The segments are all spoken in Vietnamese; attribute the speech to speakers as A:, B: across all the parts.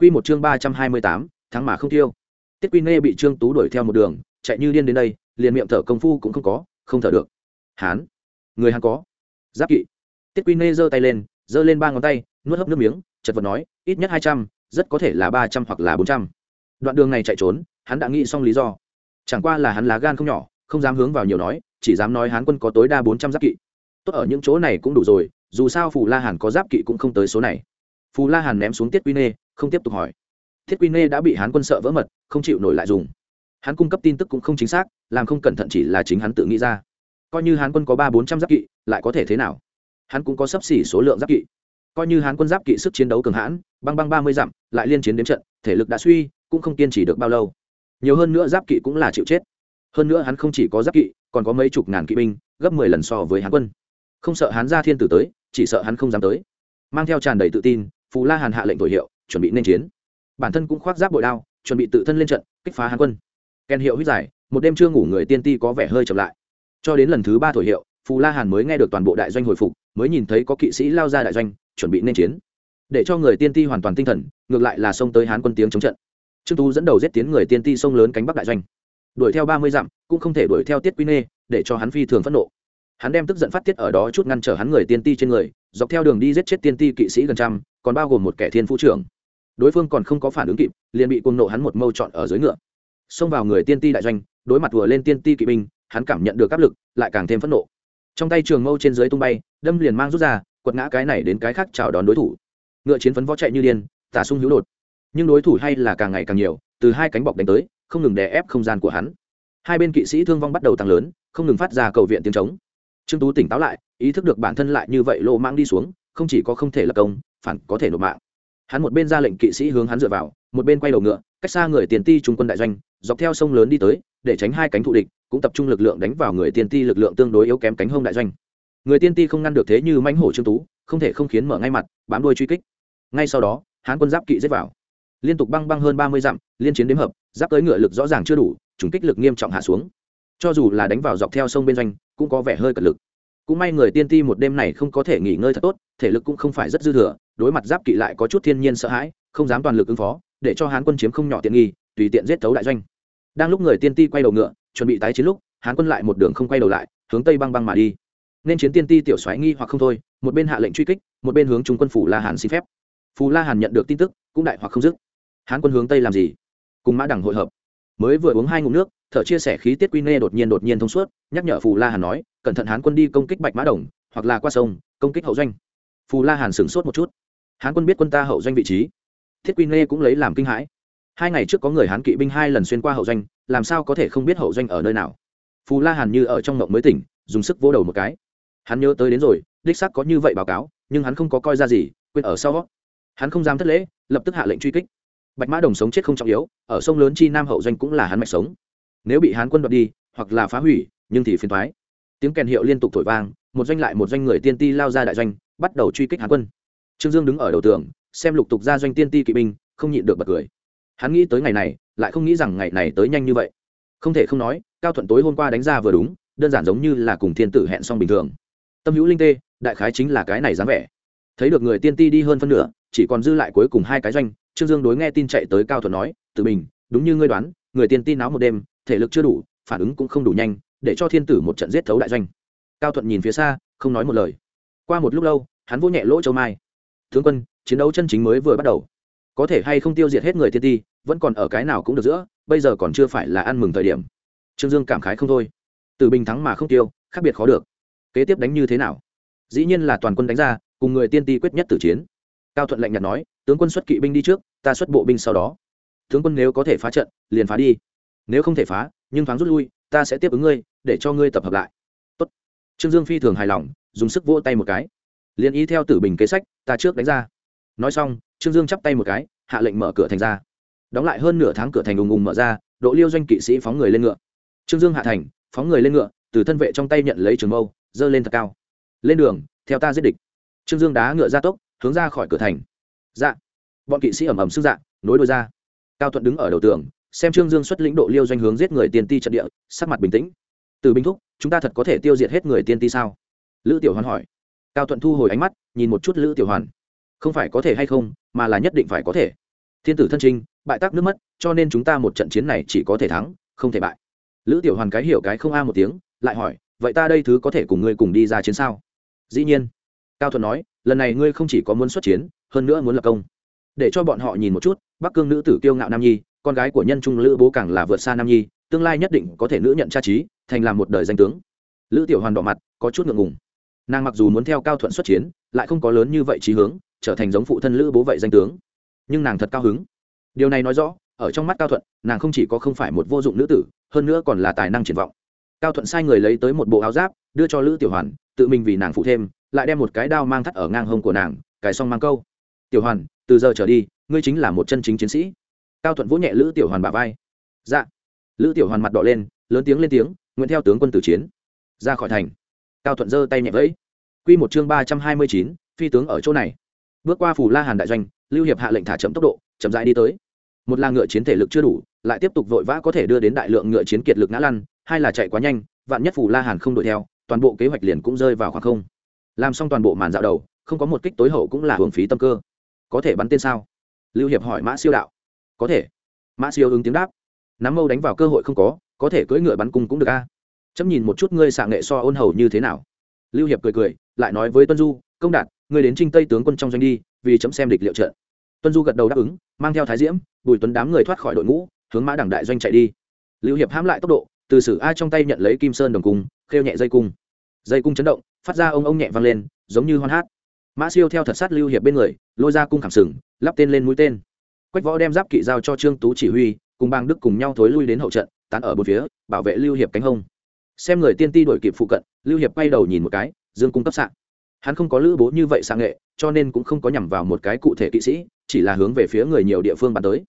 A: Quy một chương ba trăm hai mươi tám, tháng mà không tiêu. Tiết Quy Nê bị Trương Tú đuổi theo một đường, chạy như điên đến đây, liền miệng thở công phu cũng không có, không thở được. Hán, người hắn có. Giáp kỵ. Tiết Quy Nê giơ tay lên, giơ lên ba ngón tay, nuốt hấp nước miếng, chợt vật nói, ít nhất hai trăm, rất có thể là ba trăm hoặc là bốn trăm. Đoạn đường này chạy trốn, hắn đã nghĩ xong lý do. Chẳng qua là hắn lá gan không nhỏ, không dám hướng vào nhiều nói, chỉ dám nói hắn quân có tối đa bốn trăm giáp kỵ. Tốt ở những chỗ này cũng đủ rồi, dù sao phủ La Hàn có giáp kỵ cũng không tới số này. Phù La Hàn ném xuống Tiết Quy Nê, không tiếp tục hỏi. Thiết quy nê đã bị hán quân sợ vỡ mật không chịu nổi lại dùng. Hắn cung cấp tin tức cũng không chính xác làm không cẩn thận chỉ là chính hắn tự nghĩ ra. Coi như hán quân có ba bốn trăm giáp kỵ lại có thể thế nào? Hắn cũng có sấp xỉ số lượng giáp kỵ. Coi như hán quân giáp kỵ sức chiến đấu cường hãn băng băng ba mươi dặm lại liên chiến đến trận thể lực đã suy cũng không kiên trì được bao lâu. Nhiều hơn nữa giáp kỵ cũng là chịu chết. Hơn nữa hắn không chỉ có giáp kỵ còn có mấy chục ngàn kỵ binh gấp mười lần so với hán quân. Không sợ hán ra thiên tử tới chỉ sợ hắn không dám tới. Mang theo tràn đầy tự tin phù la hàn hạ lệnh thổi hiệu, chuẩn bị nên chiến. Bản thân cũng khoác giáp bội đao, chuẩn bị tự thân lên trận, kích phá hán quân. Kèn hiệu huyết giải, một đêm chưa ngủ người tiên ti có vẻ hơi chậm lại. Cho đến lần thứ ba thổi hiệu, phù la hàn mới nghe được toàn bộ đại doanh hồi phục, mới nhìn thấy có kỵ sĩ lao ra đại doanh, chuẩn bị nên chiến. Để cho người tiên ti hoàn toàn tinh thần, ngược lại là xông tới hán quân tiếng chống trận. Trương tú dẫn đầu giết tiến người tiên ti sông lớn cánh bắc đại doanh. Đuổi theo ba mươi dặm, cũng không thể đuổi theo tiết quy nê, để cho hắn phi thường phẫn nộ. Hắn đem tức giận phát tiết ở đó chút ngăn trở hắn người tiên ti trên người, dọc theo đường đi giết chết tiên ti kỵ sĩ gần trăm còn bao gồm một kẻ thiên phú trưởng. Đối phương còn không có phản ứng kịp, liền bị cuồng nộ hắn một mâu chọn ở dưới ngựa. Xông vào người tiên ti đại doanh, đối mặt vừa lên tiên ti kỵ binh, hắn cảm nhận được áp lực, lại càng thêm phẫn nộ. Trong tay trường mâu trên dưới tung bay, đâm liền mang rút ra, quật ngã cái này đến cái khác chào đón đối thủ. Ngựa chiến phấn võ chạy như điên, tả sung hữu đột. Nhưng đối thủ hay là càng ngày càng nhiều, từ hai cánh bọc đánh tới, không ngừng đè ép không gian của hắn. Hai bên kỵ sĩ thương vong bắt đầu tăng lớn, không ngừng phát ra cầu viện tiếng trống. Trương tú tỉnh táo lại, ý thức được bản thân lại như vậy lô mang đi xuống, không chỉ có không thể lập công phản có thể nộp mạng. Hắn một bên ra lệnh kỵ sĩ hướng hắn dựa vào, một bên quay đầu ngựa, cách xa người tiền ti trung quân đại doanh, dọc theo sông lớn đi tới, để tránh hai cánh thụ địch, cũng tập trung lực lượng đánh vào người tiên ti lực lượng tương đối yếu kém cánh hông đại doanh. Người tiên ti không ngăn được thế như mãnh hổ trương tú, không thể không khiến mở ngay mặt, bám đuôi truy kích. Ngay sau đó, hán quân giáp kỵ giết vào. Liên tục băng băng hơn ba mươi dặm, liên chiến đếm hợp, giáp tới ngựa lực rõ ràng chưa đủ chủng kích lực nghiêm trọng hạ xuống. Cho dù là đánh vào dọc theo sông bên doanh, cũng có vẻ hơi cật lực. Cũng may người tiên ti một đêm này không có thể nghỉ ngơi thật tốt, thể lực cũng không phải rất dư thừa đối mặt giáp kỵ lại có chút thiên nhiên sợ hãi, không dám toàn lực ứng phó, để cho hán quân chiếm không nhỏ tiện nghi, tùy tiện giết thấu đại doanh. Đang lúc người tiên ti quay đầu ngựa, chuẩn bị tái chiến lúc, hán quân lại một đường không quay đầu lại, hướng tây băng băng mà đi. Nên chiến tiên ti tiểu xoáy nghi hoặc không thôi, một bên hạ lệnh truy kích, một bên hướng trung quân phủ la hàn xin phép. Phù la hàn nhận được tin tức, cũng đại hoặc không dứt. Hán quân hướng tây làm gì? Cùng mã đẳng hội hợp. Mới vừa uống hai ngụm nước thợ chia sẻ khí tiết quy nê đột nhiên đột nhiên thông suốt, nhắc nhở phù la hàn nói, cẩn thận hán quân đi công kích bạch mã đồng, hoặc là qua sông, công kích hậu doanh. Phù la hàn sửng sốt một chút hán quân biết quân ta hậu doanh vị trí. Thiết quy nê cũng lấy làm kinh hãi. Hai ngày trước có người hán kỵ binh hai lần xuyên qua hậu doanh, làm sao có thể không biết hậu doanh ở nơi nào? Phù la hàn như ở trong mộng mới tỉnh, dùng sức vỗ đầu một cái. Hắn nhớ tới đến rồi, đích xác có như vậy báo cáo, nhưng hắn không có coi ra gì, quên ở sau hắn không dám thất lễ, lập tức hạ lệnh truy kích. Bạch mã đồng sống chết không trọng yếu, ở sông lớn chi nam hậu doanh cũng là hắn mạch sống. Nếu bị hán quân đoạt đi, hoặc là phá hủy, nhưng thì phiền thoái tiếng kèn hiệu liên tục thổi vang, một doanh lại một doanh người tiên ti lao ra đại doanh, bắt đầu truy kích hán quân trương dương đứng ở đầu tường xem lục tục ra doanh tiên ti kỵ binh không nhịn được bật cười. Hắn nghĩ tới ngày này lại không nghĩ rằng ngày này tới nhanh như vậy. Không thể không nói cao thuận tối hôm qua đánh ra vừa đúng đơn giản giống như là cùng thiên tử hẹn xong bình thường. Tâm hữu linh tê đại khái chính là cái này dáng vẻ. Thấy được người tiên ti đi hơn phân nửa chỉ còn dư lại cuối cùng hai cái doanh trương dương đối nghe tin chạy tới cao thuận nói tự mình, đúng như ngươi đoán người tiên ti náo một đêm thể lực chưa đủ phản ứng cũng không đủ nhanh để cho thiên tử một trận giết thấu đại doanh. Cao thuận nhìn phía xa không nói một lời. Qua một lúc lâu hắn vỗ nhẹ lỗ châu mai tướng quân, chiến đấu chân chính mới vừa bắt đầu. Có thể hay không tiêu diệt hết người Thiên ti, vẫn còn ở cái nào cũng được giữa, bây giờ còn chưa phải là ăn mừng thời điểm. Trương dương cảm khái không thôi. Từ bình thắng mà không tiêu, khác biệt khó được. Kế tiếp đánh như thế nào? Dĩ nhiên là toàn quân đánh ra, cùng người tiên ti quyết nhất tử chiến. Cao thuận lạnh nhạt nói, tướng quân xuất kỵ binh đi trước, ta xuất bộ binh sau đó. Tướng quân nếu có thể phá trận, liền phá đi. Nếu không thể phá, nhưng thoáng rút lui, ta sẽ tiếp ứng ngươi, để cho ngươi tập hợp lại. Tốt. trương dương phi thường hài lòng, dùng sức vỗ tay một cái liền ý theo tử bình kế sách, ta trước đánh ra. Nói xong, trương dương chắp tay một cái, hạ lệnh mở cửa thành ra. Đóng lại hơn nửa tháng cửa thành ùng ùng mở ra, độ liêu doanh kỵ sĩ phóng người lên ngựa. Trương dương hạ thành, phóng người lên ngựa, từ thân vệ trong tay nhận lấy trường mâu, giơ lên thật cao. Lên đường, theo ta giết địch. Trương dương đá ngựa ra tốc, hướng ra khỏi cửa thành. Dạ. Bọn kỵ sĩ ẩm ẩm sức dạ nối đôi ra. Cao thuận đứng ở đầu tường, xem trương dương xuất lĩnh độ liêu doanh hướng giết người tiên ti trận địa, sắc mặt bình tĩnh. Từ bình thúc, chúng ta thật có thể tiêu diệt hết người tiên ti sao? Lữ tiểu hoan hỏi cao thuận thu hồi ánh mắt, nhìn một chút lữ tiểu hoàn. Không phải có thể hay không, mà là nhất định phải có thể. Thiên tử thân trinh, bại tắc nước mất, cho nên chúng ta một trận chiến này chỉ có thể thắng, không thể bại. Lữ tiểu hoàn cái hiểu cái không a một tiếng, lại hỏi, vậy ta đây thứ có thể cùng ngươi cùng đi ra chiến sao? Dĩ nhiên. Cao thuận nói, lần này ngươi không chỉ có muốn xuất chiến, hơn nữa muốn lập công. Để cho bọn họ nhìn một chút, bắc cương nữ tử kiêu ngạo nam nhi, con gái của nhân trung lữ bố càng là vượt xa nam nhi, tương lai nhất định có thể nữ nhận tra trí, thành làm một đời danh tướng. Lữ tiểu hoàn đỏ mặt, có chút ngượng ngùng nàng mặc dù muốn theo cao thuận xuất chiến, lại không có lớn như vậy trí hướng, trở thành giống phụ thân lữ bố vậy danh tướng. Nhưng nàng thật cao hứng. Điều này nói rõ, ở trong mắt cao thuận, nàng không chỉ có không phải một vô dụng nữ tử, hơn nữa còn là tài năng triển vọng. Cao thuận sai người lấy tới một bộ áo giáp, đưa cho lữ tiểu hoàn, tự mình vì nàng phụ thêm, lại đem một cái đao mang thắt ở ngang hông của nàng, cài xong mang câu. Tiểu hoàn, từ giờ trở đi, ngươi chính là một chân chính chiến sĩ. Cao thuận vỗ nhẹ lữ tiểu hoàn bà vai. Dạ. Lữ tiểu hoàn mặt đỏ lên, lớn tiếng lên tiếng, nguyện theo tướng quân tử chiến. Ra khỏi thành cao thuận giơ tay nhẹ vẫy. Quy một chương ba trăm hai mươi chín, phi tướng ở chỗ này. Bước qua phủ la hàn đại doanh, lưu hiệp hạ lệnh thả chậm tốc độ, chậm rãi đi tới. Một là ngựa chiến thể lực chưa đủ, lại tiếp tục vội vã có thể đưa đến đại lượng ngựa chiến kiệt lực ngã lăn, hai là chạy quá nhanh, vạn nhất phủ la hàn không đuổi theo, toàn bộ kế hoạch liền cũng rơi vào khoảng không. Làm xong toàn bộ màn dạo đầu, không có một kích tối hậu cũng là hưởng phí tâm cơ. Có thể bắn tên sao? Lưu hiệp hỏi mã siêu đạo. Có thể. Mã siêu ứng tiếng đáp. Nắm mâu đánh vào cơ hội không có có thể cưỡi ngựa bắn cung cũng được a chấm nhìn một chút ngươi xạ nghệ so ôn hầu như thế nào. Lưu hiệp cười cười, lại nói với tuân du, công đạt, ngươi đến trinh tây tướng quân trong doanh đi, vì chấm xem địch liệu trận. Tuân du gật đầu đáp ứng, mang theo thái diễm, bùi tuấn đám người thoát khỏi đội ngũ, hướng mã đảng đại doanh chạy đi. Lưu hiệp hãm lại tốc độ, từ sử a trong tay nhận lấy kim sơn đồng cung, khêu nhẹ dây cung. Dây cung chấn động, phát ra ông ông nhẹ vang lên, giống như hoan hát. Mã siêu theo thật sát lưu hiệp bên người, lôi ra cung khảm sừng, lắp tên lên mũi tên. Quách võ đem giáp kỵ giao cho trương tú chỉ huy, cùng bang đức cùng nhau thối lui đến hậu trận, tán ở bốn phía, bảo vệ lưu hiệp cánh hông xem người tiên ti đổi kịp phụ cận, lưu hiệp quay đầu nhìn một cái, dương cung cấp sạn hắn không có lữ bố như vậy sang nghệ, cho nên cũng không có nhằm vào một cái cụ thể kỵ sĩ, chỉ là hướng về phía người nhiều địa phương bắn tới.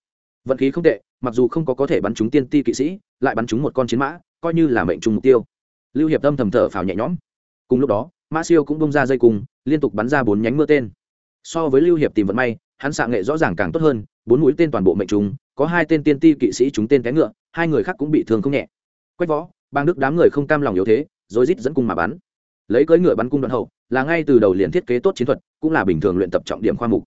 A: Vận khí không tệ, mặc dù không có có thể bắn trúng tiên ti kỵ sĩ, lại bắn trúng một con chiến mã, coi như là mệnh trùng mục tiêu. Lưu hiệp tâm thầm thở phào nhẹ nhõm. Cùng lúc đó, mã siêu cũng bông ra dây cung, liên tục bắn ra bốn nhánh mưa tên. So với lưu hiệp tìm vận may, hắn xạ nghệ rõ ràng càng tốt hơn, bốn mũi tên toàn bộ mệnh trùng có hai tên tiên ti kỵ sĩ trúng tên té ngựa, hai người khác cũng bị thương không nhẹ. Quách võ bang đức đám người không cam lòng yếu thế, rồi rít dẫn cung mà bắn. Lấy cưỡi ngựa bắn cung đoạn hậu, là ngay từ đầu liền thiết kế tốt chiến thuật, cũng là bình thường luyện tập trọng điểm khoa mục.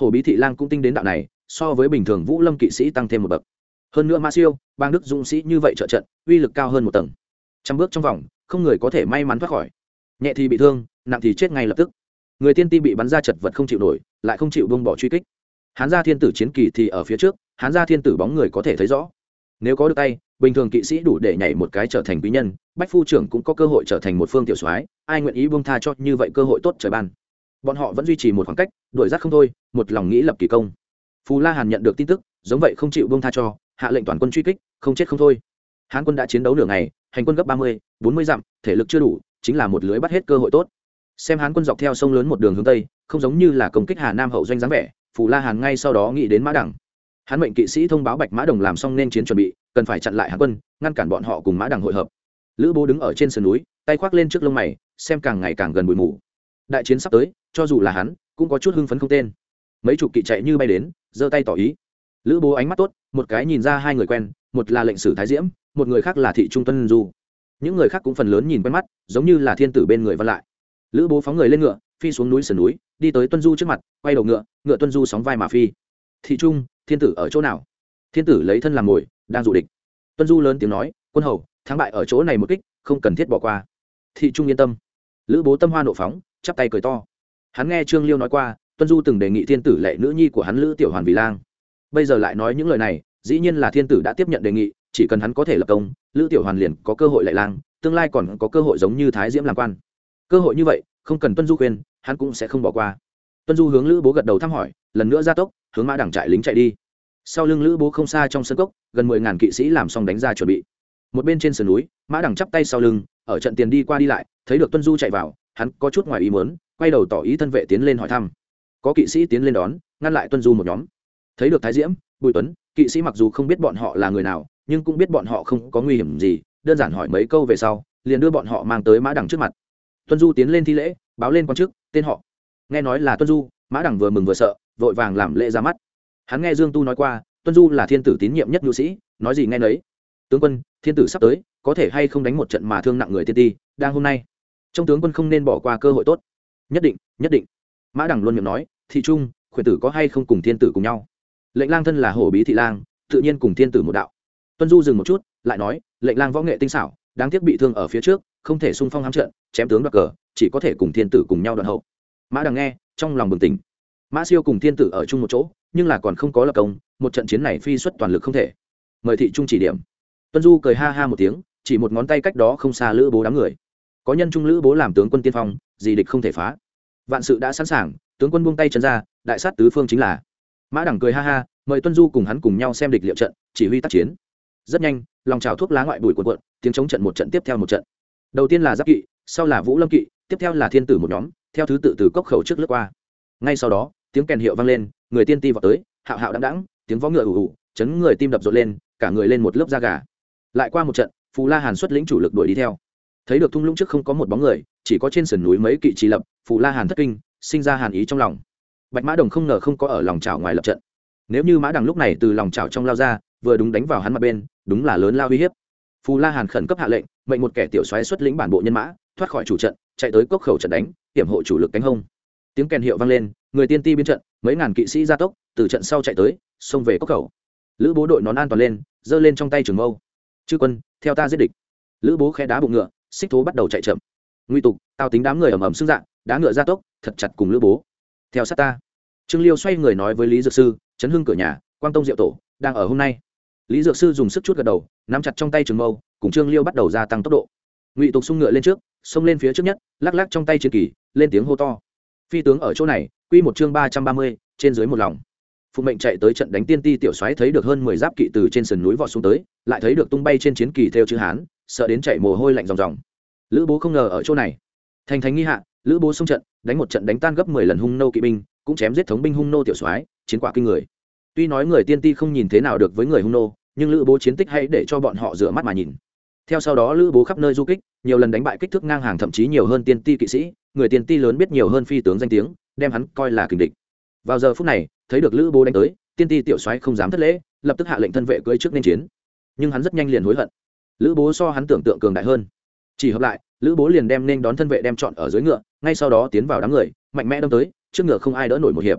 A: Hồ bí thị lang cũng tinh đến đạo này, so với bình thường vũ lâm kỵ sĩ tăng thêm một bậc. Hơn nữa ma siêu, bang đức dũng sĩ như vậy trợ trận, uy lực cao hơn một tầng. Trăm bước trong vòng, không người có thể may mắn thoát khỏi. Nhẹ thì bị thương, nặng thì chết ngay lập tức. Người tiên ti bị bắn ra chật vật không chịu nổi, lại không chịu bông bỏ truy kích. Hán gia thiên tử chiến kỳ thì ở phía trước, hán gia thiên tử bóng người có thể thấy rõ. Nếu có được tay bình thường kỵ sĩ đủ để nhảy một cái trở thành quý nhân, bách phu trưởng cũng có cơ hội trở thành một phương tiểu soái, ai nguyện ý buông tha cho như vậy cơ hội tốt trời ban. Bọn họ vẫn duy trì một khoảng cách, đuổi rác không thôi, một lòng nghĩ lập kỳ công. Phù la hàn nhận được tin tức, giống vậy không chịu buông tha cho, hạ lệnh toàn quân truy kích, không chết không thôi. Hán quân đã chiến đấu nửa ngày, hành quân gấp ba mươi, bốn mươi dặm, thể lực chưa đủ, chính là một lưới bắt hết cơ hội tốt. Xem hán quân dọc theo sông lớn một đường hướng tây, không giống như là công kích hà nam hậu doanh dáng vẻ, phù la hàn ngay sau đó nghĩ đến mã đẳng hán mệnh kỵ sĩ thông báo bạch mã đồng làm xong nên chiến chuẩn bị, cần phải chặn lại hán quân, ngăn cản bọn họ cùng mã đằng hội hợp. Lữ bố đứng ở trên sườn núi, tay khoác lên trước lông mày, xem càng ngày càng gần bụi mù. Đại chiến sắp tới, cho dù là hắn, cũng có chút hưng phấn không tên. Mấy chục kỵ chạy như bay đến, giơ tay tỏ ý. Lữ bố ánh mắt tốt, một cái nhìn ra hai người quen, một là lệnh sử thái diễm, một người khác là thị trung tuân du. Những người khác cũng phần lớn nhìn quen mắt, giống như là thiên tử bên người văn lại. Lữ bố phóng người lên ngựa, phi xuống núi sườn núi, đi tới tuân du trước mặt, quay đầu ngựa ngựa tuân du sóng vai mà phi. Thị trung thiên tử ở chỗ nào? Thiên tử lấy thân làm mồi, đang dụ địch. Tuân du lớn tiếng nói, quân hầu, thắng bại ở chỗ này một kích, không cần thiết bỏ qua. Thị trung yên tâm. Lữ bố tâm hoa nộ phóng, chắp tay cười to. Hắn nghe trương liêu nói qua, tuân du từng đề nghị thiên tử lệ nữ nhi của hắn lữ tiểu hoàn vì lang. Bây giờ lại nói những lời này, dĩ nhiên là thiên tử đã tiếp nhận đề nghị, chỉ cần hắn có thể lập công, lữ tiểu hoàn liền có cơ hội lệ lang, tương lai còn có cơ hội giống như thái diễm làm quan. Cơ hội như vậy, không cần tuân du khuyên, hắn cũng sẽ không bỏ qua tuân du hướng lữ bố gật đầu thăm hỏi, lần nữa ra tốc, hướng mã đẳng trại lính chạy đi. Sau lưng lữ bố không xa trong sân cốc, gần mười ngàn kỵ sĩ làm xong đánh ra chuẩn bị. Một bên trên sườn núi, mã đẳng chắp tay sau lưng, ở trận tiền đi qua đi lại, thấy được tuân du chạy vào, hắn có chút ngoài ý mớn quay đầu tỏ ý thân vệ tiến lên hỏi thăm. Có kỵ sĩ tiến lên đón, ngăn lại tuân du một nhóm. Thấy được thái diễm, bùi tuấn, kỵ sĩ mặc dù không biết bọn họ là người nào, nhưng cũng biết bọn họ không có nguy hiểm gì, đơn giản hỏi mấy câu về sau, liền đưa bọn họ mang tới mã đẳng trước mặt. Tuân du tiến lên thi lễ, báo lên quan chức, tên họ nghe nói là tuân du, mã đẳng vừa mừng vừa sợ, vội vàng làm lễ ra mắt. Hắn nghe dương tu nói qua, tuân du là thiên tử tín nhiệm nhất nhu sĩ, nói gì nghe nấy. Tướng quân, thiên tử sắp tới, có thể hay không đánh một trận mà thương nặng người tiên ti, đang hôm nay. Trong tướng quân không nên bỏ qua cơ hội tốt. Nhất định nhất định. Mã đẳng luôn miệng nói, thị trung, khuyển tử có hay không cùng thiên tử cùng nhau? Lệnh lang thân là hổ bí thị lang, tự nhiên cùng thiên tử một đạo. Tuân du dừng một chút, lại nói, lệnh lang võ nghệ tinh xảo, đáng tiếc bị thương ở phía trước, không thể sung phong hám trận, chém tướng đoạt cờ, chỉ có thể cùng thiên tử cùng nhau đoạn hậu mã đằng nghe, trong lòng bừng tỉnh. Mã siêu cùng thiên tử ở chung một chỗ, nhưng là còn không có lập công, một trận chiến này phi xuất toàn lực không thể. Mời thị trung chỉ điểm. Tuân du cười ha ha một tiếng, chỉ một ngón tay cách đó không xa lữ bố đám người. Có nhân trung lữ bố làm tướng quân tiên phong, gì địch không thể phá. Vạn sự đã sẵn sàng, tướng quân buông tay chân ra, đại sát tứ phương chính là. Mã đẳng cười ha ha, mời tuân du cùng hắn cùng nhau xem địch liệu trận, chỉ huy tác chiến. Rất nhanh, lòng trào thuốc lá ngoại bụi quần quận tiếng chống trận một trận tiếp theo một trận. Đầu tiên là giáp kỵ, sau là vũ lâm kỵ, tiếp theo là thiên tử một nhóm theo thứ tự từ cốc khẩu trước lướt qua. Ngay sau đó, tiếng kèn hiệu vang lên, người tiên ti vào tới, hạo hạo đăng đẳng tiếng võ ngựa ủ ủ chấn người tim đập rộn lên, cả người lên một lớp da gà. Lại qua một trận, phù la hàn xuất lĩnh chủ lực đuổi đi theo. Thấy được thung lũng trước không có một bóng người, chỉ có trên sườn núi mấy kỵ trì lập, phù la hàn thất kinh, sinh ra hàn ý trong lòng. Bạch mã đồng không ngờ không có ở lòng trào ngoài lập trận. Nếu như mã đằng lúc này từ lòng trào trong lao ra, vừa đúng đánh vào hắn mặt bên, đúng là lớn lao uy hiếp. Phù la hàn khẩn cấp hạ lệnh, mệnh một kẻ tiểu xoáy xuất lĩnh bản bộ nhân mã, thoát khỏi chủ trận, chạy tới cốc khẩu trận đánh hiểm hộ chủ lực cánh hông. Tiếng kèn hiệu vang lên, người tiên ti biến trận, mấy ngàn kỵ sĩ gia tốc, từ trận sau chạy tới, xông về cốc khẩu. Lữ bố đội nón an toàn lên, giơ lên trong tay trường mâu. Chư quân, theo ta giết địch. Lữ bố khe đá bụng ngựa, xích thố bắt đầu chạy chậm. Nguy tục, tao tính đám người ầm ầm xưng dạng, đá ngựa gia tốc, thật chặt cùng lữ bố. Theo sát ta. Trương liêu xoay người nói với lý dược sư, chấn hưng cửa nhà, quang tông diệu tổ, đang ở hôm nay. Lý dược sư dùng sức chút gật đầu, nắm chặt trong tay trường mâu, cùng trương liêu bắt đầu gia tăng tốc độ. Ngụy tục xung ngựa lên trước, xông lên phía trước nhất, lắc lắc trong tay chiến kỳ lên tiếng hô to. Phi tướng ở chỗ này, quy một chương ba trăm ba mươi, trên dưới một lòng. Phụ mệnh chạy tới trận đánh tiên ti tiểu soái thấy được hơn mười giáp kỵ từ trên sườn núi vọt xuống tới, lại thấy được tung bay trên chiến kỳ theo chữ hán, sợ đến chạy mồ hôi lạnh ròng ròng. Lữ bố không ngờ ở chỗ này. Thành thành nghi hạ, lữ bố xông trận, đánh một trận đánh tan gấp mười lần hung nô kỵ binh, cũng chém giết thống binh hung nô tiểu soái, chiến quả kinh người. Tuy nói người tiên ti không nhìn thế nào được với người hung nô, nhưng lữ bố chiến tích hay để cho bọn họ rửa mắt mà nhìn. Theo sau đó lữ bố khắp nơi du kích, nhiều lần đánh bại kích thước ngang hàng thậm chí nhiều hơn tiên ti kỵ sĩ người tiền ti lớn biết nhiều hơn phi tướng danh tiếng, đem hắn coi là kình địch. Vào giờ phút này, thấy được lữ bố đánh tới, tiên ti tiểu soái không dám thất lễ, lập tức hạ lệnh thân vệ cưỡi trước nên chiến. Nhưng hắn rất nhanh liền hối hận. Lữ bố so hắn tưởng tượng cường đại hơn. Chỉ hợp lại, lữ bố liền đem nên đón thân vệ đem chọn ở dưới ngựa, ngay sau đó tiến vào đám người, mạnh mẽ đâm tới, trước ngựa không ai đỡ nổi một hiệp.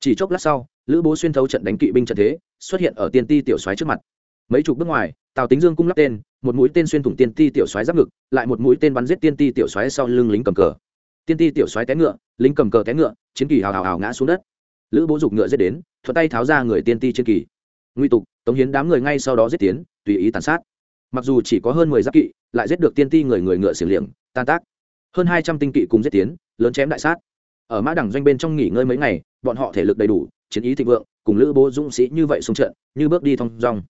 A: Chỉ chốc lát sau, lữ bố xuyên thấu trận đánh kỵ binh trận thế, xuất hiện ở tiên ti tiểu soái trước mặt. Mấy chục bước ngoài, tào tính dương cung lắp tên, một mũi tên xuyên thủng tiên ti tiểu soái giáp ngực, lại một mũi tên bắn giết tiên ti tiểu soái sau lưng lính cầm cờ tiên ti tiểu soái té ngựa, lính cầm cờ té ngựa, chiến kỳ hào hào hào ngã xuống đất. Lữ bố dục ngựa giết đến, thuận tay tháo ra người tiên ti chiến kỳ. Nguy tục, tống hiến đám người ngay sau đó giết tiến, tùy ý tàn sát. Mặc dù chỉ có hơn mười giáp kỵ, lại giết được tiên ti người người ngựa xiềng liệng tan tác. Hơn hai trăm tinh kỵ cùng giết tiến, lớn chém đại sát. Ở mã đẳng doanh bên trong nghỉ ngơi mấy ngày, bọn họ thể lực đầy đủ, chiến ý thịnh vượng, cùng lữ bố dũng sĩ như vậy xung trận, như bước đi thong dong.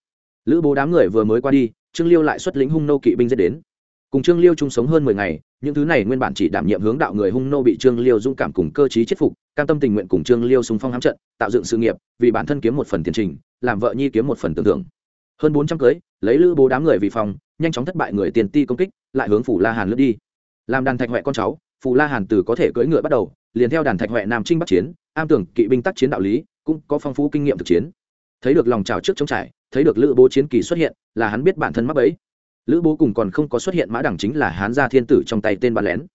A: Lữ bố đám người vừa mới qua đi, trương liêu lại xuất lĩnh hung nô kỵ binh giết đến cùng trương liêu chung sống hơn mười ngày, những thứ này nguyên bản chỉ đảm nhiệm hướng đạo người hung nô bị trương liêu dung cảm cùng cơ chí chết phục, cam tâm tình nguyện cùng trương liêu súng phong hám trận, tạo dựng sự nghiệp, vì bản thân kiếm một phần tiền trình, làm vợ nhi kiếm một phần tưởng thưởng hơn bốn trăm cưới, lấy lữ bố đám người vì phòng, nhanh chóng thất bại người tiền ti công kích, lại hướng phủ la hàn lướt đi. Làm đàn thạch huệ con cháu, phủ la hàn từ có thể cưỡi ngựa bắt đầu, liền theo đàn thạch huệ nam trinh bắc chiến, am tưởng kỵ binh tác chiến đạo lý, cũng có phong phú kinh nghiệm thực chiến. Thấy được lòng trào trước chống trải, thấy được lữ bố chiến kỳ xuất hiện, là hắn biết bản thân mắc ấy lữ bố cùng còn không có xuất hiện mã đẳng chính là hán gia thiên tử trong tay tên bắn lén.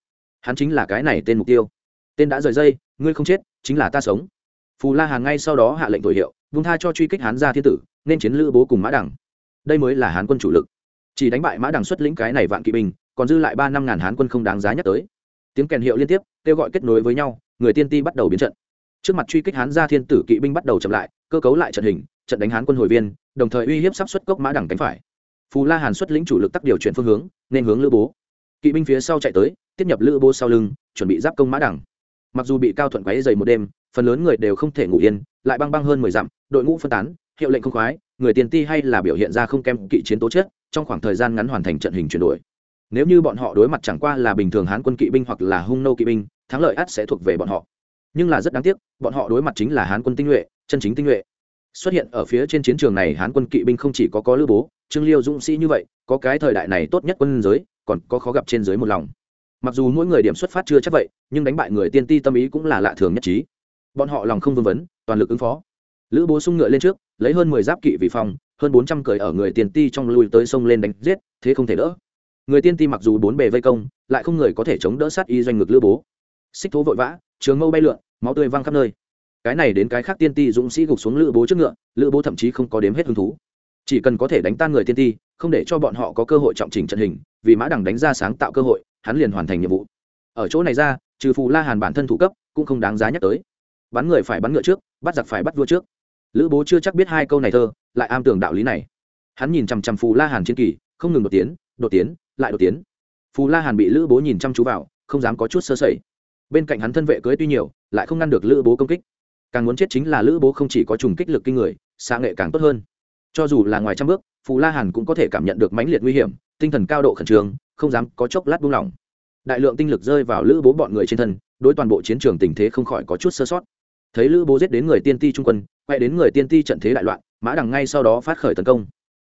A: Hắn chính là cái này tên mục tiêu. Tên đã rời dây, ngươi không chết, chính là ta sống. Phù la hàn ngay sau đó hạ lệnh thổi hiệu, vung tha cho truy kích hán gia thiên tử, nên chiến lữ bố cùng mã đẳng. Đây mới là hán quân chủ lực. Chỉ đánh bại mã đẳng xuất lĩnh cái này vạn kỵ binh, còn dư lại ba năm ngàn hán quân không đáng giá nhắc tới. Tiếng kèn hiệu liên tiếp, kêu gọi kết nối với nhau, người tiên ti bắt đầu biến trận. Trước mặt truy kích hán gia thiên tử kỵ binh bắt đầu chậm lại, cơ cấu lại trận hình, trận đánh hán quân hồi viên, đồng thời uy hiếp sắp xuất cốc mã đẳng cánh phải phù la hàn xuất lĩnh chủ lực tắc điều chuyển phương hướng, nên hướng lữ bố. Kỵ binh phía sau chạy tới, tiếp nhập lữ bố sau lưng, chuẩn bị giáp công mã đẳng. Mặc dù bị cao thuận quáy dày một đêm, phần lớn người đều không thể ngủ yên, lại băng băng hơn mười dặm, đội ngũ phân tán, hiệu lệnh không khoái, người tiền ti hay là biểu hiện ra không kém kỵ chiến tố chết. trong khoảng thời gian ngắn hoàn thành trận hình chuyển đổi. Nếu như bọn họ đối mặt chẳng qua là bình thường hán quân kỵ binh hoặc là hung nô kỵ binh, thắng lợi ắt sẽ thuộc về bọn họ. Nhưng là rất đáng tiếc, bọn họ đối mặt chính là hán quân tinh nhuệ, chân chính tinh nhuệ. Xuất hiện ở phía trên chiến trường này hán quân kỵ binh không chỉ có có lữ bố trương liêu dũng sĩ như vậy, có cái thời đại này tốt nhất quân giới, còn có khó gặp trên dưới một lòng. Mặc dù mỗi người điểm xuất phát chưa chắc vậy, nhưng đánh bại người tiên ti tâm ý cũng là lạ thường nhất trí. Bọn họ lòng không vương vấn, toàn lực ứng phó. Lữ bố sung ngựa lên trước, lấy hơn mười giáp kỵ vì phòng, hơn bốn trăm cười ở người tiên ti trong lui tới sông lên đánh giết, thế không thể đỡ. Người tiên ti mặc dù bốn bề vây công, lại không người có thể chống đỡ sát y doanh ngực lữ bố. Xích thố vội vã, trường mâu bay lượn, máu tươi văng khắp nơi. Cái này đến cái khác tiên ti dũng sĩ gục xuống lữ bố trước ngựa, lữ bố thậm chí không có đếm hết hứng thú chỉ cần có thể đánh tan người tiên ti, không để cho bọn họ có cơ hội trọng trình trận hình, vì mã đằng đánh ra sáng tạo cơ hội, hắn liền hoàn thành nhiệm vụ. Ở chỗ này ra, trừ phù la hàn bản thân thủ cấp, cũng không đáng giá nhắc tới. Bắn người phải bắn ngựa trước, bắt giặc phải bắt vua trước. Lữ bố chưa chắc biết hai câu này thơ, lại am tường đạo lý này. Hắn nhìn chằm chằm phù la hàn chiến kỳ, không ngừng đột tiến đột tiến, lại đột tiến. Phù la hàn bị lữ bố nhìn chăm chú vào, không dám có chút sơ sẩy. Bên cạnh hắn thân vệ cưới tuy nhiều, lại không ngăn được lữ bố công kích. Càng muốn chết chính là lữ bố không chỉ có trùng kích lực kinh người xa nghệ càng tốt hơn cho dù là ngoài trăm bước, phù la hàn cũng có thể cảm nhận được mãnh liệt nguy hiểm, tinh thần cao độ khẩn trương, không dám có chốc lát buông lỏng. Đại lượng tinh lực rơi vào lữ bố bọn người trên thân, đối toàn bộ chiến trường tình thế không khỏi có chút sơ sót. Thấy lữ bố giết đến người tiên ti trung quân, quay đến người tiên ti trận thế đại loạn, mã đằng ngay sau đó phát khởi tấn công.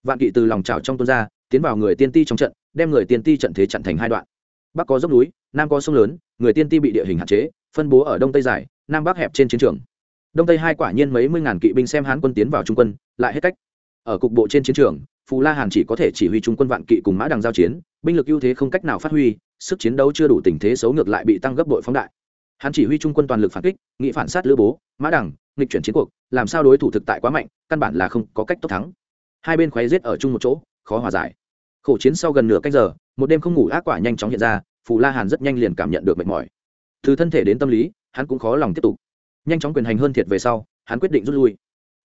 A: Vạn kỵ từ lòng trào trong tuôn ra, tiến vào người tiên ti trong trận, đem người tiên ti trận thế chặn thành hai đoạn. Bắc có dốc núi, nam có sông lớn, người tiên ti bị địa hình hạn chế, phân bố ở đông tây dài, nam bắc hẹp trên chiến trường. Đông tây hai quả nhiên mấy mươi ngàn kỵ binh xem hán quân tiến vào trung quân, lại hết cách ở cục bộ trên chiến trường, phù la hàn chỉ có thể chỉ huy trung quân vạn kỵ cùng mã đằng giao chiến, binh lực ưu thế không cách nào phát huy, sức chiến đấu chưa đủ tình thế xấu ngược lại bị tăng gấp bội phóng đại. Hắn chỉ huy trung quân toàn lực phản kích, nghị phản sát lữ bố, mã đằng, nghịch chuyển chiến cuộc, làm sao đối thủ thực tại quá mạnh, căn bản là không có cách tốc thắng. Hai bên khoáy giết ở chung một chỗ, khó hòa giải. Khổ chiến sau gần nửa cách giờ, một đêm không ngủ ác quả nhanh chóng hiện ra, phù la hàn rất nhanh liền cảm nhận được mệt mỏi. Từ thân thể đến tâm lý, hắn cũng khó lòng tiếp tục. Nhanh chóng quyền hành hơn thiệt về sau, hắn quyết định rút lui.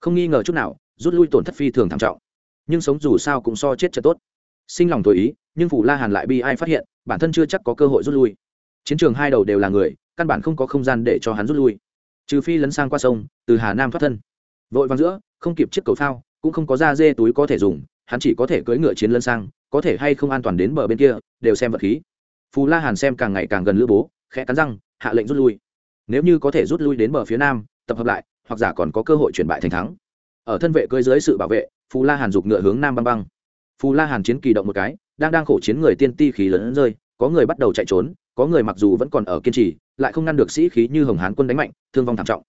A: Không nghi ngờ chút nào rút lui tổn thất phi thường thảm trọng. Nhưng sống dù sao cũng so chết cho tốt. Sinh lòng tôi ý, nhưng phù la hàn lại bị ai phát hiện, bản thân chưa chắc có cơ hội rút lui. Chiến trường hai đầu đều là người, căn bản không có không gian để cho hắn rút lui. Trừ phi lấn sang qua sông, từ hà nam thoát thân. Vội vàng giữa, không kịp chiếc cầu phao, cũng không có da dê túi có thể dùng, hắn chỉ có thể cưỡi ngựa chiến lân sang, có thể hay không an toàn đến bờ bên kia, đều xem vật khí. Phù la hàn xem càng ngày càng gần lữ bố, khẽ cắn răng, hạ lệnh rút lui. Nếu như có thể rút lui đến bờ phía nam, tập hợp lại, hoặc giả còn có cơ hội chuyển bại thành thắng ở thân vệ cưỡi dưới sự bảo vệ, phù la hàn giục ngựa hướng nam băng băng. Phù la hàn chiến kỳ động một cái, đang đang khổ chiến người tiên ti khí lớn rơi, có người bắt đầu chạy trốn, có người mặc dù vẫn còn ở kiên trì, lại không ngăn được sĩ khí như hồng hán quân đánh mạnh, thương vong thảm trọng.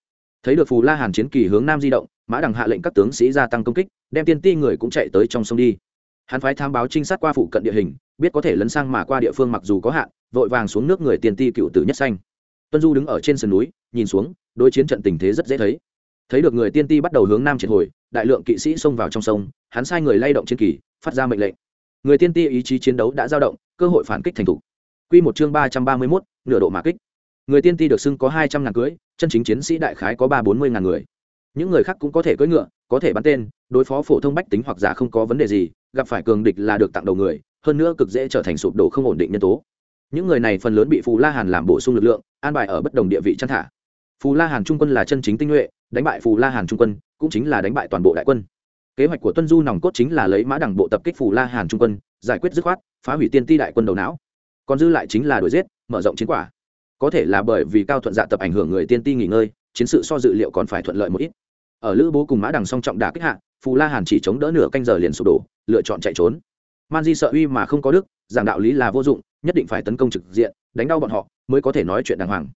A: Thấy được phù la hàn chiến kỳ hướng nam di động, mã đằng hạ lệnh các tướng sĩ gia tăng công kích, đem tiên ti người cũng chạy tới trong sông đi. Hắn phái tham báo trinh sát qua phụ cận địa hình, biết có thể lấn sang mà qua địa phương mặc dù có hạn, vội vàng xuống nước người tiên ti cựu tử nhất xanh. Tuân du đứng ở trên sườn núi, nhìn xuống, đối chiến trận tình thế rất dễ thấy thấy được người tiên ti bắt đầu hướng nam triệt hồi, đại lượng kỵ sĩ xông vào trong sông, hắn sai người lay động chiến kỳ, phát ra mệnh lệnh. Người tiên ti ý chí chiến đấu đã dao động, cơ hội phản kích thành thủ. Quy một chương ba trăm ba mươi mốt, nửa độ mã kích. Người tiên ti được xưng có hai trăm ngàn cưới chân chính chiến sĩ đại khái có ba bốn mươi ngàn người. Những người khác cũng có thể cưỡi ngựa, có thể bắn tên, đối phó phổ thông bách tính hoặc giả không có vấn đề gì, gặp phải cường địch là được tặng đầu người, hơn nữa cực dễ trở thành sụp đổ không ổn định nhân tố. Những người này phần lớn bị phù la hàn làm bổ sung lực lượng, an bài ở bất đồng địa vị chăn thả. Phù la hàn trung quân là chân chính tinh nhuệ đánh bại phù la hàn trung quân, cũng chính là đánh bại toàn bộ đại quân. Kế hoạch của tuân du nòng cốt chính là lấy mã đẳng bộ tập kích phù la hàn trung quân, giải quyết dứt khoát, phá hủy tiên ti đại quân đầu não. Còn dư lại chính là đuổi giết, mở rộng chiến quả. Có thể là bởi vì cao thuận dạ tập ảnh hưởng người tiên ti nghỉ ngơi, chiến sự so dự liệu còn phải thuận lợi một ít. Ở lữ bố cùng mã đằng song trọng đà kích hạ, phù la hàn chỉ chống đỡ nửa canh giờ liền sụp đổ, lựa chọn chạy trốn. Man di sợ uy mà không có đức, giảng đạo lý là vô dụng, nhất định phải tấn công trực diện, đánh đau bọn họ mới có thể nói chuyện đàng hoàng.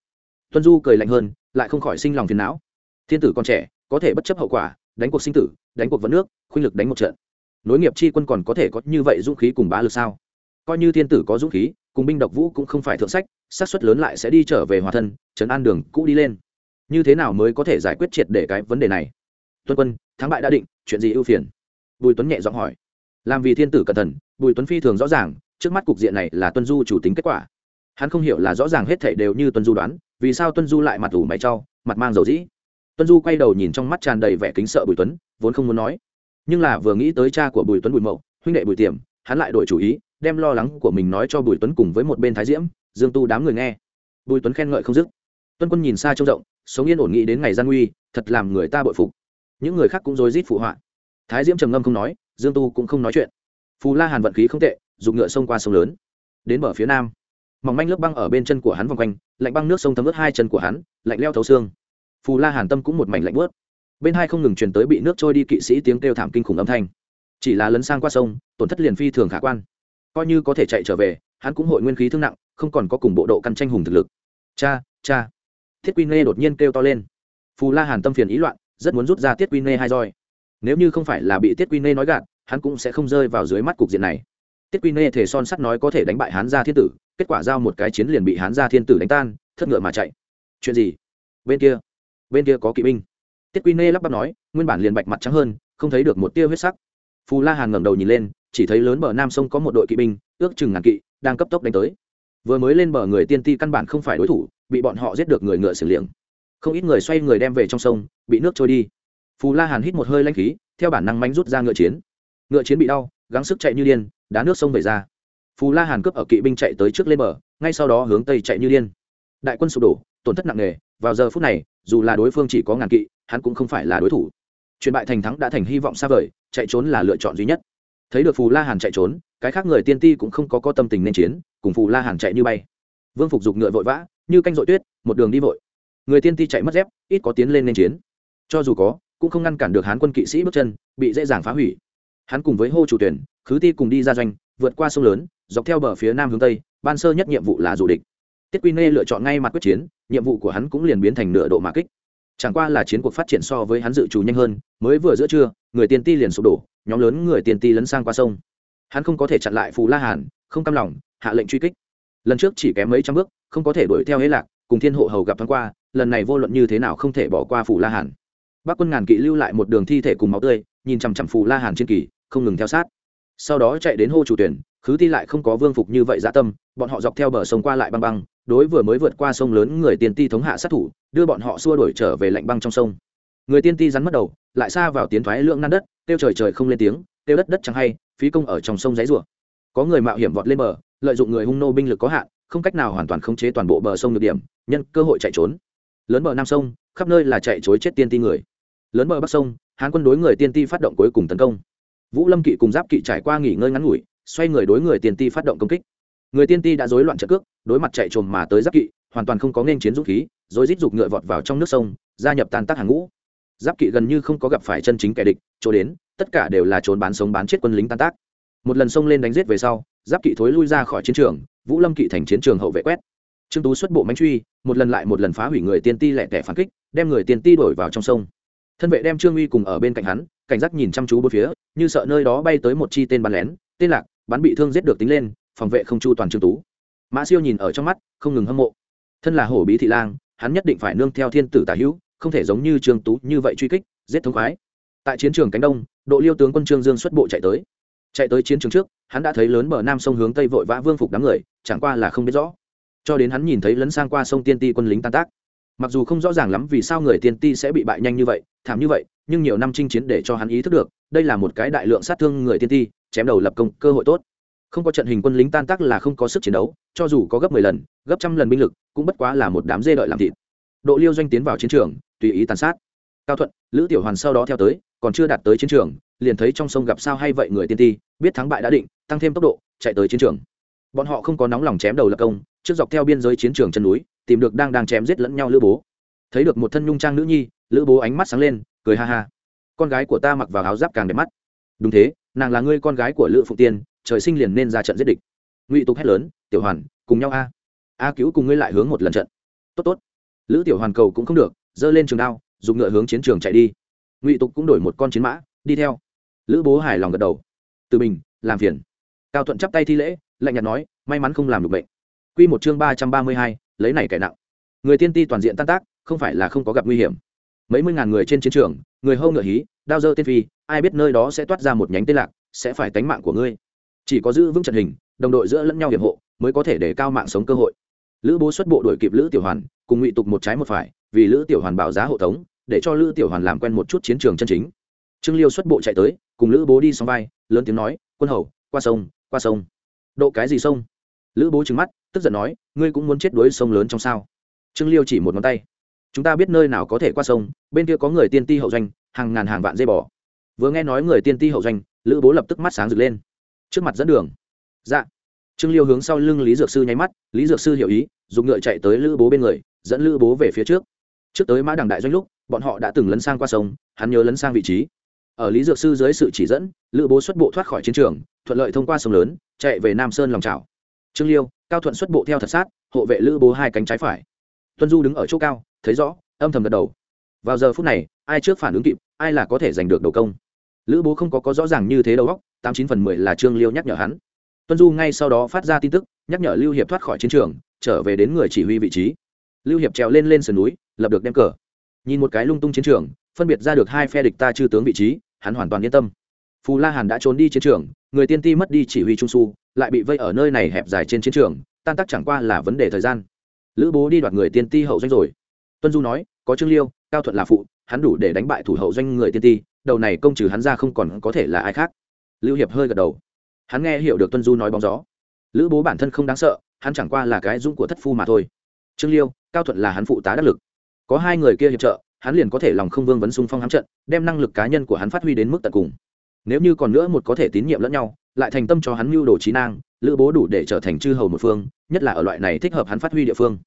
A: Tuân du cười lạnh hơn, lại không khỏi sinh lòng phiền não thiên tử còn trẻ, có thể bất chấp hậu quả, đánh cuộc sinh tử, đánh cuộc vận nước, khuynh lực đánh một trận. Nối nghiệp chi quân còn có thể có như vậy dũng khí cùng bá lực sao? Coi như thiên tử có dũng khí, cùng binh độc vũ cũng không phải thượng sách sát suất lớn lại sẽ đi trở về hòa thân, trấn an đường cũ đi lên. Như thế nào mới có thể giải quyết triệt để cái vấn đề này? Tuân quân, thắng bại đã định, chuyện gì ưu phiền? Bùi tuấn nhẹ giọng hỏi. Làm vì thiên tử cẩn thận, bùi tuấn phi thường rõ ràng, trước mắt cục diện này là tuân du chủ tính kết quả. Hắn không hiểu là rõ ràng hết thảy đều như tuân du đoán, vì sao tuân du lại mặt ủ mày trau mặt mang dầu dĩ tuân du quay đầu nhìn trong mắt tràn đầy vẻ kính sợ bùi tuấn, vốn không muốn nói. Nhưng là vừa nghĩ tới cha của bùi tuấn bùi mậu, huynh đệ bùi tiềm, hắn lại đổi chủ ý, đem lo lắng của mình nói cho bùi tuấn cùng với một bên thái diễm, dương tu đám người nghe. Bùi tuấn khen ngợi không dứt. Tuân quân nhìn xa trông rộng, sống yên ổn nghĩ đến ngày gian nguy, thật làm người ta bội phục. Những người khác cũng rối rít phụ họa. Thái diễm trầm ngâm không nói, dương tu cũng không nói chuyện. Phù la hàn vận khí không tệ dùng ngựa sông qua sông lớn, đến bờ phía nam. Mỏng manh lớp băng ở bên chân của hắn vòng quanh, lạnh băng nước sông thấm ướt hai chân của hắn, lạnh leo thấu xương phù la hàn tâm cũng một mảnh lạnh bớt bên hai không ngừng truyền tới bị nước trôi đi kỵ sĩ tiếng kêu thảm kinh khủng âm thanh. Chỉ là lấn sang qua sông, tổn thất liền phi thường khả quan. Coi như có thể chạy trở về, hắn cũng hội nguyên khí thương nặng, không còn có cùng bộ độ căn tranh hùng thực lực. Cha cha. Thiết quy nê đột nhiên kêu to lên. Phù la hàn tâm phiền ý loạn, rất muốn rút ra tiết quy nê hai roi. Nếu như không phải là bị tiết quy nê nói gạt, hắn cũng sẽ không rơi vào dưới mắt cục diện này. Tiết quy nê thể son sắt nói có thể đánh bại hán gia thiên tử, kết quả giao một cái chiến liền bị hán gia thiên tử đánh tan, thất ngựa mà chạy. Chuyện gì? Bên kia bên kia có kỵ binh. Tiết quy nê lắp bắp nói, nguyên bản liền bạch mặt trắng hơn, không thấy được một tia huyết sắc. Phù la hàn ngẩng đầu nhìn lên, chỉ thấy lớn bờ nam sông có một đội kỵ binh, ước chừng ngàn kỵ, đang cấp tốc đánh tới. Vừa mới lên bờ người tiên ti căn bản không phải đối thủ, bị bọn họ giết được người ngựa xử liệng không ít người xoay người đem về trong sông, bị nước trôi đi. Phù la hàn hít một hơi lanh khí, theo bản năng mánh rút ra ngựa chiến. Ngựa chiến bị đau, gắng sức chạy như điên, đá nước sông về ra. Phù la hàn cướp ở kỵ binh chạy tới trước lên bờ, ngay sau đó hướng tây chạy như điên. Đại quân sụp đổ, tổn thất nặng nề vào giờ phút này, dù là đối phương chỉ có ngàn kỵ, hắn cũng không phải là đối thủ. Chuyện bại thành thắng đã thành hy vọng xa vời, chạy trốn là lựa chọn duy nhất. Thấy được phù la hàn chạy trốn, cái khác người tiên ti cũng không có có tâm tình nên chiến, cùng phù la hàn chạy như bay. Vương phục dục ngựa vội vã, như canh dội tuyết, một đường đi vội. Người tiên ti chạy mất dép, ít có tiến lên nên chiến. Cho dù có, cũng không ngăn cản được hán quân kỵ sĩ bước chân, bị dễ dàng phá hủy. Hắn cùng với hô chủ tuyển, khứ ti cùng đi ra doanh, vượt qua sông lớn, dọc theo bờ phía nam hướng tây, ban sơ nhất nhiệm vụ là dù địch. Tiết quy nê lựa chọn ngay mặt quyết chiến nhiệm vụ của hắn cũng liền biến thành nửa độ mà kích. Chẳng qua là chiến cuộc phát triển so với hắn dự trù nhanh hơn, mới vừa giữa trưa, người tiên ti liền sụp đổ, nhóm lớn người tiên ti lấn sang qua sông. Hắn không có thể chặn lại phù la hàn, không cam lòng, hạ lệnh truy kích. Lần trước chỉ kém mấy trăm bước, không có thể đuổi theo hế lạc, cùng thiên hộ hầu gặp thoáng qua, lần này vô luận như thế nào không thể bỏ qua phù la hàn. Bác quân ngàn kỵ lưu lại một đường thi thể cùng máu tươi, nhìn chằm chằm phù la hàn trên kỳ, không ngừng theo sát. Sau đó chạy đến hô chủ tuyển khứ ti lại không có vương phục như vậy dã tâm, bọn họ dọc theo bờ sông qua lại băng băng, đối vừa mới vượt qua sông lớn người tiên ti thống hạ sát thủ, đưa bọn họ xua đuổi trở về lạnh băng trong sông. Người tiên ti rắn mất đầu, lại xa vào tiến thoái lưỡng nan đất tiêu trời trời không lên tiếng tiêu đất đất chẳng hay, phí công ở trong sông giấy rùa có người mạo hiểm vọt lên bờ, lợi dụng người hung nô binh lực có hạn, không cách nào hoàn toàn khống chế toàn bộ bờ sông được điểm, nhân cơ hội chạy trốn. Lớn bờ nam sông, khắp nơi là chạy chối chết tiên ti người. Lớn bờ bắc sông, hán quân đối người tiên ti phát động cuối cùng tấn công. Vũ lâm kỵ cùng giáp kỵ trải qua nghỉ ngơi ngắn ngủi xoay người đối người tiên ti phát động công kích. Người tiên ti đã rối loạn trận cước, đối mặt chạy trồm mà tới giáp kỵ, hoàn toàn không có nên chiến dũng khí, rồi rít giục ngựa vọt vào trong nước sông, gia nhập tàn tác hàng ngũ. Giáp kỵ gần như không có gặp phải chân chính kẻ địch, chỗ đến, tất cả đều là trốn bán sống bán chết quân lính tan tác. Một lần xông lên đánh giết về sau, giáp kỵ thối lui ra khỏi chiến trường, vũ lâm kỵ thành chiến trường hậu vệ quét. Trương tú xuất bộ mánh truy, một lần lại một lần phá hủy người tiên ti lẹ tẻ phản kích, đem người tiên ti đổi vào trong sông. Thân vệ đem trương uy cùng ở bên cạnh hắn, cảnh giác nhìn chăm chú bốn phía, như sợ nơi đó bay tới một chi tên bắn lén tên lạc, bắn bị thương giết được tính lên, phòng vệ không chu toàn trương tú. Mã siêu nhìn ở trong mắt, không ngừng hâm mộ. Thân là hổ bí thị lang, hắn nhất định phải nương theo thiên tử tả hữu, không thể giống như trương tú như vậy truy kích, giết thống khoái. Tại chiến trường cánh đông, độ liêu tướng quân trương dương xuất bộ chạy tới. Chạy tới chiến trường trước, hắn đã thấy lớn bờ nam sông hướng tây vội vã vương phục đám người, chẳng qua là không biết rõ. Cho đến hắn nhìn thấy lấn sang qua sông tiên ti quân lính tan tác. Mặc dù không rõ ràng lắm vì sao người tiên ti sẽ bị bại nhanh như vậy, thảm như vậy, nhưng nhiều năm chinh chiến để cho hắn ý thức được, đây là một cái đại lượng sát thương người tiên ti chém đầu lập công, cơ hội tốt. Không có trận hình quân lính tan tác là không có sức chiến đấu, cho dù có gấp mười lần, gấp trăm lần binh lực, cũng bất quá là một đám dê đợi làm thịt. Độ liêu doanh tiến vào chiến trường, tùy ý tàn sát. Cao thuận, lữ tiểu hoàn sau đó theo tới, còn chưa đạt tới chiến trường, liền thấy trong sông gặp sao hay vậy người tiên ti, biết thắng bại đã định, tăng thêm tốc độ, chạy tới chiến trường. Bọn họ không có nóng lòng chém đầu lập công, trước dọc theo biên giới chiến trường chân núi, tìm được đang đang chém giết lẫn nhau lữ bố. Thấy được một thân nhung trang nữ nhi, lữ bố ánh mắt sáng lên, cười ha ha. Con gái của ta mặc vào áo giáp càng đẹp mắt. Đúng thế nàng là ngươi con gái của lữ phụ tiên trời sinh liền nên ra trận giết địch ngụy tục hét lớn tiểu hoàn cùng nhau a a cứu cùng ngươi lại hướng một lần trận tốt tốt lữ tiểu hoàn cầu cũng không được giơ lên trường đao dùng ngựa hướng chiến trường chạy đi ngụy tục cũng đổi một con chiến mã đi theo lữ bố hài lòng gật đầu từ mình làm phiền cao thuận chắp tay thi lễ lạnh nhạt nói may mắn không làm được bệnh q một chương ba trăm ba mươi hai lấy này cải nặng người tiên ti toàn diện tan tác không phải là không có gặp nguy hiểm mấy mươi ngàn người trên chiến trường người hâu ngựa hí đao dơ tiên phi ai biết nơi đó sẽ toát ra một nhánh tên lạc, sẽ phải tánh mạng của ngươi. Chỉ có giữ vững trận hình, đồng đội giữa lẫn nhau hiệp hộ, mới có thể để cao mạng sống cơ hội. Lữ bố xuất bộ đội kịp lữ tiểu hoàn, cùng ngụy tục một trái một phải, vì lữ tiểu hoàn bảo giá hộ tống, để cho lữ tiểu hoàn làm quen một chút chiến trường chân chính. Trương liêu xuất bộ chạy tới, cùng lữ bố đi xong vai, lớn tiếng nói, quân hầu, qua sông qua sông. Độ cái gì sông? Lữ bố trừng mắt, tức giận nói, ngươi cũng muốn chết đuối sông lớn trong sao? Trương liêu chỉ một ngón tay. Chúng ta biết nơi nào có thể qua sông, bên kia có người tiên ti hậu doanh, hàng ngàn hàng vạn dây bò vừa nghe nói người tiên ti hậu doanh, lữ bố lập tức mắt sáng rực lên. Trước mặt dẫn đường. Dạ. Trương liêu hướng sau lưng lý dược sư nháy mắt, lý dược sư hiểu ý, dùng ngựa chạy tới lữ bố bên người, dẫn lữ bố về phía trước. Trước tới mã đằng đại doanh lúc, bọn họ đã từng lấn sang qua sông, hắn nhớ lấn sang vị trí. Ở lý dược sư dưới sự chỉ dẫn, lữ bố xuất bộ thoát khỏi chiến trường, thuận lợi thông qua sông lớn, chạy về nam sơn lòng trào trương liêu, cao thuận xuất bộ theo thật sát, hộ vệ lữ bố hai cánh trái phải. Tuân du đứng ở chỗ cao, thấy rõ, âm thầm gật đầu. Vào giờ phút này, ai trước phản ứng kịp, ai là có thể giành được đầu công? Lữ bố không có có rõ ràng như thế đầu góc tám chín phần mười là trương liêu nhắc nhở hắn. Tuân du ngay sau đó phát ra tin tức, nhắc nhở lưu hiệp thoát khỏi chiến trường, trở về đến người chỉ huy vị trí. Lưu hiệp trèo lên lên sườn núi, lập được đem cờ. Nhìn một cái lung tung chiến trường, phân biệt ra được hai phe địch ta chư tướng vị trí, hắn hoàn toàn yên tâm. Phù la hàn đã trốn đi chiến trường, người tiên ti mất đi chỉ huy trung su lại bị vây ở nơi này hẹp dài trên chiến trường, tan tác chẳng qua là vấn đề thời gian. Lữ bố đi đoạt người tiên ti hậu doanh rồi. Tuân du nói, có trương liêu, cao thuận là phụ, hắn đủ để đánh bại thủ hậu doanh người tiên ti đầu này công trừ hắn ra không còn có thể là ai khác. Lưu hiệp hơi gật đầu. Hắn nghe hiểu được tuân du nói bóng gió. Lữ bố bản thân không đáng sợ, hắn chẳng qua là cái dũng của thất phu mà thôi. Trương liêu, cao thuận là hắn phụ tá đắc lực. Có hai người kia hiệp trợ, hắn liền có thể lòng không vương vấn xung phong hám trận, đem năng lực cá nhân của hắn phát huy đến mức tận cùng. Nếu như còn nữa một có thể tín nhiệm lẫn nhau, lại thành tâm cho hắn mưu đồ trí năng, lữ bố đủ để trở thành chư hầu một phương, nhất là ở loại này thích hợp hắn phát huy địa phương.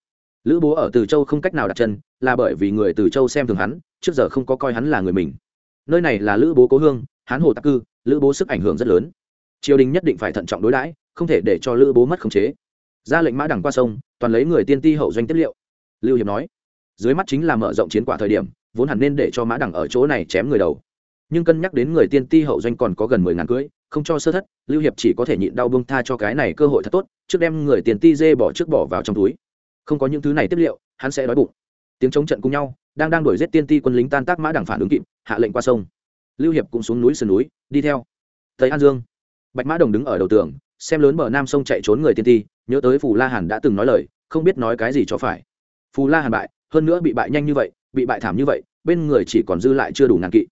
A: Lữ bố ở từ châu không cách nào đặt chân, là bởi vì người từ châu xem thường hắn, trước giờ không có coi hắn là người mình nơi này là lữ bố cố hương, hán hồ tắc cư, lữ bố sức ảnh hưởng rất lớn. Triều đình nhất định phải thận trọng đối đãi, không thể để cho lữ bố mất khống chế. Ra lệnh mã đằng qua sông, toàn lấy người tiên ti hậu doanh tiết liệu. Lưu hiệp nói, dưới mắt chính là mở rộng chiến quả thời điểm, vốn hẳn nên để cho mã đằng ở chỗ này chém người đầu. Nhưng cân nhắc đến người tiên ti hậu doanh còn có gần mười ngàn cưới, không cho sơ thất, lưu hiệp chỉ có thể nhịn đau bông tha cho cái này cơ hội thật tốt, trước đem người tiền ti dê bỏ trước bỏ vào trong túi. Không có những thứ này tiếp liệu, hắn sẽ đói bụng tiếng chống trận cùng nhau, đang đang đuổi giết tiên ti quân lính tan tác mã đảng phản ứng kịp, hạ lệnh qua sông. Lưu hiệp cũng xuống núi sườn núi, đi theo. Tây an dương. Bạch mã đồng đứng ở đầu tường, xem lớn bờ nam sông chạy trốn người tiên ti, nhớ tới phù la hàn đã từng nói lời, không biết nói cái gì cho phải. Phù la hàn bại, hơn nữa bị bại nhanh như vậy, bị bại thảm như vậy, bên người chỉ còn dư lại chưa đủ ngàn kỵ.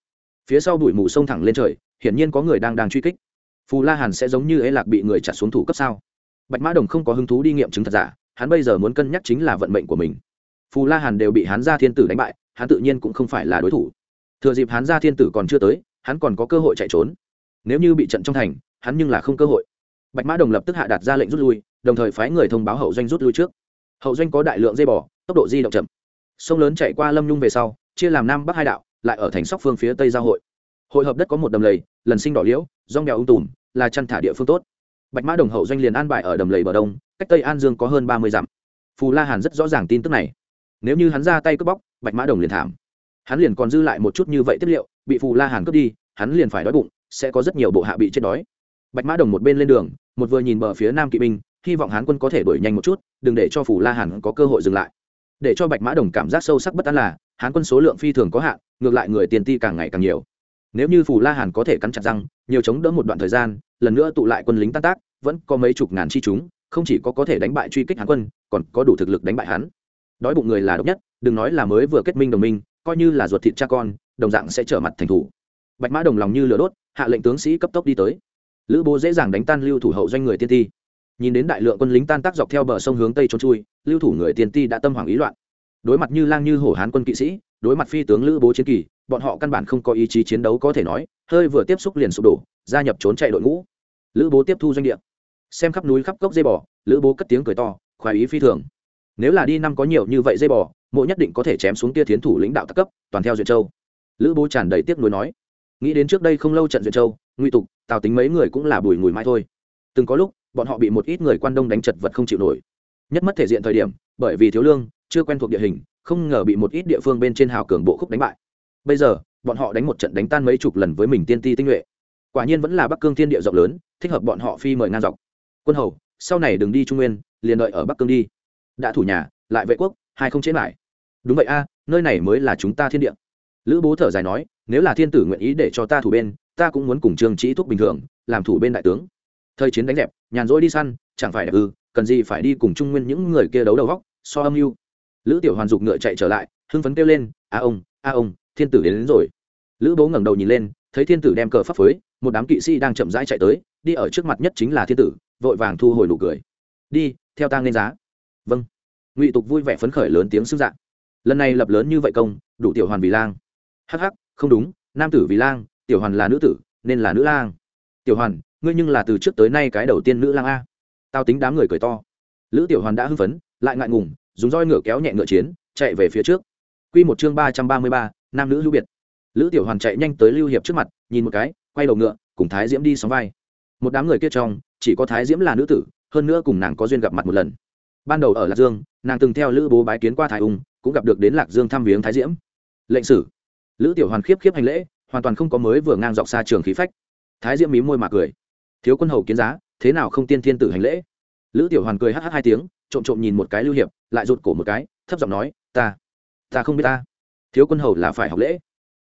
A: Phía sau bụi mù sông thẳng lên trời, hiển nhiên có người đang đang truy kích. Phù la hàn sẽ giống như ấy lạc bị người chặt xuống thủ cấp sao? Bạch mã đồng không có hứng thú đi nghiệm chứng thật giả, hắn bây giờ muốn cân nhắc chính là vận mệnh của mình phù la hàn đều bị hắn gia thiên tử đánh bại, hắn tự nhiên cũng không phải là đối thủ. Thừa dịp hắn gia thiên tử còn chưa tới, hắn còn có cơ hội chạy trốn. Nếu như bị trận trong thành, hắn nhưng là không cơ hội. Bạch mã đồng lập tức hạ đặt ra lệnh rút lui, đồng thời phái người thông báo hậu doanh rút lui trước. Hậu doanh có đại lượng dây bò, tốc độ di động chậm. Sông lớn chạy qua lâm nhung về sau, chia làm nam bắc hai đạo, lại ở thành sóc phương phía tây giao hội. Hội hợp đất có một đầm lầy, lần sinh đỏ liễu, rong đèo ung tùm, là chăn thả địa phương tốt. Bạch mã đồng hậu doanh liền an bài ở đầm lầy bờ đông, cách tây an dương có hơn ba mươi dặm. Phù la hàn rất rõ ràng tin tức này nếu như hắn ra tay cướp bóc, bạch mã đồng liền thảm. Hắn liền còn dư lại một chút như vậy tiếp liệu, bị phù la hàn cướp đi, hắn liền phải đói bụng, sẽ có rất nhiều bộ hạ bị chết đói. Bạch mã đồng một bên lên đường, một vừa nhìn bờ phía nam kỵ binh, hy vọng hán quân có thể đuổi nhanh một chút, đừng để cho phù la hàn có cơ hội dừng lại. Để cho bạch mã đồng cảm giác sâu sắc bất an là, hán quân số lượng phi thường có hạn, ngược lại người tiền ti càng ngày càng nhiều. Nếu như phù la hàn có thể cắn chặt răng, nhiều chống đỡ một đoạn thời gian, lần nữa tụ lại quân lính tan tác, vẫn có mấy chục ngàn chi chúng, không chỉ có có thể đánh bại truy kích hán quân, còn có đủ thực lực đánh bại hắn đói bụng người là độc nhất, đừng nói là mới vừa kết minh đồng minh, coi như là ruột thịt cha con, đồng dạng sẽ trở mặt thành thủ. Bạch mã đồng lòng như lửa đốt, hạ lệnh tướng sĩ cấp tốc đi tới. Lữ bố dễ dàng đánh tan lưu thủ hậu doanh người tiên ti. Nhìn đến đại lượng quân lính tan tác dọc theo bờ sông hướng tây trốn chui, lưu thủ người tiên ti đã tâm hoảng ý loạn. Đối mặt như lang như hổ hán quân kỵ sĩ, đối mặt phi tướng lữ bố chiến kỳ, bọn họ căn bản không có ý chí chiến đấu có thể nói, hơi vừa tiếp xúc liền sụp đổ, gia nhập trốn chạy đội ngũ. Lữ bố tiếp thu doanh địa. Xem khắp núi khắp cốc dây bò, lữ bố cất tiếng cười to, khoái ý phi thường nếu là đi năm có nhiều như vậy dây bò, mộ nhất định có thể chém xuống tia thiến thủ lãnh đạo các cấp, toàn theo duyệt châu. Lữ bố tràn đầy tiếc nuối nói. Nghĩ đến trước đây không lâu trận duyệt châu nguy tục, tào tính mấy người cũng là bùi ngùi mãi thôi. Từng có lúc, bọn họ bị một ít người quan đông đánh chật vật không chịu nổi. Nhất mất thể diện thời điểm, bởi vì thiếu lương, chưa quen thuộc địa hình, không ngờ bị một ít địa phương bên trên hào cường bộ khúc đánh bại. Bây giờ, bọn họ đánh một trận đánh tan mấy chục lần với mình tiên ti tinh nhuệ. Quả nhiên vẫn là bắc cương thiên địa rộng lớn, thích hợp bọn họ phi mời ngang dọc. Quân hầu, sau này đừng đi trung nguyên, liền đợi ở bắc cương đi đã thủ nhà lại vệ quốc hai không chế lại. Đúng vậy a nơi này mới là chúng ta thiên địa. Lữ bố thở dài nói nếu là thiên tử nguyện ý để cho ta thủ bên ta cũng muốn cùng trương trí thúc bình thường làm thủ bên đại tướng. Thời chiến đánh đẹp nhàn rỗi đi săn chẳng phải đẹp ư cần gì phải đi cùng trung nguyên những người kia đấu đầu góc so âm mưu. Lữ tiểu hoàn dục ngựa chạy trở lại hưng phấn kêu lên a ông a ông thiên tử đến, đến rồi. Lữ bố ngẩng đầu nhìn lên thấy thiên tử đem cờ pháp phới một đám kỵ sĩ đang chậm rãi chạy tới đi ở trước mặt nhất chính là thiên tử vội vàng thu hồi nụ cười. Đi theo ta lên giá vâng. Ngụy tục vui vẻ phấn khởi lớn tiếng xưng dạng. Lần này lập lớn như vậy công, đủ tiểu hoàn vì lang. Hắc hắc, không đúng, nam tử vì lang, tiểu hoàn là nữ tử, nên là nữ lang. Tiểu hoàn, ngươi nhưng là từ trước tới nay cái đầu tiên nữ lang a. Tao tính đám người cười to. Lữ tiểu hoàn đã hưng phấn, lại ngại ngùng, dùng roi ngựa kéo nhẹ ngựa chiến, chạy về phía trước. Quy một chương ba trăm ba mươi ba, nam nữ lưu biệt. Lữ tiểu hoàn chạy nhanh tới lưu hiệp trước mặt, nhìn một cái, quay đầu ngựa, cùng thái diễm đi sóng vai. Một đám người kia trong, chỉ có thái diễm là nữ tử, hơn nữa cùng nàng có duyên gặp mặt một lần ban đầu ở lạc dương, nàng từng theo lữ bố bái kiến qua thái ung, cũng gặp được đến lạc dương thăm viếng thái diễm. Lệnh sử. Lữ tiểu hoàn khiếp khiếp hành lễ, hoàn toàn không có mới vừa ngang dọc xa trường khí phách. Thái diễm mí môi mà cười. Thiếu quân hầu kiến giá, thế nào không tiên thiên tử hành lễ? Lữ tiểu hoàn cười hh hai tiếng, trộm trộm nhìn một cái lưu hiệp, lại rụt cổ một cái, thấp giọng nói, ta ta không biết ta. Thiếu quân hầu là phải học lễ.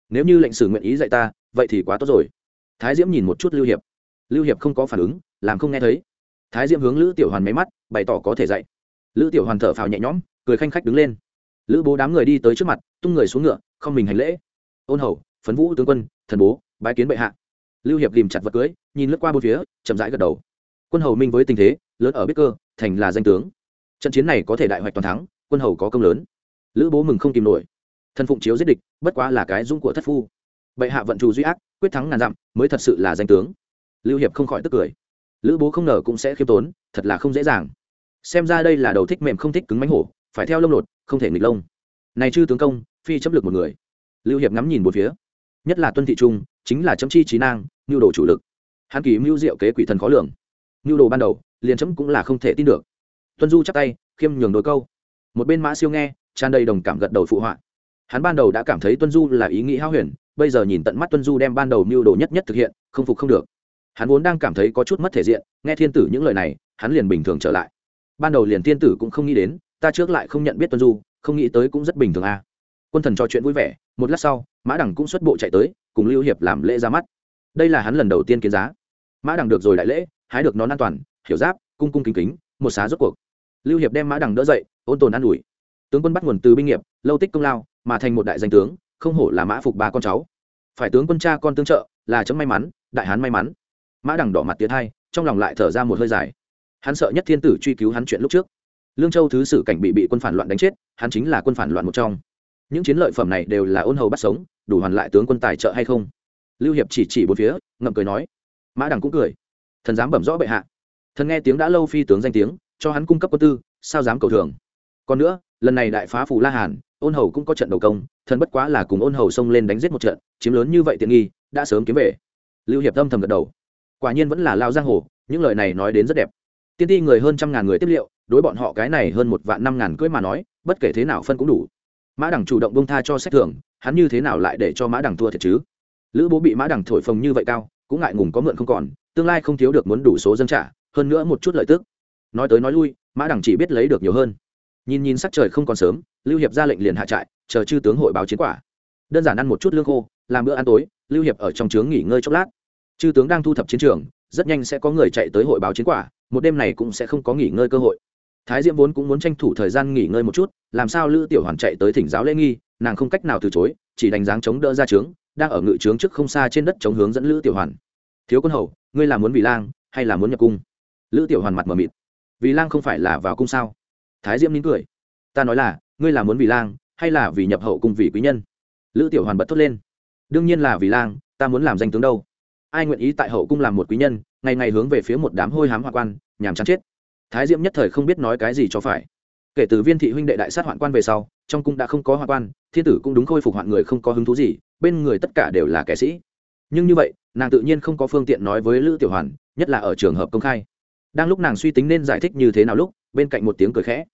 A: Nếu như lệnh sử nguyện ý dạy ta, vậy thì quá tốt rồi. Thái diễm nhìn một chút lưu hiệp. Lưu hiệp không có phản ứng, làm không nghe thấy. Thái diễm hướng lữ tiểu hoàn máy mắt, bày tỏ có thể dạy lữ tiểu hoàn thở phào nhẹ nhõm, cười khanh khách đứng lên. Lữ bố đám người đi tới trước mặt, tung người xuống ngựa, không mình hành lễ. Ôn hầu, phấn vũ tướng quân, thần bố, bái kiến bệ hạ. Lưu hiệp ghìm chặt vật cưới, nhìn lướt qua bốn phía, chậm rãi gật đầu. Quân hầu minh với tình thế, lớn ở biết cơ, thành là danh tướng. Trận chiến này có thể đại hoạch toàn thắng, quân hầu có công lớn. Lữ bố mừng không kìm nổi. Thân phụng chiếu giết địch, bất quá là cái dung của thất phu. Bệ hạ vận trù duy ác, quyết thắng ngàn dặm, mới thật sự là danh tướng. Lưu hiệp không khỏi tức cười. Lữ bố không ngờ cũng sẽ khiêm tốn, thật là không dễ dàng xem ra đây là đầu thích mềm không thích cứng mánh hổ, phải theo lông lột, không thể nghịch lông. Này chư tướng công, phi chấp lực một người. Lưu hiệp ngắm nhìn một phía. Nhất là tuân thị trung, chính là chấm chi trí nang nhu đồ chủ lực. Hắn kỳ mưu diệu kế quỷ thần khó lường. Nhu đồ ban đầu, liền chấm cũng là không thể tin được. Tuân du chắc tay, khiêm nhường đôi câu. Một bên mã siêu nghe, tràn đầy đồng cảm gật đầu phụ họa. Hắn ban đầu đã cảm thấy tuân du là ý nghĩ hao huyền, bây giờ nhìn tận mắt tuân du đem ban đầu mưu đồ nhất nhất thực hiện, không phục không được. Hắn vốn đang cảm thấy có chút mất thể diện, nghe thiên tử những lời này, hắn liền bình thường trở lại ban đầu liền tiên tử cũng không nghĩ đến, ta trước lại không nhận biết tuân du, không nghĩ tới cũng rất bình thường a à. quân thần trò chuyện vui vẻ, một lát sau, mã đẳng cũng xuất bộ chạy tới, cùng lưu hiệp làm lễ ra mắt. Đây là hắn lần đầu tiên kiến giá. Mã đẳng được rồi đại lễ, hái được nón an toàn, hiểu giáp, cung cung kính kính, một xá rốt cuộc. Lưu hiệp đem mã đẳng đỡ dậy, ôn tồn an ủi. Tướng quân bắt nguồn từ binh nghiệp, lâu tích công lao, mà thành một đại danh tướng, không hổ là mã phục ba con cháu. Phải tướng quân cha con tương trợ, là chấm may mắn, đại hán may mắn. Mã đằng đỏ mặt tiến hai, trong lòng lại thở ra một hơi dài hắn sợ nhất thiên tử truy cứu hắn chuyện lúc trước. Lương châu thứ sử cảnh bị bị quân phản loạn đánh chết, hắn chính là quân phản loạn một trong. Những chiến lợi phẩm này đều là ôn hầu bắt sống, đủ hoàn lại tướng quân tài trợ hay không? Lưu hiệp chỉ chỉ bốn phía, ngậm cười nói. Mã đằng cũng cười. Thần dám bẩm rõ bệ hạ. Thần nghe tiếng đã lâu phi tướng danh tiếng, cho hắn cung cấp quân tư, sao dám cầu thường? Còn nữa, lần này đại phá phủ la hàn, ôn hầu cũng có trận đầu công, thần bất quá là cùng ôn hầu xông lên đánh giết một trận, chiếm lớn như vậy tiện nghi, đã sớm kiếm về. Lưu hiệp âm thầm gật đầu. Quả nhiên vẫn là lao giang hồ, những lời này nói đến rất đẹp tiên ti người hơn trăm ngàn người tiếp liệu, đối bọn họ cái này hơn một vạn năm ngàn cưỡi mà nói, bất kể thế nào phân cũng đủ. Mã đẳng chủ động bông tha cho xét thưởng hắn như thế nào lại để cho mã đẳng thua thiệt chứ? Lữ bố bị mã đẳng thổi phồng như vậy cao, cũng ngại ngùng có mượn không còn, tương lai không thiếu được muốn đủ số dân trả, hơn nữa một chút lợi tức. Nói tới nói lui, mã đẳng chỉ biết lấy được nhiều hơn. Nhìn nhìn sắc trời không còn sớm, lưu hiệp ra lệnh liền hạ trại, chờ chư tướng hội báo chiến quả. Đơn giản ăn một chút lương khô, làm bữa ăn tối, lưu hiệp ở trong trướng nghỉ ngơi chốc lát. Chư tướng đang thu thập chiến trường, rất nhanh sẽ có người chạy tới hội báo chiến quả một đêm này cũng sẽ không có nghỉ ngơi cơ hội. Thái diễm vốn cũng muốn tranh thủ thời gian nghỉ ngơi một chút, làm sao lữ tiểu hoàn chạy tới thỉnh giáo lễ nghi, nàng không cách nào từ chối, chỉ đánh dáng chống đỡ ra trướng, đang ở ngự trướng trước không xa trên đất chống hướng dẫn lữ tiểu hoàn. Thiếu quân hầu, ngươi là muốn vì lang hay là muốn nhập cung? Lữ tiểu hoàn mặt mờ mịt. Vì lang không phải là vào cung sao? Thái diễm nín cười. Ta nói là, ngươi là muốn vì lang hay là vì nhập hậu cung vì quý nhân? Lữ tiểu hoàn bật thốt lên. Đương nhiên là vì lang, ta muốn làm danh tướng đâu. Ai nguyện ý tại hậu cung làm một quý nhân ngày ngày hướng về phía một đám hôi hám hoạn quan, nhàm chán chết. Thái diễm nhất thời không biết nói cái gì cho phải. Kể từ viên thị huynh đệ đại sát hoạn quan về sau, trong cung đã không có hoạn quan, thiên tử cũng đúng khôi phục hoạn người không có hứng thú gì, bên người tất cả đều là kẻ sĩ. Nhưng như vậy, nàng tự nhiên không có phương tiện nói với lữ tiểu hoàn, nhất là ở trường hợp công khai. Đang lúc nàng suy tính nên giải thích như thế nào lúc, bên cạnh một tiếng cười khẽ.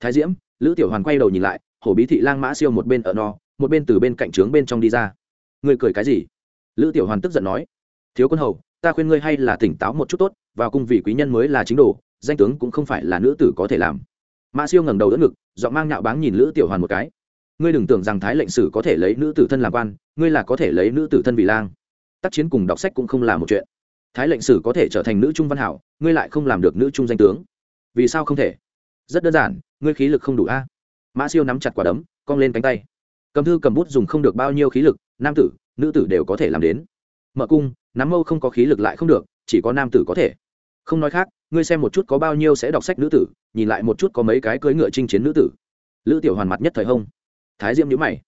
A: Thái diễm, lữ tiểu hoàn quay đầu nhìn lại, hổ bí thị lang mã siêu một bên ở no, một bên từ bên cạnh trướng bên trong đi ra. Người cười cái gì? Lữ tiểu hoàn tức giận nói. Thiếu quân hầu ta khuyên ngươi hay là tỉnh táo một chút tốt, vào cung vị quý nhân mới là chính đồ, danh tướng cũng không phải là nữ tử có thể làm. Mã siêu ngẩng đầu đỡ ngực, giọng mang nhạo báng nhìn lữ tiểu hoàn một cái. Ngươi đừng tưởng rằng thái lệnh sử có thể lấy nữ tử thân làm quan, ngươi là có thể lấy nữ tử thân vì lang. Tác chiến cùng đọc sách cũng không là một chuyện. Thái lệnh sử có thể trở thành nữ trung văn hảo, ngươi lại không làm được nữ trung danh tướng. Vì sao không thể? Rất đơn giản, ngươi khí lực không đủ a. Mã siêu nắm chặt quả đấm, cong lên cánh tay. Cầm thư cầm bút dùng không được bao nhiêu khí lực, nam tử, nữ tử đều có thể làm đến. Mở cung nắm mâu không có khí lực lại không được, chỉ có nam tử có thể. Không nói khác, ngươi xem một chút có bao nhiêu sẽ đọc sách nữ tử, nhìn lại một chút có mấy cái cưỡi ngựa chinh chiến nữ tử. Lữ tiểu hoàn mặt nhất thời hông. Thái diễm nhữ mày.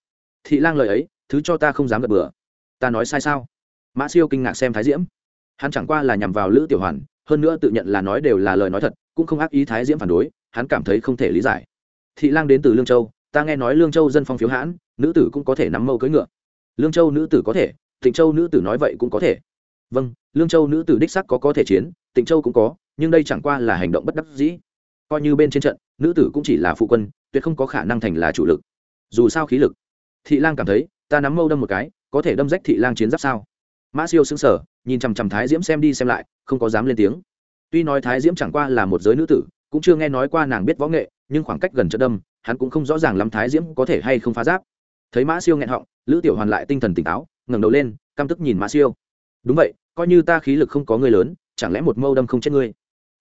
A: Thị lang lời ấy, thứ cho ta không dám gật bừa. Ta nói sai sao? Mã siêu kinh ngạc xem thái diễm. Hắn chẳng qua là nhằm vào lữ tiểu hoàn, hơn nữa tự nhận là nói đều là lời nói thật, cũng không ác ý thái diễm phản đối, hắn cảm thấy không thể lý giải. Thị lang đến từ lương châu, ta nghe nói lương châu dân phong phiếu hãn, nữ tử cũng có thể nắm mâu cưỡi ngựa. Lương châu nữ tử có thể tịnh châu nữ tử nói vậy cũng có thể vâng lương châu nữ tử đích sắc có có thể chiến, tịnh châu cũng có, nhưng đây chẳng qua là hành động bất đắc dĩ. Coi như bên trên trận, nữ tử cũng chỉ là phụ quân, tuyệt không có khả năng thành là chủ lực. Dù sao khí lực. Thị lang cảm thấy, ta nắm mâu đâm một cái, có thể đâm rách thị lang chiến giáp sao? Mã siêu xứng sở nhìn chằm chằm thái diễm xem đi xem lại, không có dám lên tiếng. Tuy nói thái diễm chẳng qua là một giới nữ tử, cũng chưa nghe nói qua nàng biết võ nghệ, nhưng khoảng cách gần trận đâm, hắn cũng không rõ ràng lắm thái diễm có thể hay không phá giáp. Thấy mã siêu nghẹn họng, lữ tiểu hoàn lại tinh thần tỉnh táo, ngẩng đầu lên, căm tức nhìn mã siêu. Đúng vậy coi như ta khí lực không có ngươi lớn, chẳng lẽ một mâu đâm không chết ngươi?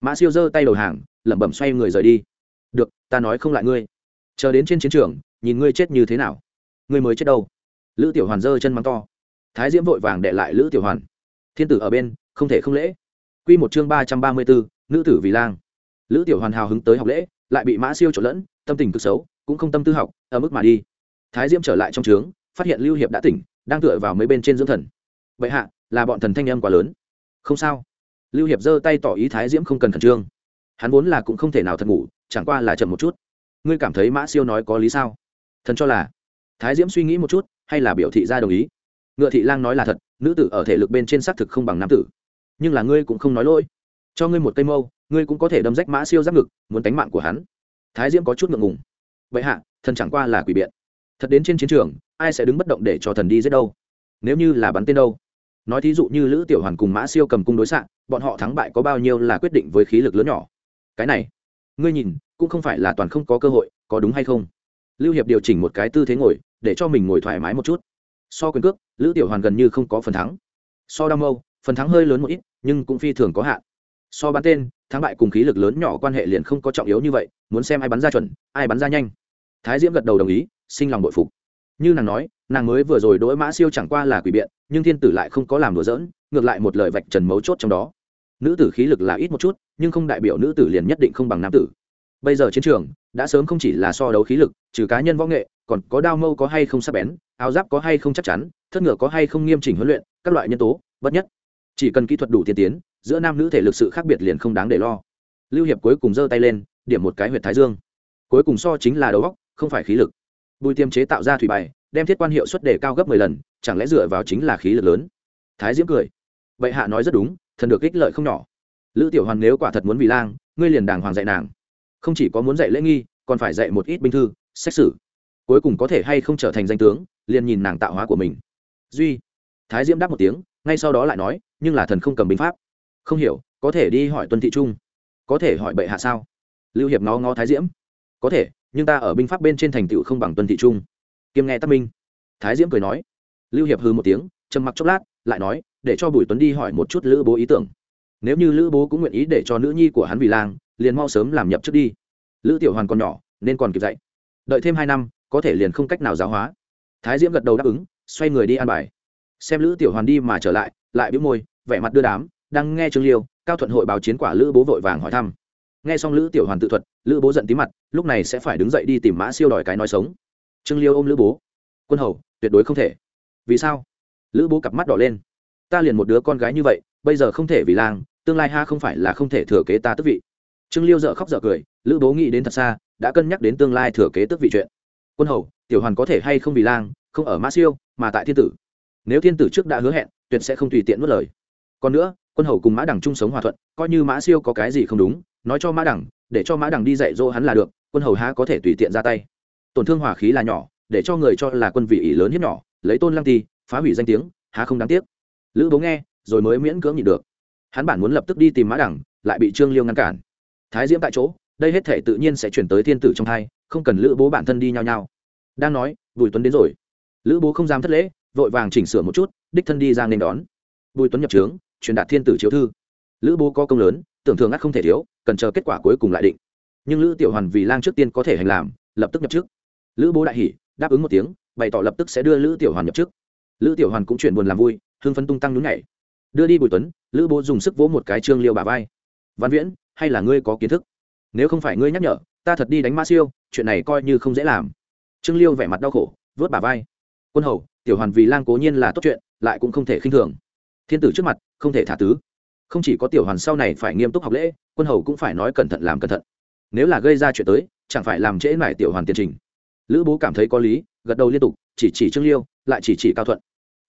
A: Mã siêu giơ tay đầu hàng, lẩm bẩm xoay người rời đi. Được, ta nói không lại ngươi. Chờ đến trên chiến trường, nhìn ngươi chết như thế nào. Ngươi mới chết đâu? Lữ tiểu hoàn giơ chân mắng to. Thái diễm vội vàng đệ lại lữ tiểu hoàn. Thiên tử ở bên, không thể không lễ. Quy một chương ba trăm ba mươi bốn, nữ tử vì lang. Lữ tiểu hoàn hào hứng tới học lễ, lại bị mã siêu trộn lẫn, tâm tình cực xấu, cũng không tâm tư học, ở mức mà đi. Thái diễm trở lại trong trướng, phát hiện lưu hiệp đã tỉnh, đang tựa vào mấy bên trên dưỡng thần. Bệ hạ là bọn thần thanh âm quá lớn. Không sao. Lưu hiệp giơ tay tỏ ý thái diễm không cần khẩn trương. Hắn vốn là cũng không thể nào thật ngủ, chẳng qua là chậm một chút. Ngươi cảm thấy mã siêu nói có lý sao? Thần cho là. Thái diễm suy nghĩ một chút, hay là biểu thị ra đồng ý? Ngựa thị lang nói là thật, nữ tử ở thể lực bên trên xác thực không bằng nam tử. Nhưng là ngươi cũng không nói lỗi. Cho ngươi một cây mâu, ngươi cũng có thể đâm rách mã siêu giáp ngực, muốn tánh mạng của hắn. Thái diễm có chút ngượng ngùng. Vậy hạ, thần chẳng qua là quỷ biện. Thật đến trên chiến trường, ai sẽ đứng bất động để cho thần đi giết đâu? Nếu như là bắn tên đâu? Nói thí dụ như lữ tiểu hoàn cùng mã siêu cầm cung đối xạ, bọn họ thắng bại có bao nhiêu là quyết định với khí lực lớn nhỏ. Cái này, ngươi nhìn, cũng không phải là toàn không có cơ hội, có đúng hay không? Lưu hiệp điều chỉnh một cái tư thế ngồi, để cho mình ngồi thoải mái một chút. So quyền cước, lữ tiểu hoàn gần như không có phần thắng. So đao mâu, phần thắng hơi lớn một ít, nhưng cũng phi thường có hạn. So bắn tên, thắng bại cùng khí lực lớn nhỏ quan hệ liền không có trọng yếu như vậy, muốn xem ai bắn ra chuẩn, ai bắn ra nhanh. Thái diễm gật đầu đồng ý, sinh lòng bội phục. Như nàng nói nàng mới vừa rồi đỗi mã siêu chẳng qua là quỷ biện, nhưng thiên tử lại không có làm đùa giỡn, ngược lại một lời vạch trần mấu chốt trong đó. Nữ tử khí lực là ít một chút, nhưng không đại biểu nữ tử liền nhất định không bằng nam tử. Bây giờ chiến trường, đã sớm không chỉ là so đấu khí lực, trừ cá nhân võ nghệ, còn có đao mâu có hay không sắc bén, áo giáp có hay không chắc chắn, thất ngựa có hay không nghiêm chỉnh huấn luyện, các loại nhân tố, bất nhất. Chỉ cần kỹ thuật đủ tiên tiến, giữa nam nữ thể lực sự khác biệt liền không đáng để lo. Lưu hiệp cuối cùng giơ tay lên, điểm một cái huyệt thái dương. Cuối cùng so chính là đầu góc không phải khí lực bùi tiêm chế tạo ra thủy bài, đem thiết quan hiệu suất đề cao gấp mười lần, chẳng lẽ dựa vào chính là khí lực lớn? Thái diễm cười. Bệ hạ nói rất đúng, thần được ích lợi không nhỏ. Lữ tiểu hoàn nếu quả thật muốn vì lang, ngươi liền đàng hoàng dạy nàng. Không chỉ có muốn dạy lễ nghi, còn phải dạy một ít binh thư, xét xử. Cuối cùng có thể hay không trở thành danh tướng, liền nhìn nàng tạo hóa của mình. Duy. Thái diễm đáp một tiếng, ngay sau đó lại nói, nhưng là thần không cầm binh pháp. Không hiểu, có thể đi hỏi tuân thị trung. Có thể hỏi bệ hạ sao? Lưu hiệp nó ngó thái diễm. Có thể nhưng ta ở binh pháp bên trên thành tựu không bằng tuân thị trung. Kiêm nghe tắc minh. Thái diễm cười nói. Lưu hiệp hư một tiếng, trầm mặc chốc lát, lại nói, để cho bùi tuấn đi hỏi một chút lữ bố ý tưởng. Nếu như lữ bố cũng nguyện ý để cho nữ nhi của hắn vì lang, liền mau sớm làm nhập trước đi. Lữ tiểu hoàn còn nhỏ, nên còn kịp dạy. Đợi thêm hai năm, có thể liền không cách nào giáo hóa. Thái diễm gật đầu đáp ứng, xoay người đi ăn bài. Xem lữ tiểu hoàn đi mà trở lại lại bĩu môi, vẻ mặt đưa đám, đang nghe trương liêu, cao thuận hội báo chiến quả lữ bố vội vàng hỏi thăm nghe xong lữ tiểu hoàn tự thuật, lữ bố giận tí mặt, lúc này sẽ phải đứng dậy đi tìm mã siêu đòi cái nói sống. Trương liêu ôm lữ bố. Quân hầu, tuyệt đối không thể. Vì sao? Lữ bố cặp mắt đỏ lên. Ta liền một đứa con gái như vậy, bây giờ không thể vì lang, tương lai ha không phải là không thể thừa kế ta tức vị. Trương liêu dợ khóc dợ cười, lữ bố nghĩ đến thật xa, đã cân nhắc đến tương lai thừa kế tức vị chuyện. Quân hầu, tiểu hoàn có thể hay không vì lang, không ở mã siêu, mà tại thiên tử. Nếu thiên tử trước đã hứa hẹn, tuyệt sẽ không tùy tiện mất lời. Còn nữa, quân hầu cùng mã đẳng chung sống hòa thuận, coi như mã siêu có cái gì không đúng nói cho mã đẳng, để cho mã đẳng đi dạy dỗ hắn là được, quân hầu há có thể tùy tiện ra tay. Tổn thương hỏa khí là nhỏ, để cho người cho là quân vị ỷ lớn hiếp nhỏ, lấy tôn lăng ti, phá hủy danh tiếng, há không đáng tiếc. Lữ bố nghe, rồi mới miễn cưỡng nhịn được. Hắn bản muốn lập tức đi tìm mã đẳng, lại bị trương liêu ngăn cản. Thái diễm tại chỗ, đây hết thể tự nhiên sẽ chuyển tới thiên tử trong thai, không cần lữ bố bản thân đi nhau nhau đang nói, bùi tuấn đến rồi. Lữ bố không dám thất lễ, vội vàng chỉnh sửa một chút, đích thân đi ra nên đón. Bùi tuấn nhập trướng, truyền đạt thiên tử chiếu thư lữ bố có công lớn, tưởng thường ắt không thể thiếu, cần chờ kết quả cuối cùng lại định. Nhưng lữ tiểu hoàn vì lang trước tiên có thể hành làm, lập tức nhập chức. Lữ bố đại hỉ, đáp ứng một tiếng, bày tỏ lập tức sẽ đưa lữ tiểu hoàn nhập chức. Lữ tiểu hoàn cũng chuyển buồn làm vui, hưng phấn tung tăng nhún nhảy. Đưa đi bùi tuấn, lữ bố dùng sức vỗ một cái trương liêu bà vai. Văn viễn, hay là ngươi có kiến thức? Nếu không phải ngươi nhắc nhở, ta thật đi đánh ma siêu, chuyện này coi như không dễ làm. Trương liêu vẻ mặt đau khổ, vớt bà vai. Quân hầu, tiểu hoàn vì lang cố nhiên là tốt chuyện, lại cũng không thể khinh thường. Thiên tử trước mặt, không thể thả tứ không chỉ có tiểu hoàn sau này phải nghiêm túc học lễ, quân hầu cũng phải nói cẩn thận làm cẩn thận. Nếu là gây ra chuyện tới, chẳng phải làm trễ mải tiểu hoàn tiền trình. Lữ bố cảm thấy có lý, gật đầu liên tục, chỉ chỉ trương liêu, lại chỉ chỉ cao thuận.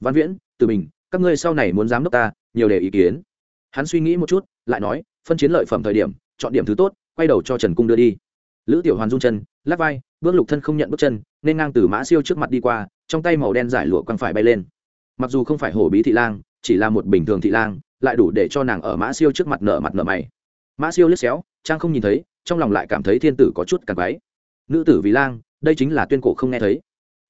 A: Văn viễn, từ mình các ngươi sau này muốn giám đốc ta, nhiều đề ý kiến. Hắn suy nghĩ một chút, lại nói, phân chiến lợi phẩm thời điểm, chọn điểm thứ tốt, quay đầu cho trần cung đưa đi. Lữ tiểu hoàn run chân, lắc vai, bước lục thân không nhận bước chân, nên ngang từ mã siêu trước mặt đi qua, trong tay màu đen giải lụa quăng phải bay lên. Mặc dù không phải hổ bí thị lang, chỉ là một bình thường thị lang lại đủ để cho nàng ở mã siêu trước mặt nở mặt nở mày. Mã siêu liếc xéo, trang không nhìn thấy, trong lòng lại cảm thấy thiên tử có chút càng váy nữ tử vì lang, đây chính là tuyên cổ không nghe thấy.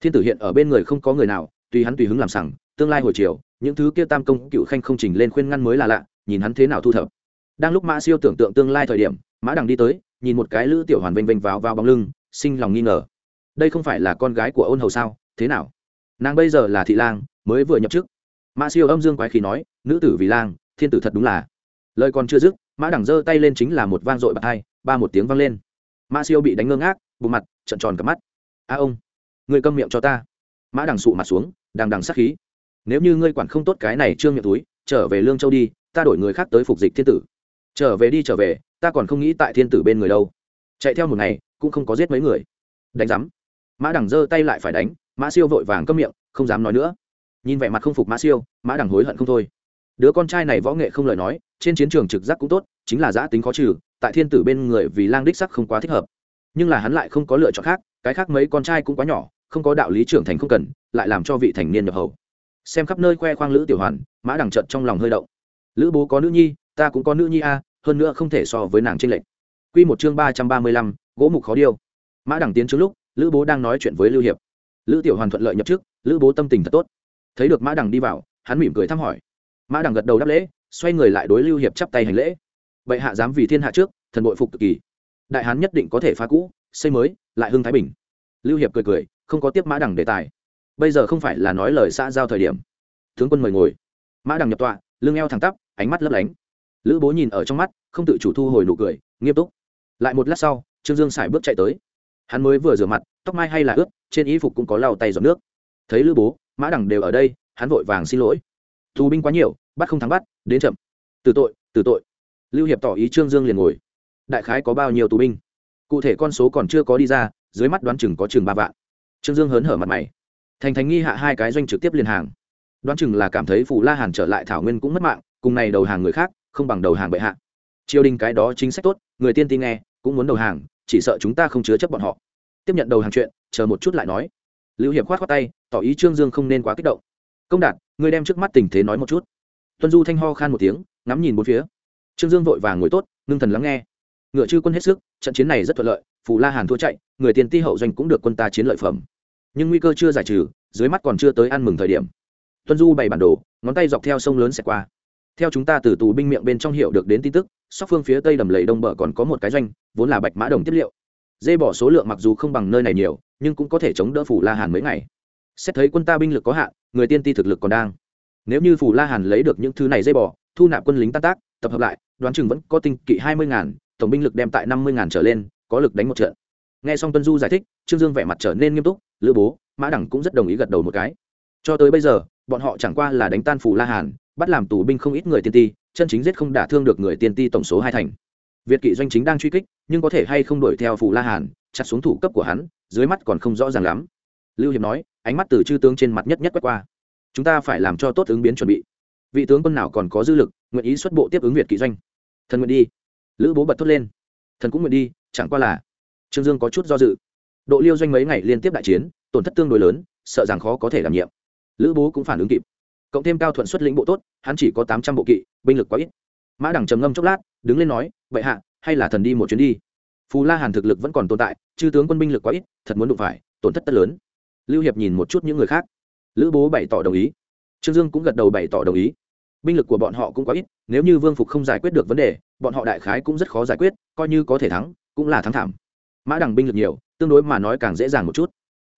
A: Thiên tử hiện ở bên người không có người nào, tùy hắn tùy hứng làm sằng, tương lai hồi chiều, những thứ kia tam công cựu khanh không trình lên khuyên ngăn mới là lạ, nhìn hắn thế nào thu thập. Đang lúc mã siêu tưởng tượng tương lai thời điểm, mã đằng đi tới, nhìn một cái lữ tiểu hoàn vênh vênh vào vào bóng lưng, sinh lòng nghi ngờ. Đây không phải là con gái của ôn hầu sao, thế nào? Nàng bây giờ là thị lang, mới vừa nhập chức. Mã siêu âm dương quái khí nói, nữ tử vì lang thiên tử thật đúng là. Lời còn chưa dứt, mã đẳng giơ tay lên chính là một vang dội bạc hai, ba một tiếng vang lên. Mã siêu bị đánh ngơ ngác bụng mặt trận tròn cả mắt. A ông, người câm miệng cho ta. Mã đằng sụ mặt xuống, đằng đằng sắc khí. Nếu như ngươi quản không tốt cái này trương miệng túi, trở về lương châu đi, ta đổi người khác tới phục dịch thiên tử. Trở về đi trở về, ta còn không nghĩ tại thiên tử bên người đâu. Chạy theo một ngày, cũng không có giết mấy người. Đánh rắm mã đằng giơ tay lại phải đánh, mã siêu vội vàng câm miệng, không dám nói nữa. Nhìn vẻ mặt không phục mã siêu, mã đằng hối hận không thôi đứa con trai này võ nghệ không lời nói, trên chiến trường trực giác cũng tốt, chính là giã tính khó trừ, tại thiên tử bên người vì lang đích sắc không quá thích hợp. Nhưng là hắn lại không có lựa chọn khác, cái khác mấy con trai cũng quá nhỏ, không có đạo lý trưởng thành không cần, lại làm cho vị thành niên nhập hầu. Xem khắp nơi khoe khoang lữ tiểu hoàn, mã đằng trận trong lòng hơi động. Lữ bố có nữ nhi, ta cũng có nữ nhi a, hơn nữa không thể so với nàng tranh lệch. Q một chương ba trăm ba mươi lăm, gỗ mục khó điêu. Mã đằng tiến trước lúc, lữ bố đang nói chuyện với lưu hiệp. Lữ tiểu hoàn thuận lợi nhập trước, lữ bố tâm tình thật tốt. Thấy được mã đằng đi vào, hắn mỉm cười thăm hỏi mã đằng gật đầu đáp lễ, xoay người lại đối lưu hiệp chắp tay hành lễ. Bệ hạ dám vì thiên hạ trước, thần bội phục cực kỳ. Đại hán nhất định có thể phá cũ, xây mới, lại hưng thái bình. Lưu hiệp cười cười, không có tiếp mã đằng đề tài. Bây giờ không phải là nói lời xã giao thời điểm. Tướng quân mời ngồi. Mã đằng nhập tọa, lưng eo thẳng tắp, ánh mắt lấp lánh. Lữ bố nhìn ở trong mắt, không tự chủ thu hồi nụ cười, nghiêm túc. Lại một lát sau, trương dương xài bước chạy tới. Hắn mới vừa rửa mặt, tóc mai hay là ướt, trên y phục cũng có lau tay giọt nước. Thấy lữ bố, mã đằng đều ở đây, hắn vội vàng xin lỗi tù binh quá nhiều, bắt không thắng bắt, đến chậm. Từ tội từ tội. Lưu hiệp tỏ ý trương dương liền ngồi. Đại khái có bao nhiêu tù binh? Cụ thể con số còn chưa có đi ra, dưới mắt đoán chừng có chừng ba vạn. Trương dương hớn hở mặt mày. Thành thành nghi hạ hai cái doanh trực tiếp liền hàng. Đoán chừng là cảm thấy phù la hàn trở lại thảo nguyên cũng mất mạng, cùng này đầu hàng người khác, không bằng đầu hàng bệ hạ. Triều đình cái đó chính sách tốt, người tiên tin nghe, cũng muốn đầu hàng, chỉ sợ chúng ta không chứa chấp bọn họ. Tiếp nhận đầu hàng chuyện, chờ một chút lại nói. Lưu hiệp khoát khoát tay, tỏ ý trương dương không nên quá kích động công đạt, ngươi đem trước mắt tình thế nói một chút. Tuân du thanh ho khan một tiếng, ngắm nhìn bốn phía. Trương dương vội vàng ngồi tốt, ngưng thần lắng nghe. Ngựa chư quân hết sức, trận chiến này rất thuận lợi, phù la hàn thua chạy, người tiền ti hậu doanh cũng được quân ta chiến lợi phẩm. Nhưng nguy cơ chưa giải trừ, dưới mắt còn chưa tới ăn mừng thời điểm. Tuân du bày bản đồ, ngón tay dọc theo sông lớn xẹt qua. Theo chúng ta từ tù binh miệng bên trong hiệu được đến tin tức, sóc phương phía tây đầm lầy đông bờ còn có một cái doanh, vốn là bạch mã đồng tiết liệu. Dê bỏ số lượng mặc dù không bằng nơi này nhiều, nhưng cũng có thể chống đỡ phủ la hàn mấy ngày. Xét thấy quân ta binh lực có hạn người tiên ti thực lực còn đang. Nếu như phủ la hàn lấy được những thứ này dây bỏ thu nạp quân lính tan tác, tập hợp lại, đoán chừng vẫn có tinh kỵ hai mươi ngàn, tổng binh lực đem tại năm mươi ngàn trở lên, có lực đánh một trận. Nghe xong tuân du giải thích, trương dương vẻ mặt trở nên nghiêm túc, lữ bố, mã đẳng cũng rất đồng ý gật đầu một cái. Cho tới bây giờ, bọn họ chẳng qua là đánh tan phủ la hàn, bắt làm tù binh không ít người tiên ti, chân chính giết không đả thương được người tiên ti tổng số hai thành. Việt kỵ doanh chính đang truy kích, nhưng có thể hay không đuổi theo phủ la hàn, chặt xuống thủ cấp của hắn, dưới mắt còn không rõ ràng lắm. Lưu hiệp nói ánh mắt từ chư tướng trên mặt nhất nhất quét qua. Chúng ta phải làm cho tốt ứng biến chuẩn bị. Vị tướng quân nào còn có dư lực, nguyện ý xuất bộ tiếp ứng việt kỵ doanh. Thần nguyện đi. Lữ bố bật thốt lên. Thần cũng nguyện đi, chẳng qua là trương dương có chút do dự. Độ liêu doanh mấy ngày liên tiếp đại chiến, tổn thất tương đối lớn, sợ rằng khó có thể đảm nhiệm. Lữ bố cũng phản ứng kịp. Cộng thêm cao thuận xuất lĩnh bộ tốt, hắn chỉ có tám trăm bộ kỵ, binh lực quá ít. Mã đẳng trầm ngâm chốc lát, đứng lên nói vậy hạ, hay là thần đi một chuyến đi. Phù la hàn thực lực vẫn còn tồn tại, chư tướng quân binh lực quá ít, thật muốn đụng phải, tổn thất tất lớn lưu hiệp nhìn một chút những người khác. Lữ bố bày tỏ đồng ý. Trương dương cũng gật đầu bày tỏ đồng ý. Binh lực của bọn họ cũng quá ít, nếu như vương phục không giải quyết được vấn đề, bọn họ đại khái cũng rất khó giải quyết, coi như có thể thắng, cũng là thắng thảm. Mã đẳng binh lực nhiều, tương đối mà nói càng dễ dàng một chút.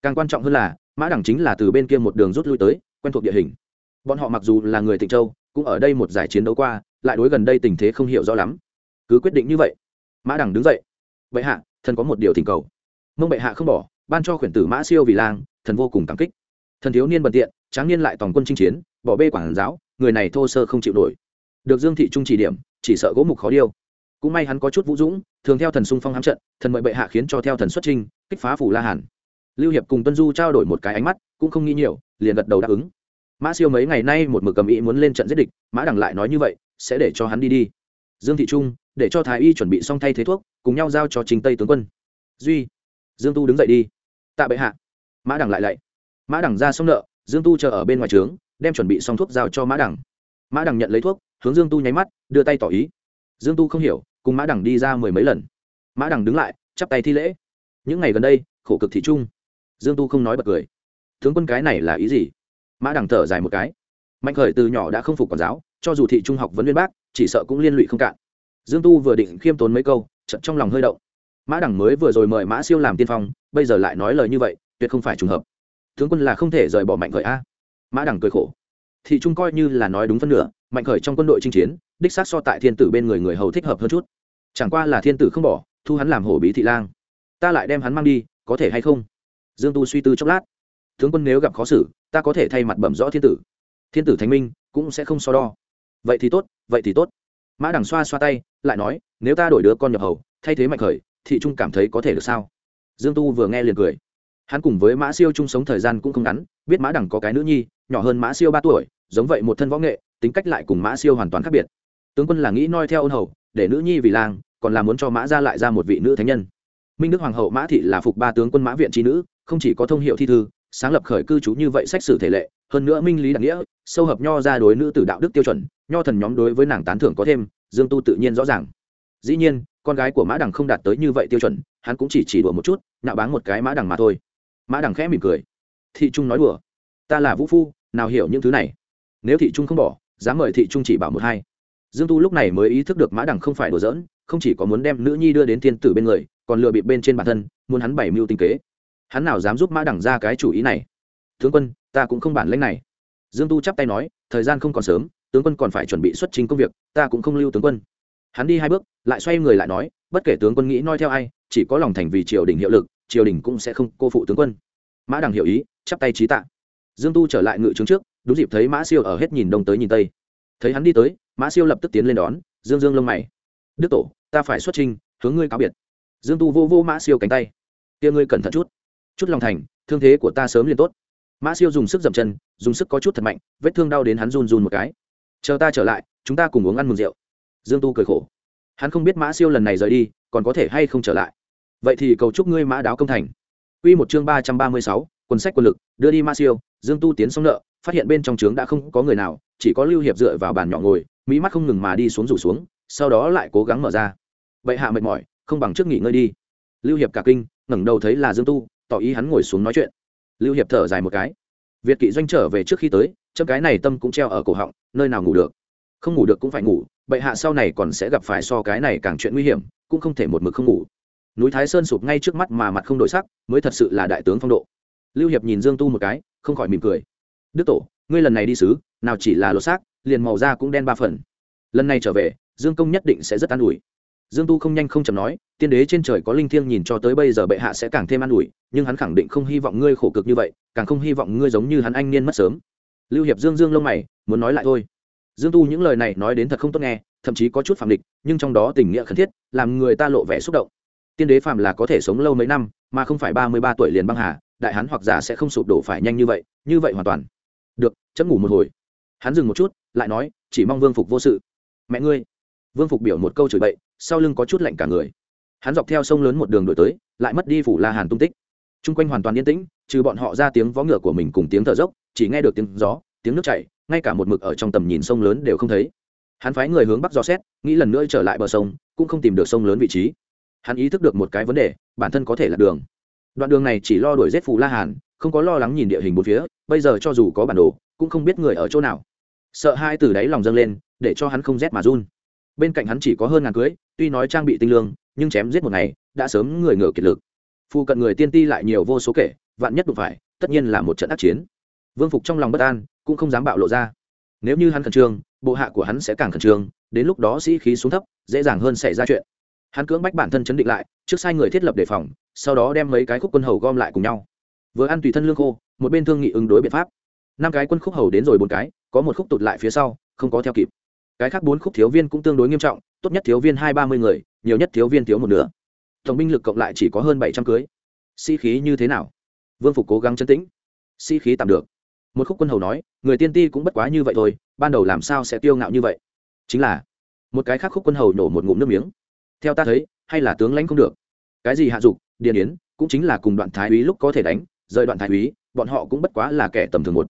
A: Càng quan trọng hơn là, mã đẳng chính là từ bên kia một đường rút lui tới, quen thuộc địa hình. Bọn họ mặc dù là người tịnh châu, cũng ở đây một giải chiến đấu qua, lại đối gần đây tình thế không hiểu rõ lắm. Cứ quyết định như vậy. Mã đẳng đứng dậy. Bệ hạ, thần có một điều thỉnh cầu. Mông bệ hạ không bỏ, ban cho khuyển tử mã siêu vì lang thần vô cùng cảm kích. Thần thiếu niên bận tiện, tráng niên lại toàn quân chinh chiến, bỏ bê quản giáo, người này thô sơ không chịu nổi. Được dương thị trung chỉ điểm, chỉ sợ gỗ mục khó điêu. Cũng may hắn có chút vũ dũng, thường theo thần sung phong hám trận, thần mời bệ hạ khiến cho theo thần xuất trinh kích phá phủ la hàn. Lưu hiệp cùng tuân du trao đổi một cái ánh mắt, cũng không nghĩ nhiều, liền gật đầu đáp ứng. Mã siêu mấy ngày nay một mực cầm ý muốn lên trận giết địch, mã đằng lại nói như vậy, sẽ để cho hắn đi đi. Dương thị trung, để cho thái y chuẩn bị xong thay thế thuốc, cùng nhau giao cho trình tây tướng quân. Duy, dương tu đứng dậy đi. Tạ bệ hạ mã đằng lại lạy. Mã đằng ra xong nợ, dương tu chờ ở bên ngoài trướng, đem chuẩn bị xong thuốc giao cho mã đằng. Mã đằng nhận lấy thuốc, hướng dương tu nháy mắt, đưa tay tỏ ý. Dương tu không hiểu, cùng mã đằng đi ra mười mấy lần. Mã đằng đứng lại, chắp tay thi lễ. Những ngày gần đây, khổ cực thị trung. Dương tu không nói bật cười. Tướng quân cái này là ý gì? Mã đằng thở dài một cái. Mạnh khởi từ nhỏ đã không phục quản giáo, cho dù thị trung học vẫn liên bác, chỉ sợ cũng liên lụy không cạn. Dương tu vừa định khiêm tốn mấy câu trận trong lòng hơi động. Mã đằng mới vừa rồi mời mã siêu làm tiên phong, bây giờ lại nói lời như vậy tuyệt không phải trùng hợp. Tướng quân là không thể rời bỏ mạnh khởi a. Mã đẳng cười khổ. Thị trung coi như là nói đúng phân nửa, mạnh khởi trong quân đội chinh chiến, đích xác so tại thiên tử bên người người hầu thích hợp hơn chút. Chẳng qua là thiên tử không bỏ, thu hắn làm hổ bí thị lang. Ta lại đem hắn mang đi, có thể hay không? Dương tu suy tư chốc lát. Tướng quân nếu gặp khó xử, ta có thể thay mặt bẩm rõ thiên tử. Thiên tử thánh minh, cũng sẽ không so đo. Vậy thì tốt, vậy thì tốt. Mã đằng xoa xoa tay, lại nói, nếu ta đổi đứa con nhập hầu, thay thế mạnh khởi, thị trung cảm thấy có thể được sao? Dương tu vừa nghe liền cười hắn cùng với mã siêu chung sống thời gian cũng không ngắn, biết mã đằng có cái nữ nhi, nhỏ hơn mã siêu ba tuổi, giống vậy một thân võ nghệ, tính cách lại cùng mã siêu hoàn toàn khác biệt. Tướng quân là nghĩ noi theo ôn hầu, để nữ nhi vì lang, còn là muốn cho mã ra lại ra một vị nữ thánh nhân. Minh đức hoàng hậu mã thị là phục ba tướng quân mã viện trí nữ, không chỉ có thông hiệu thi thư, sáng lập khởi cư trú như vậy sách sử thể lệ, hơn nữa minh lý đặc nghĩa, sâu hợp nho ra đối nữ tử đạo đức tiêu chuẩn, nho thần nhóm đối với nàng tán thưởng có thêm, dương tu tự nhiên rõ ràng. Dĩ nhiên, con gái của mã đằng không đạt tới như vậy tiêu chuẩn, hắn cũng chỉ chỉ đùa một chút, nạo báng một cái mã đằng mà thôi mã đằng khẽ mỉm cười. Thị trung nói đùa. Ta là vũ phu, nào hiểu những thứ này? Nếu thị trung không bỏ, dám mời thị trung chỉ bảo một hai. Dương tu lúc này mới ý thức được mã đằng không phải đùa giỡn, không chỉ có muốn đem nữ nhi đưa đến thiên tử bên người, còn lừa bịp bên trên bản thân, muốn hắn bảy mưu tinh kế. Hắn nào dám giúp mã đằng ra cái chủ ý này? Tướng quân, ta cũng không bản lãnh này. Dương tu chắp tay nói, thời gian không còn sớm, tướng quân còn phải chuẩn bị xuất trình công việc, ta cũng không lưu tướng quân. Hắn đi hai bước, lại xoay người lại nói, bất kể tướng quân nghĩ noi theo ai, chỉ có lòng thành vì triều đình hiệu lực triều đình cũng sẽ không cô phụ tướng quân. Mã đằng hiểu ý, chắp tay trí tạ. Dương tu trở lại ngự trướng trước, đúng dịp thấy mã siêu ở hết nhìn đông tới nhìn tây. Thấy hắn đi tới, mã siêu lập tức tiến lên đón, dương dương lông mày. Đức tổ, ta phải xuất trình hướng ngươi cáo biệt. Dương tu vô vô mã siêu cánh tay. Kia ngươi cẩn thận chút. Chút lòng thành, thương thế của ta sớm liền tốt. Mã siêu dùng sức dậm chân, dùng sức có chút thật mạnh, vết thương đau đến hắn run run một cái. Chờ ta trở lại, chúng ta cùng uống ăn mừng rượu. Dương tu cười khổ. Hắn không biết mã siêu lần này rời đi, còn có thể hay không trở lại vậy thì cầu chúc ngươi mã đáo công thành Quy một chương ba trăm ba mươi sáu, quần sách quân lực, đưa đi Ma Siêu, Dương Tu tiến xong nợ, phát hiện bên trong trướng đã không có người nào, chỉ có Lưu Hiệp dựa vào bàn nhỏ ngồi, mỹ mắt không ngừng mà đi xuống rủ xuống, sau đó lại cố gắng mở ra. Vậy hạ mệt mỏi, không bằng trước nghỉ ngơi đi. Lưu Hiệp cả kinh, ngẩng đầu thấy là Dương Tu, tỏ ý hắn ngồi xuống nói chuyện. Lưu Hiệp thở dài một cái. Việt Kỵ doanh trở về trước khi tới, chấm cái này tâm cũng treo ở cổ họng, nơi nào ngủ được. Không ngủ được cũng phải ngủ, bệ hạ sau này còn sẽ gặp phải so cái này càng chuyện nguy hiểm, cũng không thể một mực không ngủ núi thái sơn sụp ngay trước mắt mà mặt không đổi sắc, mới thật sự là đại tướng phong độ. Lưu hiệp nhìn dương tu một cái, không khỏi mỉm cười. Đức tổ, ngươi lần này đi sứ nào chỉ là lột xác, liền màu da cũng đen ba phần. Lần này trở về, dương công nhất định sẽ rất an ủi. Dương tu không nhanh không chậm nói, tiên đế trên trời có linh thiêng nhìn cho tới bây giờ bệ hạ sẽ càng thêm an ủi, nhưng hắn khẳng định không hy vọng ngươi khổ cực như vậy, càng không hy vọng ngươi giống như hắn anh niên mất sớm. Lưu hiệp dương dương lông mày, muốn nói lại thôi. Dương tu những lời này nói đến thật không tốt nghe, thậm chí có chút phạm địch nhưng trong đó tình nghĩa khẩn thiết, làm người ta lộ vẻ xúc động tiên đế phàm là có thể sống lâu mấy năm, mà không phải ba mươi ba tuổi liền băng hà, đại hán hoặc giả sẽ không sụp đổ phải nhanh như vậy như vậy hoàn toàn. Được, chấm ngủ một hồi. Hắn dừng một chút, lại nói, chỉ mong vương phục vô sự. Mẹ ngươi. Vương phục biểu một câu chửi bậy, sau lưng có chút lạnh cả người. Hắn dọc theo sông lớn một đường đổi tới, lại mất đi phủ la hàn tung tích. T r u n g quanh hoàn toàn yên tĩnh, trừ bọn họ ra tiếng vó ngựa của mình cùng tiếng thở dốc, chỉ nghe được tiếng gió, tiếng nước chảy, ngay cả một mực ở trong tầm nhìn sông lớn đều không thấy. Hắn phái người hướng bắc dò xét, nghĩ lần nữa trở lại bờ sông, cũng không tìm được sông lớn vị trí hắn ý thức được một cái vấn đề, bản thân có thể là đường. Đoạn đường này chỉ lo đuổi giết phù la hàn, không có lo lắng nhìn địa hình bốn phía, bây giờ cho dù có bản đồ, cũng không biết người ở chỗ nào. Sợ hai từ đáy lòng dâng lên, để cho hắn không rét mà run. Bên cạnh hắn chỉ có hơn ngàn cưới, tuy nói trang bị tinh lương, nhưng chém giết một ngày, đã sớm người ngờ kiệt lực. Phụ cận người tiên ti lại nhiều vô số kể, vạn nhất đụng phải, tất nhiên là một trận ác chiến. Vương phục trong lòng bất an, cũng không dám bạo lộ ra. Nếu như hắn khẩn trương, bộ hạ của hắn sẽ càng khẩn trương, đến lúc đó sĩ khí xuống thấp, dễ dàng hơn xảy ra chuyện hắn cưỡng bách bản thân chấn định lại, trước sai người thiết lập đề phòng, sau đó đem mấy cái khúc quân hầu gom lại cùng nhau. Vừa ăn tùy thân lương khô, một bên thương nghị ứng đối biện pháp. Năm cái quân khúc hầu đến rồi bốn cái, có một khúc tụt lại phía sau, không có theo kịp. Cái khác bốn khúc thiếu viên cũng tương đối nghiêm trọng, tốt nhất thiếu viên hai ba mươi người, nhiều nhất thiếu viên thiếu một nửa. Tổng binh lực cộng lại chỉ có hơn bảy trăm cưới. Sĩ、si、khí như thế nào? Vương phục cố gắng chấn tĩnh. Sĩ、si、khí tạm được. Một khúc quân hầu nói, người tiên ti cũng bất quá như vậy thôi, ban đầu làm sao sẽ tiêu ngạo như vậy? Chính là, một cái khác khúc quân hầu nổ một ngụm nước miếng theo ta thấy, hay là tướng lãnh không được. Cái gì hạ dục, điền yến, cũng chính là cùng đoạn thái úy lúc có thể đánh, rời đoạn thái úy, bọn họ cũng bất quá là kẻ tầm thường một.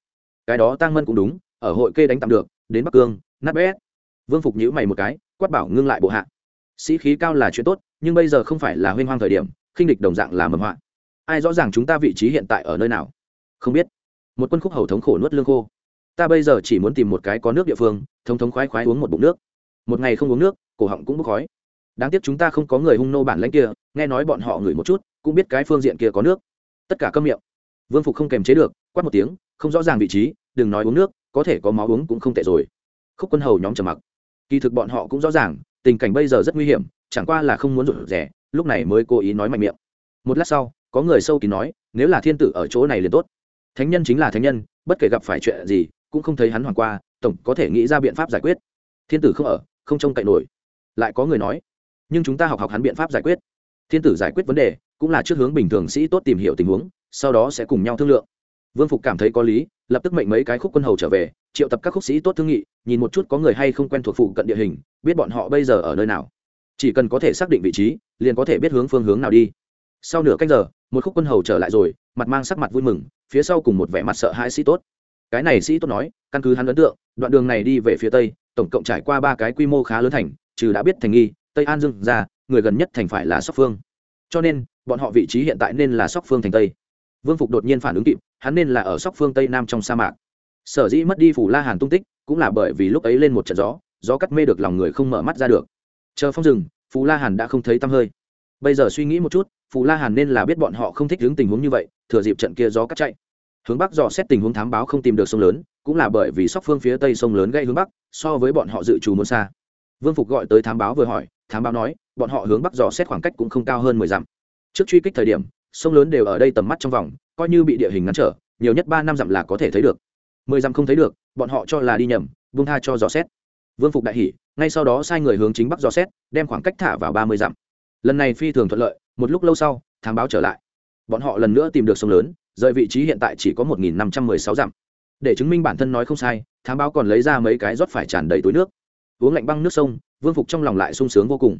A: Cái đó tăng mân cũng đúng, ở hội kê đánh tạm được, đến bắc cương, nát bét. Vương phục nhữ mày một cái, quát bảo ngưng lại bộ hạ. Sĩ khí cao là chuyện tốt, nhưng bây giờ không phải là huyên hoang thời điểm, khinh địch đồng dạng là mầm họa. Ai rõ ràng chúng ta vị trí hiện tại ở nơi nào? Không biết. Một quân khúc hầu thống khổ nuốt lương khô. Ta bây giờ chỉ muốn tìm một cái có nước địa phương, thống thống khoái khoái uống một bụng nước. Một ngày không uống nước, cổ họng cũng bốc khói đáng tiếc chúng ta không có người hung nô bản lãnh kia, nghe nói bọn họ ngửi một chút, cũng biết cái phương diện kia có nước. Tất cả câm miệng. Vương phục không kềm chế được, quát một tiếng, không rõ ràng vị trí, đừng nói uống nước, có thể có máu uống cũng không tệ rồi. Khúc quân hầu nhóm trầm mặc. Kỳ thực bọn họ cũng rõ ràng, tình cảnh bây giờ rất nguy hiểm, chẳng qua là không muốn rụt rẻ lúc này mới cố ý nói mạnh miệng. Một lát sau, có người sâu kín nói, nếu là thiên tử ở chỗ này liền tốt. Thánh nhân chính là thánh nhân, bất kể gặp phải chuyện gì, cũng không thấy hắn hoàng qua, tổng có thể nghĩ ra biện pháp giải quyết. Thiên tử không ở, không trông cậy nổi. Lại có người nói nhưng chúng ta học học hắn biện pháp giải quyết. Thiên tử giải quyết vấn đề, cũng là trước hướng bình thường sĩ tốt tìm hiểu tình huống, sau đó sẽ cùng nhau thương lượng. Vương phục cảm thấy có lý, lập tức mệnh mấy cái khúc quân hầu trở về, triệu tập các khúc sĩ tốt thương nghị, nhìn một chút có người hay không quen thuộc phụ cận địa hình, biết bọn họ bây giờ ở nơi nào. Chỉ cần có thể xác định vị trí, liền có thể biết hướng phương hướng nào đi. Sau nửa canh giờ, một khúc quân hầu trở lại rồi, mặt mang sắc mặt vui mừng, phía sau cùng một vẻ mặt sợ hãi sĩ tốt. Cái này sĩ tốt nói, căn cứ hắn ấn tượng, đoạn đường này đi về phía tây, tổng cộng trải qua ba cái quy mô khá lớn thành, trừ đã biết thành nghi tây an dương ra, người gần nhất thành phải là sóc phương. Cho nên, bọn họ vị trí hiện tại nên là sóc phương thành tây. Vương phục đột nhiên phản ứng kịp, hắn nên là ở sóc phương tây nam trong sa mạc. Sở dĩ mất đi phủ la hàn tung tích, cũng là bởi vì lúc ấy lên một trận gió gió cắt mê được lòng người không mở mắt ra được. Chờ phong rừng phù la hàn đã không thấy tăm hơi. Bây giờ suy nghĩ một chút phù la hàn nên là biết bọn họ không thích hướng tình huống như vậy, thừa dịp trận kia gió cắt chạy. Hướng bắc dò xét tình huống thám báo không tìm được sông lớn, cũng là bởi vì sóc phương phía tây sông lớn gây hướng bắc, so với bọn họ dự trù muốn xa vương phục gọi tới thám báo vừa hỏi, thám báo nói, bọn họ hướng bắc dò xét khoảng cách cũng không cao hơn mười dặm. Trước truy kích thời điểm, sông lớn đều ở đây tầm mắt trong vòng, coi như bị địa hình ngăn trở, nhiều nhất ba năm dặm là có thể thấy được. Mười dặm không thấy được, bọn họ cho là đi nhầm vung tha cho dò xét. Vương phục đại hỉ, ngay sau đó sai người hướng chính bắc dò xét, đem khoảng cách thả vào ba mươi dặm. Lần này phi thường thuận lợi, một lúc lâu sau, thám báo trở lại. Bọn họ lần nữa tìm được sông lớn, rời vị trí hiện tại chỉ có một nghìn năm trăm mười sáu dặm. Để chứng minh bản thân nói không sai, thám báo còn lấy ra mấy cái rót phải tràn đầy túi nước uống lạnh băng nước sông, vương phục trong lòng lại sung sướng vô cùng.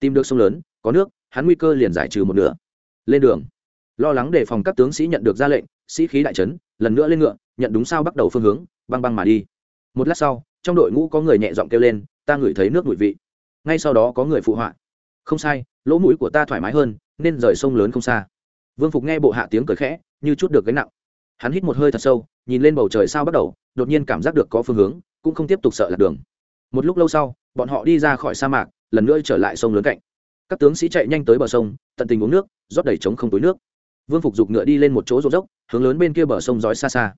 A: Tìm được sông lớn, có nước, hắn nguy cơ liền giải trừ một nửa. Lên đường. Lo lắng đề phòng các tướng sĩ nhận được ra lệnh, sĩ khí đại trấn lần nữa lên ngựa, nhận đúng sao bắt đầu phương hướng, băng băng mà đi. Một lát sau, trong đội ngũ có người nhẹ giọng kêu lên, ta ngửi thấy nước mùi vị. Ngay sau đó có người phụ họa, không sai, lỗ mũi của ta thoải mái hơn, nên rời sông lớn không xa. Vương phục nghe bộ hạ tiếng cười khẽ, như chút được gánh nặng. Hắn hít một hơi thật sâu, nhìn lên bầu trời sao bắt đầu, đột nhiên cảm giác được có phương hướng, cũng không tiếp tục sợ lạc đường một lúc lâu sau, bọn họ đi ra khỏi sa mạc, lần nữa trở lại sông lớn cạnh. Các tướng sĩ chạy nhanh tới bờ sông, tận tình uống nước, rót đầy trống không túi nước. Vương phục giục ngựa đi lên một chỗ rộn dốc, hướng lớn bên kia bờ sông dói xa xa.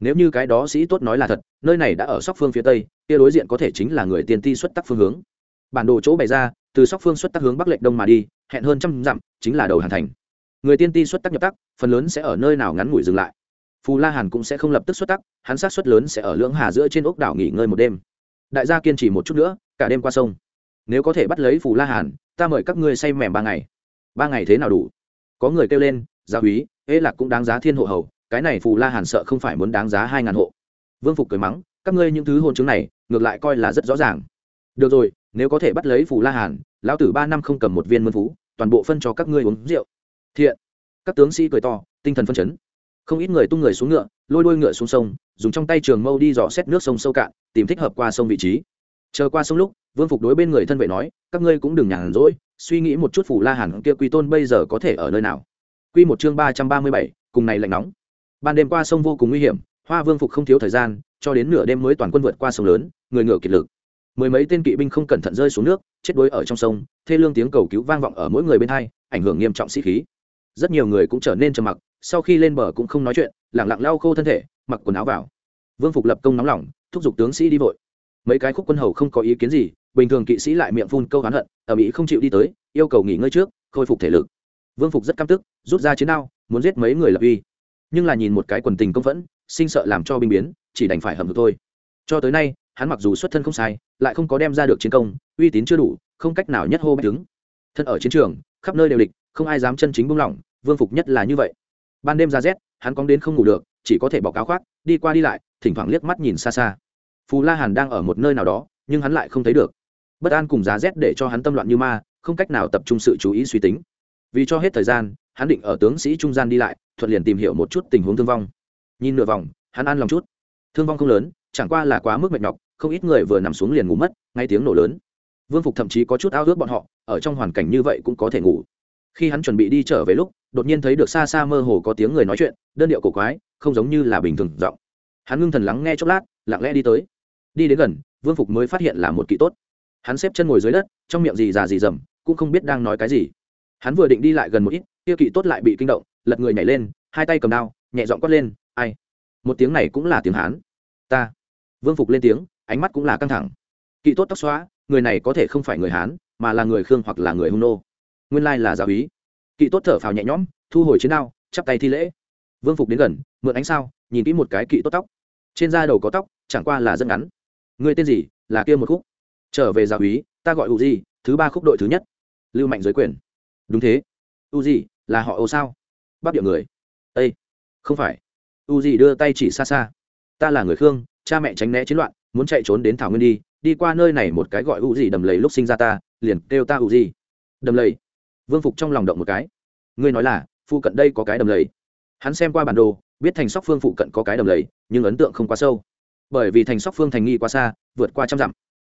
A: Nếu như cái đó sĩ tốt nói là thật, nơi này đã ở sóc phương phía tây, kia đối diện có thể chính là người tiền ti xuất tắc phương hướng. Bản đồ chỗ bày ra, từ sóc phương xuất tắc hướng bắc lệch đông mà đi, hẹn hơn trăm dặm, chính là đầu hàn thành. Người tiên ti xuất tắc nhập tắc, phần lớn sẽ ở nơi nào ngắn ngủi dừng lại. Phù la hàn cũng sẽ không lập tức xuất tắc, hắn sát xuất lớn sẽ ở lưỡng hà giữa trên ốc đảo nghỉ ngơi một đêm đại gia kiên trì một chút nữa, cả đêm qua sông. Nếu có thể bắt lấy phù la hàn, ta mời các ngươi say mèm ba ngày. Ba ngày thế nào đủ? Có người kêu lên, gia húy ế lạc cũng đáng giá thiên hộ hầu, cái này phù la hàn sợ không phải muốn đáng giá hai ngàn hộ. Vương phục cười mắng, các ngươi những thứ hôn chứng này, ngược lại coi là rất rõ ràng. Được rồi, nếu có thể bắt lấy phù la hàn, lão tử ba năm không cầm một viên mân phú, toàn bộ phân cho các ngươi uống rượu. Thiện, các tướng sĩ cười to, tinh thần phân chấn. Không ít người tung người xuống ngựa lôi đôi ngựa xuống sông, dùng trong tay trường mâu đi dò xét nước sông sâu cạn, tìm thích hợp qua sông vị trí. Chờ qua sông lúc, vương phục đối bên người thân vệ nói, các ngươi cũng đừng nhàn rỗi, suy nghĩ một chút phủ la hàn kia quy tôn bây giờ có thể ở nơi nào. Quy một chương ba trăm ba mươi bảy, cùng này lạnh nóng. Ban đêm qua sông vô cùng nguy hiểm, hoa vương phục không thiếu thời gian, cho đến nửa đêm mới toàn quân vượt qua sông lớn, người ngựa kiệt lực. Mười mấy tên kỵ binh không cẩn thận rơi xuống nước, chết đuối ở trong sông, thê lương tiếng cầu cứu vang vọng ở mỗi người bên hai, ảnh hưởng nghiêm trọng sĩ khí. Rất nhiều người cũng trở nên trầm mặc sau khi lên bờ cũng không nói chuyện, lẳng lặng lau khô thân thể, mặc quần áo vào. Vương phục lập công nóng lòng, thúc giục tướng sĩ đi vội. Mấy cái khúc quân hầu không có ý kiến gì, bình thường kỵ sĩ lại miệng phun câu hán hận ở mỹ không chịu đi tới, yêu cầu nghỉ ngơi trước, khôi phục thể lực. Vương phục rất căm tức, rút ra chiến đao, muốn giết mấy người lập uy. Nhưng là nhìn một cái quần tình công phẫn, sinh sợ làm cho binh biến, chỉ đành phải hầm được thôi. Cho tới nay, hắn mặc dù xuất thân không sai, lại không có đem ra được chiến công, uy tín chưa đủ, không cách nào nhất hô bách đứng. Thân ở chiến trường, khắp nơi đều địch, không ai dám chân chính buông lỏng, vương phục nhất là như vậy ban đêm ra rét, hắn cóng đến không ngủ được, chỉ có thể bỏ cáo khoác, đi qua đi lại, thỉnh thoảng liếc mắt nhìn xa xa. Phù la hàn đang ở một nơi nào đó, nhưng hắn lại không thấy được. Bất an cùng giá rét để cho hắn tâm loạn như ma, không cách nào tập trung sự chú ý suy tính. Vì cho hết thời gian, hắn định ở tướng sĩ trung gian đi lại, thuận liền tìm hiểu một chút tình huống thương vong. Nhìn nửa vòng, hắn an lòng chút. Thương vong không lớn, chẳng qua là quá mức mệt nhọc, không ít người vừa nằm xuống liền ngủ mất, ngay tiếng nổ lớn. Vương phục thậm chí có chút ao ước bọn họ, ở trong hoàn cảnh như vậy cũng có thể ngủ. Khi hắn chuẩn bị đi trở về lúc đột nhiên thấy được xa xa mơ hồ có tiếng người nói chuyện, đơn điệu cổ quái, không giống như là bình thường giọng. Hắn ngưng thần lắng nghe chốc lát, lặng lẽ đi tới. Đi đến gần, vương phục mới phát hiện là một kỵ tốt. Hắn xếp chân ngồi dưới đất, trong miệng gì già gì dầm, cũng không biết đang nói cái gì. Hắn vừa định đi lại gần một ít, kia kỵ tốt lại bị kinh động, lật người nhảy lên, hai tay cầm đao, nhẹ dọn quát lên, ai? Một tiếng này cũng là tiếng hán. Ta. Vương phục lên tiếng, ánh mắt cũng là căng thẳng. Kỵ tốt tóc xóa, người này có thể không phải người hán, mà là người khương hoặc là người hung nô. Nguyên lai là giáo ý kỵ tốt thở phào nhẹ nhõm, thu hồi chiến đao, chắp tay thi lễ. Vương phục đến gần, mượn ánh sao, nhìn kỹ một cái kỵ tốt tóc. Trên da đầu có tóc, chẳng qua là rất ngắn. Người tên gì? Là kia một khúc. Trở về giáo úy, ta gọi u di thứ ba khúc đội thứ nhất. Lưu mạnh giới quyền. Đúng thế. U di là họ ô sao? Bắc địa người. Â không phải. U di đưa tay chỉ xa xa. Ta là người khương, cha mẹ tránh né chiến loạn, muốn chạy trốn đến thảo nguyên đi. Đi qua nơi này một cái gọi u di đầm lầy lúc sinh ra ta, liền kêu ta u di đầm lầy vương phục trong lòng động một cái. Ngươi nói là phụ cận đây có cái đầm lầy. Hắn xem qua bản đồ, biết thành sóc phương phụ cận có cái đầm lầy, nhưng ấn tượng không quá sâu. Bởi vì thành sóc phương thành nghi quá xa, vượt qua trăm dặm.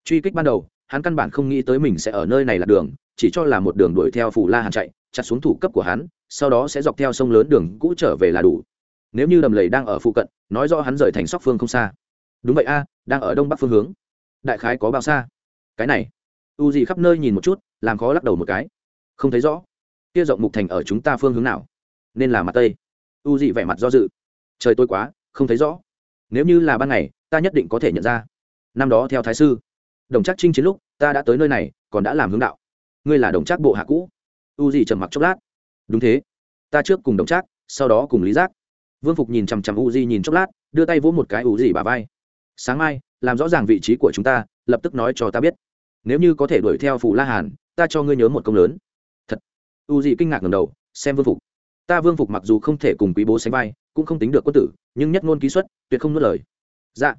A: Truy kích ban đầu, hắn căn bản không nghĩ tới mình sẽ ở nơi này là đường, chỉ cho là một đường đuổi theo phủ la hàn chạy, chặt xuống thủ cấp của hắn, sau đó sẽ dọc theo sông lớn đường cũ trở về là đủ. Nếu như đầm lầy đang ở phụ cận, nói rõ hắn rời thành sóc phương không xa. Đúng vậy a, đang ở đông bắc phương hướng. Đại khái có bao xa. Cái này, u gì khắp nơi nhìn một chút, làm khó lắc đầu một cái không thấy rõ. Kia rộng mục thành ở chúng ta phương hướng nào? Nên là mặt tây. U dị vẻ mặt do dự. Trời tối quá, không thấy rõ. Nếu như là ban ngày, ta nhất định có thể nhận ra. Năm đó theo thái sư, đồng chắc chinh chiến lúc, ta đã tới nơi này, còn đã làm hướng đạo. Ngươi là đồng chắc bộ hạ cũ. U dị trầm mặc chốc lát. Đúng thế. Ta trước cùng đồng chắc sau đó cùng lý giác. Vương phục nhìn chằm chằm u di nhìn chốc lát, đưa tay vỗ một cái u di bà vai. Sáng mai, làm rõ ràng vị trí của chúng ta, lập tức nói cho ta biết. Nếu như có thể đuổi theo phủ la hàn, ta cho ngươi nhớ một công lớn u dị kinh ngạc ngầm đầu, xem vương phục. Ta vương phục mặc dù không thể cùng quý bố sánh vai, cũng không tính được quân tử, nhưng nhất ngôn ký xuất, tuyệt không nuốt lời. Dạ.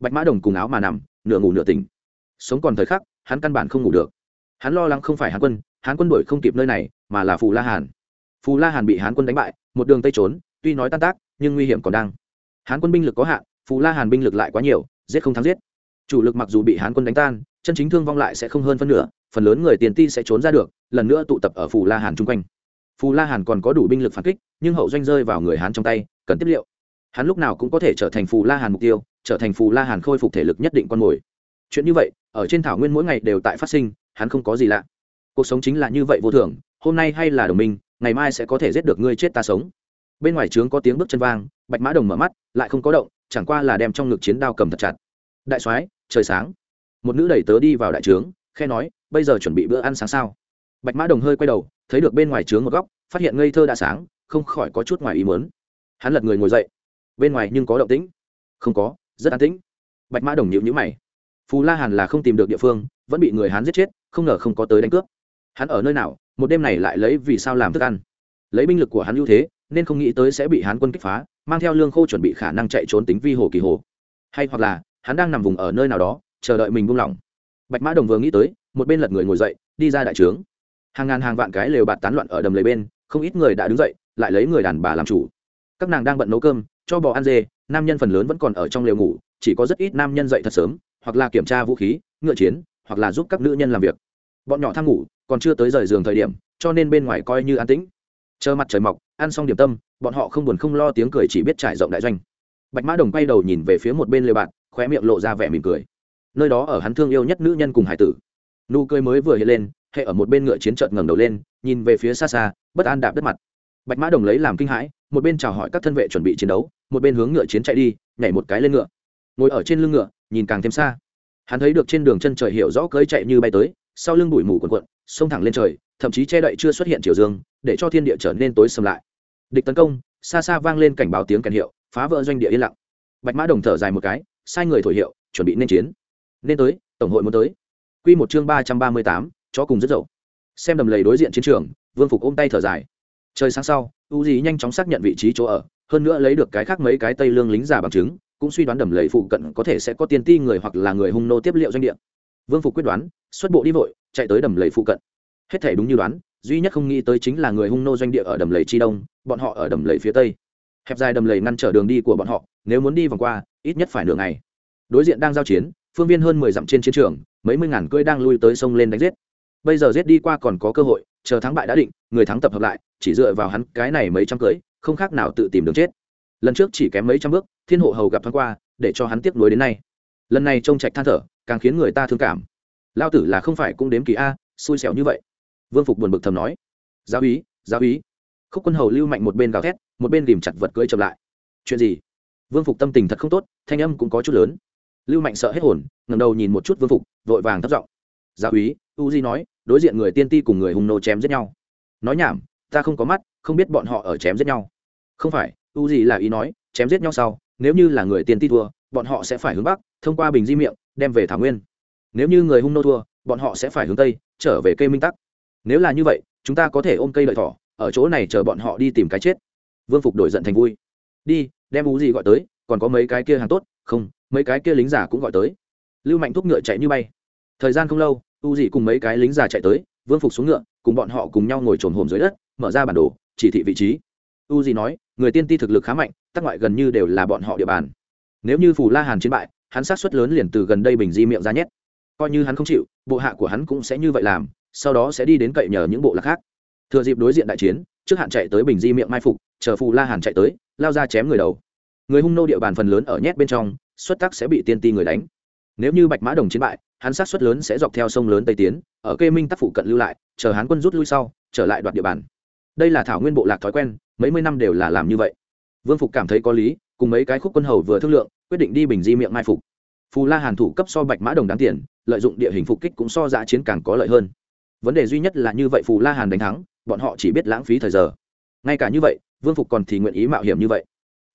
A: Bạch mã đồng cùng áo mà nằm, nửa ngủ nửa tỉnh. Sống còn thời khắc, hắn căn bản không ngủ được. Hắn lo lắng không phải hán quân hán quân đuổi không kịp nơi này, mà là phù la hàn. Phù la hàn bị hán quân đánh bại, một đường tây trốn, tuy nói tan tác, nhưng nguy hiểm còn đang. Hán quân binh lực có hạn, phù la hàn binh lực lại quá nhiều, giết không thắng giết. Chủ lực mặc dù bị hán quân đánh tan, chân chính thương vong lại sẽ không hơn phân nửa phần lớn người tiền ti sẽ trốn ra được, lần nữa tụ tập ở phù la hàn chung quanh. Phù la hàn còn có đủ binh lực phản kích, nhưng hậu doanh rơi vào người hán trong tay, cần tiếp liệu. Hắn lúc nào cũng có thể trở thành phù la hàn mục tiêu, trở thành phù la hàn khôi phục thể lực nhất định con mồi. Chuyện như vậy, ở trên thảo nguyên mỗi ngày đều tại phát sinh, hắn không có gì lạ. Cuộc sống chính là như vậy vô thường, hôm nay hay là đồng minh, ngày mai sẽ có thể giết được ngươi chết ta sống. Bên ngoài trướng có tiếng bước chân vang, bạch mã đồng mở mắt, lại không có động, chẳng qua là đem trong ngực chiến đao cầm thật chặt. Đại soái, trời sáng. Một nữ đẩy tớ đi vào đại trướng khe nói bây giờ chuẩn bị bữa ăn sáng sao? Bạch mã đồng hơi quay đầu, thấy được bên ngoài trướng một góc, phát hiện ngây thơ đã sáng, không khỏi có chút ngoài ý mớn hắn lật người ngồi dậy. Bên ngoài nhưng có động tĩnh. Không có, rất an tĩnh. Bạch mã đồng nhịu nhữ mày. Phù la hàn là không tìm được địa phương, vẫn bị người hán giết chết, không ngờ không có tới đánh cướp. Hắn ở nơi nào, một đêm này lại lấy vì sao làm thức ăn? Lấy binh lực của hắn ưu thế, nên không nghĩ tới sẽ bị hán quân kích phá, mang theo lương khô chuẩn bị khả năng chạy trốn tính vi hồ kỳ hồ. Hay hoặc là, hắn đang nằm vùng ở nơi nào đó, chờ đợi mình buông lỏng. Bạch mã đồng vừa nghĩ tới một bên lật người ngồi dậy, đi ra đại trướng. Hàng ngàn hàng vạn cái lều bạt tán loạn ở đầm lầy bên, không ít người đã đứng dậy, lại lấy người đàn bà làm chủ. Các nàng đang bận nấu cơm, cho bò ăn dê, nam nhân phần lớn vẫn còn ở trong lều ngủ, chỉ có rất ít nam nhân dậy thật sớm, hoặc là kiểm tra vũ khí, ngựa chiến, hoặc là giúp các nữ nhân làm việc. Bọn nhỏ tham ngủ, còn chưa tới rời giường thời điểm, cho nên bên ngoài coi như an tĩnh. Chờ mặt trời mọc, ăn xong điểm tâm, bọn họ không buồn không lo tiếng cười chỉ biết trải rộng đại doanh. Bạch mã đồng quay đầu nhìn về phía một bên lều bạt, khóe miệng lộ ra vẻ mỉm cười. Nơi đó ở hắn thương yêu nhất nữ nhân cùng hải tử nụ cười mới vừa hiện lên, hệ ở một bên ngựa chiến trận ngẩng đầu lên, nhìn về phía xa xa, bất an đạp đất mặt. Bạch mã đồng lấy làm kinh hãi, một bên chào hỏi các thân vệ chuẩn bị chiến đấu, một bên hướng ngựa chiến chạy đi, nhảy một cái lên ngựa. Ngồi ở trên lưng ngựa, nhìn càng thêm xa. Hắn thấy được trên đường chân trời hiểu rõ cưới chạy như bay tới, sau lưng bụi mù quần quận xông thẳng lên trời, thậm chí che đậy chưa xuất hiện chiều dương, để cho thiên địa trở nên tối sầm lại. Địch tấn công, xa xa vang lên cảnh báo tiếng kèn hiệu, phá vỡ doanh địa yên lặng. Bạch mã đồng thở dài một cái, sai người thổi hiệu, chuẩn bị nên chiến. Nên tới, tổng hội muốn tới. Quy một chương ba trăm ba mươi tám, chó cùng rất dậu. Xem đầm lầy đối diện chiến trường, vương phục ôm tay thở dài. Trời sáng sau, u Dĩ nhanh chóng xác nhận vị trí chỗ ở, hơn nữa lấy được cái khác mấy cái tây lương lính giả bằng chứng, cũng suy đoán đầm lầy phụ cận có thể sẽ có tiên ti người hoặc là người hung nô tiếp liệu doanh địa. Vương phục quyết đoán, xuất bộ đi vội, chạy tới đầm lầy phụ cận. Hết thể đúng như đoán, duy nhất không nghĩ tới chính là người hung nô doanh địa ở đầm lầy chi đông, bọn họ ở đầm lầy phía tây. Hẹp dài đầm lầy ngăn trở đường đi của bọn họ, nếu muốn đi vòng qua, ít nhất phải nửa ngày. Đối diện đang giao chiến phương viên hơn mười dặm trên chiến trường, mấy mươi ngàn cưỡi đang lui tới sông lên đánh giết. Bây giờ giết đi qua còn có cơ hội, chờ thắng bại đã định, người thắng tập hợp lại, chỉ dựa vào hắn cái này mấy trăm cưỡi, không khác nào tự tìm đường chết. Lần trước chỉ kém mấy trăm bước, thiên hộ hầu gặp thoáng qua, để cho hắn tiếp nối đến nay. Lần này trông trạch than thở, càng khiến người ta thương cảm. Lao tử là không phải cũng đếm kỳ a, xui xẻo như vậy. Vương phục buồn bực thầm nói. Giáo úy giáo úy. Khúc quân hầu lưu mạnh một bên gào thét, một bên tìm chặt vật cưỡi chậm lại. Chuyện gì? Vương phục tâm tình thật không tốt, thanh âm cũng có chút lớn lưu mạnh sợ hết hồn ngầm đầu nhìn một chút vương phục, vội vàng thất giọng. Gia úy u di nói, đối diện người tiên ti cùng người hung nô chém giết nhau. Nói nhảm, ta không có mắt, không biết bọn họ ở chém giết nhau. Không phải u di là ý nói, chém giết nhau sau, nếu như là người tiên ti thua, bọn họ sẽ phải hướng bắc, thông qua bình di miệng, đem về thảo nguyên. Nếu như người hung nô thua, bọn họ sẽ phải hướng tây, trở về cây minh tắc. Nếu là như vậy, chúng ta có thể ôm cây lợi thỏ, ở chỗ này chờ bọn họ đi tìm cái chết. Vương phục đổi giận thành vui. Đi, đem U Di gọi tới, còn có mấy cái kia hàng tốt, không mấy cái kia lính giả cũng gọi tới. Lưu mạnh thúc ngựa chạy như bay. Thời gian không lâu, u dị cùng mấy cái lính giả chạy tới, vương phục xuống ngựa, cùng bọn họ cùng nhau ngồi trồn hồm dưới đất, mở ra bản đồ, chỉ thị vị trí. U dị nói, người tiên ti thực lực khá mạnh, tắc ngoại gần như đều là bọn họ địa bàn. Nếu như phù la hàn chiến bại, hắn sát xuất lớn liền từ gần đây bình di miệng ra nhét. Coi như hắn không chịu, bộ hạ của hắn cũng sẽ như vậy làm, sau đó sẽ đi đến cậy nhờ những bộ lạc khác. Thừa dịp đối diện đại chiến, trước hạn chạy tới bình di miệng mai phục, chờ phù la hàn chạy tới, lao ra chém người đầu. Người hung nô địa bàn phần lớn ở nhét bên trong xuất tắc sẽ bị tiên ti người đánh. Nếu như bạch mã đồng chiến bại, hắn sát xuất lớn sẽ dọc theo sông lớn tây tiến, ở kê minh tác phụ cận lưu lại, chờ hắn quân rút lui sau, trở lại đoạt địa bàn. Đây là thảo nguyên bộ lạc thói quen, mấy mươi năm đều là làm như vậy. Vương phục cảm thấy có lý, cùng mấy cái khúc quân hầu vừa thương lượng, quyết định đi bình di miệng mai phục. Phù la hàn thủ cấp so bạch mã đồng đáng tiền, lợi dụng địa hình phục kích cũng so giã chiến càng có lợi hơn. Vấn đề duy nhất là như vậy phù la hàn đánh thắng, bọn họ chỉ biết lãng phí thời giờ. Ngay cả như vậy, vương phục còn thì nguyện ý mạo hiểm như vậy.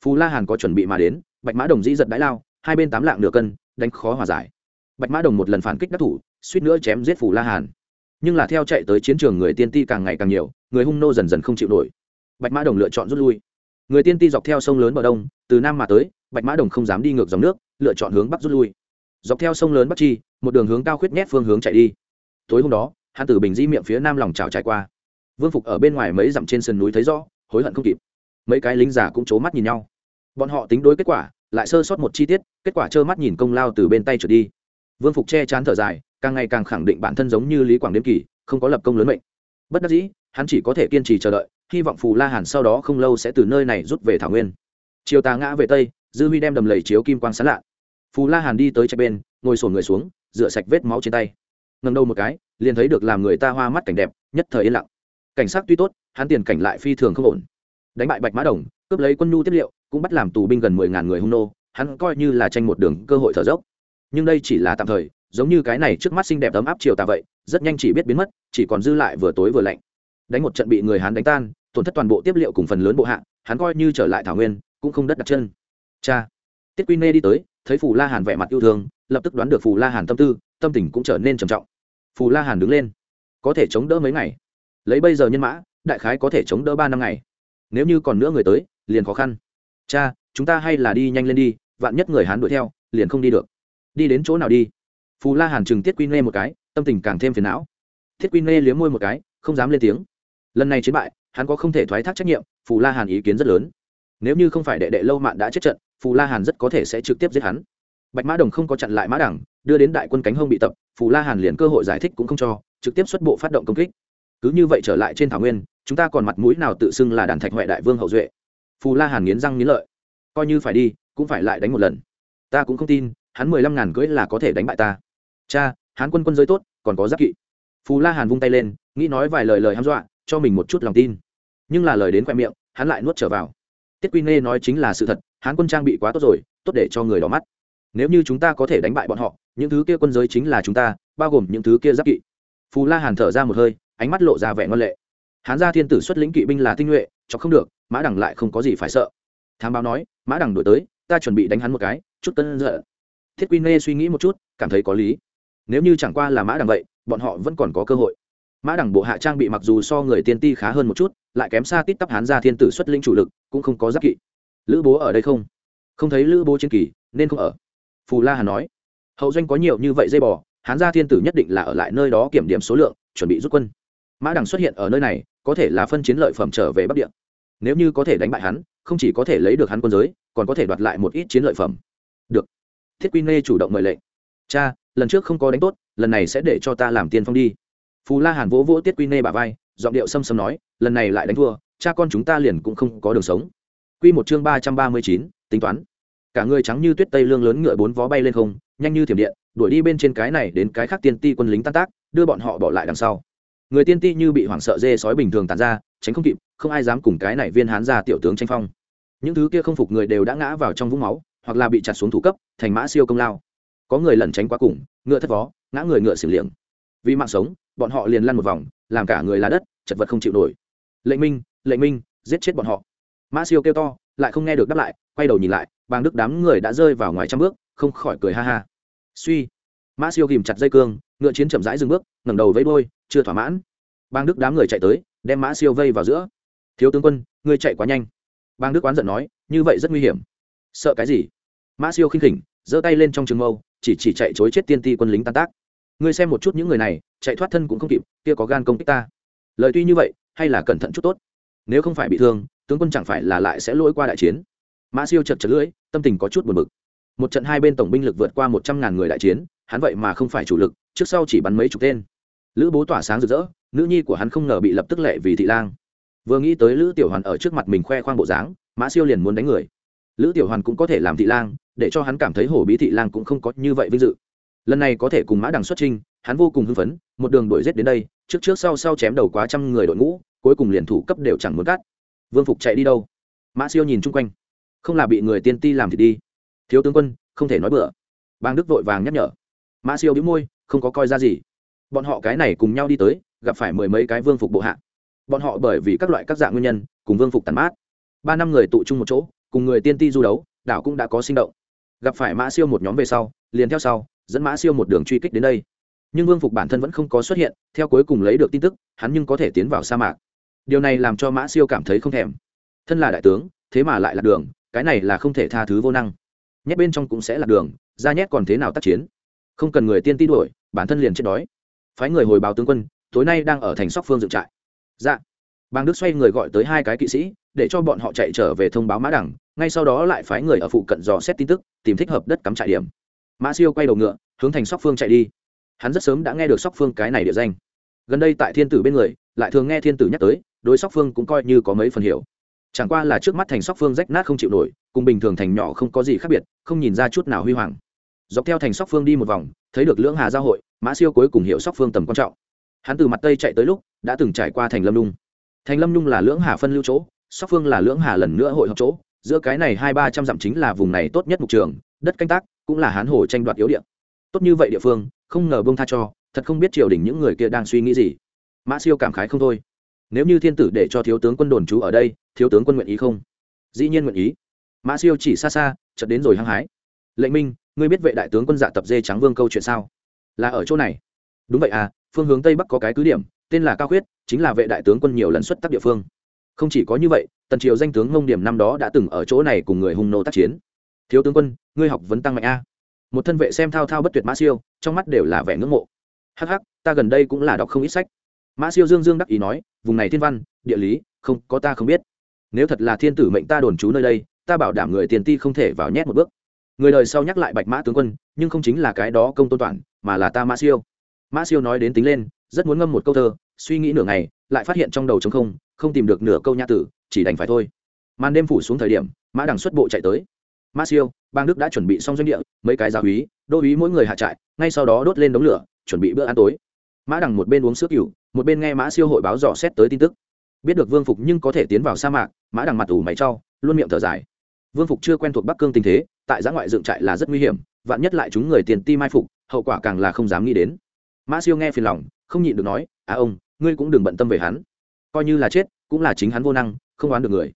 A: Phù la hàn có chuẩn bị mà đến, bạch mã đồng dĩ giật đái lao hai bên tám lạng nửa cân, đánh khó hòa giải. Bạch mã đồng một lần phản kích đắc thủ, suýt nữa chém giết phủ la hàn. Nhưng là theo chạy tới chiến trường người tiên ti càng ngày càng nhiều, người hung nô dần dần không chịu nổi. Bạch mã đồng lựa chọn rút lui. Người tiên ti dọc theo sông lớn bờ đông, từ nam mà tới, bạch mã đồng không dám đi ngược dòng nước, lựa chọn hướng bắc rút lui. Dọc theo sông lớn bắc chi, một đường hướng cao khuyết nhét phương hướng chạy đi. Tối hôm đó, hắn từ bình di miệng phía nam lòng trào trải qua. Vương phục ở bên ngoài mấy dặm trên sườn núi thấy rõ, hối hận không kịp. Mấy cái lính giả cũng c h ố mắt nhìn nhau. Bọn họ tính đối kết quả lại sơ sót một chi tiết, kết quả trơ mắt nhìn công lao từ bên tay trượt đi. Vương phục che chán thở dài, càng ngày càng khẳng định bản thân giống như lý quảng đêm kỳ, không có lập công lớn mệnh. Bất đắc dĩ, hắn chỉ có thể kiên trì chờ đợi, hy vọng phù la hàn sau đó không lâu sẽ từ nơi này rút về thảo nguyên. Chiều tà ngã về tây, dư huy đem đầm lầy chiếu kim quang sán lạ. Phù la hàn đi tới chạy bên, ngồi sổn người xuống, rửa sạch vết máu trên tay. Ngầm đầu một cái, liền thấy được làm người ta hoa mắt cảnh đẹp, nhất thời yên lặng. Cảnh sát tuy tốt, hắn tiền cảnh lại phi thường không ổn. Đánh bại bạch mã đồng cướp lấy quân nhu tiếp liệu, cũng bắt làm tù binh gần mười ngàn người hung nô, hắn coi như là tranh một đường cơ hội thở dốc. Nhưng đây chỉ là tạm thời, giống như cái này trước mắt xinh đẹp ấm áp chiều tà vậy, rất nhanh chỉ biết biến mất, chỉ còn dư lại vừa tối vừa lạnh. Đánh một trận bị người hắn đánh tan, tổn thất toàn bộ tiếp liệu cùng phần lớn bộ hạ, hắn coi như trở lại thảo nguyên, cũng không đất đặt chân. Cha! Tiết quy nê đi tới, thấy phù la hàn vẻ mặt yêu thương, lập tức đoán được phù la hàn tâm tư, tâm tình cũng trở nên trầm trọng. Phù la hàn đứng lên. Có thể chống đỡ mấy ngày? Lấy bây giờ nhân mã, đại khái có thể chống đỡ ba năm ngày nếu như còn nữa người tới, liền khó khăn. Cha, chúng ta hay là đi nhanh lên đi, vạn nhất người hán đuổi theo, liền không đi được. Đi đến chỗ nào đi? Phù la hàn chừng tiết quy nê một cái, tâm tình càng thêm phiền não. Thiết quy nê liếm môi một cái, không dám lên tiếng. Lần này chiến bại, hắn có không thể thoái thác trách nhiệm, phù la hàn ý kiến rất lớn. Nếu như không phải đệ đệ lâu mạn đã chết trận, phù la hàn rất có thể sẽ trực tiếp giết hắn. Bạch mã đồng không có chặn lại mã đẳng, đưa đến đại quân cánh hông bị tập, phù la hàn liền cơ hội giải thích cũng không cho, trực tiếp xuất bộ phát động công kích. Cứ như vậy trở lại trên thảo nguyên chúng ta còn mặt mũi nào tự xưng là đàn thạch huệ đại vương hậu duệ? Phù la hàn nghiến răng nghiến lợi. Coi như phải đi, cũng phải lại đánh một lần. Ta cũng không tin, hắn mười lăm ngàn cưỡi là có thể đánh bại ta. Cha hắn quân quân giới tốt, còn có giáp kỵ. Phù la hàn vung tay lên, nghĩ nói vài lời lời hăm dọa, cho mình một chút lòng tin. Nhưng là lời đến khoe miệng, hắn lại nuốt trở vào. Tiết quy nê nói chính là sự thật hắn quân trang bị quá tốt rồi, tốt để cho người đỏ mắt. Nếu như chúng ta có thể đánh bại bọn họ, những thứ kia quân giới chính là chúng ta, bao gồm những thứ kia giáp kỵ. Phù la hàn thở ra một hơi, ánh mắt lộ ra vẻ ngân lệ hán gia thiên tử xuất lĩnh kỵ binh là tinh nhuệ cho không được, mã đẳng lại không có gì phải sợ. Thám báo nói, mã đẳng đổi tới, ta chuẩn bị đánh hắn một cái, chút tân giận. Thiết quy nê suy nghĩ một chút, cảm thấy có lý. Nếu như chẳng qua là mã đẳng vậy, bọn họ vẫn còn có cơ hội. Mã đẳng bộ hạ trang bị mặc dù so người tiên ti khá hơn một chút, lại kém xa tít tắp hán gia thiên tử xuất lĩnh chủ lực, cũng không có giáp kỵ. Lữ bố ở đây không? Không thấy lữ bố trên kỳ, nên không ở. Phù la hà nói, hậu doanh có nhiều như vậy dây bò, hán gia thiên tử nhất định là ở lại nơi đó kiểm điểm số lượng, chuẩn bị rút quân. Mã đằng xuất hiện ở nơi này có thể là phân chiến lợi phẩm trở về bắc địa. Nếu như có thể đánh bại hắn, không chỉ có thể lấy được hắn quân giới, còn có thể đoạt lại một ít chiến lợi phẩm. Được. Thiết quy nê chủ động mời lệnh. Cha, lần trước không có đánh tốt, lần này sẽ để cho ta làm tiên phong đi. Phù la hàn vỗ vỗ tiết quy nê bà vai, giọng điệu xâm xâm nói, lần này lại đánh thua, cha con chúng ta liền cũng không có đường sống. Quy một chương ba trăm ba mươi chín, tính toán. Cả người trắng như tuyết tây lương lớn ngựa bốn vó bay lên không, nhanh như thiểm điện, đuổi đi bên trên cái này đến cái khác tiên ti quân lính tan tác, đưa bọn họ bỏ lại đằng sau người tiên ti như bị hoảng sợ dê sói bình thường tàn ra, tránh không kịp, không ai dám cùng cái này viên hán ra tiểu tướng tranh phong. Những thứ kia không phục người đều đã ngã vào trong vũng máu, hoặc là bị chặt xuống thủ cấp, thành mã siêu công lao. Có người lẩn tránh quá cùng, ngựa thất vó, ngã người ngựa xỉu liệng. Vì mạng sống, bọn họ liền lăn một vòng, làm cả người lá đất, chật vật không chịu nổi. Lệnh minh lệnh minh, giết chết bọn họ. Mã siêu kêu to, lại không nghe được đáp lại, quay đầu nhìn lại, bàng đức đám người đã rơi vào ngoài trăm bước, không khỏi cười ha ha. Suy mã siêu ghìm chặt dây cương, ngựa chiến chậm rãi dừng bước, ngẩng đầu vẫy đôi chưa thỏa mãn. Bang đức đám người chạy tới, đem mã siêu vây vào giữa. Thiếu tướng quân, ngươi chạy quá nhanh. Bang đức oán giận nói, như vậy rất nguy hiểm. Sợ cái gì? Mã siêu khinh khỉnh, giơ tay lên trong trường mâu, chỉ chỉ chạy chối chết tiên ti quân lính tan tác. Ngươi xem một chút những người này, chạy thoát thân cũng không kịp, kia có gan công kích ta. Lời tuy như vậy, hay là cẩn thận chút tốt. Nếu không phải bị thương, tướng quân chẳng phải là lại sẽ lỗi qua đại chiến. Mã siêu chật chật lưỡi, tâm tình có chút buồn bực. Một trận hai bên tổng binh lực vượt qua một trăm ngàn người đại chiến hắn vậy mà không phải chủ lực, trước sau chỉ bắn mấy chục tên. Lữ bố tỏa sáng rực rỡ, nữ nhi của hắn không ngờ bị lập tức lệ vì thị lang. Vừa nghĩ tới lữ tiểu hoàn ở trước mặt mình khoe khoang bộ dáng, mã siêu liền muốn đánh người. Lữ tiểu hoàn cũng có thể làm thị lang, để cho hắn cảm thấy hổ bí thị lang cũng không có như vậy vinh dự. Lần này có thể cùng mã đằng xuất trinh hắn vô cùng hưng phấn, một đường đuổi g đến đây, trước trước sau sau chém đầu quá trăm người đội ngũ, cuối cùng liền thủ cấp đều chẳng muốn cắt. Vương phục chạy đi đâu? Mã siêu nhìn chung quanh. Không là bị người tiên ti làm thì đi. Thiếu tướng quân, không thể nói bừa. Bang đức vội vàng nhắc nhở mã siêu bĩu môi, không có coi ra gì. Bọn họ cái này cùng nhau đi tới, gặp phải mười mấy cái vương phục bộ hạ. Bọn họ bởi vì các loại các dạng nguyên nhân, cùng vương phục tàn mát. Ba năm người tụ chung một chỗ, cùng người tiên ti du đấu, đảo cũng đã có sinh động. Gặp phải mã siêu một nhóm về sau, liền theo sau, dẫn mã siêu một đường truy kích đến đây. Nhưng vương phục bản thân vẫn không có xuất hiện, theo cuối cùng lấy được tin tức, hắn nhưng có thể tiến vào sa mạc. Điều này làm cho mã siêu cảm thấy không thèm. Thân là đại tướng, thế mà lại là đường, cái này là không thể tha thứ vô năng. Nhét bên trong cũng sẽ là đường, ra nhét còn thế nào tác chiến? Không cần người tiên ti đuổi, bản thân liền chết đói. Phái người hồi báo tướng quân, tối nay đang ở thành sóc phương dựng trại. Dạ. Bang đức xoay người gọi tới hai cái kỵ sĩ, để cho bọn họ chạy trở về thông báo mã đẳng ngay sau đó lại phái người ở phụ cận dò xét tin tức, tìm thích hợp đất cắm trại điểm. Mã siêu quay đầu ngựa, hướng thành sóc phương chạy đi. Hắn rất sớm đã nghe được sóc phương cái này địa danh. Gần đây tại thiên tử bên người, lại thường nghe thiên tử nhắc tới, đối sóc phương cũng coi như có mấy phần hiểu. Chẳng qua là trước mắt thành sóc phương rách nát không chịu nổi, cùng bình thường thành nhỏ không có gì khác biệt, không nhìn ra chút nào huy hoàng dọc theo thành sóc phương đi một vòng, thấy được lưỡng hà giao hội, mã siêu cuối cùng hiểu sóc phương tầm quan trọng. Hắn từ mặt tây chạy tới lúc, đã từng trải qua thành lâm nhung. Thành lâm nhung là lưỡng hà phân lưu chỗ, sóc phương là lưỡng hà lần nữa hội hợp chỗ, giữa cái này hai ba trăm dặm chính là vùng này tốt nhất mục trường, đất canh tác cũng là hán hồ tranh đoạt yếu điện tốt như vậy địa phương, không ngờ bông tha cho, thật không biết triều đình những người kia đang suy nghĩ gì. Mã siêu cảm khái không thôi. Nếu như thiên tử để cho thiếu tướng quân đồn trú ở đây, thiếu tướng quân nguyện ý không? Dĩ nhiên nguyện ý. Mã siêu chỉ xa xa, chợt đến rồi hăng hái. Lệnh minh ngươi biết vệ đại tướng quân dạ tập dê trắng vương câu chuyện sao? Là ở chỗ này. Đúng vậy à phương hướng tây bắc có cái cứ điểm, tên là cao khuyết, chính là vệ đại tướng quân nhiều lần xuất tác địa phương. Không chỉ có như vậy, tần triều danh tướng ngông điểm năm đó đã từng ở chỗ này cùng người hung nô tác chiến. Thiếu tướng quân, ngươi học vấn tăng mạnh a. Một thân vệ xem thao thao bất tuyệt mã siêu, trong mắt đều là vẻ ngưỡng mộ. Hắc hắc, ta gần đây cũng là đọc không ít sách. Mã siêu dương dương đắc ý nói, vùng này thiên văn, địa lý, không, có ta không biết. Nếu thật là thiên tử mệnh ta đồn trú nơi đây, ta bảo đảm người tiền ti không thể vào nhét một bước người đời sau nhắc lại bạch mã tướng quân, nhưng không chính là cái đó công tôn toàn, mà là ta mã siêu. Mã siêu nói đến tính lên, rất muốn ngâm một câu thơ, suy nghĩ nửa ngày, lại phát hiện trong đầu trống không không tìm được nửa câu nhã tử, chỉ đành phải thôi. Màn đêm phủ xuống thời điểm, mã đằng xuất bộ chạy tới. Mã siêu, bang đức đã chuẩn bị xong doanh địa, mấy cái giáo úy đô úy mỗi người hạ trại, ngay sau đó đốt lên đống lửa, chuẩn bị bữa ăn tối. Mã đằng một bên uống sữa cửu một bên nghe mã siêu hội báo dò xét tới tin tức. Biết được vương phục nhưng có thể tiến vào sa mạc, mã đằng mặt ủ mày trau luôn miệng thở dài. Vương phục chưa quen thuộc bắc cương tình thế tại giã ngoại dựng trại là rất nguy hiểm, vạn nhất lại chúng người tiền ti mai phục, hậu quả càng là không dám nghĩ đến. Mã siêu nghe phiền lòng, không nhịn được nói à ông, ngươi cũng đừng bận tâm về hắn. Coi như là chết, cũng là chính hắn vô năng, không oán được người.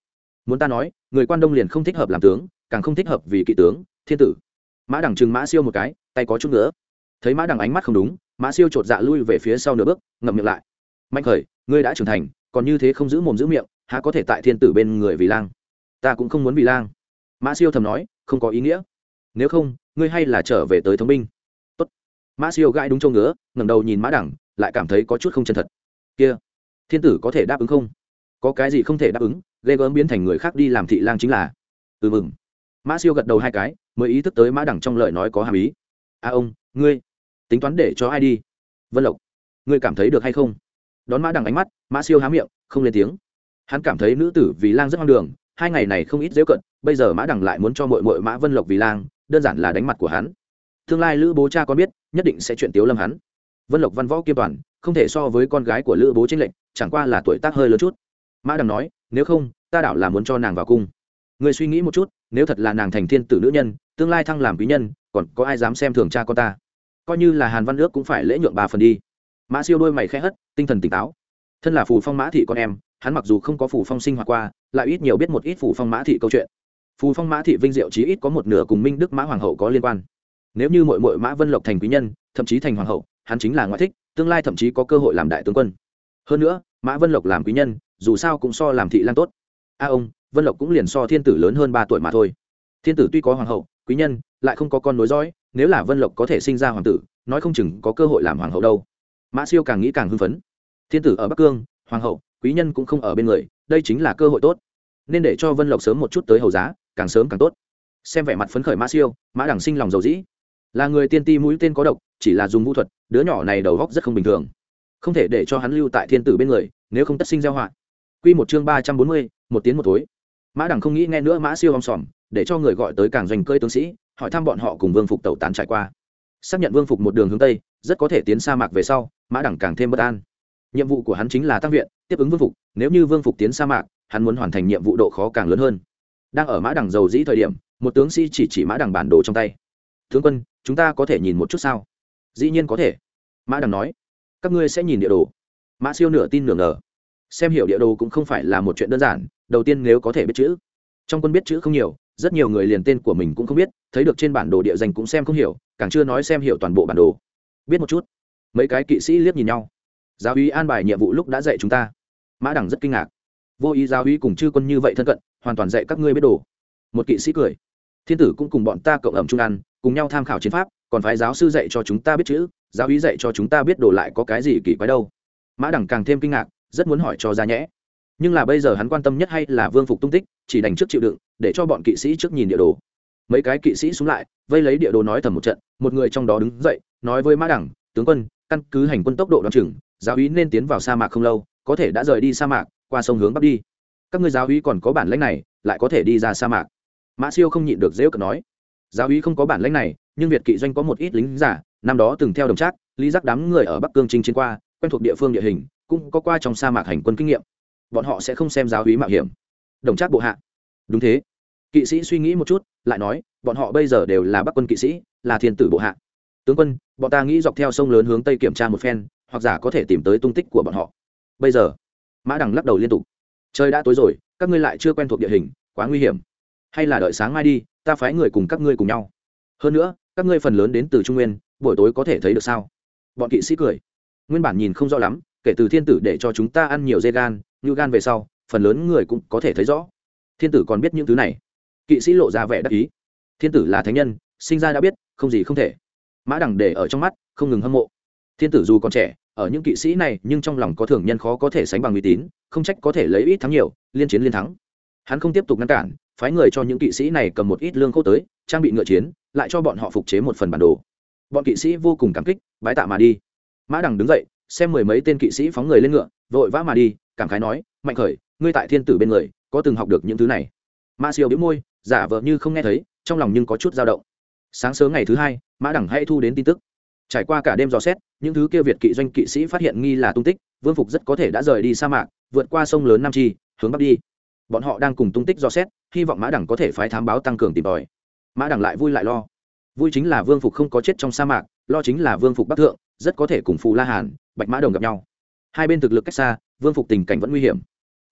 A: Muốn ta nói, người quan đông liền không thích hợp làm tướng, càng không thích hợp vì kỵ tướng, thiên tử. Mã đằng chừng mã siêu một cái, tay có chút nữa thấy mã đằng ánh mắt không đúng, mã siêu chột dạ lui về phía sau nửa bước, ngậm miệng lại. Mạnh khởi, ngươi đã trưởng thành, còn như thế không giữ mồm giữ miệng, há có thể tại thiên tử bên người vì lang? Ta cũng không muốn vì lang mã siêu thầm nói, không có ý nghĩa. Nếu không, ngươi hay là trở về tới thống binh. Tốt. mã siêu gãi đúng châu ngứa, ngẩng đầu nhìn mã đẳng, lại cảm thấy có chút không chân thật. Kia, thiên tử có thể đáp ứng không? Có cái gì không thể đáp ứng? Ghê gớm biến thành người khác đi làm thị lang chính là. Ừ mừng. Mã siêu gật đầu hai cái, mới ý thức tới mã đẳng trong lời nói có hàm ý. A à ông, ngươi, tính toán để cho ai đi? Vân lộc, ngươi cảm thấy được hay không? Đón mã đằng ánh mắt, mã siêu há miệng, không lên tiếng. Hắn cảm thấy nữ tử vì lang rất hoang đường, hai ngày này không ít dễ cận bây giờ mã đằng lại muốn cho mội mội mã vân lộc vì lang, đơn giản là đánh mặt của hắn. Tương lai lữ bố cha con biết, nhất định sẽ chuyện tiếu lâm hắn. Vân lộc văn võ kiêm toàn, không thể so với con gái của lữ bố tranh lệnh chẳng qua là tuổi tác hơi lớn chút. Mã đằng nói, nếu không, ta đảo là muốn cho nàng vào cung. Người suy nghĩ một chút, nếu thật là nàng thành thiên tử nữ nhân, tương lai thăng làm quý nhân, còn có ai dám xem thường cha con ta? Coi như là hàn văn ước cũng phải lễ nhượng bà phần đi. Mã siêu đôi mày khẽ hất, tinh thần tỉnh táo. Thân là phù phong mã thị con em, hắn mặc dù không có phù phong sinh hoạt qua, lại ít nhiều biết một ít phù phong mã thị câu chuyện phù phong mã thị vinh diệu chí ít có một nửa cùng minh đức mã hoàng hậu có liên quan nếu như mội mội mã vân lộc thành quý nhân thậm chí thành hoàng hậu hắn chính là ngoại thích tương lai thậm chí có cơ hội làm đại tướng quân hơn nữa mã vân lộc làm quý nhân dù sao cũng so làm thị lan tốt a ông vân lộc cũng liền so thiên tử lớn hơn ba tuổi mà thôi thiên tử tuy có hoàng hậu quý nhân lại không có con nối dõi nếu là vân lộc có thể sinh ra hoàng tử nói không chừng có cơ hội làm hoàng hậu đâu mã siêu càng nghĩ càng hưng phấn thiên tử ở bắc cương hoàng hậu quý nhân cũng không ở bên người đây chính là cơ hội tốt nên để cho vân lộc sớm một chút tới hầu giá càng sớm càng tốt. Xem vẻ mặt phấn khởi mã siêu, mã đẳng sinh lòng dầu dĩ. Là người tiên ti mũi tên có độc, chỉ là dùng vũ thuật, đứa nhỏ này đầu góc rất không bình thường. Không thể để cho hắn lưu tại thiên tử bên người, nếu không tất sinh gieo họa. Q một chương ba trăm bốn mươi, một tiếng một tối mã đẳng không nghĩ nghe nữa mã siêu om sòm, để cho người gọi tới càng doanh cơi tướng sĩ, hỏi thăm bọn họ cùng vương phục tẩu tán trải qua. Xác nhận vương phục một đường hướng tây, rất có thể tiến sa mạc về sau, mã đẳng càng thêm bất an. Nhiệm vụ của hắn chính là tăng viện, tiếp ứng vương phục, nếu như vương phục tiến sa mạc, hắn muốn hoàn thành nhiệm vụ độ khó càng lớn hơn đang ở mã đằng dầu dĩ thời điểm, một tướng sĩ chỉ chỉ mã đằng bản đồ trong tay. Tướng quân, chúng ta có thể nhìn một chút sao? Dĩ nhiên có thể. Mã đằng nói. Các ngươi sẽ nhìn địa đồ. Mã siêu nửa tin nửa ngờ. Xem hiểu địa đồ cũng không phải là một chuyện đơn giản, đầu tiên nếu có thể biết chữ. Trong quân biết chữ không nhiều, rất nhiều người liền tên của mình cũng không biết, thấy được trên bản đồ địa danh cũng xem không hiểu, càng chưa nói xem hiểu toàn bộ bản đồ. Biết một chút. Mấy cái kỵ sĩ liếc nhìn nhau. Giáo uy an bài nhiệm vụ lúc đã dạy chúng ta. Mã đẳng rất kinh ngạc. Vô ý giáo uy cùng chư quân như vậy thân cận hoàn toàn dạy các ngươi biết đồ. Một kỵ sĩ cười. Thiên tử cũng cùng bọn ta cộng ẩm chung ăn, cùng nhau tham khảo chiến pháp, còn phải giáo sư dạy cho chúng ta biết chữ, giáo ý dạy cho chúng ta biết đồ lại có cái gì kỳ quái đâu. Mã đẳng càng thêm kinh ngạc, rất muốn hỏi cho ra nhẽ. Nhưng là bây giờ hắn quan tâm nhất hay là vương phục tung tích, chỉ đành trước chịu đựng, để cho bọn kỵ sĩ trước nhìn địa đồ. Mấy cái kỵ sĩ xuống lại, vây lấy địa đồ nói thầm một trận, một người trong đó đứng dậy, nói với mã đẳng, tướng quân, căn cứ hành quân tốc độ đ o á n chừng, giáo úy nên tiến vào sa mạc không lâu, có thể đã rời đi sa mạc, qua sông hướng bắc đi các người giáo úy còn có bản lãnh này, lại có thể đi ra sa mạc. Mã siêu không nhịn được dễ cận nói. Giáo úy không có bản lãnh này, nhưng việt kỵ doanh có một ít lính giả năm đó từng theo đồng trác, lý giác đám người ở bắc cương trinh chiến qua, quen thuộc địa phương địa hình, cũng có qua trong sa mạc hành quân kinh nghiệm. Bọn họ sẽ không xem giáo úy mạo hiểm. Đồng trác bộ hạ. Đúng thế. Kỵ sĩ suy nghĩ một chút, lại nói, bọn họ bây giờ đều là bắc quân kỵ sĩ, là thiên tử bộ hạ. Tướng quân, bọn ta nghĩ dọc theo sông lớn hướng tây kiểm tra một phen, hoặc giả có thể tìm tới tung tích của bọn họ. Bây giờ, mã đằng lắc đầu liên tục trời đã tối rồi, các ngươi lại chưa quen thuộc địa hình, quá nguy hiểm. Hay là đợi sáng mai đi, ta phái người cùng các ngươi cùng nhau. Hơn nữa, các ngươi phần lớn đến từ trung nguyên, buổi tối có thể thấy được sao? Bọn kỵ sĩ cười. Nguyên bản nhìn không rõ lắm, kể từ thiên tử để cho chúng ta ăn nhiều dê gan, như gan về sau, phần lớn người cũng có thể thấy rõ. Thiên tử còn biết những thứ này. Kỵ sĩ lộ ra vẻ đắc ý. Thiên tử là thánh nhân, sinh ra đã biết, không gì không thể. Mã đẳng để ở trong mắt, không ngừng hâm mộ. Thiên tử dù còn trẻ ở những kỵ sĩ này nhưng trong lòng có thường nhân khó có thể sánh bằng uy tín, không trách có thể lấy ít thắng nhiều, liên chiến liên thắng. Hắn không tiếp tục ngăn cản, phái người cho những kỵ sĩ này cầm một ít lương khô tới, trang bị ngựa chiến, lại cho bọn họ phục chế một phần bản đồ. Bọn kỵ sĩ vô cùng cảm kích, bái tạ mà đi. Mã đằng đứng dậy, xem mười mấy tên kỵ sĩ phóng người lên ngựa, vội vã mà đi, cảm khái nói, mạnh khởi, ngươi tại thiên tử bên người, có từng học được những thứ này? Mã siêu biếu môi, giả vờ như không nghe thấy, trong lòng nhưng có chút dao động. Sáng sớm ngày thứ hai, mã Đằng hay thu đến tin tức trải qua cả đêm dò xét, những thứ kia việt kỵ doanh kỵ sĩ phát hiện nghi là tung tích, vương phục rất có thể đã rời đi sa mạc, vượt qua sông lớn nam chi, hướng bắc đi. Bọn họ đang cùng tung tích dò xét, hy vọng mã đẳng có thể phái thám báo tăng cường tìm tòi. Mã đẳng lại vui lại lo. Vui chính là vương phục không có chết trong sa mạc, lo chính là vương phục bắc thượng, rất có thể cùng phù la hàn, bạch mã đồng gặp nhau. Hai bên thực lực cách xa, vương phục tình cảnh vẫn nguy hiểm.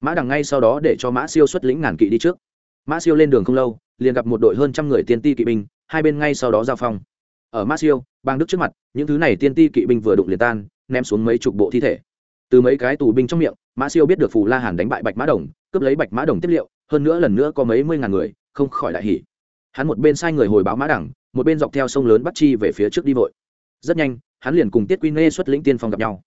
A: Mã đằng ngay sau đó để cho mã siêu xuất lĩnh ngàn kỵ đi trước. Mã siêu lên đường không lâu, liền gặp một đội hơn trăm người tiên ti kỵ binh, hai bên ngay sau đó giao phong ở mã bang đức trước mặt, những thứ này tiên ti kỵ binh vừa đụng liền tan, ném xuống mấy chục bộ thi thể. Từ mấy cái tù binh trong miệng mã biết được phù la hàn đánh bại bạch mã đồng, cướp lấy bạch mã đồng tiếp liệu, hơn nữa lần nữa có mấy mươi ngàn người, không khỏi đại hỉ. Hắn một bên sai người hồi báo mã đẳng, một bên dọc theo sông lớn bắt chi về phía trước đi vội. Rất nhanh, hắn liền cùng tiết quy nê xuất lĩnh tiên phong gặp nhau.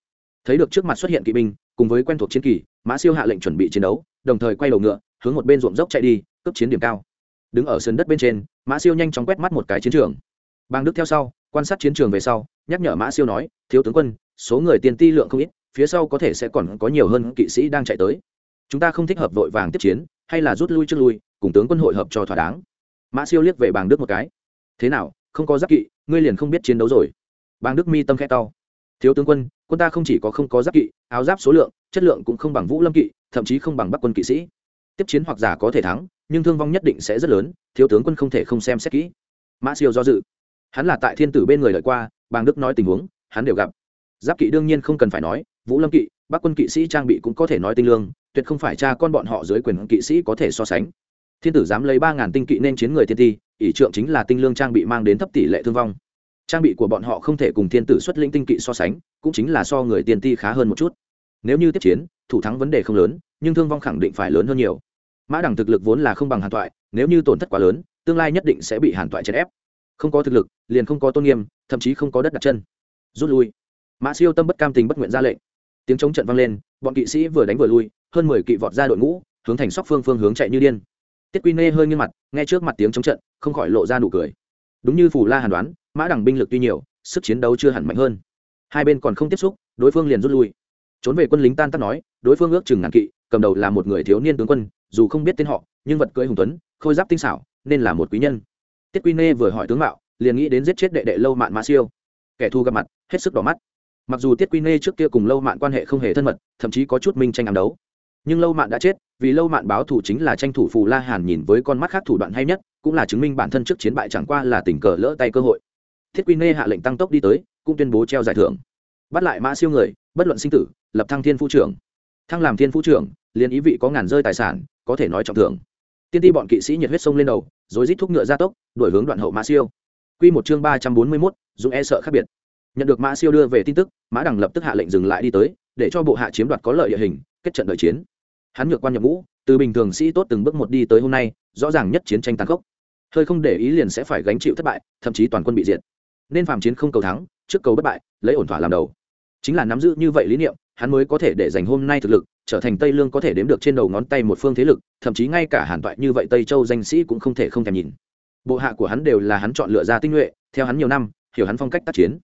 A: Thấy được trước mặt xuất hiện kỵ binh, cùng với quen thuộc chiến kỳ, mã siêu hạ lệnh chuẩn bị chiến đấu, đồng thời quay đầu ngựa, hướng một bên ruộng dốc chạy đi cấp chiến điểm cao. Đứng ở sườn đất bên trên, mã siêu nhanh chóng quét mắt một cái chiến trường bang đức theo sau, quan sát chiến trường về sau, nhắc nhở mã siêu nói, thiếu tướng quân, số người tiền ti lượng không ít, phía sau có thể sẽ còn có nhiều hơn kỵ sĩ đang chạy tới. Chúng ta không thích hợp vội vàng tiếp chiến, hay là rút lui trước lui, cùng tướng quân hội hợp cho thỏa đáng. Mã siêu liếc về bàng đức một cái. Thế nào, không có giáp kỵ, ngươi liền không biết chiến đấu rồi. Bàng đức mi tâm khẽ to. Thiếu tướng quân quân ta không chỉ có không có giáp kỵ, áo giáp số lượng, chất lượng cũng không bằng vũ lâm kỵ, thậm chí không bằng bắc quân kỵ sĩ. Tiếp chiến hoặc giả có thể thắng, nhưng thương vong nhất định sẽ rất lớn, thiếu tướng quân không thể không xem xét kỹ. Mã siêu do dự hắn là tại thiên tử bên người lợi qua, bàng đức nói tình huống, hắn đều gặp. Giáp kỵ đương nhiên không cần phải nói, vũ lâm kỵ, bắc quân kỵ sĩ trang bị cũng có thể nói tinh lương, tuyệt không phải cha con bọn họ dưới quyền kỵ sĩ có thể so sánh. Thiên tử dám lấy ba ngàn tinh kỵ nên chiến người thiên ti, ỷ trượng chính là tinh lương trang bị mang đến thấp tỷ lệ thương vong. Trang bị của bọn họ không thể cùng thiên tử xuất lĩnh tinh kỵ so sánh, cũng chính là so người tiên ti khá hơn một chút. Nếu như tiếp chiến, thủ thắng vấn đề không lớn, nhưng thương vong khẳng định phải lớn hơn nhiều. Mã đẳng thực lực vốn là không bằng hàn toại, nếu như tổn thất quá lớn, tương lai nhất định sẽ bị hàn toại chèn ép không có thực lực, liền không có tôn nghiêm, thậm chí không có đất đặt chân. Rút lui. Mã siêu tâm bất cam tình bất nguyện ra lệnh. Tiếng chống trận vang lên, bọn kỵ sĩ vừa đánh vừa lui, hơn mười kỵ vọt ra đội ngũ, hướng thành sóc phương phương hướng chạy như điên. Tiết quy nê hơi nghiêng mặt, nghe trước mặt tiếng chống trận, không khỏi lộ ra nụ cười. Đúng như phù la hàn đoán, mã đẳng binh lực tuy nhiều, sức chiến đấu chưa hẳn mạnh hơn. Hai bên còn không tiếp xúc, đối phương liền rút lui. Trốn về quân lính tan tác nói, đối phương ước chừng ngàn kỵ, cầm đầu là một người thiếu niên tướng quân, dù không biết tên họ, nhưng vật cưỡi hùng tuấn, khôi giáp tinh xảo, nên là một quý nhân tiết quy nê vừa hỏi tướng mạo, liền nghĩ đến giết chết đệ đệ lâu mạn mã siêu. Kẻ thù gặp mặt, hết sức đỏ mắt. Mặc dù tiết quy nê trước kia cùng lâu mạn quan hệ không hề thân mật, thậm chí có chút minh tranh ám đấu, nhưng lâu mạn đã chết, vì lâu mạn báo thủ chính là tranh thủ phù la hàn nhìn với con mắt khác thủ đoạn hay nhất, cũng là chứng minh bản thân trước chiến bại chẳng qua là tình cờ lỡ tay cơ hội. Thiết quy nê hạ lệnh tăng tốc đi tới, cũng tuyên bố treo giải thưởng. Bắt lại mã siêu người, bất luận sinh tử, lập thăng thiên phu trưởng. Thăng làm thiên phu trưởng, liền ý vị có ngàn rơi tài sản, có thể nói trọng thưởng. Tiên ti bọn kỵ sĩ nhiệt huyết sông lên đầu rồi rít thúc ngựa ra tốc đổi hướng đoạn hậu mã siêu Quy một chương ba trăm bốn mươi 341, dùng e sợ khác biệt. Nhận được Mã Siêu đưa về tin tức, Mã Đằng lập tức hạ lệnh dừng lại đi tới, để cho bộ hạ chiếm đoạt có lợi địa hình, kết trận đợi chiến. Hắn nhược quan nhập ngũ, từ bình thường sĩ tốt từng bước một đi tới hôm nay, rõ ràng nhất chiến tranh tàn khốc. Hơi không để ý liền sẽ phải gánh chịu thất bại, thậm chí toàn quân bị diệt. Nên phàm chiến không cầu thắng, trước cầu bất bại, lấy ổn thỏa làm đầu. Chính là nắm giữ như vậy lý niệm, hắn mới có thể để giành hôm nay thực lực, trở thành Tây Lương có thể đếm được trên đầu ngón tay một phương thế lực, thậm chí ngay cả Hàn Toại như vậy Tây Châu danh sĩ cũng không thể không thèm nhìn. Bộ hạ của hắn đều là hắn chọn lựa ra tinh nhuệ theo hắn nhiều năm hiểu hắn phong cách tác chiến.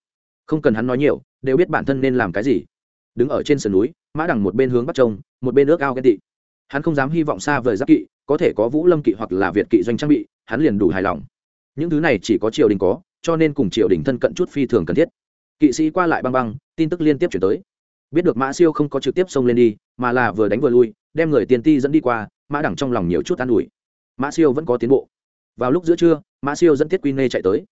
A: Không cần hắn nói nhiều đều biết bản thân nên làm cái gì. Đứng ở trên sườn núi mã đằng một bên hướng bắt trông một bên ước ao ghen tị. Hắn không dám hy vọng xa vời giáp kỵ có thể có vũ lâm kỵ hoặc là việt kỵ doanh trang bị hắn liền đủ hài lòng. Những thứ này chỉ có triều đình có cho nên cùng triều đình thân cận chút phi thường cần thiết. Kỵ sĩ qua lại băng băng tin tức liên tiếp chuyển tới biết được mã siêu không có trực tiếp xông lên đi, mà là vừa đánh vừa lui, đem người tiền ti dẫn đi qua, mã đẳng trong lòng nhiều chút an ủi. Mã siêu vẫn có tiến bộ. Vào lúc giữa trưa, mã siêu dẫn tiết quy nê chạy tới.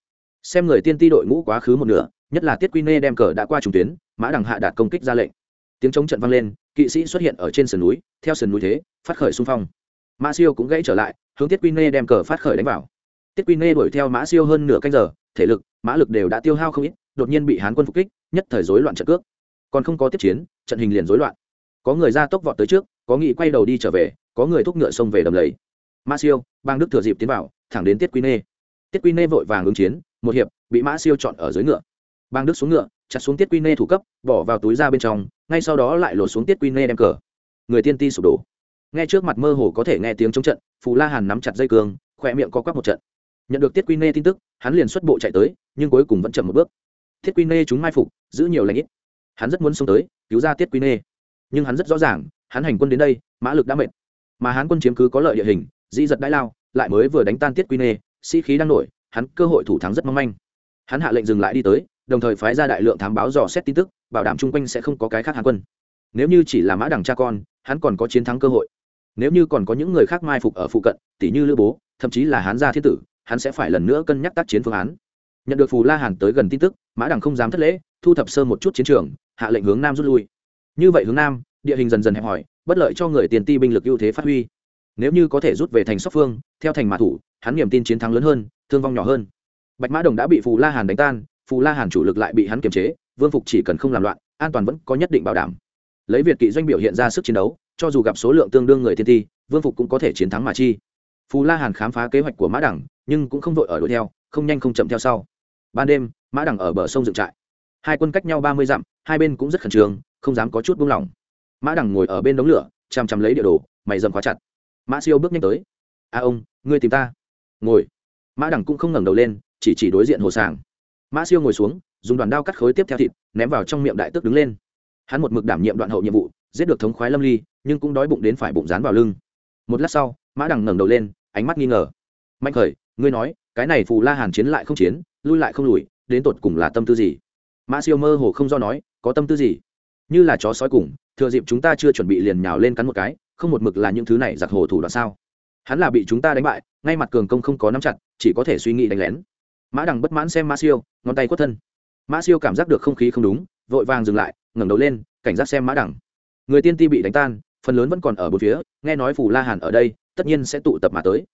A: Xem người tiên ti đội ngũ quá khứ một nửa, nhất là tiết quy nê đem cờ đã qua trùng tuyến, mã đằng hạ đạt công kích ra lệnh. Tiếng chống trận vang lên, kỵ sĩ xuất hiện ở trên sườn núi, theo sườn núi thế, phát khởi xung phong. Mã siêu cũng gãy trở lại, hướng tiết quy nê đem cờ phát khởi đánh vào. Tiết quy nê đuổi theo mã siêu hơn nửa canh giờ, thể lực, mã lực đều đã tiêu hao không ít, đột nhiên bị hán quân phục kích, nhất thời rối loạn trận cước còn không có tiếp chiến, trận hình liền rối loạn. Có người ra tốc vọt tới trước, có nghị quay đầu đi trở về, có người thúc ngựa xông về đầm lầy. Ma siêu, bang đức thừa dịp tiến vào, thẳng đến tiết quy nê. Tiết quy nê vội vàng ứng chiến, một hiệp, bị mã siêu chọn ở dưới ngựa. Bang đức xuống ngựa, chặt xuống tiết quy nê thủ cấp, bỏ vào túi ra bên trong, ngay sau đó lại lột xuống tiết quy nê đem cờ. Người tiên ti sụp đổ. Nghe trước mặt mơ hồ có thể nghe tiếng chống trận, phù la hàn nắm chặt dây cường khỏe miệng co quắp một trận. Nhận được tiết quy nê tin tức, hắn liền xuất bộ chạy tới, nhưng cuối cùng vẫn chậm một bước. Thiết quy nê chúng mai phục, giữ nhiều lãnh ít hắn rất muốn xông tới, cứu ra tiết quy nê. Nhưng hắn rất rõ ràng, hắn hành quân đến đây, mã lực đã mệt. Mà hắn quân chiếm cứ có lợi địa hình, dĩ giật đãi lao, lại mới vừa đánh tan tiết quy nê, sĩ、si、khí đang nổi, hắn cơ hội thủ thắng rất mong manh. Hắn hạ lệnh dừng lại đi tới, đồng thời phái ra đại lượng thám báo dò xét tin tức, bảo đảm chung quanh sẽ không có cái khác hàn quân. Nếu như chỉ là mã đằng cha con, hắn còn có chiến thắng cơ hội. Nếu như còn có những người khác mai phục ở phụ cận, tỷ như lữ bố, thậm chí là hán gia thiên tử, hắn sẽ phải lần nữa cân nhắc tác chiến phương án. Nhận được phù la hàn tới gần tin tức, mã đằng không dám thất lễ, thu thập sơ một chút chiến trường hạ lệnh hướng nam rút lui. Như vậy hướng nam, địa hình dần dần hẹp hòi, bất lợi cho người tiền ti binh lực ưu thế phát huy. Nếu như có thể rút về thành sóc phương, theo thành mã thủ, hắn niềm tin chiến thắng lớn hơn, thương vong nhỏ hơn. Bạch mã đồng đã bị phù la hàn đánh tan, phù la hàn chủ lực lại bị hắn kiềm chế, vương phục chỉ cần không làm loạn, an toàn vẫn có nhất định bảo đảm. Lấy việt kỵ doanh biểu hiện ra sức chiến đấu, cho dù gặp số lượng tương đương người thiên ti, vương phục cũng có thể chiến thắng mà chi. Phù la hàn khám phá kế hoạch của mã đẳng, nhưng cũng không vội ở đuổi theo, không nhanh không chậm theo sau. Ban đêm, mã đẳng ở bờ sông dựng trại hai quân cách nhau ba mươi dặm, hai bên cũng rất khẩn trương, không dám có chút buông lỏng. Mã Đằng ngồi ở bên đống lửa, chằm chằm lấy địa đồ, mày dầm khóa chặt. Mã siêu bước nhanh tới. A ông, ngươi tìm ta. Ngồi. Mã Đằng cũng không ngẩng đầu lên, chỉ chỉ đối diện hồ sàng. Mã siêu ngồi xuống, dùng đoàn đao cắt khối tiếp theo thịt, ném vào trong miệng đại tước đứng lên. Hắn một mực đảm nhiệm đoạn hậu nhiệm vụ, giết được thống khoái lâm ly, nhưng cũng đói bụng đến phải bụng dán vào lưng. Một lát sau, mã đằng ngẩng đầu lên, ánh mắt nghi ngờ. Mạnh khởi, ngươi nói, cái này phù la hàn chiến lại không chiến, lui lại không lùi, đến tột cùng là tâm tư gì? Mã siêu mơ hồ không do nói, có tâm tư gì? Như là chó sói cùng, thừa dịp chúng ta chưa chuẩn bị liền nhào lên cắn một cái, không một mực là những thứ này giặc hồ thủ đoạn sao? Hắn là bị chúng ta đánh bại, ngay mặt cường công không có nắm chặt, chỉ có thể suy nghĩ đánh lén. Mã đằng bất mãn xem mã siêu, ngón tay quất thân. Mã siêu cảm giác được không khí không đúng, vội vàng dừng lại, ngẩng đầu lên, cảnh giác xem mã đằng. Người tiên ti bị đánh tan, phần lớn vẫn còn ở bốn phía, nghe nói phù la hàn ở đây, tất nhiên sẽ tụ tập mà tới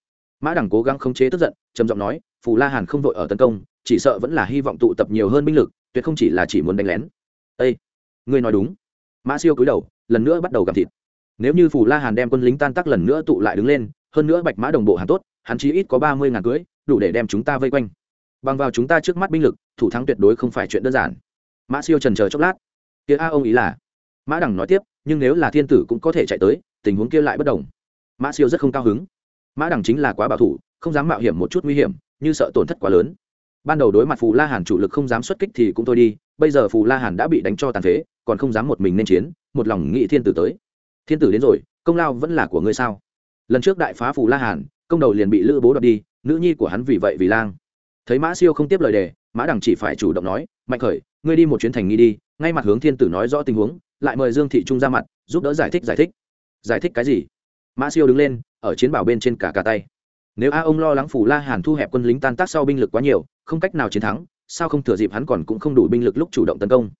A: mã đằng cố gắng khống chế tức giận, trầm giọng nói, phù la hàn không vội ở tấn công, chỉ sợ vẫn là hy vọng tụ tập nhiều hơn binh lực, tuyệt không chỉ là chỉ muốn đánh lén. Ây ngươi nói đúng. Mã siêu cúi đầu, lần nữa bắt đầu gặm thịt. Nếu như phù la hàn đem quân lính tan tác lần nữa tụ lại đứng lên, hơn nữa bạch mã đồng bộ hàn tốt, hắn chí ít có ba mươi ngàn cưới, đủ để đem chúng ta vây quanh. Bằng vào chúng ta trước mắt binh lực, thủ thắng tuyệt đối không phải chuyện đơn giản. Mã siêu trần chờ chốc lát. Kia a, ông ý là? Mã đằng nói tiếp, nhưng nếu là thiên tử cũng có thể chạy tới, tình huống kia lại bất đồng. Mã siêu rất không cao hứng mã đằng chính là quá bảo thủ, không dám mạo hiểm một chút nguy hiểm, như sợ tổn thất quá lớn. Ban đầu đối mặt phù la hàn chủ lực không dám xuất kích thì cũng thôi đi, bây giờ phù la hàn đã bị đánh cho tàn phế, còn không dám một mình nên chiến, một lòng nghĩ thiên tử tới. Thiên tử đến rồi, công lao vẫn là của ngươi sao? Lần trước đại phá phù la hàn, công đầu liền bị lữ bố đoạt đi, nữ nhi của hắn vì vậy vì lang. Thấy mã siêu không tiếp lời đề, mã đằng chỉ phải chủ động nói, mạnh khởi, ngươi đi một chuyến thành nghi đi, ngay mặt hướng thiên tử nói rõ tình huống, lại mời dương thị trung ra mặt, giúp đỡ giải thích giải thích. Giải thích cái gì? Mã siêu đứng lên ở chiến bảo bên trên cả cả tay. Nếu a ông lo lắng phủ la hàn thu hẹp quân lính tan tác sau binh lực quá nhiều, không cách nào chiến thắng, sao không thừa dịp hắn còn cũng không đủ binh lực lúc chủ động tấn công?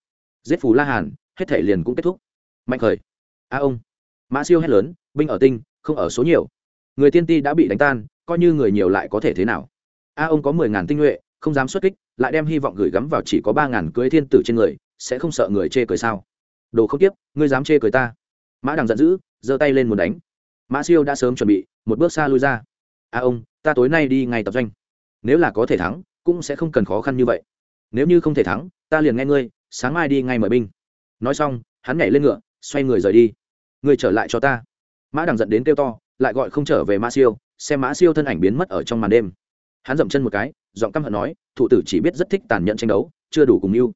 A: Giết phủ la hàn, hết thể liền cũng kết thúc. Mạnh khởi. A ông. Mã siêu hét lớn, binh ở tinh, không ở số nhiều. Người tiên ti đã bị đánh tan, coi như người nhiều lại có thể thế nào? A ông có mười ngàn tinh nhuệ, không dám xuất kích, lại đem hy vọng gửi gắm vào chỉ có ba ngàn cưới thiên tử trên người, sẽ không sợ người chê cười sao? Đồ không tiếp, ngươi dám chê cười ta. Mã đằng giận dữ, giơ tay lên muốn đánh mã siêu đã sớm chuẩn bị, một bước xa lui ra. A ông, ta tối nay đi ngay tập doanh. Nếu là có thể thắng, cũng sẽ không cần khó khăn như vậy. Nếu như không thể thắng, ta liền nghe ngươi, sáng mai đi ngay mời binh. Nói xong, hắn nhảy lên ngựa, xoay người rời đi. Ngươi trở lại cho ta. Mã đằng giận đến kêu to, lại gọi không trở về mã siêu, xem mã siêu thân ảnh biến mất ở trong màn đêm. Hắn dậm chân một cái, giọng căm hận nói thủ tử chỉ biết rất thích tàn nhẫn tranh đấu, chưa đủ cùng mưu.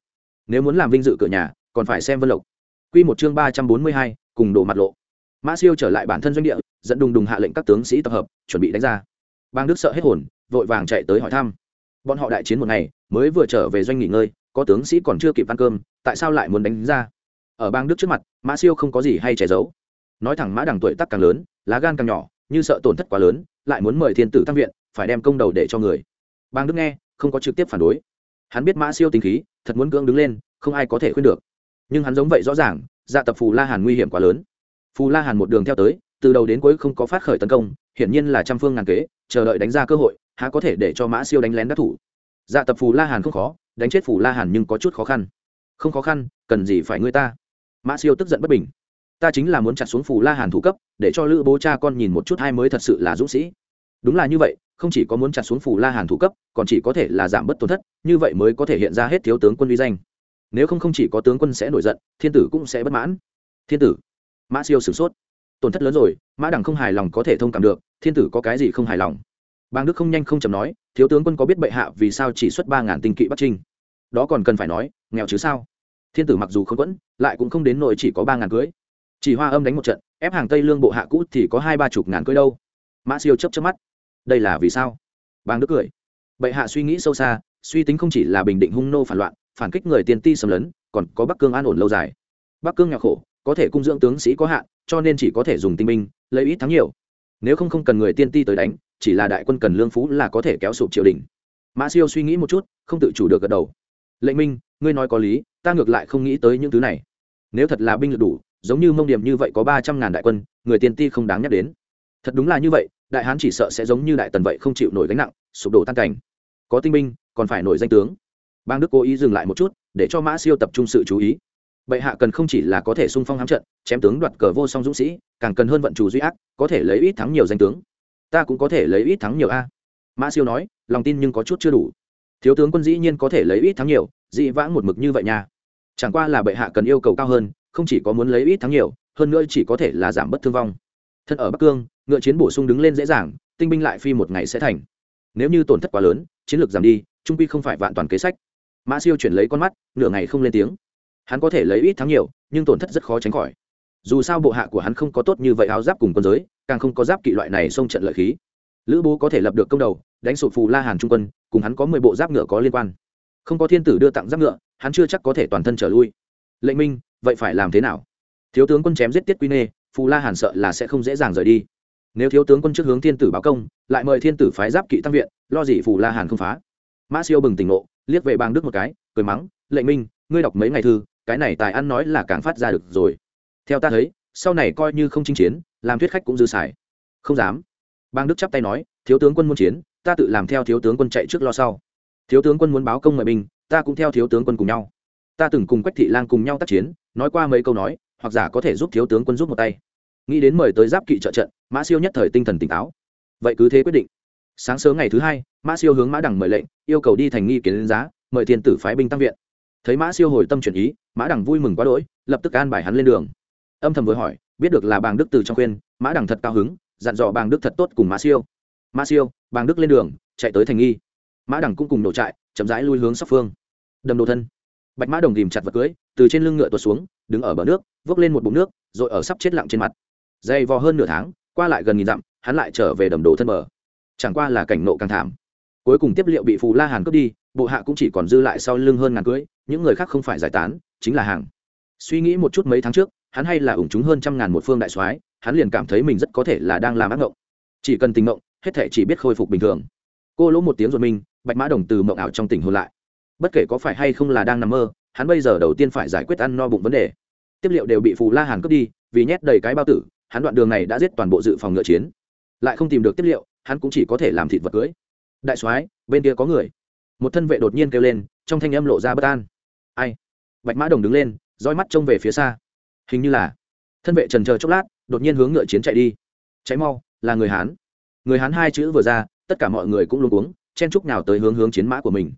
A: Nếu muốn làm vinh dự cửa nhà, còn phải xem vân lộc. Q một chương ba trăm bốn mươi hai, cùng đổ mặt lộ mã siêu trở lại bản thân doanh địa, dẫn đùng đùng hạ lệnh các tướng sĩ tập hợp, chuẩn bị đánh ra. Bang đức sợ hết hồn, vội vàng chạy tới hỏi thăm. Bọn họ đại chiến một ngày, mới vừa trở về doanh nghỉ ngơi, có tướng sĩ còn chưa kịp ăn cơm, tại sao lại muốn đánh ra? Ở bang đức trước mặt, mã siêu không có gì hay che giấu. Nói thẳng mã đằng tuổi tắc càng lớn, lá gan càng nhỏ, như sợ tổn thất quá lớn, lại muốn mời thiên tử tăng viện, phải đem công đầu để cho người. Bang đức nghe, không có trực tiếp phản đối. Hắn biết mã siêu tính khí, thật muốn cưỡng đứng lên, không ai có thể khuyên được. Nhưng hắn giống vậy rõ ràng dạ tập phù la hàn nguy hiểm quá lớn phù la hàn một đường theo tới, từ đầu đến cuối không có phát khởi tấn công, hiển nhiên là trăm phương ngàn kế, chờ đợi đánh ra cơ hội, há có thể để cho mã siêu đánh lén đắc thủ. Dạ tập phù la hàn không khó, đánh chết phù la hàn nhưng có chút khó khăn. Không khó khăn, cần gì phải ngươi ta? Mã siêu tức giận bất bình. Ta chính là muốn chặt xuống phù la hàn thủ cấp, để cho lữ bố cha con nhìn một chút hai mới thật sự là dũng sĩ. Đúng là như vậy, không chỉ có muốn chặt xuống phù la hàn thủ cấp, còn chỉ có thể là giảm bớt tổn thất, như vậy mới có thể hiện ra hết thiếu tướng quân uy danh. Nếu không không chỉ có tướng quân sẽ nổi giận, thiên tử cũng sẽ bất mãn. Thiên tử mã siêu sửng sốt. Tổn thất lớn rồi, mã đẳng không hài lòng có thể thông cảm được, thiên tử có cái gì không hài lòng? Bang đức không nhanh không chầm nói, thiếu tướng quân có biết bệ hạ vì sao chỉ xuất ba ngàn tinh kỵ bắc trinh? Đó còn cần phải nói, nghèo chứ sao? Thiên tử mặc dù không quẫn, lại cũng không đến nội chỉ có ba ngàn cưới. Chỉ hoa âm đánh một trận, ép hàng tây lương bộ hạ cũ thì có hai ba chục ngàn cưới đâu. Mã siêu chấp chấp mắt. Đây là vì sao? Bang đức cười. Bệ hạ suy nghĩ sâu xa, suy tính không chỉ là bình định hung nô phản loạn, phản kích người tiên ti xâm lấn, còn có bắc cương an ổn lâu dài. Bắc cương nghèo khổ có thể cung dưỡng tướng sĩ có hạn, cho nên chỉ có thể dùng tinh binh, lấy ít thắng nhiều. Nếu không không cần người tiên ti tới đánh, chỉ là đại quân cần lương phú là có thể kéo sụp triều đình. Mã siêu suy nghĩ một chút, không tự chủ được gật đầu. Lệnh minh, ngươi nói có lý, ta ngược lại không nghĩ tới những thứ này. Nếu thật là binh lực đủ, giống như mông điểm như vậy có ba trăm ngàn đại quân, người tiên ti không đáng nhắc đến. Thật đúng là như vậy, đại hán chỉ sợ sẽ giống như đại tần vậy không chịu nổi gánh nặng, sụp đổ tan cảnh. Có tinh binh, còn phải nổi danh tướng. Bang đức cố ý dừng lại một chút, để cho mã siêu tập trung sự chú ý bệ hạ cần không chỉ là có thể sung phong hám trận, chém tướng đoạt cờ vô song dũng sĩ, càng cần hơn vận chủ duy ác, có thể lấy ít thắng nhiều danh tướng. Ta cũng có thể lấy ít thắng nhiều a. Mã siêu nói, lòng tin nhưng có chút chưa đủ. Thiếu tướng quân dĩ nhiên có thể lấy ít thắng nhiều, dị vãng một mực như vậy nha. Chẳng qua là bệ hạ cần yêu cầu cao hơn, không chỉ có muốn lấy ít thắng nhiều, hơn nữa chỉ có thể là giảm bất thương vong. Thân ở bắc cương, ngựa chiến bổ sung đứng lên dễ dàng, tinh binh lại phi một ngày sẽ thành. Nếu như tổn thất quá lớn, chiến lược giảm đi, trung quy không phải vạn toàn kế sách. Mã siêu chuyển lấy con mắt, nửa ngày không lên tiếng hắn có thể lấy ít thắng nhiều, nhưng tổn thất rất khó tránh khỏi. Dù sao bộ hạ của hắn không có tốt như vậy áo giáp cùng quân giới, càng không có giáp kỵ loại này xông trận lợi khí. Lữ bố có thể lập được công đầu, đánh sụp phù la hàn trung quân, cùng hắn có mười bộ giáp ngựa có liên quan. Không có thiên tử đưa tặng giáp ngựa, hắn chưa chắc có thể toàn thân trở lui. Lệnh minh, vậy phải làm thế nào? Thiếu tướng quân chém giết tiết quy nê, phù la hàn sợ là sẽ không dễ dàng rời đi. Nếu thiếu tướng quân trước hướng thiên tử báo công, lại mời thiên tử phái giáp kỵ tăng viện, lo gì phù la hàn không phá. Mã siêu bừng tỉnh ngộ, liếc về bang đức một cái, cười mắng, lệnh minh, ngươi đọc mấy ngày thư cái này tài ăn nói là càng phát ra được rồi. Theo ta thấy, sau này coi như không chinh chiến, làm thuyết khách cũng dư xài. Không dám. Bang đức chắp tay nói, thiếu tướng quân muốn chiến, ta tự làm theo thiếu tướng quân chạy trước lo sau. Thiếu tướng quân muốn báo công mời binh, ta cũng theo thiếu tướng quân cùng nhau. Ta từng cùng quách thị lang cùng nhau tác chiến, nói qua mấy câu nói, hoặc giả có thể giúp thiếu tướng quân giúp một tay. Nghĩ đến mời tới giáp kỵ trợ trận, mã siêu nhất thời tinh thần tỉnh táo. Vậy cứ thế quyết định. Sáng sớm ngày thứ hai, mã siêu hướng mã đằng mời lệnh, yêu cầu đi thành nghi kiến giá, mời thiên tử phái binh tăng viện. Thấy mã siêu hồi tâm chuyển ý mã đằng vui mừng quá đỗi, lập tức an bài hắn lên đường. Âm thầm vừa hỏi, biết được là bàng đức từ trong khuyên, mã đằng thật cao hứng, dặn dò bàng đức thật tốt cùng mã siêu. Mã siêu, bàng đức lên đường, chạy tới thành nghi. Mã đằng cũng cùng nổ trại, chậm rãi lui hướng sóc phương. Đầm đồ thân. Bạch mã đồng tìm chặt vật cưới, từ trên lưng ngựa tuột xuống, đứng ở bờ nước, vốc lên một bụng nước, rồi ở sắp chết lặng trên mặt. Dày vò hơn nửa tháng, qua lại gần nghìn dặm, hắn lại trở về đầm đồ thân bờ. Chẳng qua là cảnh nộ càng thảm. Cuối cùng tiếp liệu bị phù la hàn cướp đi, bộ hạ cũng chỉ còn dư lại sau lưng hơn ngàn cưới, những người khác không phải giải tán chính là hàng. Suy nghĩ một chút mấy tháng trước, hắn hay là ủng chúng hơn trăm ngàn một phương đại soái, hắn liền cảm thấy mình rất có thể là đang làm ác ngộng. Chỉ cần tình ngộng, hết thể chỉ biết khôi phục bình thường. Cô lỗ một tiếng ruột mình, bạch mã đồng từ mộng ảo trong tình hồn lại. Bất kể có phải hay không là đang nằm mơ, hắn bây giờ đầu tiên phải giải quyết ăn no bụng vấn đề. Tiếp liệu đều bị phù la hàn cướp đi, vì nhét đầy cái bao tử, hắn đoạn đường này đã giết toàn bộ dự phòng ngựa chiến. Lại không tìm được tiếp liệu, hắn cũng chỉ có thể làm thịt vật cưới. Đại soái, bên kia có người. Một thân vệ đột nhiên kêu lên, trong thanh âm lộ ra bất an. Ai? Bạch mã đồng đứng lên roi mắt trông về phía xa. Hình như là, thân vệ trần chờ chốc lát, đột nhiên hướng ngựa chiến chạy đi. Cháy mau, là người hán. Người hán hai chữ vừa ra, tất cả mọi người cũng luôn uống chen chúc nào tới hướng hướng chiến mã của mình.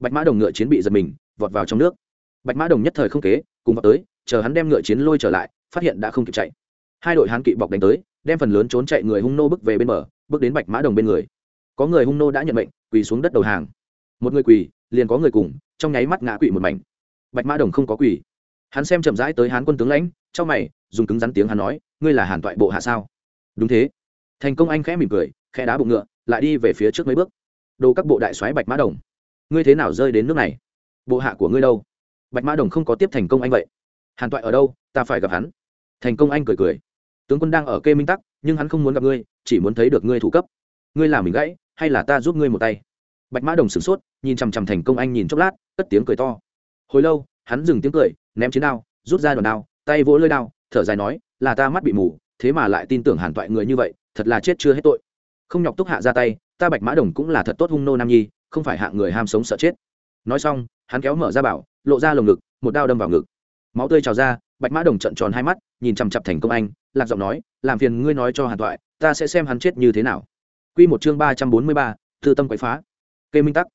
A: Bạch mã đồng ngựa chiến bị giật mình, vọt vào trong nước. Bạch mã đồng nhất thời không kế, cùng vào tới, chờ hắn đem ngựa chiến lôi trở lại, phát hiện đã không kịp chạy. Hai đội hán kỵ bọc đánh tới, đem phần lớn trốn chạy người hung nô bước về bên bờ, bước đến bạch mã đồng bên người. Có người hung nô đã nhận mệnh, quỳ xuống đất đầu hàng. Một người quỳ, liền có người cùng, trong nháy mắt ngã quỵ một mảnh bạch mã đồng không có quỷ, hắn xem chậm rãi tới hán quân tướng lãnh trong mày dùng cứng rắn tiếng hắn nói ngươi là hàn toại bộ hạ sao? Đúng thế. Thành công anh khẽ mỉm cười khẽ đá bụng ngựa lại đi về phía trước mấy bước. Đồ các bộ đại soái bạch mã đồng ngươi thế nào rơi đến nước này? Bộ hạ của ngươi đâu? Bạch mã đồng không có tiếp thành công anh vậy. Hàn toại ở đâu? Ta phải gặp hắn. Thành công anh cười cười. Tướng quân đang ở kê minh tắc nhưng hắn không muốn gặp ngươi chỉ muốn thấy được ngươi thủ cấp. Ngươi làm mình gãy hay là ta giúp ngươi một tay? Bạch mã đồng sửng sốt nhìn chằm chằm thành công anh nhìn chốc lát cất tiếng cười to hồi lâu, hắn dừng tiếng cười, ném chiến đao, rút ra đòn đao, tay vỗ lơi đao, thở dài nói, là ta mắt bị mù, thế mà lại tin tưởng hàn toại người như vậy, thật là chết chưa hết tội. Không nhọc túc hạ ra tay, ta bạch mã đồng cũng là thật tốt hung nô nam nhi, không phải hạ người ham sống sợ chết. Nói xong, hắn kéo mở ra bảo, lộ ra lồng ngực, một đao đâm vào ngực. Máu tươi trào ra, bạch mã đồng trận tròn hai mắt, nhìn chằm chặp thành công anh, lạc giọng nói, làm phiền ngươi nói cho hàn toại, ta sẽ xem hắn chết như thế nào. Q một chương ba trăm bốn mươi ba thư tâm quậy phá. Kê minh tắc.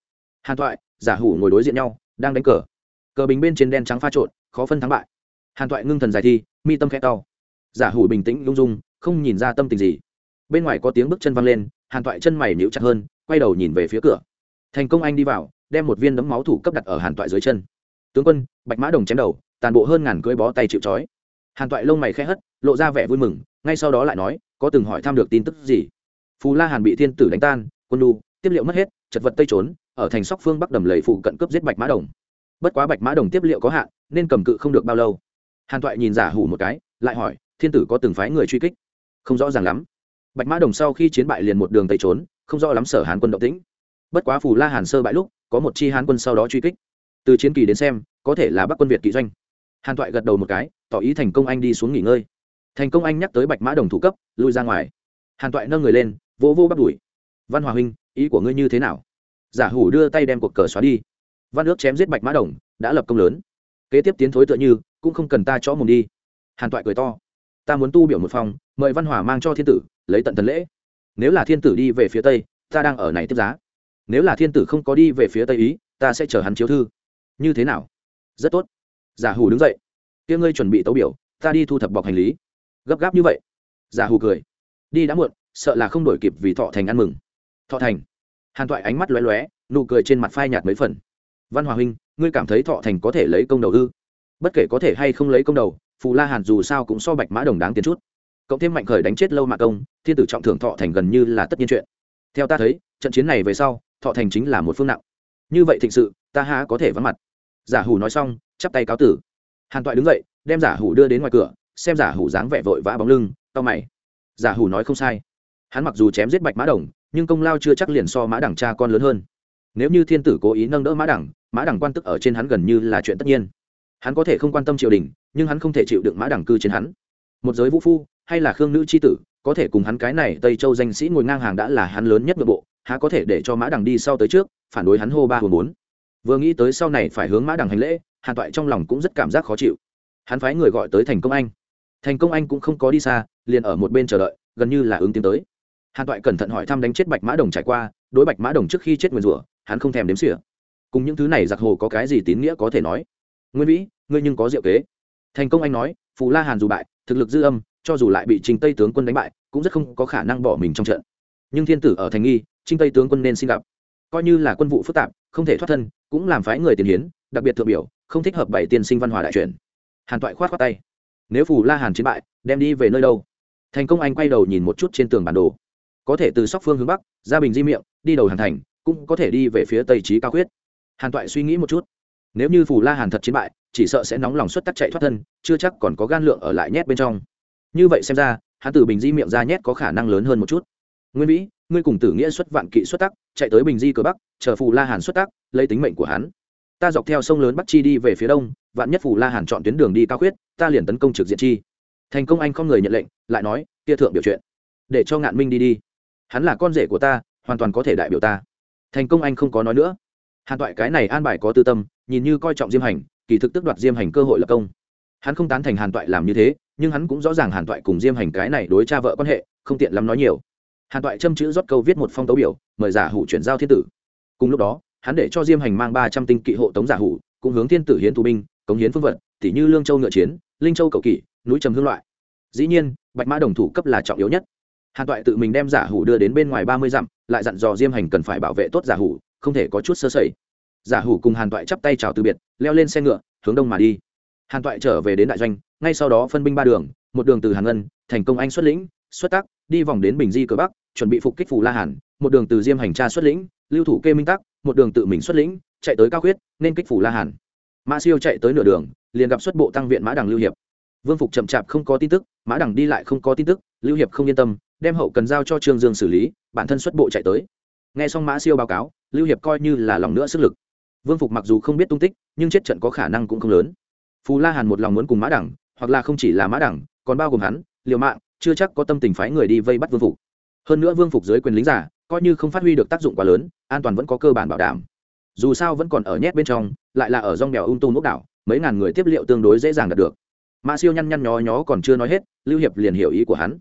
A: Hàn toại, giả hủ ngồi đối diện nhau, đang đánh cờ cờ bình bên trên đen trắng pha trộn, khó phân thắng bại. Hàn toại ngưng thần giải thi, mi tâm khẽ đau giả hủ bình tĩnh lung dung, không nhìn ra tâm tình gì. Bên ngoài có tiếng bước chân văng lên, hàn toại chân mày níu chặt hơn, quay đầu nhìn về phía cửa. Thành công anh đi vào, đem một viên đấm máu thủ cấp đặt ở hàn toại dưới chân. Tướng quân, bạch mã đồng chém đầu tàn bộ hơn ngàn cưỡi bó tay chịu trói. Hàn toại lông mày khẽ hất, lộ ra vẻ vui mừng, ngay sau đó lại nói, có từng hỏi thăm được tin tức gì? Phù la hàn bị thiên tử đánh tan, quân lu tiếp liệu mất hết, chật vật tây trốn, ở thành sóc phương bắc đầm lầy phụ cận cướp giết bạch mã đồng bất quá bạch mã đồng tiếp liệu có hạn, nên cầm cự không được bao lâu. Hàn toại nhìn giả hủ một cái, lại hỏi, thiên tử có từng phái người truy kích? Không rõ ràng lắm. Bạch mã đồng sau khi chiến bại liền một đường tây trốn, không rõ lắm sở hàn quân động tĩnh. Bất quá phù la hàn sơ bại lúc, có một chi hán quân sau đó truy kích. Từ chiến kỳ đến xem, có thể là bắc quân việt kỵ doanh. Hàn toại gật đầu một cái, tỏ ý thành công anh đi xuống nghỉ ngơi. Thành công anh nhắc tới bạch mã đồng thủ cấp, lui ra ngoài. Hàn toại nâng người lên, vỗ vô bắt đuổi văn hòa huynh, ý của ngươi như thế nào? Giả hủ đưa tay đem cuộc cờ xóa đi văn ước chém giết bạch mã đồng, đã lập công lớn. Kế tiếp tiến thối tựa như, cũng không cần ta cho mồm đi. Hàn toại cười to. Ta muốn tu biểu một phòng, mời văn hòa mang cho thiên tử, lấy tận thần lễ. Nếu là thiên tử đi về phía tây, ta đang ở này tiếp giá. Nếu là thiên tử không có đi về phía tây ý, ta sẽ chờ hắn chiếu thư. Như thế nào? Rất tốt. Giả hù đứng dậy. Kia ngươi chuẩn bị tấu biểu, ta đi thu thập bọc hành lý. Gấp gáp như vậy. Giả hù cười. Đi đã muộn, sợ là không đổi kịp vì thọ thành ăn mừng. Thọ thành. Hàn toại ánh mắt lóe lóe, nụ cười trên mặt phai nhạt mấy phần văn hòa huynh, ngươi cảm thấy thọ thành có thể lấy công đầu ư? Bất kể có thể hay không lấy công đầu, phù la hàn dù sao cũng so bạch mã đồng đáng tiến chút. Cộng thêm mạnh khởi đánh chết lâu mạ công, thiên tử trọng thưởng thọ thành gần như là tất nhiên chuyện. Theo ta thấy, trận chiến này về sau, thọ thành chính là một phương nặng. Như vậy thịnh sự, ta há có thể vắng mặt. Giả hủ nói xong, chắp tay cáo tử. Hàn toại đứng dậy, đem giả hủ đưa đến ngoài cửa, xem giả hủ dáng vẻ vội vã bóng lưng tao mày. Giả hủ nói không sai. Hắn mặc dù chém giết bạch mã đồng, nhưng công lao chưa chắc liền so mã đẳng cha con lớn hơn. Nếu như thiên tử cố ý nâng đỡ mã đẳng mã đẳng quan tức ở trên hắn gần như là chuyện tất nhiên. Hắn có thể không quan tâm triều đình, nhưng hắn không thể chịu đựng mã đẳng cư trên hắn. Một giới vũ phu, hay là khương nữ c h i tử, có thể cùng hắn cái này tây châu danh sĩ ngồi ngang hàng đã là hắn lớn nhất nội bộ, há có thể để cho mã đằng đi sau tới trước, phản đối hắn hô ba hồn bốn. Vừa nghĩ tới sau này phải hướng mã đằng hành lễ, hàn toại trong lòng cũng rất cảm giác khó chịu. Hắn phái người gọi tới thành công anh. Thành công anh cũng không có đi xa, liền ở một bên chờ đợi, gần như là ứng tiếng tới. Hàn toại cẩn thận hỏi thăm đánh chết bạch mã đồng trải qua, đối bạch mã đồng trước khi chết nguyền rủa, hắn không thèm đếm xỉa cùng những thứ này giặc hồ có cái gì tín nghĩa có thể nói? Nguyên vĩ, ngươi nhưng có diệu kế. Thành công anh nói, phù la hàn dù bại, thực lực dư âm, cho dù lại bị trình tây tướng quân đánh bại, cũng rất không có khả năng bỏ mình trong trận. Nhưng thiên tử ở thành nghi trinh tây tướng quân nên xin gặp. Coi như là quân vụ phức tạp, không thể thoát thân, cũng làm phái người tiền hiến, đặc biệt thượng biểu, không thích hợp bảy tiên sinh văn hóa đại truyền hàn toại khoát khoát tay. Nếu phù la hàn chiến bại, đem đi về nơi đâu? Thành công anh quay đầu nhìn một chút trên tường bản đồ. Có thể từ sóc phương hướng bắc, ra bình di miệng, đi đầu hàn thành, cũng có thể đi về phía tây trí cao khuyết hàn toại suy nghĩ một chút. Nếu như phù la hàn thật chiến bại, chỉ sợ sẽ nóng lòng xuất tắc chạy thoát thân, chưa chắc còn có gan lượng ở lại nhét bên trong. Như vậy xem ra, hắn từ bình di miệng ra nhét có khả năng lớn hơn một chút. Nguyên vĩ, ngươi cùng tử nghĩa xuất vạn kỵ xuất tắc, chạy tới bình di cửa bắc, chờ phù la hàn xuất tắc, lấy tính mệnh của hắn. Ta dọc theo sông lớn bắc chi đi về phía đông, vạn nhất phù la hàn chọn tuyến đường đi cao khuyết, ta liền tấn công trực diện chi. Thành công anh không người nhận lệnh, lại nói, kia thượng biểu chuyện, để cho ngạn minh đi đi. Hắn là con rể của ta, hoàn toàn có thể đại biểu ta. Thành công anh không có nói nữa hàn toại cái này an bài có tư tâm, nhìn như coi trọng diêm hành, kỳ thực tước đoạt diêm hành cơ hội lập công. Hắn không tán thành hàn toại làm như thế, nhưng hắn cũng rõ ràng hàn toại cùng diêm hành cái này đối cha vợ quan hệ, không tiện lắm nói nhiều. Hàn toại châm chữ rót câu viết một phong tấu biểu, mời giả hủ chuyển giao thiên tử. Cùng lúc đó, hắn để cho diêm hành mang ba trăm tinh kỵ hộ tống giả hủ, cũng hướng thiên tử hiến tù binh, cống hiến phương vật tỷ như lương châu ngựa chiến, linh châu cầu kỷ núi trầm hương loại. Dĩ nhiên, bạch mã đồng thủ cấp là trọng yếu nhất. Hàn toại tự mình đem giả hủ đưa đến bên ngoài ba mươi dặm, lại dặn dò diêm hành cần phải bảo vệ tốt giả hủ không thể có chút sơ sẩy. Giả hủ cùng hàn toại chắp tay chào từ biệt, leo lên xe ngựa, hướng đông mà đi. Hàn toại trở về đến đại doanh, ngay sau đó phân binh ba đường, một đường từ hàn ngân, thành công anh xuất lĩnh, xuất tắc, đi vòng đến bình di cửa bắc, chuẩn bị phục kích phù la hàn, một đường từ diêm hành tra xuất lĩnh, lưu thủ kê minh tắc, một đường tự mình xuất lĩnh, chạy tới cao khuyết, nên kích phủ la hàn. Mã siêu chạy tới nửa đường, liền gặp xuất bộ tăng viện mã đằng lưu hiệp. Vương phục chậm chạp không có tin tức, mã đằng đi lại không có tin tức, lưu hiệp không yên tâm, đem hậu cần giao cho trương dương xử lý, bản thân xuất bộ chạy tới. Nghe xong mã siêu báo cáo lưu hiệp coi như là lòng nữa sức lực. Vương phục mặc dù không biết tung tích, nhưng chết trận có khả năng cũng không lớn. Phù la hàn một lòng muốn cùng mã đẳng, hoặc là không chỉ là mã đẳng, còn bao gồm hắn, liều mạng, chưa chắc có tâm tình phái người đi vây bắt vương phục. Hơn nữa vương phục dưới quyền lính giả, coi như không phát huy được tác dụng quá lớn, an toàn vẫn có cơ bản bảo đảm. Dù sao vẫn còn ở nhét bên trong, lại là ở rong bèo ung tung ốc đảo, mấy ngàn người tiếp liệu tương đối dễ dàng đạt được. Mã siêu nhăn nhăn nhó nhó còn chưa nói hết, lưu hiệp liền hiểu ý của hắn.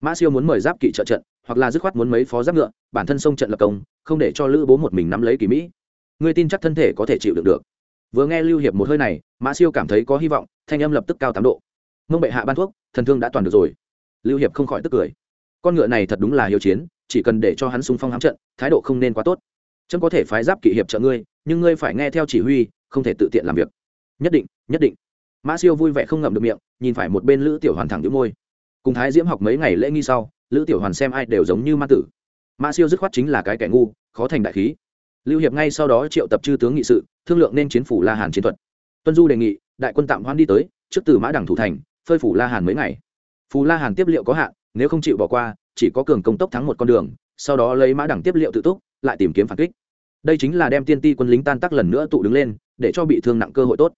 A: Mã siêu muốn mời giáp kỵ trợ trận hoặc là dứt khoát muốn mấy phó giáp ngựa, bản thân sông trận lập công, không để cho lữ bố một mình nắm lấy kỳ mỹ. Ngươi tin chắc thân thể có thể chịu đựng được. Vừa nghe lưu hiệp một hơi này, mã siêu cảm thấy có hy vọng, thanh âm lập tức cao tám độ. Mông bệ hạ ban thuốc, thần thương đã toàn được rồi. Lưu hiệp không khỏi tức cười. Con ngựa này thật đúng là hiếu chiến, chỉ cần để cho hắn sung phong hám trận, thái độ không nên quá tốt. Trâm có thể phái giáp kỵ hiệp trợ ngươi, nhưng ngươi phải nghe theo chỉ huy, không thể tự tiện làm việc. Nhất định nhất định. Mã siêu vui vẻ không ngậm được miệng, nhìn phải một bên lữ tiểu hoàn thẳng đĩu môi. Cùng thái diễm học mấy ngày lễ nghi sau lữ tiểu hoàn xem ai đều giống như ma tử. Mã siêu dứt khoát chính là cái kẻ ngu, khó thành đại khí. Lưu hiệp ngay sau đó triệu tập chư tướng nghị sự, thương lượng nên chiến phủ la hàn chiến thuật. Tuân du đề nghị, đại quân tạm hoãn đi tới, trước từ mã đẳng thủ thành, phơi phủ la hàn mấy ngày. Phù la hàn tiếp liệu có hạn, nếu không chịu bỏ qua, chỉ có cường công tốc thắng một con đường, sau đó lấy mã đẳng tiếp liệu tự túc, lại tìm kiếm phản kích. Đây chính là đem tiên ti quân lính tan tác lần nữa tụ đứng lên, để cho bị thương nặng cơ hội tốt.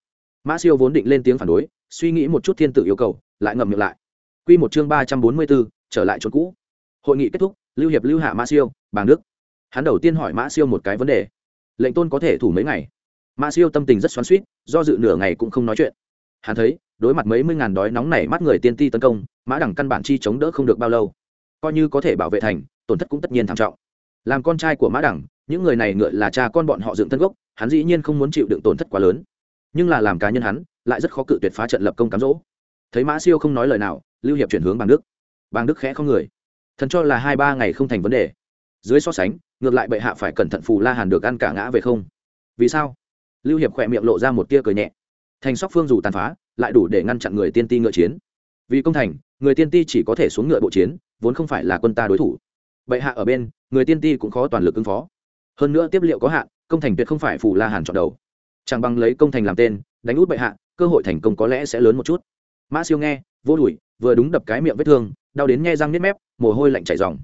A: Mã siêu vốn định lên tiếng phản đối, suy nghĩ một chút thiên tử yêu cầu, lại ngậm miệng lại. Q một chương ba trăm bốn mươi bốn trở lại chỗ cũ. Hội nghị kết thúc, lưu hiệp lưu hạ mã siêu, bàng đức. Hắn đầu tiên hỏi mã siêu một cái vấn đề. Lệnh tôn có thể thủ mấy ngày? Mã siêu tâm tình rất xoắn suýt do dự nửa ngày cũng không nói chuyện. Hắn thấy, đối mặt mấy mươi ngàn đói nóng này mắt người tiên ti tấn công, mã đẳng căn bản chi chống đỡ không được bao lâu. Coi như có thể bảo vệ thành, tổn thất cũng tất nhiên thảm trọng. Làm con trai của mã đẳng, những người này ngựa là cha con bọn họ dựng thân gốc, hắn dĩ nhiên không muốn chịu đựng tổn thất quá lớn. Nhưng là làm cá nhân hắn, lại rất khó cự tuyệt phá trận lập công cám dỗ. Thấy mã siêu không nói lời nào, lưu hiệp chuyển hướng bằng đức. Bang đức khẽ không người. Thần cho là hai ba ngày không thành vấn đề. Dưới so sánh, ngược lại bệ hạ phải cẩn thận phù la hàn được ăn cả ngã về không. Vì sao? Lưu hiệp khỏe miệng lộ ra một tia cười nhẹ. Thành sóc phương dù tàn phá, lại đủ để ngăn chặn người tiên ti ngựa chiến. Vì công thành, người tiên ti chỉ có thể xuống ngựa bộ chiến, vốn không phải là quân ta đối thủ. Bệ hạ ở bên, người tiên ti cũng khó toàn lực ứng phó. Hơn nữa tiếp liệu có hạn, công thành tuyệt không phải phù la hàn chọn đầu. Chẳng bằng lấy công thành làm tên, đánh út bệ hạ, cơ hội thành công có lẽ sẽ lớn một chút. Mã siêu nghe, vô đùi vừa đúng đập cái miệng vết thương đau đến nghe răng nếp mép, mồ hôi lạnh chảy dòng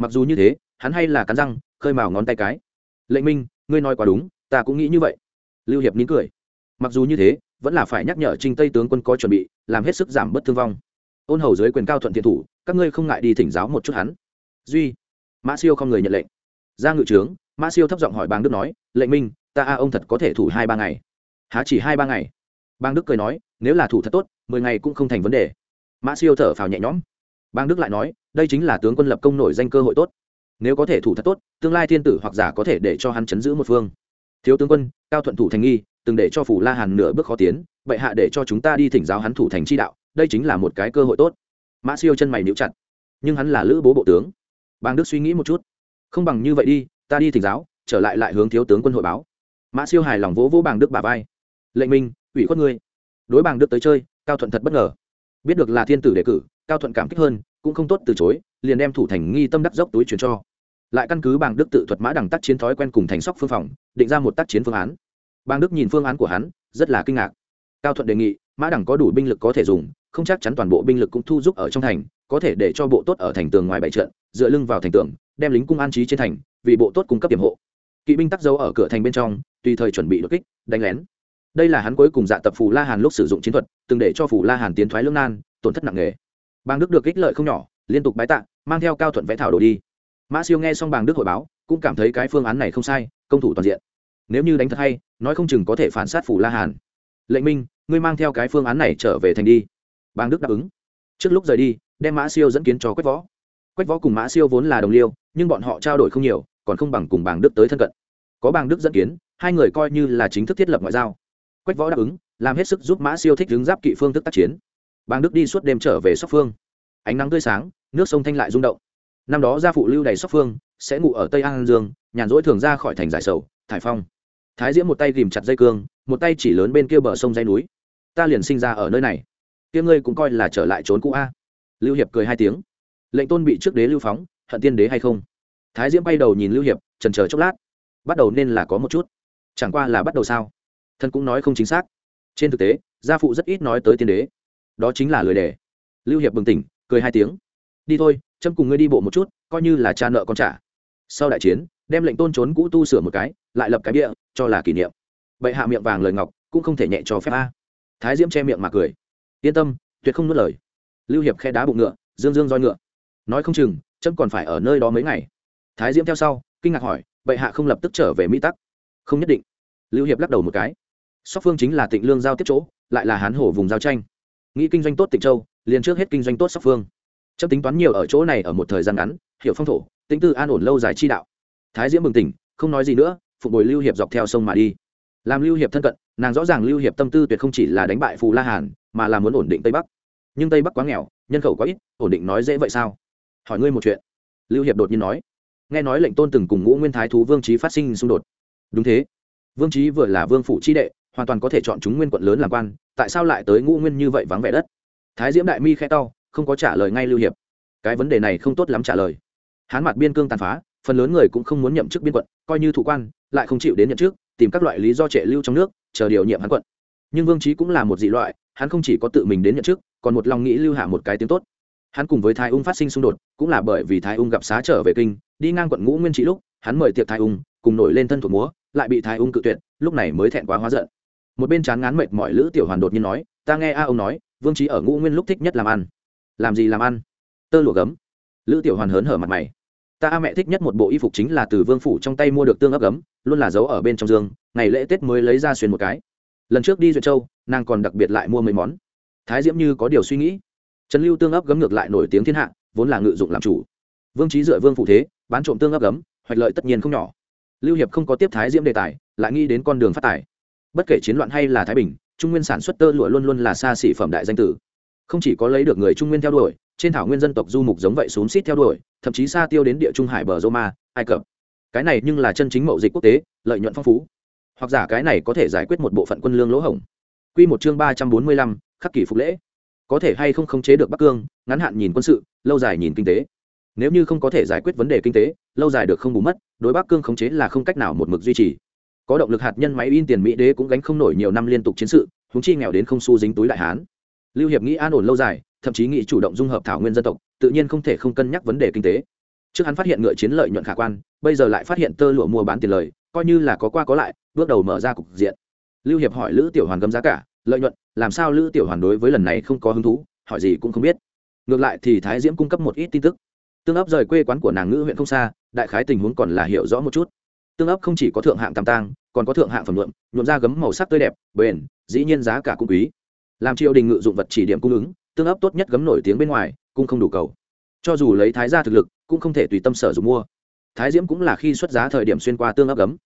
A: mặc dù như thế, hắn hay là cắn răng, khơi mào ngón tay cái. Lệnh minh, ngươi nói quá đúng, ta cũng nghĩ như vậy. Lưu hiệp nín cười. Mặc dù như thế, vẫn là phải nhắc nhở trinh tây tướng quân có chuẩn bị, làm hết sức giảm bớt thương vong. Ôn hầu dưới quyền cao thuận thiện thủ, các ngươi không ngại đi thỉnh giáo một chút hắn. Duy, mã siêu không người nhận lệnh. Ra ngự trướng, mã siêu thấp giọng hỏi bang đức nói, lệnh minh, ta a ông thật có thể thủ hai ba ngày. Há chỉ hai ba ngày? Bang đức cười nói, nếu là thủ thật tốt, mười ngày cũng không thành vấn đề. Mã siêu thở phào nhẹ nhõm bang đức lại nói, đây chính là tướng quân lập công nổi danh cơ hội tốt. Nếu có thể thủ thật tốt, tương lai thiên tử hoặc giả có thể để cho hắn chấn giữ một phương. Thiếu tướng quân, cao thuận thủ thành nghi, từng để cho phủ la hàn nửa bước khó tiến, vậy hạ để cho chúng ta đi thỉnh giáo hắn thủ thành chi đạo, đây chính là một cái cơ hội tốt. Mã siêu chân mày níu chặt. Nhưng hắn là lữ bố bộ tướng. Bang đức suy nghĩ một chút. Không bằng như vậy đi, ta đi thỉnh giáo, trở lại lại hướng thiếu tướng quân hội báo. Mã siêu hài lòng vỗ vỗ bàng đức bà vai. Lệnh minh, ủy khuất ngươi. Đối bàng đức tới chơi, cao thuận thật bất ngờ. Biết được là thiên tử đề cử cao thuận cảm kích hơn, cũng không tốt từ chối, liền đem thủ thành nghi tâm đắc dốc túi chuyển cho. Lại căn cứ bàng đức tự thuật mã đằng tác chiến thói quen cùng thành sóc phương phòng, định ra một tác chiến phương án. Bàng đức nhìn phương án của hắn, rất là kinh ngạc. Cao thuận đề nghị, mã đằng có đủ binh lực có thể dùng, không chắc chắn toàn bộ binh lực cũng thu giúp ở trong thành, có thể để cho bộ tốt ở thành tường ngoài bảy trận, dựa lưng vào thành tường, đem lính cung an trí trên thành, vì bộ tốt cung cấp tiềm hộ. Kỵ binh tắc dấu ở cửa thành bên trong, tùy thời chuẩn bị đột kích, đánh lén. Đây là hắn cuối cùng dạ tập phù la hàn lúc sử dụng chiến thuật, từng để cho phù la hàn tiến thoái lương nan, tổn thất nặng nề. Bàng đức được ích lợi không nhỏ, liên tục bái tạ, mang theo cao thuận vẽ thảo đồ đi. Mã siêu nghe xong bàng đức hội báo, cũng cảm thấy cái phương án này không sai, công thủ toàn diện. Nếu như đánh thật hay, nói không chừng có thể phản sát phủ la hàn. Lệnh minh, ngươi mang theo cái phương án này trở về thành đi. Bàng đức đáp ứng. Trước lúc rời đi, đem mã siêu dẫn kiến cho quách võ. Quách võ cùng mã siêu vốn là đồng liêu, nhưng bọn họ trao đổi không nhiều, còn không bằng cùng bàng đức tới thân cận. Có bàng đức dẫn kiến, hai người coi như là chính thức thiết lập ngoại giao. Quách võ đáp ứng, làm hết sức giúp mã siêu thích đứng giáp kỵ phương thức tác chiến bàng đức đi suốt đêm trở về sóc phương. Ánh nắng tươi sáng, nước sông thanh lại rung động. Năm đó gia phụ lưu đầy sóc phương, sẽ ngủ ở tây an dương, nhàn rỗi thường ra khỏi thành giải sầu, thải phong. Thái diễm một tay ghìm chặt dây cương, một tay chỉ lớn bên kia bờ sông dây núi. Ta liền sinh ra ở nơi này. Kia ngươi cũng coi là trở lại trốn cũ a. Lưu hiệp cười hai tiếng. Lệnh tôn bị trước đế lưu phóng, hận tiên đế hay không? Thái diễm bay đầu nhìn lưu hiệp trần chờ chốc lát. Bắt đầu nên là có một chút. Chẳng qua là bắt đầu sao? Thân cũng nói không chính xác. Trên thực tế, gia phụ rất ít nói tới tiên đế đó chính là lời đề. Lưu hiệp bừng tỉnh cười hai tiếng. Đi thôi châm cùng ngươi đi bộ một chút coi như là cha nợ con trả. Sau đại chiến đem lệnh tôn trốn cũ tu sửa một cái lại lập cái bia, cho là kỷ niệm. Bệ hạ miệng vàng lời ngọc cũng không thể nhẹ cho phép a. Thái diễm che miệng mà cười. Yên tâm tuyệt không nuốt lời. Lưu hiệp khe đá bụng ngựa dương dương roi ngựa. Nói không chừng trâm còn phải ở nơi đó mấy ngày. Thái diễm theo sau kinh ngạc hỏi bệ hạ không lập tức trở về mỹ tắc? Không nhất định. Lưu hiệp lắc đầu một cái. Sóc phương chính là tịnh lương giao tiếp chỗ lại là hán hổ vùng giao tranh nghĩ kinh doanh tốt tịnh châu, liền trước hết kinh doanh tốt sóc phương. Chấp tính toán nhiều ở chỗ này ở một thời gian ngắn, hiểu phong thổ, tính tư an ổn lâu dài chi đạo. Thái diễm bừng tỉnh, không nói gì nữa, phục bồi lưu hiệp dọc theo sông mà đi. Làm lưu hiệp thân cận, nàng rõ ràng lưu hiệp tâm tư tuyệt không chỉ là đánh bại phù la hàn, mà là muốn ổn định tây bắc. Nhưng tây bắc quá nghèo, nhân khẩu quá ít, ổn định nói dễ vậy sao? Hỏi ngươi một chuyện. Lưu hiệp đột nhiên nói. Nghe nói lệnh tôn từng cùng ngũ nguyên thái thú vương trí phát sinh xung đột. Đúng thế. Vương trí vừa là vương phủ chi đệ hoàn toàn có thể chọn chúng nguyên quận lớn làm quan, tại sao lại tới ngũ nguyên như vậy vắng vẻ đất? Thái diễm đại mi khe to, không có trả lời ngay lưu hiệp. Cái vấn đề này không tốt lắm trả lời. Hán mặt biên cương tàn phá, phần lớn người cũng không muốn nhậm chức biên quận, coi như thủ quan, lại không chịu đến nhận chức, tìm các loại lý do trệ lưu trong nước, chờ điều nhiệm hán quận. Nhưng vương trí cũng là một dị loại, hắn không chỉ có tự mình đến nhận chức, còn một lòng nghĩ lưu hạ một cái tiếng tốt. Hắn cùng với thái ung phát sinh xung đột, cũng là bởi vì thái ung gặp xá trở về kinh, đi ngang quận ngũ nguyên trị lúc, hắn mời tiệc thái ung, cùng nổi lên thân thuộc múa, lại bị thái ung cự tuyệt, lúc này mới thẹn quá hóa giận một bên chán ngán mệt mọi lữ tiểu hoàn đột nhiên nói, ta nghe a ông nói, vương trí ở ngũ nguyên lúc thích nhất làm ăn. Làm gì làm ăn? Tơ lụa gấm. Lữ tiểu hoàn hớn hở mặt mày. Ta a mẹ thích nhất một bộ y phục chính là từ vương phủ trong tay mua được tương ấp gấm, luôn là giấu ở bên trong giường ngày lễ tết mới lấy ra xuyên một cái. Lần trước đi duyệt châu, nàng còn đặc biệt lại mua mấy món. Thái diễm như có điều suy nghĩ. Trần lưu tương ấp gấm ngược lại nổi tiếng thiên hạ, vốn là ngự dụng làm chủ. Vương trí dựa vương phụ thế, bán trộm tương ấp gấm, hoạch lợi tất nhiên không nhỏ. Lưu hiệp không có tiếp thái diễm đề tài, lại nghĩ đến con đường phát tài bất kể chiến loạn hay là thái bình, trung nguyên sản xuất tơ lụa luôn luôn là xa xỉ phẩm đại danh tử. Không chỉ có lấy được người trung nguyên theo đuổi, trên thảo nguyên dân tộc du mục giống vậy xúm xít theo đuổi, thậm chí xa tiêu đến địa trung hải bờ roma, ai cập. Cái này nhưng là chân chính mậu dịch quốc tế, lợi nhuận phong phú. Hoặc giả cái này có thể giải quyết một bộ phận quân lương lỗ hổng. Quy một chương ba trăm bốn mươi lăm, khắc kỷ phục lễ. Có thể hay không khống chế được bắc cương, ngắn hạn nhìn quân sự, lâu dài nhìn kinh tế. Nếu như không có thể giải quyết vấn đề kinh tế, lâu dài được không bù mất, đối bắc cương khống chế là không cách nào một mực duy trì có động lực hạt nhân máy in tiền mỹ đế cũng gánh không nổi nhiều năm liên tục chiến sự húng chi nghèo đến không su dính túi đại hán. Lưu hiệp nghĩ an ổn lâu dài, thậm chí nghĩ chủ động dung hợp thảo nguyên dân tộc, tự nhiên không thể không cân nhắc vấn đề kinh tế. Trước hắn phát hiện ngựa chiến lợi nhuận khả quan, bây giờ lại phát hiện tơ lụa mua bán tiền lời, coi như là có qua có lại, bước đầu mở ra cục diện. Lưu hiệp hỏi lữ tiểu hoàn gấm giá cả, lợi nhuận, làm sao lữ tiểu hoàn đối với lần này không có hứng thú, hỏi gì cũng không biết. Ngược lại thì thái diễm cung cấp một ít tin tức. Tương ấp rời quê quán của nàng ngữ huyện không xa, đại khái tình huống còn là hiểu rõ một chút. Tương ấp không chỉ có thượng hạng tam tang còn có thượng hạng phẩm nhuộm nhuộm ra gấm màu sắc tươi đẹp, bền, dĩ nhiên giá cả cũng quý. Làm triều đình ngự dụng vật chỉ điểm cung ứng, tương ấp tốt nhất gấm nổi tiếng bên ngoài, cũng không đủ cầu. Cho dù lấy thái gia thực lực, cũng không thể tùy tâm sở dùng mua. Thái diễm cũng là khi xuất giá thời điểm xuyên qua tương ấp gấm.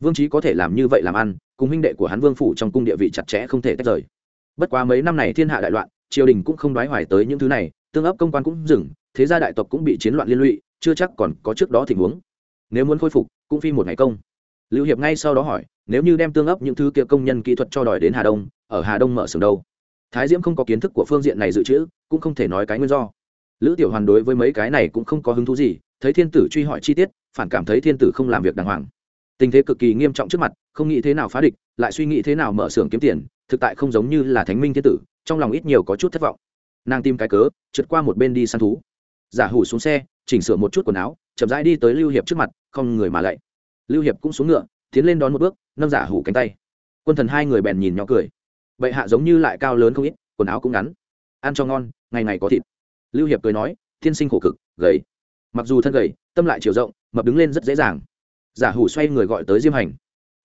A: Vương trí có thể làm như vậy làm ăn, cùng huynh đệ của hắn vương phủ trong cung địa vị chặt chẽ không thể tách rời. Bất quá mấy năm này thiên hạ đại loạn, triều đình cũng không đoái hoài tới những thứ này, tương ấp công quan cũng dừng, thế gia đại tộc cũng bị chiến loạn liên lụy, chưa chắc còn có trước đó tình huống. Nếu muốn khôi phục, cũng phi một ngày công lưu hiệp ngay sau đó hỏi, nếu như đem tương ấp những thứ kia công nhân kỹ thuật cho đòi đến hà đông, ở hà đông mở xưởng đâu? Thái diễm không có kiến thức của phương diện này dự trữ, cũng không thể nói cái nguyên do. Lữ tiểu hoàn đối với mấy cái này cũng không có hứng thú gì, thấy thiên tử truy hỏi chi tiết, phản cảm thấy thiên tử không làm việc đàng hoàng. Tình thế cực kỳ nghiêm trọng trước mặt, không nghĩ thế nào phá địch, lại suy nghĩ thế nào mở xưởng kiếm tiền, thực tại không giống như là thánh minh thiên tử, trong lòng ít nhiều có chút thất vọng. Nàng tìm cái cớ, trượt qua một bên đi săn thú. Giả hủ xuống xe, chỉnh sửa một chút quần áo, chậm rãi đi tới lưu hiệp trước mặt, không người mà lạy lưu hiệp cũng xuống ngựa, tiến lên đón một bước, nâng giả hủ cánh tay. Quân thần hai người bèn nhìn nhỏ cười. Bệ hạ giống như lại cao lớn không ít, quần áo cũng ngắn. Ăn cho ngon, ngày ngày có thịt. Lưu hiệp cười nói, Thiên sinh khổ cực, gầy. Mặc dù thân gầy, tâm lại chiều rộng, mập đứng lên rất dễ dàng. Giả hủ xoay người gọi tới diêm hành.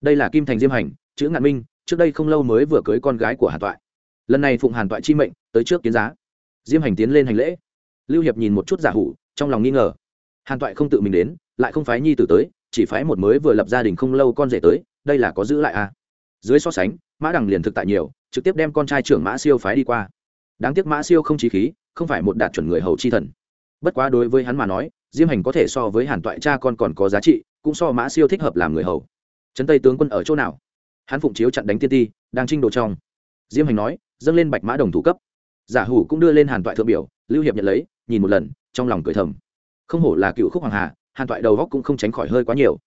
A: Đây là kim thành diêm hành, chữ ngạn minh, trước đây không lâu mới vừa cưới con gái của hàn toại. Lần này phụng hàn toại chi mệnh, tới trước kiến giá. Diêm hành tiến lên hành lễ. Lưu hiệp nhìn một chút giả hủ, trong lòng nghi ngờ. Hàn toại không tự mình đến, lại không phái nhi tử tới chỉ phái một mới vừa lập gia đình không lâu con rể tới, đây là có giữ lại à? Dưới so sánh, mã đằng liền thực tại nhiều, trực tiếp đem con trai trưởng mã siêu phái đi qua. Đáng tiếc mã siêu không trí khí, không phải một đạt chuẩn người hầu chi thần. Bất quá đối với hắn mà nói, diêm hành có thể so với hàn toại cha con còn có giá trị, cũng so mã siêu thích hợp làm người hầu. Trấn tây tướng quân ở chỗ nào? Hắn phụng chiếu chặn đánh tiên ti, đang trinh đồ trong. Diêm hành nói, dâng lên bạch mã đồng thủ cấp. Giả hủ cũng đưa lên hàn toại thượng biểu, lưu hiệp nhận lấy, nhìn một lần, trong lòng cười thầm. Không hổ là cựu khúc hoàng hà hàn toại đầu góc cũng không tránh khỏi hơi quá nhiều.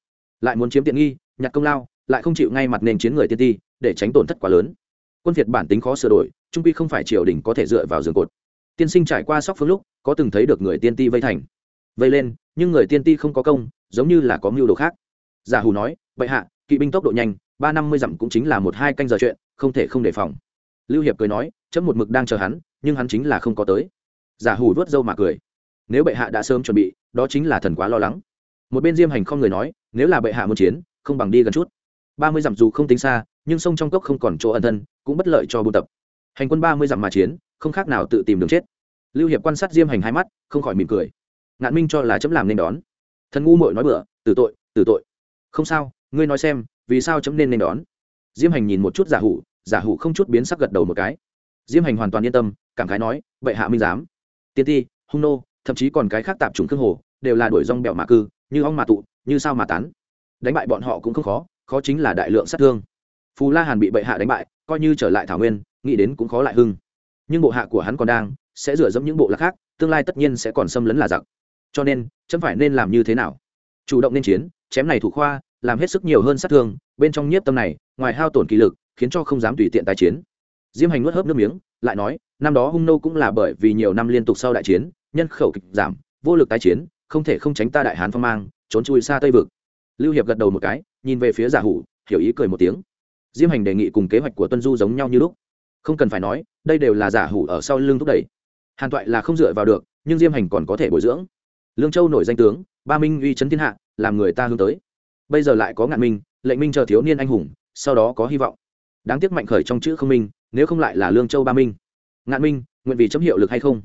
A: Lại muốn chiếm tiện nghi, nhặt công lao, lại không chịu ngay mặt nền chiến người tiên ti, để tránh tổn thất quá lớn. Quân việt bản tính khó sửa đổi, trung quy không phải triều đình có thể dựa vào giường cột. Tiên sinh trải qua sóc phương lúc, có từng thấy được người tiên ti vây thành, vây lên, nhưng người tiên ti không có công, giống như là có mưu đồ khác. Giả hủ nói vậy hạ, kỵ binh tốc độ nhanh, ba năm mươi dặm cũng chính là một hai canh giờ chuyện, không thể không đề phòng. Lưu hiệp cười nói, chấm một mực đang chờ hắn, nhưng hắn chính là không có tới. Giả hủ vớt râu mà cười nếu bệ hạ đã sớm chuẩn bị, đó chính là thần quá lo lắng. Một bên diêm hành không người nói, nếu là bệ hạ muốn chiến, không bằng đi gần chút. Ba mươi dặm dù không tính xa, nhưng sông trong cốc không còn chỗ ẩn thân, cũng bất lợi cho buôn tập. Hành quân ba mươi dặm mà chiến, không khác nào tự tìm đường chết. Lưu hiệp quan sát diêm hành hai mắt, không khỏi mỉm cười. Ngạn minh cho là chấm làm nên đón. Thần ngu muội nói bừa, tử tội tử tội. Không sao, ngươi nói xem, vì sao chấm nên nên đón? Diêm hành nhìn một chút giả hủ giả hủ không chút biến sắc gật đầu một cái. Diêm hành hoàn toàn yên tâm, cảm khái nói vậy hạ minh giám. Tiên ti, hung nô thậm chí còn cái khác tạp trùng khương hồ, đều là đuổi rong bẹo mạ cư, như ong mà tụ, như sao mà tán. Đánh bại bọn họ cũng không khó khó chính là đại lượng sát thương. Phù la hàn bị bệ hạ đánh bại, coi như trở lại thảo nguyên, nghĩ đến cũng khó lại hưng. Nhưng bộ hạ của hắn còn đang, sẽ rửa dẫm những bộ lạc khác, tương lai tất nhiên sẽ còn xâm lấn là giặc. Cho nên, chấm phải nên làm như thế nào? Chủ động nên chiến, chém này thủ khoa, làm hết sức nhiều hơn sát thương, bên trong nhiếp tâm này, ngoài hao tổn kỳ lực, khiến cho không dám tùy tiện tái chiến. Diêm hành nuốt hớp nước miếng, lại nói, năm đó hung nô cũng là bởi vì nhiều năm liên tục sau đại chiến nhân khẩu kịch giảm, vô lực tái chiến, không thể không tránh ta đại hán phong mang, trốn chui xa tây vực. Lưu hiệp gật đầu một cái, nhìn về phía giả hủ, hiểu ý cười một tiếng. Diêm hành đề nghị cùng kế hoạch của tuân du giống nhau như lúc. Không cần phải nói, đây đều là giả hủ ở sau lưng thúc đẩy. Hàn toại là không dựa vào được, nhưng diêm hành còn có thể bồi dưỡng. Lương châu nổi danh tướng, ba minh uy chấn thiên hạ, làm người ta hướng tới. Bây giờ lại có ngạn minh, lệnh minh chờ thiếu niên anh hùng, sau đó có hy vọng. Đáng tiếc mạnh khởi trong chữ không minh, nếu không lại là lương châu ba minh. Ngạn minh, nguyện vì chấm hiệu lực hay không?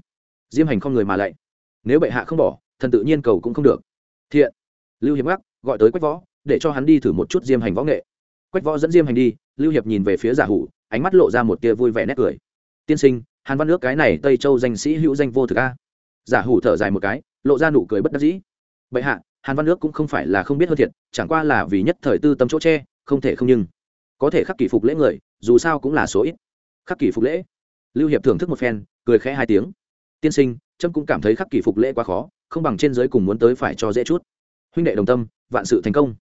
A: Diêm hành không người mà lạy. Nếu bệ hạ không bỏ, thần tự nhiên cầu cũng không được. Thiện. Lưu hiệp gác gọi tới quách võ, để cho hắn đi thử một chút diêm hành võ nghệ. Quách võ dẫn diêm hành đi, lưu hiệp nhìn về phía giả hủ, ánh mắt lộ ra một tia vui vẻ nét cười. Tiên sinh, hàn văn nước cái này tây châu danh sĩ hữu danh vô thực a. Giả hủ thở dài một cái, lộ ra nụ cười bất đắc dĩ. Bệ hạ, hàn văn nước cũng không phải là không biết hơn thiệt, chẳng qua là vì nhất thời tư tâm chỗ tre không thể không nhưng. Có thể khắc kỷ phục lễ người, dù sao cũng là số ít. Khắc kỷ phục lễ. Lưu hiệp thưởng thức một phen, cười khẽ hai tiếng tiên sinh, trâm cũng cảm thấy khắc kỷ phục lễ quá khó, không bằng trên giới cùng muốn tới phải cho dễ chút. Huynh đệ đồng tâm, vạn sự thành công.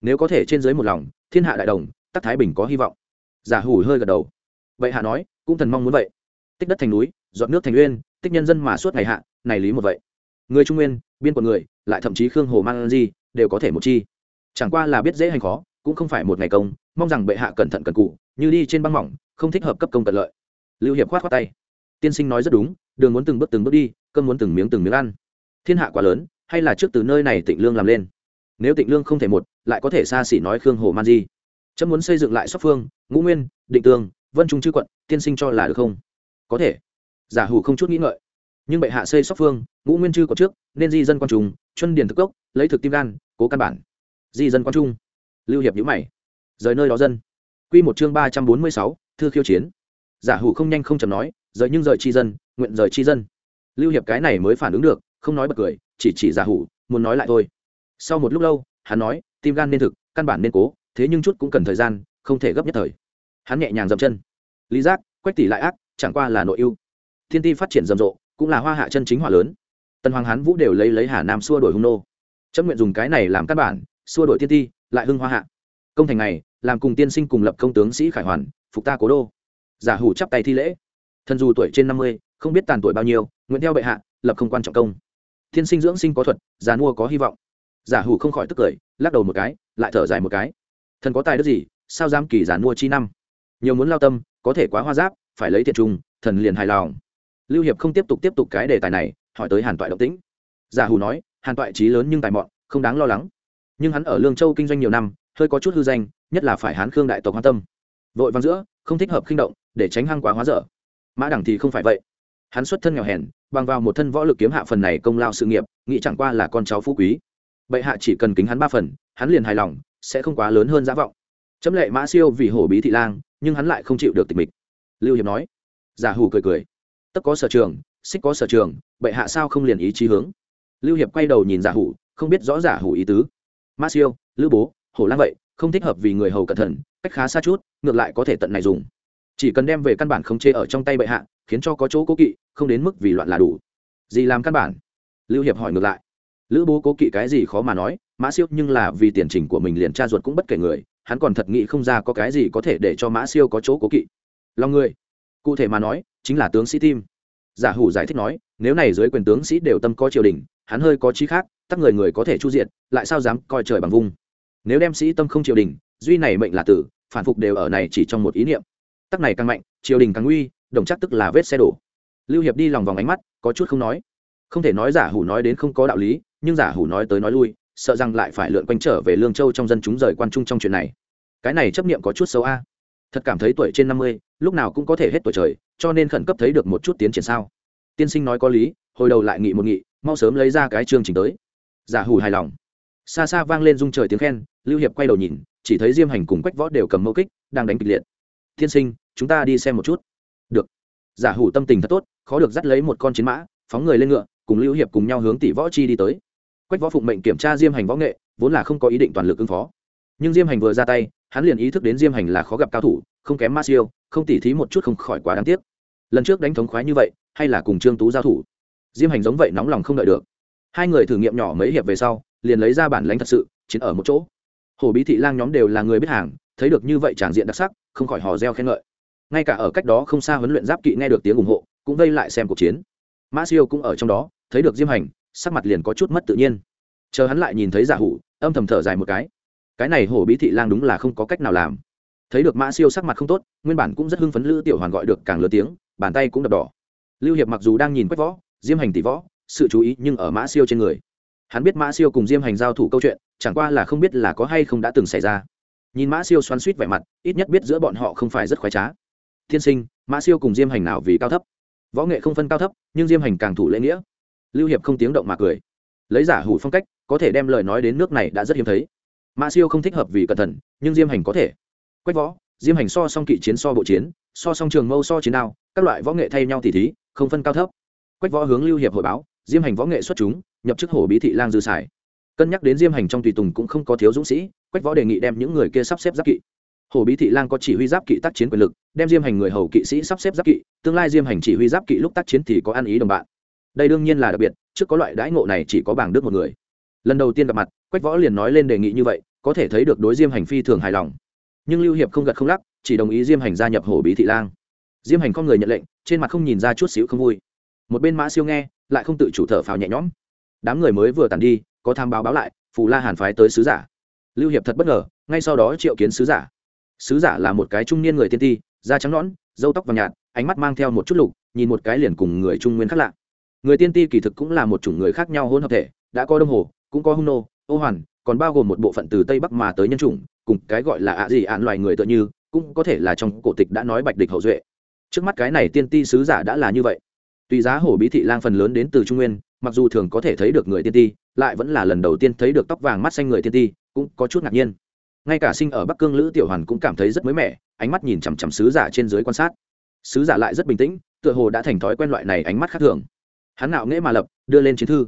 A: Nếu có thể trên giới một lòng, thiên hạ đại đồng, tắc thái bình có hy vọng. Giả hủ hơi gật đầu. Vậy hạ nói, cũng thần mong muốn vậy. Tích đất thành núi dọn nước thành uyên, tích nhân dân mà suốt ngày hạ, này lý một vậy. Người trung nguyên, biên quận người, lại thậm chí khương hồ mang gì đều có thể một chi. Chẳng qua là biết dễ hành khó, cũng không phải một ngày công, mong rằng bệ hạ cẩn thận cẩn cụ, như đi trên băng mỏng, không thích hợp cấp công cận lợi. Lưu hiệp khoát khoát tay tiên sinh nói rất đúng, đường muốn từng bước từng bước đi, cơm muốn từng miếng từng miếng ăn. Thiên hạ quá lớn, hay là trước từ nơi này tịnh lương làm lên? Nếu tịnh lương không thể một, lại có thể xa xỉ nói khương hồ man di. Chấm muốn xây dựng lại sóc phương, ngũ nguyên, định tường, vân trung chư quận, tiên sinh cho là được không? Có thể. Giả hủ không chút nghĩ ngợi. Nhưng bệ hạ xây sóc phương, ngũ nguyên chư có trước, nên di dân quan trung chân điền thực cốc, lấy thực tim gan cố căn bản. Di dân quan trung. Lưu hiệp nhữ mày. Rời nơi đó dân. Q một chương ba trăm bốn mươi sáu, thư khiêu chiến. Giả hủ không nhanh không chầm nói rời nhưng rời chi dân, nguyện rời chi dân. Lưu hiệp cái này mới phản ứng được, không nói bật cười, chỉ chỉ giả hủ, muốn nói lại thôi. Sau một lúc lâu, hắn nói, tim gan nên thực, căn bản nên cố, thế nhưng chút cũng cần thời gian, không thể gấp nhất thời. Hắn nhẹ nhàng dậm chân. Lý giác quách tỷ lại ác, chẳng qua là nội ưu. Thiên ti phát triển rầm rộ, cũng là hoa hạ chân chính hỏa lớn. Tần hoàng hán vũ đều lấy lấy hà nam xua đổi hung nô. Chấp nguyện dùng cái này làm căn bản, xua đổi tiên ti, lại hưng hoa hạ. Công thành này, làm cùng tiên sinh cùng lập công tướng sĩ khải hoàn, phục ta cố đô. Giả hủ chắp tay thi lễ thần dù tuổi trên năm mươi, không biết tàn tuổi bao nhiêu, nguyện theo bệ hạ, lập không quan trọng công. Thiên sinh dưỡng sinh có thuật, già mua có hy vọng. Giả hủ không khỏi tức cười, lắc đầu một cái, lại thở dài một cái. Thần có tài đức gì, sao dám kỳ giản mua chi năm? Nhiều muốn lao tâm, có thể quá hoa giáp, phải lấy thiệt trung thần liền hài lòng. Lưu hiệp không tiếp tục tiếp tục cái đề tài này, hỏi tới hàn toại động tĩnh. Giả hủ nói, hàn toại trí lớn nhưng tài mọn, không đáng lo lắng. Nhưng hắn ở lương châu kinh doanh nhiều năm, hơi có chút hư danh, nhất là phải hán khương đại tộc quan tâm. Vội văn giữa, không thích hợp khinh động, để tránh hăng quá hóa dở mã đẳng thì không phải vậy. Hắn xuất thân nghèo hèn, bằng vào một thân võ lực kiếm hạ phần này công lao sự nghiệp, nghĩ chẳng qua là con cháu phú quý. Bệ hạ chỉ cần kính hắn ba phần, hắn liền hài lòng, sẽ không quá lớn hơn giá vọng. Chấm lệ mã siêu vì hổ bí thị lang, nhưng hắn lại không chịu được tịch mịch. Lưu hiệp nói. Giả hủ cười cười. Tất có sở trường, xích có sở trường, bệ hạ sao không liền ý chí hướng? Lưu hiệp quay đầu nhìn giả hủ, không biết rõ giả hủ ý tứ. Mã siêu, lữ bố, hổ lang vậy, không thích hợp vì người hầu cẩn thận, cách khá xa chút, ngược lại có thể tận này dùng chỉ cần đem về căn bản không chế ở trong tay bệ hạ, khiến cho có chỗ cố kỵ, không đến mức vì loạn là đủ. Gì làm căn bản? Lưu hiệp hỏi ngược lại. Lữ bố cố kỵ cái gì khó mà nói, mã siêu nhưng là vì tiền trình của mình liền cha ruột cũng bất kể người, hắn còn thật nghĩ không ra có cái gì có thể để cho mã siêu có chỗ cố kỵ. Lòng người. Cụ thể mà nói, chính là tướng sĩ tim. Giả hủ giải thích nói, nếu này dưới quyền tướng sĩ đều tâm có triều đình, hắn hơi có trí khác, tắc người người có thể chu diện lại sao dám coi trời bằng vung. Nếu đem sĩ tâm không triều đình, duy này mệnh là tử, phản phục đều ở này chỉ trong một ý niệm tắc này càng mạnh, triều đình càng uy đồng chắc tức là vết xe đổ. Lưu hiệp đi lòng vòng ánh mắt, có chút không nói. Không thể nói giả hủ nói đến không có đạo lý, nhưng giả hủ nói tới nói lui, sợ rằng lại phải lượn quanh trở về lương châu trong dân chúng rời quan trung trong chuyện này. Cái này chấp niệm có chút xấu a. Thật cảm thấy tuổi trên năm mươi, lúc nào cũng có thể hết tuổi trời, cho nên khẩn cấp thấy được một chút tiến triển sao. Tiên sinh nói có lý, hồi đầu lại nghị một nghị, mau sớm lấy ra cái chương trình tới. Giả hủ hài lòng. Xa xa vang lên rung trời tiếng khen, lưu hiệp quay đầu nhìn, chỉ thấy diêm hành cùng quách võ đều cầm mẫu kích, đang đánh kịch liệt tiên sinh, chúng ta đi xem một chút. Được. Giả hủ tâm tình thật tốt, khó được dắt lấy một con chiến mã, phóng người lên ngựa, cùng lưu hiệp cùng nhau hướng tỷ võ chi đi tới. Quách võ phụng mệnh kiểm tra diêm hành võ nghệ, vốn là không có ý định toàn lực ứng phó. Nhưng diêm hành vừa ra tay, hắn liền ý thức đến diêm hành là khó gặp cao thủ, không kém ma siêu, không tỉ thí một chút không khỏi quá đáng tiếc. Lần trước đánh thống khoái như vậy, hay là cùng trương tú giao thủ? Diêm hành giống vậy nóng lòng không đợi được. Hai người thử nghiệm nhỏ mấy hiệp về sau, liền lấy ra bản lãnh thật sự, chiến ở một chỗ. Hồ bí thị lang nhóm đều là người biết hàng thấy được như vậy tràng diện đặc sắc, không khỏi hò reo khen ngợi. Ngay cả ở cách đó không xa huấn luyện giáp kỵ nghe được tiếng ủng hộ, cũng vây lại xem cuộc chiến. Mã siêu cũng ở trong đó, thấy được diêm hành, sắc mặt liền có chút mất tự nhiên. Chờ hắn lại nhìn thấy giả hủ, âm thầm thở dài một cái. Cái này hổ bí thị lang đúng là không có cách nào làm. Thấy được mã siêu sắc mặt không tốt, nguyên bản cũng rất hưng phấn lữ tiểu hoàn gọi được càng lớn tiếng, bàn tay cũng đập đỏ. Lưu hiệp mặc dù đang nhìn quách võ, diêm hành tỷ võ, sự chú ý nhưng ở mã siêu trên người. Hắn biết mã siêu cùng diêm hành giao thủ câu chuyện, chẳng qua là không biết là có hay không đã từng xảy ra nhìn mã siêu xoắn suýt vẻ mặt, ít nhất biết giữa bọn họ không phải rất khoái trá. Tiên sinh, mã siêu cùng diêm hành nào vì cao thấp? Võ nghệ không phân cao thấp, nhưng diêm hành càng thủ lễ nghĩa. Lưu hiệp không tiếng động mà cười. Lấy giả hủ phong cách, có thể đem lời nói đến nước này đã rất hiếm thấy. Mã siêu không thích hợp vì cẩn thận, nhưng diêm hành có thể. Quách võ, diêm hành so song kỵ chiến, so bộ chiến, so song trường mâu, so chiến đao, các loại võ nghệ thay nhau tỉ thí, không phân cao thấp. Quách võ hướng lưu hiệp hội báo, diêm hành võ nghệ xuất chúng, nhập chức hổ bí thị lang dư sải cân nhắc đến diêm hành trong tùy tùng cũng không có thiếu dũng sĩ quách võ đề nghị đem những người kia sắp xếp giáp kỵ. Hồ bí thị lang có chỉ huy giáp kỵ tác chiến quyền lực, đem diêm hành người hầu kỵ sĩ sắp xếp giáp kỵ, tương lai diêm hành chỉ huy giáp kỵ lúc tác chiến thì có ăn ý đồng bạn. Đây đương nhiên là đặc biệt, trước có loại đãi ngộ này chỉ có bảng đức một người. Lần đầu tiên gặp mặt, quách võ liền nói lên đề nghị như vậy, có thể thấy được đối diêm hành phi thường hài lòng. Nhưng lưu hiệp không gật không lắc, chỉ đồng ý diêm hành gia nhập hồ bí thị lang. Diêm hành không người nhận lệnh, trên mặt không nhìn ra chút xíu không vui. Một bên mã siêu nghe, lại không tự chủ thở phào nhẹ nhõm. Đám người mới vừa tàn đi, có tham báo báo lại, phù la hàn phái tới sứ giả lưu hiệp thật bất ngờ, ngay sau đó triệu kiến sứ giả. Sứ giả là một cái trung niên người tiên ti, da trắng nõn dâu tóc vàng nhạt, ánh mắt mang theo một chút lục, nhìn một cái liền cùng người trung nguyên khác lạ. Người tiên ti kỳ thực cũng là một chủng người khác nhau hôn hợp thể, đã có đông hồ, cũng có hung nô, ô hoàn, còn bao gồm một bộ phận từ tây bắc mà tới nhân chủng, cùng cái gọi là ạ gì ạn loài người tựa như, cũng có thể là trong cổ tịch đã nói bạch địch hậu duệ. Trước mắt cái này tiên ti sứ giả đã là như vậy tùy giá hổ bí thị lang phần lớn đến từ trung nguyên, mặc dù thường có thể thấy được người tiên ti, lại vẫn là lần đầu tiên thấy được tóc vàng mắt xanh người tiên ti, cũng có chút ngạc nhiên. Ngay cả sinh ở bắc cương lữ tiểu hoàn cũng cảm thấy rất mới mẻ, ánh mắt nhìn chằm chằm sứ giả trên dưới quan sát. Sứ giả lại rất bình tĩnh, tựa hồ đã thành thói quen loại này ánh mắt khác thường. Hắn ngạo nghễ mà lập, đưa lên chiến thư.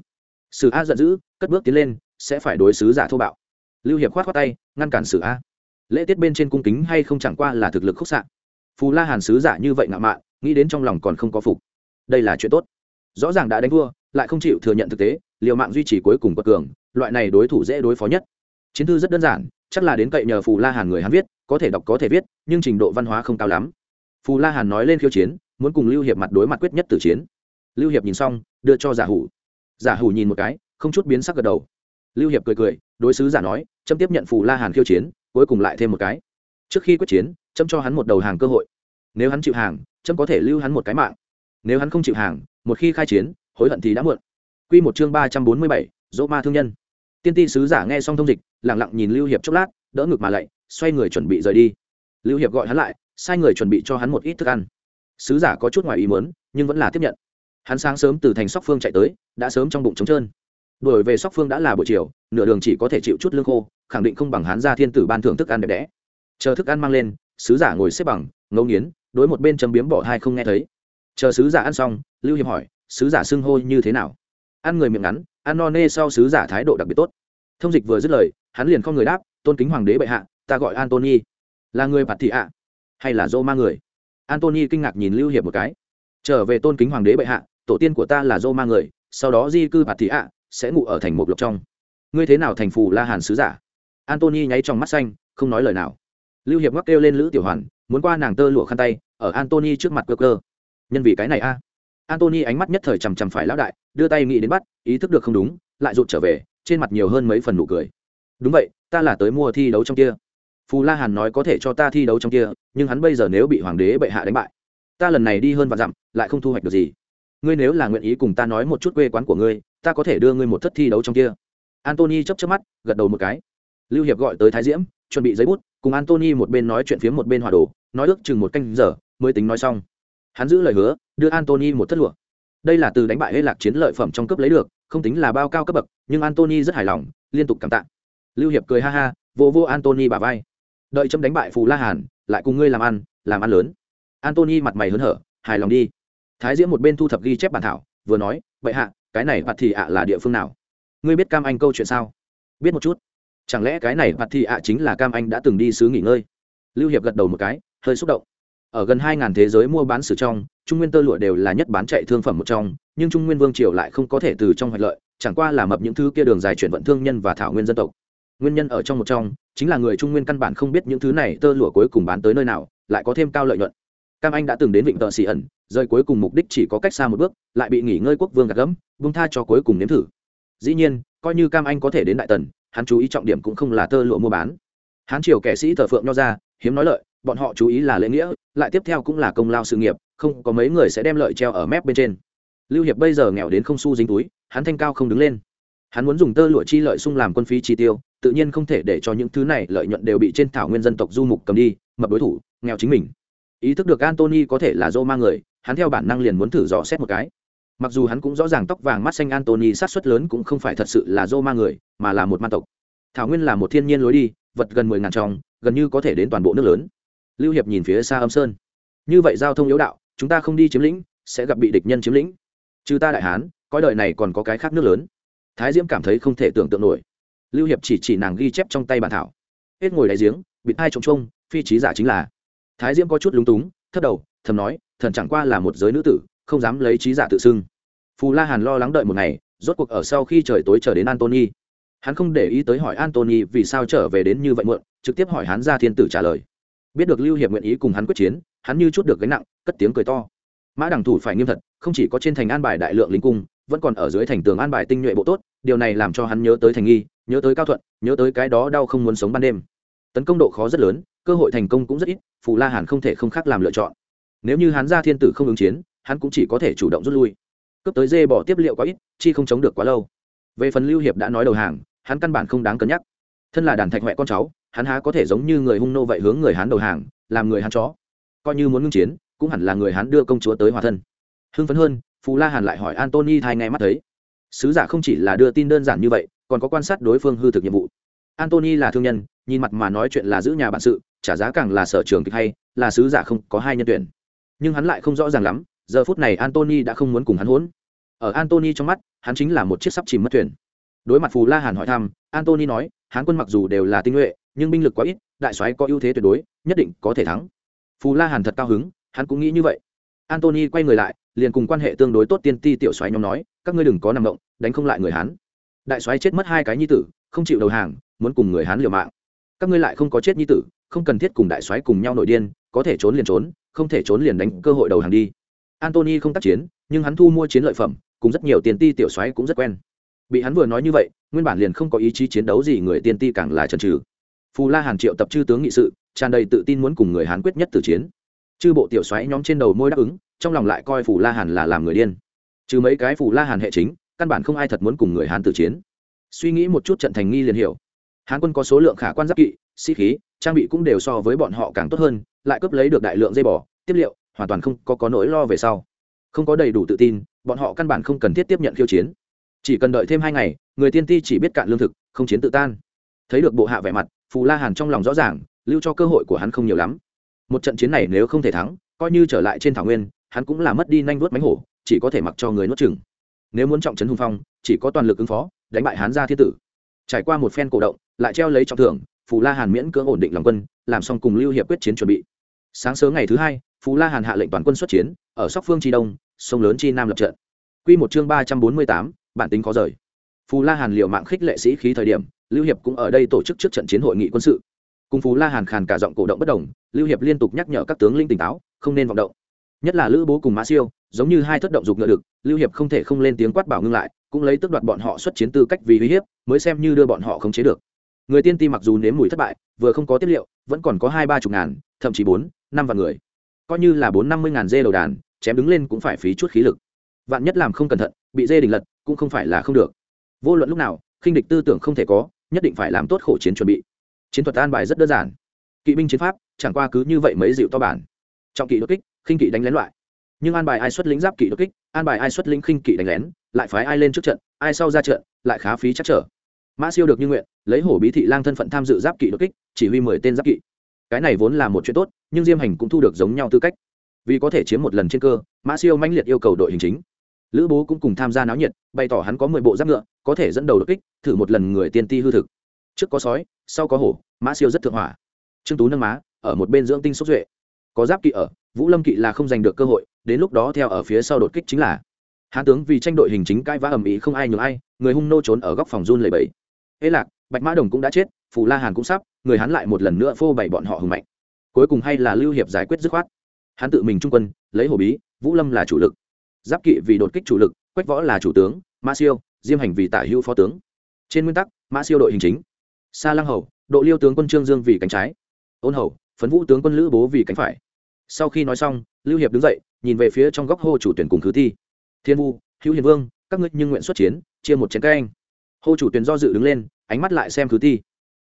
A: Sử a giận dữ, cất bước tiến lên, sẽ phải đối sứ giả thô bạo. Lưu hiệp khoát khoát tay, ngăn cản sử a. Lễ tiết bên trên cung kính hay không chẳng qua là thực lực khúc sạn phù la hàn sứ giả như vậy ngạo mạn, nghĩ đến trong lòng còn không có phục đây là chuyện tốt. Rõ ràng đã đánh thua, lại không chịu thừa nhận thực tế, liều mạng duy trì cuối cùng bất cường, loại này đối thủ dễ đối phó nhất. Chiến thư rất đơn giản, chắc là đến cậy nhờ phù la hàn người hắn viết, có thể đọc có thể viết, nhưng trình độ văn hóa không cao lắm. Phù la hàn nói lên khiêu chiến, muốn cùng lưu hiệp mặt đối mặt quyết nhất tử chiến. Lưu hiệp nhìn xong, đưa cho giả hủ. Giả hủ nhìn một cái, không chút biến sắc gật đầu. Lưu hiệp cười cười, đối sứ giả nói trâm tiếp nhận phù la hàn khiêu chiến, cuối cùng lại thêm một cái. Trước khi quyết chiến trâm cho hắn một đầu hàng cơ hội. Nếu hắn chịu hàng trâm có thể lưu hắn một cái mạng nếu hắn không chịu hàng, một khi khai chiến, hối hận thì đã muộn. Quy một chương ba trăm bốn mươi bảy, dỗ ma thương nhân. Tiên ti sứ giả nghe xong thông dịch lẳng lặng nhìn lưu hiệp chốc lát, đỡ ngực mà lạy, xoay người chuẩn bị rời đi. Lưu hiệp gọi hắn lại, sai người chuẩn bị cho hắn một ít thức ăn. Sứ giả có chút ngoài ý muốn, nhưng vẫn là tiếp nhận. Hắn sáng sớm từ thành sóc phương chạy tới, đã sớm trong bụng trống trơn. Đuổi về sóc phương đã là buổi chiều, nửa đường chỉ có thể chịu chút lương khô, khẳng định không bằng hắn ra thiên tử ban thưởng thức ăn đẹp đẽ. Chờ thức ăn mang lên, sứ giả ngồi xếp bằng ngẫu nghiến, đối một bên chấm biếm bỏ hai không nghe thấy chờ sứ giả ăn xong, lưu hiệp hỏi, sứ giả xưng hô như thế nào? Ăn người miệng ngắn, ăn no nê sau sứ giả thái độ đặc biệt tốt. Thông dịch vừa dứt lời, hắn liền không người đáp, tôn kính hoàng đế bệ hạ, ta gọi antony. Là người bạt thị ạ? Hay là dô ma người? Antony kinh ngạc nhìn lưu hiệp một cái. Trở về tôn kính hoàng đế bệ hạ, tổ tiên của ta là dô ma người, sau đó di cư bạt thị ạ, sẽ ngụ ở thành một lộc trong. Ngươi thế nào thành phù la hàn sứ giả? Antony nháy trong mắt xanh, không nói lời nào. Lưu hiệp ngắc kêu lên lữ tiểu hoàn, muốn qua nàng tơ lụa khăn tay, ở antony trước mặt cơ cơ nhân vì cái này a. À. antony ánh mắt nhất thời chằm chằm phải lão đại, đưa tay nghĩ đến bắt, ý thức được không đúng, lại rụt trở về, trên mặt nhiều hơn mấy phần nụ cười. Đúng vậy, ta là tới mua thi đấu trong kia. Phù la hàn nói có thể cho ta thi đấu trong kia, nhưng hắn bây giờ nếu bị hoàng đế bệ hạ đánh bại, ta lần này đi hơn và dặm, lại không thu hoạch được gì. Ngươi nếu là nguyện ý cùng ta nói một chút quê quán của ngươi, ta có thể đưa ngươi một thất thi đấu trong kia. Antony chấp chấp mắt, gật đầu một cái. Lưu hiệp gọi tới thái diễm, chuẩn bị giấy bút, cùng antony một bên nói chuyện phía một bên hòa đồ, nói ước chừng một canh giờ, mới tính nói xong hắn giữ lời hứa, đưa antony một thất lụa. Đây là từ đánh bại hê lạc chiến lợi phẩm trong cấp lấy được, không tính là bao cao cấp bậc, nhưng antony rất hài lòng, liên tục cảm tạ. Lưu hiệp cười ha ha, vô vô antony bà vai. Đợi chấm đánh bại phù la hàn, lại cùng ngươi làm ăn làm ăn lớn. Antony mặt mày hớn hở, hài lòng đi. Thái diễm một bên thu thập ghi chép bản thảo, vừa nói vậy hạ, cái này bạt thị ạ là địa phương nào? Ngươi biết cam anh câu chuyện sao? Biết một chút. Chẳng lẽ cái này bạt thị ạ chính là cam anh đã từng đi xứ nghỉ ngơi? Lưu hiệp gật đầu một cái, hơi xúc động ở gần hai ngàn thế giới mua bán sử trong, trung nguyên tơ lụa đều là nhất bán chạy thương phẩm một trong, nhưng trung nguyên vương triều lại không có thể từ trong hoạch lợi, chẳng qua là mập những thứ kia đường dài chuyển vận thương nhân và thảo nguyên dân tộc. Nguyên nhân ở trong một trong, chính là người trung nguyên căn bản không biết những thứ này tơ lụa cuối cùng bán tới nơi nào, lại có thêm cao lợi nhuận. Cam anh đã từng đến vịnh tợ xì ẩn rơi cuối cùng mục đích chỉ có cách xa một bước, lại bị nghỉ ngơi quốc vương gạt gẫm bung tha cho cuối cùng nếm thử. Dĩ nhiên, coi như cam anh có thể đến đại tần, hắn chú ý trọng điểm cũng không là tơ lụa mua bán. Hắn triều kẻ sĩ thờ phượng nho ra, hiếm nói lợi bọn họ chú ý là lễ nghĩa lại tiếp theo cũng là công lao sự nghiệp không có mấy người sẽ đem lợi treo ở mép bên trên. Lưu hiệp bây giờ nghèo đến không xu dính túi hắn thanh cao không đứng lên. Hắn muốn dùng tơ lụa chi lợi sung làm quân phí chi tiêu tự nhiên không thể để cho những thứ này lợi nhuận đều bị trên thảo nguyên dân tộc du mục cầm đi mập đối thủ nghèo chính mình. Ý thức được antony có thể là dô ma người hắn theo bản năng liền muốn thử dò xét một cái. Mặc dù hắn cũng rõ ràng tóc vàng mắt xanh antony sát xuất lớn cũng không phải thật sự là dô ma người mà là một ma tộc. Thảo nguyên là một thiên nhiên lối đi vật gần mười ngàn tròng, gần như có thể đến toàn bộ nước lớn lưu hiệp nhìn phía xa âm sơn. Như vậy giao thông yếu đạo, chúng ta không đi chiếm lĩnh, sẽ gặp bị địch nhân chiếm lĩnh. Trừ ta đại hán coi đời này còn có cái khác nước lớn. Thái diễm cảm thấy không thể tưởng tượng nổi. Lưu hiệp chỉ chỉ nàng ghi chép trong tay bản thảo. Hết ngồi đáy giếng bịt hai trống trông, phi trí giả chính là. Thái diễm có chút lúng túng thất đầu, thầm nói, thần chẳng qua là một giới nữ tử, không dám lấy trí giả tự xưng. Phù la hàn lo lắng đợi một ngày, rốt cuộc ở sau khi trời tối trở đến antony. Hắn không để ý tới hỏi antony vì sao trở về đến như vậy muộn, trực tiếp hỏi hắn ra thiên tử trả lời biết được lưu hiệp nguyện ý cùng hắn quyết chiến, hắn như chút được gánh nặng, cất tiếng cười to. Mã đẳng thủ phải nghiêm thật, không chỉ có trên thành an bài đại lượng lính cung, vẫn còn ở dưới thành tường an bài tinh nhuệ bộ tốt, điều này làm cho hắn nhớ tới thành nghi, nhớ tới cao thuận, nhớ tới cái đó đau không muốn sống ban đêm. Tấn công độ khó rất lớn, cơ hội thành công cũng rất ít, phù la hàn không thể không khác làm lựa chọn. Nếu như hắn ra thiên tử không ứng chiến, hắn cũng chỉ có thể chủ động rút lui. Cướp tới dê bỏ tiếp liệu quá ít, chi không chống được quá lâu. Về phần lưu hiệp đã nói đầu hàng, hắn căn bản không đáng cân nhắc. Thân là đàn thạch huệ con cháu hắn há có thể giống như người hung nô vậy hướng người hắn đầu hàng, làm người hắn chó. Coi như muốn ngưng chiến, cũng hẳn là người hắn đưa công chúa tới hòa thân. Hưng phấn hơn, phù la hàn lại hỏi antony thai nghe mắt thấy. Sứ giả không chỉ là đưa tin đơn giản như vậy, còn có quan sát đối phương hư thực nhiệm vụ. Antony là thương nhân, nhìn mặt mà nói chuyện là giữ nhà bạn sự, trả giá càng là sở trường kịch hay, là sứ giả không có hai nhân tuyển. Nhưng hắn lại không rõ ràng lắm, giờ phút này antony đã không muốn cùng hắn hỗn. Ở antony trong mắt, hắn chính là một chiếc sắp chìm mất thuyền. Đối mặt phù la hàn hỏi thăm, antony nói, hán quân mặc dù đều là tinh nhuệ nhưng binh lực quá ít, đại soái có ưu thế tuyệt đối, nhất định có thể thắng. Phù la hàn thật cao hứng, hắn cũng nghĩ như vậy. Antony quay người lại, liền cùng quan hệ tương đối tốt tiên ti tiểu soái nhóm nói, các ngươi đừng có nằm động, đánh không lại người hán. Đại soái chết mất hai cái nhi tử, không chịu đầu hàng, muốn cùng người hán liều mạng. Các ngươi lại không có chết nhi tử, không cần thiết cùng đại soái cùng nhau nội điên, có thể trốn liền trốn, không thể trốn liền đánh cơ hội đầu hàng đi. Antony không tác chiến, nhưng hắn thu mua chiến lợi phẩm, cùng rất nhiều tiền ti tiểu soái cũng rất quen. Bị hắn vừa nói như vậy, nguyên bản liền không có ý chí chiến đấu gì người tiên ti càng là trần trừ phù la hàn triệu tập chư tướng nghị sự tràn đầy tự tin muốn cùng người hán quyết nhất từ chiến. Chư bộ tiểu xoáy nhóm trên đầu môi đáp ứng trong lòng lại coi phù la hàn là làm người điên. Trừ mấy cái phù la hàn hệ chính căn bản không ai thật muốn cùng người hán tử chiến. Suy nghĩ một chút trận thành nghi liền hiểu. Hán quân có số lượng khả quan giáp kỵ sĩ khí trang bị cũng đều so với bọn họ càng tốt hơn lại cướp lấy được đại lượng dây bỏ, tiếp liệu hoàn toàn không có, có nỗi lo về sau. Không có đầy đủ tự tin bọn họ căn bản không cần thiết tiếp nhận khiêu chiến. Chỉ cần đợi thêm hai ngày người tiên ti chỉ biết cạn lương thực không chiến tự tan. Thấy được bộ hạ vẻ mặt phù la hàn trong lòng rõ ràng, lưu cho cơ hội của hắn không nhiều lắm. Một trận chiến này nếu không thể thắng, coi như trở lại trên thảo nguyên, hắn cũng là mất đi nhanh vuốt mánh hổ, chỉ có thể mặc cho người nuốt chừng nếu muốn trọng trấn hùng phong, chỉ có toàn lực ứng phó, đánh bại hán gia thiên tử. Trải qua một phen cổ động, lại treo lấy trọng thưởng, phù la hàn miễn cưỡng ổn định lòng quân, làm xong cùng lưu hiệp quyết chiến chuẩn bị. Sáng sớm ngày thứ hai, phù la hàn hạ lệnh toàn quân xuất chiến, ở sóc phương tri đông, sông lớn chi nam lập trận. Q một chương ba trăm bốn mươi tám, bản tính có rời phù la hàn liệu mạng khích lệ sĩ khí thời điểm, lưu hiệp cũng ở đây tổ chức trước trận chiến hội nghị quân sự. Cùng phù la hàn khàn cả giọng cổ động bất đồng, lưu hiệp liên tục nhắc nhở các tướng linh tỉnh táo, không nên vọng động. Nhất là lữ bố cùng mã siêu, giống như hai thất động dục ngựa được lưu hiệp không thể không lên tiếng quát bảo ngưng lại, cũng lấy tước đoạt bọn họ xuất chiến tư cách vì uy hiếp, mới xem như đưa bọn họ khống chế được. Người tiên ti mặc dù nếm mùi thất bại, vừa không có tiết liệu, vẫn còn có hai ba chục ngàn, thậm chí bốn, năm vạn người. Coi như là bốn năm mươi ngàn dê đầu đàn, chém đứng lên cũng phải phí chút khí lực. Vạn nhất làm không cẩn thận, bị dê đình lật, cũng không phải là không được vô luận lúc nào, khinh địch tư tưởng không thể có, nhất định phải làm tốt khổ chiến chuẩn bị. Chiến thuật an bài rất đơn giản. Kỵ binh chiến pháp, chẳng qua cứ như vậy mấy dịu to bản. Trọng kỵ đột kích, khinh kỵ đánh lén loại. Nhưng an bài ai xuất lính giáp kỵ đột kích, an bài ai xuất lính khinh kỵ đánh lén, lại phái ai lên trước trận, ai sau ra trận, lại khá phí chắc trở. Mã siêu được như nguyện, lấy hổ bí thị lang thân phận tham dự giáp kỵ đột kích, chỉ huy mười tên giáp kỵ. Cái này vốn là một chuyện tốt, nhưng diêm hành cũng thu được giống nhau tư cách. Vì có thể chiếm một lần trên cơ, mã siêu mãnh liệt yêu cầu đội hình chính lữ bố cũng cùng tham gia náo nhiệt, bày tỏ hắn có mười bộ giáp ngựa, có thể dẫn đầu đột kích, thử một lần người tiên ti hư thực. Trước có sói, sau có hổ, mã siêu rất thượng hỏa. Trương tú nâng má, ở một bên dưỡng tinh sốt duệ. Có giáp kỵ ở, vũ lâm kỵ là không giành được cơ hội, đến lúc đó theo ở phía sau đột kích chính là. Hán tướng vì tranh đội hình chính cãi vã ầm ĩ không ai nhường ai, người hung nô trốn ở góc phòng run lầy bẫy ế lạc, bạch mã đồng cũng đã chết, phù la hàn cũng sắp, người hắn lại một lần nữa phô bày bọn họ hùng mạnh. Cuối cùng hay là lưu hiệp giải quyết dứt khoát. Hắn tự mình trung quân, lấy hổ bí, vũ lâm là chủ lực giáp kỵ vì đột kích chủ lực, quách võ là chủ tướng mã siêu, diêm hành vì tả hữu phó tướng. Trên nguyên tắc mã siêu đội hình chính. Sa lăng hầu, độ liêu tướng quân trương dương vì cánh trái. Ôn hầu, phấn vũ tướng quân lữ bố vì cánh phải. Sau khi nói xong, lưu hiệp đứng dậy, nhìn về phía trong góc hô chủ tuyển cùng khứ thi. Thiên vu, hữu hiền vương, các ngươi nhưng nguyện xuất chiến, chia một chén các anh. Hô chủ tuyển do dự đứng lên, ánh mắt lại xem khứ thi.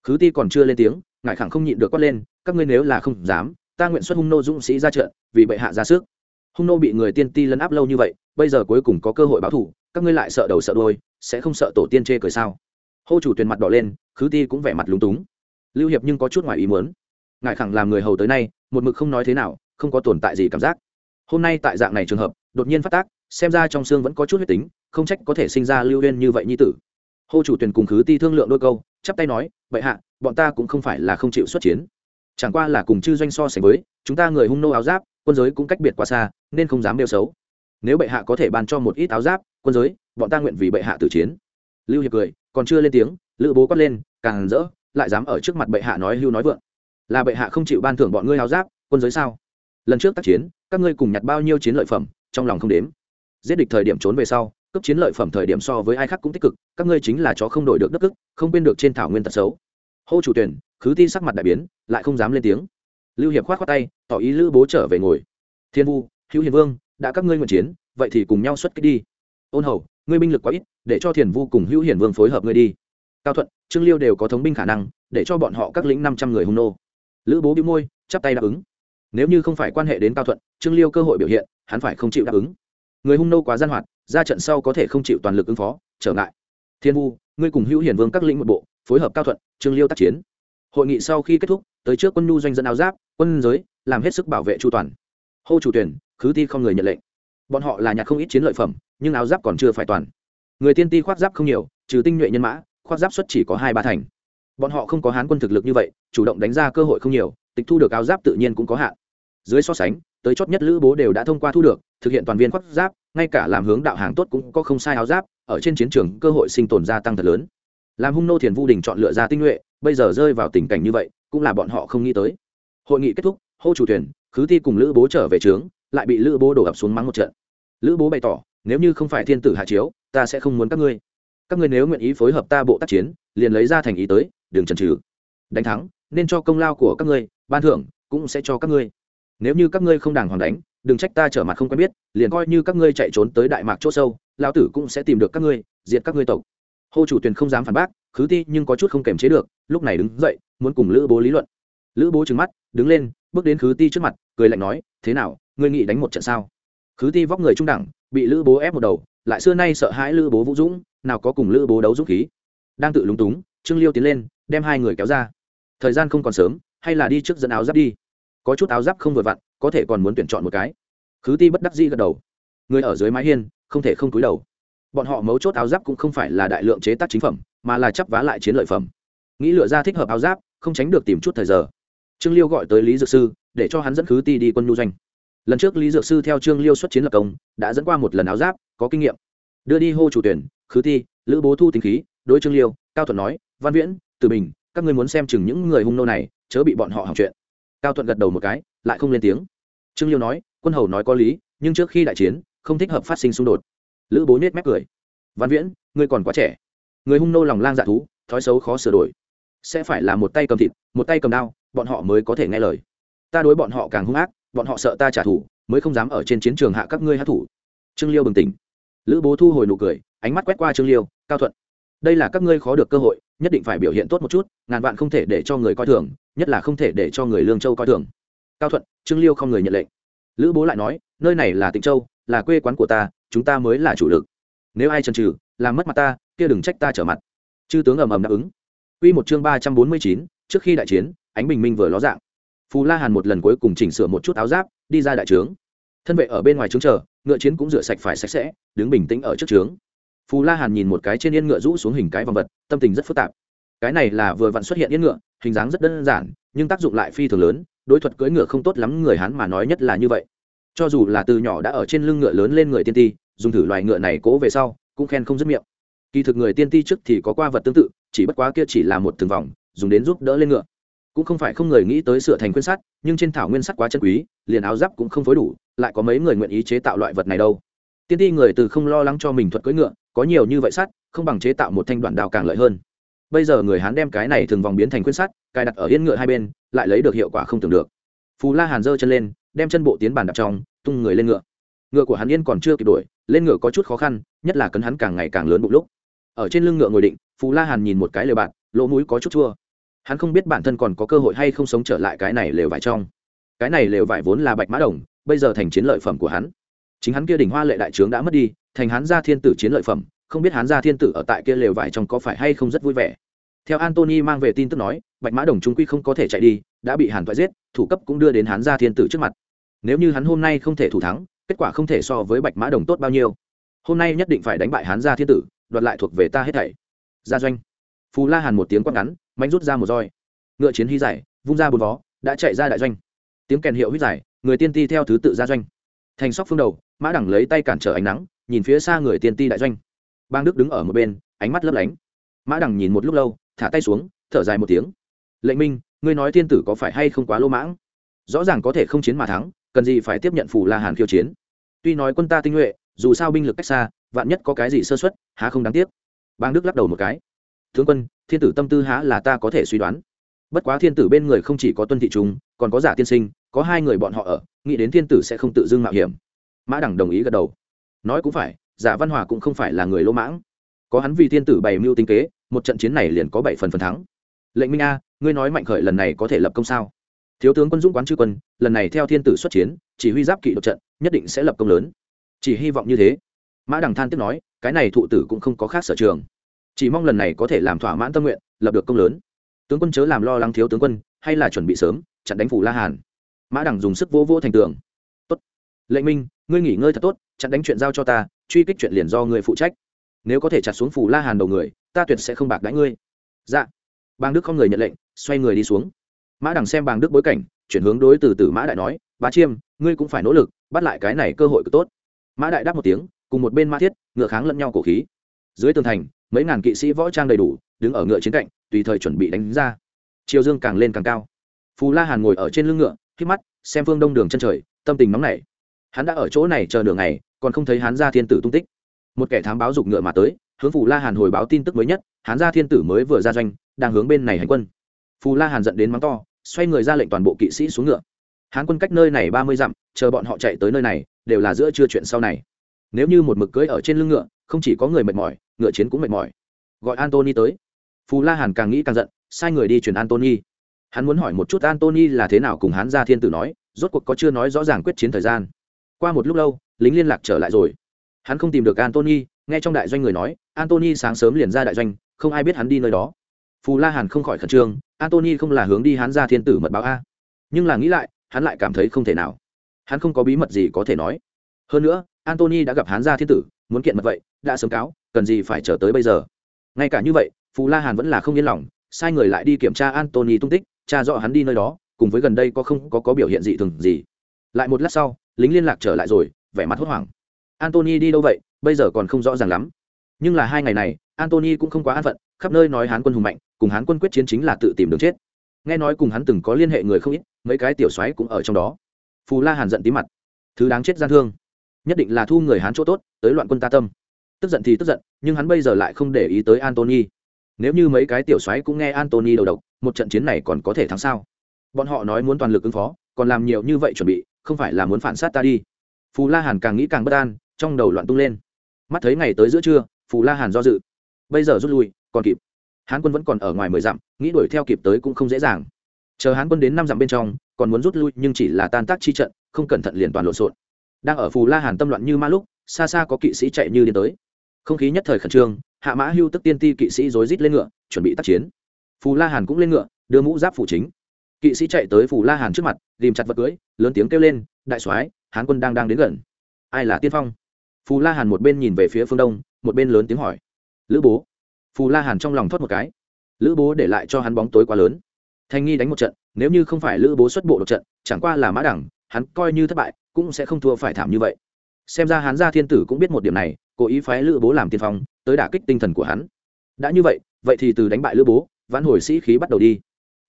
A: Khứ thi còn chưa lên tiếng ngại khẳng không nhịn được quát lên, các ngươi nếu là không dám, ta nguyện xuất hung nô dũng sĩ ra trận, vì bệ hạ ra sức hung nô bị người tiên ti lấn áp lâu như vậy bây giờ cuối cùng có cơ hội báo thù, các ngươi lại sợ đầu sợ đôi sẽ không sợ tổ tiên chê cười sao? Hô chủ tuyển mặt đỏ lên khứ ti cũng vẻ mặt lúng túng. Lưu hiệp nhưng có chút ngoài ý muốn. Ngài khẳng làm người hầu tới nay một mực không nói thế nào không có tồn tại gì cảm giác. Hôm nay tại dạng này trường hợp đột nhiên phát tác xem ra trong xương vẫn có chút huyết tính không trách có thể sinh ra lưu huyên như vậy như tử. Hô chủ tuyển cùng khứ ti thương lượng đôi câu chắp tay nói vậy hạ bọn ta cũng không phải là không chịu xuất chiến. Chẳng qua là cùng chư doanh so sánh với chúng ta người hung nô áo giáp quân giới cũng cách biệt quá xa, nên không dám đeo xấu. Nếu bệ hạ có thể ban cho một ít áo giáp, quân giới, bọn ta nguyện vì bệ hạ tử chiến. Lưu hiệp cười, còn chưa lên tiếng, lữ bố quát lên, càng rỡ, lại dám ở trước mặt bệ hạ nói hưu nói vượng. Là bệ hạ không chịu ban thưởng bọn ngươi áo giáp, quân giới sao? Lần trước tác chiến, các ngươi cùng nhặt bao nhiêu chiến lợi phẩm, trong lòng không đếm. Giết địch thời điểm trốn về sau, cấp chiến lợi phẩm thời điểm so với ai khác cũng tích cực, các ngươi chính là chó không đổi được đất tức không quên được trên thảo nguyên tật xấu. Hô chủ tuyển, khứ ti sắc mặt đại biến, lại không dám lên tiếng lưu hiệp khoát khoát tay, tỏ ý lữ bố trở về ngồi. Thiên vu, hữu hiền vương, đã các ngươi nguyện chiến, vậy thì cùng nhau xuất kích đi. Ôn hầu, ngươi binh lực quá ít, để cho thiền vu cùng hữu hiền vương phối hợp ngươi đi. Cao thuận, trương liêu đều có thống binh khả năng, để cho bọn họ các lĩnh năm trăm người hung nô. Lữ bố bị môi, chắp tay đáp ứng. Nếu như không phải quan hệ đến cao thuận, trương liêu cơ hội biểu hiện, hắn phải không chịu đáp ứng. Người hung nô quá gian hoạt, ra trận sau có thể không chịu toàn lực ứng phó, trở ngại. Thiên vu, ngươi cùng hữu hiền vương các lĩnh một bộ, phối hợp cao thuận, trương liêu tác chiến. Hội nghị sau khi kết thúc, tới trước quân nhu doanh dân áo giáp quân giới, làm hết sức bảo vệ chu toàn. Hô chủ tuyển, khứ ti không người nhận lệnh. Bọn họ là nhặt không ít chiến lợi phẩm, nhưng áo giáp còn chưa phải toàn. Người tiên ti khoác giáp không nhiều, trừ tinh nhuệ nhân mã, khoác giáp xuất chỉ có hai ba thành. Bọn họ không có hán quân thực lực như vậy, chủ động đánh ra cơ hội không nhiều, tịch thu được áo giáp tự nhiên cũng có hạn. Dưới so sánh, tới chót nhất lữ bố đều đã thông qua thu được, thực hiện toàn viên khoác giáp, ngay cả làm hướng đạo hàng tốt cũng có không sai áo giáp, ở trên chiến trường cơ hội sinh tồn gia tăng thật lớn. Làm hung nô thiền vu đình chọn lựa ra tinh nhuệ, bây giờ rơi vào tình cảnh như vậy, cũng là bọn họ không nghĩ tới hội nghị kết thúc, hô chủ thuyền, khứ thi cùng lữ bố trở về trướng, lại bị lữ bố đổ ập xuống mắng một trận. Lữ bố bày tỏ, nếu như không phải thiên tử hạ chiếu, ta sẽ không muốn các ngươi. Các ngươi nếu nguyện ý phối hợp ta bộ tác chiến, liền lấy ra thành ý tới, đừng chần trừ đánh thắng, nên cho công lao của các ngươi, ban thưởng, cũng sẽ cho các ngươi. Nếu như các ngươi không đàng hoàng đánh, đừng trách ta trở mặt không quen biết, liền coi như các ngươi chạy trốn tới đại mạc chỗ sâu lao tử cũng sẽ tìm được các ngươi, diệt các ngươi tộc. Hô chủ tuyền không dám phản bác, khứ ti nhưng có chút không kềm chế được, lúc này đứng dậy, muốn cùng lữ bố lý luận lữ bố trừng mắt, đứng lên, bước đến khứ ti trước mặt, cười lạnh nói, thế nào, ngươi nghĩ đánh một trận sao? Khứ ti vóc người trung đẳng, bị lữ bố ép một đầu, lại xưa nay sợ hãi lữ bố vũ dũng, nào có cùng lữ bố đấu dũng khí. Đang tự lúng túng, trương liêu tiến lên, đem hai người kéo ra. Thời gian không còn sớm, hay là đi trước dẫn áo giáp đi. Có chút áo giáp không vừa vặn, có thể còn muốn tuyển chọn một cái. Khứ ti bất đắc dĩ gật đầu. Người ở dưới mái hiên, không thể không túi đầu. Bọn họ mấu chốt áo giáp cũng không phải là đại lượng chế tác chính phẩm, mà là chấp vá lại chiến lợi phẩm. Nghĩ lựa ra thích hợp áo giáp, không tránh được tìm chút thời giờ trương liêu gọi tới lý dược sư, để cho hắn dẫn khứ ti đi quân nhu doanh. Lần trước lý dược sư theo trương liêu xuất chiến lập công, đã dẫn qua một lần áo giáp, có kinh nghiệm. Đưa đi hô chủ tuyển, khứ ti, lữ bố thu tính khí, đối trương liêu, cao thuận nói, văn viễn, từ bình, các ngươi muốn xem chừng những người hung nô này, chớ bị bọn họ hỏng chuyện. Cao thuận gật đầu một cái, lại không lên tiếng. Trương liêu nói, quân hầu nói có lý, nhưng trước khi đại chiến, không thích hợp phát sinh xung đột. Lữ bố nết mép cười, văn viễn, ngươi còn quá trẻ. Người hung nô lòng lang dạ thú, thói xấu khó sửa đổi. Sẽ phải là một tay cầm thịt, một tay cầm đao bọn họ mới có thể nghe lời. Ta đối bọn họ càng hung ác bọn họ sợ ta trả thù mới không dám ở trên chiến trường hạ các ngươi hát thủ. Trương liêu bừng tỉnh. Lữ bố thu hồi nụ cười ánh mắt quét qua trương liêu cao thuận đây là các ngươi khó được cơ hội nhất định phải biểu hiện tốt một chút ngàn vạn không thể để cho người coi thường nhất là không thể để cho người lương châu coi thường. Cao thuận trương liêu không người nhận lệnh. Lữ bố lại nói nơi này là tịnh châu là quê quán của ta chúng ta mới là chủ lực. Nếu ai chần trừ làm mất mặt ta kia đừng trách ta trở mặt. Chư tướng ầm ầm đáp ứng. Quy một chương ba trăm bốn mươi chín, trước khi đại chiến, ánh bình minh vừa ló dạng. Phù La Hàn một lần cuối cùng chỉnh sửa một chút áo giáp, đi ra đại trướng. Thân vệ ở bên ngoài trướng chờ, ngựa chiến cũng rửa sạch phải sạch sẽ, đứng bình tĩnh ở trước trướng. Phù La Hàn nhìn một cái trên yên ngựa rũ xuống hình cái vòng vật, tâm tình rất phức tạp. Cái này là vừa vặn xuất hiện yên ngựa, hình dáng rất đơn giản, nhưng tác dụng lại phi thường lớn, đối thuật cưỡi ngựa không tốt lắm người Hán mà nói nhất là như vậy. Cho dù là từ nhỏ đã ở trên lưng ngựa lớn lên người tiên ti, dùng thử loài ngựa này cố về sau, cũng khen không dứt miệng kỳ thực người tiên ti trước thì có qua vật tương tự chỉ bất quá kia chỉ là một thường vòng dùng đến giúp đỡ lên ngựa cũng không phải không người nghĩ tới sửa thành khuyên sắt, nhưng trên thảo nguyên sắt quá chân quý, liền áo giáp cũng không phối đủ, lại có mấy người nguyện ý chế tạo loại vật này đâu. Tiên ti người từ không lo lắng cho mình thuật cưỡi ngựa, có nhiều như vậy sắt, không bằng chế tạo một thanh đoạn đào càng lợi hơn. Bây giờ người hán đem cái này thường vòng biến thành khuyên sắt, cài đặt ở yên ngựa hai bên, lại lấy được hiệu quả không tưởng được. Phù la hàn giơ chân lên, đem chân bộ tiến bàn đạp trong, tung người lên ngựa. Ngựa của hắn yên còn chưa kịp đuổi, lên ngựa có chút khó khăn, nhất là cấn hắn càng ngày càng lớn bụng lúc. Ở trên lưng ngựa ngồi định, phù la hàn nhìn một cái lều bạn lỗ mũi có chút chua hắn không biết bản thân còn có cơ hội hay không sống trở lại cái này lều vải trong. Cái này lều vải vốn là bạch mã đồng, bây giờ thành chiến lợi phẩm của hắn. Chính hắn kia đỉnh hoa lệ đại trướng đã mất đi, thành hắn gia thiên tử chiến lợi phẩm, không biết hắn gia thiên tử ở tại kia lều vải trong có phải hay không rất vui vẻ. Theo antony mang về tin tức nói, bạch mã đồng trung quy không có thể chạy đi, đã bị hàn thoại giết, thủ cấp cũng đưa đến hắn gia thiên tử trước mặt. Nếu như hắn hôm nay không thể thủ thắng, kết quả không thể so với bạch mã đồng tốt bao nhiêu. Hôm nay nhất định phải đánh bại hắn gia thiên tử, đoạt lại thuộc về ta hết thảy. Gia doanh. Phù la hàn một tiếng quát ngắn mạnh rút ra một roi. Ngựa chiến hy giải vung ra bốn vó, đã chạy ra đại doanh. Tiếng kèn hiệu huyết giải người tiên ti theo thứ tự ra doanh. Thành sóc phương đầu, mã đẳng lấy tay cản trở ánh nắng, nhìn phía xa người tiên ti đại doanh. Bang đức đứng ở một bên, ánh mắt lấp lánh. Mã đẳng nhìn một lúc lâu, thả tay xuống, thở dài một tiếng. Lệnh minh, ngươi nói tiên tử có phải hay không quá lô mãng? Rõ ràng có thể không chiến mà thắng, cần gì phải tiếp nhận phủ la hàn khiêu chiến. Tuy nói quân ta tinh nhuệ, dù sao binh lực cách xa, vạn nhất có cái gì sơ xuất há không đáng tiếc. Bang đức lắc đầu một cái. Tướng quân thiên tử tâm tư há là ta có thể suy đoán. Bất quá thiên tử bên người không chỉ có tuân thị trung còn có giả tiên sinh, có hai người bọn họ ở, nghĩ đến thiên tử sẽ không tự dưng mạo hiểm. Mã đẳng đồng ý gật đầu. Nói cũng phải, giả văn hòa cũng không phải là người lỗ mãng. Có hắn vì thiên tử bày mưu tinh kế, một trận chiến này liền có bảy phần phần thắng. Lệnh minh a, ngươi nói mạnh khởi lần này có thể lập công sao? Thiếu tướng quân dũng quán chư quân, lần này theo thiên tử xuất chiến, chỉ huy giáp kỵ đột trận, nhất định sẽ lập công lớn. Chỉ hy vọng như thế. Mã đằng than tiếp nói, cái này thụ tử cũng không có khác sở trường chỉ mong lần này có thể làm thỏa mãn tâm nguyện, lập được công lớn. Tướng quân chớ làm lo lắng thiếu tướng quân, hay là chuẩn bị sớm, chặn đánh phủ la hàn. Mã đằng dùng sức vô vô thành tường. Tốt. Lệnh minh, ngươi nghỉ ngơi thật tốt, chặn đánh chuyện giao cho ta, truy kích chuyện liền do ngươi phụ trách. Nếu có thể chặt xuống phủ la hàn đầu người, ta tuyệt sẽ không bạc đánh ngươi. Dạ. Bàng đức không người nhận lệnh, xoay người đi xuống. Mã đằng xem Bàng đức bối cảnh, chuyển hướng đối từ từ mã đại nói, bá chiêm, ngươi cũng phải nỗ lực, bắt lại cái này cơ hội cực tốt. Mã đại đáp một tiếng, cùng một bên mã thiết, ngựa kháng lẫn nhau cổ khí. Dưới tường thành mấy ngàn kỵ sĩ võ trang đầy đủ, đứng ở ngựa chiến cạnh, tùy thời chuẩn bị đánh ra. Chiều dương càng lên càng cao. Phù la hàn ngồi ở trên lưng ngựa khi mắt, xem phương đông đường chân trời, tâm tình nóng nảy. Hắn đã ở chỗ này chờ nửa ngày, còn không thấy hắn ra thiên tử tung tích. Một kẻ thám báo giục ngựa mà tới, hướng phù la hàn hồi báo tin tức mới nhất hắn ra thiên tử mới vừa ra doanh, đang hướng bên này hành quân. Phù la hàn dẫn đến mắng to, xoay người ra lệnh toàn bộ kỵ sĩ xuống ngựa. Hán quân cách nơi này ba mươi dặm, chờ bọn họ chạy tới nơi này, đều là giữa trưa chuyện sau này. Nếu như một mực cưỡi ở trên lưng ngựa, không chỉ có người mệt mỏi ngựa chiến cũng mệt mỏi. Gọi antony tới. Phù la hàn càng nghĩ càng giận, sai người đi truyền antony hắn muốn hỏi một chút antony là thế nào cùng hắn ra thiên tử nói, rốt cuộc có chưa nói rõ ràng quyết chiến thời gian. Qua một lúc lâu, lính liên lạc trở lại rồi. Hắn không tìm được antony nghe trong đại doanh người nói antony sáng sớm liền ra đại doanh, không ai biết hắn đi nơi đó. Phù la hàn không khỏi khẩn trương antony không là hướng đi hắn ra thiên tử mật báo a. Nhưng là nghĩ lại, hắn lại cảm thấy không thể nào. Hắn không có bí mật gì có thể nói. Hơn nữa antony đã gặp hắn ra thiên tử, muốn kiện mật vậy đã sớm cáo cần gì phải chờ tới bây giờ. Ngay cả như vậy phù la hàn vẫn là không yên lòng sai người lại đi kiểm tra antony tung tích tra rõ hắn đi nơi đó cùng với gần đây có không có, có biểu hiện gì thường gì. Lại một lát sau lính liên lạc trở lại rồi vẻ mặt hốt hoảng. Antony đi đâu vậy? Bây giờ còn không rõ ràng lắm. Nhưng là hai ngày này antony cũng không quá an phận khắp nơi nói hán quân hùng mạnh cùng hán quân quyết chiến chính là tự tìm đường chết. Nghe nói cùng hắn từng có liên hệ người không ít mấy cái tiểu xoáy cũng ở trong đó. Phù la hàn giận tí mặt. Thứ đáng chết gian thương. Nhất định là thu người hán chỗ tốt tới loạn quân ta tâm tức giận thì tức giận, nhưng hắn bây giờ lại không để ý tới antony nếu như mấy cái tiểu xoáy cũng nghe antony đầu độc, một trận chiến này còn có thể thắng sao? Bọn họ nói muốn toàn lực ứng phó, còn làm nhiều như vậy chuẩn bị, không phải là muốn phản sát ta đi. Phù la hàn càng nghĩ càng bất an, trong đầu loạn tung lên. Mắt thấy ngày tới giữa trưa, phù la hàn do dự. Bây giờ rút lui, còn kịp. Hán quân vẫn còn ở ngoài mười dặm, nghĩ đuổi theo kịp tới cũng không dễ dàng. Chờ hán quân đến năm dặm bên trong, còn muốn rút lui nhưng chỉ là tan tác chi trận, không cẩn thận liền toàn lộn xộn. Đang ở phù la hàn tâm loạn như ma lúc, xa xa có kỵ sĩ chạy như điên tới không khí nhất thời khẩn trương, hạ mã hưu tức tiên ti kỵ sĩ rối rít lên ngựa, chuẩn bị tác chiến. Phù la hàn cũng lên ngựa, đưa mũ giáp phủ chính. Kỵ sĩ chạy tới phù la hàn trước mặt tìm chặt vật cưới, lớn tiếng kêu lên, đại soái, hán quân đang đang đến gần. Ai là tiên phong? Phù la hàn một bên nhìn về phía phương đông, một bên lớn tiếng hỏi. Lữ bố. Phù la hàn trong lòng thoát một cái. Lữ bố để lại cho hắn bóng tối quá lớn. Thanh nghi đánh một trận, nếu như không phải lữ bố xuất bộ một trận, chẳng qua là mã đẳng, hắn coi như thất bại, cũng sẽ không thua phải thảm như vậy xem ra hắn gia thiên tử cũng biết một điểm này, cố ý phái lữ bố làm tiên phong, tới đả kích tinh thần của hắn. Đã như vậy vậy thì từ đánh bại lữ bố, vãn hồi sĩ khí bắt đầu đi.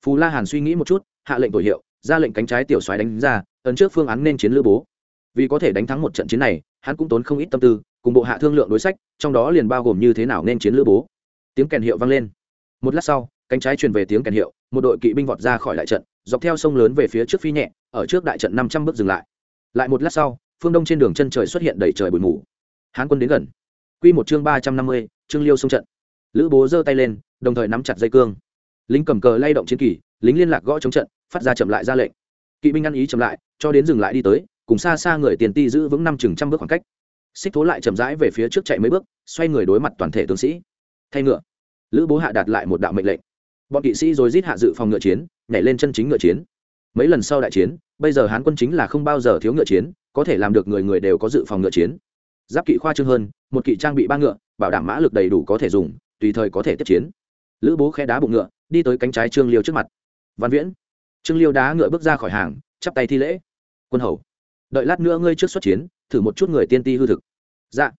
A: Phù la hàn suy nghĩ một chút, hạ lệnh tổ hiệu, ra lệnh cánh trái tiểu xoáy đánh ra, ấn trước phương án nên chiến lữ bố. Vì có thể đánh thắng một trận chiến này, hắn cũng tốn không ít tâm tư, cùng bộ hạ thương lượng đối sách, trong đó liền bao gồm như thế nào nên chiến lữ bố. Tiếng kèn hiệu vang lên. Một lát sau, cánh trái truyền về tiếng kèn hiệu, một đội kỵ binh vọt ra khỏi đại trận, dọc theo sông lớn về phía trước phi nhẹ, ở trước đại trận năm trăm bước dừng lại. Lại một lát sau phương đông trên đường chân trời xuất hiện đầy trời bụi mù. Hán quân đến gần. Q một chương ba trăm năm mươi chương liêu sông trận. Lữ bố giơ tay lên, đồng thời nắm chặt dây cương. Lính cầm cờ lay động chiến kỳ, lính liên lạc gõ chống trận, phát ra chậm lại ra lệnh. Kỵ binh ăn ý chậm lại, cho đến dừng lại đi tới, cùng xa xa người tiền ti giữ vững năm chừng trăm bước khoảng cách. Xích thố lại chậm rãi về phía trước chạy mấy bước, xoay người đối mặt toàn thể tướng sĩ. Thay ngựa. Lữ bố hạ đạt lại một đạo mệnh lệnh. Bọn kỵ sĩ rồi rít hạ dự phòng ngựa chiến, nhảy lên chân chính ngựa chiến. Mấy lần sau đại chiến, bây giờ hán quân chính là không bao giờ thiếu ngựa chiến có thể làm được người người đều có dự phòng ngựa chiến. Giáp kỵ khoa trương hơn, một kỵ trang bị ba ngựa, bảo đảm mã lực đầy đủ có thể dùng, tùy thời có thể tiếp chiến. Lữ bố khe đá bụng ngựa, đi tới cánh trái trương liêu trước mặt. Văn viễn. Trương liêu đá ngựa bước ra khỏi hàng, chắp tay thi lễ. Quân hầu, đợi lát nữa ngươi trước xuất chiến, thử một chút người tiên ti hư thực. Dạ.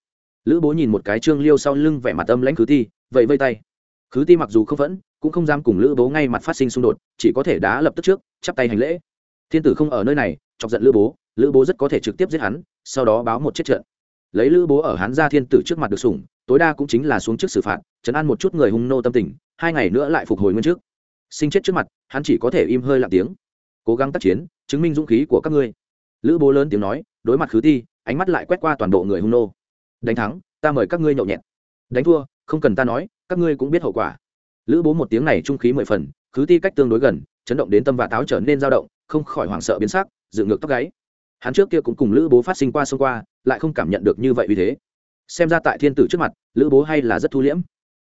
A: Lữ bố nhìn một cái trương liêu sau lưng vẻ mặt âm lãnh khứ ti vậy vây tay. Khứ ti mặc dù không vẫn cũng không dám cùng lữ bố ngay mặt phát sinh xung đột, chỉ có thể đá lập tức trước, chắp tay hành lễ thiên tử không ở nơi này, chọc giận lữ bố lữ bố rất có thể trực tiếp giết hắn, sau đó báo một chết trận. Lấy lữ bố ở hắn ra thiên tử trước mặt được sủng, tối đa cũng chính là xuống trước xử phạt chấn an một chút người hung nô tâm tình, hai ngày nữa lại phục hồi nguyên trước. Sinh chết trước mặt, hắn chỉ có thể im hơi lặng tiếng. Cố gắng tác chiến, chứng minh dũng khí của các ngươi. Lữ bố lớn tiếng nói, đối mặt khứ ti, ánh mắt lại quét qua toàn bộ người hung nô. Đánh thắng, ta mời các ngươi nhậu nhẹt. Đánh thua, không cần ta nói, các ngươi cũng biết hậu quả. Lữ bố một tiếng này trung khí mười phần, khứ ti cách tương đối gần, chấn động đến tâm và táo trở nên dao động không khỏi hoảng sợ biến sắc, dựng ngược tóc gáy. Hắn trước kia cũng cùng lữ bố phát sinh qua xông qua, lại không cảm nhận được như vậy vì thế. Xem ra tại thiên tử trước mặt, lữ bố hay là rất thu liễm.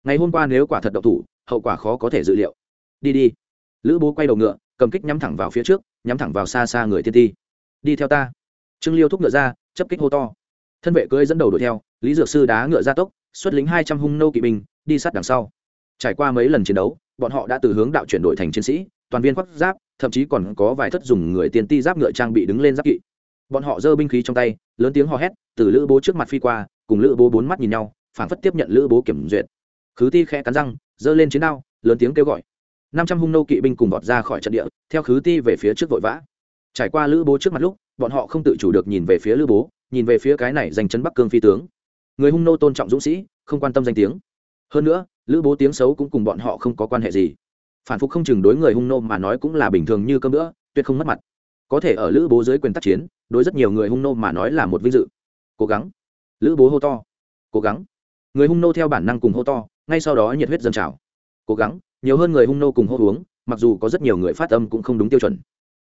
A: Ngày hôm qua nếu quả thật độc thủ, hậu quả khó có thể dự liệu. Đi đi. Lữ bố quay đầu ngựa, cầm kích nhắm thẳng vào phía trước, nhắm thẳng vào xa xa người thiên ti. Đi theo ta. Trương liêu thúc ngựa ra, chấp kích hô to. Thân vệ cưỡi dẫn đầu đuổi theo, lý dược sư đá ngựa ra tốc, xuất lính hai trăm hung nô kỵ binh, đi sát đằng sau. Trải qua mấy lần chiến đấu, bọn họ đã từ hướng đạo chuyển đổi thành chiến sĩ toàn viên khoác giáp, thậm chí còn có vài thất dùng người tiền ti giáp ngựa trang bị đứng lên giáp kỵ. Bọn họ giơ binh khí trong tay, lớn tiếng hò hét, từ lữ bố trước mặt phi qua, cùng lữ bố bốn mắt nhìn nhau phản phất tiếp nhận lữ bố kiểm duyệt. Khứ ti khẽ cắn răng, giơ lên chiến đao, lớn tiếng kêu gọi. Năm trăm hung nô kỵ binh cùng vọt ra khỏi trận địa, theo khứ ti về phía trước vội vã. Trải qua lữ bố trước mặt lúc, bọn họ không tự chủ được nhìn về phía lữ bố, nhìn về phía cái này giành chân bắc cương phi tướng. Người hung nô tôn trọng dũng sĩ, không quan tâm danh tiếng. Hơn nữa, lữ bố tiếng xấu cũng cùng bọn họ không có quan hệ gì phản phục không chừng đối người hung nô mà nói cũng là bình thường như cơm nữa tuyệt không mất mặt. Có thể ở lữ bố dưới quyền tác chiến, đối rất nhiều người hung nô mà nói là một vinh dự. Cố gắng. Lữ bố hô to. Cố gắng. Người hung nô theo bản năng cùng hô to, ngay sau đó nhiệt huyết dâng trào. Cố gắng. Nhiều hơn người hung nô cùng hô uống, mặc dù có rất nhiều người phát âm cũng không đúng tiêu chuẩn.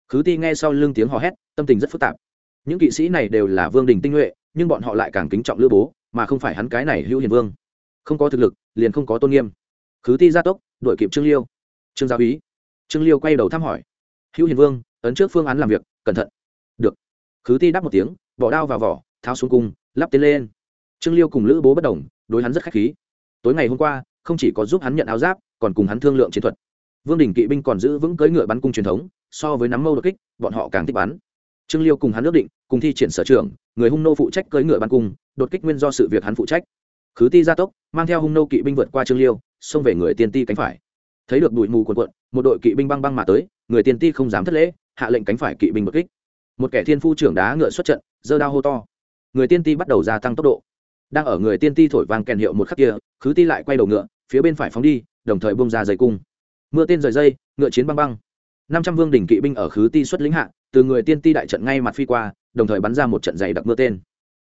A: Khứ ti nghe sau lưng tiếng hò hét, tâm tình rất phức tạp. Những kỵ sĩ này đều là vương đình tinh nhuệ, nhưng bọn họ lại càng kính trọng lữ bố, mà không phải hắn cái này hữu hiền vương. Không có thực lực, liền không có tôn nghiêm. Khứ ti gia tốc, đuổi kịp trương liêu trương giáo ý. Trương liêu quay đầu thăm hỏi. Hữu hiền vương, ấn trước phương án làm việc, cẩn thận. Được. Khứ ti đáp một tiếng, bỏ đao vào vỏ, tháo xuống cung, lắp tên lên. Trương liêu cùng lữ bố bất đồng, đối hắn rất khách khí. Tối ngày hôm qua, không chỉ có giúp hắn nhận áo giáp, còn cùng hắn thương lượng chiến thuật. Vương đình kỵ binh còn giữ vững cưỡi ngựa bắn cung truyền thống, so với nắm mâu đột kích, bọn họ càng thích bắn. Trương liêu cùng hắn ước định, cùng thi triển sở trường, người hung nô phụ trách cưỡi ngựa bắn cung, đột kích nguyên do sự việc hắn phụ trách. Khứ ti gia tốc, mang theo hung nô kỵ binh vượt qua trương liêu, xông về người tiên ti cánh phải thấy được bụi mù quần quận một đội kỵ binh băng băng mà tới, người tiên ti không dám thất lễ, hạ lệnh cánh phải kỵ binh đột kích. Một kẻ thiên phu trưởng đá ngựa xuất trận, giơ đao hô to. Người tiên ti bắt đầu gia tăng tốc độ. Đang ở người tiên ti thổi vang kèn hiệu một khắc kia, khứ ti lại quay đầu ngựa, phía bên phải phóng đi, đồng thời bung ra dây cung. Mưa tên rời dây, ngựa chiến băng băng. Năm trăm vương đỉnh kỵ binh ở khứ ti xuất lĩnh hạ, từ người tiên ti đại trận ngay mặt phi qua, đồng thời bắn ra một trận dày đặc mưa tên.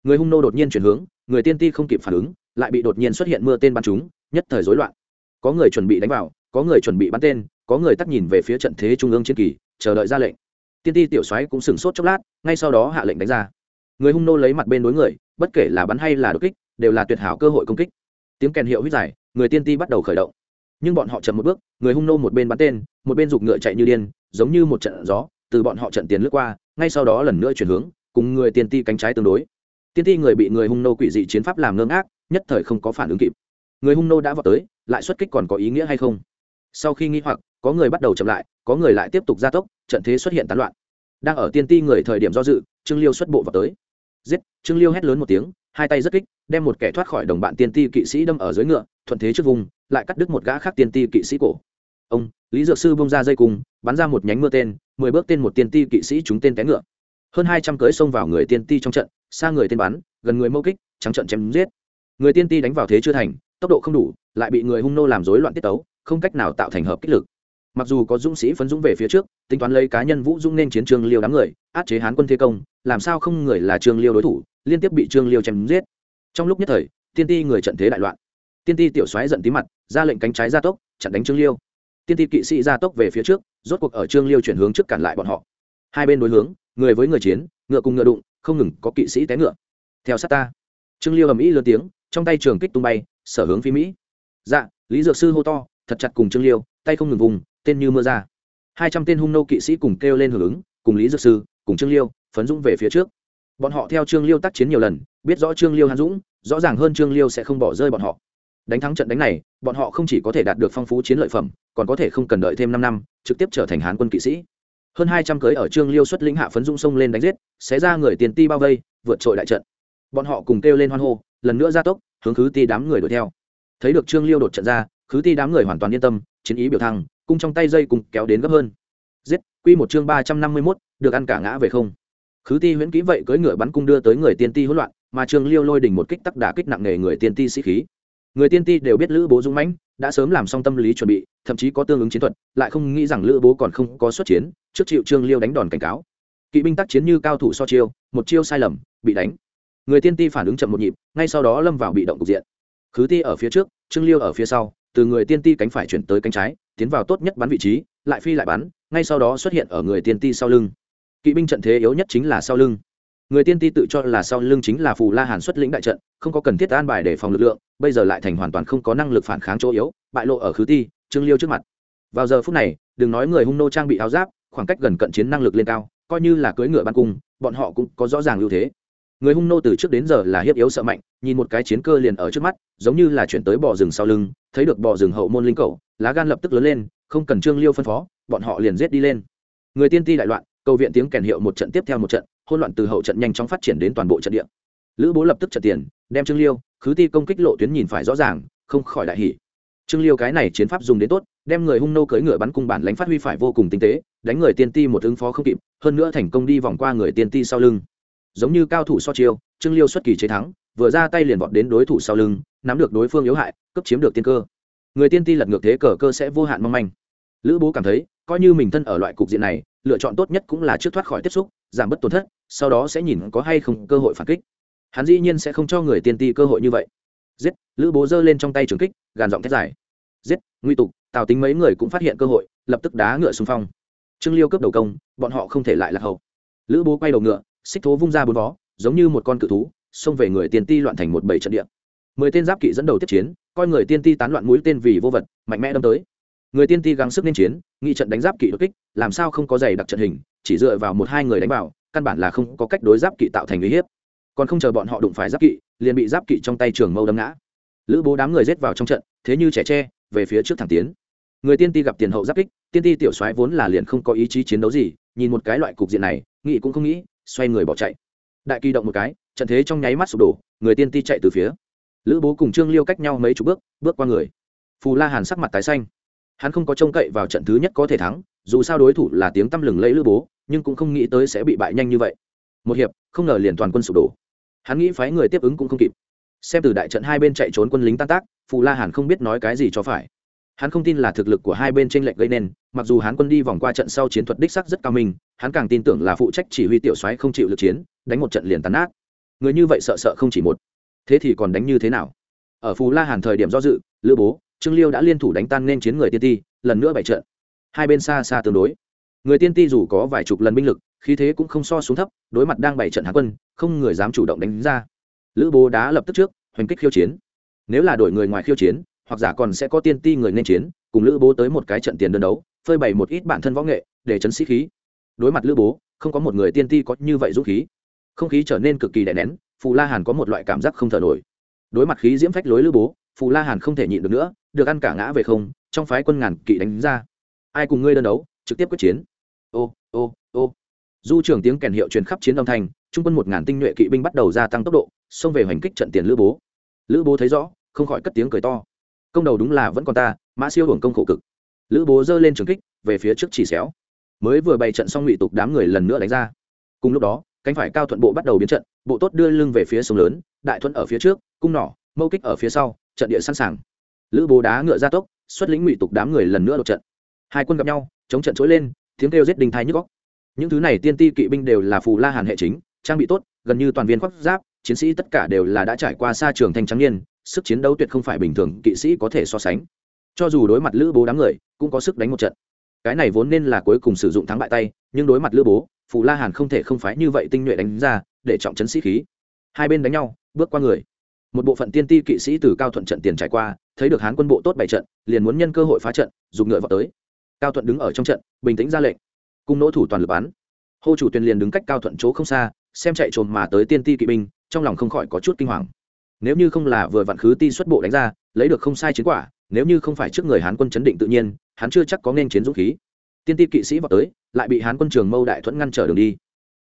A: Người hung nô đột nhiên chuyển hướng, người tiên ti không kịp phản ứng, lại bị đột nhiên xuất hiện mưa tên bắn chúng nhất thời rối loạn. Có người chuẩn bị đánh vào có người chuẩn bị bắn tên, có người tắt nhìn về phía trận thế trung ương chiến kỳ, chờ đợi ra lệnh. Tiên ti tiểu soái cũng sửng sốt chốc lát, ngay sau đó hạ lệnh đánh ra. Người hung nô lấy mặt bên đối người, bất kể là bắn hay là đột kích, đều là tuyệt hảo cơ hội công kích. Tiếng kèn hiệu huyết dài, người tiên ti bắt đầu khởi động. Nhưng bọn họ chậm một bước, người hung nô một bên bắn tên, một bên giục ngựa chạy như điên, giống như một trận gió, từ bọn họ trận tiền lướt qua, ngay sau đó lần nữa chuyển hướng, cùng người tiên ti cánh trái tương đối. Tiên ti người bị người hung nô quỷ dị chiến pháp làm ngơ ngác, nhất thời không có phản ứng kịp. Người hung nô đã vào tới, lại xuất kích còn có ý nghĩa hay không? Sau khi nghi hoặc, có người bắt đầu chậm lại, có người lại tiếp tục gia tốc, trận thế xuất hiện tán loạn. Đang ở tiên ti người thời điểm do dự, trương liêu xuất bộ vào tới. Giết, trương liêu hét lớn một tiếng, hai tay rất kích, đem một kẻ thoát khỏi đồng bạn tiên ti kỵ sĩ đâm ở dưới ngựa, thuận thế trước vùng, lại cắt đứt một gã khác tiên ti kỵ sĩ cổ. Ông, lý dược sư bông ra dây cung, bắn ra một nhánh mưa tên, mười bước tên một tiên ti kỵ sĩ trúng tên té ngựa. Hơn hai trăm cưới xông vào người tiên ti trong trận, xa người tên bắn, gần người mâu kích, trắng trận chém giết. Người tiên ti đánh vào thế chưa thành, tốc độ không đủ, lại bị người hung nô làm rối loạn tiết tấu không cách nào tạo thành hợp kích lực. Mặc dù có dũng sĩ phấn dũng về phía trước, tính toán lấy cá nhân vũ dũng nên chiến trường liêu đám người, át chế hán quân thế công, làm sao không người là trương liêu đối thủ, liên tiếp bị trương liêu chém giết. Trong lúc nhất thời, tiên ti người trận thế đại loạn. Tiên ti tiểu xoáy giận tí mặt, ra lệnh cánh trái gia tốc, chặn đánh trương liêu. Tiên ti kỵ sĩ gia tốc về phía trước, rốt cuộc ở trương liêu chuyển hướng trước cản lại bọn họ. Hai bên đối hướng, người với người chiến, ngựa cùng ngựa đụng, không ngừng có kỵ sĩ té ngựa. Theo sát ta. Trương liêu ầm ĩ lớn tiếng, trong tay trường kích tung bay, sở hướng phi mỹ. Dạ lý dược sư hô to thật chặt cùng trương liêu, tay không ngừng vùng, tên như mưa ra. Hai trăm tên hung nô kỵ sĩ cùng kêu lên hưởng ứng, cùng lý dược sư, cùng trương liêu, phấn dũng về phía trước. Bọn họ theo trương liêu tác chiến nhiều lần, biết rõ trương liêu hàn dũng, rõ ràng hơn trương liêu sẽ không bỏ rơi bọn họ. Đánh thắng trận đánh này, bọn họ không chỉ có thể đạt được phong phú chiến lợi phẩm, còn có thể không cần đợi thêm năm năm, trực tiếp trở thành hán quân kỵ sĩ. Hơn hai trăm cưới ở trương liêu xuất lĩnh hạ phấn dung sông lên đánh giết, xé ra người tiền ti bao vây, vượt trội đại trận. Bọn họ cùng kêu lên hoan hô, lần nữa ra tốc, hướng khứ ti đám người đuổi theo. Thấy được trương liêu đột trận ra khứ ti đám người hoàn toàn yên tâm, chiến ý biểu thăng cung trong tay dây cùng kéo đến gấp hơn. Giết, quy một chương ba trăm năm mươi mốt, được ăn cả ngã về không. Khứ ti huyễn kỹ vậy cưỡi ngựa bắn cung đưa tới người tiên ti hỗn loạn, mà trương liêu lôi đỉnh một kích tắc đả kích nặng nề người tiên ti sĩ khí. Người tiên ti đều biết lữ bố dũng mãnh, đã sớm làm xong tâm lý chuẩn bị, thậm chí có tương ứng chiến thuật, lại không nghĩ rằng lữ bố còn không có xuất chiến, trước chịu trương liêu đánh đòn cảnh cáo. Kỵ binh tác chiến như cao thủ so chiêu, một chiêu sai lầm, bị đánh. Người tiên ti phản ứng chậm một nhịp, ngay sau đó lâm vào bị động cục diện. Khứ ti ở phía trước, trương liêu ở phía sau từ người tiên ti cánh phải chuyển tới cánh trái, tiến vào tốt nhất bắn vị trí, lại phi lại bắn, ngay sau đó xuất hiện ở người tiên ti sau lưng. Kỵ binh trận thế yếu nhất chính là sau lưng. Người tiên ti tự cho là sau lưng chính là phù la hàn xuất lĩnh đại trận, không có cần thiết an bài để phòng lực lượng, bây giờ lại thành hoàn toàn không có năng lực phản kháng chỗ yếu, bại lộ ở khứ ti, trương liêu trước mặt. Vào giờ phút này, đừng nói người hung nô trang bị áo giáp, khoảng cách gần cận chiến năng lực lên cao, coi như là cưỡi ngựa ban cung, bọn họ cũng có rõ ràng ưu thế người hung nô từ trước đến giờ là hiếp yếu sợ mạnh, nhìn một cái chiến cơ liền ở trước mắt, giống như là chuyển tới bò rừng sau lưng, thấy được bò rừng hậu môn linh cầu lá gan lập tức lớn lên, không cần trương liêu phân phó, bọn họ liền giết đi lên. Người tiên ti đại loạn, cầu viện tiếng kèn hiệu một trận tiếp theo một trận hôn loạn từ hậu trận nhanh chóng phát triển đến toàn bộ trận địa. Lữ bố lập tức trận tiền, đem trương liêu, khứ ti công kích lộ tuyến nhìn phải rõ ràng, không khỏi đại hỉ. Trương liêu cái này chiến pháp dùng đến tốt, đem người hung nô cưỡi ngựa bắn cung bản lãnh phát huy phải vô cùng tinh tế, đánh người tiên ti một ứng phó không kịp, hơn nữa thành công đi vòng qua người tiên ti sau lưng giống như cao thủ so chiêu, trương liêu xuất kỳ chế thắng, vừa ra tay liền vọt đến đối thủ sau lưng, nắm được đối phương yếu hại cấp chiếm được tiên cơ. Người tiên ti lật ngược thế cờ cơ sẽ vô hạn mong manh. Lữ bố cảm thấy, coi như mình thân ở loại cục diện này, lựa chọn tốt nhất cũng là trước thoát khỏi tiếp xúc, giảm bớt tổn thất, sau đó sẽ nhìn có hay không cơ hội phản kích. Hắn dĩ nhiên sẽ không cho người tiên ti cơ hội như vậy. Giết, lữ bố giơ lên trong tay trường kích, gàn giọng thét dài. Giết, nguy tục, tào tính mấy người cũng phát hiện cơ hội, lập tức đá ngựa xung phong. Trương liêu cướp đầu công, bọn họ không thể lại lạc hậu. Lữ bố quay đầu ngựa xích thố vung ra bốn vó, giống như một con cự thú, xông về người tiên ti loạn thành một bảy trận địa. Mười tên giáp kỵ dẫn đầu tiếp chiến, coi người tiên ti tán loạn mũi tên vì vô vật, mạnh mẽ đâm tới. Người tiên ti gắng sức nên chiến, nghị trận đánh giáp kỵ đột kích, làm sao không có giày đặc trận hình, chỉ dựa vào một hai người đánh vào, căn bản là không có cách đối giáp kỵ tạo thành uy hiếp. Còn không chờ bọn họ đụng phải giáp kỵ, liền bị giáp kỵ trong tay trường mâu đâm ngã. Lữ bố đám người rết vào trong trận, thế như trẻ tre, về phía trước thẳng tiến. Người tiên ti gặp tiền hậu giáp kích, tiên ti tiểu soái vốn là liền không có ý chí chiến đấu gì, nhìn một cái loại cục diện này, nghị cũng không nghĩ xoay người bỏ chạy. Đại kỳ động một cái, trận thế trong nháy mắt sụp đổ, người tiên ti chạy từ phía. Lữ bố cùng trương liêu cách nhau mấy chục bước bước qua người. Phù la hàn sắc mặt tái xanh. Hắn không có trông cậy vào trận thứ nhất có thể thắng, dù sao đối thủ là tiếng tăm lừng lẫy lữ bố, nhưng cũng không nghĩ tới sẽ bị bại nhanh như vậy. Một hiệp, không ngờ liền toàn quân sụp đổ. Hắn nghĩ phái người tiếp ứng cũng không kịp. Xem từ đại trận hai bên chạy trốn quân lính tan tác, phù la hàn không biết nói cái gì cho phải. Hắn không tin là thực lực của hai bên tranh lệch gây nên mặc dù hán quân đi vòng qua trận sau chiến thuật đích sắc rất cao minh, hắn càng tin tưởng là phụ trách chỉ huy tiểu soái không chịu lực chiến, đánh một trận liền tàn ác người như vậy sợ sợ không chỉ một. Thế thì còn đánh như thế nào? Ở phù la hàn thời điểm do dự, lữ bố, trương liêu đã liên thủ đánh tan nên chiến người tiên ti, lần nữa bại trận. Hai bên xa xa tương đối. Người tiên ti dù có vài chục lần binh lực, khí thế cũng không so xuống thấp, đối mặt đang bày trận hán quân, không người dám chủ động đánh ra. Lữ bố đã lập tức trước, hoành kích khiêu chiến. Nếu là đổi người ngoài khiêu chiến, hoặc giả còn sẽ có tiên ti người nên chiến cùng lữ bố tới một cái trận tiền đơn đấu, phơi bày một ít bản thân võ nghệ, để chấn sĩ khí. Đối mặt lữ bố, không có một người tiên ti có như vậy dũng khí. Không khí trở nên cực kỳ đè nén, phù la hàn có một loại cảm giác không thở nổi. Đối mặt khí diễm phách lối lữ bố, phù la hàn không thể nhịn được nữa, được ăn cả ngã về không, trong phái quân ngàn kỵ đánh ra. Ai cùng ngươi đơn đấu, trực tiếp quyết chiến. Ô ô ô. Du trưởng tiếng kèn hiệu truyền khắp chiến âm thanh, trung quân một ngàn tinh nhuệ kỵ binh bắt đầu gia tăng tốc độ, xông về hoành kích trận tiền lữ bố. Lữ bố thấy rõ, không khỏi cất tiếng cười to. Công đầu đúng là vẫn còn ta mã siêu hưởng công khổ cực. Lữ bố giơ lên trường kích, về phía trước chỉ xéo. Mới vừa bày trận xong ngụy tục đám người lần nữa đánh ra. Cùng lúc đó, cánh phải cao thuận bộ bắt đầu biến trận, bộ tốt đưa lưng về phía sông lớn, đại thuận ở phía trước, cung nỏ, mâu kích ở phía sau, trận địa sẵn sàng. Lữ bố đá ngựa ra tốc, xuất lĩnh ngụy tục đám người lần nữa đột trận. Hai quân gặp nhau, chống trận trỗi lên, tiếng kêu giết đình thái nhức góc những thứ này tiên ti kỵ binh đều là phù la hàn hệ chính, trang bị tốt, gần như toàn viên khoác giáp, chiến sĩ tất cả đều là đã trải qua xa trường thanh trắng niên, sức chiến đấu tuyệt không phải bình thường, kỵ sĩ có thể so sánh cho dù đối mặt lữ bố đám người, cũng có sức đánh một trận. Cái này vốn nên là cuối cùng sử dụng thắng bại tay, nhưng đối mặt lữ bố, phù la hàn không thể không phái như vậy tinh nhuệ đánh ra, để trọng chấn sĩ khí. Hai bên đánh nhau, bước qua người. Một bộ phận tiên ti kỵ sĩ từ cao thuận trận tiền trải qua, thấy được hán quân bộ tốt bảy trận, liền muốn nhân cơ hội phá trận, dùng ngựa vào tới. Cao thuận đứng ở trong trận, bình tĩnh ra lệnh. Cung nỗ thủ toàn lực bắn. Hô chủ tuyên liền đứng cách cao thuận chỗ không xa, xem chạy trồn mà tới tiên ti kỵ binh, trong lòng không khỏi có chút kinh hoàng. Nếu như không là vừa vặn khứ ti xuất bộ đánh ra, lấy được không sai chiến quả nếu như không phải trước người hán quân chấn định tự nhiên, hắn chưa chắc có nên chiến dũng khí. Tiên ti kỵ sĩ vào tới, lại bị hán quân trường mâu đại thuẫn ngăn trở đường đi.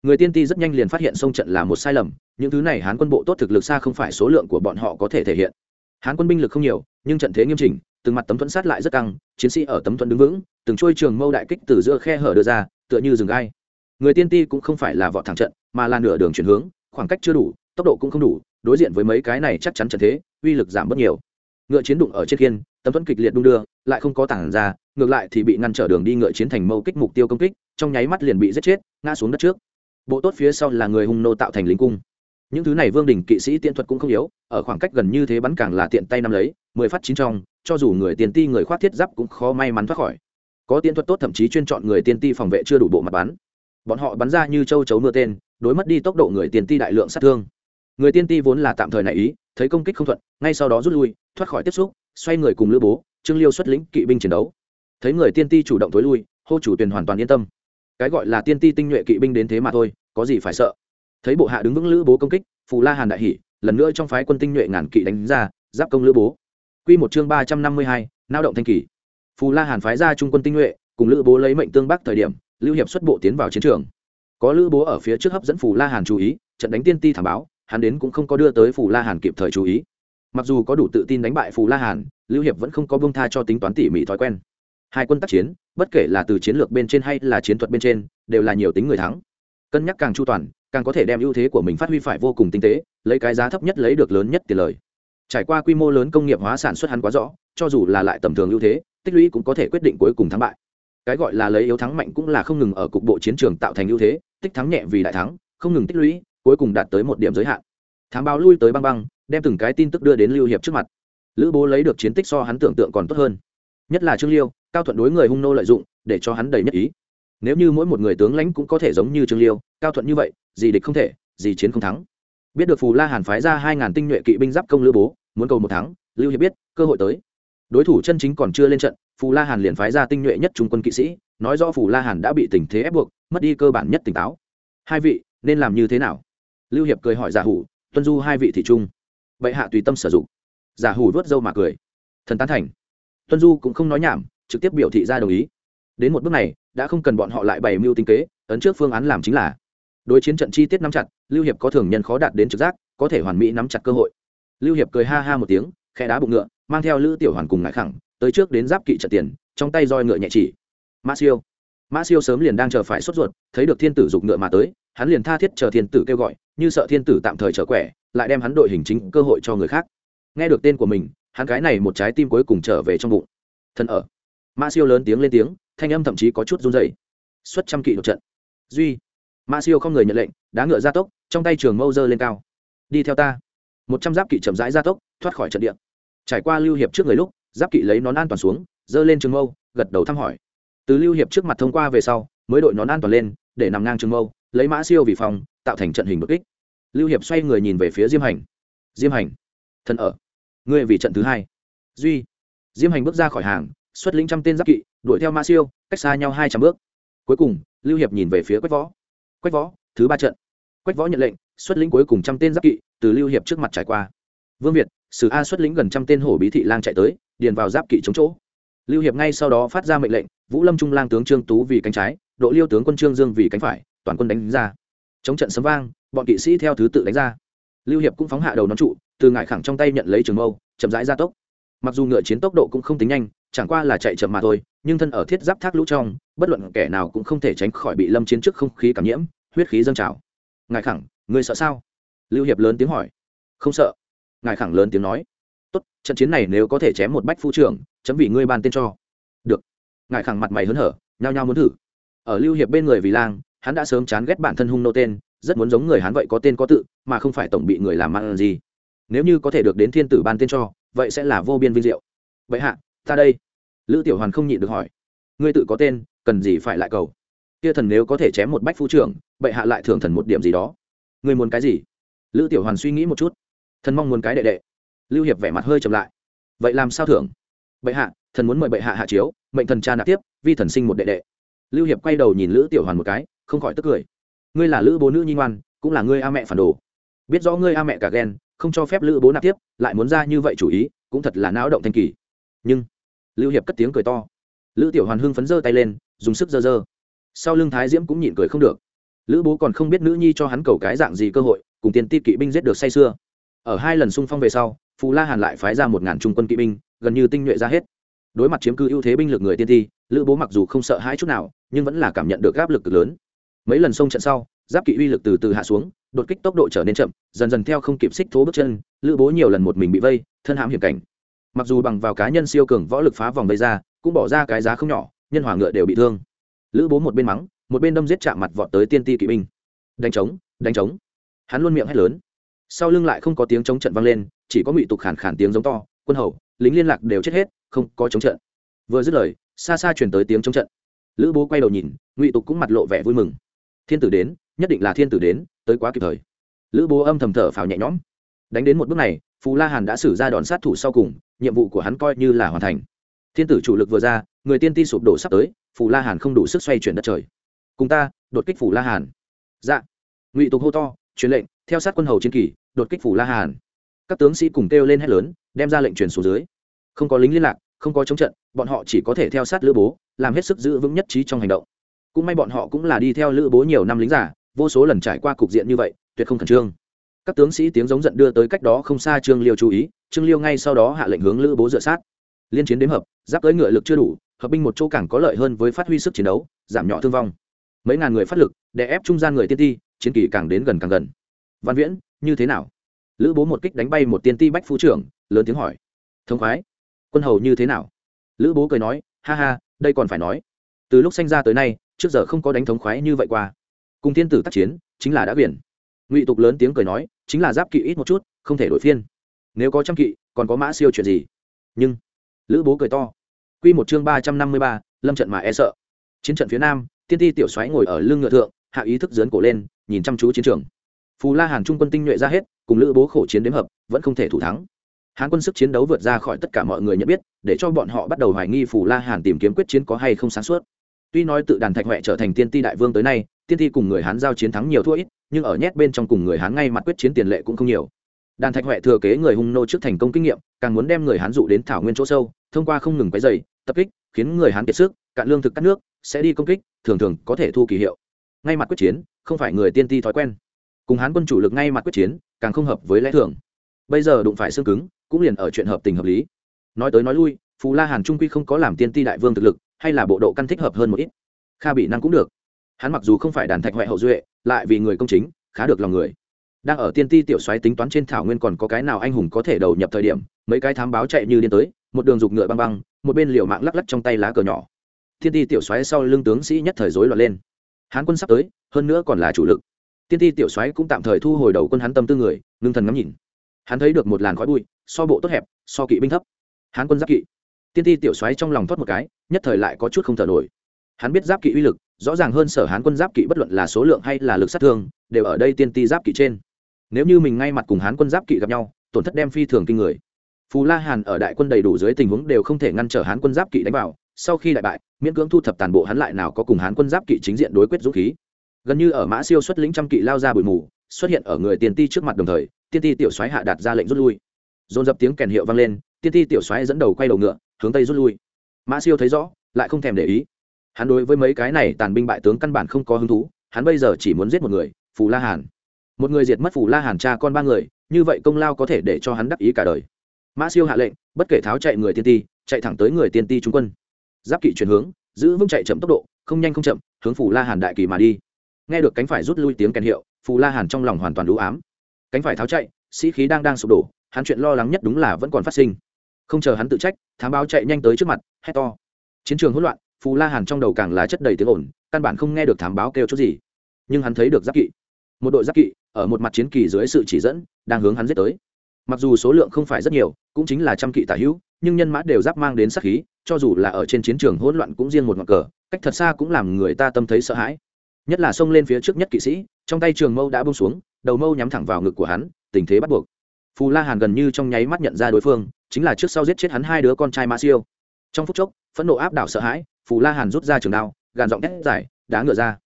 A: Người tiên ti rất nhanh liền phát hiện sông trận là một sai lầm, những thứ này hán quân bộ tốt thực lực xa không phải số lượng của bọn họ có thể thể hiện. Hán quân binh lực không nhiều, nhưng trận thế nghiêm chỉnh, từng mặt tấm thuẫn sát lại rất căng, chiến sĩ ở tấm thuẫn đứng vững, từng trôi trường mâu đại kích từ giữa khe hở đưa ra, tựa như rừng gai. Người tiên ti cũng không phải là vọt thẳng trận, mà là nửa đường chuyển hướng, khoảng cách chưa đủ, tốc độ cũng không đủ, đối diện với mấy cái này chắc chắn trận thế, uy lực giảm bớt nhiều. Ngựa chiến đụng ở trên kiên tấm thuẫn kịch liệt đung đưa, lại không có tảng ra, ngược lại thì bị ngăn trở đường đi ngựa chiến thành mâu kích mục tiêu công kích, trong nháy mắt liền bị giết chết, ngã xuống đất trước. Bộ tốt phía sau là người hung nô tạo thành lính cung. Những thứ này vương đình kỵ sĩ tiện thuật cũng không yếu, ở khoảng cách gần như thế bắn càng là tiện tay nắm lấy, mười phát chín trong, cho dù người tiền ti người khoác thiết giáp cũng khó may mắn thoát khỏi. Có tiện thuật tốt thậm chí chuyên chọn người tiên ti phòng vệ chưa đủ bộ mặt bắn. Bọn họ bắn ra như châu chấu mưa tên, đối mất đi tốc độ người tiền ti đại lượng sát thương. Người tiên ti vốn là tạm thời nảy ý thấy công kích không thuận, ngay sau đó rút lui, thoát khỏi tiếp xúc xoay người cùng lữ bố, trương liêu xuất lĩnh kỵ binh chiến đấu. Thấy người tiên ti chủ động thối lui, hô chủ tuyền hoàn toàn yên tâm. Cái gọi là tiên ti tinh nhuệ kỵ binh đến thế mà thôi, có gì phải sợ? Thấy bộ hạ đứng vững lữ bố công kích, phù la hàn đại hỉ, lần nữa trong phái quân tinh nhuệ ngàn kỵ đánh ra, giáp công lữ bố. Q một chương ba trăm năm mươi hai, nao động thanh kỳ. Phù la hàn phái ra trung quân tinh nhuệ, cùng lữ bố lấy mệnh tương bắc thời điểm, lưu hiệp xuất bộ tiến vào chiến trường. Có lữ bố ở phía trước hấp dẫn phù la hàn chú ý, trận đánh tiên ti thảm báo, hắn đến cũng không có đưa tới phù la hàn kịp thời chú ý mặc dù có đủ tự tin đánh bại phù la hàn, lưu hiệp vẫn không có bông tha cho tính toán tỉ mỉ thói quen. Hai quân tác chiến, bất kể là từ chiến lược bên trên hay là chiến thuật bên trên, đều là nhiều tính người thắng. Cân nhắc càng chu toàn, càng có thể đem ưu thế của mình phát huy phải vô cùng tinh tế, lấy cái giá thấp nhất lấy được lớn nhất tiền lời. Trải qua quy mô lớn công nghiệp hóa sản xuất hắn quá rõ, cho dù là lại tầm thường ưu thế, tích lũy cũng có thể quyết định cuối cùng thắng bại. Cái gọi là lấy yếu thắng mạnh cũng là không ngừng ở cục bộ chiến trường tạo thành ưu thế, tích thắng nhẹ vì đại thắng, không ngừng tích lũy, cuối cùng đạt tới một điểm giới hạn. Thám báo lui tới băng băng đem từng cái tin tức đưa đến lưu hiệp trước mặt. Lữ bố lấy được chiến tích so hắn tưởng tượng còn tốt hơn. Nhất là trương liêu, cao thuận đối người hung nô lợi dụng, để cho hắn đầy nhất ý. Nếu như mỗi một người tướng lãnh cũng có thể giống như trương liêu, cao thuận như vậy, gì địch không thể, gì chiến không thắng. Biết được phù la hàn phái ra hai ngàn tinh nhuệ kỵ binh giáp công lữ bố, muốn cầu một thắng, lưu hiệp biết, cơ hội tới. Đối thủ chân chính còn chưa lên trận, phù la hàn liền phái ra tinh nhuệ nhất trung quân kỵ sĩ, nói rõ phù la hàn đã bị tình thế ép buộc, mất đi cơ bản nhất tỉnh táo. Hai vị, nên làm như thế nào? Lưu hiệp cười hỏi giả hủ, tuân du hai vị thị trung bệ hạ tùy tâm sử dụng. Giả hủ vớt dâu mà cười. Thần tán thành. Tuân du cũng không nói nhảm, trực tiếp biểu thị ra đồng ý. Đến một bước này, đã không cần bọn họ lại bày mưu tinh kế, ấn trước phương án làm chính là. Đối chiến trận chi tiết nắm chặt, lưu hiệp có thường nhân khó đạt đến trực giác, có thể hoàn mỹ nắm chặt cơ hội. Lưu hiệp cười ha ha một tiếng khe đá bụng ngựa, mang theo lữ tiểu hoàn cùng ngại khẳng, tới trước đến giáp kỵ trận tiền, trong tay roi ngựa nhẹ chỉ. Mã siêu. Mã siêu sớm liền đang chờ phải sốt ruột, thấy được thiên tử giục ngựa mà tới, hắn liền tha thiết chờ thiên tử kêu gọi, như sợ thiên tử tạm thời trở quẻ lại đem hắn đội hình chính cơ hội cho người khác. Nghe được tên của mình, hắn cái này một trái tim cuối cùng trở về trong bụng. Thân ở. Ma siêu lớn tiếng lên tiếng, thanh âm thậm chí có chút run dày xuất trăm kỵ đột trận. Duy. Ma siêu không người nhận lệnh, đá ngựa ra tốc, trong tay trường mâu dơ lên cao. Đi theo ta. Một trăm giáp kỵ chậm rãi ra tốc, thoát khỏi trận địa. Trải qua lưu hiệp trước người lúc, giáp kỵ lấy nón an toàn xuống, dơ lên trường mâu, gật đầu thăm hỏi. Từ lưu hiệp trước mặt thông qua về sau, mới đội nón an toàn lên, để nằm ngang trường mâu, lấy mã siêu vì phòng, tạo thành trận hình đột kích lưu hiệp xoay người nhìn về phía diêm hành. Diêm hành, thần ở. Ngươi vì trận thứ hai. Duy. Diêm hành bước ra khỏi hàng, xuất lĩnh trăm tên giáp kỵ, đuổi theo ma siêu, cách xa nhau hai trăm bước. Cuối cùng, lưu hiệp nhìn về phía quách võ. Quách võ, thứ ba trận. Quách võ nhận lệnh, xuất lĩnh cuối cùng trăm tên giáp kỵ, từ lưu hiệp trước mặt trải qua. Vương việt, sử a xuất lĩnh gần trăm tên hổ bí thị lang chạy tới, điền vào giáp kỵ chống chỗ. Lưu hiệp ngay sau đó phát ra mệnh lệnh, vũ lâm trung lang tướng trương tú vì cánh trái, độ liêu tướng quân trương dương vì cánh phải, toàn quân đánh ra. Chống trận sấm vang bọn kỵ sĩ theo thứ tự đánh ra. Lưu hiệp cũng phóng hạ đầu nón trụ, từ ngải khẳng trong tay nhận lấy trường mâu, chậm rãi ra tốc. Mặc dù ngựa chiến tốc độ cũng không tính nhanh, chẳng qua là chạy chậm mà thôi, nhưng thân ở thiết giáp thác lũ trong, bất luận kẻ nào cũng không thể tránh khỏi bị lâm chiến trước không khí cảm nhiễm, huyết khí dâng trào. Ngài khẳng, ngươi sợ sao? Lưu hiệp lớn tiếng hỏi. Không sợ. Ngài khẳng lớn tiếng nói. Tốt, trận chiến này nếu có thể chém một bách phu trưởng, chấm vì ngươi ban tên cho. Được. Ngài khẳng mặt mày hớn hở, nhao nhao muốn thử. Ở lưu hiệp bên người vì lang, hắn đã sớm chán ghét bản thân hung nô tên rất muốn giống người hắn vậy có tên có tự, mà không phải tổng bị người làm ăn gì. Nếu như có thể được đến thiên tử ban tên cho, vậy sẽ là vô biên vinh diệu. Vậy hạ, ta đây. Lữ tiểu hoàn không nhịn được hỏi. Ngươi tự có tên, cần gì phải lại cầu? Kia thần nếu có thể chém một bách phu trưởng bệ hạ lại thưởng thần một điểm gì đó. Ngươi muốn cái gì? Lữ tiểu hoàn suy nghĩ một chút. Thần mong muốn cái đệ đệ. Lưu hiệp vẻ mặt hơi chậm lại. Vậy làm sao thưởng? Bệ hạ, thần muốn mời bệ hạ hạ chiếu, mệnh thần cha nạp tiếp, vi thần sinh một đệ đệ. Lưu hiệp quay đầu nhìn lữ tiểu hoàn một cái, không khỏi tức cười ngươi là lữ bố nữ nhi ngoan, cũng là ngươi a mẹ phản đồ. Biết rõ ngươi a mẹ cả ghen, không cho phép lữ bố nạp tiếp, lại muốn ra như vậy chủ ý, cũng thật là não động thanh kỳ. Nhưng, lưu hiệp cất tiếng cười to. Lữ tiểu hoàn hưng phấn giơ tay lên, dùng sức giơ giơ. sau lưng thái diễm cũng nhịn cười không được. Lữ bố còn không biết nữ nhi cho hắn cầu cái dạng gì cơ hội, cùng tiền ti kỵ binh giết được say sưa. Ở hai lần xung phong về sau, phù la hàn lại phái ra một ngàn trung quân kỵ binh, gần như tinh nhuệ ra hết. Đối mặt chiếm cứ ưu thế binh lực người tiên ti, lữ bố mặc dù không sợ hãi chút nào, nhưng vẫn là cảm nhận được áp lực cực lớn mấy lần xông trận sau, giáp kỵ uy lực từ từ hạ xuống, đột kích tốc độ trở nên chậm, dần dần theo không kịp xích thố bước chân, lữ bố nhiều lần một mình bị vây, thân hãm hiểm cảnh. Mặc dù bằng vào cá nhân siêu cường võ lực phá vòng vây ra, cũng bỏ ra cái giá không nhỏ, nhân hỏa ngựa đều bị thương. Lữ bố một bên mắng, một bên đâm giết chạm mặt vọt tới tiên ti kỵ binh. Đánh trống đánh trống. Hắn luôn miệng hét lớn. Sau lưng lại không có tiếng chống trận vang lên, chỉ có ngụy tục khản khản tiếng giống to, quân hầu, lính liên lạc đều chết hết, không có chống trận. Vừa dứt lời, xa xa chuyển tới tiếng chống trận. Lữ bố quay đầu nhìn, ngụy tục cũng mặt lộ vẻ vui mừng thiên tử đến, nhất định là thiên tử đến, tới quá kịp thời. Lữ bố âm thầm thở phào nhẹ nhõm. Đánh đến một bước này, phù la hàn đã xử ra đòn sát thủ sau cùng, nhiệm vụ của hắn coi như là hoàn thành. Thiên tử chủ lực vừa ra, người tiên ti sụp đổ sắp tới, phù la hàn không đủ sức xoay chuyển đất trời. Cùng ta, đột kích phù la hàn. Dạ. Ngụy tục hô to, truyền lệnh, theo sát quân hầu chiến kỳ đột kích phù la hàn. Các tướng sĩ cùng kêu lên hét lớn, đem ra lệnh truyền xuống dưới. Không có lính liên lạc, không có chống trận, bọn họ chỉ có thể theo sát lữ bố, làm hết sức giữ vững nhất trí trong hành động cũng may bọn họ cũng là đi theo lữ bố nhiều năm lính giả vô số lần trải qua cục diện như vậy, tuyệt không khẩn trương. Các tướng sĩ tiếng giống giận đưa tới cách đó không xa trương liêu chú ý, trương liêu ngay sau đó hạ lệnh hướng lữ bố dựa sát. Liên chiến đếm hợp, giáp tới ngựa lực chưa đủ, hợp binh một chỗ càng có lợi hơn với phát huy sức chiến đấu, giảm nhỏ thương vong. Mấy ngàn người phát lực để ép trung gian người tiên ti, chiến kỳ càng đến gần càng gần. Văn viễn, như thế nào? Lữ bố một kích đánh bay một tiên ti bách phu trưởng, lớn tiếng hỏi. Thông khoái. Quân hầu như thế nào? Lữ bố cười nói, ha ha, đây còn phải nói. Từ lúc sanh ra tới nay trước giờ không có đánh thống khoái như vậy qua. Cùng thiên tử tác chiến, chính là đã biển. Ngụy tục lớn tiếng cười nói, chính là giáp kỵ ít một chút, không thể đổi phiên. Nếu có trăm kỵ, còn có mã siêu chuyện gì? Nhưng, lữ bố cười to. Q một chương ba trăm năm mươi ba, lâm trận mà e sợ. Chiến trận phía nam, tiên ti tiểu xoáy ngồi ở lưng ngựa thượng, hạ ý thức dớn cổ lên, nhìn chăm chú chiến trường. Phù la hàn trung quân tinh nhuệ ra hết, cùng lữ bố khổ chiến đếm hợp, vẫn không thể thủ thắng. Hán quân sức chiến đấu vượt ra khỏi tất cả mọi người nhận biết, để cho bọn họ bắt đầu hoài nghi phù la hàn tìm kiếm quyết chiến có hay không sáng suốt tuy nói tự đàn thạch huệ trở thành tiên ti đại vương tới nay, tiên ti cùng người hán giao chiến thắng nhiều thua ít, nhưng ở nhét bên trong cùng người hán ngay mặt quyết chiến tiền lệ cũng không nhiều. Đàn thạch huệ thừa kế người hung nô trước thành công kinh nghiệm, càng muốn đem người hán dụ đến thảo nguyên chỗ sâu, thông qua không ngừng quấy dày tập kích, khiến người hán kiệt sức, cạn lương thực cắt nước, sẽ đi công kích, thường thường có thể thu kỳ hiệu. Ngay mặt quyết chiến, không phải người tiên ti thói quen. Cùng hán quân chủ lực ngay mặt quyết chiến, càng không hợp với lẽ thường. Bây giờ đụng phải xương cứng, cũng liền ở chuyện hợp tình hợp lý. Nói tới nói lui, phù la hàn trung quy không có làm tiên ti đại vương thực lực hay là bộ độ căn thích hợp hơn một ít. Kha bị năng cũng được. Hắn mặc dù không phải đàn thạch huệ hậu duệ, lại vì người công chính, khá được lòng người. Đang ở tiên ti tiểu xoáy tính toán trên thảo nguyên còn có cái nào anh hùng có thể đầu nhập thời điểm, mấy cái thám báo chạy như điên tới, một đường dục ngựa băng băng, một bên liều mạng lắc lắc trong tay lá cờ nhỏ. Tiên ti tiểu xoáy sau lưng tướng sĩ nhất thời rối loạn lên. Hán quân sắp tới, hơn nữa còn là chủ lực. Tiên ti tiểu xoáy cũng tạm thời thu hồi đầu quân hắn tâm tư người, ngưng thần ngắm nhìn. Hắn thấy được một làn khói bụi, so bộ tốt hẹp, so kỵ binh thấp. Hán quân giáp kỵ tiên ti tiểu xoáy trong lòng thoát một cái, nhất thời lại có chút không thở nổi. Hắn biết giáp kỵ uy lực, rõ ràng hơn sở hán quân giáp kỵ bất luận là số lượng hay là lực sát thương, đều ở đây tiên ti giáp kỵ trên. Nếu như mình ngay mặt cùng hán quân giáp kỵ gặp nhau, tổn thất đem phi thường kinh người. Phù la hàn ở đại quân đầy đủ dưới tình huống đều không thể ngăn trở hán quân giáp kỵ đánh vào, sau khi đại bại, miễn cưỡng thu thập toàn bộ hắn lại nào có cùng hán quân giáp kỵ chính diện đối quyết dũng khí. Gần như ở mã siêu xuất lĩnh trăm kỵ lao ra bụi mù, xuất hiện ở người tiền ti trước mặt đồng thời, tiên ti tiểu soái hạ đạt ra lệnh rút lui. Dồn dập tiếng kèn hiệu vang lên tiên ti tiểu soái dẫn đầu quay đầu ngựa, hướng tây rút lui. Mã siêu thấy rõ, lại không thèm để ý. Hắn đối với mấy cái này tàn binh bại tướng căn bản không có hứng thú, hắn bây giờ chỉ muốn giết một người, phù la hàn. Một người diệt mất phù la hàn cha con ba người, như vậy công lao có thể để cho hắn đắc ý cả đời. Mã siêu hạ lệnh, bất kể tháo chạy người tiên ti, chạy thẳng tới người tiên ti trung quân. Giáp kỵ chuyển hướng, giữ vững chạy chậm tốc độ, không nhanh không chậm, hướng phù la hàn đại kỳ mà đi. Nghe được cánh phải rút lui tiếng kèn hiệu, phù la hàn trong lòng hoàn toàn đủ ám. Cánh phải tháo chạy, sĩ khí đang đang sụp đổ, hắn chuyện lo lắng nhất đúng là vẫn còn phát sinh không chờ hắn tự trách, thám báo chạy nhanh tới trước mặt, hét to. Chiến trường hỗn loạn, phù la hàn trong đầu càng là chất đầy tiếng ồn, căn bản không nghe được thám báo kêu chút gì. Nhưng hắn thấy được giáp kỵ. Một đội giáp kỵ, ở một mặt chiến kỳ dưới sự chỉ dẫn, đang hướng hắn giết tới. Mặc dù số lượng không phải rất nhiều, cũng chính là trăm kỵ tả hữu, nhưng nhân mã đều giáp mang đến sát khí, cho dù là ở trên chiến trường hỗn loạn cũng riêng một ngọn cờ, cách thật xa cũng làm người ta tâm thấy sợ hãi. Nhất là xông lên phía trước nhất kỵ sĩ, trong tay trường mâu đã bông xuống, đầu mâu nhắm thẳng vào ngực của hắn, tình thế bắt buộc phù la hàn gần như trong nháy mắt nhận ra đối phương, chính là trước sau giết chết hắn hai đứa con trai ma siêu. Trong phút chốc, phẫn nộ áp đảo sợ hãi, phù la hàn rút ra trường đao, gàn giọng ép giải đá ngựa ra.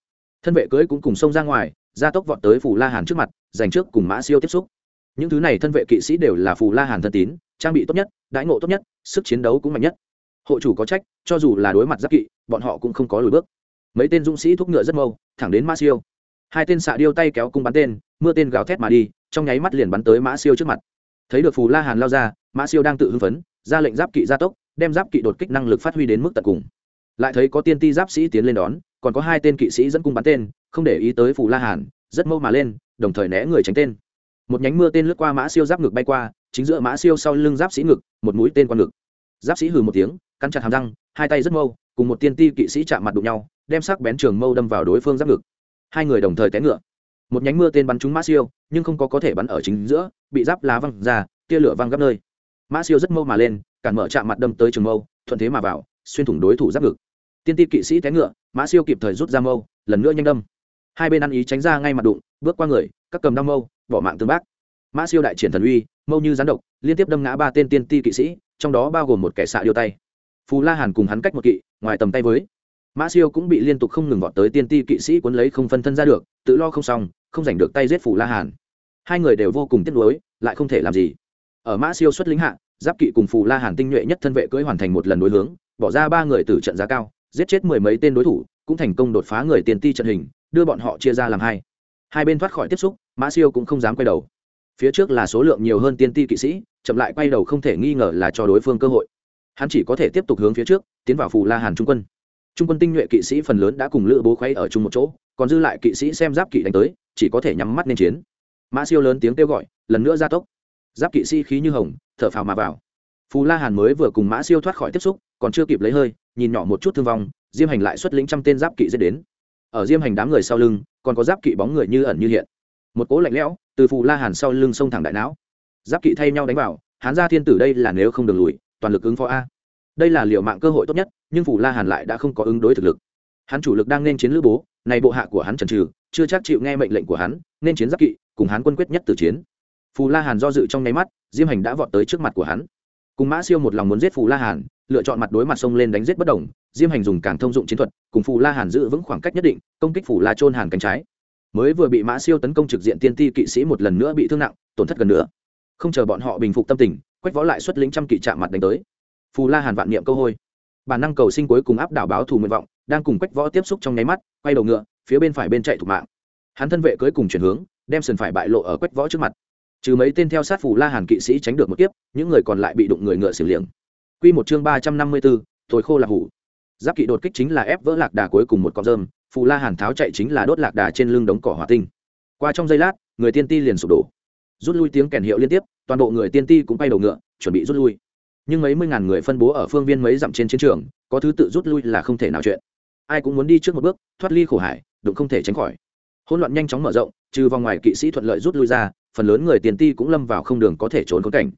A: Thân vệ cưới cũng cùng xông ra ngoài ra tốc vọt tới phù la hàn trước mặt, giành trước cùng mã siêu tiếp xúc. Những thứ này thân vệ kỵ sĩ đều là phù la hàn thân tín, trang bị tốt nhất, đãi ngộ tốt nhất, sức chiến đấu cũng mạnh nhất. Hộ chủ có trách, cho dù là đối mặt giáp kỵ, bọn họ cũng không có lùi bước. Mấy tên dũng sĩ thúc ngựa rất mâu thẳng đến ma siêu. Hai tên xạ điêu tay kéo cung bắn tên, mưa tên gào thét mà đi trong nháy mắt liền bắn tới mã siêu trước mặt. Thấy được phù la hàn lao ra, mã siêu đang tự hưng phấn, ra lệnh giáp kỵ gia tốc, đem giáp kỵ đột kích năng lực phát huy đến mức tận cùng. Lại thấy có tiên ti giáp sĩ tiến lên đón, còn có hai tên kỵ sĩ dẫn cung bắn tên, không để ý tới phù la hàn, rất mâu mà lên, đồng thời né người tránh tên. Một nhánh mưa tên lướt qua mã siêu giáp ngực bay qua, chính giữa mã siêu sau lưng giáp sĩ ngực, một mũi tên qua ngực. Giáp sĩ hừ một tiếng, cắn chặt hàm răng, hai tay rất mâu cùng một tiên ti kỵ sĩ chạm mặt đụng nhau, đem sắc bén trường mâu đâm vào đối phương giáp ngực. Hai người đồng thời té ngựa một nhánh mưa tên bắn trúng mã siêu, nhưng không có có thể bắn ở chính giữa, bị giáp lá văng ra, tia lửa văng gấp nơi. Mã siêu rất mâu mà lên, cản mở chạm mặt đâm tới trường mâu, thuận thế mà vào, xuyên thủng đối thủ giáp ngực. Tiên ti kỵ sĩ té ngựa, mã siêu kịp thời rút ra mâu, lần nữa nhanh đâm. Hai bên ăn ý tránh ra ngay mặt đụng, bước qua người, các cầm đao mâu, bỏ mạng tương bác. Mã siêu đại triển thần uy, mâu như rắn độc, liên tiếp đâm ngã ba tên tiên ti kỵ sĩ, trong đó bao gồm một kẻ xạ điêu tay. Phù la hàn cùng hắn cách một kỵ, ngoài tầm tay với. Mã siêu cũng bị liên tục không ngừng vọt tới tiên ti kỵ sĩ cuốn lấy không phân thân ra được, tự lo không xong không giành được tay giết phù la hàn. Hai người đều vô cùng tiếc nuối, lại không thể làm gì. Ở mã siêu xuất lính hạ, giáp kỵ cùng phù la hàn tinh nhuệ nhất thân vệ cưỡi hoàn thành một lần đối hướng, bỏ ra ba người từ trận giá cao, giết chết mười mấy tên đối thủ, cũng thành công đột phá người tiền ti trận hình, đưa bọn họ chia ra làm hai. Hai bên thoát khỏi tiếp xúc, mã siêu cũng không dám quay đầu. Phía trước là số lượng nhiều hơn tiên ti kỵ sĩ, chậm lại quay đầu không thể nghi ngờ là cho đối phương cơ hội. Hắn chỉ có thể tiếp tục hướng phía trước, tiến vào phù la hàn trung quân. Trung quân tinh nhuệ kỵ sĩ phần lớn đã cùng lữ bố khuấy ở chung một chỗ, còn dư lại kỵ sĩ xem giáp kỵ đánh tới chỉ có thể nhắm mắt nên chiến. Mã siêu lớn tiếng kêu gọi, lần nữa gia tốc. Giáp kỵ sĩ khí như hồng, thở phào mà vào. Phù la hàn mới vừa cùng mã siêu thoát khỏi tiếp xúc, còn chưa kịp lấy hơi, nhìn nhỏ một chút thương vong, diêm hành lại xuất lĩnh trăm tên giáp kỵ dễ đến. Ở diêm hành đám người sau lưng, còn có giáp kỵ bóng người như ẩn như hiện. Một cố lạnh lẽo, từ phù la hàn sau lưng sông thẳng đại não. Giáp kỵ thay nhau đánh vào, hán gia thiên tử đây là nếu không được lùi, toàn lực ứng phó a. Đây là liệu mạng cơ hội tốt nhất, nhưng phù la hàn lại đã không có ứng đối thực lực hắn chủ lực đang nên chiến lữ bố, này bộ hạ của hắn trần trừ chưa chắc chịu nghe mệnh lệnh của hắn, nên chiến giáp kỵ, cùng hắn quân quyết nhất từ chiến. Phù la hàn do dự trong nháy mắt, diêm hành đã vọt tới trước mặt của hắn. Cùng mã siêu một lòng muốn giết phù la hàn, lựa chọn mặt đối mặt sông lên đánh giết bất đồng, diêm hành dùng càng thông dụng chiến thuật, cùng phù la hàn giữ vững khoảng cách nhất định, công kích phù la trôn hàn cánh trái. Mới vừa bị mã siêu tấn công trực diện tiên ti kỵ sĩ một lần nữa bị thương nặng, tổn thất gần nữa. Không chờ bọn họ bình phục tâm tình, quách võ lại xuất lĩnh trăm kỵ chạm mặt đánh tới. Phù la hàn vạn niệm câu hôi. Bản năng cầu sinh cuối cùng áp đảo báo thù nguyện vọng đang cùng quách võ tiếp xúc trong nháy mắt quay đầu ngựa phía bên phải bên chạy thục mạng. Hắn thân vệ cưới cùng chuyển hướng đem sườn phải bại lộ ở quách võ trước mặt. Trừ mấy tên theo sát phù la hàn kỵ sĩ tránh được một kiếp những người còn lại bị đụng người ngựa xử liệng q một chương ba trăm năm mươi bốn thổi khô lạc hủ. Giáp kỵ đột kích chính là ép vỡ lạc đà cuối cùng một con dơm, phù la hàn tháo chạy chính là đốt lạc đà trên lưng đống cỏ hỏa tinh. Qua trong giây lát người tiên ti liền sụp đổ. Rút lui tiếng kèn hiệu liên tiếp toàn bộ người tiên ti cũng bay đầu ngựa chuẩn bị rút lui. Nhưng mấy mươi ngàn người phân bố ở phương viên mấy dặm trên chiến trường có thứ tự rút lui là không thể nào chuyện ai cũng muốn đi trước một bước, thoát ly khổ hải, đụng không thể tránh khỏi. Hỗn loạn nhanh chóng mở rộng, trừ vòng ngoài kỵ sĩ thuận lợi rút lui ra, phần lớn người tiền ti cũng lâm vào không đường có thể trốn khốn cảnh.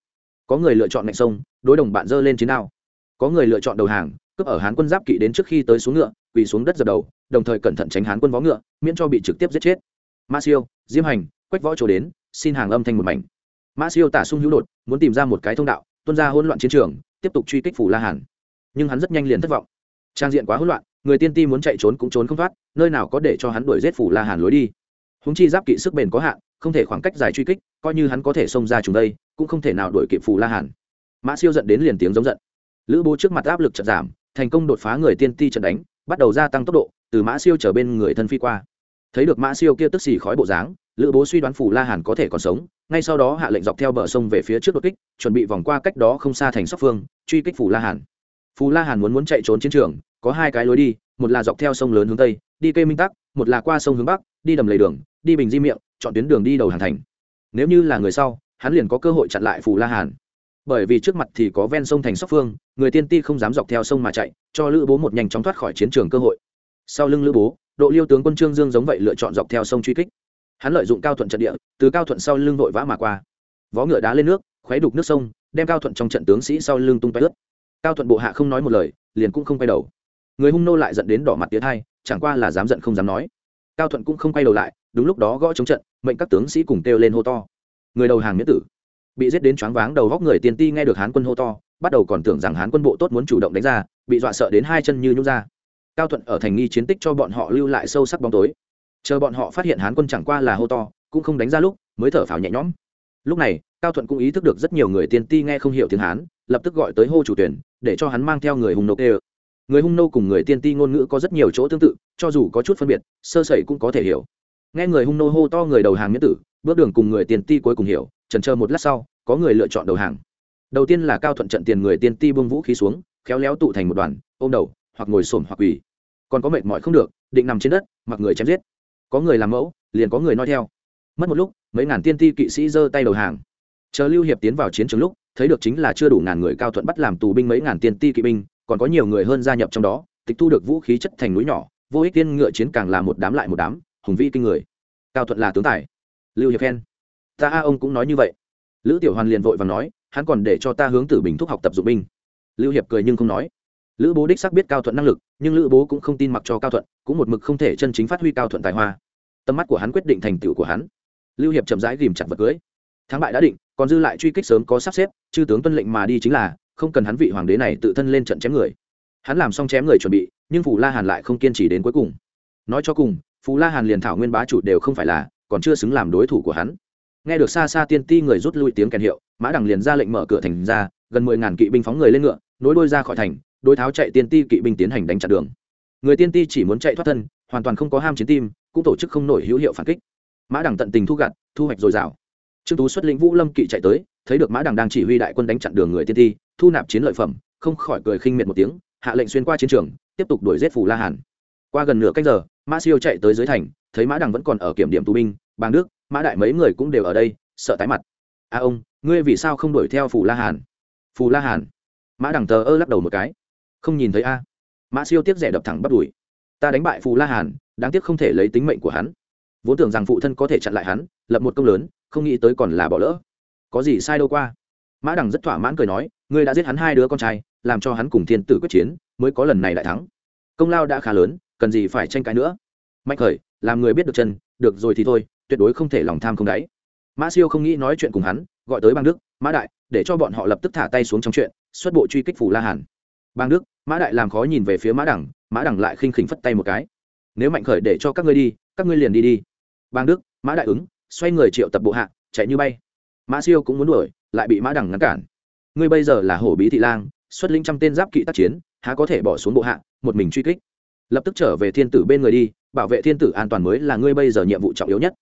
A: Có người lựa chọn ngạch sông, đối đồng bạn dơ lên chiến ao; có người lựa chọn đầu hàng, cướp ở hán quân giáp kỵ đến trước khi tới xuống ngựa, quỳ xuống đất dập đầu, đồng thời cẩn thận tránh hán quân vó ngựa, miễn cho bị trực tiếp giết chết. Ma siêu, diêm hành, quách võ chỗ đến, xin hàng âm thanh một mảnh. Ma siêu tả sung hữu đột, muốn tìm ra một cái thông đạo, tuân ra hỗn loạn chiến trường, tiếp tục truy kích phủ la hàn. Nhưng hắn rất nhanh liền thất vọng trang diện quá hỗn loạn, người tiên ti muốn chạy trốn cũng trốn không thoát, nơi nào có để cho hắn đuổi giết phủ la hàn lối đi. Húng chi giáp kỵ sức bền có hạn, không thể khoảng cách dài truy kích, coi như hắn có thể xông ra chúng đây, cũng không thể nào đuổi kịp phủ la hàn. Mã siêu giận đến liền tiếng giống giận. Lữ bố trước mặt áp lực chật giảm, thành công đột phá người tiên ti trận đánh, bắt đầu gia tăng tốc độ, từ mã siêu trở bên người thân phi qua. Thấy được mã siêu kia tức xì khói bộ dáng, lữ bố suy đoán phủ la hàn có thể còn sống, ngay sau đó hạ lệnh dọc theo bờ sông về phía trước đột kích, chuẩn bị vòng qua cách đó không xa thành sóc phương, truy kích phủ la hàn. Phù la hàn muốn muốn chạy trốn chiến trường có hai cái lối đi, một là dọc theo sông lớn hướng tây, đi cây minh tắc, một là qua sông hướng bắc, đi đầm lầy đường, đi bình di miệng, chọn tuyến đường đi đầu hàng thành. Nếu như là người sau, hắn liền có cơ hội chặn lại phù la hàn. Bởi vì trước mặt thì có ven sông thành sóc phương, người tiên ti không dám dọc theo sông mà chạy, cho lữ bố một nhanh chóng thoát khỏi chiến trường cơ hội. Sau lưng lữ bố, độ liêu tướng quân trương dương giống vậy lựa chọn dọc theo sông truy kích. Hắn lợi dụng cao thuận trận địa, từ cao thuận sau lưng vội vã mà qua. Vó ngựa đá lên nước, khuấy đục nước sông, đem cao thuận trong trận tướng sĩ sau lưng tung tay ướt. Cao thuận bộ hạ không nói một lời, liền cũng không quay đầu người hung nô lại dẫn đến đỏ mặt tiến hai chẳng qua là dám giận không dám nói. Cao thuận cũng không quay đầu lại, đúng lúc đó gõ chống trận, mệnh các tướng sĩ cùng kêu lên hô to. Người đầu hàng miễn tử. Bị giết đến choáng váng, đầu góc người tiên ti nghe được hán quân hô to, bắt đầu còn tưởng rằng hán quân bộ tốt muốn chủ động đánh ra, bị dọa sợ đến hai chân như nhút ra. Cao thuận ở thành nghi chiến tích cho bọn họ lưu lại sâu sắc bóng tối. Chờ bọn họ phát hiện hán quân chẳng qua là hô to, cũng không đánh ra lúc, mới thở phào nhẹ nhõm. Lúc này, cao thuận cũng ý thức được rất nhiều người tiên ti nghe không hiểu tiếng hán, lập tức gọi tới hô chủ tuyển, để cho hắn mang theo người hung nô tê người hung nô cùng người tiên ti ngôn ngữ có rất nhiều chỗ tương tự, cho dù có chút phân biệt, sơ sẩy cũng có thể hiểu. Nghe người hung nô hô to người đầu hàng miễn tử, bước đường cùng người tiên ti cuối cùng hiểu trần chờ một lát sau, có người lựa chọn đầu hàng. Đầu tiên là cao thuận trận tiền người tiên ti bông vũ khí xuống, khéo léo tụ thành một đoàn, ôm đầu, hoặc ngồi xổm hoặc quỳ. Còn có mệt mỏi không được, định nằm trên đất, mặc người chém giết. Có người làm mẫu, liền có người nói theo. Mất một lúc, mấy ngàn tiên ti kỵ sĩ giơ tay đầu hàng. Chờ lưu hiệp tiến vào chiến trường lúc thấy được chính là chưa đủ ngàn người cao thuận bắt làm tù binh mấy ngàn tiên ti kỵ binh, còn có nhiều người hơn gia nhập trong đó, tịch thu được vũ khí chất thành núi nhỏ, vô ích tiên ngựa chiến càng là một đám lại một đám, hùng vĩ kinh người. Cao thuận là tướng tài. Lưu hiệp khen ta a ông cũng nói như vậy. Lữ tiểu hoàn liền vội và nói, hắn còn để cho ta hướng tử bình thúc học tập dụng binh. Lưu hiệp cười nhưng không nói. Lữ bố đích xác biết cao thuận năng lực, nhưng lữ bố cũng không tin mặc cho cao thuận, cũng một mực không thể chân chính phát huy cao thuận tài hoa. Tầm mắt của hắn quyết định thành tựu của hắn. Lưu hiệp chậm rãi ghìm chặt vật cưới. Thắng bại đã định còn dư lại truy kích sớm có sắp xếp, chư tướng tuân lệnh mà đi chính là, không cần hắn vị hoàng đế này tự thân lên trận chém người. Hắn làm xong chém người chuẩn bị, nhưng phù la hàn lại không kiên trì đến cuối cùng. Nói cho cùng, phù la hàn liền thảo nguyên bá chủ đều không phải là, còn chưa xứng làm đối thủ của hắn. Nghe được xa xa tiên ti người rút lui tiếng kèn hiệu, mã đằng liền ra lệnh mở cửa thành ra, gần mười ngàn kỵ binh phóng người lên ngựa, nối đôi ra khỏi thành, đối tháo chạy tiên ti kỵ binh tiến hành đánh chặn đường. Người tiên ti chỉ muốn chạy thoát thân, hoàn toàn không có ham chiến tim, cũng tổ chức không nổi hữu hiệu phản kích. Mã đằng tận tình thu gặt, thu hoạch dồi dào trương tú xuất lĩnh vũ lâm kỵ chạy tới thấy được mã đằng đang chỉ huy đại quân đánh chặn đường người tiên thi, thu nạp chiến lợi phẩm không khỏi cười khinh miệt một tiếng hạ lệnh xuyên qua chiến trường tiếp tục đuổi giết phù la hàn. Qua gần nửa cách giờ mã siêu chạy tới dưới thành thấy mã đằng vẫn còn ở kiểm điểm tù binh bàng đức mã đại mấy người cũng đều ở đây sợ tái mặt. A ông ngươi vì sao không đuổi theo phù la hàn? Phù la hàn? Mã đằng tờ ơ lắc đầu một cái. Không nhìn thấy a. Mã siêu tiếp rẻ đập thẳng bắt đuổi ta đánh bại phù la hàn đáng tiếc không thể lấy tính mệnh của hắn. Vốn tưởng rằng phụ thân có thể chặn lại hắn lập một công lớn không nghĩ tới còn là bỏ lỡ. Có gì sai đâu qua? Mã đằng rất thỏa mãn cười nói, ngươi đã giết hắn hai đứa con trai, làm cho hắn cùng thiên tử quyết chiến, mới có lần này đại thắng. Công lao đã khá lớn, cần gì phải tranh cãi nữa? Mạnh khởi, làm người biết được chân, được rồi thì thôi, tuyệt đối không thể lòng tham không đáy. Mã siêu không nghĩ nói chuyện cùng hắn, gọi tới bang đức, mã đại, để cho bọn họ lập tức thả tay xuống trong chuyện, xuất bộ truy kích phủ la hàn. Bang đức, mã đại làm khó nhìn về phía mã đẳng mã đẳng lại khinh khỉnh phất tay một cái. Nếu mạnh khởi để cho các ngươi đi, các ngươi liền đi đi. Bang đức, mã đại ứng xoay người triệu tập bộ hạ, chạy như bay. Mã siêu cũng muốn đuổi, lại bị mã đẳng ngăn cản. Ngươi bây giờ là hổ bí thị lang, xuất linh trăm tên giáp kỵ tác chiến, há có thể bỏ xuống bộ hạ, một mình truy kích? Lập tức trở về thiên tử bên người đi, bảo vệ thiên tử an toàn mới là ngươi bây giờ nhiệm vụ trọng yếu nhất.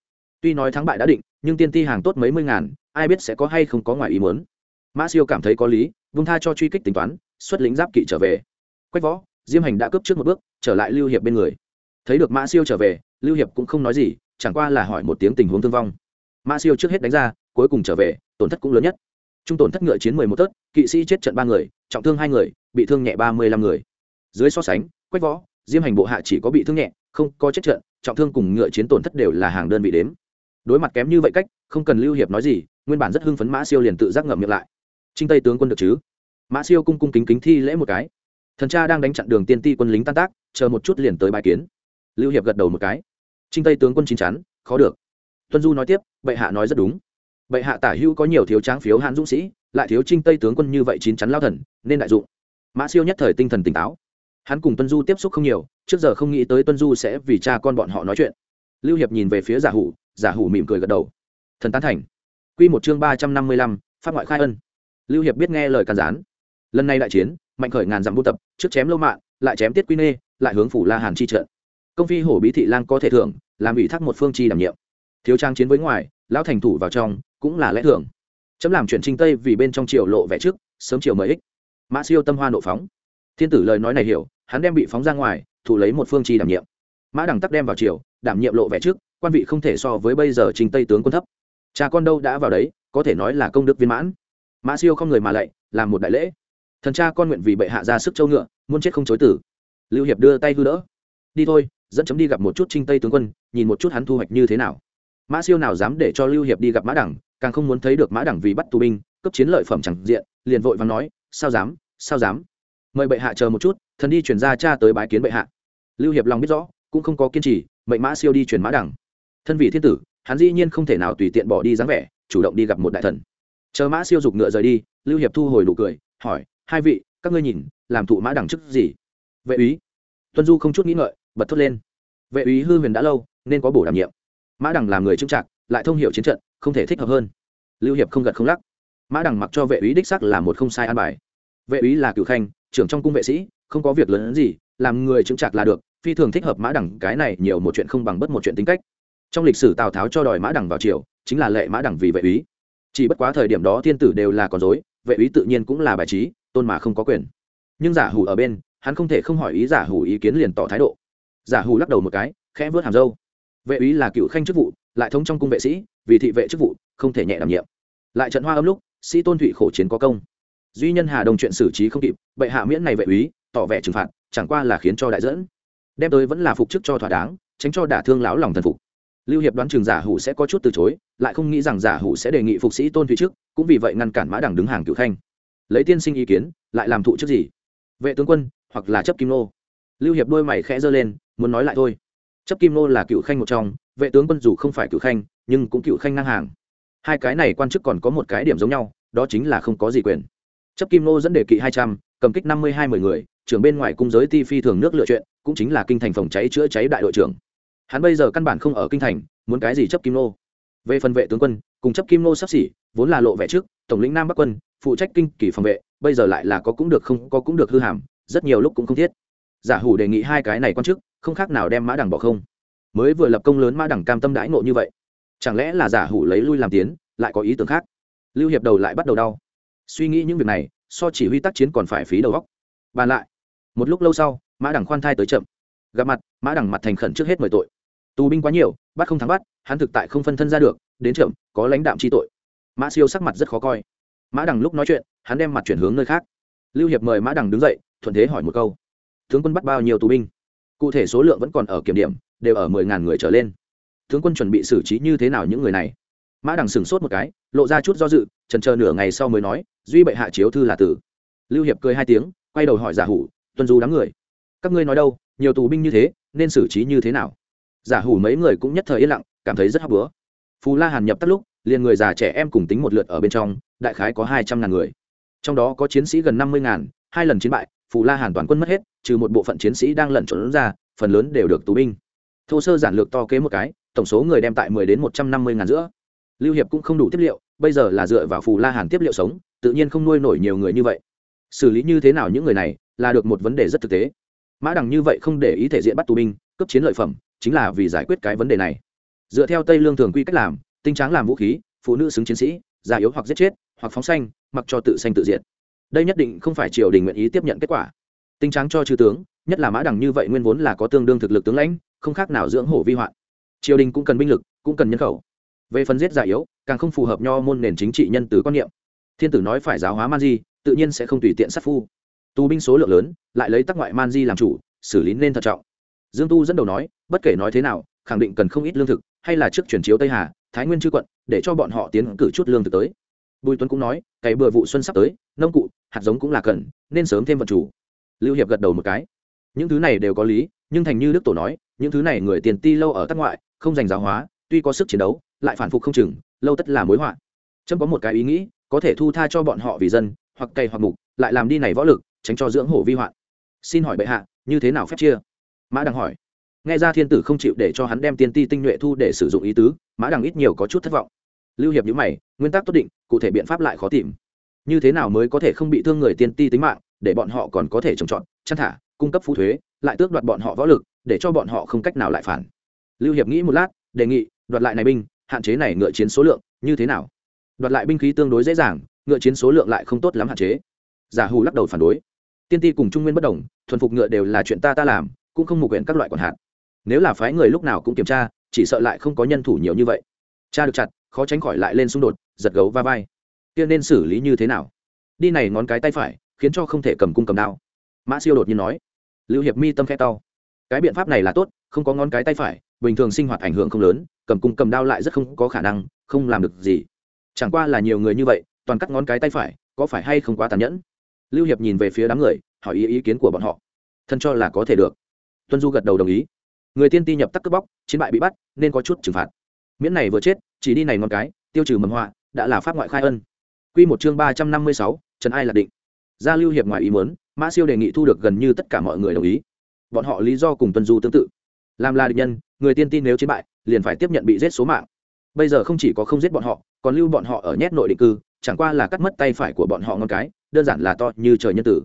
A: Tuy nói thắng bại đã định, nhưng tiên ti hàng tốt mấy mươi ngàn, ai biết sẽ có hay không có ngoài ý muốn. Mã siêu cảm thấy có lý, vung tha cho truy kích tính toán, xuất lính giáp kỵ trở về. Quách võ, diêm hành đã cướp trước một bước, trở lại lưu hiệp bên người. Thấy được mã siêu trở về, lưu hiệp cũng không nói gì chẳng qua là hỏi một tiếng tình huống thương vong. Mã siêu trước hết đánh ra, cuối cùng trở về, tổn thất cũng lớn nhất. Trung tổn thất ngựa chiến mười một tớt kỵ sĩ chết trận ba người, trọng thương hai người, bị thương nhẹ ba mươi lăm người. Dưới so sánh, quách võ, diêm hành bộ hạ chỉ có bị thương nhẹ, không có chết trận, trọng thương cùng ngựa chiến tổn thất đều là hàng đơn vị đếm. Đối mặt kém như vậy cách, không cần lưu hiệp nói gì, nguyên bản rất hưng phấn mã siêu liền tự giác ngậm miệng lại. Trinh tây tướng quân được chứ? Mã siêu cung cung kính kính thi lễ một cái. Thần cha đang đánh chặn đường tiên ti quân lính tan tác, chờ một chút liền tới bài kiến. Lưu hiệp gật đầu một cái trinh tây tướng quân chín chắn, khó được. Tuân du nói tiếp, bệ hạ nói rất đúng. Bệ hạ tả hữu có nhiều thiếu tráng phiếu hãn dũng sĩ, lại thiếu trinh tây tướng quân như vậy chín chắn lao thần, nên đại dụng. Mã siêu nhất thời tinh thần tỉnh táo. Hắn cùng tuân du tiếp xúc không nhiều, trước giờ không nghĩ tới tuân du sẽ vì cha con bọn họ nói chuyện. Lưu hiệp nhìn về phía giả hủ giả hủ mỉm cười gật đầu. Thần tán thành. Q một chương ba trăm năm mươi lăm phát ngoại khai ân. Lưu hiệp biết nghe lời can gián. Lần này đại chiến, mạnh khởi ngàn dặm buôn tập, trước chém lâu mạng lại chém tiết quy nê, lại hướng phủ la hàn chi trận công phi hổ bí thị lang có thể thưởng, làm ủy thác một phương chi đảm nhiệm. Thiếu trang chiến với ngoài, lão thành thủ vào trong, cũng là lẽ thưởng. Chấm làm chuyện trinh tây vì bên trong triều lộ vẻ trước, sớm chiều mời ích. Mã siêu tâm hoa nộ phóng. Thiên tử lời nói này hiểu, hắn đem bị phóng ra ngoài, thủ lấy một phương chi đảm nhiệm. Mã đằng tắc đem vào triều, đảm nhiệm lộ vẻ trước, quan vị không thể so với bây giờ trình tây tướng quân thấp. Cha con đâu đã vào đấy, có thể nói là công đức viên mãn. Mã siêu không người mà lạy, làm một đại lễ. Thần cha con nguyện vì bệ hạ ra sức châu ngựa, muốn chết không chối tử. Lưu hiệp đưa tay hư đỡ. Đi thôi dẫn chấm đi gặp một chút trinh tây tướng quân, nhìn một chút hắn thu hoạch như thế nào. Mã siêu nào dám để cho lưu hiệp đi gặp mã đẳng càng không muốn thấy được mã đẳng vì bắt tù binh cấp chiến lợi phẩm chẳng diện, liền vội và nói, sao dám sao dám? Mời bệ hạ chờ một chút, thần đi chuyển ra cha tới bái kiến bệ hạ. Lưu hiệp lòng biết rõ, cũng không có kiên trì, mệnh mã siêu đi chuyển mã đẳng thân vị thiên tử, hắn dĩ nhiên không thể nào tùy tiện bỏ đi dáng vẻ, chủ động đi gặp một đại thần. Chờ mã siêu dục ngựa rời đi, lưu hiệp thu hồi nụ cười, hỏi, hai vị, các ngươi nhìn, làm thụ mã đẳng chức gì? Vệ úy. Tuân du không chút nghĩ ngợi bật thốt lên. Vệ úy hư huyền đã lâu, nên có bổ đảm nhiệm. Mã đằng làm người trưng trạc lại thông hiểu chiến trận, không thể thích hợp hơn. Lưu hiệp không gật không lắc. Mã đằng mặc cho vệ úy đích sắc là một không sai an bài. Vệ úy là cựu khanh, trưởng trong cung vệ sĩ, không có việc lớn gì, làm người chứng trạc là được, phi thường thích hợp mã đẳng cái này nhiều một chuyện không bằng bất một chuyện tính cách. Trong lịch sử tào tháo cho đòi mã đẳng vào triều, chính là lệ mã đẳng vì vệ úy. Chỉ bất quá thời điểm đó thiên tử đều là con dối vệ úy tự nhiên cũng là bài trí, tôn mà không có quyền. Nhưng giả hủ ở bên, hắn không thể không hỏi ý giả hủ ý kiến liền tỏ thái độ giả hủ lắc đầu một cái, khẽ vớt hàm dâu vệ úy là cựu khanh chức vụ, lại thống trong cung vệ sĩ, vì thị vệ chức vụ, không thể nhẹ đảm nhiệm. Lại trận hoa âm lúc, sĩ tôn thụy khổ chiến có công. Duy nhân hà đồng chuyện xử trí không kịp, bệ hạ miễn này vệ úy, tỏ vẻ trừng phạt, chẳng qua là khiến cho đại dẫn. Đem tới vẫn là phục chức cho thỏa đáng, tránh cho đả thương lão lòng thần phục. Lưu hiệp đoán trường giả hủ sẽ có chút từ chối, lại không nghĩ rằng giả hủ sẽ đề nghị phục sĩ tôn thụy trước, cũng vì vậy ngăn cản mã đẳng đứng hàng cựu khanh. Lấy tiên sinh ý kiến, lại làm thụ chức gì? Vệ tướng quân, hoặc là chấp kim nô lưu hiệp đôi mày khẽ giơ lên, muốn nói lại thôi. Chấp kim nô là cựu khanh một trong, vệ tướng quân dù không phải cựu khanh, nhưng cũng cựu khanh ngang hàng. Hai cái này quan chức còn có một cái điểm giống nhau, đó chính là không có gì quyền. Chấp kim nô dẫn đề kỵ hai trăm, cầm kích năm mươi hai mười người, trưởng bên ngoài cung giới ti phi thường nước lựa chuyện, cũng chính là kinh thành phòng cháy chữa cháy đại đội trưởng. Hắn bây giờ căn bản không ở kinh thành, muốn cái gì chấp kim nô? Về phần vệ tướng quân, cùng chấp kim nô sắp xỉ, vốn là lộ vẻ trước, tổng lĩnh nam bắc quân, phụ trách kinh kỳ phòng vệ, bây giờ lại là có cũng được không có cũng được hư hàm, rất nhiều lúc cũng không thiết giả hủ đề nghị hai cái này quan chức, không khác nào đem mã đằng bỏ không. Mới vừa lập công lớn mã đằng cam tâm đãi ngộ như vậy. Chẳng lẽ là giả hủ lấy lui làm tiến, lại có ý tưởng khác? Lưu hiệp đầu lại bắt đầu đau. Suy nghĩ những việc này, so chỉ huy tác chiến còn phải phí đầu góc bàn lại, một lúc lâu sau, mã đằng khoan thai tới chậm. Gặp mặt, mã đằng mặt thành khẩn trước hết mời tội. Tù binh quá nhiều, bắt không thắng bắt, hắn thực tại không phân thân ra được, đến chậm, có lãnh đạm chi tội. Mã siêu sắc mặt rất khó coi. Mã đằng lúc nói chuyện, hắn đem mặt chuyển hướng nơi khác. Lưu hiệp mời mã đằng đứng dậy, thuận thế hỏi một câu tướng quân bắt bao nhiêu tù binh? Cụ thể số lượng vẫn còn ở kiểm điểm, đều ở mười ngàn người trở lên. Tướng quân chuẩn bị xử trí như thế nào những người này? Mã đằng sửng sốt một cái, lộ ra chút do dự trần chờ nửa ngày sau mới nói, duy bệ hạ chiếu thư là tử. Lưu hiệp cười hai tiếng, quay đầu hỏi giả hủ tuân du đám người, các ngươi nói đâu? Nhiều tù binh như thế, nên xử trí như thế nào? Giả hủ mấy người cũng nhất thời yên lặng, cảm thấy rất hấp bữa phù la hàn nhập tắt lúc, liền người già trẻ em cùng tính một lượt ở bên trong, đại khái có hai trăm ngàn người. Trong đó có chiến sĩ gần năm mươi ngàn, hai lần chiến bại phù la hàn toàn quân mất hết, trừ một bộ phận chiến sĩ đang lẩn trốn ra, phần lớn đều được tù binh. Thô sơ giản lược to kế một cái, tổng số người đem tại mười đến một trăm năm mươi ngàn giữa. Lưu hiệp cũng không đủ tiếp liệu, bây giờ là dựa vào phù la hàn tiếp liệu sống, tự nhiên không nuôi nổi nhiều người như vậy. Xử lý như thế nào những người này, là được một vấn đề rất thực tế. Mã đằng như vậy không để ý thể diện bắt tù binh cấp chiến lợi phẩm, chính là vì giải quyết cái vấn đề này. Dựa theo tây lương thường quy cách làm, tinh tráng làm vũ khí, phụ nữ xứng chiến sĩ, già yếu hoặc giết chết, hoặc phóng xanh mặc cho tự xanh tự diện đây nhất định không phải triều đình nguyện ý tiếp nhận kết quả. Tinh tráng cho chư tướng, nhất là mã đằng như vậy nguyên vốn là có tương đương thực lực tướng lãnh, không khác nào dưỡng hổ vi hoạn. Triều đình cũng cần binh lực, cũng cần nhân khẩu. Về phần giết già yếu, càng không phù hợp nho môn nền chính trị nhân từ quan niệm. Thiên tử nói phải giáo hóa man di, tự nhiên sẽ không tùy tiện sát phu. Tù binh số lượng lớn, lại lấy tắc ngoại man di làm chủ, xử lý nên thận trọng. Dương tu dẫn đầu nói, bất kể nói thế nào, khẳng định cần không ít lương thực, hay là trước chuyển chiếu tây hà, thái nguyên chư quận, để cho bọn họ tiến cử chút lương thực tới bùi tuấn cũng nói cày bừa vụ xuân sắp tới, nông cụ, hạt giống cũng là cần, nên sớm thêm vật chủ. Lưu hiệp gật đầu một cái. Những thứ này đều có lý, nhưng thành như đức tổ nói, những thứ này người tiền ti lâu ở tắc ngoại, không giành giáo hóa, tuy có sức chiến đấu, lại phản phục không chừng, lâu tất là mối họa. Trâm có một cái ý nghĩ, có thể thu tha cho bọn họ vì dân, hoặc cày hoặc mục, lại làm đi này võ lực, tránh cho dưỡng hổ vi hoạn. Xin hỏi bệ hạ, như thế nào phép chia? Mã đằng hỏi. Nghe ra thiên tử không chịu để cho hắn đem tiên ti tinh nhuệ thu để sử dụng ý tứ, mã đằng ít nhiều có chút thất vọng lưu hiệp nhữ mày, nguyên tắc tốt định, cụ thể biện pháp lại khó tìm. Như thế nào mới có thể không bị thương người tiên ti tính mạng, để bọn họ còn có thể trồng trọt, chăn thả, cung cấp phú thuế, lại tước đoạt bọn họ võ lực, để cho bọn họ không cách nào lại phản. Lưu hiệp nghĩ một lát, đề nghị, đoạt lại này binh, hạn chế này ngựa chiến số lượng, như thế nào? Đoạt lại binh khí tương đối dễ dàng, ngựa chiến số lượng lại không tốt lắm hạn chế. Giả hù lắc đầu phản đối. Tiên ti cùng trung nguyên bất đồng, thuần phục ngựa đều là chuyện ta ta làm, cũng không mục huyện các loại còn hạn nếu là phái người lúc nào cũng kiểm tra, chỉ sợ lại không có nhân thủ nhiều như vậy cha được chặt, khó tránh khỏi lại lên xung đột, giật gấu va vai. Kia nên xử lý như thế nào? Đi này ngón cái tay phải, khiến cho không thể cầm cung cầm đao. Mã siêu đột nhiên nói. Lưu hiệp mi tâm khe tao cái biện pháp này là tốt, không có ngón cái tay phải, bình thường sinh hoạt ảnh hưởng không lớn, cầm cung cầm đao lại rất không có khả năng, không làm được gì. Chẳng qua là nhiều người như vậy, toàn cắt ngón cái tay phải, có phải hay không quá tàn nhẫn? Lưu hiệp nhìn về phía đám người, hỏi ý ý kiến của bọn họ. Thân cho là có thể được. Tuân du gật đầu đồng ý. Người tiên ti nhập tắc cướp bóc, chiến bại bị bắt, nên có chút trừng phạt miễn này vừa chết, chỉ đi này ngón cái, tiêu trừ mầm họa, đã là pháp ngoại khai ân. Quy một chương ba trăm năm mươi sáu, trần ai là định. Gia lưu hiệp ngoài ý muốn, mã siêu đề nghị thu được gần như tất cả mọi người đồng ý. Bọn họ lý do cùng tuân du tương tự. Làm là địch nhân, người tiên tin nếu chiến bại, liền phải tiếp nhận bị giết số mạng. Bây giờ không chỉ có không giết bọn họ, còn lưu bọn họ ở nhét nội định cư, chẳng qua là cắt mất tay phải của bọn họ ngon cái, đơn giản là to như trời nhân tử.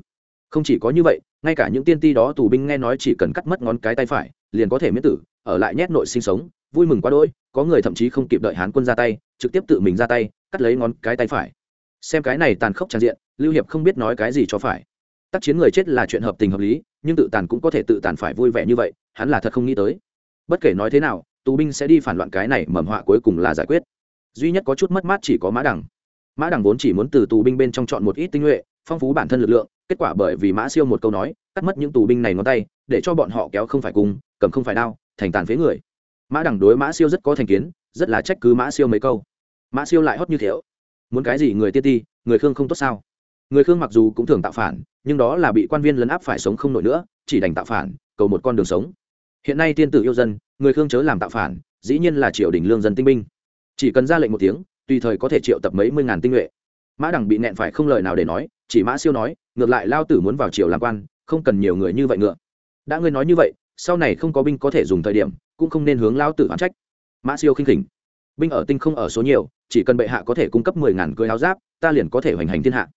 A: Không chỉ có như vậy, ngay cả những tiên ti đó tù binh nghe nói chỉ cần cắt mất ngón cái tay phải, liền có thể miễn tử, ở lại nhét nội sinh sống vui mừng quá đỗi, có người thậm chí không kịp đợi hán quân ra tay, trực tiếp tự mình ra tay, cắt lấy ngón cái tay phải. Xem cái này tàn khốc tràn diện, lưu hiệp không biết nói cái gì cho phải. Tác chiến người chết là chuyện hợp tình hợp lý, nhưng tự tàn cũng có thể tự tàn phải vui vẻ như vậy, hắn là thật không nghĩ tới. Bất kể nói thế nào, tù binh sẽ đi phản loạn cái này mầm họa cuối cùng là giải quyết. Duy nhất có chút mất mát chỉ có mã đằng. Mã đằng vốn chỉ muốn từ tù binh bên trong chọn một ít tinh nhuệ, phong phú bản thân lực lượng, kết quả bởi vì mã siêu một câu nói, cắt mất những tù binh này ngón tay, để cho bọn họ kéo không phải cung cầm không phải đao, thành tàn phế người mã đẳng đối mã siêu rất có thành kiến, rất là trách cứ mã siêu mấy câu. Mã siêu lại hót như thế. Muốn cái gì người tiên ti, người khương không tốt sao? Người khương mặc dù cũng thường tạo phản, nhưng đó là bị quan viên lấn áp phải sống không nổi nữa, chỉ đành tạo phản, cầu một con đường sống. Hiện nay tiên tử yêu dân, người khương chớ làm tạo phản, dĩ nhiên là triều đình lương dân tinh binh. Chỉ cần ra lệnh một tiếng, tùy thời có thể triệu tập mấy mươi ngàn tinh nhuệ. Mã đẳng bị nẹn phải không lời nào để nói, chỉ mã siêu nói, ngược lại lao tử muốn vào triều làm quan, không cần nhiều người như vậy ngựa. Đã ngươi nói như vậy sau này không có binh có thể dùng thời điểm, cũng không nên hướng lao tử hoán trách. Mã siêu khinh khỉnh. Binh ở tinh không ở số nhiều, chỉ cần bệ hạ có thể cung cấp mười ngàn cưới áo giáp, ta liền có thể hoành hành thiên hạ.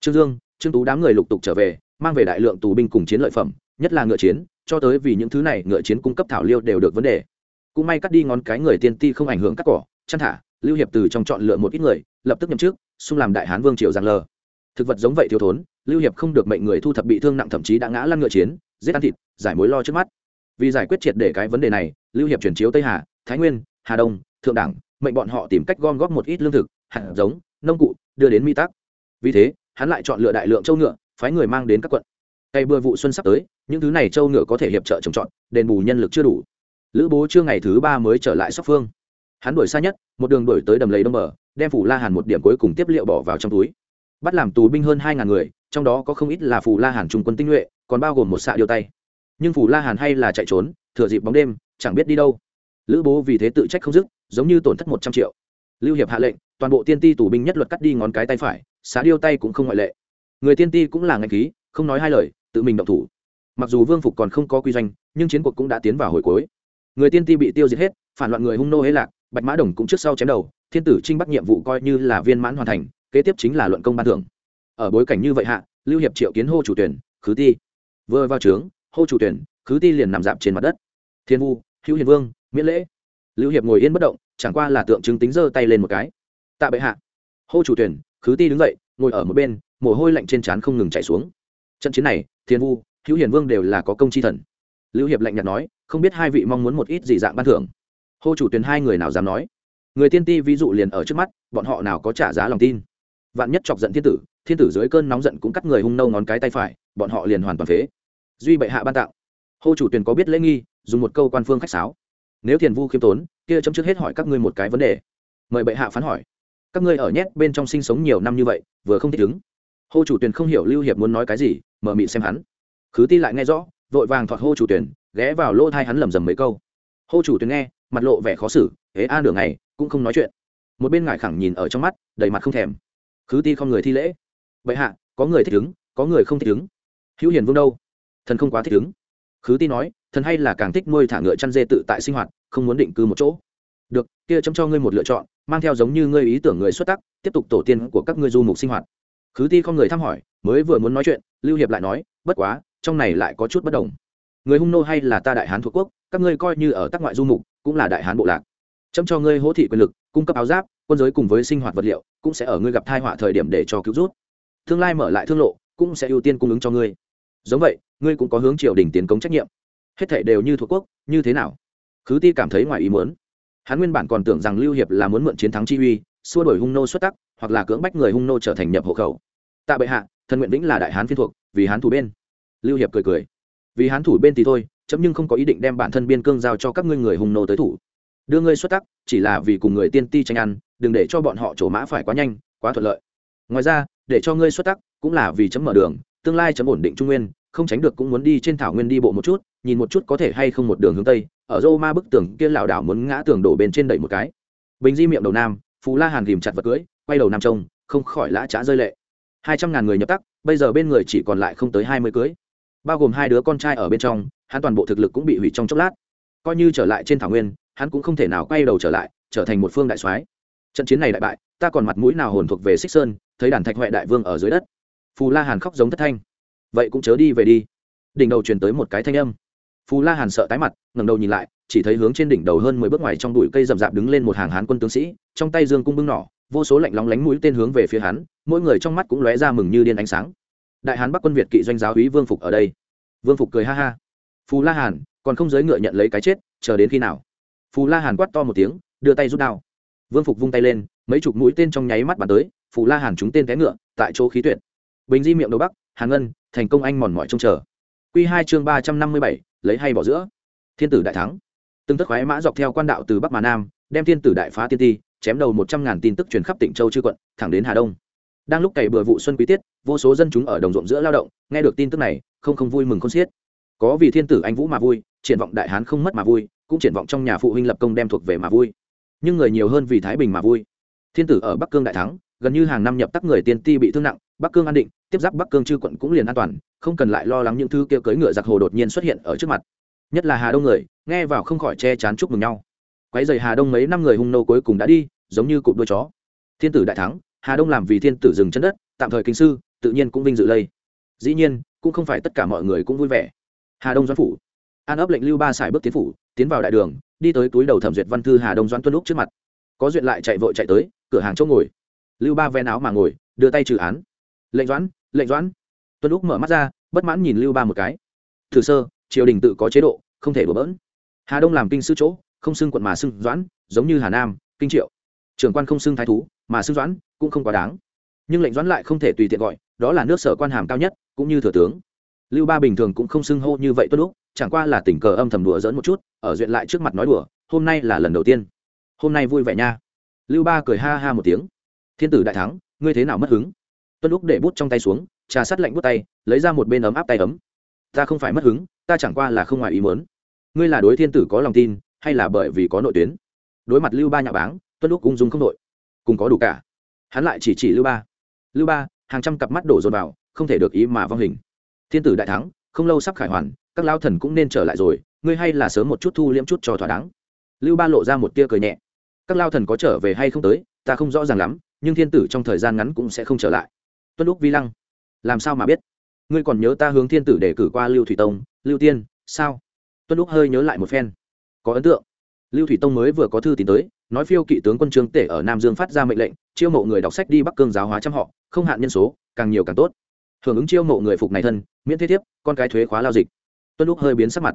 A: Trương dương, trương tú đám người lục tục trở về, mang về đại lượng tù binh cùng chiến lợi phẩm, nhất là ngựa chiến, cho tới vì những thứ này ngựa chiến cung cấp thảo liêu đều được vấn đề. Cũng may cắt đi ngón cái người tiên ti không ảnh hưởng cắt cỏ, chăn thả, lưu hiệp từ trong chọn lựa một ít người, lập tức nhậm trước xung làm đại hán vương triều giang lờ. Thực vật giống vậy thiếu thốn, lưu hiệp không được mệnh người thu thập bị thương nặng thậm chí đã ngã lăn ngựa chiến, giết ăn thịt, giải mối lo trước mắt vì giải quyết triệt để cái vấn đề này, lưu hiệp chuyển chiếu tây hà, thái nguyên, hà đông, thượng đẳng mệnh bọn họ tìm cách gom góp một ít lương thực, hạt giống, nông cụ, đưa đến mi tắc. Vì thế, hắn lại chọn lựa đại lượng châu ngựa, phái người mang đến các quận. Cây bừa vụ xuân sắp tới, những thứ này châu ngựa có thể hiệp trợ trồng trọt, đền bù nhân lực chưa đủ. Lữ bố chưa ngày thứ ba mới trở lại sóc phương. Hắn đuổi xa nhất, một đường đuổi tới đầm lầy đông bờ, đem phủ la hàn một điểm cuối cùng tiếp liệu bỏ vào trong túi. Bắt làm tù binh hơn hai ngàn người, trong đó có không ít là phủ la hàn trung quân tinh nhuệ, còn bao gồm một xạ điều tay nhưng phù la hàn hay là chạy trốn, thừa dịp bóng đêm, chẳng biết đi đâu. Lữ bố vì thế tự trách không dứt, giống như tổn thất một trăm triệu. Lưu hiệp hạ lệnh, toàn bộ tiên ti tù binh nhất luật cắt đi ngón cái tay phải, xá điêu tay cũng không ngoại lệ. Người tiên ti cũng là ngành khí, không nói hai lời, tự mình động thủ. Mặc dù vương phục còn không có quy doanh, nhưng chiến cuộc cũng đã tiến vào hồi cuối. Người tiên ti bị tiêu diệt hết, phản loạn người hung nô hế lạc, bạch mã đồng cũng trước sau chém đầu, thiên tử trinh bắt nhiệm vụ coi như là viên mãn hoàn thành, kế tiếp chính là luận công ban thưởng. Ở bối cảnh như vậy hạ, lưu hiệp triệu kiến hô chủ tuyển, khứ ti. Vừa vào trướng hô chủ tuyển, khứ ti liền nằm dạp trên mặt đất. Thiên vu, hữu hiền vương, miễn lễ. Lưu hiệp ngồi yên bất động, chẳng qua là tượng trưng tính giơ tay lên một cái. Tạ bệ hạ. Hô chủ tuyển, khứ ti đứng dậy, ngồi ở một bên, mồ hôi lạnh trên trán không ngừng chảy xuống. Trận chiến này, thiên vu, hữu hiền vương đều là có công chi thần. Lưu hiệp lạnh nhạt nói, không biết hai vị mong muốn một ít gì dạng ban thưởng. Hô chủ tuyển hai người nào dám nói? Người tiên ti ví dụ liền ở trước mắt, bọn họ nào có trả giá lòng tin? Vạn nhất chọc giận thiên tử thiên tử dưới cơn nóng giận cũng cắt người hung nâu ngón cái tay phải, bọn họ liền hoàn toàn phế duy bệ hạ ban tặng. Hô chủ tuyển có biết lễ nghi, dùng một câu quan phương khách sáo. Nếu thiền vu khiêm tốn, kia chấm trước hết hỏi các ngươi một cái vấn đề. Mời bệ hạ phán hỏi. Các ngươi ở nhét bên trong sinh sống nhiều năm như vậy, vừa không thích ứng. Hô chủ tuyển không hiểu lưu hiệp muốn nói cái gì, mở mị xem hắn. Khứ ti lại nghe rõ, vội vàng thọt hô chủ tuyển, ghé vào lỗ thai hắn lầm rầm mấy câu. Hô chủ tuyển nghe, mặt lộ vẻ khó xử hế a, nửa ngày, cũng không nói chuyện. Một bên ngải khẳng nhìn ở trong mắt, đầy mặt không thèm. Khứ ti không người thi lễ. Bệ hạ, có người thích ứng, có người không thích ứng. Hữu hiền vương đâu? Thần không quá thích ứng. Khứ ti nói, thần hay là càng thích nuôi thả ngựa chăn dê tự tại sinh hoạt, không muốn định cư một chỗ. Được, kia chấm cho ngươi một lựa chọn, mang theo giống như ngươi ý tưởng người xuất tắc, tiếp tục tổ tiên của các ngươi du mục sinh hoạt. Khứ ti không người thăm hỏi, mới vừa muốn nói chuyện, lưu hiệp lại nói, bất quá, trong này lại có chút bất đồng. Người hung nô hay là ta đại hán thuộc quốc, các ngươi coi như ở tác ngoại du mục, cũng là đại hán bộ lạc. Chấm cho ngươi hỗ thị quyền lực, cung cấp áo giáp, quân giới cùng với sinh hoạt vật liệu, cũng sẽ ở ngươi gặp thai họa thời điểm để cho cứu rút tương lai mở lại thương lộ, cũng sẽ ưu tiên cung ứng cho ngươi. Giống vậy ngươi cũng có hướng triều đình tiến công trách nhiệm. Hết thảy đều như thuộc quốc, như thế nào? Khứ ti cảm thấy ngoài ý muốn. Hắn nguyên bản còn tưởng rằng lưu hiệp là muốn mượn chiến thắng chi uy, xua đổi hung nô xuất tắc, hoặc là cưỡng bách người hung nô trở thành nhập hộ khẩu. Tạ bệ hạ, thần nguyện vĩnh là đại hán phiên thuộc, vì hán thủ bên. Lưu hiệp cười cười. Vì hán thủ bên thì thôi, chấm nhưng không có ý định đem bản thân biên cương giao cho các ngươi người hung nô tới thủ. Đưa ngươi xuất tắc, chỉ là vì cùng người tiên ti tranh ăn, đừng để cho bọn họ trổ mã phải quá nhanh, quá thuận lợi. Ngoài ra, để cho ngươi xuất tắc, cũng là vì chấm mở đường, tương lai chấm ổn định trung nguyên không tránh được cũng muốn đi trên thảo nguyên đi bộ một chút, nhìn một chút có thể hay không một đường hướng tây, ở rô ma bức tường kia lảo đảo muốn ngã tường đổ bên trên đẩy một cái. Bình di miệng đầu nam, phú la hàn ghìm chặt vật cưới, quay đầu nam trông, không khỏi lã trá rơi lệ. Hai trăm ngàn người nhập tắc, bây giờ bên người chỉ còn lại không tới hai mươi cưới. Bao gồm hai đứa con trai ở bên trong, hắn toàn bộ thực lực cũng bị hủy trong chốc lát. Coi như trở lại trên thảo nguyên, hắn cũng không thể nào quay đầu trở lại, trở thành một phương đại soái. Trận chiến này đại bại, ta còn mặt mũi nào hồn thuộc về xích sơn, thấy đàn thạch huệ đại vương ở dưới đất. Phù la hàn khóc giống thất thanh vậy cũng chớ đi về đi. Đỉnh đầu truyền tới một cái thanh âm. Phù la hàn sợ tái mặt, ngẩng đầu nhìn lại, chỉ thấy hướng trên đỉnh đầu hơn mười bước ngoài trong bụi cây rậm rạp đứng lên một hàng hán quân tướng sĩ, trong tay dương cung bưng nỏ, vô số lạnh lóng lánh mũi tên hướng về phía hắn, mỗi người trong mắt cũng lóe ra mừng như điên ánh sáng. Đại hán bắc quân việt kỵ doanh giáo úy vương phục ở đây. Vương phục cười ha ha. Phù la hàn, còn không giới ngựa nhận lấy cái chết, chờ đến khi nào? Phù la hàn quát to một tiếng, đưa tay rút đao. Vương phục vung tay lên, mấy chục mũi tên trong nháy mắt bắn tới, phù la hàn trúng tên té ngựa, tại chỗ khí tuyệt. Bình di miệng đầu bắc hàn ngân, thành công anh mòn mỏi trông chờ. Q hai chương ba trăm năm mươi bảy, lấy hay bỏ giữa. Thiên tử đại thắng. Từng thất khoái mã dọc theo quan đạo từ bắc mà nam, đem thiên tử đại phá tiên ti, chém đầu một trăm ngàn tin tức truyền khắp tỉnh châu chư quận, thẳng đến hà đông. Đang lúc cày bừa vụ xuân quý tiết, vô số dân chúng ở đồng ruộng giữa lao động, nghe được tin tức này, không không vui mừng không xiết. Có vì thiên tử anh vũ mà vui, triển vọng đại hán không mất mà vui, cũng triển vọng trong nhà phụ huynh lập công đem thuộc về mà vui. Nhưng người nhiều hơn vì thái bình mà vui. Thiên tử ở bắc cương đại thắng, gần như hàng năm nhập tắc người tiên ti bị thương nặng bắc cương an định, tiếp giáp bắc cương chư quận cũng liền an toàn, không cần lại lo lắng những thứ kia cưỡi ngựa giặc hồ đột nhiên xuất hiện ở trước mặt. Nhất là hà đông người, nghe vào không khỏi che chán chúc mừng nhau. Quái dày hà đông mấy năm người hung nô cuối cùng đã đi, giống như cụm đôi chó. Thiên tử đại thắng, hà đông làm vì thiên tử dừng chân đất, tạm thời kinh sư, tự nhiên cũng vinh dự lây. Dĩ nhiên, cũng không phải tất cả mọi người cũng vui vẻ. Hà đông doãn phủ. An ấp lệnh lưu ba xài bước tiến phủ, tiến vào đại đường, đi tới túi đầu thẩm duyệt văn thư hà đông doãn tuân lúc trước mặt. Có duyệt lại chạy vội chạy tới, cửa hàng chỗ ngồi. Lưu ba ven áo mà ngồi, đưa tay trừ án lệnh doãn lệnh doãn. Tuân lúc mở mắt ra, bất mãn nhìn lưu ba một cái. Thử sơ, triều đình tự có chế độ, không thể đổ bỡn. Hà đông làm kinh sư chỗ, không xưng quận mà xưng doãn, giống như hà nam, kinh triệu. Trưởng quan không xưng thái thú, mà xưng doãn, cũng không quá đáng. Nhưng lệnh doãn lại không thể tùy tiện gọi, đó là nước sở quan hàm cao nhất, cũng như thừa tướng. Lưu ba bình thường cũng không xưng hô như vậy Tuân lúc chẳng qua là tình cờ âm thầm đùa dỡn một chút, ở duyện lại trước mặt nói đùa, hôm nay là lần đầu tiên. Hôm nay vui vẻ nha. Lưu ba cười ha ha một tiếng. Thiên tử đại thắng, ngươi thế nào mất hứng? Tuân lúc để bút trong tay xuống trà sắt lạnh bút tay lấy ra một bên ấm áp tay ấm. Ta không phải mất hứng ta chẳng qua là không ngoài ý muốn. Ngươi là đối thiên tử có lòng tin hay là bởi vì có nội tuyến? Đối mặt lưu ba nhà báng tuân lúc ung dung không nội, cùng có đủ cả. Hắn lại chỉ chỉ lưu ba. Lưu ba hàng trăm cặp mắt đổ dồn vào không thể được ý mà vong hình. Thiên tử đại thắng không lâu sắp khải hoàn các lao thần cũng nên trở lại rồi ngươi hay là sớm một chút thu liễm chút cho thỏa đáng. Lưu ba lộ ra một tia cười nhẹ. Các lao thần có trở về hay không tới ta không rõ ràng lắm nhưng thiên tử trong thời gian ngắn cũng sẽ không trở lại tuân lúc vi lăng. Làm sao mà biết? Ngươi còn nhớ ta hướng thiên tử để cử qua lưu thủy tông, lưu tiên, sao? Tuân lúc hơi nhớ lại một phen. Có ấn tượng. Lưu thủy tông mới vừa có thư tín tới, nói phiêu kỵ tướng quân trương tể ở nam dương phát ra mệnh lệnh, chiêu mộ người đọc sách đi bắc cương giáo hóa trăm họ, không hạn nhân số, càng nhiều càng tốt. Hưởng ứng chiêu mộ người phục này thân, miễn thế thiếp, con cái thuế khóa lao dịch. Tuân lúc hơi biến sắc mặt.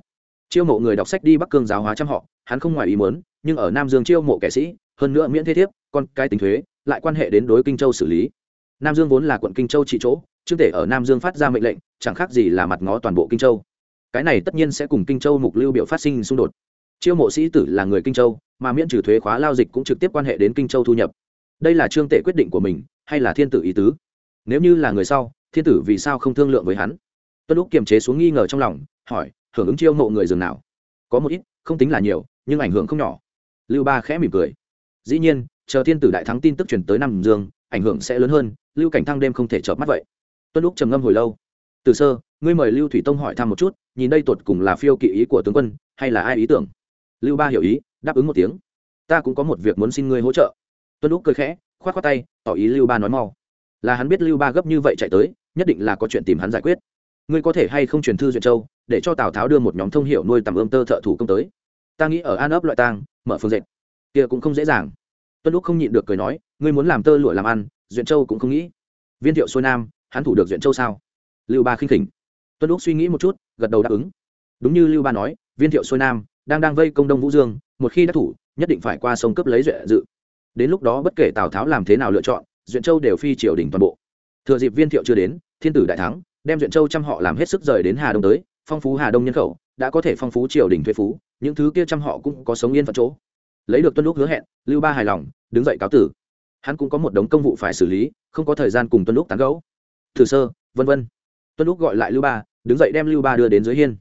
A: Chiêu mộ người đọc sách đi bắc cương giáo hóa trăm họ, hắn không ngoài ý muốn, nhưng ở nam dương chiêu mộ kẻ sĩ, hơn nữa miễn thế thiếp, con cái tính thuế, lại quan hệ đến đối kinh châu xử lý nam dương vốn là quận kinh châu trị chỗ trương tể ở nam dương phát ra mệnh lệnh, chẳng khác gì là mặt ngó toàn bộ kinh châu. Cái này tất nhiên sẽ cùng kinh châu mục lưu biểu phát sinh xung đột. Chiêu mộ sĩ tử là người kinh châu, mà miễn trừ thuế khóa lao dịch cũng trực tiếp quan hệ đến kinh châu thu nhập. Đây là trương tể quyết định của mình, hay là thiên tử ý tứ? Nếu như là người sau, thiên tử vì sao không thương lượng với hắn? Tuân lúc kiềm chế xuống nghi ngờ trong lòng, hỏi, hưởng ứng chiêu mộ người dường nào? Có một ít, không tính là nhiều, nhưng ảnh hưởng không nhỏ. Lưu ba khẽ mỉm cười. Dĩ nhiên, chờ thiên tử đại thắng tin tức truyền tới nam dương ảnh hưởng sẽ lớn hơn, lưu cảnh thăng đêm không thể chợp mắt vậy. Tuân lúc trầm ngâm hồi lâu. Từ sơ, ngươi mời lưu thủy tông hỏi thăm một chút, nhìn đây tột cùng là phiêu kỵ ý của tướng quân, hay là ai ý tưởng? Lưu ba hiểu ý, đáp ứng một tiếng. Ta cũng có một việc muốn xin ngươi hỗ trợ. Tuân lúc cười khẽ k h o á t khoác tay, tỏ ý lưu ba nói mau. Là hắn biết lưu ba gấp như vậy chạy tới, nhất định là có chuyện tìm hắn giải quyết. Ngươi có thể hay không truyền thư duyệt châu, để cho tào tháo đưa một nhóm thông hiệu nuôi tầm ươm tơ thợ thủ công tới. Ta nghĩ ở an ấp loại tang, mở phương dệt. Kia cũng không dễ dàng tuân lúc không nhịn được cười nói, ngươi muốn làm tơ lụa làm ăn, duyện châu cũng không nghĩ. Viên thiệu xuôi nam, hắn thủ được duyện châu sao? Lưu ba khinh khỉnh. Tuân lúc suy nghĩ một chút, gật đầu đáp ứng. Đúng như lưu ba nói, viên thiệu xuôi nam đang đang vây công đông vũ dương, một khi đã thủ, nhất định phải qua sông cấp lấy duyện dự. Đến lúc đó bất kể tào tháo làm thế nào lựa chọn, duyện châu đều phi triều đình toàn bộ. Thừa dịp viên thiệu chưa đến, thiên tử đại thắng đem duyện châu chăm họ làm hết sức rời đến hà đông tới, phong phú hà đông nhân khẩu, đã có thể phong phú triều đình thuế phú, những thứ kia chăm họ cũng có sống yên phận chỗ lấy được tuân lúc hứa hẹn, lưu ba hài lòng, đứng dậy cáo tử. Hắn cũng có một đống công vụ phải xử lý, không có thời gian cùng tuân lúc tán gẫu. thử sơ, vân vân. Tuân lúc gọi lại lưu ba, đứng dậy đem lưu ba đưa đến dưới hiên.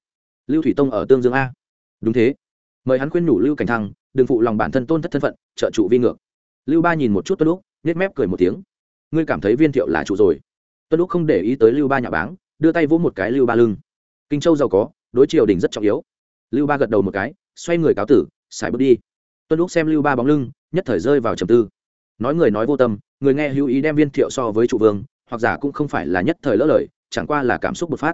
A: Lưu thủy tông ở tương dương a. Đúng thế. Mời hắn khuyên nhủ lưu cảnh thăng, đừng phụ lòng bản thân tôn thất thân phận, trợ trụ vi ngược. Lưu ba nhìn một chút tuân lúc nhét mép cười một tiếng. Ngươi cảm thấy viên thiệu là trụ rồi. Tuân lúc không để ý tới lưu ba nhà báng, đưa tay vỗ một cái lưu ba lưng. Kinh châu giàu có, đối triều đình rất trọng yếu. Lưu ba gật đầu một cái, xoay người cáo tử, xài bước đi tuân lúc xem lưu ba bóng lưng, nhất thời rơi vào trầm tư. Nói người nói vô tâm, người nghe hữu ý đem viên thiệu so với trụ vương, hoặc giả cũng không phải là nhất thời lỡ lời, chẳng qua là cảm xúc bột phát.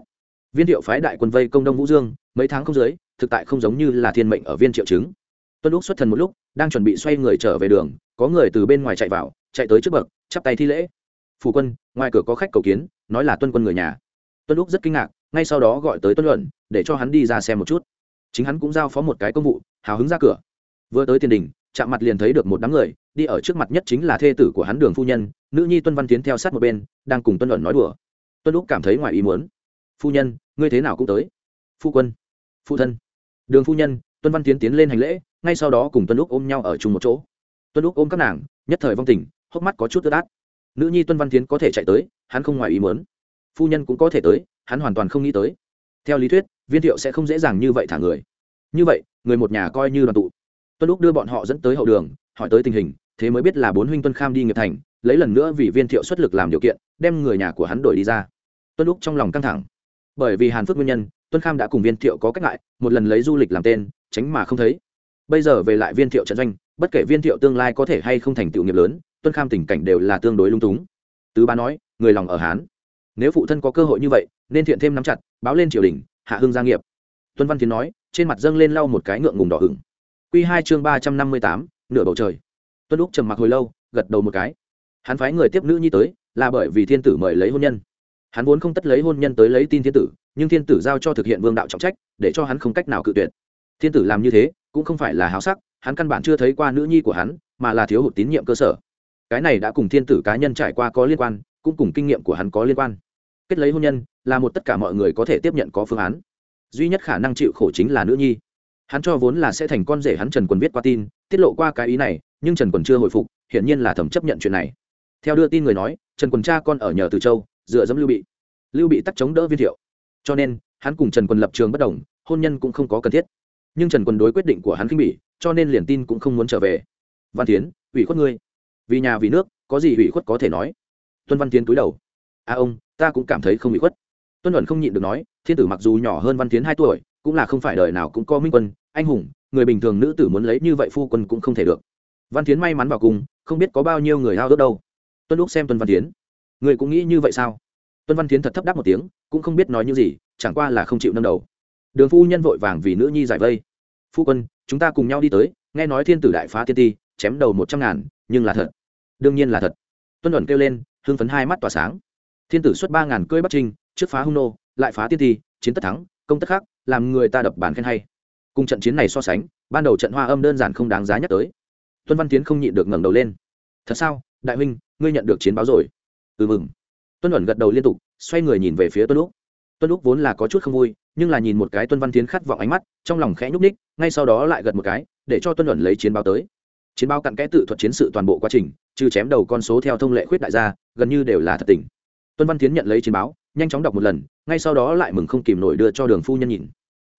A: Viên thiệu phái đại quân vây công đông vũ dương, mấy tháng không dưới, thực tại không giống như là thiên mệnh ở viên triệu chứng tuân lúc xuất thần một lúc, đang chuẩn bị xoay người trở về đường, có người từ bên ngoài chạy vào, chạy tới trước bậc, chắp tay thi lễ. Phủ quân, ngoài cửa có khách cầu kiến, nói là tuân quân người nhà. Tuân lúc rất kinh ngạc, ngay sau đó gọi tới tuân luận, để cho hắn đi ra xem một chút. Chính hắn cũng giao phó một cái công vụ, hào hứng ra cửa vừa tới tiền đình, chạm mặt liền thấy được một đám người, đi ở trước mặt nhất chính là thê tử của hắn đường phu nhân, nữ nhi tuân văn tiến theo sát một bên, đang cùng tuân luận nói đùa. Tuân lúc cảm thấy ngoài ý muốn. Phu nhân, ngươi thế nào cũng tới. Phu quân, phu thân. Đường phu nhân, tuân văn tiến tiến lên hành lễ, ngay sau đó cùng tuân lúc ôm nhau ở chung một chỗ. Tuân lúc ôm các nàng, nhất thời vong tình, hốc mắt có chút tơ đát. nữ nhi tuân văn tiến có thể chạy tới, hắn không ngoài ý muốn. Phu nhân cũng có thể tới, hắn hoàn toàn không nghĩ tới. Theo lý thuyết, viên thiệu sẽ không dễ dàng như vậy thả người. Như vậy, người một nhà coi như đoàn tụ tuân lúc đưa bọn họ dẫn tới hậu đường, hỏi tới tình hình, thế mới biết là bốn huynh tuân kham đi nghiệp thành, lấy lần nữa vì viên thiệu xuất lực làm điều kiện, đem người nhà của hắn đổi đi ra. Tuân lúc trong lòng căng thẳng. Bởi vì hàn phước nguyên nhân, tuân kham đã cùng viên thiệu có cách lại một lần lấy du lịch làm tên, tránh mà không thấy. Bây giờ về lại viên thiệu trận doanh, bất kể viên thiệu tương lai có thể hay không thành tựu nghiệp lớn, tuân kham tình cảnh đều là tương đối lung túng. Tứ ba nói, người lòng ở hán. Nếu phụ thân có cơ hội như vậy, nên thiện thêm nắm chặt, báo lên triều đình, hạ hưng gia nghiệp. Tuân văn tiến nói, trên mặt dâng lên lau một cái ngượng ngùng đỏ hửng Quy hai chương ba trăm năm mươi tám, nửa bầu trời. Tuân Úc trầm mặc hồi lâu, gật đầu một cái. Hắn phái người tiếp nữ nhi tới, là bởi vì thiên tử mời lấy hôn nhân. Hắn vốn không tất lấy hôn nhân tới lấy tin thiên tử, nhưng thiên tử giao cho thực hiện vương đạo trọng trách, để cho hắn không cách nào cự tuyệt. Thiên tử làm như thế, cũng không phải là háo sắc, hắn căn bản chưa thấy qua nữ nhi của hắn, mà là thiếu hụt tín nhiệm cơ sở. Cái này đã cùng thiên tử cá nhân trải qua có liên quan, cũng cùng kinh nghiệm của hắn có liên quan. Kết lấy hôn nhân, là một tất cả mọi người có thể tiếp nhận có phương án. Duy nhất khả năng chịu khổ chính là nữ nhi hắn cho vốn là sẽ thành con rể hắn trần quần viết qua tin, tiết lộ qua cái ý này, nhưng trần quần chưa hồi phục, hiển nhiên là thẩm chấp nhận chuyện này. Theo đưa tin người nói, trần quần cha con ở nhờ từ châu, dựa dẫm lưu bị. Lưu bị tắc chống đỡ viên thiệu. Cho nên, hắn cùng trần quần lập trường bất đồng, hôn nhân cũng không có cần thiết. Nhưng trần quần đối quyết định của hắn khinh bỉ, cho nên liền tin cũng không muốn trở về. Văn tiến ủy khuất ngươi. Vì nhà vì nước, có gì ủy khuất có thể nói. Tuân văn tiến cúi đầu. A à ông, ta cũng cảm thấy không ủy khuất. Tuân luận không nhịn được nói, thiên tử mặc dù nhỏ hơn văn tiến hai tuổi cũng là không phải đời nào cũng có minh quân, anh hùng, người bình thường nữ tử muốn lấy như vậy phu quân cũng không thể được. Văn tiến may mắn vào cùng, không biết có bao nhiêu người hao ước đâu. Tuân lúc xem tuân văn tiến người cũng nghĩ như vậy sao? Tuân văn tiến thật thấp đáp một tiếng, cũng không biết nói như gì, chẳng qua là không chịu nâng đầu. Đường phu nhân vội vàng vì nữ nhi giải vây. Phu quân, chúng ta cùng nhau đi tới, nghe nói thiên tử đại phá tiên ti, chém đầu một trăm ngàn, nhưng là thật. Đương nhiên là thật. Tuân luận kêu lên, hưng phấn hai mắt tỏa sáng. Thiên tử xuất ba ngàn cưỡi bắc trinh, trước phá hung nô, lại phá tiên ti, chiến tất thắng, công tất khác làm người ta đập bàn khen hay. Cùng trận chiến này so sánh, ban đầu trận hoa âm đơn giản không đáng giá nhắc tới. Tuân văn tiến không nhịn được ngẩng đầu lên. Thật sao? Đại huynh, ngươi nhận được chiến báo rồi. Ừ mừng. Tuân luận gật đầu liên tục, xoay người nhìn về phía tuân lúc tuân lúc vốn là có chút không vui, nhưng là nhìn một cái tuân văn tiến khát vọng ánh mắt, trong lòng khẽ nhúc ních ngay sau đó lại gật một cái, để cho tuân luận lấy chiến báo tới. Chiến báo cặn kẽ tự thuật chiến sự toàn bộ quá trình, trừ chém đầu con số theo thông lệ khuyết đại gia, gần như đều là thật tình tuân văn tiến nhận lấy chiến báo, nhanh chóng đọc một lần, ngay sau đó lại mừng không kìm nổi đưa cho đường phu nhân nhìn.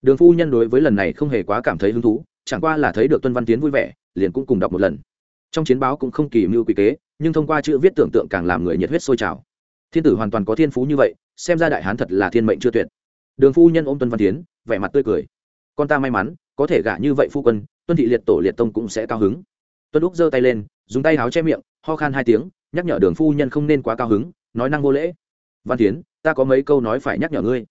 A: Đường phu nhân đối với lần này không hề quá cảm thấy hứng thú, chẳng qua là thấy được tuân văn tiến vui vẻ, liền cũng cùng đọc một lần. Trong chiến báo cũng không kỳ mưu quy kế, nhưng thông qua chữ viết tưởng tượng càng làm người nhiệt huyết sôi trào. Thiên tử hoàn toàn có thiên phú như vậy, xem ra đại hán thật là thiên mệnh chưa tuyệt. Đường phu nhân ôm tuân văn tiến vẻ mặt tươi cười. Con ta may mắn, có thể gả như vậy phu quân, tuân thị liệt tổ liệt tông cũng sẽ cao hứng. Tuân úc giơ tay lên, dùng tay áo che miệng, ho khan hai tiếng, nhắc nhở đường phu nhân không nên quá cao hứng nói năng vô lễ. Văn tiến ta có mấy câu nói phải nhắc nhở ngươi.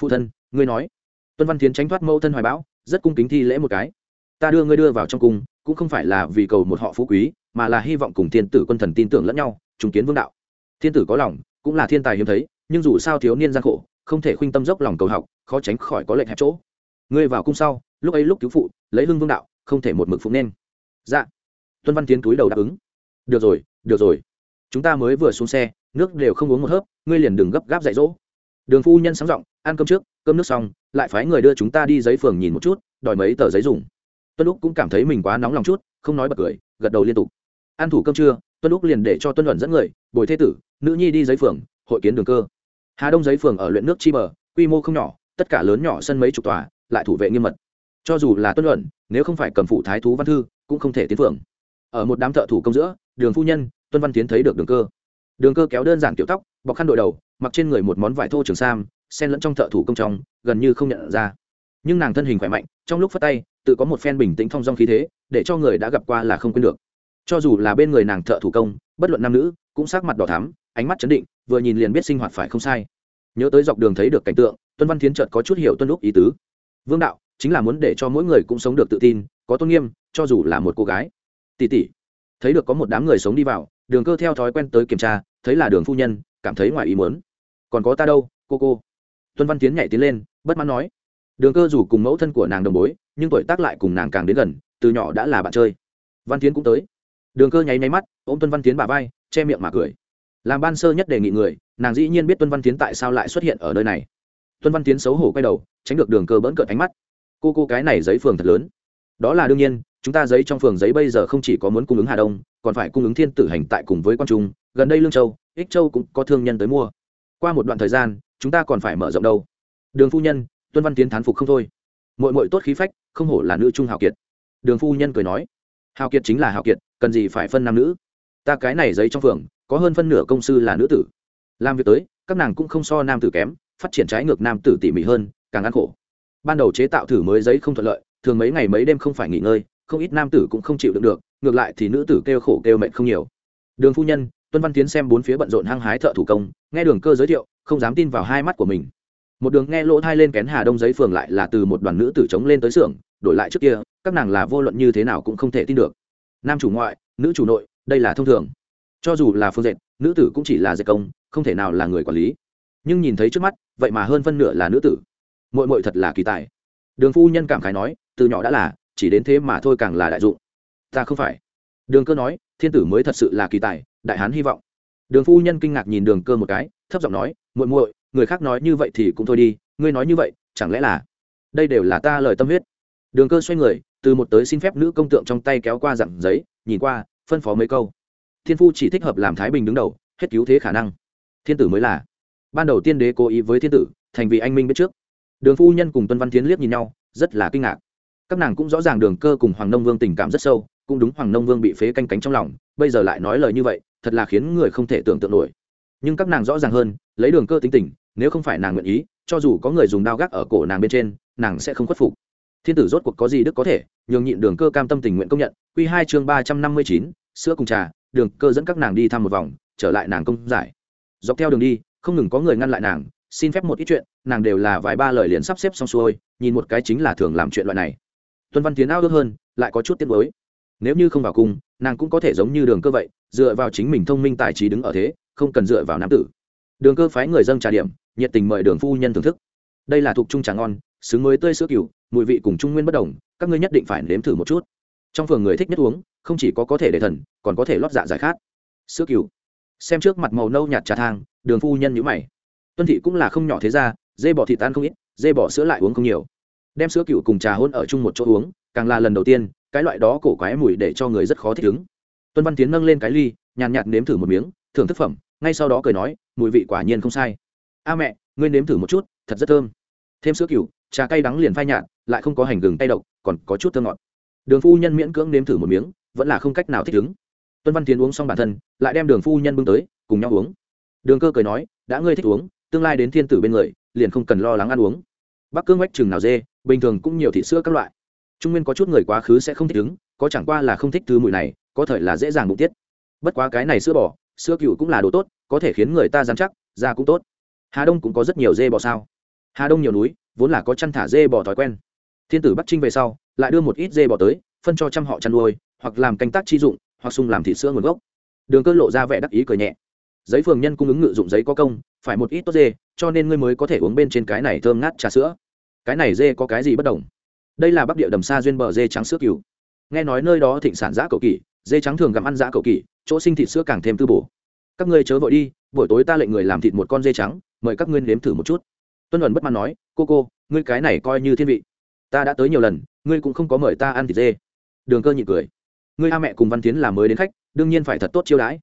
A: Phụ thân, ngươi nói. Tuân văn tiến tránh thoát mẫu thân hoài bão, rất cung kính thi lễ một cái. Ta đưa ngươi đưa vào trong cung, cũng không phải là vì cầu một họ phú quý, mà là hy vọng cùng thiên tử quân thần tin tưởng lẫn nhau, trùng kiến vương đạo. Thiên tử có lòng, cũng là thiên tài hiếm thấy, nhưng dù sao thiếu niên gian khổ, không thể khuynh tâm dốc lòng cầu học, khó tránh khỏi có lệnh hẹp chỗ. Ngươi vào cung sau, lúc ấy lúc cứu phụ, lấy hưng vương đạo, không thể một mực phụng nên. Dạ. Tuân văn tiến túi đầu đáp ứng. Được rồi được rồi. Chúng ta mới vừa xuống xe nước đều không uống một hớp, ngươi liền đừng gấp gáp dạy dỗ. Đường phu nhân sáng giọng, ăn cơm trước, cơm nước xong, lại phái người đưa chúng ta đi giấy phường nhìn một chút, đòi mấy tờ giấy dùng. Tuân úc cũng cảm thấy mình quá nóng lòng chút, không nói bật cười, gật đầu liên tục. Ăn thủ cơm trưa, tuân úc liền để cho tuân luận dẫn người, bồi thế tử, nữ nhi đi giấy phường, hội kiến đường cơ. Hà đông giấy phường ở luyện nước chi bờ, quy mô không nhỏ, tất cả lớn nhỏ sân mấy chục tòa, lại thủ vệ nghiêm mật. Cho dù là tuân luận, nếu không phải cầm phụ thái thú văn thư, cũng không thể tiến phường ở một đám thợ thủ công giữa, đường phu nhân, tuân văn tiến thấy được đường cơ đường cơ kéo đơn giản kiểu tóc, bọc khăn đội đầu, mặc trên người một món vải thô trường sam sen lẫn trong thợ thủ công trong, gần như không nhận ra. Nhưng nàng thân hình khỏe mạnh, trong lúc phát tay, tự có một phen bình tĩnh thong dong khí thế, để cho người đã gặp qua là không quên được. Cho dù là bên người nàng thợ thủ công, bất luận nam nữ, cũng sắc mặt đỏ thắm, ánh mắt chấn định, vừa nhìn liền biết sinh hoạt phải không sai. Nhớ tới dọc đường thấy được cảnh tượng, tuân văn Thiến trợt có chút hiểu tuân lúc ý tứ. Vương đạo, chính là muốn để cho mỗi người cũng sống được tự tin, có tôn nghiêm, cho dù là một cô gái. Tỷ tỷ thấy được có một đám người sống đi vào đường cơ theo thói quen tới kiểm tra, thấy là đường phu nhân, cảm thấy ngoài ý muốn. Còn có ta đâu, cô cô? Tuân văn tiến nhảy tiến lên, bất mãn nói. Đường cơ dù cùng mẫu thân của nàng đồng bối, nhưng tuổi tác lại cùng nàng càng đến gần, từ nhỏ đã là bạn chơi. Văn tiến cũng tới. Đường cơ nháy nháy mắt, ôm tuân văn tiến bà vai, che miệng mà cười. Làm ban sơ nhất đề nghị người, nàng dĩ nhiên biết tuân văn tiến tại sao lại xuất hiện ở nơi này. Tuân văn tiến xấu hổ quay đầu, tránh được đường cơ bỡn cợt ánh mắt. Cô cô cái này giấy phường thật lớn. Đó là đương nhiên chúng ta giấy trong phường giấy bây giờ không chỉ có muốn cung ứng hà đông, còn phải cung ứng thiên tử hành tại cùng với quan trung, gần đây lương châu, ích châu cũng có thương nhân tới mua. Qua một đoạn thời gian, chúng ta còn phải mở rộng đâu. Đường phu nhân, tuân văn tiến thán phục không thôi. Mội mội tốt khí phách, không hổ là nữ trung hào kiệt. Đường phu nhân cười nói, hào kiệt chính là hào kiệt, cần gì phải phân nam nữ? Ta cái này giấy trong phường, có hơn phân nửa công sư là nữ tử. Làm việc tới, các nàng cũng không so nam tử kém, phát triển trái ngược nam tử tỉ mỉ hơn, càng ăn khổ. Ban đầu chế tạo thử mới giấy không thuận lợi, thường mấy ngày mấy đêm không phải nghỉ ngơi không ít nam tử cũng không chịu đựng được, ngược lại thì nữ tử kêu khổ kêu mệt không nhiều. Đường phu nhân, tuân văn tiến xem bốn phía bận rộn hăng hái thợ thủ công, nghe đường cơ giới thiệu, không dám tin vào hai mắt của mình. Một đường nghe lỗ thai lên kén hà đông giấy phường lại là từ một đoàn nữ tử chống lên tới xưởng, đổi lại trước kia, các nàng là vô luận như thế nào cũng không thể tin được. Nam chủ ngoại, nữ chủ nội, đây là thông thường. Cho dù là phương dệt, nữ tử cũng chỉ là dệt công, không thể nào là người quản lý. Nhưng nhìn thấy trước mắt, vậy mà hơn phân nửa là nữ tử. Mội mội thật là kỳ tài. Đường phu nhân cảm khái nói, từ nhỏ đã là chỉ đến thế mà thôi càng là đại dụng. Ta không phải. Đường cơ nói, thiên tử mới thật sự là kỳ tài, đại hán hy vọng. Đường phu nhân kinh ngạc nhìn đường cơ một cái, thấp giọng nói, muội muội, người khác nói như vậy thì cũng thôi đi, ngươi nói như vậy, chẳng lẽ là đây đều là ta lời tâm huyết? Đường cơ xoay người, từ một tới xin phép nữ công tượng trong tay kéo qua dặn giấy, nhìn qua, phân phó mấy câu. Thiên phu chỉ thích hợp làm thái bình đứng đầu, hết cứu thế khả năng. Thiên tử mới là. Ban đầu tiên đế cố ý với thiên tử, thành vì anh minh biết trước. Đường phu nhân cùng tuân văn tiến liếc nhìn nhau, rất là kinh ngạc các nàng cũng rõ ràng đường cơ cùng hoàng nông vương tình cảm rất sâu, cũng đúng hoàng nông vương bị phế canh cánh trong lòng, bây giờ lại nói lời như vậy, thật là khiến người không thể tưởng tượng nổi. Nhưng các nàng rõ ràng hơn, lấy đường cơ tính tình, nếu không phải nàng nguyện ý, cho dù có người dùng đao gác ở cổ nàng bên trên, nàng sẽ không khuất phục. Thiên tử rốt cuộc có gì đức có thể, nhường nhịn đường cơ cam tâm tình nguyện công nhận. Q hai chương ba trăm năm mươi chín, sữa cùng trà, đường cơ dẫn các nàng đi thăm một vòng, trở lại nàng công giải. Dọc theo đường đi, không ngừng có người ngăn lại nàng, xin phép một ít chuyện, nàng đều là vài ba lời liền sắp xếp xong xuôi, nhìn một cái chính là thường làm chuyện loại này tuân văn tiến ao ước hơn, lại có chút tiếc mới nếu như không vào cung nàng cũng có thể giống như đường cơ vậy, dựa vào chính mình thông minh tài trí đứng ở thế, không cần dựa vào nam tử. Đường cơ phái người dân trà điểm, nhiệt tình mời đường phu nhân thưởng thức. Đây là thuộc trung trà ngon xứ mới tươi sữa cừu, mùi vị cùng trung nguyên bất đồng, các ngươi nhất định phải nếm thử một chút. Trong phường người thích nhất uống, không chỉ có có thể để thần, còn có thể lót dạ giải khát. Sữa cừu. Xem trước mặt màu nâu nhạt trà thang, đường phu nhân nhữ mày. Tuân thị cũng là không nhỏ thế ra, dê bỏ thịt tan không ít, dê bỏ sữa lại uống không nhiều đem sữa cừu cùng trà hôn ở chung một chỗ uống, càng là lần đầu tiên, cái loại đó cổ quái mùi để cho người rất khó thích ứng. Tuân văn tiến nâng lên cái ly, nhàn nhạt nếm thử một miếng, thưởng thức phẩm, ngay sau đó cười nói, mùi vị quả nhiên không sai. A mẹ, ngươi nếm thử một chút, thật rất thơm. Thêm sữa cừu, trà cay đắng liền phai nhạt, lại không có hành gừng tay độc, còn có chút thơm ngọt. Đường phu nhân miễn cưỡng nếm thử một miếng, vẫn là không cách nào thích ứng. Tuân văn tiến uống xong bản thân, lại đem đường phu nhân bưng tới, cùng nhau uống. Đường cơ cười nói, đã ngươi thích uống, tương lai đến thiên tử bên người, liền không cần lo lắng ăn uống. Bắc cương vách chừng nào dê bình thường cũng nhiều thịt sữa các loại. Trung nguyên có chút người quá khứ sẽ không thích ứng, có chẳng qua là không thích thứ mùi này, có thể là dễ dàng bụng tiết. Bất quá cái này sữa bò, sữa cựu cũng là đồ tốt, có thể khiến người ta dám chắc, da cũng tốt. Hà đông cũng có rất nhiều dê bò sao. Hà đông nhiều núi, vốn là có chăn thả dê bò thói quen. Thiên tử bắc trinh về sau, lại đưa một ít dê bò tới, phân cho trăm họ chăn nuôi, hoặc làm canh tác chi dụng, hoặc sung làm thịt sữa nguồn gốc. Đường cơ lộ ra vẻ đắc ý cười nhẹ. Giấy phường nhân cung ứng ngự dụng giấy có công, phải một ít tốt dê, cho nên ngươi mới có thể uống bên trên cái này thơm ngát trà sữa cái này dê có cái gì bất đồng? Đây là bắc địa đầm xa duyên bờ dê trắng sữa cừu. Nghe nói nơi đó thịnh sản giã cầu kỳ dê trắng thường gặm ăn giã cầu kỳ chỗ sinh thịt sữa càng thêm tư bổ. Các ngươi chớ vội đi, buổi tối ta lệnh người làm thịt một con dê trắng, mời các ngươi nếm thử một chút. Tuân ẩn bất mãn nói, cô cô, ngươi cái này coi như thiên vị. Ta đã tới nhiều lần, ngươi cũng không có mời ta ăn thịt dê. Đường cơ nhịn cười. Ngươi a mẹ cùng văn tiến là mới đến khách, đương nhiên phải thật tốt chiêu đãi.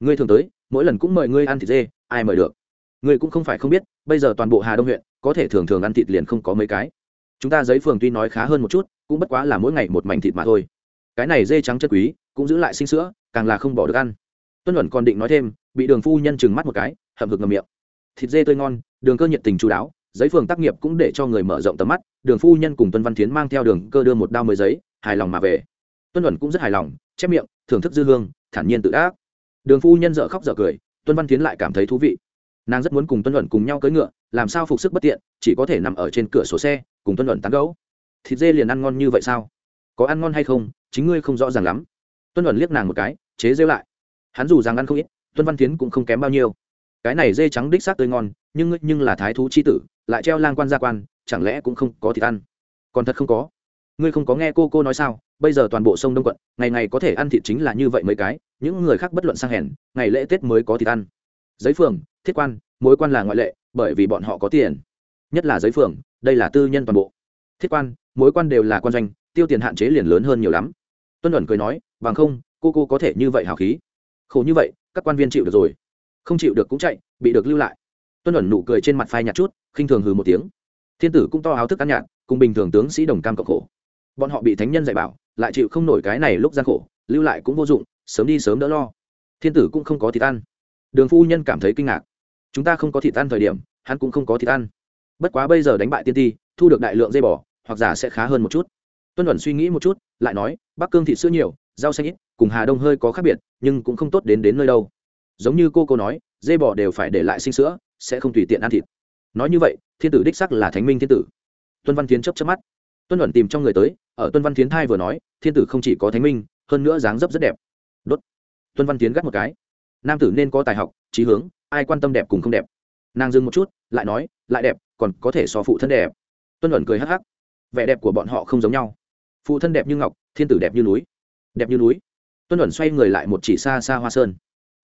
A: Ngươi thường tới, mỗi lần cũng mời ngươi ăn thịt dê, ai mời được? Ngươi cũng không phải không biết, bây giờ toàn bộ hà đông huyện có thể thường thường ăn thịt liền không có mấy cái. Chúng ta giấy phường tuy nói khá hơn một chút, cũng bất quá là mỗi ngày một mảnh thịt mà thôi. Cái này dê trắng chất quý, cũng giữ lại sinh sữa, càng là không bỏ được ăn. Tuân luận còn định nói thêm, bị đường phu nhân chừng mắt một cái, hậm hực ngầm miệng. Thịt dê tươi ngon, đường cơ nhiệt tình chú đáo, giấy phường tác nghiệp cũng để cho người mở rộng tầm mắt, đường phu nhân cùng tuân văn tiến mang theo đường cơ đưa một đao mới giấy, hài lòng mà về. Tuân luận cũng rất hài lòng, chép miệng, thưởng thức dư hương, thản nhiên tự ác đường phu nhân dợ khóc dợ cười, tuân văn tiến lại cảm thấy thú vị. Nàng rất muốn cùng tuân luận cùng nhau cưỡi ngựa làm sao phục sức bất tiện, chỉ có thể nằm ở trên cửa sổ xe, cùng tuân luận tán gấu thịt dê liền ăn ngon như vậy sao? Có ăn ngon hay không, chính ngươi không rõ ràng lắm. Tuân luận liếc nàng một cái, chế rêu lại. Hắn dù rằng ăn không ít tuân văn tiến cũng không kém bao nhiêu. Cái này dê trắng đích xác tươi ngon, nhưng nhưng là thái thú chi tử, lại treo lang quan gia quan, chẳng lẽ cũng không có thịt ăn? Còn thật không có. Ngươi không có nghe cô cô nói sao, bây giờ toàn bộ sông đông quận, ngày ngày có thể ăn thịt chính là như vậy mấy cái, những người khác bất luận sang hèn, ngày lễ tết mới có thịt ăn. Giấy phường thiết quan, mối quan là ngoại lệ, bởi vì bọn họ có tiền. Nhất là giấy phường, đây là tư nhân toàn bộ. Thiết quan, mối quan đều là quan doanh, tiêu tiền hạn chế liền lớn hơn nhiều lắm. Tuân ẩn cười nói, bằng không, cô cô có thể như vậy hào khí. Khổ như vậy, các quan viên chịu được rồi. Không chịu được cũng chạy, bị được lưu lại. Tuân ẩn nụ cười trên mặt phai nhạt chút, khinh thường hừ một tiếng. Thiên tử cũng to háo thức ăn nhạt, cùng bình thường tướng sĩ đồng cam cộng khổ. Bọn họ bị thánh nhân dạy bảo, lại chịu không nổi cái này lúc gian khổ, lưu lại cũng vô dụng, sớm đi sớm đỡ lo. Thiên tử cũng không có thịt ăn đường phu nhân cảm thấy kinh ngạc chúng ta không có thịt ăn thời điểm hắn cũng không có thịt ăn. Bất quá bây giờ đánh bại tiên ti thu được đại lượng dây bỏ, hoặc giả sẽ khá hơn một chút. Tuân ẩn suy nghĩ một chút lại nói bắc cương thịt sữa nhiều rau xanh ít cùng hà đông hơi có khác biệt nhưng cũng không tốt đến đến nơi đâu. Giống như cô cô nói dây bò đều phải để lại sinh sữa sẽ không tùy tiện ăn thịt. Nói như vậy thiên tử đích sắc là thánh minh thiên tử. Tuân văn tiến chấp chấp mắt. Tuân ẩn tìm trong người tới ở tuân văn tiến thai vừa nói thiên tử không chỉ có thánh minh hơn nữa dáng dấp rất đẹp. Đốt. Tuân văn tiến gắt một cái. Nam tử nên có tài học trí hướng ai quan tâm đẹp cùng không đẹp? Nàng dừng một chút, lại nói, lại đẹp, còn có thể so phụ thân đẹp. Tuân ẩn cười hắc hắc. Vẻ đẹp của bọn họ không giống nhau. Phụ thân đẹp như ngọc, thiên tử đẹp như núi. Đẹp như núi. Tuân ẩn xoay người lại một chỉ xa xa hoa sơn.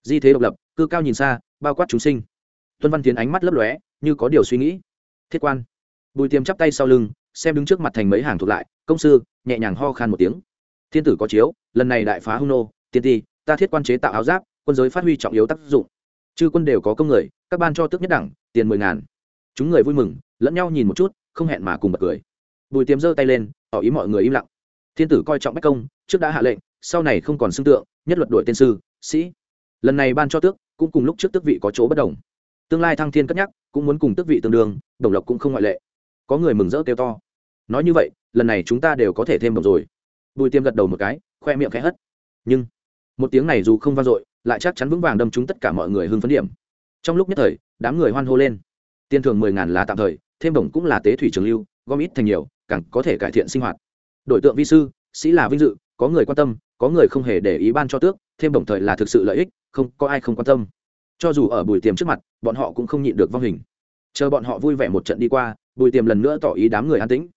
A: Di thế độc lập, cư cao nhìn xa, bao quát chúng sinh. Tuân văn tiến ánh mắt lấp lóe, như có điều suy nghĩ. Thiết quan. Bùi tiêm chắp tay sau lưng, xem đứng trước mặt thành mấy hàng thuộc lại, công sư, nhẹ nhàng ho khan một tiếng. Thiên tử có chiếu, lần này đại phá hung nô, tiên ti, ta thiết quan chế tạo áo giáp, quân giới phát huy trọng yếu tác dụng chư quân đều có công người, các ban cho tước nhất đẳng, tiền mười ngàn. Chúng người vui mừng, lẫn nhau nhìn một chút, không hẹn mà cùng bật cười. Bùi tiêm giơ tay lên, tỏ ý mọi người im lặng. Thiên tử coi trọng bách công, trước đã hạ lệnh, sau này không còn xưng tượng, nhất luật đổi tên sư, sĩ. Lần này ban cho tước, cũng cùng lúc trước tước vị có chỗ bất đồng. Tương lai thăng thiên cất nhắc, cũng muốn cùng tước vị tương đương, đồng lộc cũng không ngoại lệ. Có người mừng rỡ kêu to. Nói như vậy, lần này chúng ta đều có thể thêm đồng rồi. Bùi tiêm gật đầu một cái, khoe miệng khẽ hất. Nhưng, một tiếng này dù không vang dội lại chắc chắn vững vàng đâm trúng tất cả mọi người hưng phấn điểm. Trong lúc nhất thời, đám người hoan hô lên. Tiền thường mười ngàn là tạm thời, thêm đồng cũng là tế thủy trường lưu, gom ít thành nhiều, càng có thể cải thiện sinh hoạt. Đội tượng vi sư, sĩ là vinh dự, có người quan tâm, có người không hề để ý ban cho tước, thêm đồng thời là thực sự lợi ích, không, có ai không quan tâm. Cho dù ở bùi tiềm trước mặt, bọn họ cũng không nhịn được vong hình. Chờ bọn họ vui vẻ một trận đi qua, bùi tiềm lần nữa tỏ ý đám người an tĩnh.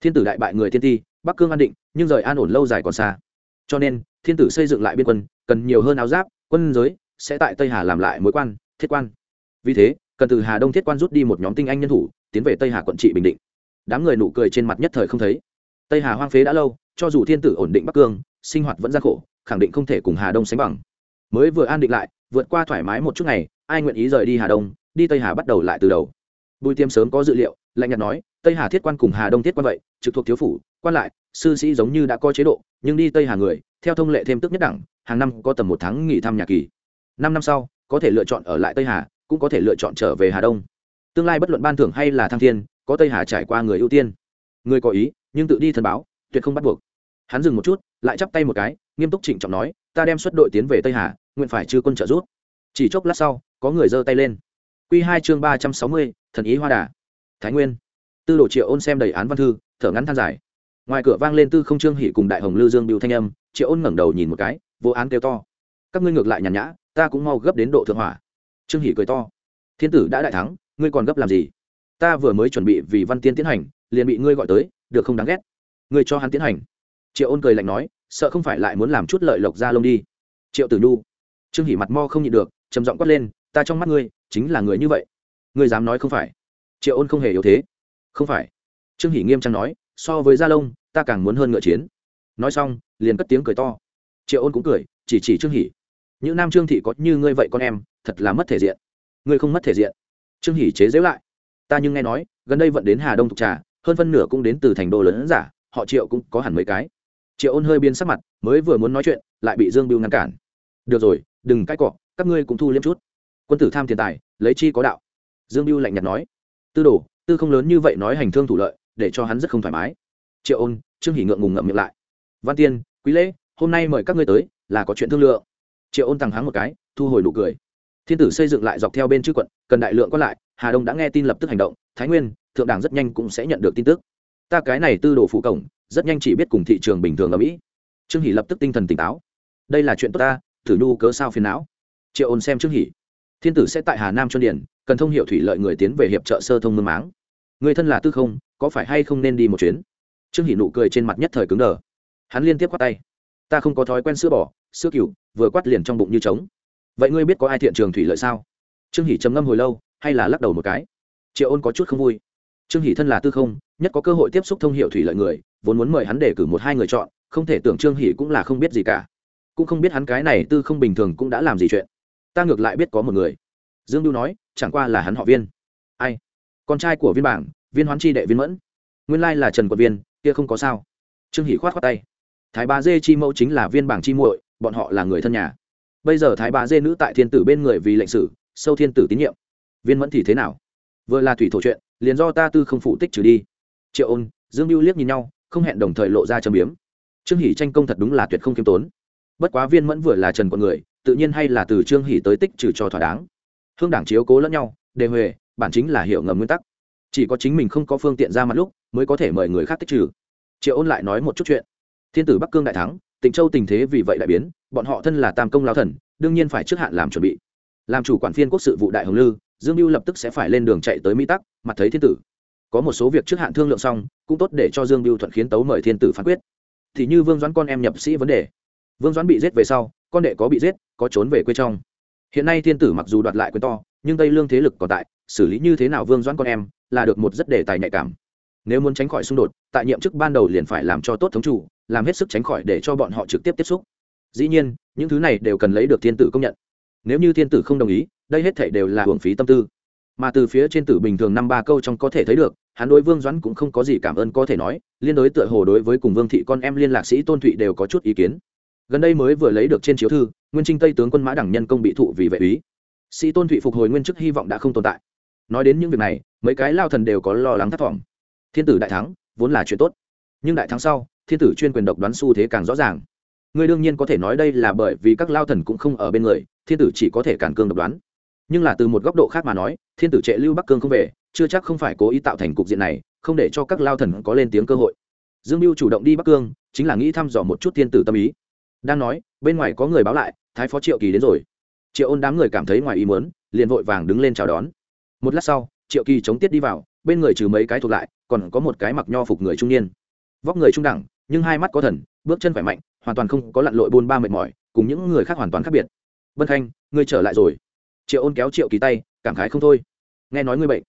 A: Thiên tử đại bại người thiên ti, bắc cương an định, nhưng rời an ổn lâu dài còn xa. Cho nên, thiên tử xây dựng lại biên quân, cần nhiều hơn áo giáp quân giới sẽ tại tây hà làm lại mối quan, thiết quan. Vì thế, cần từ hà đông thiết quan rút đi một nhóm tinh anh nhân thủ, tiến về tây hà quận trị bình định. Đám người nụ cười trên mặt nhất thời không thấy. Tây hà hoang phế đã lâu, cho dù thiên tử ổn định bắc cương, sinh hoạt vẫn gian khổ, khẳng định không thể cùng hà đông sánh bằng. Mới vừa an định lại, vượt qua thoải mái một chút ngày, ai nguyện ý rời đi hà đông, đi tây hà bắt đầu lại từ đầu. Bùi tiêm sớm có dự liệu, lạnh nhạt nói, tây hà thiết quan cùng hà đông thiết quan vậy, trực thuộc thiếu phủ, quan lại, sư sĩ giống như đã có chế độ, nhưng đi tây hà người, theo thông lệ thêm tức nhất đẳng hàng năm có tầm một tháng nghỉ thăm nhà kỳ. Năm năm sau, có thể lựa chọn ở lại tây hà, cũng có thể lựa chọn trở về hà đông. Tương lai bất luận ban thưởng hay là thăng thiên, có tây hà trải qua người ưu tiên. Người có ý, nhưng tự đi thần báo, tuyệt không bắt buộc. Hắn dừng một chút, lại chắp tay một cái, nghiêm túc trịnh trọng nói, ta đem xuất đội tiến về tây hà, nguyện phải chư quân trợ giúp. Chỉ chốc lát sau, có người giơ tay lên. Q hai chương ba trăm sáu mươi, thần ý hoa đà. Thái nguyên. Tư đồ triệu ôn xem đầy án văn thư, thở ngắn than dài. Ngoài cửa vang lên tư không trương hỉ cùng đại hồng lư dương biểu thanh âm, triệu ôn ngẩng đầu nhìn một cái vô án kêu to. Các ngươi ngược lại nhàn nhã, ta cũng mau gấp đến độ thượng hỏa. Trương hỷ cười to. Thiên tử đã đại thắng, ngươi còn gấp làm gì? Ta vừa mới chuẩn bị vì văn tiên tiến hành, liền bị ngươi gọi tới, được không đáng ghét? Ngươi cho hắn tiến hành. Triệu ôn cười lạnh nói, sợ không phải lại muốn làm chút lợi lộc ra lông đi. Triệu tử nhu. Trương hỷ mặt mo không nhịn được, trầm giọng quát lên, ta trong mắt ngươi, chính là người như vậy. Ngươi dám nói không phải. Triệu ôn không hề yếu thế. Không phải. Trương hỷ nghiêm trang nói, so với gia lông ta càng muốn hơn ngựa chiến. Nói xong, liền cất tiếng cười to triệu ôn cũng cười, chỉ chỉ trương hỷ. Những nam trương thị có như ngươi vậy con em, thật là mất thể diện. Ngươi không mất thể diện. Trương hỷ chế giễu lại. Ta nhưng nghe nói, gần đây vận đến hà đông thục trà, hơn phân nửa cũng đến từ thành đô lớn giả, họ triệu cũng có hẳn mấy cái. Triệu ôn hơi biến sắc mặt, mới vừa muốn nói chuyện, lại bị dương biêu ngăn cản. Được rồi, đừng cãi cọ, các ngươi cũng thu liêm chút. Quân tử tham tiền tài, lấy chi có đạo. Dương biêu lạnh nhạt nói. Tư đồ, tư không lớn như vậy nói hành thương thủ lợi, để cho hắn rất không thoải mái. Triệu ôn, trương hỷ ngượng ngùng ngậm miệng lại. Văn tiên, quý lễ hôm nay mời các ngươi tới, là có chuyện thương lượng. Triệu ôn tăng háng một cái, thu hồi nụ cười. Thiên tử xây dựng lại dọc theo bên chữ quận, cần đại lượng còn lại, hà đông đã nghe tin lập tức hành động, thái nguyên, thượng đảng rất nhanh cũng sẽ nhận được tin tức. Ta cái này tư đồ phụ cổng, rất nhanh chỉ biết cùng thị trường bình thường ở mỹ. Trương hỷ lập tức tinh thần tỉnh táo. Đây là chuyện tốt ta, thử nhu cớ sao phiền não. Triệu ôn xem trương hỷ. Thiên tử sẽ tại hà nam cho điển cần thông hiệu thủy lợi người tiến về hiệp trợ sơ thông mương máng. Người thân là tư không, có phải hay không nên đi một chuyến? Trương hỷ nụ cười trên mặt nhất thời cứng đờ. Hắn liên tiếp quát tay ta không có thói quen sữa bò, sữa cừu, vừa quát liền trong bụng như trống. Vậy ngươi biết có ai thiện trường thủy lợi sao? Trương hỷ trầm ngâm hồi lâu, hay là lắc đầu một cái. Triệu ôn có chút không vui. Trương hỷ thân là tư không, nhất có cơ hội tiếp xúc thông hiệu thủy lợi người, vốn muốn mời hắn để cử một hai người chọn, không thể tưởng trương hỷ cũng là không biết gì cả. Cũng không biết hắn cái này tư không bình thường cũng đã làm gì chuyện. Ta ngược lại biết có một người. Dương lưu nói, chẳng qua là hắn họ viên. Ai? Con trai của viên bảng, viên hoán chi đệ viên mẫn. Nguyên lai là trần quận viên, kia không có sao. Trương hỷ khoát khoát tay thái Bá dê chi mẫu chính là viên bảng chi muội, bọn họ là người thân nhà. Bây giờ thái Bá dê nữ tại thiên tử bên người vì lệnh sử, sâu thiên tử tín nhiệm. Viên mẫn thì thế nào? Vừa là thủy thổ chuyện, liền do ta tư không phụ tích trừ đi. Triệu ôn, dương mưu liếc nhìn nhau, không hẹn đồng thời lộ ra châm biếm. Trương hỷ tranh công thật đúng là tuyệt không khiêm tốn. Bất quá viên mẫn vừa là trần con người, tự nhiên hay là từ trương hỷ tới tích trừ cho thỏa đáng. Hương đảng chiếu cố lẫn nhau, đề huệ, bản chính là hiểu ngầm nguyên tắc. Chỉ có chính mình không có phương tiện ra mặt lúc, mới có thể mời người khác tích trừ. Triệu ôn lại nói một chút chuyện thiên tử bắc cương đại thắng, tịnh châu tình thế vì vậy đại biến, bọn họ thân là tam công lao thần, đương nhiên phải trước hạn làm chuẩn bị. Làm chủ quản phiên quốc sự vụ đại hồng lư, dương mưu lập tức sẽ phải lên đường chạy tới mỹ tắc, mặt thấy thiên tử. Có một số việc trước hạn thương lượng xong, cũng tốt để cho dương mưu thuận khiến tấu mời thiên tử phán quyết. Thì như vương doãn con em nhập sĩ vấn đề. Vương doãn bị giết về sau, con đệ có bị giết, có trốn về quê trong. Hiện nay thiên tử mặc dù đoạt lại quyền to, nhưng tây lương thế lực còn tại, xử lý như thế nào vương doãn con em, là được một rất đề tài nhạy cảm. Nếu muốn tránh khỏi xung đột, tại nhiệm chức ban đầu liền phải làm cho tốt thống chủ làm hết sức tránh khỏi để cho bọn họ trực tiếp tiếp xúc. Dĩ nhiên, những thứ này đều cần lấy được thiên tử công nhận. Nếu như thiên tử không đồng ý, đây hết thể đều là hưởng phí tâm tư. Mà từ phía trên tử bình thường năm ba câu trong có thể thấy được, hắn đối vương doãn cũng không có gì cảm ơn có thể nói, liên đối tựa hồ đối với cùng vương thị con em liên lạc sĩ tôn thụy đều có chút ý kiến. Gần đây mới vừa lấy được trên chiếu thư, nguyên trinh tây tướng quân mã đẳng nhân công bị thụ vì vệ úy. Sĩ tôn thụy phục hồi nguyên chức hy vọng đã không tồn tại. Nói đến những việc này, mấy cái lao thần đều có lo lắng thất vọng. Thiên tử đại thắng, vốn là chuyện tốt. Nhưng đại thắng sau thiên tử chuyên quyền độc đoán xu thế càng rõ ràng. Ngươi đương nhiên có thể nói đây là bởi vì các lao thần cũng không ở bên người, thiên tử chỉ có thể cản cương độc đoán. Nhưng là từ một góc độ khác mà nói, thiên tử trệ lưu bắc cương không về, chưa chắc không phải cố ý tạo thành cục diện này, không để cho các lao thần có lên tiếng cơ hội. Dương mưu chủ động đi bắc cương, chính là nghĩ thăm dò một chút thiên tử tâm ý. Đang nói, bên ngoài có người báo lại, thái phó triệu kỳ đến rồi. Triệu ôn đám người cảm thấy ngoài ý muốn, liền vội vàng đứng lên chào đón. Một lát sau, triệu kỳ chống tiết đi vào, bên người trừ mấy cái thuộc lại, còn có một cái mặc nho phục người trung niên. Vóc người trung đẳng nhưng hai mắt có thần, bước chân khỏe mạnh, hoàn toàn không có lặn lội buôn ba mệt mỏi, cùng những người khác hoàn toàn khác biệt. Vân khanh, ngươi trở lại rồi. Triệu ôn kéo triệu kỳ tay, cảm khái không thôi. Nghe nói ngươi bệnh.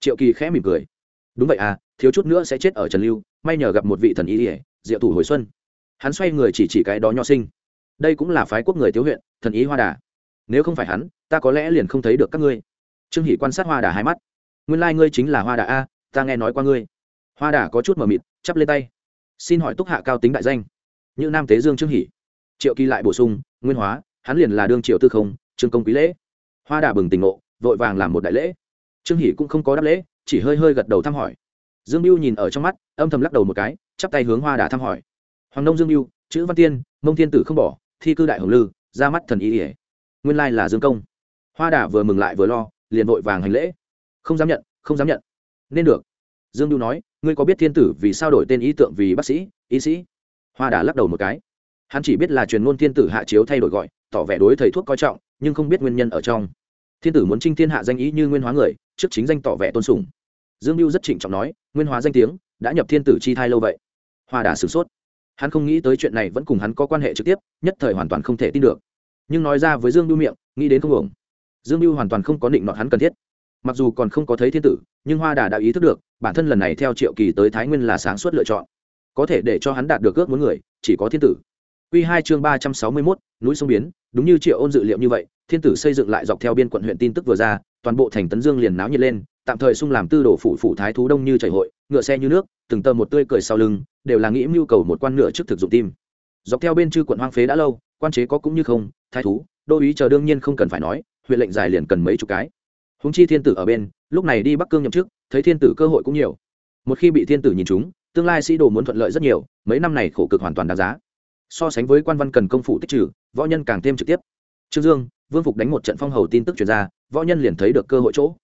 A: Triệu kỳ khẽ mỉm cười. Đúng vậy à thiếu chút nữa sẽ chết ở trần lưu, may nhờ gặp một vị thần ý ỉa diệu thủ hồi xuân. Hắn xoay người chỉ chỉ cái đó nho sinh. Đây cũng là phái quốc người thiếu huyện, thần ý hoa đà. Nếu không phải hắn, ta có lẽ liền không thấy được các ngươi. Trương hỷ quan sát hoa đà hai mắt. Nguyên lai、like、ngươi chính là hoa đà a, ta nghe nói qua ngươi. Hoa đà có chút mờ mịt, chắp lên tay xin hỏi túc hạ cao tính đại danh. Như nam tế dương trương hỷ. Triệu kỳ lại bổ sung, nguyên hóa, hắn liền là đương triệu tư không, trương công quý lễ. Hoa đà bừng tỉnh ngộ, vội vàng làm một đại lễ. Trương hỷ cũng không có đáp lễ, chỉ hơi hơi gật đầu thăm hỏi. Dương mưu nhìn ở trong mắt, âm thầm lắc đầu một cái, chắp tay hướng hoa đà thăm hỏi. Hoàng nông dương mưu chữ văn tiên, mông thiên tử không bỏ, thi cư đại hồng lư, ra mắt thần ý ỉa. Nguyên lai là dương công. Hoa đà vừa mừng lại vừa lo, liền vội vàng hành lễ. Không dám nhận, không dám nhận. Nên được. Dương mưu nói ngươi có biết thiên tử vì sao đổi tên ý tượng vì bác sĩ, y sĩ? Hoa đà lắc đầu một cái. Hắn chỉ biết là truyền ngôn thiên tử hạ chiếu thay đổi gọi, tỏ vẻ đối thầy thuốc coi trọng, nhưng không biết nguyên nhân ở trong. Thiên tử muốn trinh thiên hạ danh ý như nguyên hóa người, trước chính danh tỏ vẻ tôn sùng. Dương mưu rất trịnh trọng nói, nguyên hóa danh tiếng, đã nhập thiên tử chi thai lâu vậy. Hoa đà sửng sốt. Hắn không nghĩ tới chuyện này vẫn cùng hắn có quan hệ trực tiếp, nhất thời hoàn toàn không thể tin được. Nhưng nói ra với dương mưu miệng, nghĩ đến không ổng dương mưu hoàn toàn không có định nọt hắn cần thiết mặc dù còn không có thấy thiên tử nhưng hoa đà đã ý thức được bản thân lần này theo triệu kỳ tới thái nguyên là sáng suốt lựa chọn có thể để cho hắn đạt được ước muốn người chỉ có thiên tử Quy 2 chương 361, núi sông biến, đúng như Triệu Ôn dự liệu như vậy, thiên tử xây dựng lại dọc theo biên quận huyện tin tức vừa ra, toàn bộ thành Tấn Dương liền náo nhiệt lên, tạm thời xung làm tư đồ phủ phủ thái thú đông như chảy hội, ngựa xe như nước, từng tơ một tươi cười sau lưng, đều là nghĩ mưu cầu một quan nửa trước thực dụng tim. Dọc theo bên chư quận hoang phế đã lâu, quan chế có cũng như không, thái thú, đô úy chờ đương nhiên không cần phải nói, huyện lệnh dài liền cần mấy chục cái húng chi thiên tử ở bên, lúc này đi Bắc Cương nhậm chức, thấy thiên tử cơ hội cũng nhiều. Một khi bị thiên tử nhìn trúng, tương lai sĩ đồ muốn thuận lợi rất nhiều, mấy năm này khổ cực hoàn toàn đáng giá. So sánh với quan văn cần công phụ tích trừ võ nhân càng thêm trực tiếp. Trương dương vương phục đánh một trận phong hầu tin tức chuyển ra võ nhân liền thấy được cơ hội chỗ.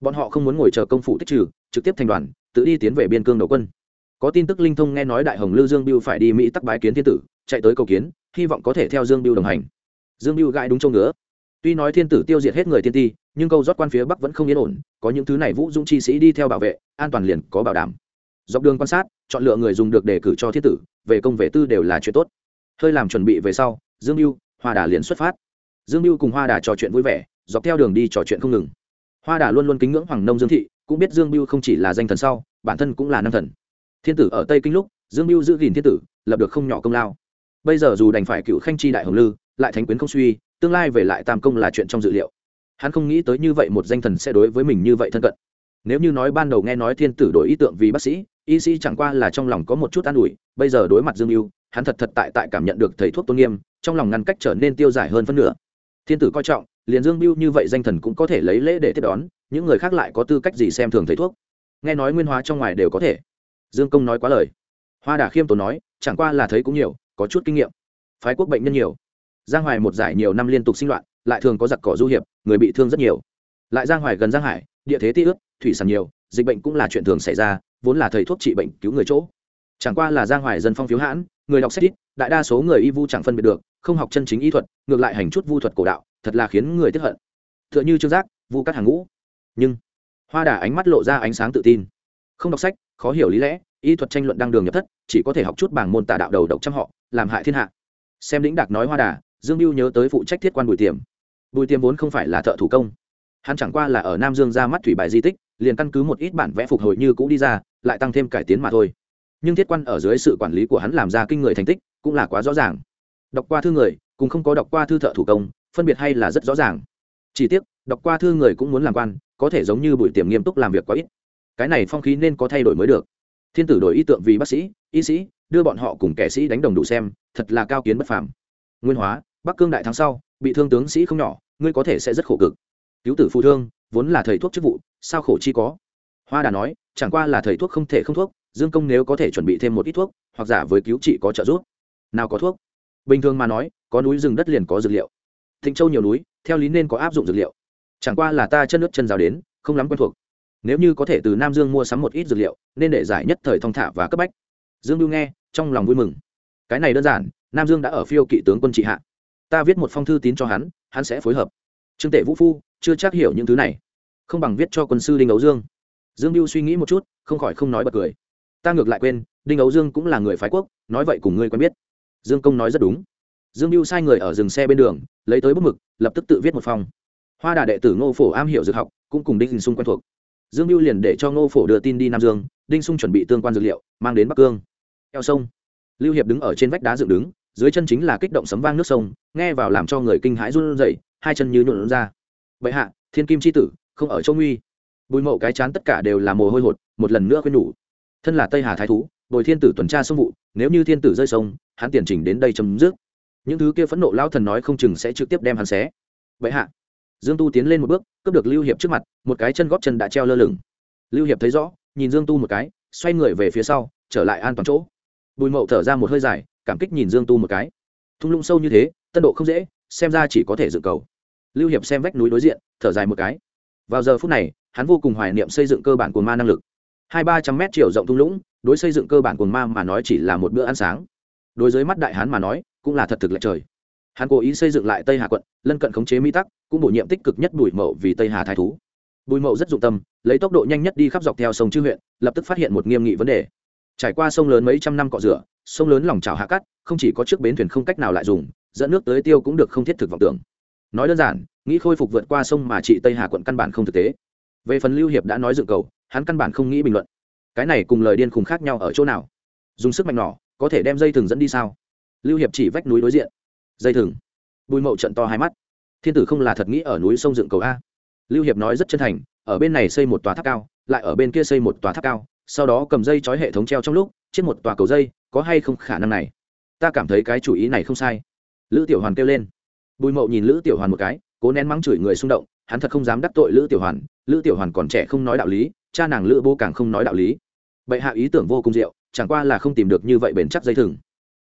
A: Bọn họ không muốn ngồi chờ công phụ tích trừ trực tiếp thành đoàn tự đi tiến về biên cương đầu quân. Có tin tức linh thông nghe nói đại hồng lư dương biêu phải đi mỹ tắc bái kiến thiên tử chạy tới cầu kiến hy vọng có thể theo dương biêu đồng hành. Dương biêu gãi đúng châu ngứa tuy nói thiên tử tiêu diệt hết người tiên ti, nhưng câu rót quan phía bắc vẫn không yên ổn, có những thứ này vũ dũng chi sĩ đi theo bảo vệ, an toàn liền có bảo đảm. Dọc đường quan sát, chọn lựa người dùng được đề cử cho thiên tử, về công về tư đều là chuyện tốt. Hơi làm chuẩn bị về sau, dương mưu, hoa đà liền xuất phát. Dương mưu cùng hoa đà trò chuyện vui vẻ, dọc theo đường đi trò chuyện không ngừng. Hoa đà luôn luôn kính ngưỡng hoàng nông dương thị, cũng biết dương mưu không chỉ là danh thần sau, bản thân cũng là nam thần. Thiên tử ở tây kinh lúc, dương mưu giữ gìn thiên tử, lập được không nhỏ công lao. Bây giờ dù đành phải cựu khanh chi đại hồng lư, lại thánh quyến không suy tương lai về lại tam công là chuyện trong dự liệu. Hắn không nghĩ tới như vậy một danh thần sẽ đối với mình như vậy thân cận. Nếu như nói ban đầu nghe nói thiên tử đổi ý tượng vì bác sĩ, y sĩ chẳng qua là trong lòng có một chút an ủi, bây giờ đối mặt dương mưu hắn thật thật tại tại cảm nhận được thầy thuốc tôn nghiêm, trong lòng ngăn cách trở nên tiêu giải hơn phân nửa. Thiên tử coi trọng, liền dương mưu như vậy danh thần cũng có thể lấy lễ để tiếp đón, những người khác lại có tư cách gì xem thường thầy thuốc? Nghe nói nguyên hóa trong ngoài đều có thể. Dương công nói quá lời. Hoa đà khiêm tốn nói, chẳng qua là thấy cũng nhiều, có chút kinh nghiệm. Phái quốc bệnh nhân nhiều giang hoài một giải nhiều năm liên tục sinh loạn, lại thường có giặc cỏ du hiệp, người bị thương rất nhiều. Lại giang hoài gần giang hải, địa thế ti ướt, thủy sản nhiều, dịch bệnh cũng là chuyện thường xảy ra, vốn là thầy thuốc trị bệnh cứu người chỗ. Chẳng qua là giang hoài dân phong phiếu hãn, người đọc sách ít, đại đa số người y vu chẳng phân biệt được, không học chân chính y thuật, ngược lại hành chút vu thuật cổ đạo, thật là khiến người tiếp hận. T h ư ợ n h ư trương giác, vu cắt hàng ngũ. Nhưng, hoa đà ánh mắt lộ ra ánh sáng tự tin. Không đọc sách, khó hiểu lý lẽ, y thuật tranh luận đăng đường nhập thất, chỉ có thể học chút bảng môn tà đạo đầu độc trăm họ, làm hại thiên hạ. Xem lĩnh đạc nói hoa đà dương mưu nhớ tới phụ trách thiết quan bùi tiềm. Bùi tiềm vốn không phải là thợ thủ công. Hắn chẳng qua là ở nam dương ra mắt thủy bài di tích, liền căn cứ một ít bản vẽ phục hồi như cũ đi ra, lại tăng thêm cải tiến mà thôi. Nhưng thiết quan ở dưới sự quản lý của hắn làm ra kinh người thành tích cũng là quá rõ ràng. Đọc qua thư người cùng không có đọc qua thư thợ thủ công, phân biệt hay là rất rõ ràng. Chỉ tiếc, đọc qua thư người cũng muốn làm quan, có thể giống như Bùi tiềm nghiêm túc làm việc quá ít. Cái này phong khí nên có thay đổi mới được. Thiên tử đổi ý tượng vì bác sĩ, y sĩ, đưa bọn họ cùng kẻ sĩ đánh đồng đủ xem, thật là cao kiến bất phàm nguyên hóa, bắc cương đại thắng sau, bị thương tướng sĩ không nhỏ, ngươi có thể sẽ rất khổ cực. Cứu tử phụ thương, vốn là thầy thuốc chức vụ, sao khổ chi có? Hoa đà nói, chẳng qua là thầy thuốc không thể không thuốc, dương công nếu có thể chuẩn bị thêm một ít thuốc, hoặc giả với cứu trị có trợ giúp. Nào có thuốc? Bình thường mà nói, có núi rừng đất liền có dược liệu. Thịnh châu nhiều núi, theo lý nên có áp dụng dược liệu. Chẳng qua là ta chân nước chân rào đến, không lắm quen thuộc. Nếu như có thể từ nam dương mua sắm một ít dược liệu, nên để giải nhất thời thong thả và cấp bách. Dương lưu nghe, trong lòng vui mừng. Cái này đơn giản nam dương đã ở phiêu kỵ tướng quân trị hạ. Ta viết một phong thư tín cho hắn hắn sẽ phối hợp. Trương tể vũ phu, chưa chắc hiểu những thứ này. Không bằng viết cho quân sư đinh ấu dương. Dương mưu suy nghĩ một chút, không khỏi không nói bật cười. Ta ngược lại quên, đinh ấu dương cũng là người phái quốc, nói vậy cùng ngươi quen biết. Dương công nói rất đúng. Dương mưu sai người ở dừng xe bên đường, lấy tới bút mực, lập tức tự viết một phòng hoa đà đệ tử ngô phổ am hiểu dược học, cũng cùng đinh sung quen thuộc. Dương mưu liền để cho ngô phổ đưa tin đi nam dương, đinh sung chuẩn bị tương quan dược liệu, mang đến bắc cương. Eo sông. Lưu hiệp đứng ở trên vách đá dựng đứng dưới chân chính là kích động sấm vang nước sông, nghe vào làm cho người kinh hãi run rẩy, hai chân như nhuộn ra. Bệ hạ, thiên kim c h i tử, không ở châu nguy bùi mậu cái chán tất cả đều là mồ hôi hột, một lần nữa quên nhủ. Thân là tây hà thái thú, bồi thiên tử tuần tra sông vụ, nếu như thiên tử rơi sông, hắn tiền chỉnh đến đây chấm dứt. Những thứ kia phẫn nộ lao thần nói không chừng sẽ trực tiếp đem hắn xé. Vậy hạ, dương tu tiến lên một bước, cướp được lưu hiệp trước mặt, một cái chân góp chân đã treo lơ lửng. Lưu hiệp thấy rõ, nhìn dương tu một cái, xoay người về phía sau, trở lại an toàn chỗ. Bùi mậu thở ra một hơi dài cảm kích nhìn dương tu một cái. Thung lũng sâu như thế, tân độ không dễ, xem ra chỉ có thể dựng cầu. Lưu hiệp xem vách núi đối diện, thở dài một cái. Vào giờ phút này, hắn vô cùng hoài niệm xây dựng cơ bản của ma năng lực. Hai ba trăm mét chiều rộng thung lũng, đối xây dựng cơ bản của ma mà nói chỉ là một bữa ăn sáng. Đối với mắt đại hán mà nói, cũng là thật thực lệch trời. Hắn cố ý xây dựng lại tây hà quận, lân cận khống chế mỹ tắc, cũng bổ nhiệm tích cực nhất bùi mậu vì tây hà thái thú. Bùi mậu rất dụng tâm, lấy tốc độ nhanh nhất đi khắp dọc theo sông chư huyện, lập tức phát hiện một nghiêm nghị vấn đề. Trải qua sông lớn mấy trăm năm cọ rửa sông lớn lòng trào hạ cắt, không chỉ có chiếc bến thuyền không cách nào lại dùng, dẫn nước tới tiêu cũng được không thiết thực vọng tưởng. Nói đơn giản, nghĩ khôi phục vượt qua sông mà trị tây hà quận căn bản không thực tế. Về phần lưu hiệp đã nói dựng cầu, hắn căn bản không nghĩ bình luận. Cái này cùng lời điên khùng khác nhau ở chỗ nào? Dùng sức mạnh nỏ, có thể đem dây thừng dẫn đi sao? Lưu hiệp chỉ vách núi đối diện. Dây thừng. Bùi mậu trận to hai mắt. Thiên tử không là thật nghĩ ở núi sông dựng cầu a. Lưu hiệp nói rất chân thành, ở bên này xây một tòa tháp cao, lại ở bên kia xây một tòa tháp cao, sau đó cầm dây trói hệ thống treo trong lúc trên một tòa cầu dây có hay không khả năng này? Ta cảm thấy cái chủ ý này không sai. Lữ tiểu hoàn kêu lên. Bùi mậu nhìn lữ tiểu hoàn một cái, cố nén mắng chửi người xung động, hắn thật không dám đắc tội lữ tiểu hoàn, lữ tiểu hoàn còn trẻ không nói đạo lý, cha nàng lữ bố càng không nói đạo lý. Bệ hạ ý tưởng vô cùng diệu, chẳng qua là không tìm được như vậy bền chắc dây thừng.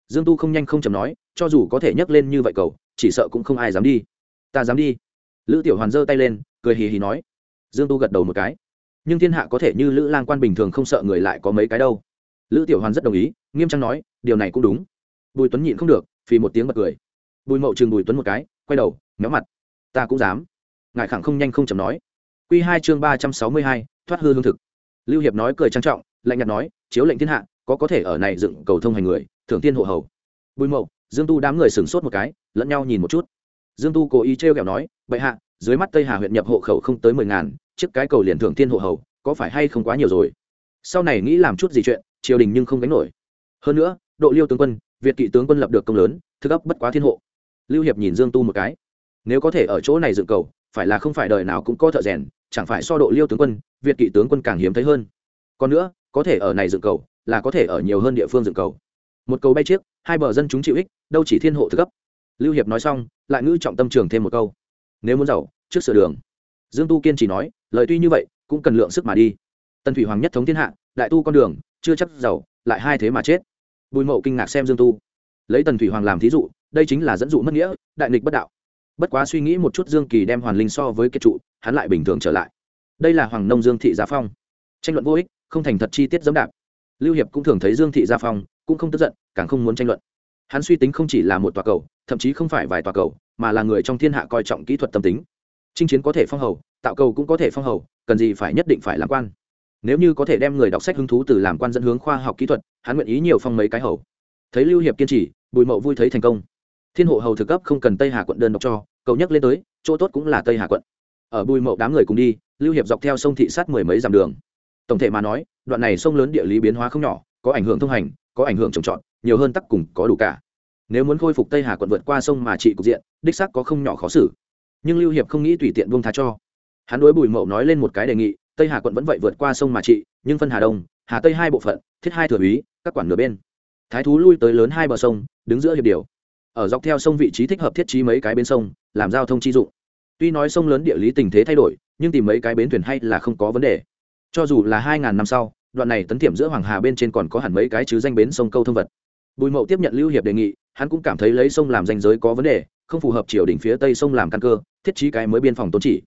A: Dương tu không nhanh không chầm nói, cho dù có thể nhấc lên như vậy cầu chỉ sợ cũng không ai dám đi. Ta dám đi. Lữ tiểu hoàn giơ tay lên, cười hì hì nói. Dương tu gật đầu một cái. Nhưng thiên hạ có thể như lữ lang quan bình thường không sợ người lại có mấy cái đâu lữ tiểu hoàn rất đồng ý, nghiêm trang nói, điều này cũng đúng. Bùi tuấn nhịn không được vì một tiếng bật cười. Bùi mậu chừng bùi tuấn một cái, quay đầu, méo mặt. Ta cũng dám. Ngài khẳng không nhanh không chầm nói. Q hai chương ba trăm sáu mươi hai, thoát hư lương thực. Lưu hiệp nói cười trang trọng, lạnh nhạt nói, chiếu lệnh thiên hạ, có có thể ở này dựng cầu thông hành người, thưởng tiên hộ hầu. Bùi mậu, dương tu đám người sửng sốt một cái, lẫn nhau nhìn một chút. Dương tu cố ý trêu kẹo nói, bệ hạ, dưới mắt tây hà huyện nhập hộ khẩu không tới mười ngàn chiếc cái cầu liền thưởng tiên hộ hầu, có phải hay không quá nhiều rồi? Sau này nghĩ làm chút gì chuyện triều đình nhưng không gánh nổi. Hơn nữa, độ liêu tướng quân, việt kỵ tướng quân lập được công lớn, thức ấp bất quá thiên hộ. Lưu hiệp nhìn dương tu một cái. Nếu có thể ở chỗ này dựng cầu, phải là không phải đời nào cũng có thợ rèn, chẳng phải so độ liêu tướng quân, việt kỵ tướng quân càng hiếm thấy hơn. Còn nữa, có thể ở này dựng cầu, là có thể ở nhiều hơn địa phương dựng cầu. Một cầu bay chiếc, hai bờ dân chúng chịu ích, đâu chỉ thiên hộ thực cấp lưu hiệp nói xong, lại ngữ trọng tâm trường thêm một câu. Nếu muốn giàu, trước sửa đường. Dương tu kiên chỉ nói, lời tuy như vậy, cũng cần lượng sức mà đi. Tần thủy hoàng nhất thống thiên hạ, đại tu con đường chưa chắc giàu, lại hai thế mà chết. Bùi mậu kinh ngạc xem dương tu. Lấy tần thủy hoàng làm thí dụ, đây chính là dẫn dụ mất nghĩa, đại nghịch bất đạo. Bất quá suy nghĩ một chút dương kỳ đem hoàn linh so với kết trụ, hắn lại bình thường trở lại. Đây là hoàng nông dương thị gia phong. Tranh luận vô ích, không thành thật chi tiết dẫm đạp. Lưu hiệp cũng thường thấy dương thị gia phong, cũng không tức giận, càng không muốn tranh luận. Hắn suy tính không chỉ là một tòa cầu, thậm chí không phải vài tòa cầu, mà là người trong thiên hạ coi trọng kỹ thuật tâm tính. Chinh chiến có thể phong hầu, tạo cầu cũng có thể phong hầu, cần gì phải nhất định phải làm quan nếu như có thể đem người đọc sách hứng thú từ làm quan dẫn hướng khoa học kỹ thuật, hắn nguyện ý nhiều phong mấy cái hầu. Thấy lưu hiệp kiên trì, bùi mậu vui thấy thành công. Thiên hộ hầu thực cấp không cần tây hà quận đơn độc cho, cầu nhắc lên tới, chỗ tốt cũng là tây hà quận. Ở bùi mậu đám người cùng đi, lưu hiệp dọc theo sông thị sát mười mấy dặm đường. Tổng thể mà nói, đoạn này sông lớn địa lý biến hóa không nhỏ, có ảnh hưởng thông hành, có ảnh hưởng trồng trọt, nhiều hơn tắc cùng có đủ cả. Nếu muốn khôi phục tây hà quận vượt qua sông mà trị cục diện, đích xác có không nhỏ khó xử. Nhưng lưu hiệp không nghĩ tùy tiện buông tha cho. Hắn đối bùi mậu nói lên một cái đề nghị tây hà quận vẫn vậy vượt qua sông mà trị nhưng phân hà đông hà tây hai bộ phận thiết hai thừa úy các quản nửa bên thái thú lui tới lớn hai bờ sông đứng giữa hiệp điều ở dọc theo sông vị trí thích hợp thiết trí mấy cái bến sông làm giao thông chi dụng tuy nói sông lớn địa lý tình thế thay đổi nhưng tìm mấy cái bến thuyền hay là không có vấn đề cho dù là hai ngàn năm sau đoạn này tấn tiệm giữa hoàng hà bên trên còn có hẳn mấy cái chứ danh bến sông câu thông vật bùi mậu tiếp nhận lưu hiệp đề nghị hắn cũng cảm thấy lấy sông làm danh giới có vấn đề không phù hợp triều đỉnh phía tây sông làm căn cơ thiết trí cái mới biên phòng tôn chỉ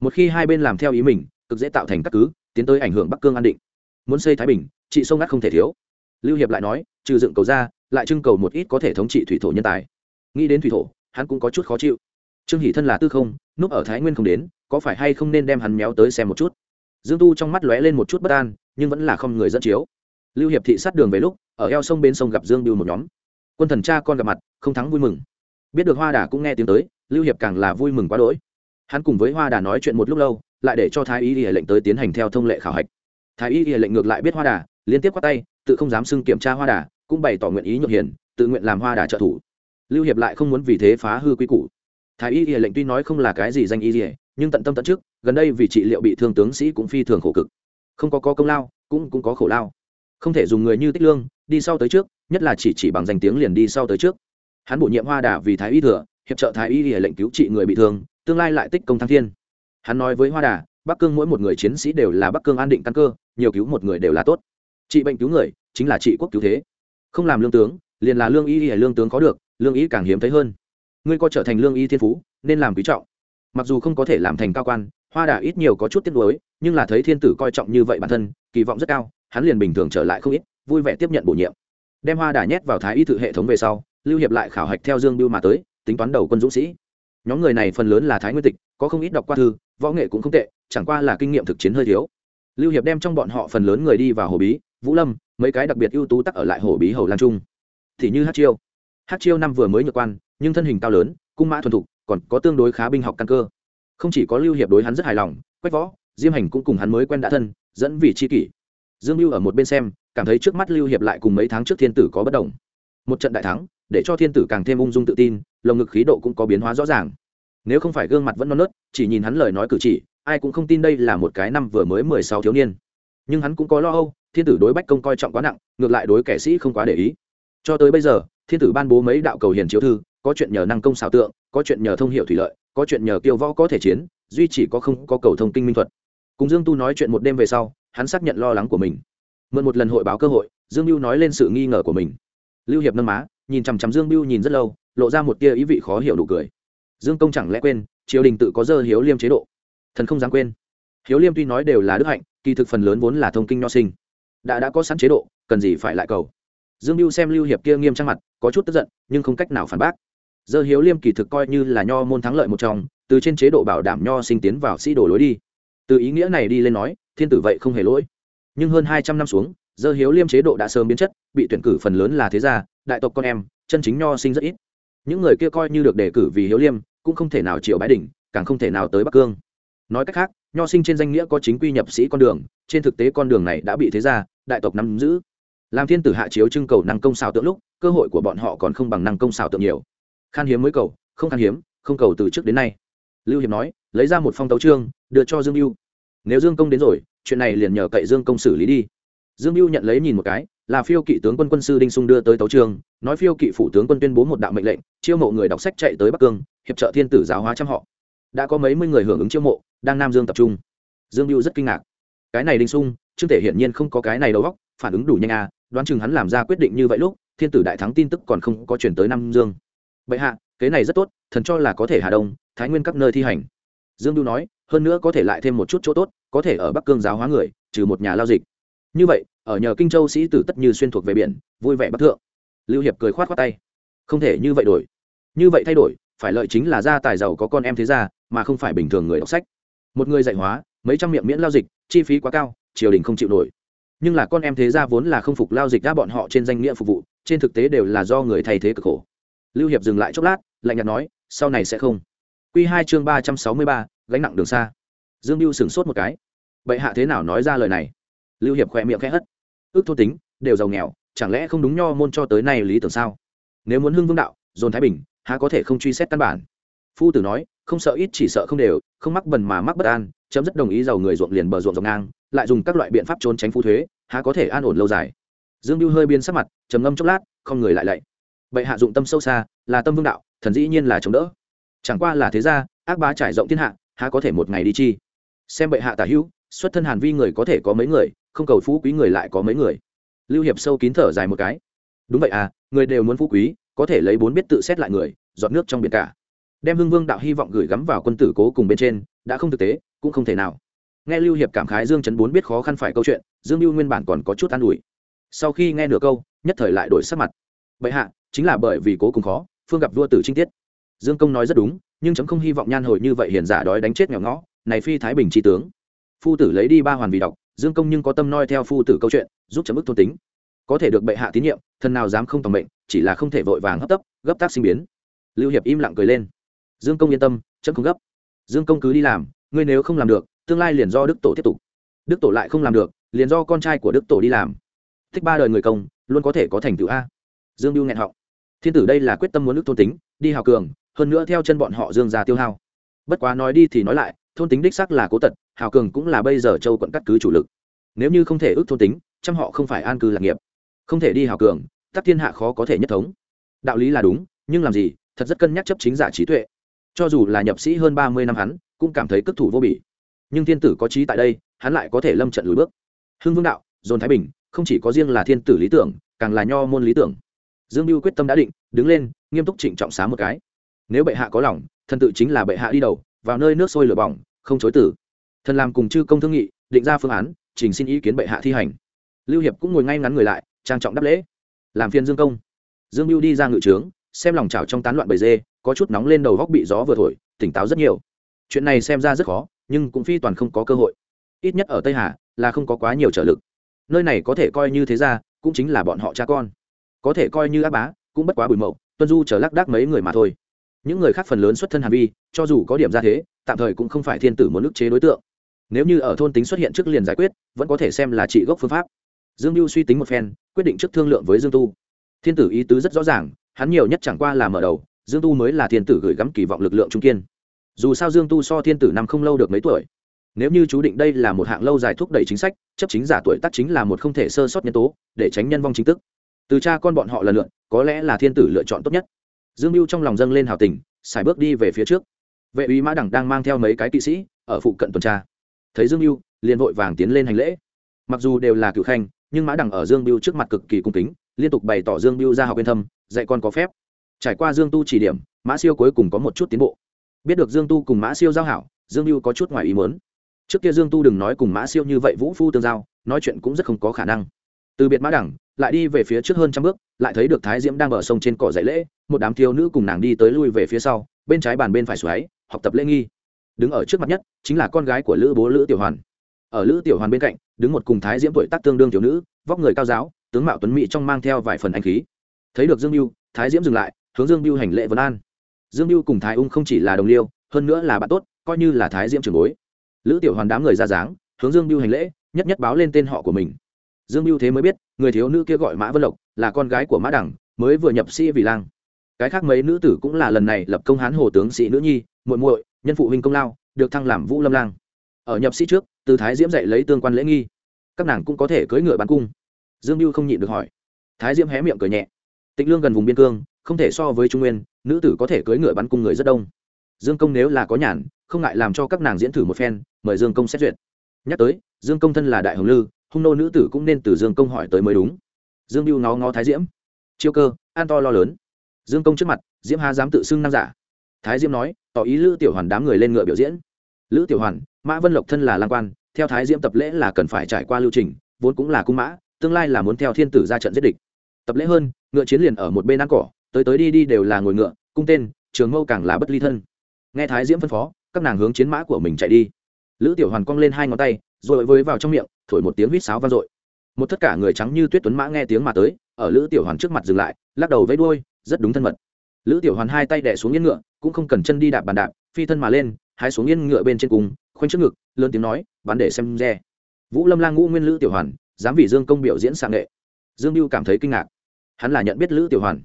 A: một khi hai bên làm theo ý mình cực dễ tạo thành các cứ, tiến tới ảnh hưởng bắc cương an định. Muốn xây thái bình trị sông ngắt không thể thiếu. Lưu hiệp lại nói, trừ dựng cầu ra, lại trưng cầu một ít có thể thống trị thủy thổ nhân tài. Nghĩ đến thủy thổ, hắn cũng có chút khó chịu. Trương hỷ thân là tư không, núp ở thái nguyên không đến, có phải hay không nên đem hắn méo tới xem một chút? Dương tu trong mắt lóe lên một chút bất an, nhưng vẫn là không người dẫn chiếu. Lưu hiệp thị sát đường về lúc, ở eo sông bên sông gặp dương biêu một nhóm. Quân thần cha con gặp mặt, không thắng vui mừng. Biết được hoa đà cũng nghe tiếng tới, lưu hiệp càng là vui mừng quá đỗi. Hắn cùng với hoa đà nói chuyện một lúc lâu lại để cho thái y y lệnh tới tiến hành theo thông lệ khảo hạch. Thái y y lệnh ngược lại biết hoa đà liên tiếp quát tay tự không dám xưng kiểm tra hoa đà cũng bày tỏ nguyện ý nhượng hiền tự nguyện làm hoa đà trợ thủ. Lưu hiệp lại không muốn vì thế phá hư quy củ. Thái y y lệnh tuy nói không là cái gì danh y y nhưng tận tâm tận trước gần đây vì trị liệu bị thương tướng sĩ cũng phi thường khổ cực. Không có, có công lao cũng cũng có khổ lao. Không thể dùng người như tích lương đi sau tới trước nhất là chỉ chỉ bằng danh tiếng liền đi sau tới trước. Hắn bổ nhiệm hoa đà vì thái y thừa hiệp trợ thái y lệnh cứu trị người bị thương tương lai lại tích công thăng thiên hắn nói với hoa đà, bắc cương mỗi một người chiến sĩ đều là bắc cương an định căn cơ, nhiều cứu một người đều là tốt. Trị bệnh cứu người, chính là trị quốc cứu thế. Không làm lương tướng, liền là lương y hay lương tướng có được, lương y càng hiếm thấy hơn. Ngươi có trở thành lương y thiên phú, nên làm quý trọng. Mặc dù không có thể làm thành cao quan, hoa đà ít nhiều có chút tiếc nuối, nhưng là thấy thiên tử coi trọng như vậy bản thân, kỳ vọng rất cao, hắn liền bình thường trở lại không ít, vui vẻ tiếp nhận bổ nhiệm. Đem hoa đà nhét vào thái y tự hệ thống về sau, lưu hiệp lại khảo hạch theo dương biêu mà tới, tính toán đầu quân dũng sĩ. Nhóm người này phần lớn là thái nguyên tịch, có không ít đọc qua thư võ nghệ cũng không tệ, chẳng qua là kinh nghiệm thực chiến hơi thiếu. Lưu hiệp đem trong bọn họ phần lớn người đi vào hồ bí, vũ lâm, mấy cái đặc biệt ưu tú tắc ở lại hồ bí hầu lan trung. Thì như hát chiêu. Hát chiêu năm vừa mới nhược quan, nhưng thân hình cao lớn, cung mã thuần thục, còn có tương đối khá binh học căn cơ. Không chỉ có lưu hiệp đối hắn rất hài lòng, quách võ, diêm hành cũng cùng hắn mới quen đã thân, dẫn vì c h i kỷ. Dương lưu ở một bên xem, cảm thấy trước mắt lưu hiệp lại cùng mấy tháng trước thiên tử có bất đồng. Một trận đại thắng, để cho thiên tử càng thêm ung dung tự tin, lồng ngực khí độ cũng có biến hóa rõ ràng nếu không phải gương mặt vẫn non nớt, chỉ nhìn hắn lời nói cử chỉ, ai cũng không tin đây là một cái năm vừa mới mười sáu thiếu niên. Nhưng hắn cũng có lo âu, thiên tử đối bách công coi trọng quá nặng, ngược lại đối kẻ sĩ không quá để ý. Cho tới bây giờ, thiên tử ban bố mấy đạo cầu hiền chiếu thư, có chuyện nhờ năng công xảo tượng, có chuyện nhờ thông hiệu thủy lợi, có chuyện nhờ kiêu võ có thể chiến, duy chỉ có không có cầu thông kinh minh thuật. Cùng dương tu nói chuyện một đêm về sau, hắn xác nhận lo lắng của mình. Mượn một lần hội báo cơ hội, dương mưu nói lên sự nghi ngờ của mình. Lưu hiệp nâng má, nhìn chằm chằm dương mưu nhìn rất lâu, lộ ra một tia ý vị khó hiểu đủ cười dương công chẳng lẽ quên, triều đình tự có dơ hiếu liêm chế độ? Thần không dám quên. Hiếu liêm tuy nói đều là đức hạnh, kỳ thực phần lớn vốn là thông kinh nho sinh. Đã đã có sẵn chế độ, cần gì phải lại cầu? Dương biêu xem lưu hiệp kia nghiêm trang mặt, có chút tức giận, nhưng không cách nào phản bác. Dơ hiếu liêm kỳ thực coi như là nho môn thắng lợi một trong, từ trên chế độ bảo đảm nho sinh tiến vào sĩ đổ lối đi. Từ ý nghĩa này đi lên nói, thiên tử vậy không hề lỗi. Nhưng hơn hai trăm năm xuống, dơ hiếu liêm chế độ đã sớm biến chất, bị tuyển cử phần lớn là thế gia, đại tộc con em, chân chính nho sinh rất ít. Những người kia coi như được đề cử vì hiếu liêm cũng không thể nào triều bái đỉnh càng không thể nào tới bắc cương. Nói cách khác nho sinh trên danh nghĩa có chính quy nhập sĩ con đường trên thực tế con đường này đã bị thế gia đại tộc nắm giữ. Làm thiên tử hạ chiếu trưng cầu năng công xào tượng lúc cơ hội của bọn họ còn không bằng năng công xào tượng nhiều. Khan hiếm mới cầu không khan hiếm không cầu từ trước đến nay. Lưu hiệp nói lấy ra một phong tấu trương đưa cho dương mưu nếu dương công đến rồi chuyện này liền nhờ cậy dương công xử lý đi. Dương mưu nhận lấy nhìn một cái là phiêu kỵ tướng quân quân sư đinh sung đưa tới tấu chương, nói phiêu kỵ phủ tướng quân tuyên bố một đạo mệnh lệnh chiêu mộ người đọc sách chạy tới bắc cương hiệp trợ thiên tử giáo hóa trăm họ. Đã có mấy mươi người hưởng ứng chiêu mộ, đang nam dương tập trung. Dương mưu rất kinh ngạc. Cái này đinh sung, trương thể hiển nhiên không có cái này đầu góc phản ứng đủ nhanh à đoán chừng hắn làm ra quyết định như vậy lúc, thiên tử đại thắng tin tức còn không có chuyển tới nam dương. Bệ hạ kế này rất tốt, thần cho là có thể hà đông, thái nguyên các nơi thi hành. Dương mưu nói, hơn nữa có thể lại thêm một chút chỗ tốt, có thể ở bắc cương giáo hóa người, trừ một nhà lao dịch. Như vậy, ở nhờ kinh châu sĩ tử tất như xuyên thuộc về biển, vui vẻ bắc thượng. Lưu hiệp cười khoát khoát tay. Không thể như vậy đổi. Như vậy thay đổi phải lợi chính là gia tài giàu có con em thế gia, mà không phải bình thường người đọc sách. Một người dạy hóa, mấy trăm miệng miễn lao dịch, chi phí quá cao, triều đình không chịu nổi. Nhưng là con em thế gia vốn là không phục lao dịch ra bọn họ trên danh nghĩa phục vụ, trên thực tế đều là do người thay thế cực khổ. Lưu hiệp dừng lại chốc lát, lạnh nhạt nói, sau này sẽ không. Q hai chương ba trăm sáu mươi ba, gánh nặng đường xa. Dương mưu sửng sốt một cái. Bệ hạ thế nào nói ra lời này? Lưu hiệp khỏe miệng khẽ hất. Ước thôn tính, đều giàu nghèo, chẳng lẽ không đúng nho môn cho tới nay lý tưởng sao? Nếu muốn hưng vương đạo, dồn thái bình há có thể không truy xét căn bản. Phu tử nói, không sợ ít chỉ sợ không đều, không mắc bần mà mắc bất an, chấm dứt đồng ý giàu người ruộng liền bờ ruộng dọc ngang, lại dùng các loại biện pháp trốn tránh phu thuế, há có thể an ổn lâu dài. Dương mưu hơi biên sắc mặt, trầm ngâm chốc lát, không người lại lạy. Bệ hạ dụng tâm sâu xa, là tâm vương đạo, thần dĩ nhiên là chống đỡ. Chẳng qua là thế gia, ác bá trải rộng thiên hạ, há có thể một ngày đi chi? Xem bệ hạ tả hữu, xuất thân hàn vi người có thể có mấy người, không cầu phú quý người lại có mấy người. Lưu hiệp sâu kín thở dài một cái. Đúng vậy à người đều muốn phú quý có thể lấy bốn biết tự xét lại người dọn nước trong biển cả. Đem hưng vương đạo hy vọng gửi gắm vào quân tử cố cùng bên trên, đã không thực tế, cũng không thể nào. Nghe lưu hiệp cảm khái dương chấn bốn biết khó khăn phải câu chuyện, dương lưu nguyên bản còn có chút an ủi. Sau khi nghe nửa câu, nhất thời lại đổi sắc mặt. Bệ hạ, chính là bởi vì cố cùng khó, phương gặp vua tử trinh tiết. Dương công nói rất đúng, nhưng chấm không hy vọng nhan hồi như vậy hiền giả đói đánh chết nghèo ngõ, này phi thái bình tri tướng. Phu tử lấy đi ba hoàn vì đọc dương công nhưng có tâm noi theo phu tử câu chuyện, giúp chấm ức thôn tính. Có thể được bệ hạ tín nhiệm, thần nào dám không tầm mệnh chỉ là không thể vội vàng hấp tấp, gấp tác sinh biến. Lưu hiệp im lặng cười lên. Dương công yên tâm, chấm không gấp. Dương công cứ đi làm, ngươi nếu không làm được, tương lai liền do đức tổ tiếp tục. Đức tổ lại không làm được, liền do con trai của đức tổ đi làm. Thích ba đời người công, luôn có thể có thành tựu a. Dương lưu nghẹn họng. Thiên tử đây là quyết tâm muốn nước thôn tính, đi hào cường, hơn nữa theo chân bọn họ dương già tiêu hao. Bất quá nói đi thì nói lại thôn tính đích sắc là cố tật, hào cường cũng là bây giờ châu quận cắt cứ chủ lực. Nếu như không thể ước thôn tính trăm họ không phải an cư lạc nghiệp. Không thể đi hào cường tắc thiên hạ khó có thể nhất thống. Đạo lý là đúng, nhưng làm gì, thật rất cân nhắc chấp chính giả trí tuệ. Cho dù là nhập sĩ hơn ba mươi năm hắn, cũng cảm thấy cất thủ vô bỉ. Nhưng thiên tử có trí tại đây, hắn lại có thể lâm trận lùi bước. Hưng vương đạo, dồn thái bình, không chỉ có riêng là thiên tử lý tưởng, càng là nho môn lý tưởng. Dương mưu quyết tâm đã định, đứng lên, nghiêm túc trịnh trọng xá một cái. Nếu bệ hạ có lòng, thần tự chính là bệ hạ đi đầu, vào nơi nước sôi lửa bỏng, không chối tử. Thần làm cùng chư công thương nghị, định ra phương án, trình xin ý kiến bệ hạ thi hành. Lưu hiệp cũng ngồi ngay ngắn người lại, trang trọng đáp lễ làm phiên dương công. Dương mưu đi ra ngự trướng, xem lòng chảo trong tán loạn bầy dê, có chút nóng lên đầu góc bị gió vừa thổi, tỉnh táo rất nhiều. Chuyện này xem ra rất khó, nhưng cũng phi toàn không có cơ hội. Ít nhất ở tây hà, là không có quá nhiều trở lực. Nơi này có thể coi như thế ra cũng chính là bọn họ cha con. Có thể coi như ác bá, cũng bất quá bùi mậu, tuân du chờ lác đác mấy người mà thôi. Những người khác phần lớn xuất thân hàn vi, cho dù có điểm ra thế, tạm thời cũng không phải thiên tử muốn ức chế đối tượng. Nếu như ở thôn tính xuất hiện trước liền giải quyết, vẫn có thể xem là trị gốc phương pháp. Dương mưu suy tính một phen quyết định trước thương lượng với dương tu. Thiên tử ý tứ rất rõ ràng, hắn nhiều nhất chẳng qua là mở đầu, dương tu mới là thiên tử gửi gắm kỳ vọng lực lượng trung kiên. Dù sao dương tu so thiên tử năm không lâu được mấy tuổi. Nếu như chú định đây là một hạng lâu dài thúc đẩy chính sách, chấp chính giả tuổi tác chính là một không thể sơ sót nhân tố, để tránh nhân vong chính tức. Từ cha con bọn họ lần lượt, có lẽ là thiên tử lựa chọn tốt nhất. Dương mưu trong lòng dâng lên hào tình, xài bước đi về phía trước. Vệ úy mã đẳng đang mang theo mấy cái kỵ sĩ, ở phụ cận tuần tra. Thấy dương mưu, liền vội vàng tiến lên hành lễ. Mặc dù đều là cựu khanh nhưng mã Đằng ở dương Biêu trước mặt cực kỳ cung kính, liên tục bày tỏ dương Biêu ra học yên thâm, dạy con có phép. Trải qua dương tu chỉ điểm, mã siêu cuối cùng có một chút tiến bộ. Biết được dương tu cùng mã siêu giao hảo, dương Biêu có chút ngoài ý mớn trước kia dương tu đừng nói cùng mã siêu như vậy vũ phu tương giao, nói chuyện cũng rất không có khả năng. Từ biệt mã đẳng lại đi về phía trước hơn trăm bước, lại thấy được thái diễm đang ở sông trên cỏ dạy lễ, một đám thiếu nữ cùng nàng đi tới lui về phía sau, bên trái bàn bên phải xoáy, học tập lễ nghi. Đứng ở trước mặt nhất, chính là con gái của lữ bố lữ tiểu hoàn. Ở lữ tiểu hoàn bên cạnh đứng một cùng thái diễm tuổi tác tương đương thiếu nữ, vóc người cao giáo, tướng mạo tuấn mỹ trong mang theo vài phần anh khí. Thấy được dương mưu thái diễm dừng lại, hướng dương mưu hành lễ vấn an. Dương mưu cùng thái ung không chỉ là đồng liêu, hơn nữa là bạn tốt, coi như là thái diễm trường bối. Lữ tiểu hoàn đám người ra dáng, hướng dương mưu hành lễ, nhất nhất báo lên tên họ của mình. Dương mưu thế mới biết, người thiếu nữ kia gọi mã vân lộc, là con gái của mã đẳng mới vừa nhập sĩ vì lang. Cái khác mấy nữ tử cũng là lần này lập công hán hồ tướng sĩ nữ nhi, muội muội, nhân phụ huynh công lao, được thăng làm vũ lâm lang. Ở nhập sĩ trước từ thái diễm dạy lấy tương quan lễ nghi. Các nàng cũng có thể cưỡi ngựa bắn cung. Dương mưu không nhịn được hỏi. Thái diễm hé miệng cười nhẹ. Tịnh lương gần vùng biên cương, không thể so với trung nguyên, nữ tử có thể cưỡi ngựa bắn cung người rất đông. Dương công nếu là có nhàn, không ngại làm cho các nàng diễn thử một phen, mời dương công xét duyệt. Nhắc tới, dương công thân là đại hồng lư, hung nô nữ tử cũng nên từ dương công hỏi tới mới đúng. Dương mưu ngó ngó thái diễm. Chiêu cơ, an to lo lớn. Dương công trước mặt, diễm hà dám tự xưng nam giả. Thái diễm nói, tỏ ý lữ tiểu hoàn đám người lên ngựa biểu diễn lữ tiểu hoàn, mã vân lộc thân là lang quan, theo thái diễm tập lễ là cần phải trải qua lưu trình, vốn cũng là cung mã, tương lai là muốn theo thiên tử ra trận giết địch. Tập lễ hơn, ngựa chiến liền ở một bên ăn cỏ, tới tới đi đi đều là ngồi ngựa, cung tên, trường mâu càng là bất ly thân. Nghe thái diễm phân phó, các nàng hướng chiến mã của mình chạy đi. Lữ tiểu hoàn cong lên hai ngón tay, rồi với vào trong miệng, thổi một tiếng huýt sáo vang dội. Một tất cả người trắng như tuyết tuấn mã nghe tiếng mà tới, ở lữ tiểu hoàn trước mặt dừng lại, lắc đầu vẫy đuôi, rất đúng thân mật. Lữ tiểu hoàn hai tay đẻ xuống yên ngựa, cũng không cần chân đi đạp bàn đạp, phi thân mà lên hái xuống yên ngựa bên trên cùng khoanh trước ngực, lớn tiếng nói bắn để xem re vũ lâm lang ngũ nguyên lữ tiểu hoàn, dám vì dương công biểu diễn sang nghệ. Dương mưu cảm thấy kinh ngạc. Hắn là nhận biết lữ tiểu hoàn.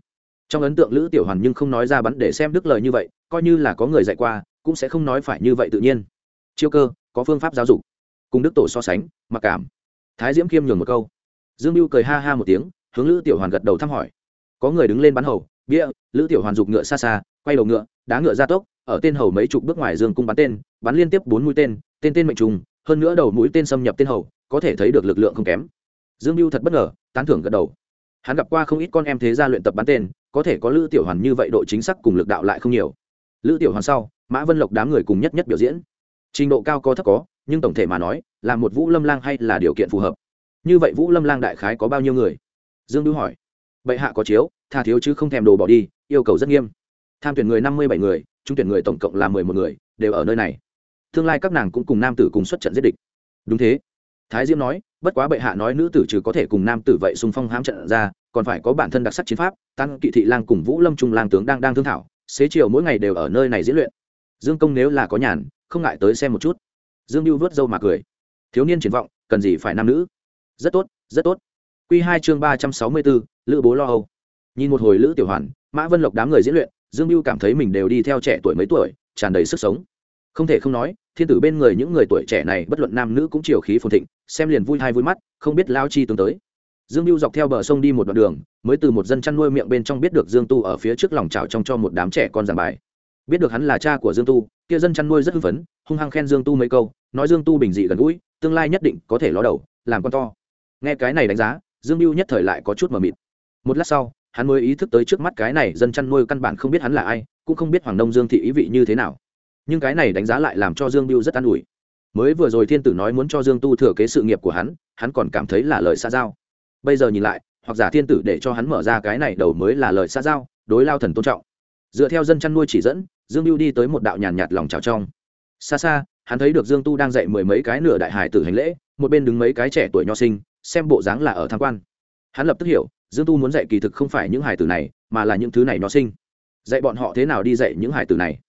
A: Trong ấn tượng lữ tiểu hoàn nhưng không nói ra bắn để xem đức lời như vậy, coi như là có người dạy qua, cũng sẽ không nói phải như vậy tự nhiên. Chiêu cơ, có phương pháp giáo dục. Cùng đức tổ so sánh, mặc cảm. Thái diễm khiêm nhường một câu. Dương mưu cười ha ha một tiếng, hướng lữ tiểu hoàn gật đầu thăm hỏi. Có người đứng lên bắn hầu bia lữ tiểu hoàn giục ngựa xa xa, quay đầu ngựa, đá ngựa ra tốc ở tên hầu mấy chục bước ngoài dương cung bắn tên, bắn liên tiếp bốn mũi tên tên tên mệnh trùng, hơn nữa đầu mũi tên xâm nhập tên hầu, có thể thấy được lực lượng không kém. Dương mưu thật bất ngờ, tán thưởng gật đầu. Hắn gặp qua không ít con em thế gia luyện tập bắn tên, có thể có lữ tiểu hoàn như vậy độ chính xác cùng lực đạo lại không nhiều. Lữ tiểu hoàn sau, mã vân lộc đám người cùng nhất nhất biểu diễn. Trình độ cao có thấp có, nhưng tổng thể mà nói, là một vũ lâm lang hay là điều kiện phù hợp? Như vậy vũ lâm lang đại khái có bao nhiêu người? Dương đưu hỏi. Bệ hạ có chiếu, tha thiếu chứ không thèm đồ bỏ đi, yêu cầu rất nghiêm. Tham tuyển người năm mươi bảy người trung tuyển người tổng cộng là mười một người, đều ở nơi này. Tương lai các nàng cũng cùng nam tử cùng xuất trận giết địch. Đúng thế. Thái diễm nói, bất quá bệ hạ nói nữ tử trừ có thể cùng nam tử vậy xung phong hãm trận ra, còn phải có bản thân đặc sắc chiến pháp, tăng kỵ thị lang cùng vũ lâm trung lang tướng đang đang thương thảo, xế chiều mỗi ngày đều ở nơi này diễn luyện. Dương công nếu là có nhàn, không ngại tới xem một chút. Dương mưu vớt râu mà cười. Thiếu niên triển vọng, cần gì phải nam nữ? Rất tốt rất tốt. Q hai chương ba trăm sáu mươi bốn, lữ bố lo âu. Nhìn một hồi lữ tiểu hoàn, mã vân lộc đám người diễn luyện dương mưu cảm thấy mình đều đi theo trẻ tuổi mấy tuổi, tràn đầy sức sống. Không thể không nói, thiên tử bên người những người tuổi trẻ này, bất luận nam nữ cũng chiều khí phồn thịnh, xem liền vui hay vui mắt, không biết lao chi tướng tới. Dương mưu dọc theo bờ sông đi một đoạn đường, mới từ một dân chăn nuôi miệng bên trong biết được dương tu ở phía trước lòng trào trong cho một đám trẻ con giảng bài. Biết được hắn là cha của dương tu, kia dân chăn nuôi rất hưng phấn, hung hăng khen dương tu mấy câu, nói dương tu bình dị gần gũi, tương lai nhất định có thể ló đầu, làm con to. Nghe cái này đánh giá, dương mưu nhất thời lại có chút mờ mịt. Một lát sau hắn mới ý thức tới trước mắt cái này dân chăn nuôi căn bản không biết hắn là ai, cũng không biết hoàng đông dương thị ý vị như thế nào. Nhưng cái này đánh giá lại làm cho dương Biêu rất an ủi. Mới vừa rồi thiên tử nói muốn cho dương tu thừa kế sự nghiệp của hắn hắn còn cảm thấy là lời xa giao. Bây giờ nhìn lại, hoặc giả thiên tử để cho hắn mở ra cái này đầu mới là lời xa giao, đối lao thần tôn trọng. Dựa theo dân chăn nuôi chỉ dẫn, dương Biêu đi tới một đạo nhàn nhạt lòng trào trong. Xa xa, hắn thấy được dương tu đang dạy mười mấy cái nửa đại hải tử hành lễ, một bên đứng mấy cái trẻ tuổi nho sinh, xem bộ dáng là ở tham quan. Hắn lập tức hiểu dương tu muốn dạy kỳ thực không phải những hải tử này, mà là những thứ này nho sinh. Dạy bọn họ thế nào đi dạy những hải tử này.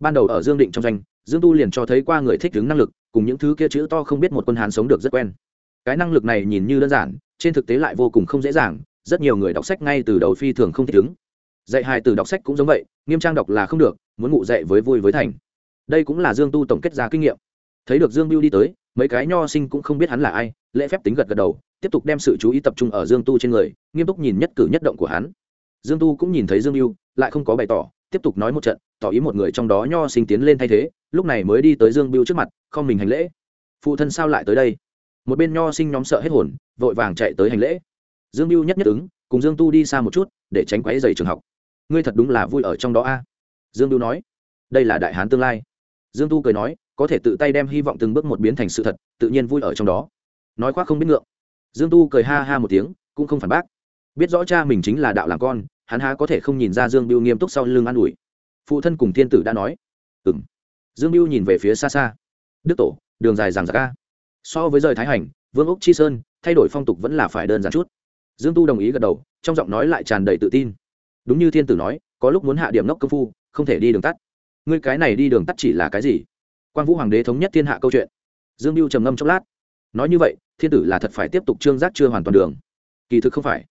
A: Ban đầu ở dương định trong doanh, dương tu liền cho thấy qua người thích ứng năng lực, cùng những thứ kia chữ to không biết một quân hán sống được rất quen. Cái năng lực này nhìn như đơn giản, trên thực tế lại vô cùng không dễ dàng, rất nhiều người đọc sách ngay từ đầu phi thường không thích ứng. Dạy hài từ đọc sách cũng giống vậy, nghiêm trang đọc là không được, muốn ngụ dạy với vui với thành. Đây cũng là dương tu tổng kết ra kinh nghiệm. Thấy được dương biêu đi tới, mấy cái nho sinh cũng không biết hắn là ai, lễ phép tính gật gật đầu tiếp tục đem sự chú ý tập trung ở dương tu trên người, nghiêm túc nhìn nhất cử nhất động của hắn. Dương tu cũng nhìn thấy dương biêu lại không có bày tỏ, tiếp tục nói một trận, tỏ ý một người trong đó nho sinh tiến lên thay thế, lúc này mới đi tới dương biêu trước mặt, không mình hành lễ. Phụ thân sao lại tới đây? Một bên nho sinh nhóm sợ hết hồn, vội vàng chạy tới hành lễ. Dương biêu nhất nhất ứng, cùng dương tu đi xa một chút, để tránh quáy dày trường học. Ngươi thật đúng là vui ở trong đó a. Dương mưu nói. Đây là đại hán tương lai. Dương tu cười nói, có thể tự tay đem hy vọng từng bước một biến thành sự thật, tự nhiên vui ở trong đó. Nói khoác không biết ngượng dương tu cười ha ha một tiếng, cũng không phản bác. Biết rõ cha mình chính là đạo làm con, hắn há có thể không nhìn ra dương biêu nghiêm túc sau lưng an ủi. Phụ thân cùng thiên tử đã nói. Ừ m dương biêu nhìn về phía xa xa. Đức tổ, đường dài rằng ra so với rời thái hành, vương úc chi sơn, thay đổi phong tục vẫn là phải đơn giản chút. Dương tu đồng ý gật đầu, trong giọng nói lại tràn đầy tự tin. Đúng như thiên tử nói, có lúc muốn hạ điểm nốc công phu, không thể đi đường tắt. Ngươi cái này đi đường tắt chỉ là cái gì? Quan vũ hoàng đế thống nhất thiên hạ câu chuyện. Dương mưu trầm ngâm chốc lát nói như vậy, thiên tử là thật phải tiếp tục trương giác chưa hoàn toàn đường. Kỳ thực không phải.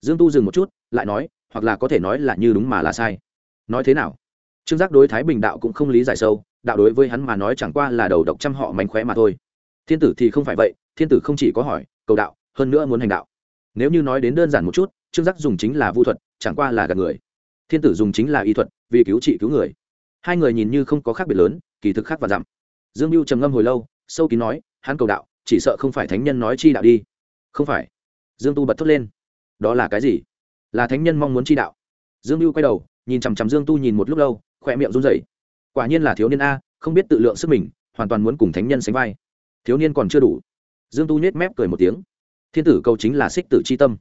A: Dương tu dừng một chút, lại nói, hoặc là có thể nói là như đúng mà là sai. Nói thế nào? Trương giác đối thái bình đạo cũng không lý giải sâu, đạo đối với hắn mà nói chẳng qua là đầu độc trăm họ mánh khóe mà thôi. Thiên tử thì không phải vậy, thiên tử không chỉ có hỏi, cầu đạo, hơn nữa muốn hành đạo. Nếu như nói đến đơn giản một chút, trương giác dùng chính là vu thuật, chẳng qua là gạt người. Thiên tử dùng chính là y thuật, vì cứu trị cứu người. Hai người nhìn như không có khác biệt lớn, kỳ thực khác và giảm. dương mưu trầm ngâm hồi lâu, sâu kín nói, hắn cầu đạo chỉ sợ không phải thánh nhân nói chi đạo đi. Không phải. Dương tu bật thốt lên. Đó là cái gì? Là thánh nhân mong muốn chi đạo. Dương lưu quay đầu, nhìn chằm chằm dương tu nhìn một lúc lâu, khỏe miệng run rẩy. Quả nhiên là thiếu niên a, không biết tự lượng sức mình, hoàn toàn muốn cùng thánh nhân sánh vai. Thiếu niên còn chưa đủ. Dương tu nhếch mép cười một tiếng. Thiên tử cầu chính là xích tử c h i tâm.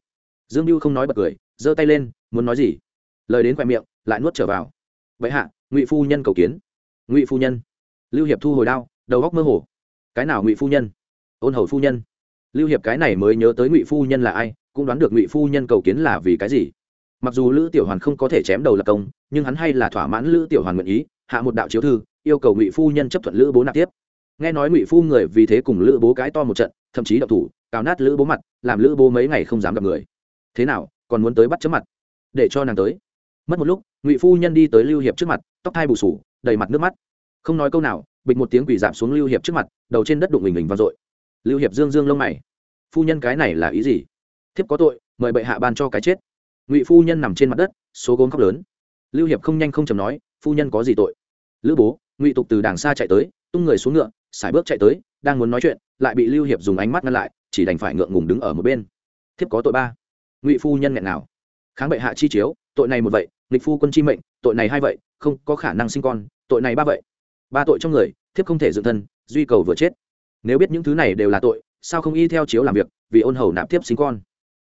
A: Dương mưu không nói bật cười, giơ tay lên, muốn nói gì? Lời đến khoe miệng, lại nuốt trở vào. Vậy hạ, ngụy phu nhân cầu kiến. Ngụy phu nhân. Lưu hiệp thu hồi đao, đầu góc mơ hồ. Cái nào ngụy phu nhân? Ôn hầu phu nhân. Lưu hiệp cái này mới nhớ tới ngụy phu nhân là ai, cũng đoán được ngụy phu nhân cầu kiến là vì cái gì. Mặc dù lữ tiểu hoàn không có thể chém đầu lập công, nhưng hắn hay là thỏa mãn lữ tiểu hoàn nguyện ý, hạ một đạo chiếu thư, yêu cầu ngụy phu nhân chấp thuận lữ bố nạp tiếp. Nghe nói ngụy phu người vì thế cùng lữ bố cái to một trận, thậm chí đậu thủ, cào nát lữ bố mặt, làm lữ bố mấy ngày không dám gặp người. Thế nào, còn muốn tới bắt chấm mặt? Để cho nàng tới. Mất một lúc, ngụy phu nhân đi tới lưu hiệp trước mặt, tóc thai bù sù, đầy mặt nước mắt. Không nói câu nào, bịch một tiếng quỷ giảm xuống lưu hiệp trước mặt, đầu trên đất đụng mình mình vang dội lưu hiệp dương dương lông mày. Phu nhân cái này là ý gì? Thiếp có tội, mời bệ hạ ban cho cái chết. Ngụy phu nhân nằm trên mặt đất, số gốm khóc lớn. Lưu hiệp không nhanh không chầm nói, phu nhân có gì tội? Lữ bố, ngụy tục từ đàng xa chạy tới, tung người xuống ngựa, sải bước chạy tới, đang muốn nói chuyện, lại bị lưu hiệp dùng ánh mắt ngăn lại, chỉ đành phải ngượng ngùng đứng ở một bên. Thiếp có tội ba. Ngụy phu nhân nghẹn nào kháng bệ hạ chi chiếu, tội này một vậy, nghịch phu quân chi mệnh, tội này hai vậy, không có khả năng sinh con, tội này ba vậy. Ba tội trong người, thiếp không thể dựng thân, duy cầu vừa chết nếu biết những thứ này đều là tội, sao không y theo chiếu làm việc, vì ôn hầu nạp tiếp sinh con?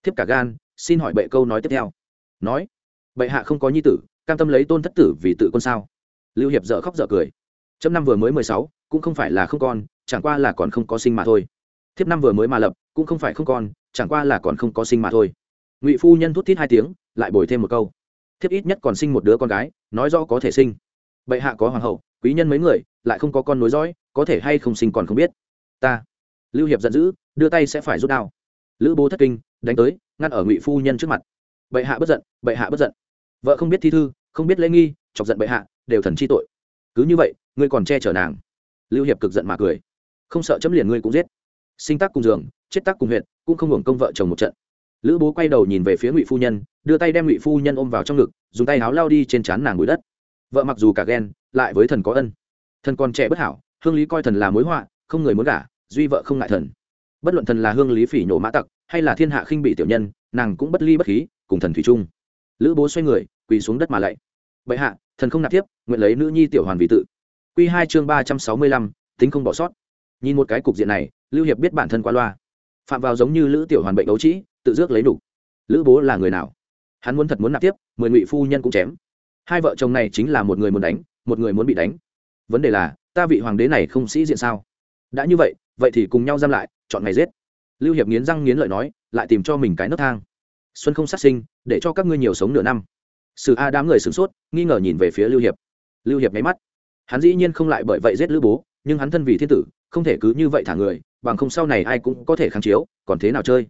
A: Thiếp cả gan, xin hỏi bệ câu nói tiếp theo. Nói, bệ hạ không có nhi tử, cam tâm lấy tôn thất tử vì tự con sao? Lưu hiệp dợ khóc dợ cười. Chấm năm vừa mới mười sáu, cũng không phải là không con, chẳng qua là còn không có sinh mà thôi. Thiếp năm vừa mới mà lập, cũng không phải không con, chẳng qua là còn không có sinh mà thôi. Ngụy phu nhân thút thít hai tiếng, lại bồi thêm một câu. Thiếp ít nhất còn sinh một đứa con gái, nói rõ có thể sinh. Bệ hạ có hoàng hậu, quý nhân mấy người, lại không có con nối dõi, có thể hay không sinh còn không biết ta. Lưu hiệp giận dữ, đưa tay sẽ phải rút đao. Lữ bố thất kinh, đánh tới, ngăn ở ngụy phu nhân trước mặt. Bệ hạ bất giận, bệ hạ bất giận. Vợ không biết thi thư, không biết lễ nghi, chọc giận bệ hạ, đều thần chi tội. Cứ như vậy, ngươi còn che chở nàng. Lưu hiệp cực giận mà cười. Không sợ chấm liền ngươi cũng giết. Sinh tác cùng giường, chết tác cùng huyện cũng không hưởng công vợ chồng một trận. Lữ bố quay đầu nhìn về phía ngụy phu nhân, đưa tay đem ngụy phu nhân ôm vào trong ngực, dùng tay áo lao đi trên trán nàng bụi đất. Vợ mặc dù cả ghen, lại với thần có ân. Thần còn trẻ bất hảo, hương lý coi thần là mối họa, không người muốn gả duy vợ không ngại thần. Bất luận thần là hương lý phỉ nhổ mã tặc, hay là thiên hạ khinh bị tiểu nhân, nàng cũng bất ly bất khí, cùng thần thủy trung lữ bố xoay người, quỳ xuống đất mà lạy. Bệ hạ, thần không nạp tiếp nguyện lấy nữ nhi tiểu hoàn vì tự. Q hai chương ba trăm sáu mươi lăm, tính không bỏ sót. Nhìn một cái cục diện này, lưu hiệp biết bản thân qua loa. Phạm vào giống như lữ tiểu hoàn bệnh đấu trĩ tự dước lấy đủ. Lữ bố là người nào? Hắn muốn thật muốn nạp tiếp mười ngụy phu nhân cũng chém. Hai vợ chồng này chính là một người muốn đánh, một người muốn bị đánh. Vấn đề là, ta vị hoàng đế này không sĩ diện sao? Đã như vậy vậy thì cùng nhau giam lại, chọn ngày giết. Lưu hiệp nghiến răng nghiến lợi nói, lại tìm cho mình cái nấc thang. Xuân không sát sinh, để cho các ngươi nhiều sống nửa năm. Sử a đám người sửng sốt, nghi ngờ nhìn về phía lưu hiệp. Lưu hiệp nháy mắt. Hắn dĩ nhiên không lại bởi vậy giết lữ bố, nhưng hắn thân vì thiên tử, không thể cứ như vậy thả người, bằng không sau này ai cũng có thể kháng chiếu, còn thế nào chơi?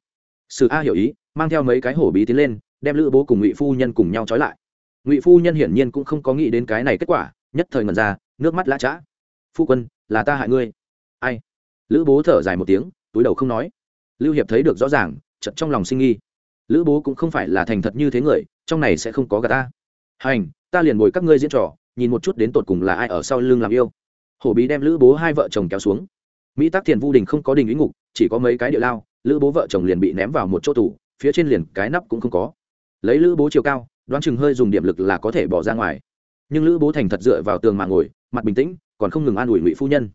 A: Sử a hiểu ý, mang theo mấy cái hổ bí tiến lên, đem lữ bố cùng ngụy phu nhân cùng nhau trói lại. Ngụy phu nhân hiển nhiên cũng không có nghĩ đến cái này kết quả, nhất thời ngần ra, nước mắt lã chã phu quân, là ta hại ngươi lữ bố thở dài một tiếng, túi đầu không nói. Lưu hiệp thấy được rõ ràng chật trong lòng sinh nghi. Lữ bố cũng không phải là thành thật như thế người, trong này sẽ không có gà ta. Hành, ta liền ngồi các ngươi diễn trò, nhìn một chút đến tột cùng là ai ở sau lưng làm yêu. Hổ bí đem lữ bố hai vợ chồng kéo xuống. Mỹ tác thiền vu đình không có đình ý ngục, chỉ có mấy cái địa lao, lữ bố vợ chồng liền bị ném vào một chỗ tủ phía trên liền cái nắp cũng không có. Lấy lữ bố chiều cao, đoán chừng hơi dùng điểm lực là có thể bỏ ra ngoài. Nhưng lữ bố thành thật dựa vào tường mà ngồi, mặt bình tĩnh, còn không ngừng an ủi ngụy phu nhân.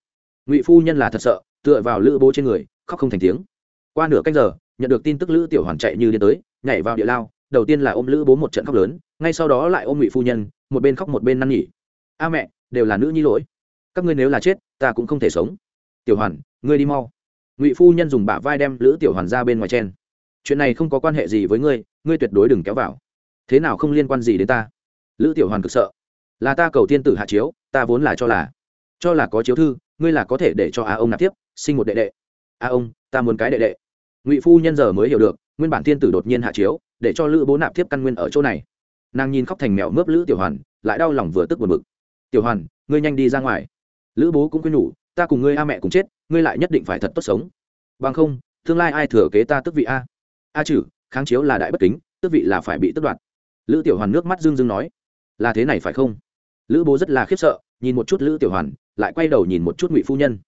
A: Ngụy phu nhân là thật sợ tựa vào lữ bố trên người, khóc không thành tiếng. Qua nửa canh giờ, nhận được tin tức lữ tiểu hoàn chạy như điên tới, nhảy vào địa lao, đầu tiên là ôm lữ bố một trận khóc lớn, ngay sau đó lại ôm ngụy phu nhân, một bên khóc một bên năn nỉ. A mẹ, đều là nữ nhi lỗi. Các ngươi nếu là chết, ta cũng không thể sống. Tiểu hoàn, ngươi đi mau. Ngụy phu nhân dùng bả vai đem lữ tiểu hoàn ra bên ngoài chen. Chuyện này không có quan hệ gì với ngươi ngươi tuyệt đối đừng kéo vào. Thế nào không liên quan gì đến ta? Lữ tiểu hoàn cực sợ. Là ta cầu tiên tử hạ chiếu, ta vốn là cho là cho là có chiếu thư, ngươi là có thể để cho á ông nạp tiếp sinh một đệ đệ. A ông, ta muốn cái đệ đệ. Ngụy phu nhân giờ mới hiểu được, nguyên bản tiên tử đột nhiên hạ chiếu, để cho lữ bố nạp tiếp căn nguyên ở chỗ này. Nàng nhìn khóc thành mèo mướp lữ tiểu hoàn, lại đau lòng vừa tức buồn bực. Tiểu hoàn, ngươi nhanh đi ra ngoài. Lữ bố cũng quên nhủ, ta cùng ngươi a mẹ cùng chết, ngươi lại nhất định phải thật tốt sống. Bằng không, tương lai ai thừa kế ta tức vị a? A chử kháng chiếu là đại bất kính tức vị là phải bị tức đoạt. Lữ tiểu hoàn nước mắt dưng dưng nói, là thế này phải không? Lữ bố rất là khiếp sợ, nhìn một chút lữ tiểu hoàn, lại quay đầu nhìn một chút ngụy phu nhân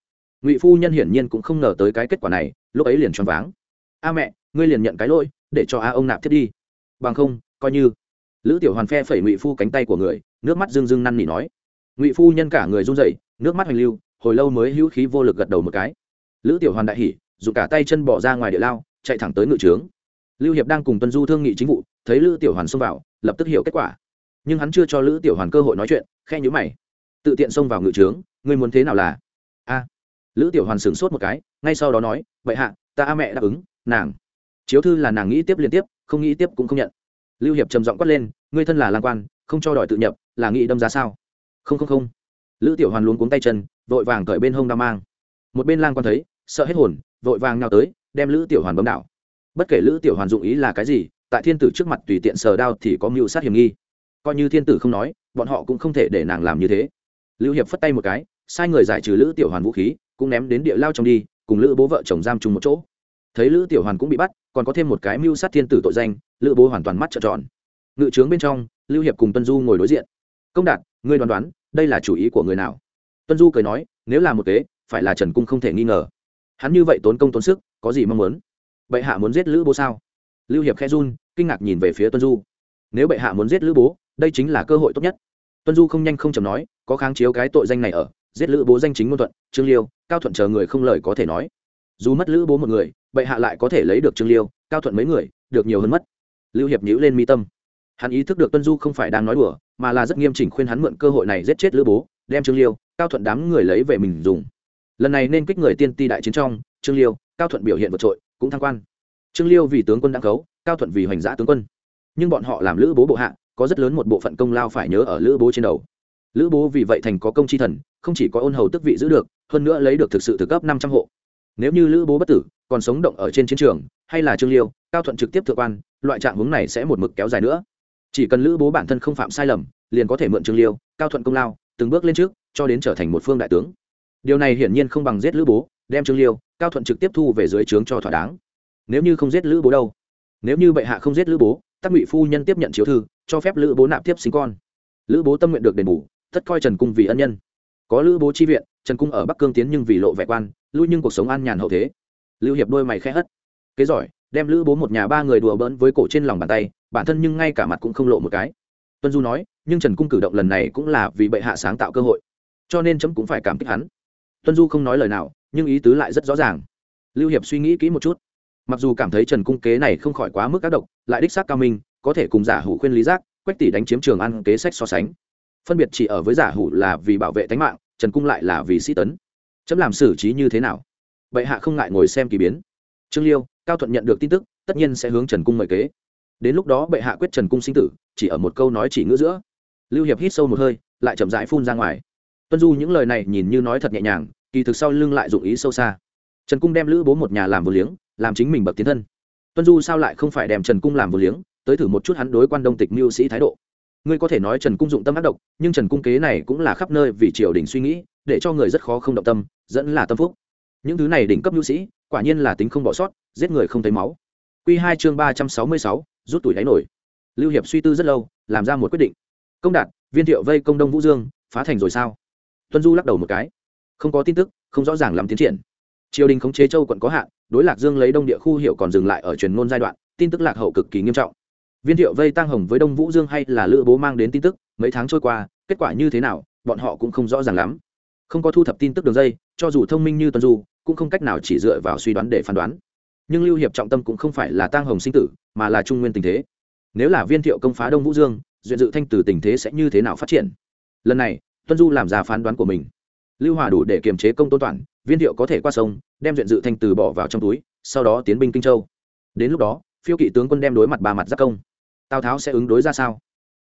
A: ngụy phu nhân hiển nhiên cũng không ngờ tới cái kết quả này, lúc ấy liền choáng váng. A mẹ, ngươi liền nhận cái lỗi, để cho a ông nạp thiết đi. Bằng không, coi như. Lữ tiểu hoàn phe phẩy ngụy phu cánh tay của người, nước mắt rưng rưng năn nỉ nói. Ngụy phu nhân cả người run rẩy, nước mắt hoành lưu, hồi lâu mới hữu khí vô lực gật đầu một cái. Lữ tiểu hoàn đại hỉ, dùng cả tay chân bỏ ra ngoài địa lao, chạy thẳng tới ngự trướng. Lưu hiệp đang cùng tuân du thương nghị chính vụ, thấy lữ tiểu hoàn xông vào, lập tức hiểu kết quả. Nhưng hắn chưa cho lữ tiểu hoàn cơ hội nói chuyện khe nhữ mày. Tự tiện xông vào ngự trướng, ngươi muốn thế nào là? Lữ tiểu hoàn sửng sốt một cái, ngay sau đó nói vậy hạ, ta a mẹ đáp ứng, nàng. Chiếu thư là nàng nghĩ tiếp liên tiếp, không nghĩ tiếp cũng không nhận. Lưu hiệp trầm giọng quát lên, ngươi thân là lang quan, không cho đòi tự nhập, là nghĩ đâm ra sao? Không không không. Lữ tiểu hoàn luống cuống tay chân, vội vàng cởi bên hông đao mang. Một bên lang quan thấy, sợ hết hồn, vội vàng nào tới, đem lữ tiểu hoàn bấm đảo. Bất kể lữ tiểu hoàn dụng ý là cái gì, tại thiên tử trước mặt tùy tiện sờ đao thì có mưu sát hiểm nghi. Coi như thiên tử không nói, bọn họ cũng không thể để nàng làm như thế. Lưu hiệp phất tay một cái, sai người giải trừ lữ tiểu hoàn vũ khí cũng ném đến địa lao trong đi, cùng lữ bố vợ chồng giam chung một chỗ. Thấy lữ tiểu hoàn cũng bị bắt, còn có thêm một cái mưu sát thiên tử tội danh, lữ bố hoàn toàn mắt trợn tròn. Ngự trướng bên trong, lưu hiệp cùng tuân du ngồi đối diện. Công đạt, ngươi đoán đoán, đây là chủ ý của người nào? Tuân du cười nói, nếu là một kế, phải là trần cung không thể nghi ngờ. Hắn như vậy tốn công tốn sức, có gì mong muốn? Bệ hạ muốn giết lữ bố sao? Lưu hiệp khe run, kinh ngạc nhìn về phía tuân du. Nếu bệ hạ muốn giết lữ bố, đây chính là cơ hội tốt nhất. Tuân du không nhanh không chầm nói, có kháng chiếu cái tội danh này ở giết lữ bố danh chính ngôn thuận, trương liêu, cao thuận chờ người không lời có thể nói. Dù mất lữ bố một người, bệ hạ lại có thể lấy được trương liêu, cao thuận mấy người, được nhiều hơn mất. Lưu hiệp nhữ lên mi tâm. Hắn ý thức được tuân du không phải đang nói đùa, mà là rất nghiêm chỉnh khuyên hắn mượn cơ hội này giết chết lữ bố, đem trương liêu, cao thuận đám người lấy về mình dùng. Lần này nên kích người tiên ti đại chiến trong, trương liêu, cao thuận biểu hiện vượt trội, cũng thăng quan. Trương liêu vì tướng quân đã cấu cao thuận vì hoành giã tướng quân. Nhưng bọn họ làm lữ bố bộ hạ, có rất lớn một bộ phận công lao phải nhớ ở lữ bố trên đầu lữ bố vì vậy thành có công chi thần, không chỉ có ôn hầu tức vị giữ được, hơn nữa lấy được thực sự thực cấp năm trăm hộ. Nếu như lữ bố bất tử, còn sống động ở trên chiến trường, hay là trương liêu, cao thuận trực tiếp thượng quan, loại trạng hướng này sẽ một mực kéo dài nữa. Chỉ cần lữ bố bản thân không phạm sai lầm, liền có thể mượn trương liêu, cao thuận công lao, từng bước lên trước, cho đến trở thành một phương đại tướng. Điều này hiển nhiên không bằng giết lữ bố, đem trương liêu, cao thuận trực tiếp thu về dưới trướng cho thỏa đáng. Nếu như không giết lữ bố đâu? Nếu như bệ hạ không giết lữ bố, tắc ngụy phu nhân tiếp nhận chiếu thư, cho phép lữ bố nạp tiếp sinh con. Lữ bố tâm nguyện được đền bù tất coi trần cung vì ân nhân. Có lữ bố chi viện, trần cung ở bắc cương tiến nhưng vì lộ vẻ quan, lui nhưng cuộc sống an nhàn hậu thế. Lưu hiệp đôi mày khẽ hất. Kế giỏi, đem lữ bố một nhà ba người đùa bỡn với cổ trên lòng bàn tay, bản thân nhưng ngay cả mặt cũng không lộ một cái. Tuân du nói, nhưng trần cung cử động lần này cũng là vì bệ hạ sáng tạo cơ hội, cho nên chấm cũng phải cảm kích hắn. Tuân du không nói lời nào, nhưng ý tứ lại rất rõ ràng. Lưu hiệp suy nghĩ kỹ một chút. Mặc dù cảm thấy trần cung kế này không khỏi quá mức các độc, lại đích xác cao minh, có thể cùng giả hủ khuyên lý giác, quách tỷ đánh chiếm trường ăn kế sách so sánh phân biệt chỉ ở với giả hủ là vì bảo vệ tính mạng, trần cung lại là vì sĩ tấn. Chấm làm xử trí như thế nào? Bệ hạ không ngại ngồi xem kỳ biến. Trương liêu, cao thuận nhận được tin tức, tất nhiên sẽ hướng trần cung mời kế. Đến lúc đó bệ hạ quyết trần cung sinh tử, chỉ ở một câu nói chỉ ngữ giữa. Lưu hiệp hít sâu một hơi, lại chậm rãi phun ra ngoài. Tuân du những lời này nhìn như nói thật nhẹ nhàng, kỳ thực sau lưng lại dụng ý sâu xa. Trần cung đem lữ bố một nhà làm vô liếng, làm chính mình bậc tiến thân. Tuân du sao lại không phải đem trần cung làm vô liếng, tới thử một chút hắn đối quan đông tịch mưu sĩ thái độ ngươi có thể nói trần cung dụng tâm ác độc, nhưng trần cung kế này cũng là khắp nơi vì triều đình suy nghĩ, để cho người rất khó không động tâm, dẫn là tâm phúc. Những thứ này đỉnh cấp nhu sĩ, quả nhiên là tính không bỏ sót, giết người không thấy máu. Q hai chương ba trăm sáu mươi sáu, rút tuổi đáy nổi. Lưu hiệp suy tư rất lâu, làm ra một quyết định. Công đạt, viên thiệu vây công đông vũ dương, phá thành rồi sao? Tuân du lắc đầu một cái. Không có tin tức, không rõ ràng làm tiến triển. Triều đình khống chế châu quận có hạn, đối lạc dương lấy đông địa khu hiệu còn dừng lại ở truyền ngôn giai đoạn, tin tức lạc hậu cực kỳ nghiêm trọng viên thiệu vây tăng hồng với đông vũ dương hay là lữ bố mang đến tin tức, mấy tháng trôi qua, kết quả như thế nào, bọn họ cũng không rõ ràng lắm. Không có thu thập tin tức đường dây, cho dù thông minh như tuân du, cũng không cách nào chỉ dựa vào suy đoán để phán đoán. Nhưng lưu hiệp trọng tâm cũng không phải là tăng hồng sinh tử, mà là trung nguyên tình thế. Nếu là viên thiệu công phá đông vũ dương, duyện dự thanh Tử tình thế sẽ như thế nào phát triển? Lần này tuân du làm ra phán đoán của mình. Lưu hòa đủ để kiềm chế công tôn toàn, viên thiệu có thể qua sông, đem duyện dự thanh Tử bỏ vào trong túi, sau đó tiến binh kinh châu. Đến lúc đó, phiêu kỵ tướng quân đem đối mặt ba mặt giáp công tào tháo sẽ ứng đối ra sao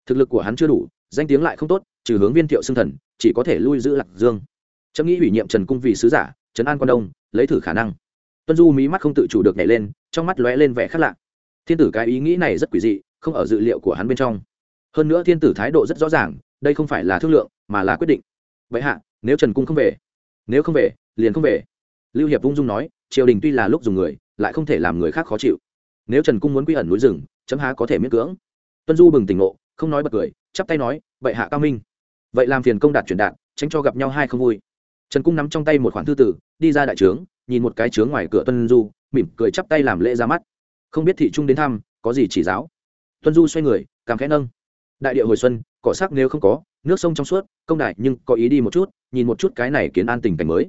A: thực lực của hắn chưa đủ danh tiếng lại không tốt trừ hướng viên thiệu xưng thần chỉ có thể lui giữ lạc dương trâm nghĩ ủy nhiệm trần cung vì sứ giả trấn an quan đông lấy thử khả năng tuân du mí mắt không tự chủ được nhảy lên trong mắt lóe lên vẻ khác lạ thiên tử cái ý nghĩ này rất quỷ dị không ở dự liệu của hắn bên trong hơn nữa thiên tử thái độ rất rõ ràng đây không phải là thương lượng mà là quyết định vậy hạ nếu trần cung không về nếu không về liền không về lưu hiệp ung dung nói triều đình tuy là lúc dùng người lại không thể làm người khác khó chịu nếu trần cung muốn quy ẩn núi rừng, chấm há có thể miễn cưỡng. Tuân du bừng tỉnh ngộ, không nói bật cười, chắp tay nói vậy hạ cao minh. Vậy làm phiền công đạt truyền đạt, tránh cho gặp nhau hai không vui. Trần cung nắm trong tay một khoản thư tử, đi ra đại trướng, nhìn một cái trướng ngoài cửa tuân du, mỉm cười chắp tay làm lễ ra mắt. Không biết thị trung đến thăm, có gì chỉ giáo? Tuân du xoay người, cảm khẽ nâng. Đại địa hồi xuân, cỏ sắc nếu không có, nước sông trong suốt, công đại nhưng có ý đi một chút, nhìn một chút cái này kiến an tình cảnh mới.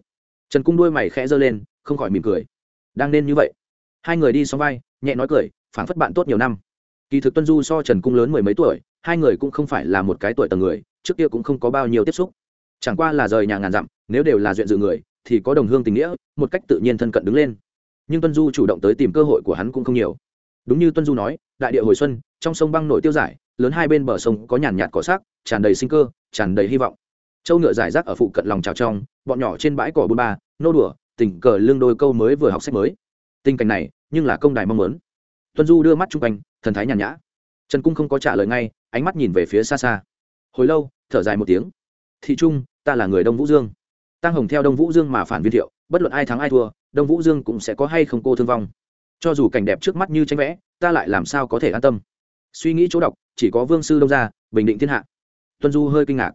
A: Trần cung đuôi mày khẽ giơ lên, không khỏi mỉm cười. Đang nên như vậy. Hai người đi xong vai nhẹ nói cười phản phất bạn tốt nhiều năm. Kỳ thực tuân du so trần cung lớn mười mấy tuổi, hai người cũng không phải là một cái tuổi tầng người, trước kia cũng không có bao nhiêu tiếp xúc. Chẳng qua là rời nhà ngàn dặm, nếu đều là duyện dự người, thì có đồng hương tình nghĩa, một cách tự nhiên thân cận đứng lên. Nhưng tuân du chủ động tới tìm cơ hội của hắn cũng không nhiều. Đúng như tuân du nói, đại địa hồi xuân, trong sông băng nổi tiêu giải, lớn hai bên bờ sông có nhàn nhạt cỏ sắc, tràn đầy sinh cơ, tràn đầy hy vọng. Châu ngựa giải rác ở phụ cận lòng trào trong, bọn nhỏ trên bãi cỏ bôn ba, nô đùa, tình cờ lương đôi câu mới vừa học sách mới. Tình cảnh này nhưng là công đài mong muốn. Tuân du đưa mắt chung quanh, thần thái nhàn nhã. Trần cung không có trả lời ngay, ánh mắt nhìn về phía xa xa. Hồi lâu, thở dài một tiếng. Thị trung, ta là người đông vũ dương. Tăng hồng theo đông vũ dương mà phản viên thiệu, bất luận ai thắng ai thua, đông vũ dương cũng sẽ có hay không cô thương vong. Cho dù cảnh đẹp trước mắt như tranh vẽ, ta lại làm sao có thể an tâm? Suy nghĩ chỗ đọc, chỉ có vương sư đông gia, bình định thiên hạ. Tuân du hơi kinh ngạc.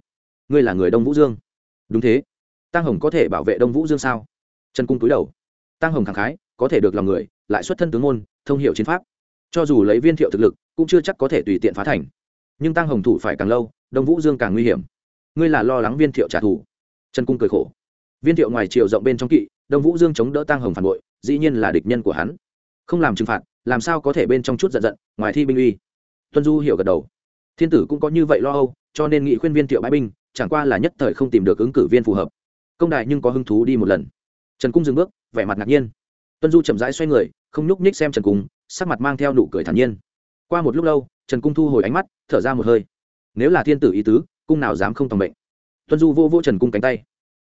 A: Ngươi là người đông vũ dương. Đúng thế. Tăng hồng có thể bảo vệ đông vũ dương sao? Trần cung túi đầu. Tăng hồng thẳng khái, có thể được lòng người lại xuất thân tướng môn, thông hiệu chiến pháp. Cho dù lấy viên thiệu thực lực, cũng chưa chắc có thể tùy tiện phá thành. Nhưng tăng hồng thủ phải càng lâu, đông vũ dương càng nguy hiểm. Ngươi là lo lắng viên thiệu trả thù. Trần cung cười khổ. Viên thiệu ngoài triều rộng bên trong kỵ, đông vũ dương chống đỡ tăng hồng phản bội, dĩ nhiên là địch nhân của hắn. Không làm trừng phạt, làm sao có thể bên trong chút giận giận, ngoài thi binh uy. Tuân du hiểu gật đầu. Thiên tử cũng có như vậy lo âu, cho nên nghị khuyên viên thiệu bãi binh, chẳng qua là nhất thời không tìm được ứng cử viên phù hợp. Công đại nhưng có hứng thú đi một lần. Trần cung dừng bước, vẻ mặt ngạc nhiên tuân du chậm rãi xoay người, không nhúc nhích xem trần cung, sắc mặt mang theo nụ cười thản nhiên. Qua một lúc lâu, trần cung thu hồi ánh mắt, thở ra một hơi. Nếu là thiên tử ý tứ, cung nào dám không tòng bệnh tuân du vô vô trần cung cánh tay.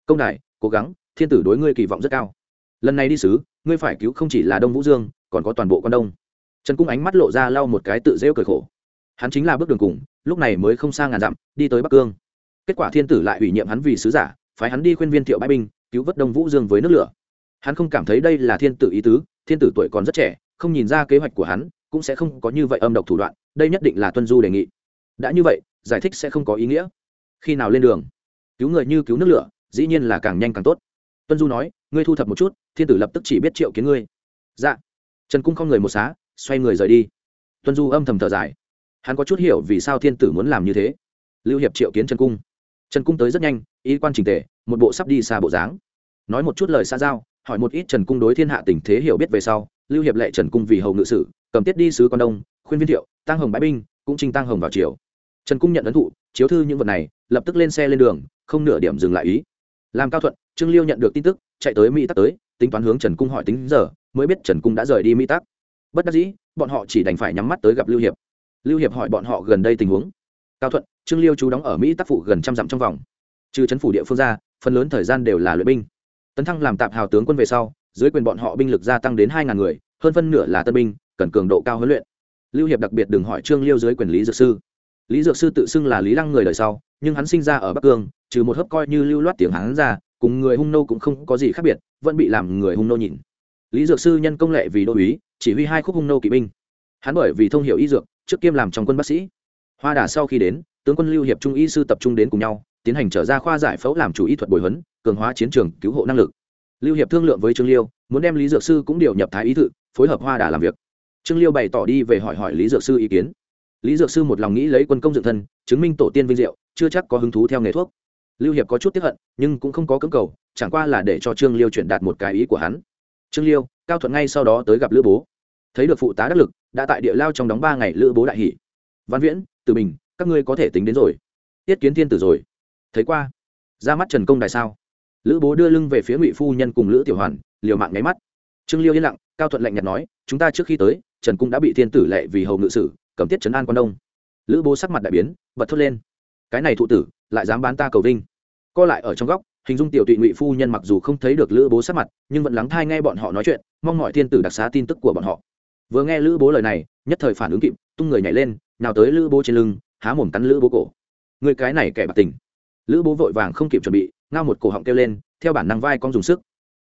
A: Công đại, cố gắng, thiên tử đối ngươi kỳ vọng rất cao. Lần này đi sứ, ngươi phải cứu không chỉ là đông vũ dương, còn có toàn bộ con đông. Trần cung ánh mắt lộ ra lau một cái tự rêu cười khổ. Hắn chính là bước đường cùng, lúc này mới không xa ngàn dặm, đi tới bắc cương. Kết quả thiên tử lại ủy nhiệm hắn vì sứ giả, phái hắn đi khuyên viên thiệu bãi binh, cứu vớt đông vũ dương với nước lửa hắn không cảm thấy đây là thiên tử ý tứ, thiên tử tuổi còn rất trẻ, không nhìn ra kế hoạch của hắn, cũng sẽ không có như vậy âm độc thủ đoạn, đây nhất định là tuân du đề nghị. Đã như vậy, giải thích sẽ không có ý nghĩa. Khi nào lên đường? Cứu người như cứu nước lửa, dĩ nhiên là càng nhanh càng tốt. Tuân du nói, ngươi thu thập một chút, thiên tử lập tức chỉ biết triệu kiến ngươi. Dạ. Trần cung không người một xá, xoay người rời đi. Tuân du âm thầm thở dài. Hắn có chút hiểu vì sao thiên tử muốn làm như thế. Lưu hiệp triệu kiến trần cung. Trần cung tới rất nhanh, ý quan trình tề, một bộ sắp đi xa bộ dáng. Nói một chút lời xa giao hỏi một ít trần cung đối thiên hạ tình thế hiểu biết về sau, lưu hiệp lệ trần cung vì hầu ngự sử, cầm tiết đi sứ con đông, khuyên viên thiệu tăng hồng bãi binh, cũng trinh tăng hồng vào triều. Trần cung nhận ấn thụ, chiếu thư những vật này, lập tức lên xe lên đường, không nửa điểm dừng lại ý. Làm cao thuận, trương liêu nhận được tin tức, chạy tới mỹ tắc tới, tính toán hướng trần cung hỏi tính giờ, mới biết trần cung đã rời đi mỹ tắc. Bất đắc dĩ, bọn họ chỉ đành phải nhắm mắt tới gặp lưu hiệp. Lưu hiệp hỏi bọn họ gần đây tình huống. Cao thuận, trương liêu chú đóng ở mỹ tắc phụ gần trăm dặm trong vòng. Trừ trấn phủ địa phương ra, phần lớn thời gian đều là luyện binh tấn thăng làm tạp hào tướng quân về sau, dưới quyền bọn họ binh lực gia tăng đến hai ngàn người, hơn phân nửa là tân binh, cần cường độ cao huấn luyện. Lưu hiệp đặc biệt đừng hỏi trương liêu dưới quyền lý dược sư. Lý dược sư tự xưng là lý lăng người đời sau, nhưng hắn sinh ra ở bắc cương, trừ một hớp coi như lưu loát tiếng hắn ra, cùng người hung nô cũng không có gì khác biệt, vẫn bị làm người hung nô nhìn lý dược sư nhân công lệ vì đô uý chỉ huy hai khúc hung nô kỵ binh. Hắn bởi vì thông hiểu y dược, trước kiêm làm trong quân bác sĩ. Hoa đà sau khi đến, tướng quân lưu hiệp trung y sư tập trung đến cùng nhau tiến hành trở ra khoa giải phẫu làm chủ y thuật bồi huấn, cường hóa chiến trường cứu hộ năng lực. Lưu hiệp thương lượng với trương liêu, muốn đem lý dược sư cũng điều nhập thái ý tự, phối hợp hoa đà làm việc. Trương liêu bày tỏ đi về hỏi hỏi lý dược sư ý kiến. Lý dược sư một lòng nghĩ lấy quân công dựng thân, chứng minh tổ tiên vinh diệu, chưa chắc có hứng thú theo nghề thuốc. Lưu hiệp có chút tiếp hận, nhưng cũng không có cưỡng cầu, chẳng qua là để cho trương liêu chuyển đạt một cái ý của hắn. Trương liêu, cao thuận ngay sau đó tới gặp lữ bố. Thấy được phụ tá đắc lực, đã tại địa lao trong đóng ba ngày lữ bố đại hỷ văn viễn, từ bình, các ngươi có thể tính đến rồi. Tiết kiến thiên tử rồi thấy qua. Ra mắt trần công đại sao? Lữ bố đưa lưng về phía ngụy phu nhân cùng lữ tiểu hoàn, liều mạng nháy mắt. Trương liêu yên lặng, cao thuận lạnh nhạt nói, chúng ta trước khi tới, trần cung đã bị thiên tử lệ vì hầu ngự sử, cầm tiết trấn an quan đông. Lữ bố sắc mặt đại biến, bật thốt lên, cái này thụ tử, lại dám bán ta cầu vinh. Co lại ở trong góc, hình dung tiểu tụy ngụy phu nhân mặc dù không thấy được lữ bố sắc mặt, nhưng vẫn lắng thai nghe bọn họ nói chuyện, mong mọi thiên tử đặc xá tin tức của bọn họ. Vừa nghe lữ bố lời này, nhất thời phản ứng kịp, tung người nhảy lên nào tới lữ bố trên lưng, há mồm cắn lữ bố cổ. Người cái này kẻ bạc tình lữ bố vội vàng không kịp chuẩn bị, ngao một cổ họng kêu lên, theo bản năng vai con dùng sức.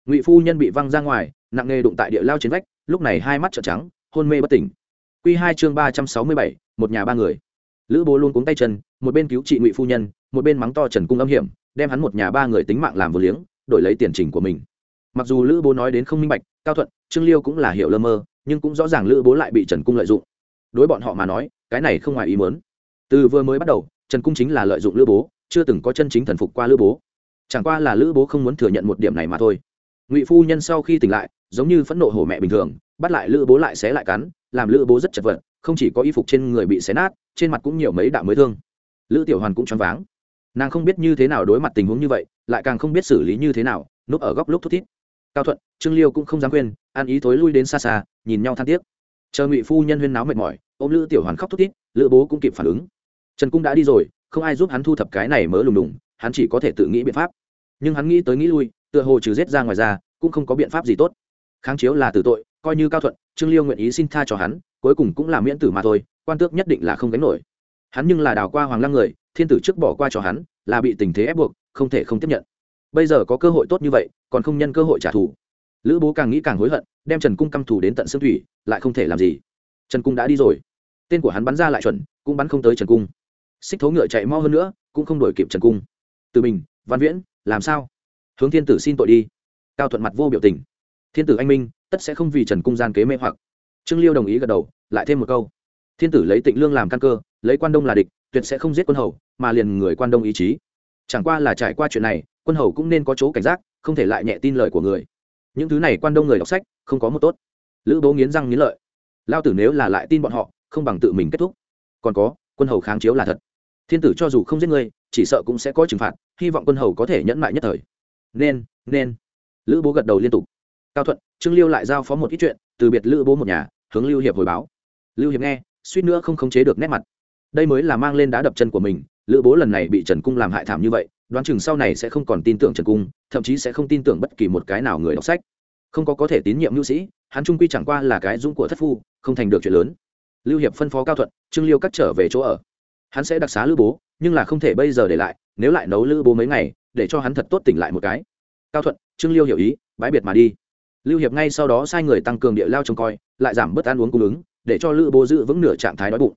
A: Ngụy phu nhân bị văng ra ngoài, nặng nghề đụng tại địa lao trên vách, lúc này hai mắt trợn trắng, hôn mê bất tỉnh. Q hai chương ba trăm sáu mươi bảy, một nhà ba người. Lữ bố luôn cuống tay chân, một bên cứu trị ngụy phu nhân, một bên mắng to trần cung âm hiểm, đem hắn một nhà ba người tính mạng làm vô liếng, đổi lấy tiền trình của mình. Mặc dù lữ bố nói đến không minh bạch, cao thuận, trương liêu cũng là hiểu lơ mơ, nhưng cũng rõ ràng lữ bố lại bị trần cung lợi dụng. Đối bọn họ mà nói, cái này không ngoài ý muốn. Từ vừa mới bắt đầu, trần cung chính là lợi dụng lữ bố chưa từng có chân chính thần phục qua lữ bố. Chẳng qua là lữ bố không muốn thừa nhận một điểm này mà thôi. Ngụy phu nhân sau khi tỉnh lại, giống như phẫn nộ hổ mẹ bình thường, bắt lại lữ bố lại xé lại cắn, làm lữ bố rất chật vật, không chỉ có y phục trên người bị xé nát, trên mặt cũng nhiều mấy đạo mới thương. Lữ tiểu hoàn cũng choáng váng. Nàng không biết như thế nào đối mặt tình huống như vậy, lại càng không biết xử lý như thế nào, núp ở góc lúc thút thít. Cao thuận, trương liêu cũng không dám khuyên ăn ý thối lui đến xa xa, nhìn nhau than tiếc. Chờ ngụy phu nhân huyên náo mệt mỏi, ôm lữ tiểu hoàn khóc thút thít, lữ bố cũng kịp phản ứng. Trần cung đã đi rồi không ai giúp hắn thu thập cái này mớ lùng đùng, hắn chỉ có thể tự nghĩ biện pháp. Nhưng hắn nghĩ tới nghĩ lui, tựa hồ trừ giết ra ngoài ra, cũng không có biện pháp gì tốt. Kháng chiếu là tử tội, coi như cao thuận, trương liêu nguyện ý xin tha cho hắn, cuối cùng cũng là miễn tử mà thôi, quan tước nhất định là không gánh nổi. Hắn nhưng là đào qua hoàng lăng người, thiên tử trước bỏ qua cho hắn, là bị tình thế ép buộc, không thể không tiếp nhận. Bây giờ có cơ hội tốt như vậy, còn không nhân cơ hội trả thù. Lữ bố càng nghĩ càng hối hận, đem trần cung căm thù đến tận xương thủy, lại không thể làm gì. Trần cung đã đi rồi. Tên của hắn bắn ra lại chuẩn, cũng bắn không tới trần cung xích thố ngựa chạy mau hơn nữa, cũng không đổi kịp trần cung. Từ mình văn viễn, làm sao? Hướng thiên tử xin tội đi. Cao thuận mặt vô biểu tình. Thiên tử anh minh, tất sẽ không vì trần cung gian kế mê hoặc. Trương liêu đồng ý gật đầu, lại thêm một câu. Thiên tử lấy tịnh lương làm căn cơ, lấy quan đông là địch, tuyệt sẽ không giết quân hầu, mà liền người quan đông ý chí. Chẳng qua là trải qua chuyện này, quân hầu cũng nên có chỗ cảnh giác, không thể lại nhẹ tin lời của người. Những thứ này quan đông người đọc sách, không có một tốt. Lữ bố nghiến răng nghiến lợi. Lao tử nếu là lại tin bọn họ, không bằng tự mình kết thúc. Còn có, quân hầu kháng chiếu là thật thiên tử cho dù không giết ngươi, chỉ sợ cũng sẽ có trừng phạt, hy vọng quân hầu có thể nhẫn mại nhất thời. Nên nên. Lữ bố gật đầu liên tục. Cao thuận, trương liêu lại giao phó một ít chuyện, từ biệt lữ bố một nhà, hướng lưu hiệp hồi báo. Lưu hiệp nghe, suýt nữa không khống chế được nét mặt. Đây mới là mang lên đá đập chân của mình, lữ bố lần này bị trần cung làm hại thảm như vậy, đoán chừng sau này sẽ không còn tin tưởng trần cung, thậm chí sẽ không tin tưởng bất kỳ một cái nào người đọc sách. Không có có thể tín nhiệm nhu sĩ, hắn trung quy chẳng qua là cái dũng của thất phu, không thành được chuyện lớn. Lưu hiệp phân phó cao thuận, trương liêu cắt trở về chỗ ở hắn sẽ đặc xá lữ bố, nhưng là không thể bây giờ để lại, nếu lại nấu lữ bố mấy ngày, để cho hắn thật tốt tỉnh lại một cái. Cao thuận, trương liêu hiểu ý, bãi biệt mà đi. Lưu hiệp ngay sau đó sai người tăng cường địa lao trông coi, lại giảm bớt ăn uống cung ứng, để cho lữ bố giữ vững nửa trạng thái đói bụng.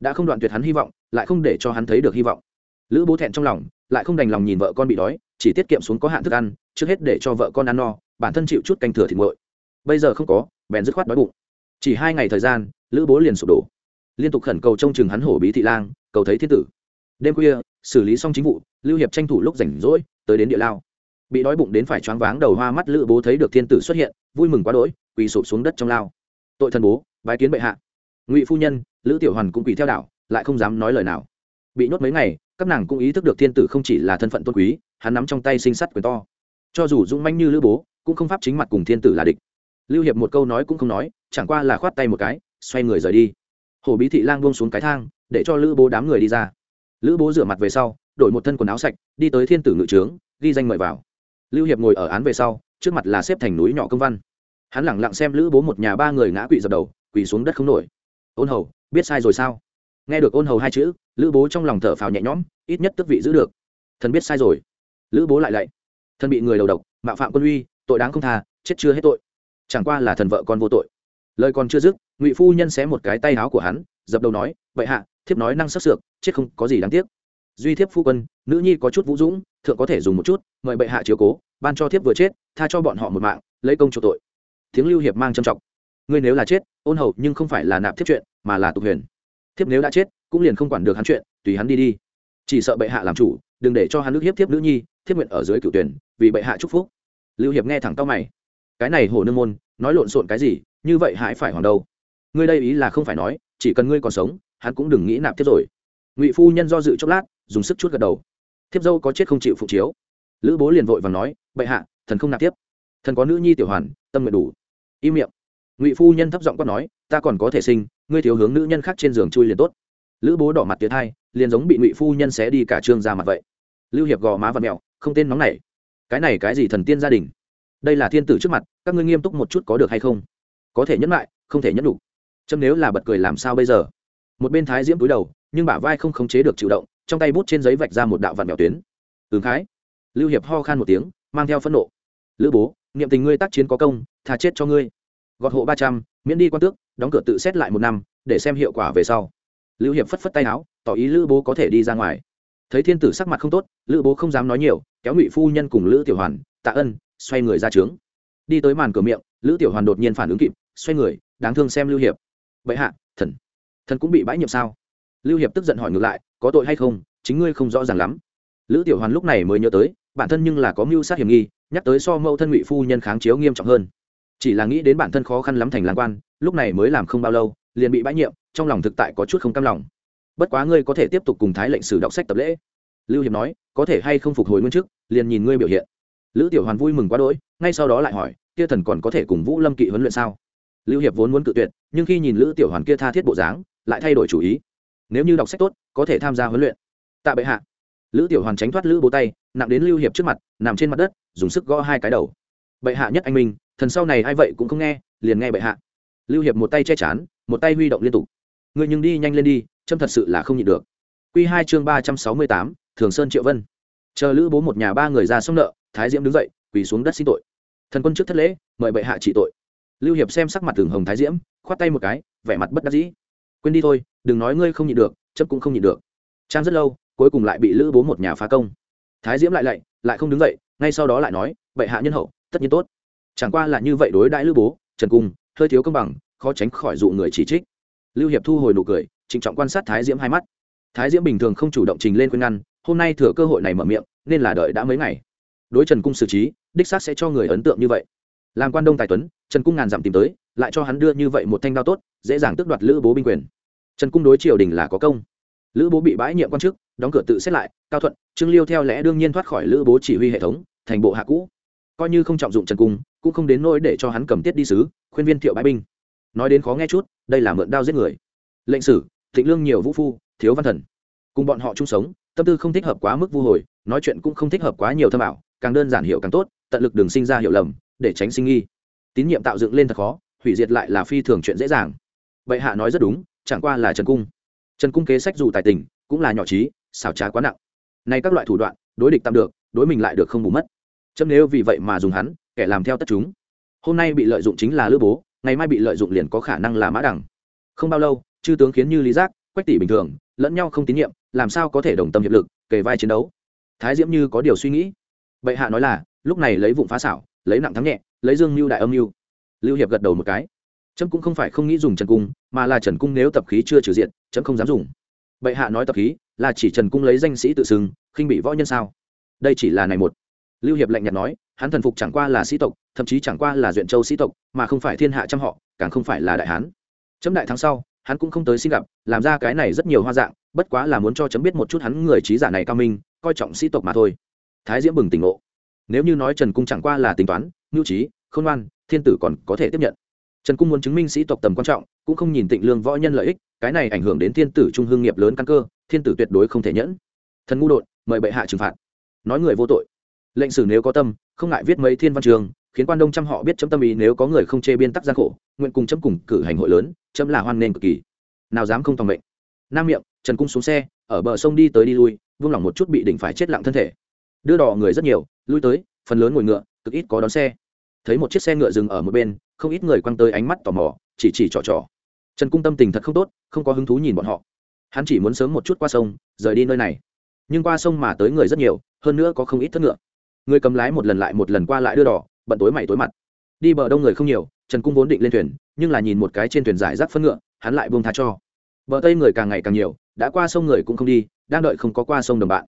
A: Đã không đoạn tuyệt hắn hy vọng, lại không để cho hắn thấy được hy vọng. Lữ bố thẹn trong lòng, lại không đành lòng nhìn vợ con bị đói, chỉ tiết kiệm xuống có hạn thức ăn, trước hết để cho vợ con ăn no, bản thân chịu chút canh thừa thịt nguội. Bây giờ không có, bèn dứt khoát đói bụng. Chỉ hai ngày thời gian, lữ bố liền sụp đổ. Liên tục khẩn cầu trông chừng hắn hổ bí thị lang cầu thấy thiên tử. Đêm khuya, xử lý xong chính vụ, lưu hiệp tranh thủ lúc rảnh rỗi, tới đến địa lao. Bị đói bụng đến phải choáng váng đầu hoa mắt lữ bố thấy được thiên tử xuất hiện, vui mừng quá đỗi, quỳ sụp xuống đất trong lao. Tội thần bố, bái kiến bệ hạ. Ngụy phu nhân, lữ tiểu hoàn cũng quỳ theo đạo lại không dám nói lời nào. Bị nhốt mấy ngày, các nàng cũng ý thức được thiên tử không chỉ là thân phận tôn quý, hắn nắm trong tay sinh sắt quyền to. Cho dù dũng manh như lữ bố, cũng không pháp chính mặt cùng thiên tử là địch. Lưu hiệp một câu nói cũng không nói, chẳng qua là khoát tay một cái, xoay người rời đi. Hồ bí thị lang buông xuống cái thang để cho lữ bố đám người đi ra. Lữ bố rửa mặt về sau, đổi một thân quần áo sạch, đi tới thiên tử ngự trướng, ghi danh mời vào. Lưu hiệp ngồi ở án về sau, trước mặt là xếp thành núi nhỏ công văn. Hắn lẳng lặng xem lữ bố một nhà ba người ngã quỵ dập đầu, quỳ xuống đất không nổi. Ôn hầu, biết sai rồi sao? Nghe được ôn hầu hai chữ, lữ bố trong lòng thở phào nhẹ nhõm, ít nhất tức vị giữ được. Thần biết sai rồi. Lữ bố lại lạy. Thần bị người đầu độc, mạo phạm quân uy, tội đáng không tha, chết chưa hết tội. Chẳng qua là thần vợ con vô tội. Lời còn chưa dứt, ngụy phu nhân xé một cái tay áo của hắn, dập đầu nói vậy hạ thiếp nói năng sắc sược, chết không có gì đáng tiếc. Duy thiếp phu quân, nữ nhi có chút vũ dũng, thượng có thể dùng một chút, mời bệ hạ chiếu cố, ban cho thiếp vừa chết, tha cho bọn họ một mạng, lấy công chủ tội. Tiếng lưu hiệp mang trầm trọng. Ngươi nếu là chết, ôn hầu nhưng không phải là nạp thiếp chuyện, mà là tục huyền. Thiếp nếu đã chết, cũng liền không quản được hắn chuyện, tùy hắn đi đi. Chỉ sợ bệ hạ làm chủ, đừng để cho hắn nước hiếp thiếp nữ nhi, thiếp nguyện ở dưới cựu tuyển, vì bệ hạ chúc phúc. Lưu hiệp nghe thẳng tao mày. Cái này hồ nương môn, nói lộn xộn cái gì, như vậy hãy phải hoàng đâu. Ngươi đây ý là không phải nói, chỉ cần ngươi còn sống hắn cũng đừng nghĩ nạp tiếp rồi. Ngụy phu nhân do dự chốc lát, dùng sức chút gật đầu. Thiếp dâu có chết không chịu phụ chiếu. Lữ bố liền vội và nói, bệ hạ, thần không nạp tiếp. Thần có nữ nhi tiểu hoàn, tâm nguyện đủ. Im miệng. Ngụy phu nhân thấp giọng quát nói, ta còn có thể sinh, ngươi thiếu hướng nữ nhân khác trên giường chui liền tốt. Lữ bố đỏ mặt tuyệt hai, liền giống bị ngụy phu nhân xé đi cả trương ra mặt vậy. Lưu hiệp gò má và mẹo, không tên nóng này cái này cái gì thần tiên gia đình? Đây là thiên tử trước mặt, các ngươi nghiêm túc một chút có được hay không? Có thể nhẫn lại, không thể nhẫn đủ. Chấm nếu là bật cười làm sao bây giờ? Một bên thái diễm túi đầu, nhưng bả vai không khống chế được chịu động, trong tay bút trên giấy vạch ra một đạo vạn mèo tuyến. Ứng khái. Lưu hiệp ho khan một tiếng, mang theo phẫn nộ. Lữ bố, niệm tình ngươi tác chiến có công thà chết cho ngươi. Gọt hộ ba trăm, miễn đi quan tước, đóng cửa tự xét lại một năm, để xem hiệu quả về sau. Lưu hiệp phất phất tay áo, tỏ ý lữ bố có thể đi ra ngoài. Thấy thiên tử sắc mặt không tốt, lữ bố không dám nói nhiều, kéo ngụy phu nhân cùng lữ tiểu hoàn, tạ ân, xoay người ra trướng. Đi tới màn cửa miệng, lữ tiểu hoàn đột nhiên phản ứng kịp, xoay người, đáng thương xem lưu hiệp. Vậy hạ, thần thần cũng bị bãi nhiệm sao? Lưu hiệp tức giận hỏi ngược lại, có tội hay không? Chính ngươi không rõ ràng lắm. Lữ tiểu hoàn lúc này mới nhớ tới, bản thân nhưng là có mưu sát hiểm nghi, nhắc tới so mẫu thân ngụy phu nhân kháng chiếu nghiêm trọng hơn. Chỉ là nghĩ đến bản thân khó khăn lắm thành lan quan, lúc này mới làm không bao lâu, liền bị bãi nhiệm, trong lòng thực tại có chút không cam lòng. Bất quá ngươi có thể tiếp tục cùng thái lệnh sử đọc sách tập lễ. Lưu hiệp nói, có thể hay không phục hồi nguyên chức, liền nhìn ngươi biểu hiện. Lữ tiểu hoàn vui mừng quá đỗi, ngay sau đó lại hỏi, kia thần còn có thể cùng vũ lâm kỵ huấn luyện sao? Lưu hiệp vốn muốn cự tuyệt, nhưng khi nhìn lữ tiểu hoàn kia tha thiết bộ dáng lại thay đổi chủ ý. Nếu như đọc sách tốt, có thể tham gia huấn luyện. Tạ bệ hạ. Lữ tiểu hoàn tránh thoát lữ bố tay, nặng đến lưu hiệp trước mặt, nằm trên mặt đất, dùng sức gõ hai cái đầu. Bệ hạ nhất anh minh, thần sau này ai vậy cũng không nghe, liền nghe bệ hạ. Lưu hiệp một tay che chắn một tay huy động liên tục. Người nhưng đi nhanh lên đi, châm thật sự là không nhịn được. Q hai chương ba trăm sáu mươi tám, thường sơn triệu vân. Chờ lữ bố một nhà ba người ra xong nợ, thái diễm đứng dậy, quỳ xuống đất xin tội. Thần quân trước thất lễ, mời bệ hạ trị tội. Lưu hiệp xem sắc mặt tường hồng thái diễm, khoát tay một cái, vẻ mặt bất đắc dĩ quên đi thôi, đừng nói ngươi không nhịn được chấp cũng không nhịn được. Trang rất lâu, cuối cùng lại bị lữ bố một nhà phá công. Thái diễm lại lạy, lại không đứng dậy, ngay sau đó lại nói, bệ hạ nhân hậu, tất nhiên tốt. Chẳng qua là như vậy đối đãi lữ bố, trần cung, hơi thiếu công bằng, khó tránh khỏi dụ người chỉ trích. Lưu hiệp thu hồi nụ cười, trịnh trọng quan sát thái diễm hai mắt. Thái diễm bình thường không chủ động trình lên khuyên ngăn, hôm nay thừa cơ hội này mở miệng, nên là đợi đã mấy ngày. Đối trần cung xử trí, đích xác sẽ cho người ấn tượng như vậy. Làm quan đông tài tuấn, trần cung ngàn dặm tìm tới lại cho hắn đưa như vậy một thanh đao tốt, dễ dàng tước đoạt lữ bố binh quyền. Trần cung đối triều đình là có công. Lữ bố bị bãi nhiệm quan chức, đóng cửa tự xét lại, cao thuận, trương liêu theo lẽ đương nhiên thoát khỏi lữ bố chỉ huy hệ thống, thành bộ hạ cũ. Coi như không trọng dụng trần cung, cũng không đến nỗi để cho hắn cầm tiết đi sứ, khuyên viên thiệu bãi binh. Nói đến khó nghe chút, đây là mượn đao giết người. Lệnh sử, thịnh lương nhiều vũ phu, thiếu văn thần. Cùng bọn họ chung sống, tâm tư không thích hợp quá mức vu hồi, nói chuyện cũng không thích hợp quá nhiều thâm ảo, càng đơn giản hiểu càng tốt, tận lực đường sinh ra hiểu lầm, để tránh sinh nghi. Tín nhiệm tạo dựng lên thật khó hủy diệt lại là phi thường chuyện dễ dàng. Bệ hạ nói rất đúng, chẳng qua là trần cung. Trần cung kế sách dù tài tình, cũng là nhỏ trí, xảo trá quá nặng. Nay các loại thủ đoạn, đối địch tạm được, đối mình lại được không bù mất. Chấm nếu vì vậy mà dùng hắn, kẻ làm theo tất chúng. Hôm nay bị lợi dụng chính là lữ bố, ngày mai bị lợi dụng liền có khả năng là mã đẳng không bao lâu, chư tướng khiến như lý giác, quách tỷ bình thường, lẫn nhau không tín nhiệm, làm sao có thể đồng tâm hiệp lực, kề vai chiến đấu. Thái diễm như có điều suy nghĩ. Bệ hạ nói là, lúc này lấy vụng phá xảo, lấy nặng thắng nhẹ, lấy dương mưu đại âm mưu lưu hiệp gật đầu một cái. Trâm cũng không phải không nghĩ dùng trần cung, mà là trần cung nếu tập khí chưa trừ diện, trâm không dám dùng. Bệ hạ nói tập khí là chỉ trần cung lấy danh sĩ tự xưng, khinh bị võ nhân sao? Đây chỉ là này một. Lưu hiệp lạnh nhạt nói, hắn thần phục chẳng qua là sĩ tộc, thậm chí chẳng qua là duyện châu sĩ tộc, mà không phải thiên hạ trăm họ, càng không phải là đại hán. Chấm đại thắng sau, hắn cũng không tới xin gặp, làm ra cái này rất nhiều hoa dạng, bất quá là muốn cho chấm biết một chút hắn người trí giả này cao minh, coi trọng sĩ tộc mà thôi. Thái diễm bừng tỉnh ngộ. Nếu như nói trần cung chẳng qua là tính toán ngưu trí không ngoan thiên tử còn có thể tiếp nhận. Trần cung muốn chứng minh sĩ tộc tầm quan trọng, cũng không nhìn tịnh lương võ nhân lợi ích, cái này ảnh hưởng đến thiên tử trung hương nghiệp lớn căn cơ, thiên tử tuyệt đối không thể nhẫn. Thần ngu đột, mời bệ hạ trừng phạt. Nói người vô tội. Lệnh sử nếu có tâm, không ngại viết mấy thiên văn trường, khiến quan đông trăm họ biết chấm tâm ý nếu có người không chê biên tắc gian khổ, nguyện cùng chấm cùng cử hành hội lớn, chấm là hoan nghênh cực kỳ. Nào dám không tòng mệnh. Nam miệng, trần cung xuống xe, ở bờ sông đi tới đi lui vương lòng một chút bị đỉnh phải chết lặng thân thể. Đưa đò người rất nhiều, lui tới, phần lớn ngồi ngựa, cực ít có đón xe thấy một chiếc xe ngựa dừng ở một bên, không ít người quăng tới ánh mắt tò mò, chỉ chỉ trò trò. Trần cung tâm tình thật không tốt, không có hứng thú nhìn bọn họ. Hắn chỉ muốn sớm một chút qua sông, rời đi nơi này. Nhưng qua sông mà tới người rất nhiều, hơn nữa có không ít thất ngựa. Người cầm lái một lần lại một lần qua lại đưa đỏ, bận tối mày tối mặt. Đi bờ đông người không nhiều, trần cung vốn định lên thuyền, nhưng là nhìn một cái trên thuyền giải rác phân ngựa, hắn lại buông tha cho. Bờ tây người càng ngày càng nhiều, đã qua sông người cũng không đi, đang đợi không có qua sông đồng bạn.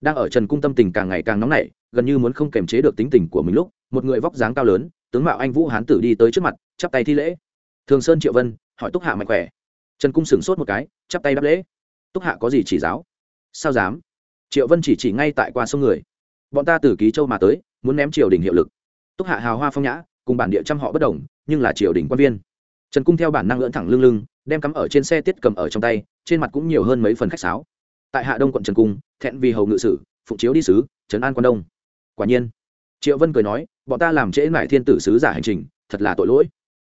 A: Đang ở trần cung tâm tình càng ngày càng nóng nảy, gần như muốn không kềm chế được tính tình của mình lúc một người vóc dáng cao lớn, tướng mạo anh vũ hán tử đi tới trước mặt, chắp tay thi lễ. Thường sơn triệu vân, hỏi túc hạ mạnh khỏe. Trần cung sửng sốt một cái, chắp tay đáp lễ. Túc hạ có gì chỉ giáo? Sao dám? Triệu vân chỉ chỉ ngay tại qua sông người. Bọn ta từ ký châu mà tới, muốn ném triều đình hiệu lực. Túc hạ hào hoa phong nhã, cùng bản địa trăm họ bất đồng, nhưng là triều đình quan viên. Trần cung theo bản năng lưỡn thẳng lưng lưng, đem cắm ở trên xe tiết cầm ở trong tay, trên mặt cũng nhiều hơn mấy phần khách sáo. Tại hạ đông quận trần cung, thẹn vì hầu ngự sử, phụng chiếu đi sứ, trấn an quan đông. Quả nhiên, triệu vân cười nói bọn ta làm trễ mải thiên tử sứ giả hành trình, thật là tội lỗi.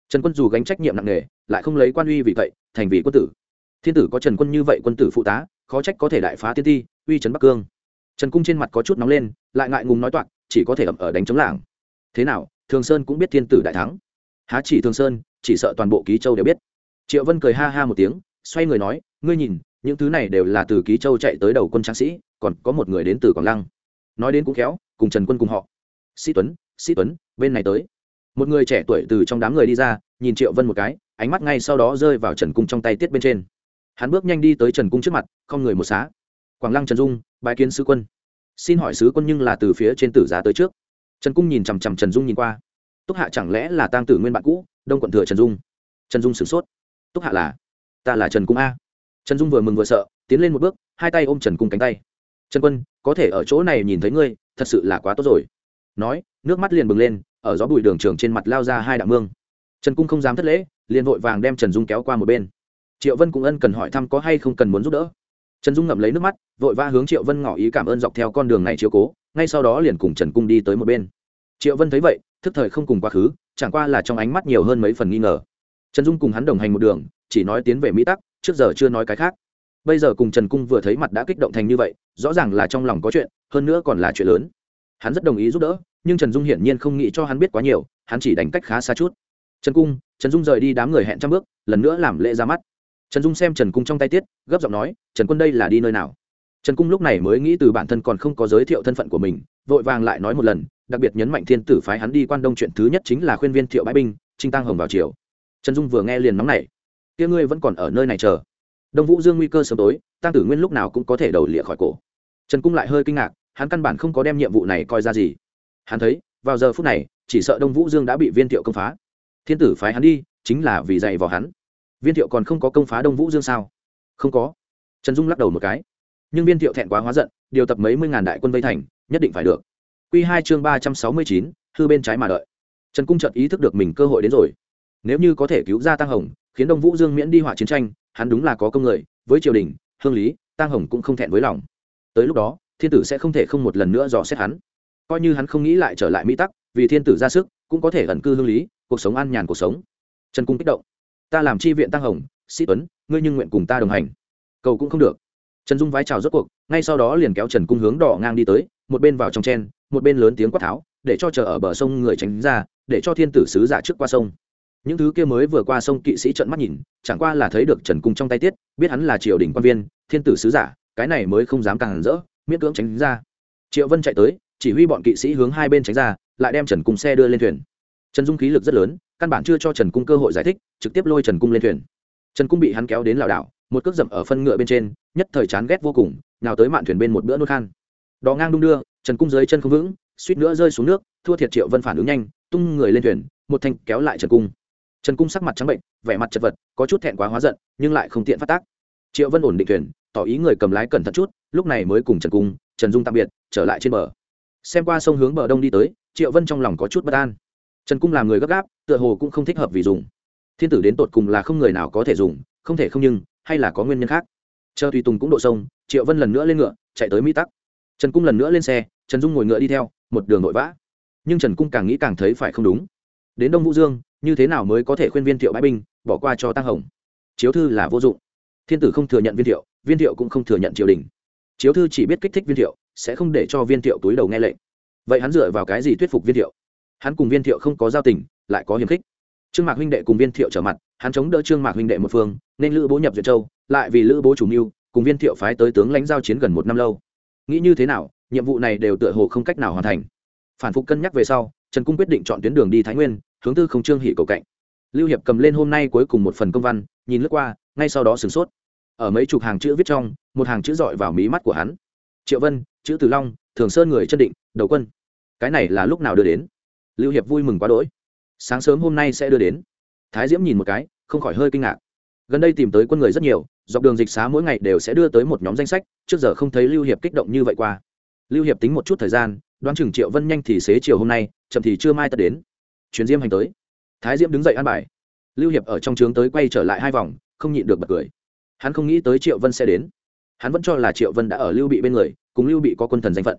A: Trần quân dù gánh trách nhiệm nặng nề, lại không lấy quan uy vì vậy, thành vì quân tử. Thiên tử có trần quân như vậy quân tử phụ tá, khó trách có thể đại phá tiên ti, uy trấn bắc cương. Trần cung trên mặt có chút nóng lên, lại ngại ngùng nói toạc, chỉ có thể ẩm ở đánh chống làng thế nào, thường sơn cũng biết thiên tử đại thắng. Há chỉ thường sơn, chỉ sợ toàn bộ ký châu đều biết. Triệu vân cười ha ha một tiếng, xoay người nói, ngươi nhìn, những thứ này đều là từ ký châu chạy tới đầu quân tráng sĩ, còn có một người đến từ quảng lăng. Nói đến cũng khéo, cùng trần quân cùng họ sĩ tuấn sĩ tuấn, bên này tới. Một người trẻ tuổi từ trong đám người đi ra, nhìn triệu vân một cái, ánh mắt ngay sau đó rơi vào trần cung trong tay tiết bên trên. Hắn bước nhanh đi tới trần cung trước mặt, không người một xá. Quảng lăng trần dung bãi kiến sứ quân. Xin hỏi sứ quân nhưng là từ phía trên tử giá tới trước. Trần cung nhìn chằm chằm trần dung nhìn qua. Túc hạ chẳng lẽ là tang tử nguyên bạn cũ, đông quận thừa trần dung? Trần dung sửng sốt. Túc hạ là? Ta là trần cung a. Trần dung vừa mừng vừa sợ, tiến lên một bước, hai tay ôm trần cung cánh tay. Trần quân, có thể ở chỗ này nhìn thấy ngươi, thật sự là quá tốt rồi nói, nước mắt liền bừng lên, ở gió bụi đường trường trên mặt lao ra hai đạo mương. Trần cung không dám thất lễ, liền vội vàng đem trần dung kéo qua một bên. Triệu vân cũng ân cần hỏi thăm có hay không cần muốn giúp đỡ. Trần dung ngậm lấy nước mắt, vội vã hướng triệu vân ngỏ ý cảm ơn dọc theo con đường này chiếu cố, ngay sau đó liền cùng trần cung đi tới một bên. Triệu vân thấy vậy, thức thời không cùng quá khứ, chẳng qua là trong ánh mắt nhiều hơn mấy phần nghi ngờ. Trần dung cùng hắn đồng hành một đường, chỉ nói tiến về mỹ tắc, trước giờ chưa nói cái khác. Bây giờ cùng trần cung vừa thấy mặt đã kích động thành như vậy, rõ ràng là trong lòng có chuyện, hơn nữa còn là chuyện lớn hắn rất đồng ý giúp đỡ, nhưng trần dung hiển nhiên không nghĩ cho hắn biết quá nhiều, hắn chỉ đánh cách khá xa chút. Trần cung, trần dung rời đi đám người hẹn trăm bước, lần nữa làm lễ ra mắt. Trần dung xem trần cung trong tay tiết, gấp giọng nói, trần quân đây là đi nơi nào? Trần cung lúc này mới nghĩ từ bản thân còn không có giới thiệu thân phận của mình, vội vàng lại nói một lần, đặc biệt nhấn mạnh thiên tử phái hắn đi quan đông chuyện thứ nhất chính là khuyên viên thiệu bãi binh, trinh tăng hồng vào chiều trần dung vừa nghe liền nóng này kia ngươi vẫn còn ở nơi này chờ? Đông vũ dương nguy cơ sớm tối tăng tử nguyên lúc nào cũng có thể đầu lịa khỏi cổ. Trần cung lại hơi kinh ngạc hắn căn bản không có đem nhiệm vụ này coi ra gì. Hắn thấy, vào giờ phút này, chỉ sợ đông vũ dương đã bị viên thiệu công phá. Thiên tử phái hắn đi, chính là vì dạy vào hắn. Viên thiệu còn không có công phá đông vũ dương sao? Không có. Trần dung lắc đầu một cái. Nhưng viên thiệu thẹn quá hóa giận, điều tập mấy mươi ngàn đại quân vây thành, nhất định phải được. Q hai chương ba trăm sáu mươi chín, hư bên trái mà đợi. Trần cung chợt ý thức được mình cơ hội đến rồi. Nếu như có thể cứu ra tăng hồng, khiến đông vũ dương miễn đi hỏa chiến tranh, hắn đúng là có công người, với triều đình, hương lý, tăng hồng cũng không thẹn với lòng. Tới lúc đó thiên tử sẽ không thể không một lần nữa dò xét hắn. Coi như hắn không nghĩ lại trở lại mỹ tắc, vì thiên tử ra sức, cũng có thể ẩn cư hương lý, cuộc sống an nhàn cuộc sống. Trần cung kích động. Ta làm chi viện tăng hồng, sĩ tuấn, ngươi nhưng nguyện cùng ta đồng hành. Cầu cũng không được. Trần dung vái chào rốt cuộc, ngay sau đó liền kéo trần cung hướng đỏ ngang đi tới, một bên vào trong chen, một bên lớn tiếng quát tháo, để cho chờ ở bờ sông người tránh ra, để cho thiên tử sứ giả trước qua sông. Những thứ kia mới vừa qua sông kỵ sĩ trợn mắt nhìn, chẳng qua là thấy được trần cung trong tay tiết, biết hắn là triều đình quan viên, thiên tử sứ giả, cái này mới không dám càng rỡ miễn cưỡng tránh ra. Triệu vân chạy tới, chỉ huy bọn kỵ sĩ hướng hai bên tránh ra, lại đem trần cung xe đưa lên thuyền. Trần dung khí lực rất lớn, căn bản chưa cho trần cung cơ hội giải thích, trực tiếp lôi trần cung lên thuyền. Trần cung bị hắn kéo đến lảo đảo, một cước dậm ở phân ngựa bên trên, nhất thời chán ghét vô cùng nào tới mạn thuyền bên một bữa nốt khan. Đò ngang đung đưa, trần cung dưới chân không vững, suýt nữa rơi xuống nước, thua thiệt triệu vân phản ứng nhanh, tung người lên thuyền, một thanh kéo lại trần cung. Trần cung sắc mặt trắng bệnh, vẻ mặt chật vật, có chút thẹn quá hóa giận, nhưng lại không tiện phát tác. Triệu vân ổn định thuyền tỏ ý người cầm lái cẩn thận chút, lúc này mới cùng trần cung, trần dung tạm biệt, trở lại trên bờ. Xem qua sông hướng bờ đông đi tới, triệu vân trong lòng có chút bất an. Trần cung làm người gấp gáp, tựa hồ cũng không thích hợp vì dùng. Thiên tử đến tột cùng là không người nào có thể dùng, không thể không nhưng, hay là có nguyên nhân khác. Chờ tùy tùng cũng độ sông, triệu vân lần nữa lên ngựa, chạy tới mỹ tắc. Trần cung lần nữa lên xe, trần dung ngồi ngựa đi theo, một đường nội vã. Nhưng trần cung càng nghĩ càng thấy phải không đúng. Đến đông vũ dương, như thế nào mới có thể khuyên viên thiệu bãi binh, bỏ qua cho tăng hồng? Chiếu thư là vô dụng. Thiên tử không thừa nhận viên thiệu viên thiệu cũng không thừa nhận triều đình. Chiếu thư chỉ biết kích thích viên thiệu, sẽ không để cho viên thiệu túi đầu nghe lệnh. Vậy hắn dựa vào cái gì thuyết phục viên thiệu? Hắn cùng viên thiệu không có giao tình, lại có hiềm khích. Trương mạc huynh đệ cùng viên thiệu trở mặt, hắn chống đỡ trương mạc huynh đệ một phương, nên lữ bố nhập duyệt châu, lại vì lữ bố chủ mưu, cùng viên thiệu phái tới tướng lãnh giao chiến gần một năm lâu. Nghĩ như thế nào, nhiệm vụ này đều tựa hồ không cách nào hoàn thành. Phản phục cân nhắc về sau, trần cung quyết định chọn tuyến đường đi thái nguyên, hướng tư không trương hỷ cầu cạnh. Lưu hiệp cầm lên hôm nay cuối cùng một phần công văn, nhìn lướt qua, ngay sau đó sửng sốt ở mấy chục hàng chữ viết trong, một hàng chữ dọi vào mí mắt của hắn. Triệu vân, chữ tử long, thường sơn người chân định, đầu quân. Cái này là lúc nào đưa đến? Lưu hiệp vui mừng quá đỗi. Sáng sớm hôm nay sẽ đưa đến. Thái diễm nhìn một cái, không khỏi hơi kinh ngạc. Gần đây tìm tới quân người rất nhiều, dọc đường dịch xá mỗi ngày đều sẽ đưa tới một nhóm danh sách, trước giờ không thấy lưu hiệp kích động như vậy qua. Lưu hiệp tính một chút thời gian, đoán chừng triệu vân nhanh thì xế chiều hôm nay, chậm thì chưa mai tất đến. Chuyến diêm hành tới. Thái diễm đứng dậy ăn bài. Lưu hiệp ở trong trướng tới quay trở lại hai vòng, không nhịn được bật cười hắn không nghĩ tới triệu vân sẽ đến. Hắn vẫn cho là triệu vân đã ở lưu bị bên người, cùng lưu bị có quân thần danh phận.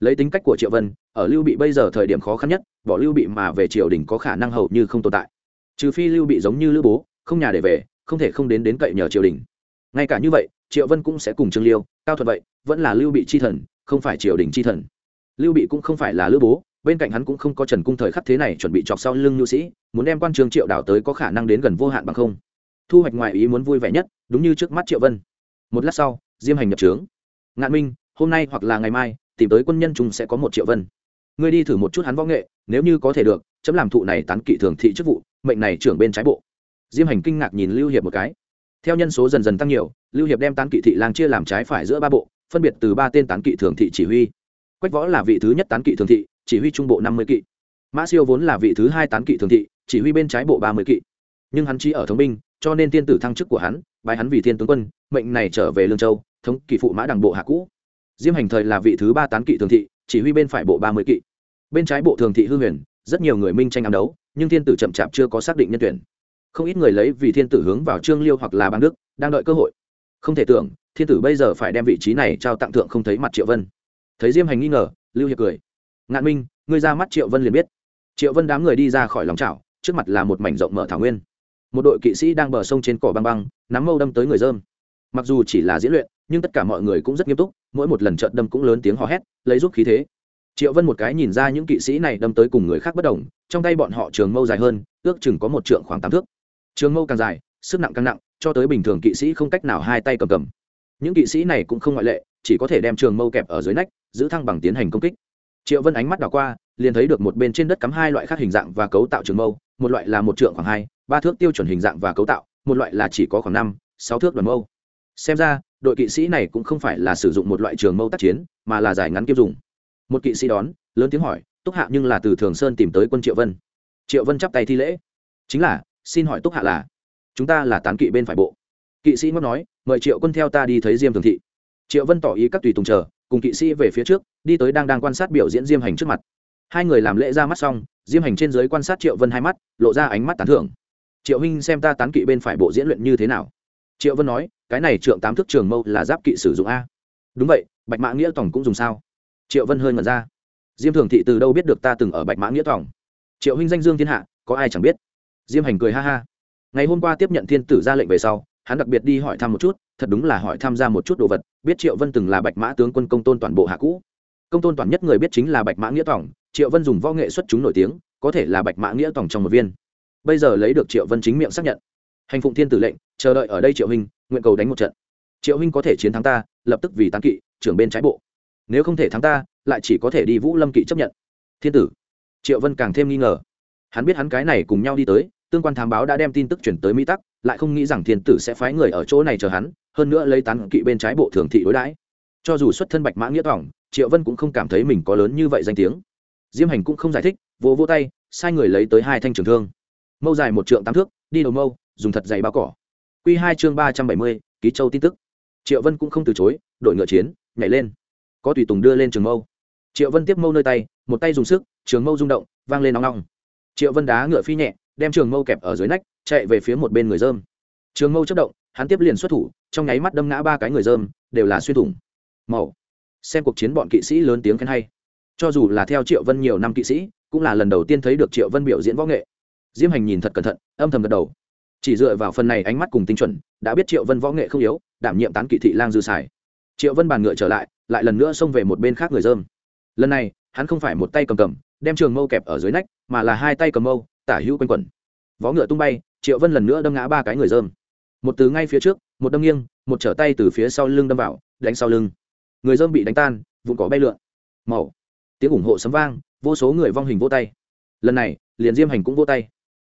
A: Lấy tính cách của triệu vân, ở lưu bị bây giờ thời điểm khó khăn nhất, bỏ lưu bị mà về triều đình có khả năng hầu như không tồn tại. Trừ phi lưu bị giống như lữ bố, không nhà để về, không thể không đến đến cậy nhờ triều đình. Ngay cả như vậy, triệu vân cũng sẽ cùng trương liêu, cao thuật vậy, vẫn là lưu bị c h i thần, không phải triều đình c h i thần. Lưu bị cũng không phải là lữ bố, bên cạnh hắn cũng không có trần cung thời khắc thế này chuẩn bị chọc sau lưng nhu sĩ, muốn đem quan trường triệu đảo tới có khả năng đến gần vô hạn bằng không thu hoạch ngoài ý muốn vui vẻ nhất, đúng như trước mắt triệu vân. Một lát sau, diêm hành nhập trướng. Ngạn minh, hôm nay hoặc là ngày mai, tìm tới quân nhân chúng sẽ có một triệu vân. Ngươi đi thử một chút hắn võ nghệ, nếu như có thể được, chấm làm thụ này tán kỵ thường thị chức vụ, mệnh này trưởng bên trái bộ. Diêm hành kinh ngạc nhìn lưu hiệp một cái. Theo nhân số dần dần tăng nhiều, lưu hiệp đem tán kỵ thị lang chia làm trái phải giữa ba bộ, phân biệt từ ba tên tán kỵ thường thị chỉ huy. Quách võ là vị thứ nhất tán kỵ thường thị, chỉ huy trung bộ năm mươi kỵ. Mã siêu vốn là vị thứ hai tán kỵ thường thị, chỉ huy bên trái bộ ba mươi kỵ. Nhưng hắn chỉ ở thống binh cho nên tiên tử thăng chức của hắn bài hắn vì thiên tướng quân, mệnh này trở về lương châu, thống kỵ phụ mã đảng bộ hạ cũ. Diêm hành thời là vị thứ ba tán kỵ thường thị, chỉ huy bên phải bộ ba mươi kỵ. Bên trái bộ thường thị hư huyền, rất nhiều người minh tranh ám đấu, nhưng thiên tử chậm chạp chưa có xác định nhân tuyển. Không ít người lấy vì thiên tử hướng vào trương liêu hoặc là bang đức, đang đợi cơ hội. Không thể tưởng, thiên tử bây giờ phải đem vị trí này trao tặng thượng không thấy mặt triệu vân. Thấy diêm hành nghi ngờ, lưu hiệp cười. Ngạn minh, ngươi ra mắt triệu vân liền biết. Triệu vân đám người đi ra khỏi lòng trào trước mặt là một mảnh rộng mở thảo nguyên một đội kỵ sĩ đang bờ sông trên cỏ băng băng, nắm mâu đâm tới người dơm. Mặc dù chỉ là diễn luyện, nhưng tất cả mọi người cũng rất nghiêm túc, mỗi một lần trợn đâm cũng lớn tiếng hò hét, lấy giúp khí thế. Triệu vân một cái nhìn ra những kỵ sĩ này đâm tới cùng người khác bất đồng, trong tay bọn họ trường mâu dài hơn, ước chừng có một trượng khoảng tám thước. Trường mâu càng dài, sức nặng càng nặng, cho tới bình thường kỵ sĩ không cách nào hai tay cầm cầm. Những kỵ sĩ này cũng không ngoại lệ, chỉ có thể đem trường mâu kẹp ở dưới nách, giữ thăng bằng tiến hành công kích. Triệu vân ánh mắt đảo qua, liền thấy được một bên trên đất cắm hai loại khác hình dạng và cấu tạo trường mâu một loại là một trượng khoảng hai, ba thước tiêu chuẩn hình dạng và cấu tạo, một loại là chỉ có khoảng năm, sáu thước đoàn mâu. Xem ra, đội kỵ sĩ này cũng không phải là sử dụng một loại trường mâu tác chiến, mà là giải ngắn kiếp dùng. Một kỵ sĩ đón, lớn tiếng hỏi, túc hạ nhưng là từ thường sơn tìm tới quân triệu vân. Triệu vân chắp tay thi lễ. Chính là, xin hỏi túc hạ là, chúng ta là tán kỵ bên phải bộ. Kỵ sĩ ngóc nói, mời triệu quân theo ta đi thấy diêm thường thị. Triệu vân tỏ ý các tùy tùng chờ, cùng kỵ sĩ về phía trước, đi tới đang đang quan sát biểu diễn diêm hành trước mặt hai người làm lễ ra mắt xong, diêm hành trên giới quan sát triệu vân hai mắt, lộ ra ánh mắt tán thưởng. Triệu huynh xem ta tán kỵ bên phải bộ diễn luyện như thế nào? Triệu vân nói, cái này trượng tám thức trường mâu là giáp kỵ sử dụng a. Đúng vậy, bạch mã nghĩa tổng cũng dùng sao? Triệu vân hơi ngẩn ra. Diêm thường thị từ đâu biết được ta từng ở bạch mã nghĩa tổng triệu huynh danh dương thiên hạ, có ai chẳng biết? Diêm hành cười ha ha. Ngày hôm qua tiếp nhận thiên tử ra lệnh về sau, hắn đặc biệt đi hỏi thăm một chút, thật đúng là hỏi tham gia một chút đồ vật, biết triệu vân từng là bạch mã tướng quân công tôn toàn bộ hạ cũ. Công tôn toàn nhất người biết chính là bạch mã nghĩa tổng triệu vân dùng võ nghệ xuất chúng nổi tiếng, có thể là bạch mã nghĩa tổng trong một viên. Bây giờ lấy được triệu vân chính miệng xác nhận. Hành phụng thiên tử lệnh, chờ đợi ở đây triệu huynh, nguyện cầu đánh một trận. Triệu huynh có thể chiến thắng ta, lập tức vì tán kỵ, trưởng bên trái bộ. Nếu không thể thắng ta, lại chỉ có thể đi vũ lâm kỵ chấp nhận. Thiên tử. Triệu vân càng thêm nghi ngờ. Hắn biết hắn cái này cùng nhau đi tới, tương quan thám báo đã đem tin tức chuyển tới mỹ tắc, lại không nghĩ rằng thiên tử sẽ phái người ở chỗ này chờ hắn, hơn nữa lấy tán kỵ bên trái bộ thường thị đối đãi. Cho dù xuất thân bạch mã nghĩa tỏng triệu vân cũng không cảm thấy mình có lớn như vậy danh tiếng diêm hành cũng không giải thích, vỗ vỗ tay, sai người lấy tới hai thanh trường thương. Mâu dài một trượng tám thước, đi đầu mâu, dùng thật dày bao cỏ. Q hai chương ba trăm bảy mươi, ký châu tin tức. Triệu vân cũng không từ chối, đội ngựa chiến, nhảy lên. Có tùy tùng đưa lên trường mâu. Triệu vân tiếp mâu nơi tay, một tay dùng sức, trường mâu rung động, vang lên nóng nóng triệu vân đá ngựa phi nhẹ, đem trường mâu kẹp ở dưới nách, chạy về phía một bên người dơm. Trường mâu chất động, hắn tiếp liền xuất thủ, trong nháy mắt đâm ngã ba cái người dơm, đều là xuyên thủng. Màu. Xem cuộc chiến bọn kỵ sĩ lớn tiếng khen hay cho dù là theo triệu vân nhiều năm kỵ sĩ, cũng là lần đầu tiên thấy được triệu vân biểu diễn võ nghệ. Diêm hành nhìn thật cẩn thận, âm thầm gật đầu. Chỉ dựa vào phần này ánh mắt cùng tinh chuẩn, đã biết triệu vân võ nghệ không yếu, đảm nhiệm tán kỵ thị lang dư sải. triệu vân bàn ngựa trở lại lại lần nữa xông về một bên khác người dơm. Lần này, hắn không phải một tay cầm cầm, đem trường mâu kẹp ở dưới nách, mà là hai tay cầm mâu, tả hữu quanh quẩn. Vó ngựa tung bay, triệu vân lần nữa đâm ngã ba cái người dơm. Một từ ngay phía trước, một đâm nghiêng, một trở tay từ phía sau lưng đâm vào, đánh sau lưng. Người dơm bị đánh tan, vụn cỏ bay lượn. Màu tiếng ủng hộ sấm vang, vô số người vong hình vô tay. Lần này, liền diêm hành cũng vô tay.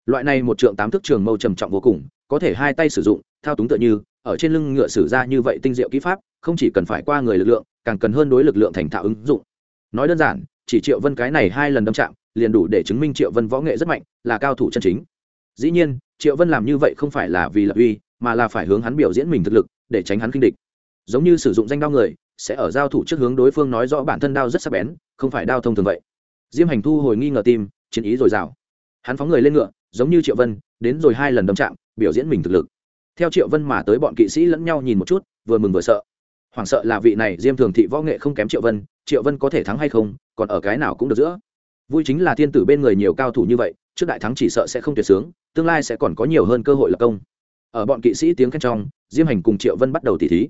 A: Loại này một trượng tám thước trường mâu trầm trọng vô cùng, có thể hai tay sử dụng, thao túng tựa như, ở trên lưng ngựa sử ra như vậy tinh diệu kỹ pháp, không chỉ cần phải qua người lực lượng, càng cần hơn đối lực lượng thành thạo ứng dụng. Nói đơn giản, chỉ triệu vân cái này hai lần đâm chạm, liền đủ để chứng minh triệu vân võ nghệ rất mạnh, là cao thủ chân chính. Dĩ nhiên, triệu vân làm như vậy không phải là vì lập uy, mà là phải hướng hắn biểu diễn mình thực lực, để tránh hắn kinh địch. Giống như sử dụng danh đao người sẽ ở giao thủ trước hướng đối phương nói rõ bản thân đao rất sắc bén, không phải đao thông thường vậy. Diêm hành thu hồi nghi ngờ tim, chiến ý dồi dào. Hắn phóng người lên ngựa, giống như triệu vân, đến rồi hai lần đâm chạm, biểu diễn mình thực lực. Theo triệu vân mà tới bọn kỵ sĩ lẫn nhau nhìn một chút, vừa mừng vừa sợ. Hoảng sợ là vị này diêm thường thị võ nghệ không kém triệu vân triệu vân có thể thắng hay không, còn ở cái nào cũng được giữa. Vui chính là thiên tử bên người nhiều cao thủ như vậy, trước đại thắng chỉ sợ sẽ không tuyệt sướng, tương lai sẽ còn có nhiều hơn cơ hội lập công. Ở bọn kỵ sĩ tiếng khen trong, diêm hành cùng triệu vân bắt đầu tỉ thí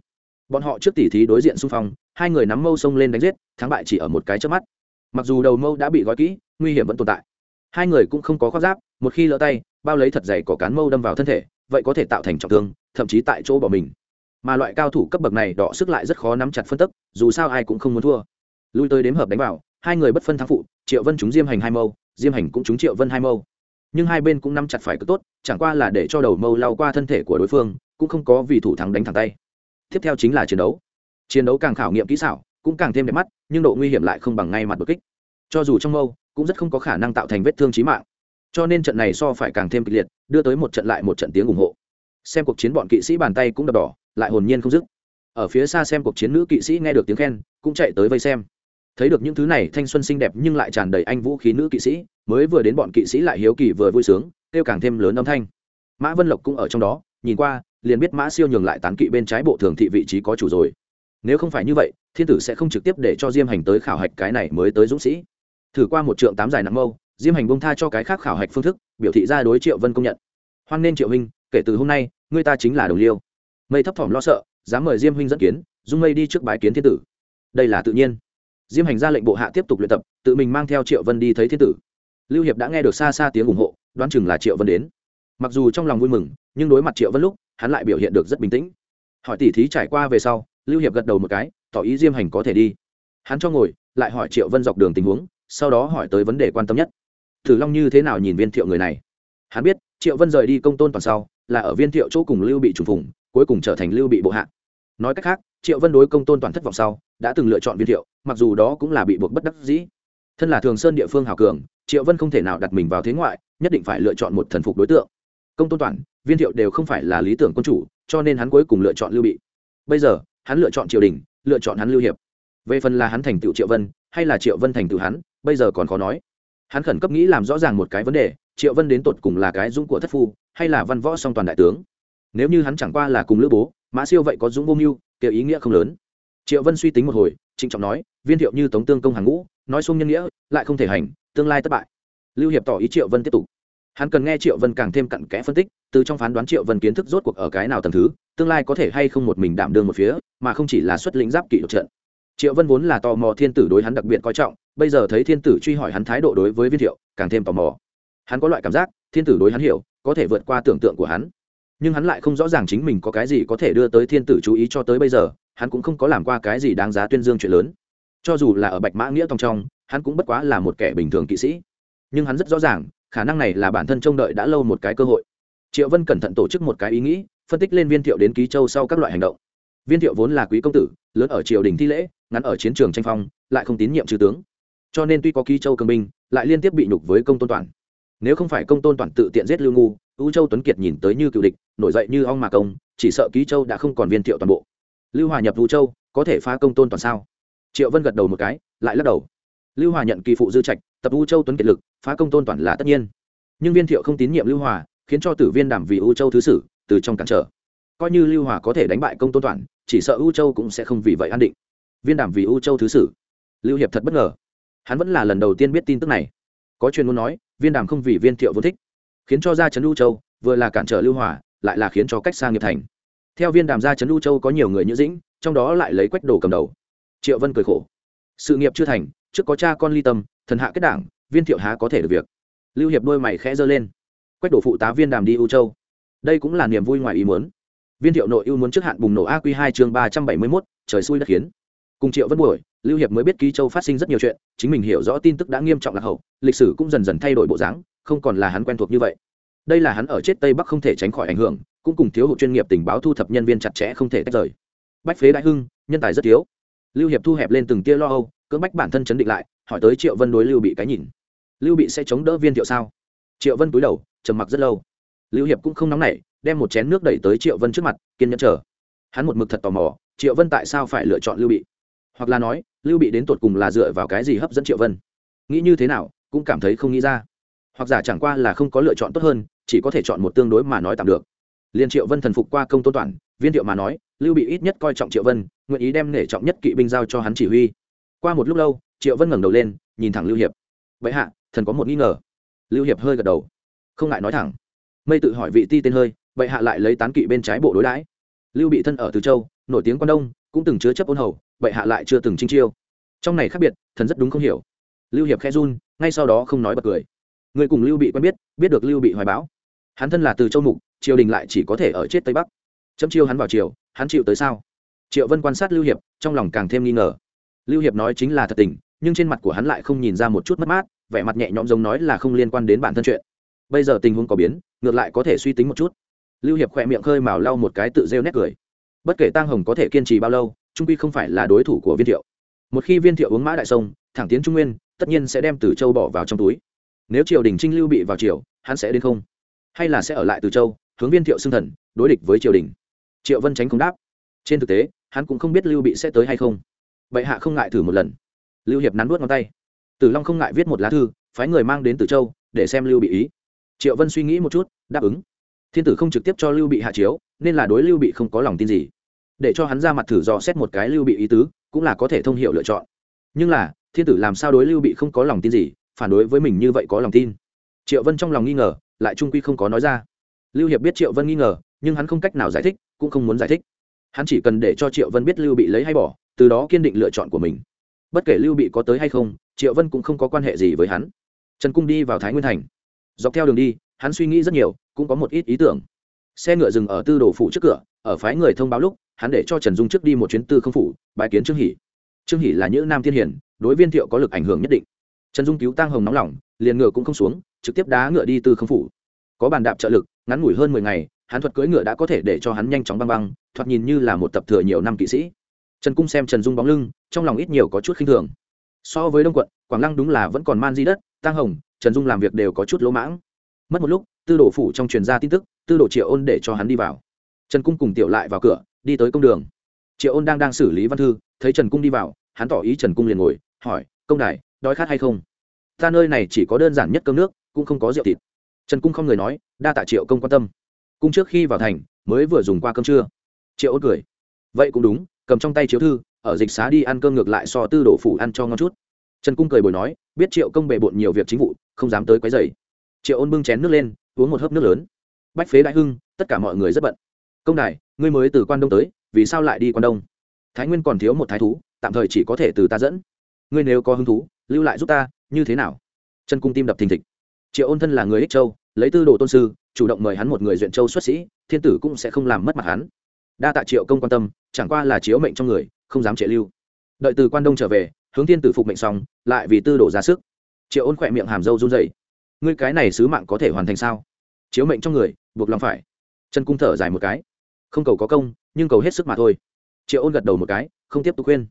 A: bọn họ trước tỉ thí đối diện xung phong, hai người nắm mâu xông lên đánh giết, thắng bại chỉ ở một cái trước mắt. Mặc dù đầu mâu đã bị gói kỹ, nguy hiểm vẫn tồn tại. Hai người cũng không có khoác giáp, một khi lỡ tay, bao lấy thật dày có cán mâu đâm vào thân thể, vậy có thể tạo thành trọng thương, thậm chí tại chỗ bỏ mình. Mà loại cao thủ cấp bậc này đọ sức lại rất khó nắm chặt phân tức, dù sao ai cũng không muốn thua. Lui tới đếm hợp đánh vào, hai người bất phân thắng phụ, triệu vân chúng diêm hành hai mâu, diêm hành cũng chúng triệu vân hai mâu. Nhưng hai bên cũng nắm chặt phải cứ tốt, chẳng qua là để cho đầu mâu lao qua thân thể của đối phương, cũng không có vì thủ thắng đánh thẳng tay tiếp theo chính là chiến đấu. Chiến đấu càng khảo nghiệm kỹ xảo, cũng càng thêm đẹp mắt, nhưng độ nguy hiểm lại không bằng ngay mặt đột kích. Cho dù trong mâu, cũng rất không có khả năng tạo thành vết thương trí mạng. Cho nên trận này so phải càng thêm kịch liệt, đưa tới một trận lại một trận tiếng ủng hộ. Xem cuộc chiến bọn kỵ sĩ bàn tay cũng đập đỏ, lại hồn nhiên không dứt. Ở phía xa xem cuộc chiến nữ kỵ sĩ nghe được tiếng khen, cũng chạy tới vây xem. Thấy được những thứ này, thanh xuân xinh đẹp nhưng lại tràn đầy anh vũ khí nữ kỵ sĩ, mới vừa đến bọn kỵ sĩ lại hiếu kỳ vừa vui sướng, kêu càng thêm lớn âm thanh. Mã vân lộc cũng ở trong đó, nhìn qua liền biết mã siêu nhường lại tán kỵ bên trái bộ thường thị vị trí có chủ rồi. Nếu không phải như vậy, thiên tử sẽ không trực tiếp để cho diêm hành tới khảo hạch cái này mới tới dũng sĩ. Thử qua một trượng tám dài nặng mâu, diêm hành bông tha cho cái khác khảo hạch phương thức, biểu thị ra đối triệu vân công nhận. Hoan nên triệu huynh, kể từ hôm nay người ta chính là đồng liêu. Mây thấp thỏm lo sợ, dám mời diêm huynh dẫn kiến, dung mây đi trước bái kiến thiên tử. Đây là tự nhiên. Diêm hành ra lệnh bộ hạ tiếp tục luyện tập, tự mình mang theo triệu vân đi thấy thiên tử. Lưu hiệp đã nghe được xa xa tiếng ủng hộ, đoán chừng là triệu vân đến. Mặc dù trong lòng vui mừng, nhưng đối mặt triệu vân lúc hắn lại biểu hiện được rất bình tĩnh. Hỏi tỉ thí trải qua về sau, lưu hiệp gật đầu một cái, tỏ ý diêm hành có thể đi. Hắn cho ngồi, lại hỏi triệu vân dọc đường tình huống, sau đó hỏi tới vấn đề quan tâm nhất. Thử long như thế nào nhìn viên thiệu người này? Hắn biết, triệu vân rời đi công tôn toàn sau, là ở viên thiệu chỗ cùng lưu bị trùng phùng, cuối cùng trở thành lưu bị bộ hạ. Nói cách khác, triệu vân đối công tôn toàn thất vọng sau, đã từng lựa chọn viên thiệu, mặc dù đó cũng là bị buộc bất đắc dĩ. Thân là thường sơn địa phương hào cường, triệu vân không thể nào đặt mình vào thế ngoại, nhất định phải lựa chọn một thần phục đối tượng công tôn toàn, viên thiệu đều không phải là lý tưởng quân chủ, cho nên hắn cuối cùng lựa chọn lưu bị. Bây giờ, hắn lựa chọn triều đình, lựa chọn hắn lưu hiệp. Về phần là hắn thành tựu triệu vân, hay là triệu vân thành tựu hắn, bây giờ còn khó nói. Hắn khẩn cấp nghĩ làm rõ ràng một cái vấn đề, triệu vân đến tột cùng là cái dũng của thất phu, hay là văn võ song toàn đại tướng. Nếu như hắn chẳng qua là cùng lữ bố, mã siêu vậy có dũng vô mưu kiểu ý nghĩa không lớn. Triệu vân suy tính một hồi, trịnh trọng nói, viên thiệu như tống tương công hàng ngũ, nói xung nhân nghĩa, lại không thể hành, tương lai thất bại. Lưu hiệp tỏ ý triệu vân tiếp tục hắn cần nghe triệu vân càng thêm cặn kẽ phân tích, từ trong phán đoán triệu vân kiến thức rốt cuộc ở cái nào tầm thứ, tương lai có thể hay không một mình đảm đương một phía, mà không chỉ là xuất lĩnh giáp kỵ đột trận. Triệu vân vốn là tò mò thiên tử đối hắn đặc biệt coi trọng, bây giờ thấy thiên tử truy hỏi hắn thái độ đối với viên thiệu, càng thêm tò mò. Hắn có loại cảm giác, thiên tử đối hắn hiểu, có thể vượt qua tưởng tượng của hắn. Nhưng hắn lại không rõ ràng chính mình có cái gì có thể đưa tới thiên tử chú ý cho tới bây giờ, hắn cũng không có làm qua cái gì đáng giá tuyên dương chuyện lớn. Cho dù là ở bạch mã nghĩa tòng trong, hắn cũng bất quá là một kẻ bình thường kỵ sĩ. Nhưng hắn rất rõ ràng khả năng này là bản thân trông đợi đã lâu một cái cơ hội. Triệu vân cẩn thận tổ chức một cái ý nghĩ, phân tích lên viên thiệu đến ký châu sau các loại hành động. Viên thiệu vốn là quý công tử, lớn ở triều đình thi lễ, ngắn ở chiến trường tranh phong, lại không tín nhiệm trừ tướng. Cho nên tuy có ký châu cường binh, lại liên tiếp bị nhục với công tôn toàn. Nếu không phải công tôn toàn tự tiện giết lưu ngu, u châu tuấn kiệt nhìn tới như cựu địch, nổi dậy như ong mà công, chỉ sợ ký châu đã không còn viên thiệu toàn bộ. Lưu hòa nhập u châu, có thể phá công tôn toàn sao? Triệu vân gật đầu một cái, lại lắc đầu lưu hòa nhận kỳ phụ dư trạch, tập u châu tuấn kiệt lực, phá công tôn toàn là tất nhiên. Nhưng viên thiệu không tín nhiệm lưu hòa, khiến cho tử viên đảm vì u châu thứ sử, từ trong cản trở. Coi như lưu hòa có thể đánh bại công tôn toàn, chỉ sợ u châu cũng sẽ không vì vậy an định. Viên đảm vì u châu thứ sử. Lưu hiệp thật bất ngờ. Hắn vẫn là lần đầu tiên biết tin tức này. Có chuyên muốn nói, viên đàm không vì viên thiệu vô thích, khiến cho ra trấn lưu châu, vừa là cản trở lưu hòa, lại là khiến cho cách xa nghiệp thành. Theo viên đàm ra trấn lưu châu có nhiều người như dĩnh, trong đó lại lấy quách đồ cầm đầu. Triệu vân cười khổ. Sự nghiệp chưa thành trước có cha con ly tâm, thần hạ kết đảng, viên thiệu há có thể được việc. Lưu hiệp đôi mày khẽ giơ lên. Quách đổ phụ tá viên đàm đi u châu. Đây cũng là niềm vui ngoài ý muốn. Viên thiệu nội ưu muốn trước hạn bùng nổ aq hai chương ba trăm bảy mươi mốt, trời xui đất khiến. Cùng triệu vân buổi, lưu hiệp mới biết ký châu phát sinh rất nhiều chuyện, chính mình hiểu rõ tin tức đã nghiêm trọng lạc hậu, lịch sử cũng dần dần thay đổi bộ dáng, không còn là hắn quen thuộc như vậy. Đây là hắn ở chết tây bắc không thể tránh khỏi ảnh hưởng, cũng cùng thiếu hụt chuyên nghiệp tình báo thu thập nhân viên chặt chẽ không thể tách rời. Bách phế đại hưng, nhân tài rất thiếu. Lưu hiệp thu hẹp lên từng tia lo âu cưỡng bách bản thân chấn định lại, hỏi tới triệu vân đối lưu bị cái nhìn. Lưu bị sẽ chống đỡ viên thiệu sao? Triệu vân túi đầu, trầm mặc rất lâu. Lưu hiệp cũng không nóng nảy, đem một chén nước đẩy tới triệu vân trước mặt, kiên nhẫn chờ. Hắn một mực thật tò mò, triệu vân tại sao phải lựa chọn lưu bị? Hoặc là nói, lưu bị đến tột cùng là dựa vào cái gì hấp dẫn triệu vân? Nghĩ như thế nào, cũng cảm thấy không nghĩ ra. Hoặc giả chẳng qua là không có lựa chọn tốt hơn, chỉ có thể chọn một tương đối mà nói tạm được. Liên triệu vân thần phục qua công tôn toàn, viên thiệu mà nói, lưu bị ít nhất coi trọng triệu vân, nguyện ý đem nể trọng nhất kỵ binh giao cho hắn chỉ huy qua một lúc lâu, triệu vân ngẩng đầu lên, nhìn thẳng lưu hiệp. Vậy hạ, thần có một nghi ngờ. Lưu hiệp hơi gật đầu. Không ngại nói thẳng. Mây tự hỏi vị ti tên hơi, vậy hạ lại lấy tán kỵ bên trái bộ đối đãi. Lưu bị thân ở từ châu, nổi tiếng quan đông, cũng từng chứa chấp ôn hầu, vậy hạ lại chưa từng chinh chiêu. Trong này khác biệt, thần rất đúng không hiểu. Lưu hiệp khe run, ngay sau đó không nói bật cười. Người cùng lưu bị quen biết biết được lưu bị hoài báo hắn thân là từ châu mục, triều đình lại chỉ có thể ở chết tây bắc. Chấm chiêu hắn vào triều, hắn chịu tới sao? Triệu vân quan sát lưu hiệp, trong lòng càng thêm nghi ngờ lưu hiệp nói chính là thật tình, nhưng trên mặt của hắn lại không nhìn ra một chút mất mát, vẻ mặt nhẹ nhõm giống nói là không liên quan đến bản thân chuyện. Bây giờ tình huống có biến, ngược lại có thể suy tính một chút. Lưu hiệp khỏe miệng khơi mào lau một cái tự rêu nét cười. Bất kể tăng hồng có thể kiên trì bao lâu, trung quy không phải là đối thủ của viên thiệu. Một khi viên thiệu uống mã đại sông, thẳng tiến trung nguyên, tất nhiên sẽ đem từ châu bỏ vào trong túi. Nếu triều đình trinh lưu bị vào triều, hắn sẽ đến không? Hay là sẽ ở lại từ châu, hướng viên thiệu xưng thần, đối địch với triều đình? Triệu vân tránh không đáp. Trên thực tế, hắn cũng không biết lưu bị sẽ tới hay không vậy hạ không ngại thử một lần. Lưu hiệp nắn nuốt ngón tay. Tử long không ngại viết một lá thư, phái người mang đến từ châu, để xem lưu bị ý. Triệu vân suy nghĩ một chút, đáp ứng. Thiên tử không trực tiếp cho lưu bị hạ chiếu, nên là đối lưu bị không có lòng tin gì. Để cho hắn ra mặt thử dò xét một cái lưu bị ý tứ, cũng là có thể thông hiệu lựa chọn. Nhưng là, thiên tử làm sao đối lưu bị không có lòng tin gì, phản đối với mình như vậy có lòng tin? Triệu vân trong lòng nghi ngờ, lại trung quy không có nói ra. Lưu hiệp biết triệu vân nghi ngờ, nhưng hắn không cách nào giải thích, cũng không muốn giải thích. Hắn chỉ cần để cho triệu vân biết lưu bị lấy hay bỏ từ đó kiên định lựa chọn của mình. Bất kể lưu bị có tới hay không, triệu vân cũng không có quan hệ gì với hắn. Trần cung đi vào thái nguyên thành. Dọc theo đường đi, hắn suy nghĩ rất nhiều, cũng có một ít ý tưởng. Xe ngựa dừng ở tư đồ phủ trước cửa, ở phái người thông báo lúc, hắn để cho trần dung trước đi một chuyến tư không phủ bài kiến trương hỷ. Trương hỷ là những nam thiên hiển đối viên thiệu có lực ảnh hưởng nhất định. Trần dung cứu tăng hồng nóng lỏng liền ngựa cũng không xuống, trực tiếp đá ngựa đi tư không phủ. Có bàn đạp trợ lực, ngắn ngủi hơn mười ngày, hắn thuật cưỡi ngựa đã có thể để cho hắn nhanh chóng băng băng, thoạt nhìn như là một tập thừa nhiều năm kỵ sĩ trần cung xem trần dung bóng lưng, trong lòng ít nhiều có chút khinh thường. So với đông quận, quảng lăng đúng là vẫn còn man di đất tăng hồng, trần dung làm việc đều có chút lỗ mãng. Mất một lúc, tư đồ phủ trong truyền ra tin tức, tư đồ triệu ôn để cho hắn đi vào. Trần cung cùng tiểu lại vào cửa, đi tới công đường. Triệu ôn đang đang xử lý văn thư, thấy trần cung đi vào, hắn tỏ ý trần cung liền ngồi, hỏi, công đài, đói khát hay không? Ta nơi này chỉ có đơn giản nhất cơm nước, cũng không có rượu thịt. Trần cung không người nói, đa tạ triệu công quan tâm. Cung trước khi vào thành, mới vừa dùng qua cơm trưa. Triệu ôn cười, vậy cũng đúng cầm trong tay chiếu thư, ở dịch xá đi ăn cơm ngược lại so tư đồ phủ ăn cho ngon chút. Trần cung cười bồi nói, biết triệu công bề bộn nhiều việc chính vụ, không dám tới quấy dày triệu ôn bưng chén nước lên, uống một hớp nước lớn. Bách phế đại hưng, tất cả mọi người rất bận. Công đài, ngươi mới từ quan đông tới, vì sao lại đi quan đông? Thái nguyên còn thiếu một thái thú, tạm thời chỉ có thể từ ta dẫn. Ngươi nếu có hứng thú, lưu lại giúp ta, như thế nào? Chân cung tim đập thình thịch. Triệu ôn thân là người ích châu, lấy tư đồ tôn sư, chủ động mời hắn một người duyện châu xuất sĩ, thiên tử cũng sẽ không làm mất mặt hắn đa tạ triệu công quan tâm, chẳng qua là chiếu mệnh trong người, không dám trệ lưu. Đợi từ quan đông trở về, hướng thiên tử phục mệnh xong, lại vì tư đổ ra sức. Triệu ôn khỏe miệng hàm dâu run dậy ngươi cái này sứ mạng có thể hoàn thành sao? Chiếu mệnh trong người, buộc lòng phải. Chân cung thở dài một cái. Không cầu có công, nhưng cầu hết sức mà thôi. Triệu ôn gật đầu một cái, không tiếp tục khuyên.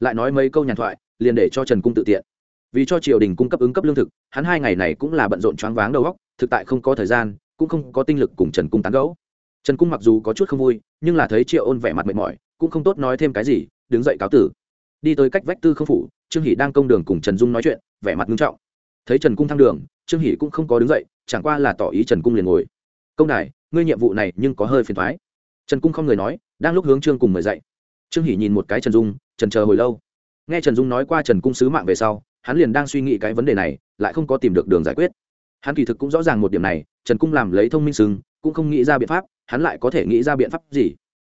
A: Lại nói mấy câu nhàn thoại, liền để cho trần cung tự tiện. Vì cho triều đình cung cấp ứng cấp lương thực, hắn hai ngày này cũng là bận rộn choáng váng đầu góc thực tại không có thời gian, cũng không có tinh lực cùng trần cung tán gẫu trần cung mặc dù có chút không vui, nhưng là thấy triệu ôn vẻ mặt mệt mỏi, cũng không tốt nói thêm cái gì, đứng dậy cáo tử. Đi tới cách vách tư không phủ, trương hỷ đang công đường cùng trần dung nói chuyện, vẻ mặt nghiêm trọng. Thấy trần cung thăng đường, trương hỷ cũng không có đứng dậy, chẳng qua là tỏ ý trần cung liền ngồi. Công đài, ngươi nhiệm vụ này nhưng có hơi phiền thoái trần cung không người nói, đang lúc hướng trương cùng mời dậy. Trương hỷ nhìn một cái trần dung, trần chờ hồi lâu. Nghe trần dung nói qua trần cung sứ mạng về sau, hắn liền đang suy nghĩ cái vấn đề này, lại không có tìm được đường giải quyết. Hắn kỳ thực cũng rõ ràng một điểm này, trần cung làm lấy thông minh sừng cũng không nghĩ ra biện pháp hắn lại có thể nghĩ ra biện pháp gì?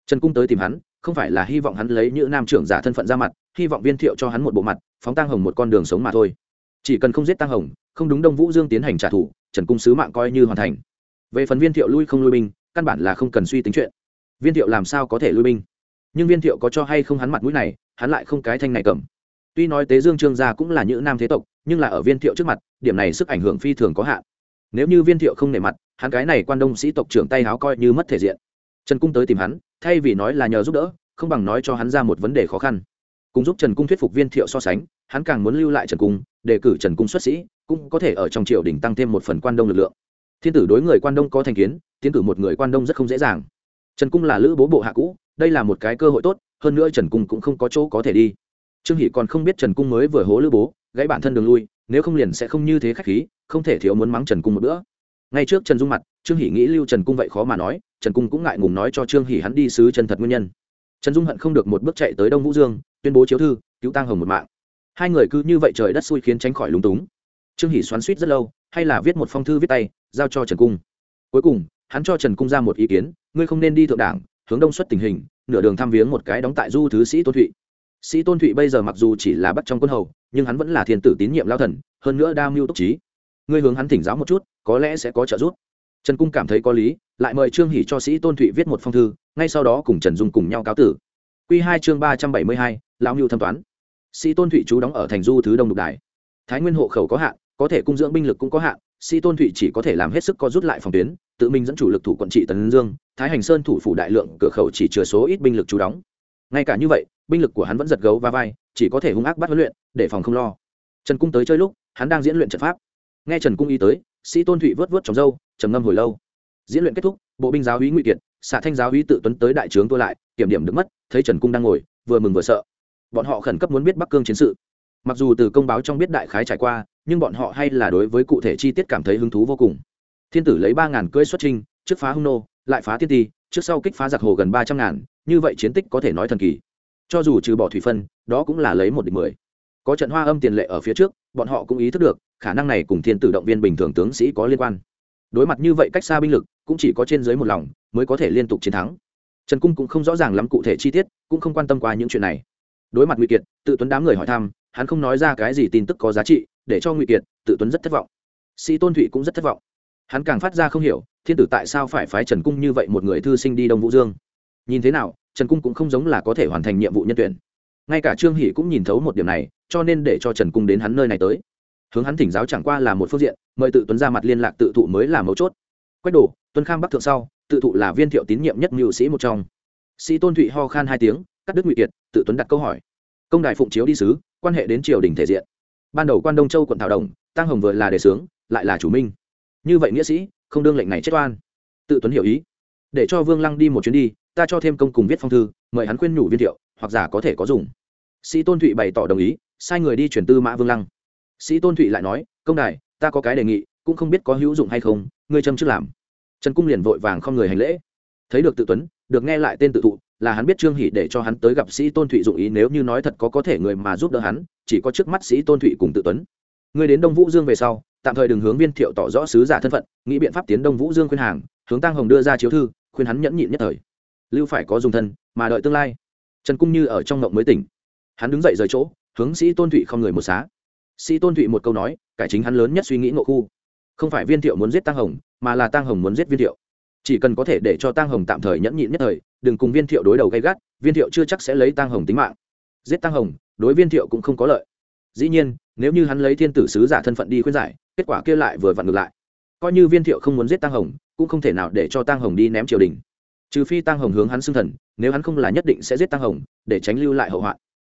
A: Trần cung tới tìm hắn, không phải là hy vọng hắn lấy những nam trưởng giả thân phận ra mặt, hy vọng viên thiệu cho hắn một bộ mặt, phóng tăng hồng một con đường sống mà thôi. Chỉ cần không giết tăng hồng, không đúng đông vũ dương tiến hành trả thù, trần cung sứ mạng coi như hoàn thành. Về phần viên thiệu lui không lui binh, căn bản là không cần suy tính chuyện. Viên thiệu làm sao có thể lui binh? Nhưng viên thiệu có cho hay không hắn mặt mũi này, hắn lại không cái thanh này cầm. Tuy nói tế dương trương gia cũng là những nam thế tộc, nhưng là ở viên thiệu trước mặt, điểm này sức ảnh hưởng phi thường có hạn nếu như viên thiệu không nể mặt, hắn cái này quan đông sĩ tộc trưởng tay háo coi như mất thể diện. Trần cung tới tìm hắn, thay vì nói là nhờ giúp đỡ, không bằng nói cho hắn ra một vấn đề khó khăn. Cùng giúp trần cung thuyết phục viên thiệu so sánh, hắn càng muốn lưu lại trần cung, đề cử trần cung xuất sĩ, cũng có thể ở trong triều đình tăng thêm một phần quan đông lực lượng. Thiên tử đối người quan đông có thành kiến, tiến cử một người quan đông rất không dễ dàng. Trần cung là lữ bố bộ hạ cũ, đây là một cái cơ hội tốt, hơn nữa trần cung cũng không có chỗ có thể đi. Trương hỷ còn không biết trần cung mới vừa hố lữ bố, gãy bản thân đường lui nếu không liền sẽ không như thế khách khí, không thể thiếu muốn mắng trần cung một bữa. Ngay trước trần dung mặt, trương hỷ nghĩ lưu trần cung vậy khó mà nói, trần cung cũng ngại ngùng nói cho trương hỷ hắn đi sứ chân thật nguyên nhân. Trần dung hận không được một bước chạy tới đông vũ dương, tuyên bố chiếu thư, cứu tăng hồng một mạng. Hai người cứ như vậy trời đất xui khiến tránh khỏi lúng túng. Trương hỷ xoắn suýt rất lâu, hay là viết một phong thư viết tay, giao cho trần cung. Cuối cùng, hắn cho trần cung ra một ý kiến, ngươi không nên đi thượng đảng, hướng đông xuất tình hình, nửa đường thăm viếng một cái đóng tại du thứ sĩ tôn thụy sĩ tôn thụy bây giờ mặc dù chỉ là bắt trong quân hầu, nhưng hắn vẫn là thiên tử tín nhiệm lao thần, hơn nữa đa mưu túc trí. Ngươi hướng hắn thỉnh giáo một chút, có lẽ sẽ có trợ giúp. Trần cung cảm thấy có lý, lại mời trương hỷ cho sĩ tôn thụy viết một phong thư, ngay sau đó cùng trần dung cùng nhau cáo tử. Q hai chương ba trăm bảy mươi hai, lão mưu thâm toán. Sĩ tôn thụy chú đóng ở thành du thứ đông đục đài. Thái nguyên hộ khẩu có hạn, có thể cung dưỡng binh lực cũng có hạn, sĩ tôn thụy chỉ có thể làm hết sức có rút lại phòng tuyến, tự mình dẫn chủ lực thủ quận trị tấn dương, thái hành sơn thủ phủ đại lượng cửa khẩu chỉ chừa số ít binh lực chú đóng ngay cả như vậy, binh lực của hắn vẫn giật gấu và vai, chỉ có thể hung ác bắt huấn luyện, để phòng không lo. Trần cung tới chơi lúc, hắn đang diễn luyện trận pháp. Nghe trần cung y tới, sĩ tôn thụy vớt vớt trong dâu trầm ngâm hồi lâu. Diễn luyện kết thúc, bộ binh giáo úy ngụy kiệt, xạ thanh giáo úy tự tuấn tới đại trướng tôi lại, kiểm điểm được mất, thấy trần cung đang ngồi, vừa mừng vừa sợ. Bọn họ khẩn cấp muốn biết bắc cương chiến sự. Mặc dù từ công báo trong biết đại khái trải qua, nhưng bọn họ hay là đối với cụ thể chi tiết cảm thấy hứng thú vô cùng. Thiên tử lấy ba ngàn cưỡi xuất trinh trước phá hung nô, lại phá tiên ti trước sau kích phá giặc hồ gần ba trăm ngàn, như vậy chiến tích có thể nói thần kỳ. Cho dù trừ bỏ thủy phân, đó cũng là lấy một địch mười. Có trận hoa âm tiền lệ ở phía trước, bọn họ cũng ý thức được, khả năng này cùng thiên tử động viên bình thường tướng sĩ có liên quan. Đối mặt như vậy cách xa binh lực, cũng chỉ có trên dưới một lòng, mới có thể liên tục chiến thắng. Trần cung cũng không rõ ràng lắm cụ thể chi tiết, cũng không quan tâm qua những chuyện này. Đối mặt ngụy kiệt, tự tuấn đám người hỏi thăm, hắn không nói ra cái gì tin tức có giá trị, để cho ngụy kiệt, tự tuấn rất thất vọng. Sĩ tôn thụy cũng rất thất vọng hắn càng phát ra không hiểu, thiên tử tại sao phải phái trần cung như vậy một người thư sinh đi đông vũ dương? Nhìn thế nào, trần cung cũng không giống là có thể hoàn thành nhiệm vụ nhân tuyển. Ngay cả trương hỷ cũng nhìn thấu một điểm này, cho nên để cho trần cung đến hắn nơi này tới. Hướng hắn thỉnh giáo chẳng qua là một phương diện, mời tự tuấn ra mặt liên lạc tự thụ mới là mấu chốt. Quách đồ, tuân khang bắc thượng sau, tự thụ là viên thiệu tín nhiệm nhất mưu sĩ một trong. Sĩ tôn thụy ho khan hai tiếng, cắt đứt ngụy kiệt, tự tuấn đặt câu hỏi. Công đài phụng chiếu đi sứ, quan hệ đến triều đình thể diện. Ban đầu quan đông châu quận thảo đồng tăng hồng vừa là đề sướng, lại là chủ minh như vậy nghĩa sĩ, không đương lệnh này chết oan. Tự tuấn hiểu ý. Để cho vương lăng đi một chuyến đi, ta cho thêm công cùng viết phong thư, mời hắn khuyên nhủ viên thiệu, hoặc giả có thể có dùng. Sĩ tôn thụy bày tỏ đồng ý, sai người đi chuyển tư mã vương lăng. Sĩ tôn thụy lại nói, công đài, ta có cái đề nghị, cũng không biết có hữu dụng hay không, ngươi châm trước làm. Trần cung liền vội vàng không người hành lễ. Thấy được tự tuấn, được nghe lại tên tự thụ, là hắn biết trương hỷ để cho hắn tới gặp sĩ tôn thụy dụng ý nếu như nói thật có có thể người mà giúp đỡ hắn, chỉ có trước mắt sĩ tôn thụy cùng tự tuấn. Người đến đông vũ dương về sau tạm thời đừng hướng viên thiệu tỏ rõ sứ giả thân phận, nghĩ biện pháp tiến đông vũ dương khuyên hàng, hướng tăng hồng đưa ra chiếu thư, khuyên hắn nhẫn nhịn nhất thời. Lưu phải có dùng thân, mà đợi tương lai. Trần cung như ở trong ngộng mới tỉnh. Hắn đứng dậy rời chỗ, hướng sĩ tôn thụy không người một xá. Sĩ tôn thụy một câu nói, cải chính hắn lớn nhất suy nghĩ ngộ khu. Không phải viên thiệu muốn giết tăng hồng, mà là tăng hồng muốn giết viên thiệu. Chỉ cần có thể để cho tăng hồng tạm thời nhẫn nhịn nhất thời, đừng cùng viên thiệu đối đầu gay gắt, viên thiệu chưa chắc sẽ lấy tăng hồng tính mạng. Giết tăng hồng, đối viên thiệu cũng không có lợi. Dĩ nhiên nếu như hắn lấy thiên tử sứ giả thân phận đi khuyên giải, kết quả kia lại vừa vặn ngược lại. Coi như viên thiệu không muốn giết tăng hồng, cũng không thể nào để cho tăng hồng đi ném triều đình. Trừ phi tăng hồng hướng hắn xưng thần, nếu hắn không là nhất định sẽ giết tăng hồng, để tránh lưu lại hậu hoạn.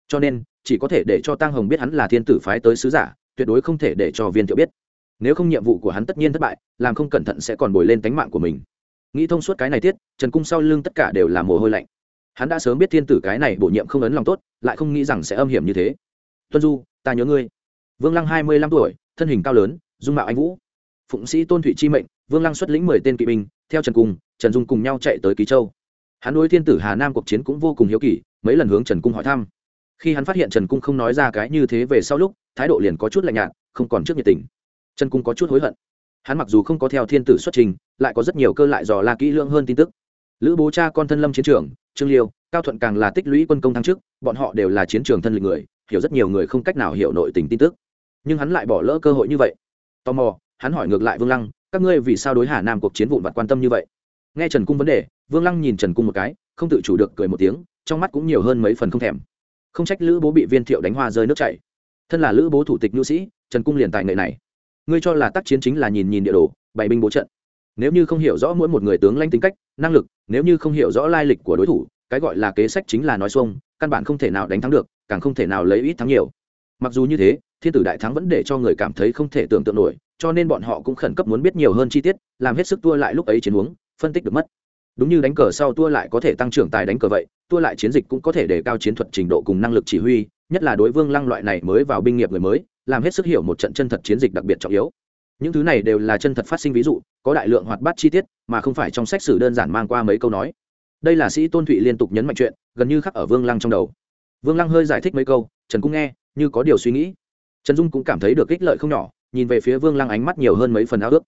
A: Cho nên, chỉ có thể để cho tăng hồng biết hắn là thiên tử phái tới sứ giả, tuyệt đối không thể để cho viên thiệu biết. Nếu không nhiệm vụ của hắn tất nhiên thất bại, làm không cẩn thận sẽ còn bồi lên tánh mạng của mình. Nghĩ thông suốt cái này tiết, trần cung sau lưng tất cả đều là mồ hôi lạnh. Hắn đã sớm biết thiên tử cái này bổ nhiệm không ấn lòng tốt, lại không nghĩ rằng sẽ âm hiểm như thế. Tuân du, ta nhớ ngươi vương lăng hai mươi lăm tuổi, thân hình cao lớn, dung mạo anh vũ. Phụng sĩ tôn thụy chi mệnh, vương lăng xuất lĩnh mười tên kỵ binh, theo trần cung, trần dung cùng nhau chạy tới ký châu. Hắn đối thiên tử hà nam cuộc chiến cũng vô cùng hiếu kỳ, mấy lần hướng trần cung hỏi thăm. Khi hắn phát hiện trần cung không nói ra cái như thế về sau lúc, thái độ liền có chút lạnh nhạt, không còn trước nhiệt tình. Trần cung có chút hối hận. Hắn mặc dù không có theo thiên tử xuất trình, lại có rất nhiều cơ lại dò la kỹ lưỡng hơn tin tức. Lữ bố cha con thân lâm chiến trường, trương liêu, cao thuận càng là tích lũy quân công thăng chức, bọn họ đều là chiến trường thân lịch người, hiểu rất nhiều người không cách nào hiểu nội tình tin tức nhưng hắn lại bỏ lỡ cơ hội như vậy. Tò mò, hắn hỏi ngược lại vương lăng, các ngươi vì sao đối hà nam cuộc chiến vụn vặt quan tâm như vậy? Nghe trần cung vấn đề, vương lăng nhìn trần cung một cái, không tự chủ được cười một tiếng, trong mắt cũng nhiều hơn mấy phần không thèm. Không trách lữ bố bị viên thiệu đánh hoa rơi nước chảy. Thân là lữ bố thủ tịch nhu sĩ, trần cung liền tài nghệ này. Ngươi cho là tác chiến chính là nhìn nhìn địa đồ, bày binh bố trận. Nếu như không hiểu rõ mỗi một người tướng lãnh tính cách, năng lực, nếu như không hiểu rõ lai lịch của đối thủ, cái gọi là kế sách chính là nói xuông, căn bản không thể nào đánh thắng được, càng không thể nào lấy ít thắng nhiều. Mặc dù như thế thiên tử đại thắng vẫn để cho người cảm thấy không thể tưởng tượng nổi, cho nên bọn họ cũng khẩn cấp muốn biết nhiều hơn chi tiết, làm hết sức tua lại lúc ấy chiến huống, phân tích được mất. Đúng như đánh cờ sau tua lại có thể tăng trưởng tài đánh cờ vậy, tua lại chiến dịch cũng có thể đề cao chiến thuật trình độ cùng năng lực chỉ huy, nhất là đối vương lăng loại này mới vào binh nghiệp người mới, làm hết sức hiểu một trận chân thật chiến dịch đặc biệt trọng yếu. Những thứ này đều là chân thật phát sinh ví dụ, có đại lượng hoạt bát chi tiết, mà không phải trong sách sử đơn giản mang qua mấy câu nói. Đây là sĩ tôn thụy liên tục nhấn mạnh chuyện, gần như khắc ở vương lăng trong đầu. Vương lăng hơi giải thích mấy câu, trần cũng nghe, như có điều suy nghĩ trần dung cũng cảm thấy được ích lợi không nhỏ, nhìn về phía vương lăng ánh mắt nhiều hơn mấy phần ao ước.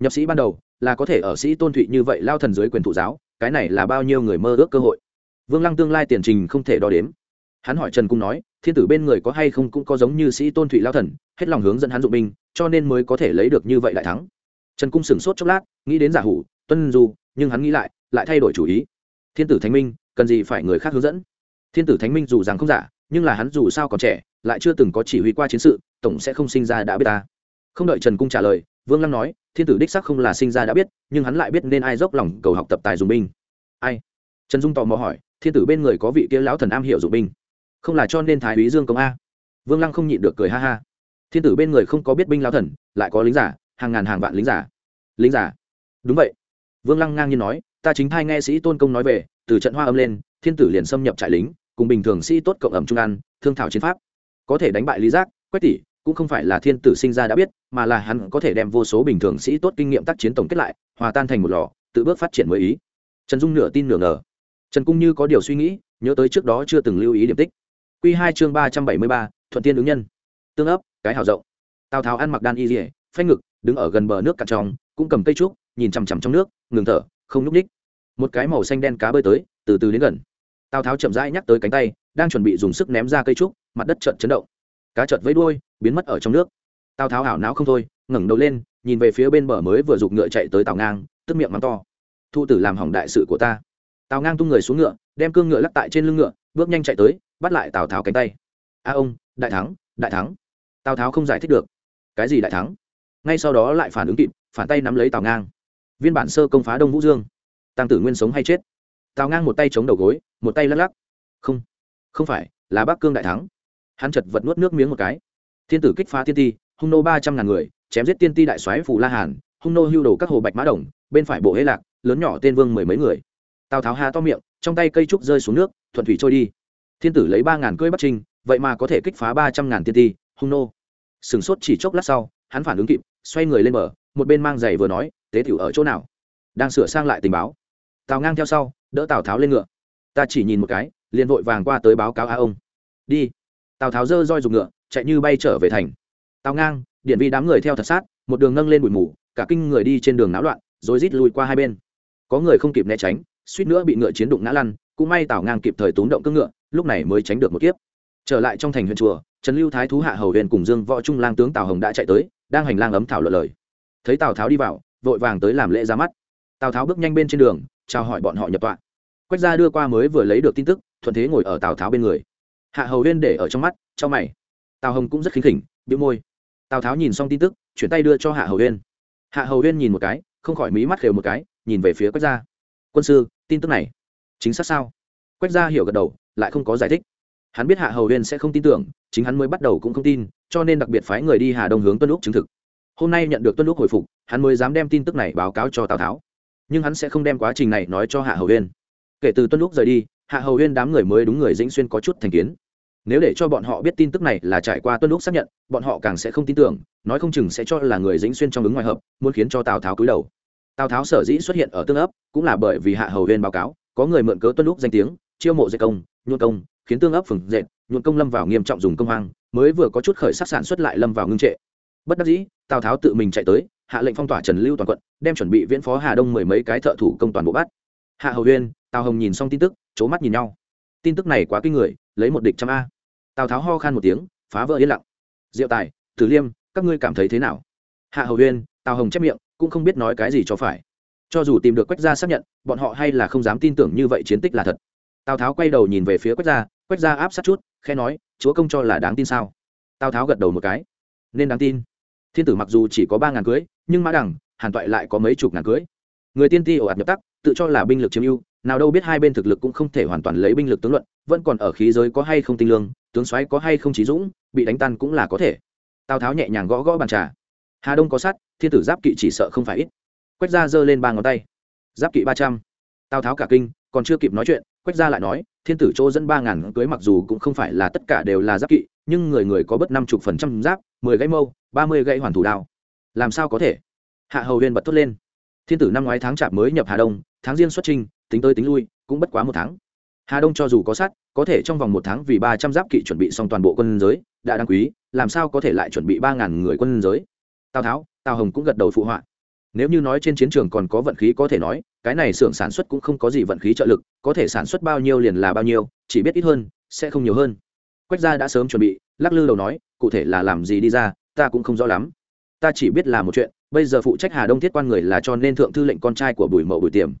A: Nhập sĩ ban đầu, là có thể ở sĩ tôn thụy như vậy lao thần dưới quyền thụ giáo, cái này là bao nhiêu người mơ ước cơ hội. Vương lăng tương lai tiền trình không thể đo đếm. Hắn hỏi trần cung nói, thiên tử bên người có hay không cũng có giống như sĩ tôn thụy lao thần, hết lòng hướng dẫn hắn dụng binh, cho nên mới có thể lấy được như vậy đại thắng. Trần cung sửng sốt chốc lát, nghĩ đến giả hủ, tuân du, nhưng hắn nghĩ lại lại thay đổi chủ ý. Thiên tử thánh minh, cần gì phải người khác hướng dẫn? Thiên tử thánh minh dù rằng không giả, nhưng là hắn dù sao còn trẻ lại chưa từng có chỉ huy qua chiến sự, tổng sẽ không sinh ra đã biết ta. Không đợi trần cung trả lời, vương lăng nói, thiên tử đích sắc không là sinh ra đã biết, nhưng hắn lại biết nên ai dốc lòng cầu học tập tài dùng binh. Ai? Trần dung tò mò hỏi, thiên tử bên người có vị kia lão thần am hiểu dụng binh? Không là cho nên thái úy dương công a? Vương lăng không nhịn được cười ha ha. Thiên tử bên người không có biết binh lão thần, lại có lính giả, hàng ngàn hàng vạn lính giả. Lính giả? Đúng vậy. Vương lăng ngang nhiên nói, ta chính thai nghe sĩ tôn công nói về, từ trận hoa âm lên, thiên tử liền xâm nhập trại lính, cùng bình thường sĩ tốt cộng ẩm trung ăn, thương thảo chiến pháp có thể đánh bại lý giác, quách tỷ, cũng không phải là thiên tử sinh ra đã biết, mà là hắn có thể đem vô số bình thường sĩ tốt kinh nghiệm tác chiến tổng kết lại, hòa tan thành một lò, tự bước phát triển mới ý. Trần dung nửa tin nửa ngờ. Trần cung như có điều suy nghĩ, nhớ tới trước đó chưa từng lưu ý điểm tích. Q hai chương ba trăm bảy mươi ba, thuận tiên ứng nhân. Tương ấp, cái hào rộng. Tào tháo ăn mặc đan y dỉa phanh ngực, đứng ở gần bờ nước cạn tròng cũng cầm cây trúc, nhìn chằm chằm trong nước, ngừng thở, không n ú c ních một cái màu xanh đen cá bơi tới, từ từ đến gần. Tào tháo chậm rãi nhắc tới cánh tay, đang chuẩn bị dùng sức ném ra cây trúc mặt đất chợt chấn động. Cá chợt vẫy đuôi, biến mất ở trong nước. Tào tháo hảo não không thôi, ngẩng đầu lên, nhìn về phía bên bờ mới vừa giục ngựa chạy tới tào ngang, tức miệng mắng to. Thu tử làm hỏng đại sự của ta. Tào ngang tung người xuống ngựa, đem cương ngựa lắc tại trên lưng ngựa, bước nhanh chạy tới, bắt lại tào tháo cánh tay. A ông, đại thắng đại thắng. Tào tháo không giải thích được. Cái gì đại thắng? Ngay sau đó lại phản ứng kịp, phản tay nắm lấy tào ngang. Viên bản sơ công phá đông vũ dương. Tăng tử nguyên sống hay chết? Tào ngang một tay chống đầu gối, một tay lắc lắc. Không không phải, là bắc cương đại thắng hắn chật vật nuốt nước miếng một cái. Thiên tử kích phá tiên ti, hung nô ba trăm ngàn người, chém giết tiên ti đại soái phủ la hàn, hung nô hưu đồ các hồ bạch mã đồng, bên phải bộ hế lạc, lớn nhỏ tên vương mười mấy người. Tào tháo hà to miệng, trong tay cây trúc rơi xuống nước, thuận thủy trôi đi. Thiên tử lấy ba ngàn cưỡi bắc trinh, vậy mà có thể kích phá ba trăm ngàn tiên ti, hung nô. Sửng sốt chỉ chốc lát sau, hắn phản ứng kịp, xoay người lên bờ, một bên mang giày vừa nói, tế tiểu ở chỗ nào? Đang sửa sang lại tình báo. Tào ngang theo sau, đỡ tào tháo lên ngựa. Ta chỉ nhìn một cái, liền vội vàng qua tới báo cáo a ông. Đi tào tháo dơ roi dùng ngựa chạy như bay trở về thành tào ngang điện vi đám người theo thật sát một đường nâng lên bụi mù cả kinh người đi trên đường náo loạn rồi rít lùi qua hai bên có người không kịp né tránh suýt nữa bị ngựa chiến đụng ngã lăn cũng may tào ngang kịp thời tốn động cưỡng ngựa lúc này mới tránh được một kiếp trở lại trong thành huyện chùa trần lưu thái thú hạ hầu huyền cùng dương võ trung lang tướng tào hồng đã chạy tới đang hành lang ấm thảo luận lời thấy tào tháo đi vào vội vàng tới làm lễ ra mắt tào tháo bước nhanh bên trên đường chào hỏi bọn họ nhập tọa quách gia đưa qua mới vừa lấy được tin tức thuận thế ngồi ở tào tháo bên người hạ hầu huyên để ở trong mắt cho mày. Tào hồng cũng rất khinh khỉnh biếu môi. Tào tháo nhìn xong tin tức, chuyển tay đưa cho hạ hầu huyên hạ hầu huyên nhìn một cái, không khỏi mí mắt khều một cái, nhìn về phía quách gia. Quân sư, tin tức này chính xác sao? Quách gia hiểu gật đầu, lại không có giải thích. Hắn biết hạ hầu huyên sẽ không tin tưởng, chính hắn mới bắt đầu cũng không tin, cho nên đặc biệt phái người đi hà đông hướng tuân lúc chứng thực. Hôm nay nhận được tuân lúc hồi phục, hắn mới dám đem tin tức này báo cáo cho tào tháo. Nhưng hắn sẽ không đem quá trình này nói cho hạ hầu huyên kể từ tuân lúc rời đi hạ hầu huyên đám người mới đúng người dĩnh xuyên có chút thành kiến. Nếu để cho bọn họ biết tin tức này là trải qua tuân lúc xác nhận, bọn họ càng sẽ không tin tưởng, nói không chừng sẽ cho là người dĩnh xuyên trong ứng ngoài hợp, muốn khiến cho tào tháo cúi đầu. Tào tháo sở dĩ xuất hiện ở tương ấp, cũng là bởi vì hạ hầu huyên báo cáo, có người mượn cớ tuân lúc danh tiếng, chiêu mộ dạy công, nhuộn công, khiến tương ấp phừng dệt, nhuộn công lâm vào nghiêm trọng dùng công hoang, mới vừa có chút khởi sắc sản xuất lại lâm vào ngưng trệ. Bất đắc dĩ, tào tháo tự mình chạy tới, hạ lệnh phong tỏa trần lưu toàn quận, đem chuẩn bị viễn phó hà đông mười mấy cái thợ thủ công toàn bộ bắt. Hạ hầu huyên tào hồng nhìn xong tin tức c h ố mắt nhìn nhau tin tức này quá kinh người lấy một địch trăm a tào tháo ho khan một tiếng phá vỡ yên lặng diệu tài tử liêm các ngươi cảm thấy thế nào hạ hầu huyên tào hồng chép miệng cũng không biết nói cái gì cho phải cho dù tìm được quách gia xác nhận bọn họ hay là không dám tin tưởng như vậy chiến tích là thật tào tháo quay đầu nhìn về phía quách gia quách gia áp sát chút khe nói chúa công cho là đáng tin sao tào tháo gật đầu một cái nên đáng tin thiên tử mặc dù chỉ có ba ngàn cưới nhưng mã đẳng hàn toại lại có mấy chục ngàn cưới người tiên ti ồ ạt nhập tắc tự cho là binh lực chiếm ưu, nào đâu biết hai bên thực lực cũng không thể hoàn toàn lấy binh lực tướng luận, vẫn còn ở khí giới có hay không tinh lương, tướng xoáy có hay không trí dũng, bị đánh tan cũng là có thể. Tào tháo nhẹ nhàng gõ gõ bàn trà. Hà đông có sắt, thiên tử giáp kỵ chỉ sợ không phải ít. Quách ra giơ lên ba ngón tay. Giáp kỵ ba trăm. Tào tháo cả kinh, còn chưa kịp nói chuyện, quách ra lại nói, thiên tử chỗ dẫn ba ngàn cưới mặc dù cũng không phải là tất cả đều là giáp kỵ, nhưng người người có bớt năm chục phần trăm giáp, mười gãy mâu, ba mươi gãy hoàn thủ đao. Làm sao có thể? Hạ hầu huyên bật thốt lên thiên tử năm ngoái tháng chạp mới nhập hà đông, tháng riêng xuất trình tính tới tính lui, cũng bất quá một tháng. Hà đông cho dù có sát, có thể trong vòng một tháng vì ba trăm giáp kỵ chuẩn bị xong toàn bộ quân giới, đã đáng quý, làm sao có thể lại chuẩn bị ba ngàn người quân giới? Tào tháo, tào hồng cũng gật đầu phụ họa. Nếu như nói trên chiến trường còn có vận khí có thể nói, cái này xưởng sản xuất cũng không có gì vận khí trợ lực, có thể sản xuất bao nhiêu liền là bao nhiêu, chỉ biết ít hơn, sẽ không nhiều hơn. Quách gia đã sớm chuẩn bị, lắc lư đầu nói, cụ thể là làm gì đi ra, ta cũng không rõ lắm. Ta chỉ biết là một chuyện bây giờ phụ trách hà đông thiết quan người là cho nên thượng thư lệnh con trai của bùi mậu bùi tiềm.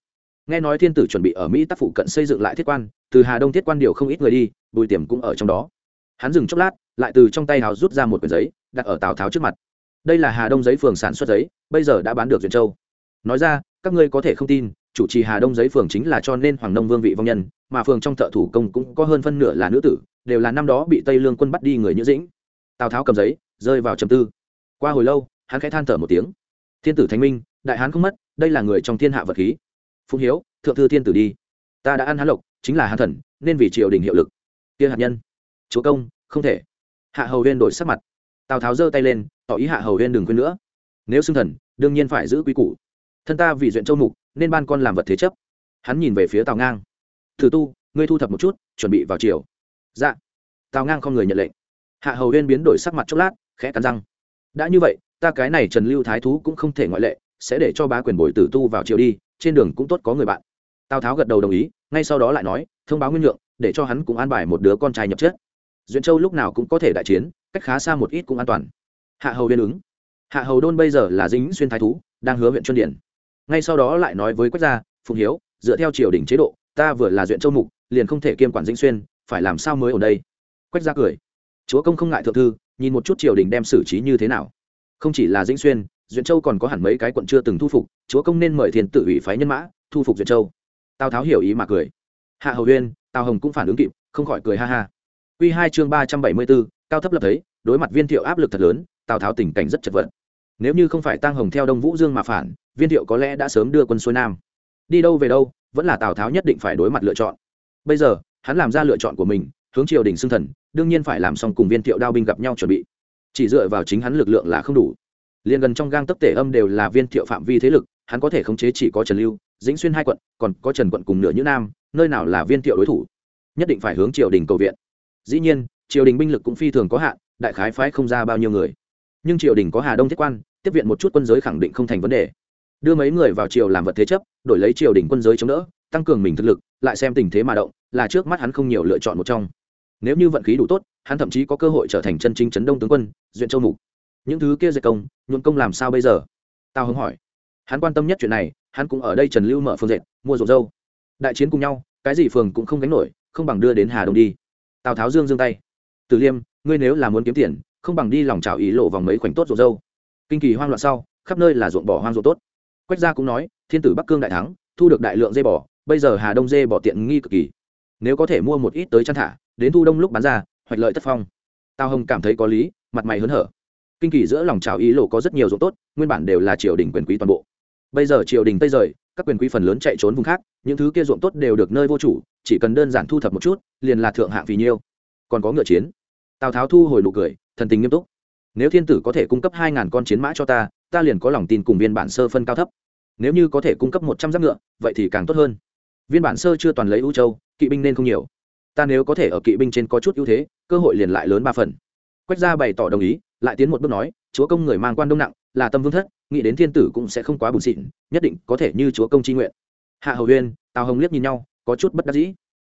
A: Nghe nói thiên tử chuẩn bị ở mỹ tác phụ cận xây dựng lại thiết quan, từ hà đông thiết quan điều không ít người đi, bùi tiềm cũng ở trong đó. Hắn dừng chốc lát, lại từ trong tay hào rút ra một quyển giấy, đặt ở tào tháo trước mặt. Đây là hà đông giấy phường sản xuất giấy, bây giờ đã bán được duyện châu. Nói ra, các ngươi có thể không tin, chủ trì hà đông giấy phường chính là cho nên hoàng nông vương vị vong nhân, mà phường trong thợ thủ công cũng có hơn phân nửa là nữ tử, đều là năm đó bị tây lương quân bắt đi người như dĩnh. Tào tháo cầm giấy, rơi vào trầm tư. Qua hồi lâu hắn khẽ than thở một tiếng. Thiên tử thánh minh, đại hán không mất, đây là người trong thiên hạ vật khí. Phụng hiếu, thượng thư thiên tử đi. Ta đã ăn hán lộc, chính là hán thần, nên vì triều đình hiệu lực. Tiên hạt nhân. Chúa công, không thể. Hạ hầu huyên đổi sắc mặt. Tào tháo giơ tay lên, tỏ ý hạ hầu huyên đừng quên nữa. Nếu xưng thần, đương nhiên phải giữ quy củ. Thân ta vì duyện châu mục, nên ban con làm vật thế chấp. Hắn nhìn về phía tào ngang. Thử tu, ngươi thu thập một chút, chuẩn bị vào chiều dạ. Tào ngang không người nhận lệnh. Hạ hầu huyên biến đổi sắc mặt chốc lát, khẽ cắn răng. Đã như vậy ta cái này trần lưu thái thú cũng không thể ngoại lệ, sẽ để cho bá quyền bồi tử tu vào chiều đi, trên đường cũng tốt có người bạn. Tào tháo gật đầu đồng ý, ngay sau đó lại nói, thông báo nguyên nhượng, để cho hắn cũng an bài một đứa con trai nhập chết. Duyện châu lúc nào cũng có thể đại chiến, cách khá xa một ít cũng an toàn. Hạ hầu viên ứng. Hạ hầu đôn bây giờ là dính xuyên thái thú, đang hứa huyện chuyên điển. Ngay sau đó lại nói với quách gia phùng hiếu, dựa theo triều đình chế độ, ta vừa là duyện châu mục, liền không thể kiêm quản dĩnh xuyên, phải làm sao mới ở đây? Quách gia cười. Chúa công không ngại thượng thư, nhìn một chút triều đình đem xử trí như thế nào không chỉ là dĩnh xuyên, duyện châu còn có hẳn mấy cái quận chưa từng thu phục, chúa công nên mời thiền tự ủy phái nhân mã, thu phục duyện châu. Tào tháo hiểu ý mà cười. Hạ hầu huyên tào hồng cũng phản ứng kịp, không khỏi cười ha ha. Q hai chương ba trăm bảy mươi bốn, cao thấp lập thấy, đối mặt viên thiệu áp lực thật lớn, tào tháo tình cảnh rất chật vật. Nếu như không phải tăng hồng theo đông vũ dương mà phản, viên thiệu có lẽ đã sớm đưa quân xuôi nam. Đi đâu về đâu, vẫn là tào tháo nhất định phải đối mặt lựa chọn. Bây giờ, hắn làm ra lựa chọn của mình, hướng triều đình xưng thần, đương nhiên phải làm xong cùng viên thiệu đao binh gặp nhau chuẩn bị chỉ dựa vào chính hắn lực lượng là không đủ. Liền gần trong gang tấp tể âm đều là viên thiệu phạm vi thế lực, hắn có thể khống chế chỉ có trần lưu, dĩnh xuyên hai quận, còn có trần quận cùng nửa như nam, nơi nào là viên thiệu đối thủ? Nhất định phải hướng triều đình cầu viện. Dĩ nhiên, triều đình binh lực cũng phi thường có hạn, đại khái phái không ra bao nhiêu người. Nhưng triều đình có hà đông thiết quan, tiếp viện một chút quân giới khẳng định không thành vấn đề. Đưa mấy người vào triều làm vật thế chấp, đổi lấy triều đình quân giới chống đỡ, tăng cường mình thực lực, lại xem tình thế mà động, là trước mắt hắn không nhiều lựa chọn một trong nếu như vận khí đủ tốt, hắn thậm chí có cơ hội trở thành chân chính chấn đông tướng quân, duyện châu mục. Những thứ kia dạy công nhuộm công làm sao bây giờ? Tao hứng hỏi. Hắn quan tâm nhất chuyện này, hắn cũng ở đây trần lưu mở phương dệt, mua ruộng dâu. Đại chiến cùng nhau, cái gì phường cũng không gánh nổi, không bằng đưa đến hà đông đi. Tào tháo dương dương tay. Từ liêm, ngươi nếu là muốn kiếm tiền, không bằng đi lòng trào ý lộ vòng mấy khoảnh tốt ruộng dâu. Kinh kỳ hoang loạn sau, khắp nơi là ruộng bỏ hoang ruộng tốt. Quách gia cũng nói, thiên tử bắc cương đại thắng, thu được đại lượng dê bò, bây giờ hà đông dê bỏ tiện nghi cực kỳ. Nếu có thể mua một ít tới chăn thả đến thu đông lúc bán ra, hoạch lợi tất phong. Tào hồng cảm thấy có lý, mặt mày hớn hở. Kinh kỳ giữa lòng trào ý lộ có rất nhiều dụng tốt, nguyên bản đều là triều đình quyền quý toàn bộ. Bây giờ triều đình tây rời, các quyền quý phần lớn chạy trốn vùng khác, những thứ kia ruộng tốt đều được nơi vô chủ, chỉ cần đơn giản thu thập một chút, liền là thượng hạng vì nhiêu. Còn có ngựa chiến. Tào tháo thu hồi nụ cười, thần tình nghiêm túc. Nếu thiên tử có thể cung cấp hai ngàn con chiến mã cho ta ta liền có lòng tin cùng viên bản sơ phân cao thấp. Nếu như có thể cung cấp một trăm giáp ngựa, vậy thì càng tốt hơn. Viên bản sơ chưa toàn lấy ưu châu, kỵ binh nên không nhiều ta nếu có thể ở kỵ binh trên có chút ưu thế, cơ hội liền lại lớn ba phần. Quách gia bày tỏ đồng ý, lại tiến một bước nói, chúa công người mang quan đông nặng, là tâm vương thất, nghĩ đến thiên tử cũng sẽ không quá bùn xịn, nhất định có thể như chúa công tri nguyện. Hạ hầu huyên tào hồng liếc nhìn nhau, có chút bất đắc dĩ.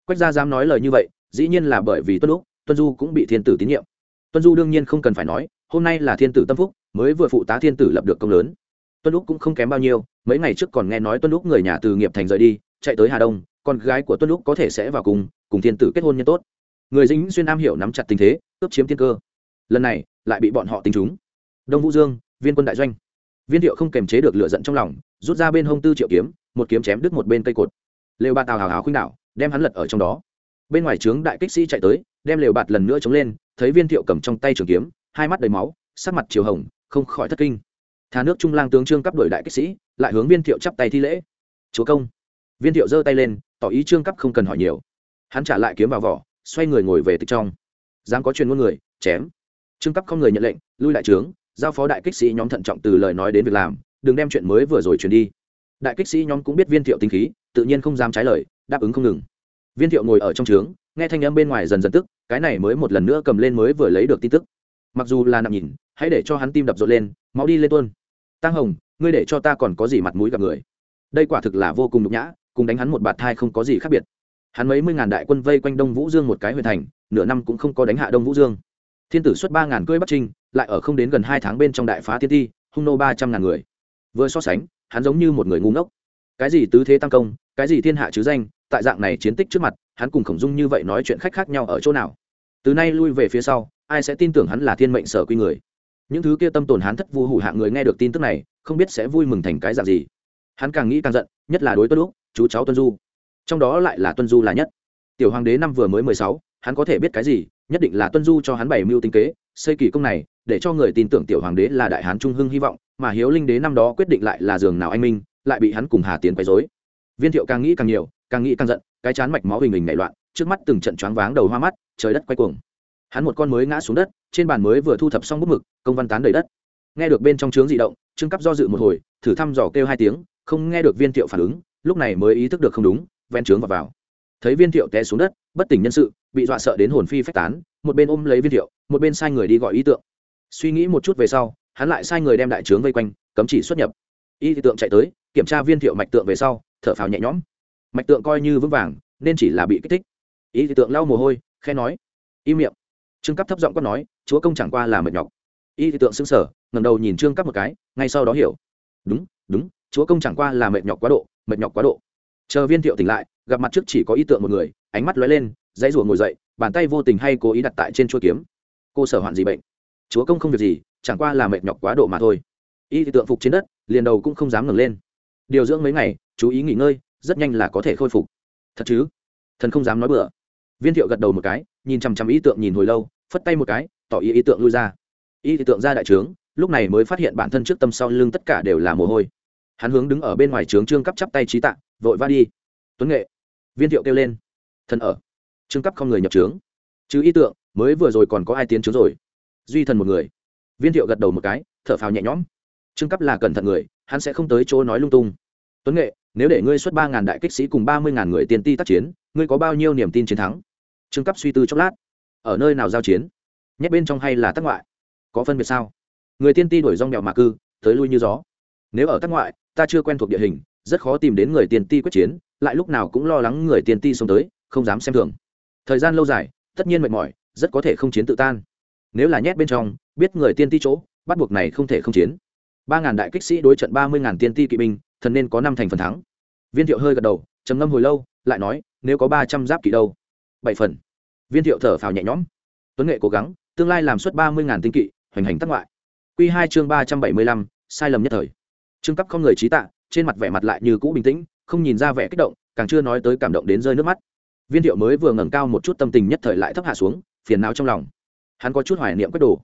A: Quách gia dám nói lời như vậy, dĩ nhiên là bởi vì tuân lúc tuân du cũng bị thiên tử tín nhiệm. Tuân du đương nhiên không cần phải nói, hôm nay là thiên tử tâm phúc, mới vừa phụ tá thiên tử lập được công lớn. Tuân lúc cũng không kém bao nhiêu, mấy ngày trước còn nghe nói tuân lúc người nhà từ nghiệp thành rời đi, chạy tới hà đông, con gái của tuân lúc có thể sẽ vào cùng cùng thiên tử kết hôn nhân tốt. Người dính xuyên nam hiểu nắm chặt tình thế, cướp chiếm thiên cơ. Lần này, lại bị bọn họ tính trúng đông vũ dương, viên quân đại doanh. Viên thiệu không kềm chế được lửa giận trong lòng, rút ra bên hông tư triệu kiếm, một kiếm chém đứt một bên cây cột. Lều bạt tào hào hào khuynh đảo, đem hắn lật ở trong đó. Bên ngoài trướng đại kích sĩ chạy tới, đem lều bạt lần nữa chống lên, thấy viên thiệu cầm trong tay trường kiếm, hai mắt đầy máu, sắc mặt chiều hồng, không khỏi thất kinh. Thà nước trung lang tướng trương cấp đổi đại kích sĩ, lại hướng viên thiệu chắp tay thi lễ. Chúa công. Viên thiệu giơ tay lên, tỏ ý trương cấp không cần hỏi nhiều hắn trả lại kiếm vào vỏ, xoay người ngồi về tịch trong. Dám có truyền ngôn người, chém. Trương cấp không người nhận lệnh, lui lại trướng. Giao phó đại kích sĩ nhóm thận trọng từ lời nói đến việc làm, đừng đem chuyện mới vừa rồi truyền đi. Đại kích sĩ nhóm cũng biết viên thiệu tính khí, tự nhiên không dám trái lời, đáp ứng không ngừng. Viên thiệu ngồi ở trong trướng, nghe thanh âm bên ngoài dần dần tức, cái này mới một lần nữa cầm lên mới vừa lấy được tin tức. Mặc dù là nằm nhìn, hãy để cho hắn tim đập rộn lên, máu đi lên tuôn. Tăng hồng, ngươi để cho ta còn có gì mặt mũi gặp người? Đây quả thực là vô cùng nhục nhã, cùng đánh hắn một bạt thai không có gì khác biệt hắn mấy mươi ngàn đại quân vây quanh đông vũ dương một cái huyện thành, nửa năm cũng không có đánh hạ đông vũ dương. Thiên tử xuất ba ngàn cưỡi bắc trinh, lại ở không đến gần hai tháng bên trong đại phá thiên ti, hung nô ba trăm ngàn người. Vừa so sánh, hắn giống như một người ngu ngốc. Cái gì tứ thế tăng công, cái gì thiên hạ chứ danh, tại dạng này chiến tích trước mặt, hắn cùng khổng dung như vậy nói chuyện khách khác nhau ở chỗ nào? Từ nay lui về phía sau, ai sẽ tin tưởng hắn là thiên mệnh sở quy người? Những thứ kia tâm tồn hắn thất vu hủ hạ người nghe được tin tức này, không biết sẽ vui mừng thành cái dạng gì. Hắn càng nghĩ càng giận, nhất là đối tuân lúc chú cháu tuân du trong đó lại là tuân du là nhất. Tiểu hoàng đế năm vừa mới mười sáu, hắn có thể biết cái gì? Nhất định là tuân du cho hắn bày mưu tinh kế, xây kỳ công này, để cho người tin tưởng tiểu hoàng đế là đại hán trung hưng hy vọng, mà hiếu linh đế năm đó quyết định lại là giường nào anh minh, lại bị hắn cùng hà tiến quấy dối viên thiệu càng nghĩ càng nhiều, càng nghĩ càng giận, cái chán mạch máu hình hình nảy loạn, trước mắt từng trận choáng váng đầu hoa mắt, trời đất quay cuồng. Hắn một con mới ngã xuống đất, trên bàn mới vừa thu thập xong bút mực, công văn tán đầy đất. Nghe được bên trong trướng dị động, trương cấp do dự một hồi, thử thăm dò kêu hai tiếng, không nghe được viên thiệu phản ứng, lúc này mới ý thức được không đúng ven trướng vào vào. Thấy viên thiệu té xuống đất, bất tỉnh nhân sự, bị dọa sợ đến hồn phi phách tán, một bên ôm lấy viên thiệu, một bên sai người đi gọi ý tượng. Suy nghĩ một chút về sau, hắn lại sai người đem đại trướng vây quanh, cấm chỉ xuất nhập. Y tượng chạy tới, kiểm tra viên thiệu mạch tượng về sau, thở phào nhẹ nhõm. Mạch tượng coi như vững vàng, nên chỉ là bị kích thích. Y tượng lau mồ hôi khe nói. Im miệng. Trương cấp thấp giọng quát nói, chúa công chẳng qua là mệt nhọc. Y tượng xứng sở ngầm đầu nhìn trương cấp một cái, ngay sau đó hiểu. Đúng đúng, chúa công chẳng qua là mệt nhọc quá độ, mệt nhọc quá độ chờ viên thiệu tỉnh lại, gặp mặt trước chỉ có ý tượng một người, ánh mắt lóe lên, dãy rủa ngồi dậy, bàn tay vô tình hay cố ý đặt tại trên chuôi kiếm. Cô sở hoạn gì bệnh? Chúa công không việc gì, chẳng qua là mệt nhọc quá độ mà thôi. Y tượng phục trên đất, liền đầu cũng không dám ngẩng lên. Điều dưỡng mấy ngày, chú ý nghỉ ngơi, rất nhanh là có thể khôi phục. Thật chứ? Thần không dám nói bừa. Viên thiệu gật đầu một cái, nhìn chằm chằm ý tượng nhìn hồi lâu, phất tay một cái, tỏ ý ý tượng lui ra. Ý tượng ra đại trướng, lúc này mới phát hiện bản thân trước tâm sau lưng tất cả đều là mồ hôi. Hắn hướng đứng ở bên ngoài trướng trương cắp chắp tay trí tạ vội va đi. Tuấn nghệ, viên thiệu kêu lên. Thần ở. Trương cấp không người nhập trướng. Chứ ý tượng, mới vừa rồi còn có ai tiến trướng rồi? Duy thần một người. Viên thiệu gật đầu một cái, thở phào nhẹ nhõm. Trương cấp là cẩn thận người, hắn sẽ không tới chỗ nói lung tung. Tuấn nghệ, nếu để ngươi xuất ba ngàn đại kích sĩ cùng ba mươi ngàn người tiền ti tác chiến, ngươi có bao nhiêu niềm tin chiến thắng? Trương cấp suy tư chốc lát. Ở nơi nào giao chiến? Nhét bên trong hay là tác ngoại? Có phân biệt sao? Người tiên ti đổi rong mèo mạc cư, tới lui như gió. Nếu ở tác ngoại, ta chưa quen thuộc địa hình rất khó tìm đến người tiền ti quyết chiến, lại lúc nào cũng lo lắng người tiền ti xông tới, không dám xem thường. Thời gian lâu dài, tất nhiên mệt mỏi, rất có thể không chiến tự tan. Nếu là nhét bên trong, biết người tiên ti chỗ, bắt buộc này không thể không chiến. Ba ngàn đại kích sĩ đối trận ba mươi ngàn tiên ti kỵ binh, thần nên có năm thành phần thắng. Viên thiệu hơi gật đầu, trầm ngâm hồi lâu, lại nói, nếu có ba trăm giáp kỵ đâu? Bảy phần. Viên thiệu thở phào nhẹ nhõm. Tuấn nghệ cố gắng, tương lai làm suất ba mươi ngàn tinh kỵ, hoành hành tắc ngoại. Q hai chương ba trăm bảy mươi lăm, sai lầm nhất thời. Trương cấp không người trí tạ trên mặt vẻ mặt lại như cũ bình tĩnh, không nhìn ra vẻ kích động, càng chưa nói tới cảm động đến rơi nước mắt. Viên thiệu mới vừa ngẩng cao một chút tâm tình nhất thời lại thấp hạ xuống, phiền não trong lòng. Hắn có chút hoài niệm quách đồ.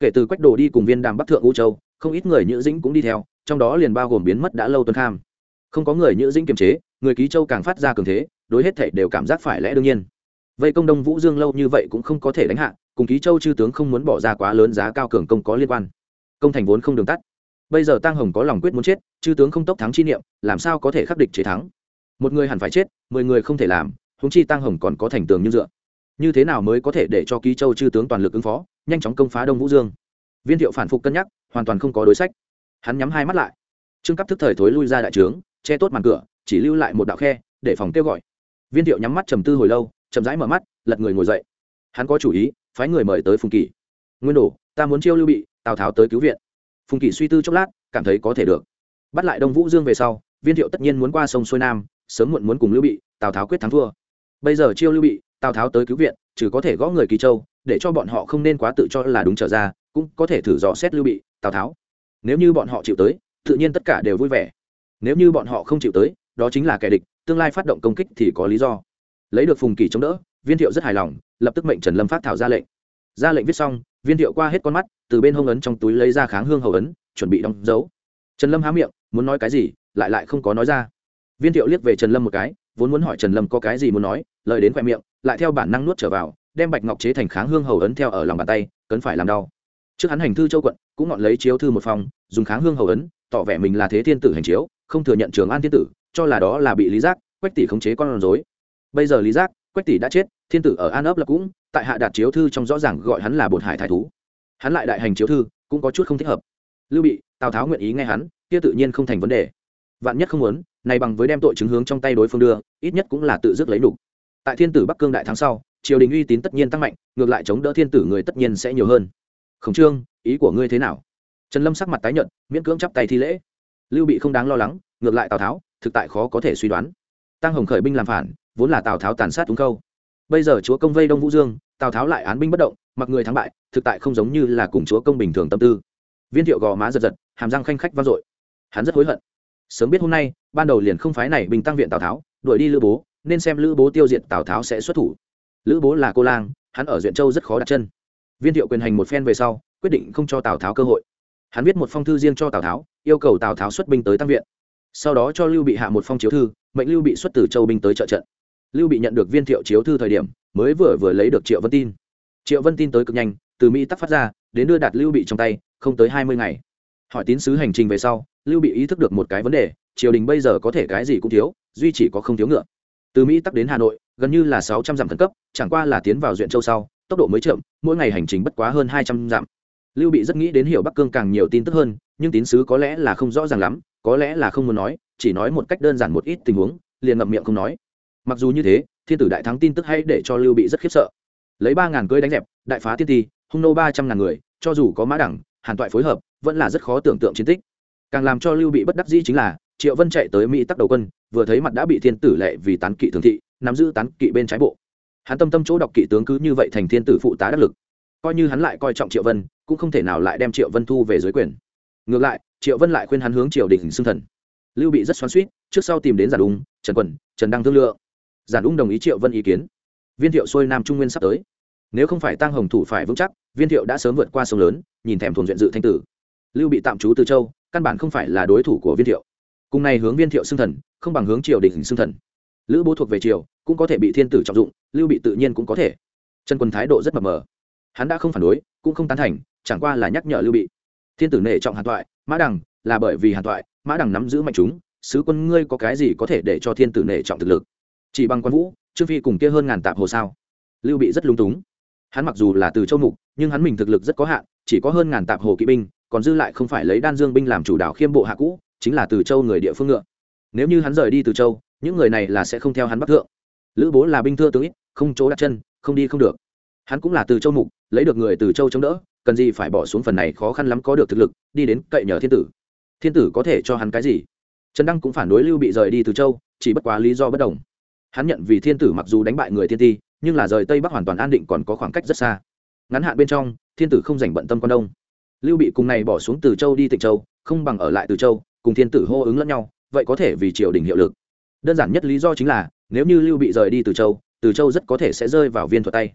A: Kể từ quách đồ đi cùng viên đàm bắc thượng u châu, không ít người nhữ dĩnh cũng đi theo, trong đó liền bao gồm biến mất đã lâu tuân kham. Không có người nhữ dĩnh kiềm chế, người ký châu càng phát ra cường thế, đối hết thể đều cảm giác phải lẽ đương nhiên. Vậy công đông vũ dương lâu như vậy cũng không có thể đánh hạ, cùng ký châu chư tướng không muốn bỏ ra quá lớn giá cao cường công có liên quan. Công thành vốn không đường tắt bây giờ tăng hồng có lòng quyết muốn chết, chư tướng không tốc thắng chi niệm, làm sao có thể khắc địch chế thắng? Một người hẳn phải chết, mười người không thể làm húng chi tăng hồng còn có thành tường như dựa. Như thế nào mới có thể để cho ký châu chư tướng toàn lực ứng phó, nhanh chóng công phá đông vũ dương? Viên thiệu phản phục cân nhắc, hoàn toàn không có đối sách. Hắn nhắm hai mắt lại. Trương cấp thức thời thối lui ra đại trướng, che tốt màn cửa, chỉ lưu lại một đạo khe, để phòng kêu gọi. Viên thiệu nhắm mắt trầm tư hồi lâu, chậm rãi mở mắt, lật người ngồi dậy. Hắn có chủ ý, phái người mời tới phùng kỳ. Nguyên đồ, ta muốn chiêu lưu bị, tào tháo tới cứu viện phùng kỳ suy tư chốc lát, cảm thấy có thể được. Bắt lại đông vũ dương về sau, viên thiệu tất nhiên muốn qua sông xuôi nam, sớm muộn muốn cùng lưu bị, tào tháo quyết thắng thua. Bây giờ chiêu lưu bị, tào tháo tới cứu viện, trừ có thể gõ người kỳ châu, để cho bọn họ không nên quá tự cho là đúng trở ra, cũng có thể thử dò xét lưu bị, tào tháo. Nếu như bọn họ chịu tới, tự nhiên tất cả đều vui vẻ. Nếu như bọn họ không chịu tới, đó chính là kẻ địch, tương lai phát động công kích thì có lý do. Lấy được phùng kỳ chống đỡ, viên thiệu rất hài lòng, lập tức mệnh trần lâm phát thảo ra lệnh ra lệnh viết xong, viên thiệu qua hết con mắt, từ bên hông ấn trong túi lấy ra kháng hương hầu ấn, chuẩn bị đóng dấu. Trần lâm há miệng, muốn nói cái gì, lại lại không có nói ra. Viên thiệu liếc về trần lâm một cái, vốn muốn hỏi trần lâm có cái gì muốn nói, lời đến khoe miệng, lại theo bản năng nuốt trở vào, đem bạch ngọc chế thành kháng hương hầu ấn theo ở lòng bàn tay, cấn phải làm đau. Trước hắn hành thư châu quận, cũng ngọn lấy chiếu thư một phòng, dùng kháng hương hầu ấn, tỏ vẻ mình là thế thiên tử hành chiếu, không thừa nhận trường an thiên tử, cho là đó là bị lý giác, quách tỷ khống chế con rối. Bây giờ lý giác, quách tỷ đã chết, thiên tử ở an ấp là cũng tại hạ đạt chiếu thư trong rõ ràng gọi hắn là bột hải thái thú. Hắn lại đại hành chiếu thư, cũng có chút không thích hợp. Lưu bị, tào tháo nguyện ý nghe hắn, kia tự nhiên không thành vấn đề. Vạn nhất không muốn, này bằng với đem tội chứng hướng trong tay đối phương đưa, ít nhất cũng là tự dứt lấy đủ. tại thiên tử bắc cương đại thắng sau, triều đình uy tín tất nhiên tăng mạnh, ngược lại chống đỡ thiên tử người tất nhiên sẽ nhiều hơn. Khổng trương, ý của ngươi thế nào? Trần lâm sắc mặt tái nhợt, miễn cưỡng chắp tay thi lễ. Lưu bị không đáng lo lắng, ngược lại tào tháo, thực tại khó có thể suy đoán. Tăng hồng khởi binh làm phản, vốn là tào tháo tàn sát đúng câu bây giờ chúa công vây đông vũ dương, tào tháo lại án binh bất động, mặc người thắng bại, thực tại không giống như là cùng chúa công bình thường tâm tư. Viên thiệu gò má giật giật, hàm răng khanh khách vang dội. Hắn rất hối hận. Sớm biết hôm nay, ban đầu liền không phái này bình tăng viện tào tháo, đuổi đi lữ bố, nên xem lữ bố tiêu diệt tào tháo sẽ xuất thủ. Lữ bố là cô lang, hắn ở duyện châu rất khó đặt chân. Viên thiệu quyền hành một phen về sau, quyết định không cho tào tháo cơ hội. Hắn viết một phong thư riêng cho tào tháo, yêu cầu tào tháo xuất binh tới tăng viện. Sau đó cho lưu bị hạ một phong chiếu thư, mệnh lưu bị xuất từ châu binh tới trợ trận lưu bị nhận được viên thiệu chiếu thư thời điểm, mới vừa vừa lấy được triệu vân tin. Triệu vân tin tới cực nhanh, từ mỹ tắc phát ra, đến đưa đạt lưu bị trong tay, không tới hai mươi ngày. Hỏi tín sứ hành trình về sau, lưu bị ý thức được một cái vấn đề, triều đình bây giờ có thể cái gì cũng thiếu, duy chỉ có không thiếu ngựa. Từ mỹ tắc đến hà nội, gần như là sáu trăm dặm khẩn cấp, chẳng qua là tiến vào duyện châu sau, tốc độ mới chậm, mỗi ngày hành trình bất quá hơn hai trăm dặm. Lưu bị rất nghĩ đến hiểu bắc cương càng nhiều tin tức hơn, nhưng tín sứ có lẽ là không rõ ràng lắm, có lẽ là không muốn nói, chỉ nói một cách đơn giản một ít tình huống, liền ngậm miệng không nói mặc dù như thế, thiên tử đại thắng tin tức hay để cho lưu bị rất khiếp sợ. Lấy ba ngàn cưỡi đánh dẹp, đại phá tiên ti, hung nô ba trăm ngàn người, cho dù có mã đẳng, hàn toại phối hợp, vẫn là rất khó tưởng tượng chiến tích. Càng làm cho lưu bị bất đắc dĩ chính là, triệu vân chạy tới mỹ tắc đầu quân, vừa thấy mặt đã bị thiên tử lệ vì tán kỵ thường thị, nắm giữ tán kỵ bên trái bộ. Hắn tâm tâm chỗ đọc kỵ tướng cứ như vậy thành thiên tử phụ tá đắc lực. Coi như hắn lại coi trọng triệu vân, cũng không thể nào lại đem triệu vân thu về dưới quyền. Ngược lại, triệu vân lại khuyên hắn hướng triều đình xưng thần. Lưu bị rất xoắn suýt trước sau tìm đến giả ung trần quần trần đăng thương lượng giản ung đồng ý triệu vân ý kiến. Viên thiệu xuôi nam trung nguyên sắp tới. Nếu không phải tăng hồng thủ phải vững chắc, viên thiệu đã sớm vượt qua sông lớn, nhìn thèm thuần duyện dự thanh tử. Lưu bị tạm trú từ châu, căn bản không phải là đối thủ của viên thiệu. Cùng này hướng viên thiệu xưng thần, không bằng hướng triều đình xưng thần. Lữ bố thuộc về triều, cũng có thể bị thiên tử trọng dụng, lưu bị tự nhiên cũng có thể. Trần quân thái độ rất mập mờ. Hắn đã không phản đối, cũng không tán thành, chẳng qua là nhắc nhở lưu bị. Thiên tử nể trọng hàn toại mã đằng, là bởi vì hàn toại mã đằng nắm giữ mạnh chúng, sứ quân ngươi có cái gì có thể để cho thiên tử nể trọng thực lực? Chỉ bằng quan vũ, trương phi cùng kia hơn ngàn tạp hồ sao. Lưu bị rất lung túng. Hắn mặc dù là từ châu mục, nhưng hắn mình thực lực rất có hạn, chỉ có hơn ngàn tạp hồ kỵ binh, còn dư lại không phải lấy đan dương binh làm chủ đạo khiêm bộ hạ cũ, chính là từ châu người địa phương ngựa. Nếu như hắn rời đi từ châu, những người này là sẽ không theo hắn bắc thượng. Lữ bố là binh thưa tướng ít, không chỗ đặt chân, không đi không được. Hắn cũng là từ châu mục, lấy được người từ châu chống đỡ, cần gì phải bỏ xuống phần này khó khăn lắm có được thực lực, đi đến cậy nhờ thiên tử. Thiên tử có thể cho hắn cái gì? Trần đăng cũng phản đối lưu bị rời đi từ châu, chỉ bất quá lý do bất đồng hắn nhận vì thiên tử mặc dù đánh bại người thiên ti, nhưng là rời tây bắc hoàn toàn an định còn có khoảng cách rất xa. Ngắn hạn bên trong, thiên tử không dành bận tâm quan đông. Lưu bị cùng này bỏ xuống từ châu đi tịnh châu, không bằng ở lại từ châu, cùng thiên tử hô ứng lẫn nhau, vậy có thể vì triều đình hiệu lực. Đơn giản nhất lý do chính là, nếu như lưu bị rời đi từ châu từ châu rất có thể sẽ rơi vào viên thuật tay.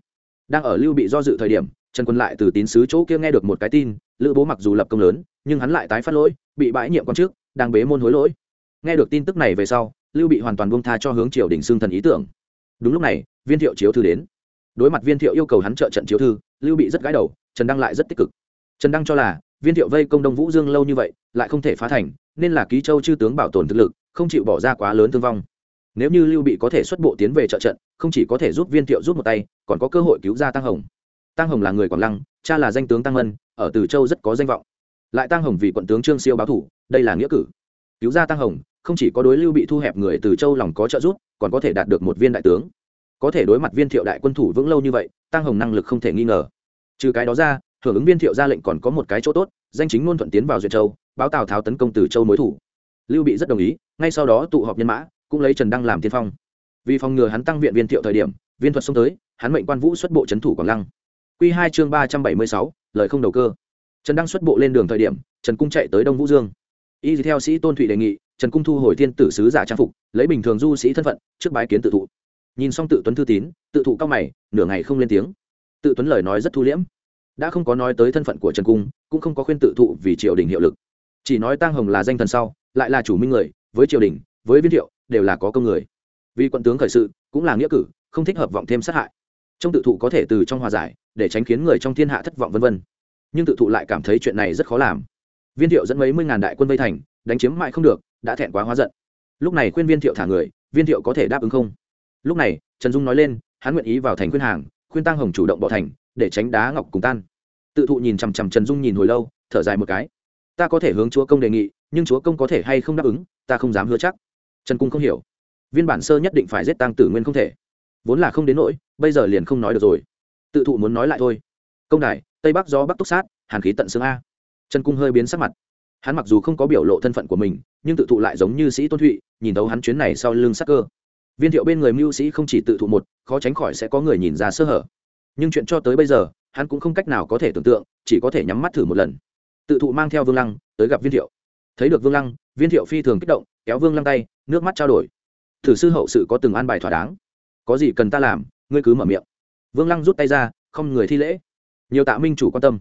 A: Đang ở lưu bị do dự thời điểm, trần quân lại từ tín sứ chỗ kia nghe được một cái tin, lữ bố mặc dù lập công lớn, nhưng hắn lại tái phát lỗi, bị bãi nhiệm quan trước đang bế môn hối lỗi. Nghe được tin tức này về sau lưu bị hoàn toàn buông tha cho hướng triều đình xương thần ý tưởng. Đúng lúc này, viên thiệu chiếu thư đến. Đối mặt viên thiệu yêu cầu hắn trợ trận chiếu thư, lưu bị rất gãi đầu, trần đăng lại rất tích cực. Trần đăng cho là, viên thiệu vây công đông vũ dương lâu như vậy, lại không thể phá thành, nên là ký châu chư tướng bảo tồn thực lực, không chịu bỏ ra quá lớn thương vong. Nếu như lưu bị có thể xuất bộ tiến về trợ trận, không chỉ có thể giúp viên thiệu rút một tay, còn có cơ hội cứu ra tăng hồng. Tăng hồng là người quảng lăng, cha là danh tướng tăng ân ở từ châu rất có danh vọng. Lại tăng hồng vì quận tướng trương siêu báo thủ, đây là nghĩa cử. Cứu ra tăng hồng không chỉ có đối lưu bị thu hẹp người từ châu lòng có trợ giúp, còn có thể đạt được một viên đại tướng. Có thể đối mặt viên thiệu đại quân thủ vững lâu như vậy, tăng hồng năng lực không thể nghi ngờ. Trừ cái đó ra, hưởng ứng viên thiệu ra lệnh còn có một cái chỗ tốt, danh chính ngôn thuận tiến vào duyệt châu, báo tào tháo tấn công từ châu mối thủ. Lưu bị rất đồng ý, ngay sau đó tụ họp nhân mã, cũng lấy trần đăng làm tiên phong. Vì phòng ngừa hắn tăng viện viên thiệu thời điểm, viên thuật xông tới, hắn mệnh quan vũ xuất bộ trấn thủ quảng lăng. Q hai chương ba trăm bảy mươi sáu, lời không đầu cơ. Trần đăng xuất bộ lên đường thời điểm, trần cung chạy tới đông vũ dương. Y theo sĩ tôn thụy đề nghị trần cung thu hồi thiên tử sứ giả trang phục, lấy bình thường du sĩ thân phận, trước bái kiến tự thụ. Nhìn xong tự tuấn thư tín, tự thụ cao mày, nửa ngày không lên tiếng. Tự tuấn lời nói rất thu liễm. Đã không có nói tới thân phận của trần cung, cũng không có khuyên tự thụ vì triều đình hiệu lực. Chỉ nói tăng hồng là danh thần sau, lại là chủ minh người, với triều đình, với viên thiệu, đều là có công người. Vì quận tướng khởi sự, cũng là nghĩa cử, không thích hợp vọng thêm sát hại. Trong tự thụ có thể từ trong hòa giải, để tránh khiến người trong thiên hạ thất vọng vân vân. Nhưng tự thụ lại cảm thấy chuyện này rất khó làm. Viên thiệu dẫn mấy mươi ngàn đại quân vây thành, đánh chiếm mãi không được đã thẹn quá hóa giận. Lúc này khuyên viên thiệu thả người, viên thiệu có thể đáp ứng không? Lúc này, trần dung nói lên, hắn nguyện ý vào thành khuyên hàng, khuyên tăng hồng chủ động bỏ thành, để tránh đá ngọc cùng tan. Tự thụ nhìn chằm chằm trần dung nhìn hồi lâu, thở dài một cái. Ta có thể hướng chúa công đề nghị, nhưng chúa công có thể hay không đáp ứng, ta không dám hứa chắc. Trần cung không hiểu. Viên bản sơ nhất định phải giết tăng tử nguyên không thể. Vốn là không đến nỗi, bây giờ liền không nói được rồi. Tự thụ muốn nói lại thôi. Công đài, tây bắc gió bắc túc sát, hàn khí tận xương a. Trần cung hơi biến sắc mặt hắn mặc dù không có biểu lộ thân phận của mình, nhưng tự thụ lại giống như sĩ tôn thụy, nhìn thấu hắn chuyến này sau lưng sắc cơ. Viên thiệu bên người mưu sĩ không chỉ tự thụ một, khó tránh khỏi sẽ có người nhìn ra sơ hở. Nhưng chuyện cho tới bây giờ, hắn cũng không cách nào có thể tưởng tượng, chỉ có thể nhắm mắt thử một lần. Tự thụ mang theo vương lăng tới gặp viên thiệu. Thấy được vương lăng, viên thiệu phi thường kích động, kéo vương lăng tay, nước mắt trao đổi. Thử sư hậu sự có từng an bài thỏa đáng. Có gì cần ta làm, ngươi cứ mở miệng. Vương lăng rút tay ra, không người thi lễ. Nhiều tạ minh chủ quan tâm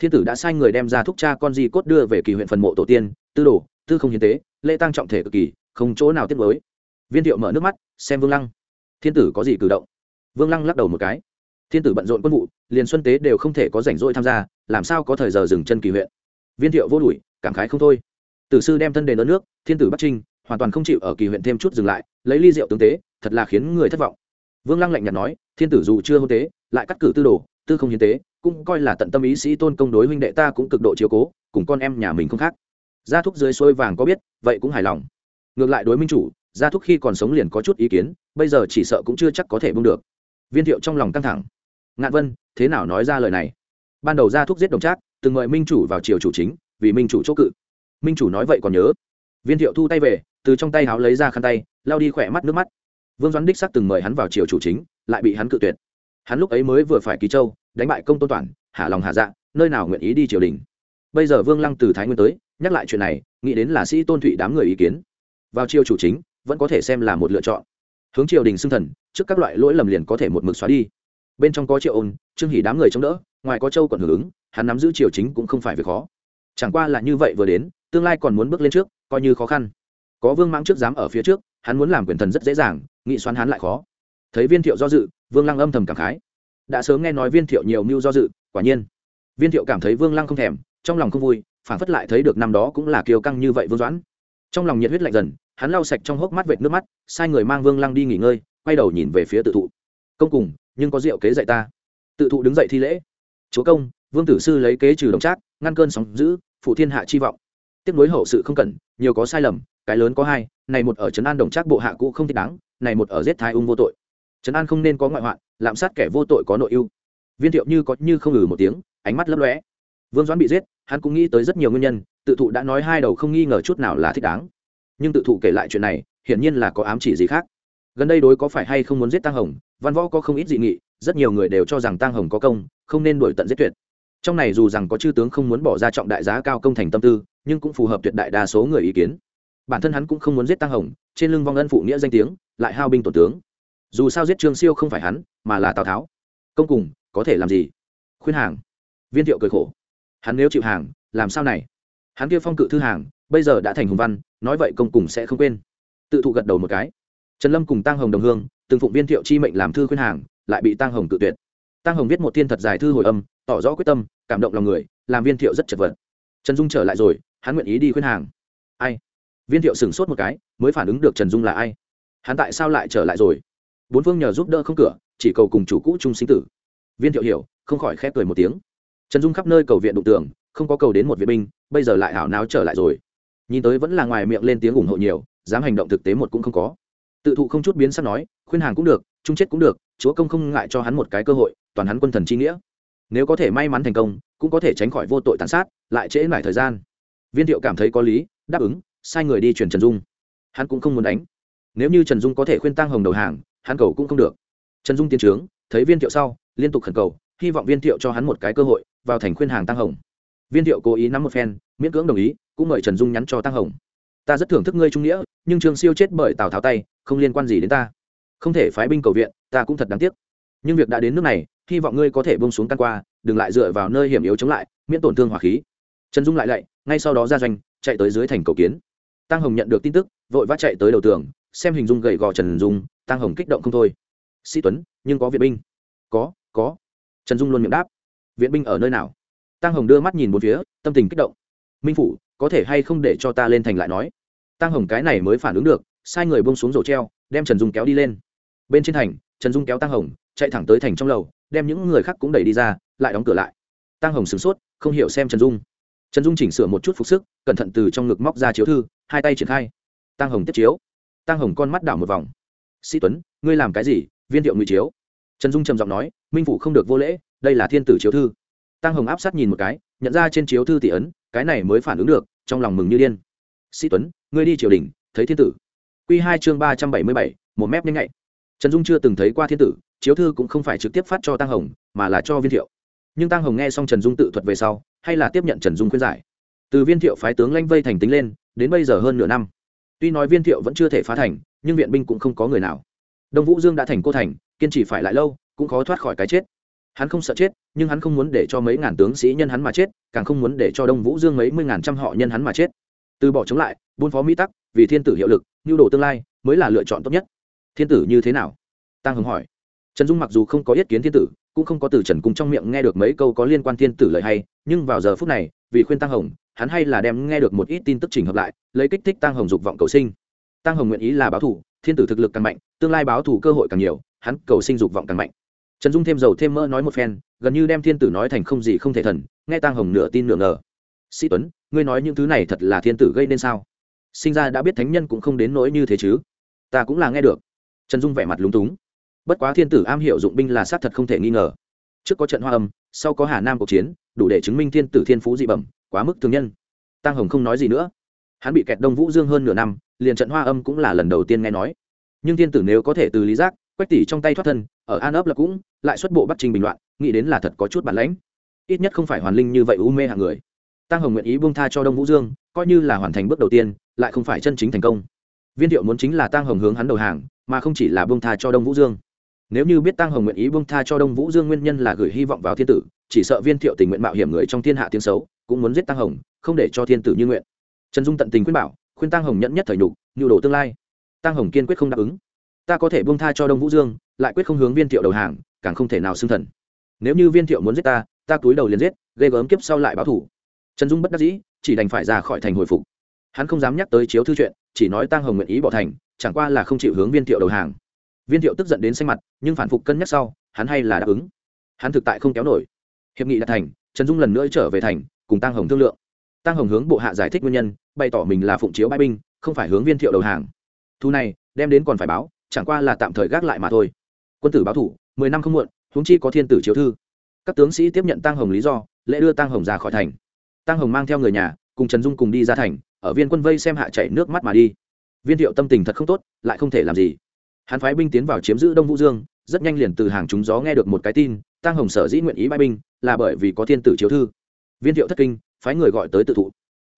A: thiên tử đã sai người đem ra thúc cha con di cốt đưa về kỳ huyện phần mộ tổ tiên, tư đồ, tư không hiến tế, lễ tăng trọng thể cực kỳ, không chỗ nào tiết mới viên thiệu mở nước mắt, xem vương lăng. Thiên tử có gì cử động? Vương lăng lắc đầu một cái. Thiên tử bận rộn quân vụ, liền xuân tế đều không thể có rảnh rỗi tham gia, làm sao có thời giờ dừng chân kỳ huyện? Viên thiệu vô đuổi, cảm khái không thôi. Tử sư đem thân đền đất nước, thiên tử bắc trinh, hoàn toàn không chịu ở kỳ huyện thêm chút dừng lại, lấy ly rượu tướng tế, thật là khiến người thất vọng. Vương lăng lạnh nhạt nói, thiên tử dù chưa hôn tế, lại cắt cử tư đồ tư không hiến tế, cũng coi là tận tâm ý sĩ tôn công đối huynh đệ ta cũng cực độ chiếu cố, cùng con em nhà mình không khác. Gia thúc dưới xuôi vàng có biết, vậy cũng hài lòng. Ngược lại đối minh chủ, gia thúc khi còn sống liền có chút ý kiến, bây giờ chỉ sợ cũng chưa chắc có thể bưng được. Viên thiệu trong lòng căng thẳng. Ngạn vân, thế nào nói ra lời này? Ban đầu gia thúc giết đồng trác, từng mời minh chủ vào triều chủ chính, vì minh chủ chỗ cự. Minh chủ nói vậy còn nhớ. Viên thiệu thu tay về, từ trong tay háo lấy ra khăn tay lao đi khỏe mắt nước mắt. Vương doãn đích sắc từng mời hắn vào triều chủ chính, lại bị hắn cự tuyệt. Hắn lúc ấy mới vừa phải ký châu đánh bại công tôn toàn hạ lòng hạ dạ nơi nào nguyện ý đi triều đình. Bây giờ vương lăng từ thái nguyên tới, nhắc lại chuyện này, nghĩ đến là sĩ tôn thụy đám người ý kiến. Vào triều chủ chính, vẫn có thể xem là một lựa chọn. Hướng triều đình xưng thần, trước các loại lỗi lầm liền có thể một mực xóa đi. Bên trong có triệu ôn, trương hỷ đám người chống đỡ, ngoài có châu còn hưởng ứng, hắn nắm giữ triều chính cũng không phải việc khó. Chẳng qua là như vậy vừa đến, tương lai còn muốn bước lên trước, coi như khó khăn. Có vương mãng trước dám ở phía trước, hắn muốn làm quyền thần rất dễ dàng, nghị xoắn hắn lại khó. Thấy viên thiệu do dự, vương lăng âm thầm cảm khái đã sớm nghe nói viên thiệu nhiều mưu do dự, quả nhiên. Viên thiệu cảm thấy vương lăng không thèm, trong lòng không vui phản phất lại thấy được năm đó cũng là kiêu căng như vậy vương doãn. Trong lòng nhiệt huyết lạnh dần, hắn lau sạch trong hốc mắt vệt nước mắt, sai người mang vương lăng đi nghỉ ngơi, quay đầu nhìn về phía tự thụ. Công cùng, nhưng có rượu kế dạy ta. Tự thụ đứng dậy thi lễ. Chúa công, vương tử sư lấy kế trừ đồng trác, ngăn cơn sóng giữ phụ thiên hạ chi vọng. Tiếp nối hậu sự không cần nhiều có sai lầm, cái lớn có hai, này một ở trấn an đồng trác bộ hạ cũ không thích đáng, này một ở giết thái ung vô tội trấn an không nên có ngoại hoạn, lạm sát kẻ vô tội có nội ưu. Viên thiệu như có như không ngừ một tiếng, ánh mắt lấp lóe. Vương doãn bị giết, hắn cũng nghĩ tới rất nhiều nguyên nhân, tự thụ đã nói hai đầu không nghi ngờ chút nào là thích đáng. Nhưng tự thụ kể lại chuyện này, hiển nhiên là có ám chỉ gì khác. Gần đây đối có phải hay không muốn giết tăng hồng, văn võ có không ít dị nghị, rất nhiều người đều cho rằng tăng hồng có công, không nên đuổi tận giết tuyệt. Trong này dù rằng có chư tướng không muốn bỏ ra trọng đại giá cao công thành tâm tư, nhưng cũng phù hợp tuyệt đại đa số người ý kiến. Bản thân hắn cũng không muốn giết tăng hồng, trên lưng vong ân phụ nghĩa danh tiếng, lại hao binh tổ tướng dù sao giết trương siêu không phải hắn mà là tào tháo công cùng có thể làm gì khuyên hàng viên thiệu cười khổ hắn nếu chịu hàng làm sao này hắn kia phong cự thư hàng bây giờ đã thành hùng văn nói vậy công cùng sẽ không quên tự thụ gật đầu một cái trần lâm cùng tăng hồng đồng hương từng phụng viên thiệu chi mệnh làm thư khuyên hàng lại bị tăng hồng tự tuyệt tăng hồng viết một thiên thật dài thư hồi âm tỏ rõ quyết tâm cảm động lòng người làm viên thiệu rất chật vật trần dung trở lại rồi hắn nguyện ý đi khuyên hàng ai viên thiệu sửng sốt một cái mới phản ứng được trần dung là ai hắn tại sao lại trở lại rồi bốn phương nhờ giúp đỡ không cửa, chỉ cầu cùng chủ cũ chung sinh tử. Viên thiệu hiểu, không khỏi khép cười một tiếng. Trần dung khắp nơi cầu viện đụng tường, không có cầu đến một viện binh, bây giờ lại hảo náo trở lại rồi. Nhìn tới vẫn là ngoài miệng lên tiếng ủng hộ nhiều, dám hành động thực tế một cũng không có. Tự thụ không chút biến sắc nói, khuyên hàng cũng được, chung chết cũng được, chúa công không ngại cho hắn một cái cơ hội, toàn hắn quân thần chi nghĩa. Nếu có thể may mắn thành công, cũng có thể tránh khỏi vô tội tàn sát, lại trễ lại thời gian. Viên thiệu cảm thấy có lý, đáp ứng, sai người đi truyền trần dung. Hắn cũng không muốn đánh. Nếu như trần dung có thể khuyên tăng hồng đầu hàng hắn cầu cũng không được. Trần dung tiến trướng, thấy viên thiệu sau, liên tục khẩn cầu, hy vọng viên thiệu cho hắn một cái cơ hội, vào thành khuyên hàng tăng hồng. Viên thiệu cố ý nắm một phen, miễn cưỡng đồng ý, cũng mời trần dung nhắn cho tăng hồng. Ta rất thưởng thức ngươi trung nghĩa, nhưng trương siêu chết bởi tào tháo tay, không liên quan gì đến ta. Không thể phái binh cầu viện, ta cũng thật đáng tiếc. Nhưng việc đã đến nước này, hy vọng ngươi có thể bông xuống căn qua, đừng lại dựa vào nơi hiểm yếu chống lại, miễn tổn thương hỏa khí. Trần dung lại lạy, ngay sau đó ra doanh, chạy tới dưới thành cầu kiến. Tăng hồng nhận được tin tức, vội vã chạy tới đầu tường, xem hình dung gầy gò trần dung tăng hồng kích động không thôi. Sĩ tuấn, nhưng có viện binh. Có có. Trần dung luôn miệng đáp. Viện binh ở nơi nào? Tăng hồng đưa mắt nhìn một phía, tâm tình kích động. Minh phủ, có thể hay không để cho ta lên thành lại nói? Tăng hồng cái này mới phản ứng được, sai người bông xuống rổ treo, đem trần dung kéo đi lên. Bên trên thành, trần dung kéo tăng hồng, chạy thẳng tới thành trong lầu, đem những người khác cũng đẩy đi ra, lại đóng cửa lại. Tăng hồng sửng sốt, không hiểu xem trần dung. Trần dung chỉnh sửa một chút phục sức, cẩn thận từ trong ngực móc ra chiếu thư, hai tay triển khai. Tăng hồng tiếp chiếu. Tăng hồng con mắt đảo một vòng sĩ tuấn, ngươi làm cái gì? Viên thiệu ngụy chiếu. Trần dung trầm giọng nói, minh phủ không được vô lễ, đây là thiên tử chiếu thư. Tăng hồng áp sát nhìn một cái, nhận ra trên chiếu thư tỷ ấn, cái này mới phản ứng được, trong lòng mừng như điên. Sĩ tuấn, ngươi đi triều đình, thấy thiên tử. Q hai chương ba trăm bảy mươi bảy, một mép nhanh nhạy. Trần dung chưa từng thấy qua thiên tử, chiếu thư cũng không phải trực tiếp phát cho tăng hồng, mà là cho viên thiệu. Nhưng tăng hồng nghe xong trần dung tự thuật về sau, hay là tiếp nhận trần dung khuyên giải. Từ viên thiệu phái tướng lanh vây thành tính lên, đến bây giờ hơn nửa năm tuy nói viên thiệu vẫn chưa thể phá thành, nhưng viện binh cũng không có người nào. Đông vũ dương đã thành cô thành, kiên trì phải lại lâu, cũng khó thoát khỏi cái chết. Hắn không sợ chết, nhưng hắn không muốn để cho mấy ngàn tướng sĩ nhân hắn mà chết, càng không muốn để cho đông vũ dương mấy mươi ngàn trăm họ nhân hắn mà chết. Từ bỏ chống lại, buôn phó mỹ tắc, vì thiên tử hiệu lực, nhu đồ tương lai, mới là lựa chọn tốt nhất. Thiên tử như thế nào? Tăng hồng hỏi. Trần dung mặc dù không có ý kiến thiên tử, cũng không có từ trần cung trong miệng nghe được mấy câu có liên quan thiên tử lời hay, nhưng vào giờ phút này, vì khuyên tăng hồng hắn hay là đem nghe được một ít tin tức chỉnh hợp lại, lấy kích thích tăng hồng dục vọng cầu sinh. Tăng hồng nguyện ý là báo thủ thiên tử thực lực càng mạnh, tương lai báo thủ cơ hội càng nhiều, hắn cầu sinh dục vọng càng mạnh. Trần dung thêm dầu thêm mỡ nói một phen, gần như đem thiên tử nói thành không gì không thể thần, nghe tăng hồng nửa tin nửa ngờ. Sĩ tuấn, ngươi nói những thứ này thật là thiên tử gây nên sao? Sinh ra đã biết thánh nhân cũng không đến nỗi như thế chứ? Ta cũng là nghe được. Trần dung vẻ mặt lúng túng. Bất quá thiên tử am hiểu dụng binh là sát thật không thể nghi ngờ. Trước có trận hoa âm, sau có hà nam cuộc chiến, đủ để chứng minh thiên tử thiên phú dị bẩm quá mức thường nhân. Tăng hồng không nói gì nữa. Hắn bị kẹt đông vũ dương hơn nửa năm, liền trận hoa âm cũng là lần đầu tiên nghe nói. Nhưng thiên tử nếu có thể từ lý giác, quách tỷ trong tay thoát thân, ở an ấp là cũng, lại xuất bộ bắt trình bình loạn, nghĩ đến là thật có chút bản lãnh. Ít nhất không phải hoàn linh như vậy u mê hạng người. Tăng hồng nguyện ý buông tha cho đông vũ dương, coi như là hoàn thành bước đầu tiên, lại không phải chân chính thành công. Viên thiệu muốn chính là tăng hồng hướng hắn đầu hàng, mà không chỉ là buông tha cho đông vũ dương. Nếu như biết tăng hồng nguyện ý buông tha cho đông vũ dương nguyên nhân là gửi hy vọng vào thiên tử, chỉ sợ viên thiệu tình nguyện mạo hiểm người trong thiên hạ tiếng xấu cũng muốn giết tăng hồng, không để cho thiên tử như nguyện. Trần dung tận tình khuyên bảo, khuyên tăng hồng nhận nhất thời nhục, nhu đồ tương lai. Tăng hồng kiên quyết không đáp ứng. Ta có thể buông tha cho đông vũ dương, lại quyết không hướng viên thiệu đầu hàng, càng không thể nào xưng thần. Nếu như viên thiệu muốn giết ta ta túi đầu liền giết, ghê gớm kiếp sau lại báo thủ. Trần dung bất đắc dĩ, chỉ đành phải ra khỏi thành hồi phục. Hắn không dám nhắc tới chiếu thư chuyện, chỉ nói tăng hồng nguyện ý bỏ thành, chẳng qua là không chịu hướng viên thiệu đầu hàng. Viên thiệu tức giận đến xanh mặt, nhưng phản phục cân nhắc sau, hắn hay là đáp ứng. Hắn thực tại không kéo nổi. Hiệp nghị đã thành, trần dung lần nữa trở về thành cùng tăng hồng thương lượng. Tăng hồng hướng bộ hạ giải thích nguyên nhân, bày tỏ mình là phụng chiếu bãi binh, không phải hướng viên thiệu đầu hàng. Thu này, đem đến còn phải báo, chẳng qua là tạm thời gác lại mà thôi. Quân tử báo thủ, mười năm không muộn, huống chi có thiên tử chiếu thư. Các tướng sĩ tiếp nhận tăng hồng lý do, lễ đưa tăng hồng ra khỏi thành. Tăng hồng mang theo người nhà, cùng trần dung cùng đi ra thành, ở viên quân vây xem hạ chạy nước mắt mà đi. Viên thiệu tâm tình thật không tốt, lại không thể làm gì. Hắn phái binh tiến vào chiếm giữ đông vũ dương, rất nhanh liền từ hàng chúng gió nghe được một cái tin tăng hồng sở dĩ nguyện ý bãi binh, là bởi vì có thiên tử chiếu thư viên thiệu thất kinh, phái người gọi tới tự thụ.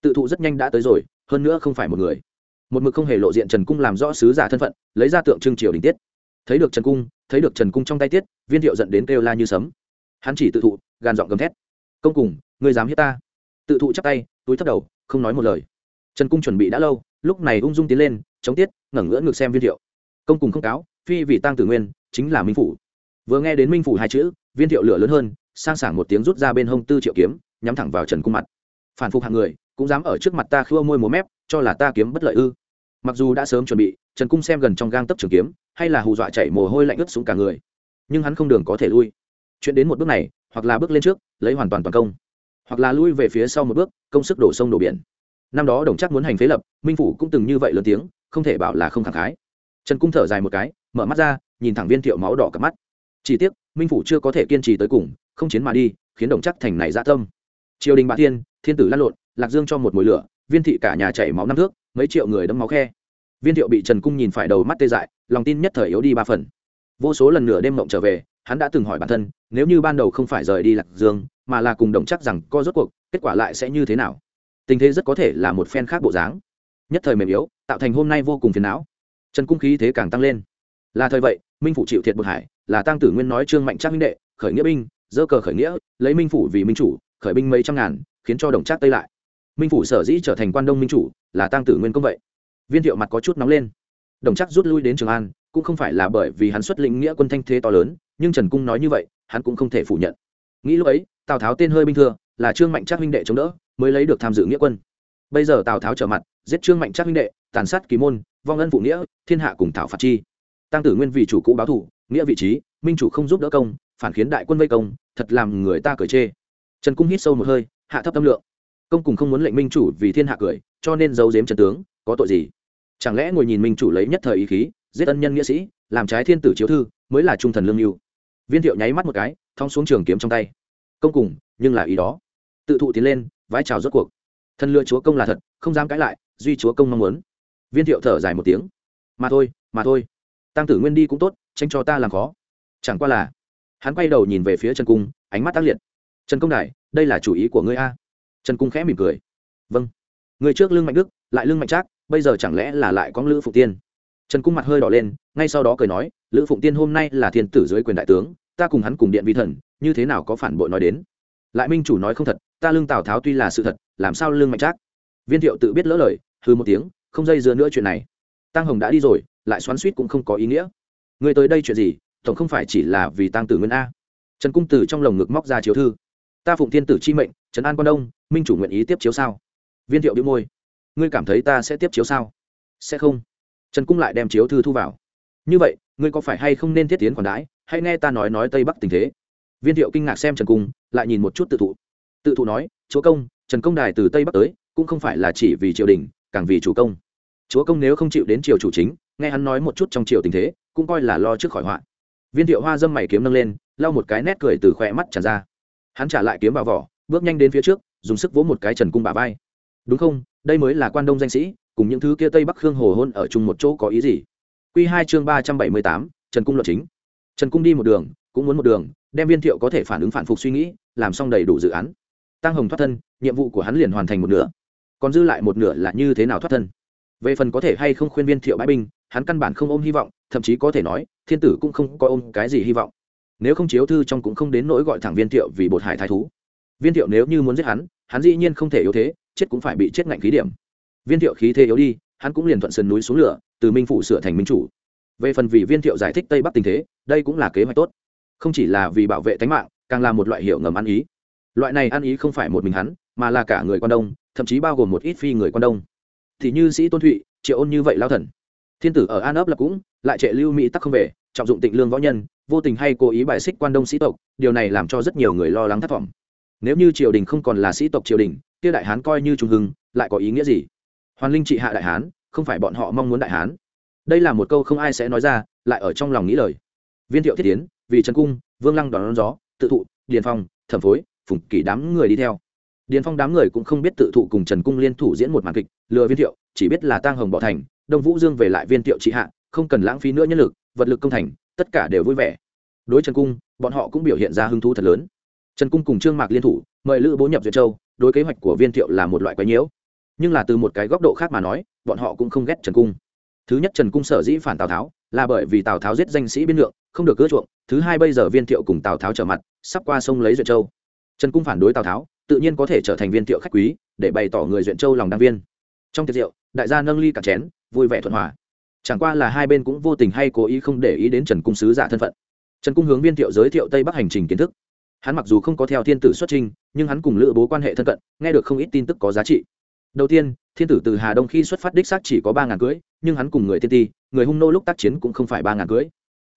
A: Tự thụ rất nhanh đã tới rồi, hơn nữa không phải một người. Một mực không hề lộ diện trần cung làm rõ sứ giả thân phận, lấy ra tượng trưng triều đình tiết. Thấy được trần cung, thấy được trần cung trong tay tiết, viên thiệu dẫn đến kêu la như sấm. Hắn chỉ tự thụ, gàn giọng gầm thét. Công cùng, ngươi dám hiếp ta? Tự thụ chắp tay, túi thấp đầu, không nói một lời. Trần cung chuẩn bị đã lâu, lúc này ung dung tiến lên, chống tiết, ngẩng ngỡ ngược xem viên thiệu. Công cùng không cáo, phi vì tăng tử nguyên, chính là minh phủ. Vừa nghe đến minh phủ hai chữ, viên thiệu lửa lớn hơn, sang sảng một tiếng rút ra bên hông tư triệu kiếm nhắm thẳng vào trần cung mặt. Phản phục hạng người, cũng dám ở trước mặt ta khua môi múa mép, cho là ta kiếm bất lợi ư. Mặc dù đã sớm chuẩn bị, trần cung xem gần trong gang tấp trường kiếm, hay là hù dọa chảy mồ hôi lạnh ướt xuống cả người. Nhưng hắn không đường có thể lui. Chuyện đến một bước này, hoặc là bước lên trước, lấy hoàn toàn toàn công. Hoặc là lui về phía sau một bước, công sức đổ sông đổ biển. Năm đó đồng chắc muốn hành phế lập, minh phủ cũng từng như vậy lớn tiếng, không thể bảo là không thẳng khái. Trần cung thở dài một cái, mở mắt ra, nhìn thẳng viên thiệu máu đỏ cặp mắt. Chỉ tiếc, minh phủ chưa có thể kiên trì tới cùng, không chiến mà đi, khiến đồng chắc thành này dã tâm triều đình bá thiên thiên tử lăn lộn, lạc dương cho một mùi lửa, viên thị cả nhà chảy máu năm thước, mấy triệu người đâm máu khe. Viên thiệu bị trần cung nhìn phải đầu mắt tê dại, lòng tin nhất thời yếu đi ba phần. Vô số lần nửa đêm mộng trở về, hắn đã từng hỏi bản thân, nếu như ban đầu không phải rời đi lạc dương, mà là cùng đồng chắc rằng co rốt cuộc, kết quả lại sẽ như thế nào? Tình thế rất có thể là một phen khác bộ dáng. Nhất thời mềm yếu, tạo thành hôm nay vô cùng phiền não. Trần cung khí thế càng tăng lên. Là thời vậy, minh phủ chịu thiệt bực hải, là tăng tử nguyên nói trương mạnh trác minh đệ, khởi nghĩa binh dơ cờ khởi nghĩa, lấy minh phủ vì minh chủ khởi binh mấy trăm ngàn, khiến cho đồng trác tây lại. Minh phủ sở dĩ trở thành quan đông minh chủ là tăng tử nguyên công vậy. Viên thiệu mặt có chút nóng lên. Đồng trác rút lui đến trường an, cũng không phải là bởi vì hắn xuất lĩnh nghĩa quân thanh thế to lớn, nhưng trần cung nói như vậy, hắn cũng không thể phủ nhận. Nghĩ lúc ấy, tào tháo tên hơi binh thừa, là trương mạnh trác huynh đệ chống đỡ, mới lấy được tham dự nghĩa quân. Bây giờ tào tháo trở mặt, giết trương mạnh trác huynh đệ, tàn sát kỳ môn, vong ân phụ nghĩa, thiên hạ cùng thảo phạt chi. Tăng tử nguyên vì chủ cũ báo thủ, nghĩa vị trí, minh chủ không giúp đỡ công, phản khiến đại quân vây công, thật làm người ta cười chê trần cung hít sâu một hơi, hạ thấp tâm lượng. Công cùng không muốn lệnh minh chủ vì thiên hạ cười, cho nên giấu giếm trần tướng, có tội gì? Chẳng lẽ ngồi nhìn minh chủ lấy nhất thời ý khí, giết ân nhân nghĩa sĩ, làm trái thiên tử chiếu thư, mới là trung thần lương mưu viên thiệu nháy mắt một cái, thong xuống trường kiếm trong tay. Công cùng, nhưng là ý đó. Tự thụ tiến lên, vái chào rốt cuộc. Thân lừa chúa công là thật, không dám cãi lại, duy chúa công mong muốn. Viên thiệu thở dài một tiếng. Mà thôi mà thôi. Tăng tử nguyên đi cũng tốt tranh cho ta làm khó. Chẳng qua là, hắn quay đầu nhìn về phía trần cung, ánh mắt tác liệt trần công đại đây là chủ ý của ngươi a? Trần cung khẽ mỉm cười. Vâng. Người trước lương mạnh đức, lại lương mạnh trác, bây giờ chẳng lẽ là lại có lữ phụ tiên? Trần cung mặt hơi đỏ lên, ngay sau đó cười nói, lữ phụng tiên hôm nay là thiên tử dưới quyền đại tướng, ta cùng hắn cùng điện vi thần, như thế nào có phản bội nói đến? Lại minh chủ nói không thật, ta lương tào tháo tuy là sự thật, làm sao lương mạnh trác? Viên thiệu tự biết lỡ lời hư một tiếng, không dây dưa nữa chuyện này. Tăng hồng đã đi rồi, lại xoắn suýt cũng không có ý nghĩa. Người tới đây chuyện gì, tổng không phải chỉ là vì tăng tử nguyên a? Trần cung từ trong lồng ngực móc ra chiếu thư ta phụng thiên tử chi mệnh, trấn an quan đông, minh chủ nguyện ý tiếp chiếu sao? Viên thiệu đĩu môi. Ngươi cảm thấy ta sẽ tiếp chiếu sao? Sẽ không. Trần cung lại đem chiếu thư thu vào. Như vậy, ngươi có phải hay không nên thiết tiến quản đãi? Hãy nghe ta nói nói tây bắc tình thế. Viên thiệu kinh ngạc xem trần cung, lại nhìn một chút tự thụ. Tự thụ nói, chúa công, trần công đài từ tây bắc tới, cũng không phải là chỉ vì triều đình, càng vì chủ công. Chúa công nếu không chịu đến triều chủ chính, nghe hắn nói một chút trong triều tình thế, cũng coi là lo trước khỏi họa. Viên thiệu hoa dâm mày kiếm nâng lên, lau một cái nét cười từ khỏe mắt tràn ra hắn trả lại kiếm vào vỏ, bước nhanh đến phía trước, dùng sức vỗ một cái trần cung bà vai. Đúng không? Đây mới là quan đông danh sĩ, cùng những thứ kia tây bắc khương hồ hôn ở chung một chỗ có ý gì? Q hai chương ba trăm bảy mươi tám, trần cung luật chính. Trần cung đi một đường, cũng muốn một đường, đem viên thiệu có thể phản ứng phản phục suy nghĩ, làm xong đầy đủ dự án. Tăng hồng thoát thân, nhiệm vụ của hắn liền hoàn thành một nửa. Còn dư lại một nửa là như thế nào thoát thân? Về phần có thể hay không khuyên viên thiệu bãi binh, hắn căn bản không ôm hy vọng, thậm chí có thể nói, thiên tử cũng không có ôm cái gì hy vọng nếu không chiếu thư trong cũng không đến nỗi gọi thẳng viên thiệu vì bột hải thái thú. Viên thiệu nếu như muốn giết hắn hắn dĩ nhiên không thể yếu thế, chết cũng phải bị chết ngạnh khí điểm. Viên thiệu khí thế yếu đi, hắn cũng liền thuận sườn núi xuống lửa, từ minh phủ sửa thành minh chủ. Về phần vì viên thiệu giải thích tây bắc tình thế, đây cũng là kế hoạch tốt. Không chỉ là vì bảo vệ tính mạng, càng là một loại hiệu ngầm ăn ý. Loại này ăn ý không phải một mình hắn, mà là cả người quan đông, thậm chí bao gồm một ít phi người quan đông. Thì như sĩ tôn thụy, triệu ôn như vậy lao thần. Thiên tử ở an ấp là cũng, lại trệ lưu mỹ tắc không về, trọng dụng tịnh lương võ nhân vô tình hay cố ý bài xích quan đông sĩ tộc điều này làm cho rất nhiều người lo lắng thất vọng. Nếu như triều đình không còn là sĩ tộc triều đình kia đại hán coi như trung hưng lại có ý nghĩa gì? Hoàn linh trị hạ đại hán không phải bọn họ mong muốn đại hán. Đây là một câu không ai sẽ nói ra lại ở trong lòng nghĩ lời. Viên thiệu thiết tiến vì trần cung vương lăng đón, đón gió tự thụ điền phong thẩm phối phùng kỷ đám người đi theo. Điền phong đám người cũng không biết tự thụ cùng trần cung liên thủ diễn một màn kịch lừa viên thiệu chỉ biết là tang hồng bỏ thành đông vũ dương về lại viên thiệu trị hạ không cần lãng phí nữa nhân lực vật lực công thành tất cả đều vui vẻ. Đối trần cung, bọn họ cũng biểu hiện ra hứng thú thật lớn. Trần cung cùng trương mạc liên thủ, mời lữ bố nhập duyệt châu, đối kế hoạch của viên thiệu là một loại quái nhiễu. Nhưng là từ một cái góc độ khác mà nói, bọn họ cũng không ghét trần cung. Thứ nhất, trần cung sở dĩ phản tào tháo, là bởi vì tào tháo giết danh sĩ biên lượng, không được cưa chuộng. Thứ hai, bây giờ viên thiệu cùng tào tháo trở mặt, sắp qua sông lấy duyệt châu. Trần cung phản đối tào tháo, tự nhiên có thể trở thành viên thiệu khách quý, để bày tỏ người duyện châu lòng đăng viên. Trong tiệc rượu, đại gia nâng ly cả chén, vui vẻ thuận hòa chẳng qua là hai bên cũng vô tình hay cố ý không để ý đến trần cung sứ giả thân phận. Trần cung hướng viên thiệu giới thiệu tây bắc hành trình kiến thức. Hắn mặc dù không có theo thiên tử xuất trình, nhưng hắn cùng lữ bố quan hệ thân cận, nghe được không ít tin tức có giá trị. Đầu tiên, thiên tử từ hà đông khi xuất phát đích xác chỉ có ba ngàn cưỡi nhưng hắn cùng người tiên ti, người hung nô lúc tác chiến cũng không phải ba ngàn cưỡi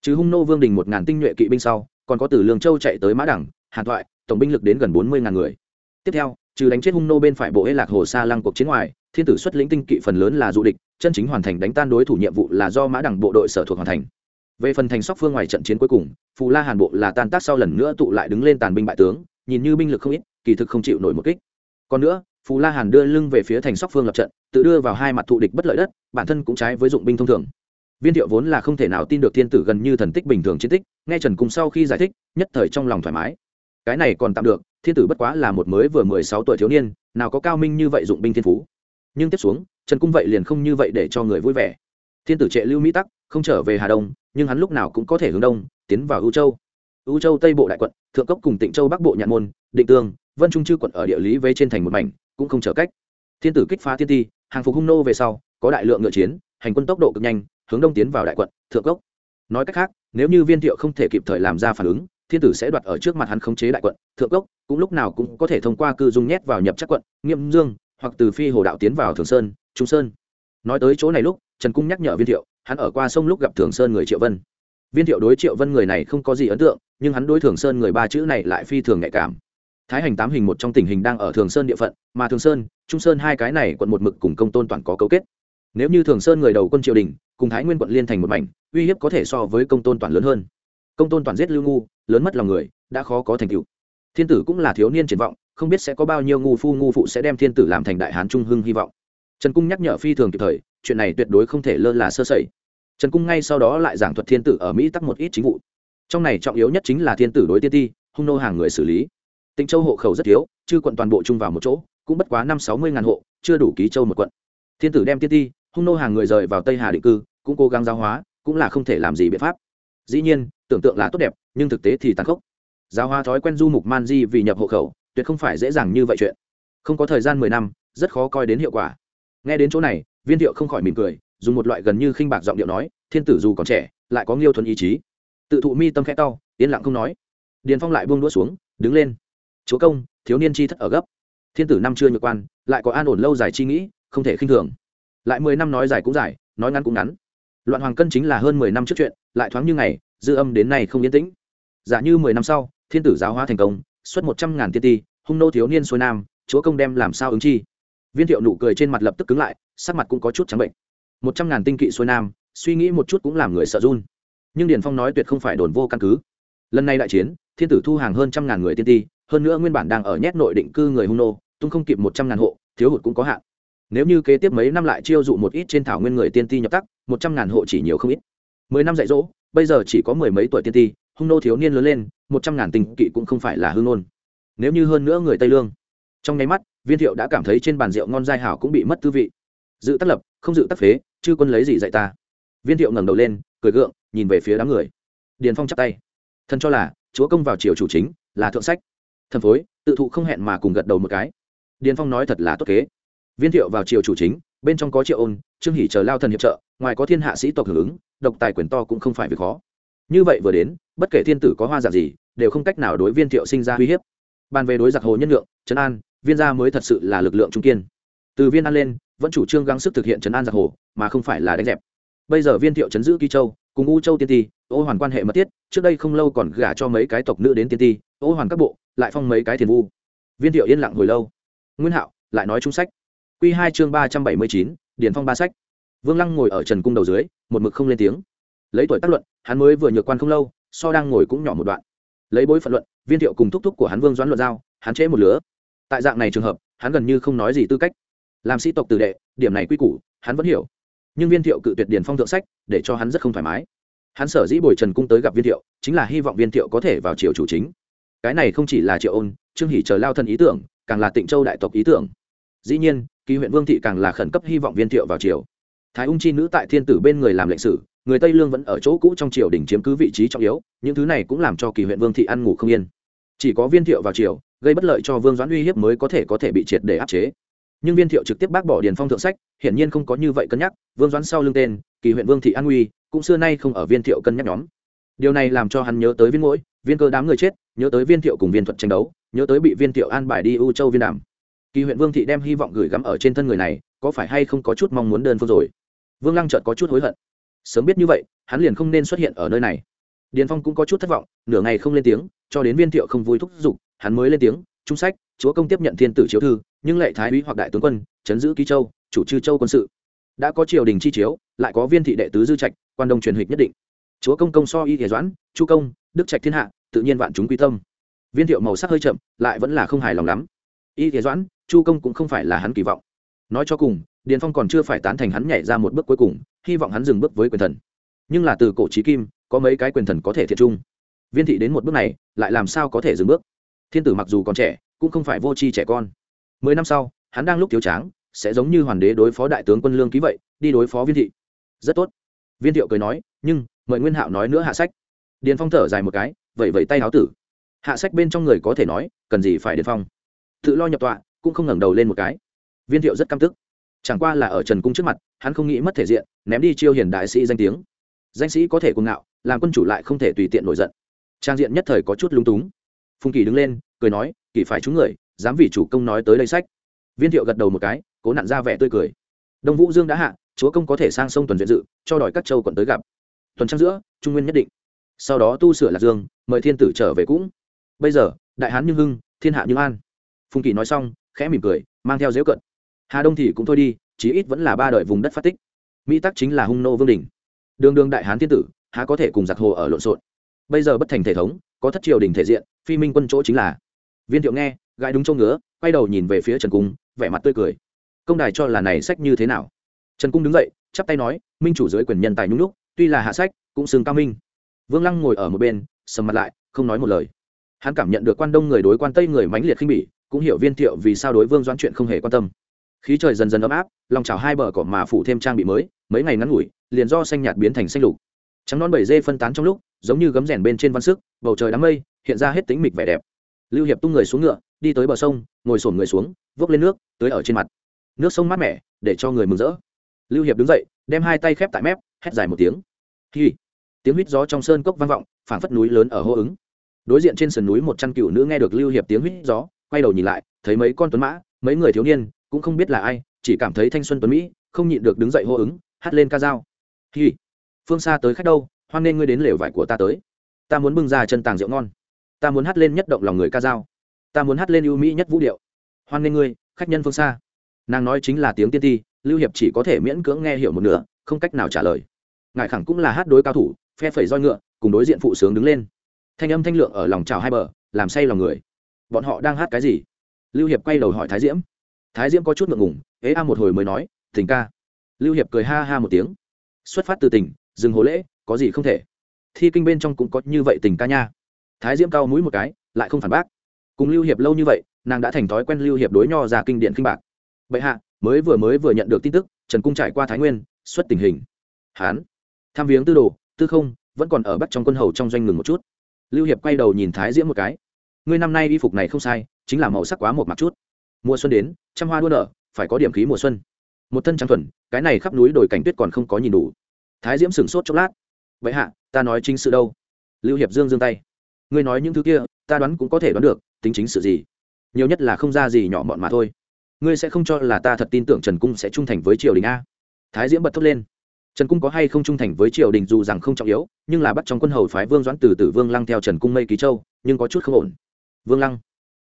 A: chứ hung nô vương đình một ngàn tinh nhuệ kỵ binh sau, còn có từ lương châu chạy tới mã đẳng, hàn thoại, tổng binh lực đến gần bốn mươi ngàn người. Tiếp theo, trừ đánh chết hung nô bên phải bộ hê lạc hồ sa lăng cuộc chiến ngoài, thiên tử xuất lĩnh tinh kỵ phần lớn là du địch chân chính hoàn thành đánh tan đối thủ nhiệm vụ là do mã đẳng bộ đội sở thuộc hoàn thành. Về phần thành sóc phương ngoài trận chiến cuối cùng, phù la hàn bộ là tan tác sau lần nữa tụ lại đứng lên tàn binh bại tướng, nhìn như binh lực không ít, kỳ thực không chịu nổi một kích. Còn nữa, phù la hàn đưa lưng về phía thành sóc phương lập trận, tự đưa vào hai mặt thụ địch bất lợi đất, bản thân cũng trái với dụng binh thông thường. Viên thiệu vốn là không thể nào tin được thiên tử gần như thần tích bình thường chiến tích, nghe trần cung sau khi giải thích, nhất thời trong lòng thoải mái. Cái này còn tạm được, thiên tử bất quá là một mới vừa mười sáu tuổi thiếu niên, nào có cao minh như vậy dụng binh thiên phú. Nhưng tiếp xuống trần cung vậy liền không như vậy để cho người vui vẻ. Thiên tử trệ lưu mỹ tắc, không trở về hà đông, nhưng hắn lúc nào cũng có thể hướng đông, tiến vào ưu châu. Ưu châu tây bộ đại quận, thượng cốc cùng tịnh châu bắc bộ nhạn môn, định tương vân trung chư quận ở địa lý vây trên thành một mảnh, cũng không trở cách. Thiên tử kích phá thiên ti, hàng phục hung nô về sau, có đại lượng ngựa chiến, hành quân tốc độ cực nhanh, hướng đông tiến vào đại quận, thượng cốc. Nói cách khác, nếu như viên thiệu không thể kịp thời làm ra phản ứng, thiên tử sẽ đoạt ở trước mặt hắn khống chế đại quận, thượng cốc, cũng lúc nào cũng có thể thông qua cư dung nhét vào nhập chắc quận, nghiêm dương, hoặc từ phi hồ đạo tiến vào thường sơn trung sơn. Nói tới chỗ này lúc, trần cung nhắc nhở viên thiệu, hắn ở qua sông lúc gặp thường sơn người triệu vân. Viên thiệu đối triệu vân người này không có gì ấn tượng, nhưng hắn đối thường sơn người ba chữ này lại phi thường nhạy cảm. Thái hành tám hình một trong tình hình đang ở thường sơn địa phận, mà thường sơn, trung sơn hai cái này quận một mực cùng công tôn toàn có cấu kết. Nếu như thường sơn người đầu quân triều đình, cùng thái nguyên quận liên thành một mảnh, uy hiếp có thể so với công tôn toàn lớn hơn. Công tôn toàn giết lưu ngu, lớn mất lòng người, đã khó có thành tựu. Thiên tử cũng là thiếu niên triển vọng, không biết sẽ có bao nhiêu ngu phu ngu phụ sẽ đem thiên tử làm thành đại hán trung hưng hy vọng trần cung nhắc nhở phi thường kịp thời, chuyện này tuyệt đối không thể lơ là sơ sẩy. Trần cung ngay sau đó lại giảng thuật thiên tử ở mỹ tắc một ít chính vụ. Trong này trọng yếu nhất chính là thiên tử đối tiên ti, hung nô hàng người xử lý. Tịnh châu hộ khẩu rất thiếu chưa quận toàn bộ chung vào một chỗ, cũng bất quá năm sáu mươi ngàn hộ, chưa đủ ký châu một quận. Thiên tử đem tiên ti, hung nô hàng người rời vào tây hà định cư, cũng cố gắng giáo hóa, cũng là không thể làm gì biện pháp. Dĩ nhiên, tưởng tượng là tốt đẹp, nhưng thực tế thì tàn khốc. Giáo hóa thói quen du mục man di vì nhập hộ khẩu, tuyệt không phải dễ dàng như vậy chuyện. Không có thời gian mười năm, rất khó coi đến hiệu quả nghe đến chỗ này, viên thiệu không khỏi mỉm cười, dùng một loại gần như khinh bạc giọng điệu nói, thiên tử dù còn trẻ, lại có nghiêu thuần ý chí. Tự thụ mi tâm khẽ tao yên lặng không nói. Điền phong lại buông đũa xuống, đứng lên. Chúa công, thiếu niên chi thất ở gấp. Thiên tử năm chưa nhược quan, lại có an ổn lâu dài chi nghĩ, không thể khinh thường. Lại mười năm nói dài cũng dài, nói ngắn cũng ngắn. Loạn hoàng cân chính là hơn mười năm trước chuyện, lại thoáng như ngày, dư âm đến nay không yên tĩnh. Giả như mười năm sau, thiên tử giáo hóa thành công, xuất một trăm ngàn tiên ti, hung nô thiếu niên xuôi nam, chúa công đem làm sao ứng chi? Viên thiệu nụ cười trên mặt lập tức cứng lại, sắc mặt cũng có chút trắng bệnh. Một trăm ngàn tinh kỵ xuôi nam, suy nghĩ một chút cũng làm người sợ run. Nhưng điền phong nói tuyệt không phải đồn vô căn cứ. Lần này đại chiến, thiên tử thu hàng hơn trăm ngàn người tiên ti, hơn nữa nguyên bản đang ở nhét nội định cư người hung nô, tung không kịp một trăm ngàn hộ, thiếu hụt cũng có hạn. Nếu như kế tiếp mấy năm lại chiêu dụ một ít trên thảo nguyên người tiên ti nhập tắc, một trăm ngàn hộ chỉ nhiều không ít. Mười năm dạy dỗ, bây giờ chỉ có mười mấy tuổi tiên ti, hung nô thiếu niên lớn lên, một trăm ngàn tinh kỵ cũng không phải là hương nôn nếu như hơn nữa người tây lương. Trong nháy mắt viên thiệu đã cảm thấy trên bàn rượu ngon dai hảo cũng bị mất tư vị. Dự tác lập, không dự tác phế chứ quân lấy gì dạy ta? Viên thiệu ngẩng đầu lên, cười gượng, nhìn về phía đám người. Điền phong chắp tay. Thân cho là, chúa công vào triều chủ chính, là thượng sách. Thần phối, tự thụ không hẹn mà cùng gật đầu một cái. Điền phong nói thật là tốt kế. Viên thiệu vào triều chủ chính, bên trong có triệu ôn, trương hỷ chờ lao thần hiệp trợ, ngoài có thiên hạ sĩ tộc hưởng ứng, độc tài quyền to cũng không phải việc khó. Như vậy vừa đến, bất kể thiên tử có hoa giả gì, đều không cách nào đối viên thiệu sinh ra uy hiếp. Bàn về đối giặc hồ nhân lượng, trấn an viên gia mới thật sự là lực lượng trung kiên. Từ viên an lên, vẫn chủ trương gắng sức thực hiện trấn an giặc hồ, mà không phải là đánh dẹp. Bây giờ viên thiệu chấn giữ kỳ châu, cùng u châu tiên ti, ô hoàn quan hệ mật thiết, trước đây không lâu còn gả cho mấy cái tộc nữ đến tiên ti, ô hoàn các bộ, lại phong mấy cái thiền vu. Viên thiệu yên lặng hồi lâu. Nguyên hạo, lại nói trung sách. Q hai chương ba trăm bảy mươi chín, điền phong ba sách. Vương lăng ngồi ở trần cung đầu dưới, một mực không lên tiếng. Lấy tuổi tác luận, hắn mới vừa nhược quan không lâu, so đang ngồi cũng nhỏ một đoạn. Lấy bối phận luận, viên thiệu cùng thúc thúc của hắn vương doãn luận giao, hắn chế một lứa tại dạng này trường hợp, hắn gần như không nói gì tư cách. Làm sĩ tộc tử đệ, điểm này quy củ, hắn vẫn hiểu. Nhưng viên thiệu cự tuyệt điền phong thượng sách, để cho hắn rất không thoải mái. Hắn sở dĩ bồi trần cung tới gặp viên thiệu, chính là hy vọng viên thiệu có thể vào triều chủ chính. Cái này không chỉ là triệu ôn, trương hỷ chờ lao thân ý tưởng, càng là tịnh châu đại tộc ý tưởng. Dĩ nhiên, kỳ huyện vương thị càng là khẩn cấp hy vọng viên thiệu vào triều. Thái ung chi nữ tại thiên tử bên người làm lệnh sử, người tây lương vẫn ở chỗ cũ trong triều đình chiếm cứ vị trí trọng yếu, những thứ này cũng làm cho kỳ huyện vương thị ăn ngủ không yên. Chỉ có viên thiệu vào triều gây bất lợi cho vương doãn uy hiếp mới có thể có thể bị triệt để áp chế. Nhưng viên thiệu trực tiếp bác bỏ điền phong thượng sách hiển nhiên không có như vậy cân nhắc vương doãn sau lưng tên kỳ huyện vương thị an Uy, cũng xưa nay không ở viên thiệu cân nhắc nhóm. Điều này làm cho hắn nhớ tới viên mỗi viên cơ đám người chết nhớ tới viên thiệu cùng viên thuật tranh đấu nhớ tới bị viên thiệu an bài đi u châu viên đàm. Kỳ huyện vương thị đem hy vọng gửi gắm ở trên thân người này có phải hay không có chút mong muốn đơn phương rồi? Vương lăng chợt có chút hối hận. Sớm biết như vậy hắn liền không nên xuất hiện ở nơi này. Điền phong cũng có chút thất vọng nửa ngày không lên tiếng cho đến viên thiệu không vui thúc giục hắn mới lên tiếng, trung sách, chúa công tiếp nhận thiên tử chiếu thư, nhưng lệ thái úy hoặc đại tướng quân, chấn giữ ký châu, chủ trư châu quân sự. Đã có triều đình chi chiếu, lại có viên thị đệ tứ dư trạch, quan đông truyền hịch nhất định. Chúa công công so y thể doãn, chu công, đức trạch thiên hạ, tự nhiên vạn chúng quy tâm. Viên thiệu màu sắc hơi chậm, lại vẫn là không hài lòng lắm. Y thể doãn, chu công cũng không phải là hắn kỳ vọng. Nói cho cùng, điền phong còn chưa phải tán thành hắn nhảy ra một bước cuối cùng, hy vọng hắn dừng bước với quyền thần. Nhưng là từ cổ trí kim, có mấy cái quyền thần có thể thiệt chung viên thị đến một bước này, lại làm sao có thể dừng bước? Thiên tử mặc dù còn trẻ, cũng không phải vô tri trẻ con. Mười năm sau, hắn đang lúc thiếu tráng, sẽ giống như hoàng đế đối phó đại tướng quân lương ký vậy, đi đối phó viên thị. Rất tốt. Viên thiệu cười nói, nhưng, mời nguyên hạo nói nữa hạ sách. Điền phong thở dài một cái vậy vậy tay háo tử. Hạ sách bên trong người có thể nói, cần gì phải điền phong. Tự lo nhập tọa, cũng không ngẩng đầu lên một cái. Viên thiệu rất căm tức. Chẳng qua là ở trần cung trước mặt, hắn không nghĩ mất thể diện, ném đi chiêu hiền đại sĩ danh tiếng. Danh sĩ có thể cuồng ngạo, làm quân chủ lại không thể tùy tiện nổi giận. Trang diện nhất thời có chút lúng túng phùng kỳ đứng lên, cười nói, kỳ phải chúng người, dám vì chủ công nói tới đây sách. Viên thiệu gật đầu một cái, cố nặn ra vẻ tươi cười. Đông vũ dương đã hạ, chúa công có thể sang sông tuần duyệt dự, cho đòi các châu quận tới gặp. Tuần trăng giữa, trung nguyên nhất định. Sau đó tu sửa lạc dương, mời thiên tử trở về cũng. Bây giờ, đại hán như hưng, thiên hạ như an. Phùng kỳ nói xong, khẽ mỉm cười, mang theo dễu cận. Hà đông thì cũng thôi đi, chí ít vẫn là ba đời vùng đất phát tích. Mỹ tắc chính là hung nô vương đình đường đường đại hán thiên tử, há có thể cùng giặc hồ ở lộn xộn? Bây giờ bất thành thể thống, có thất triều đình thể diện, phi minh quân chỗ chính là. Viên thiệu nghe, gãi đúng châu ngứa, quay đầu nhìn về phía trần cung, vẻ mặt tươi cười. Công đài cho là này sách như thế nào? Trần cung đứng dậy, chắp tay nói, minh chủ dưới quyền nhân tài nhung lúc tuy là hạ sách, cũng xưng cao minh. Vương lăng ngồi ở một bên, sầm mặt lại, không nói một lời. Hắn cảm nhận được quan đông người đối quan tây người mãnh liệt khinh bỉ, cũng hiểu viên thiệu vì sao đối vương doãn chuyện không hề quan tâm. Khí trời dần dần ấm áp, lòng trào hai bờ cỏ mà phủ thêm trang bị mới, mấy ngày ngắn ngủi, liền do xanh nhạt biến thành xanh lục. Trắng non bảy dê phân tán trong lúc giống như gấm rèn bên trên văn sức, bầu trời đám mây, hiện ra hết tính mịch vẻ đẹp. Lưu hiệp tung người xuống ngựa, đi tới bờ sông, ngồi sổn người xuống, vốc lên nước tới ở trên mặt. Nước sông mát mẻ, để cho người mừng rỡ. Lưu hiệp đứng dậy, đem hai tay khép tại mép, hét dài một tiếng. Hi. Tiếng huýt gió trong sơn cốc vang vọng, phảng phất núi lớn ở hô ứng. Đối diện trên sườn núi một trăm cựu nữ nghe được lưu hiệp tiếng huýt gió, quay đầu nhìn lại, thấy mấy con tuấn mã, mấy người thiếu niên, cũng không biết là ai, chỉ cảm thấy thanh xuân tuấn mỹ, không nhịn được đứng dậy hô ứng, hát lên ca dao. Hi. Phương xa tới khách đâu hoan nên ngươi đến lều vải của ta tới. Ta muốn bưng ra chân tàng rượu ngon. Ta muốn hát lên nhất động lòng người ca dao. Ta muốn hát lên ưu mỹ nhất vũ điệu. Hoan nên ngươi, khách nhân phương xa. Nàng nói chính là tiếng tiên ti, lưu hiệp chỉ có thể miễn cưỡng nghe hiểu một nửa, không cách nào trả lời. Ngài khẳng cũng là hát đối cao thủ, phe phẩy roi ngựa, cùng đối diện phụ sướng đứng lên. Thanh âm thanh lượng ở lòng trào hai bờ, làm say lòng người. Bọn họ đang hát cái gì? Lưu hiệp quay đầu hỏi thái diễm. Thái diễm có chút ngượng ngùng, ế a một hồi mới nói tình ca. Lưu hiệp cười ha ha một tiếng. Xuất phát từ tình dừng hồ lễ có gì không thể. Thi kinh bên trong cũng có như vậy tình ca nha. Thái diễm cao mũi một cái, lại không phản bác. Cùng lưu hiệp lâu như vậy, nàng đã thành thói quen lưu hiệp đối nho ra kinh điện kinh bạc. Bệ hạ, mới vừa mới vừa nhận được tin tức, trần cung trải qua thái nguyên, xuất tình hình. Hán, tham viếng tư đồ, tư không, vẫn còn ở bắt trong quân hầu trong doanh ngừng một chút. Lưu hiệp quay đầu nhìn thái diễm một cái. Ngươi năm nay y phục này không sai, chính là màu sắc quá một mặt chút. Mùa xuân đến, trăm hoa đua nở, phải có điểm khí mùa xuân. Một thân trắng thuần, cái này khắp núi đồi cảnh tuyết còn không có nhìn đủ. Thái diễm sửng sốt chốc lát vậy hạ, ta nói chính sự đâu? Lưu hiệp dương dương tay. Ngươi nói những thứ kia, ta đoán cũng có thể đoán được, tính chính sự gì? Nhiều nhất là không ra gì nhỏ mọn mà thôi. Ngươi sẽ không cho là ta thật tin tưởng trần cung sẽ trung thành với triều đình a. Thái diễm bật thốt lên. Trần cung có hay không trung thành với triều đình dù rằng không trọng yếu, nhưng là bắt trong quân hầu phái vương doãn từ tử vương lăng theo trần cung mây ký châu, nhưng có chút không ổn. Vương lăng.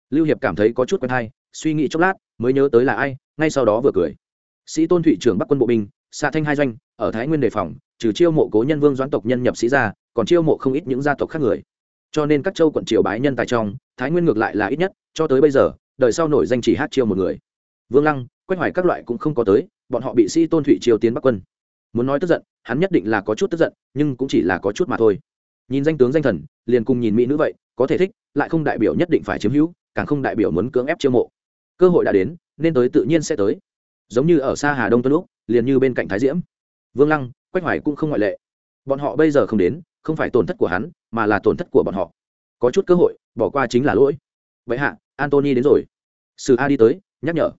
A: Lưu hiệp cảm thấy có chút quen hay, suy nghĩ chốc lát, mới nhớ tới là ai, ngay sau đó vừa cười. Sĩ tôn thụy trưởng bắc quân bộ binh xạ thanh hai doanh, ở thái nguyên đề phòng trừ chiêu mộ cố nhân vương doãn tộc nhân nhập sĩ ra, còn chiêu mộ không ít những gia tộc khác người. Cho nên các châu quận triều bái nhân tài trong, thái nguyên ngược lại là ít nhất, cho tới bây giờ, đời sau nổi danh chỉ hát chiêu một người. Vương lăng, quách hoài các loại cũng không có tới, bọn họ bị sĩ tôn thụy triều tiến bắc quân. Muốn nói tức giận, hắn nhất định là có chút tức giận, nhưng cũng chỉ là có chút mà thôi. Nhìn danh tướng danh thần, liền cùng nhìn mỹ nữ vậy, có thể thích, lại không đại biểu nhất định phải chiếm hữu, càng không đại biểu muốn cưỡng ép chiêu mộ. Cơ hội đã đến, nên tới tự nhiên sẽ tới. Giống như ở xa hà đông tuân lúc, liền như bên cạnh thái diễm. Vương lăng quách hoài cũng không ngoại lệ. Bọn họ bây giờ không đến, không phải tổn thất của hắn, mà là tổn thất của bọn họ. Có chút cơ hội, bỏ qua chính là lỗi. Vậy hạ antony đến rồi. Sử a đi tới, nhắc nhở.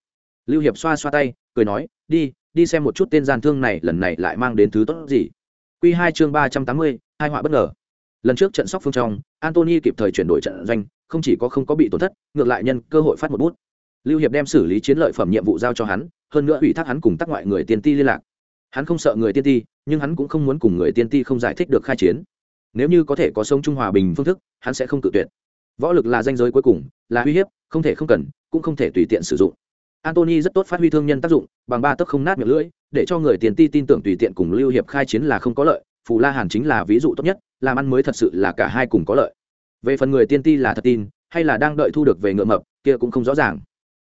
A: Lưu hiệp xoa xoa tay, cười nói, đi đi xem một chút tên gian thương này, lần này lại mang đến thứ tốt gì. Q hai chương ba trăm tám mươi, hai họa bất ngờ. Lần trước trận sóc phương trong antony kịp thời chuyển đổi trận doanh, không chỉ có không có bị tổn thất, ngược lại nhân cơ hội phát một bút. Lưu hiệp đem xử lý chiến lợi phẩm nhiệm vụ giao cho hắn, hơn nữa ủy thác hắn cùng tác ngoại người tiền ti liên lạc hắn không sợ người tiên ti, nhưng hắn cũng không muốn cùng người tiên ti không giải thích được khai chiến. Nếu như có thể có sông trung hòa bình phương thức, hắn sẽ không cự tuyệt. Võ lực là danh giới cuối cùng, là uy hiếp, không thể không cần, cũng không thể tùy tiện sử dụng. Antony rất tốt phát huy thương nhân tác dụng, bằng ba tấc không nát miệng lưỡi, để cho người tiền ti tin tưởng tùy tiện cùng lưu hiệp khai chiến là không có lợi, phù la hàn chính là ví dụ tốt nhất, làm ăn mới thật sự là cả hai cùng có lợi. Về phần người tiên ti là thật tin, hay là đang đợi thu được về ngựa mập, kia cũng không rõ ràng.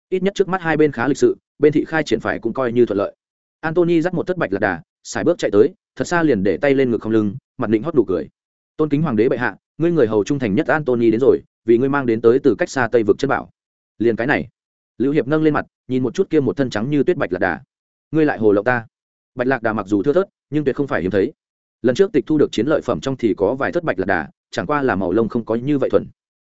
A: Ít nhất trước mắt hai bên khá lịch sự, bên thị khai triển phải cũng coi như thuận lợi antony dắt một thất bạch lạc đà xài bước chạy tới, thật xa liền để tay lên ngực không lưng, mặt định hót đủ cười. Tôn kính hoàng đế bệ hạ, ngươi người hầu trung thành nhất antony đến rồi, vì ngươi mang đến tới từ cách xa tây vực chất bảo. Liền cái này. Lưu hiệp nâng lên mặt, nhìn một chút kia một thân trắng như tuyết bạch lạc đà. Ngươi lại hồ lộng ta. Bạch lạc đà mặc dù thưa thớt, nhưng tuyệt không phải hiếm thấy. Lần trước tịch thu được chiến lợi phẩm trong thì có vài thất bạch lạc đà, chẳng qua là màu lông không có như vậy thuần.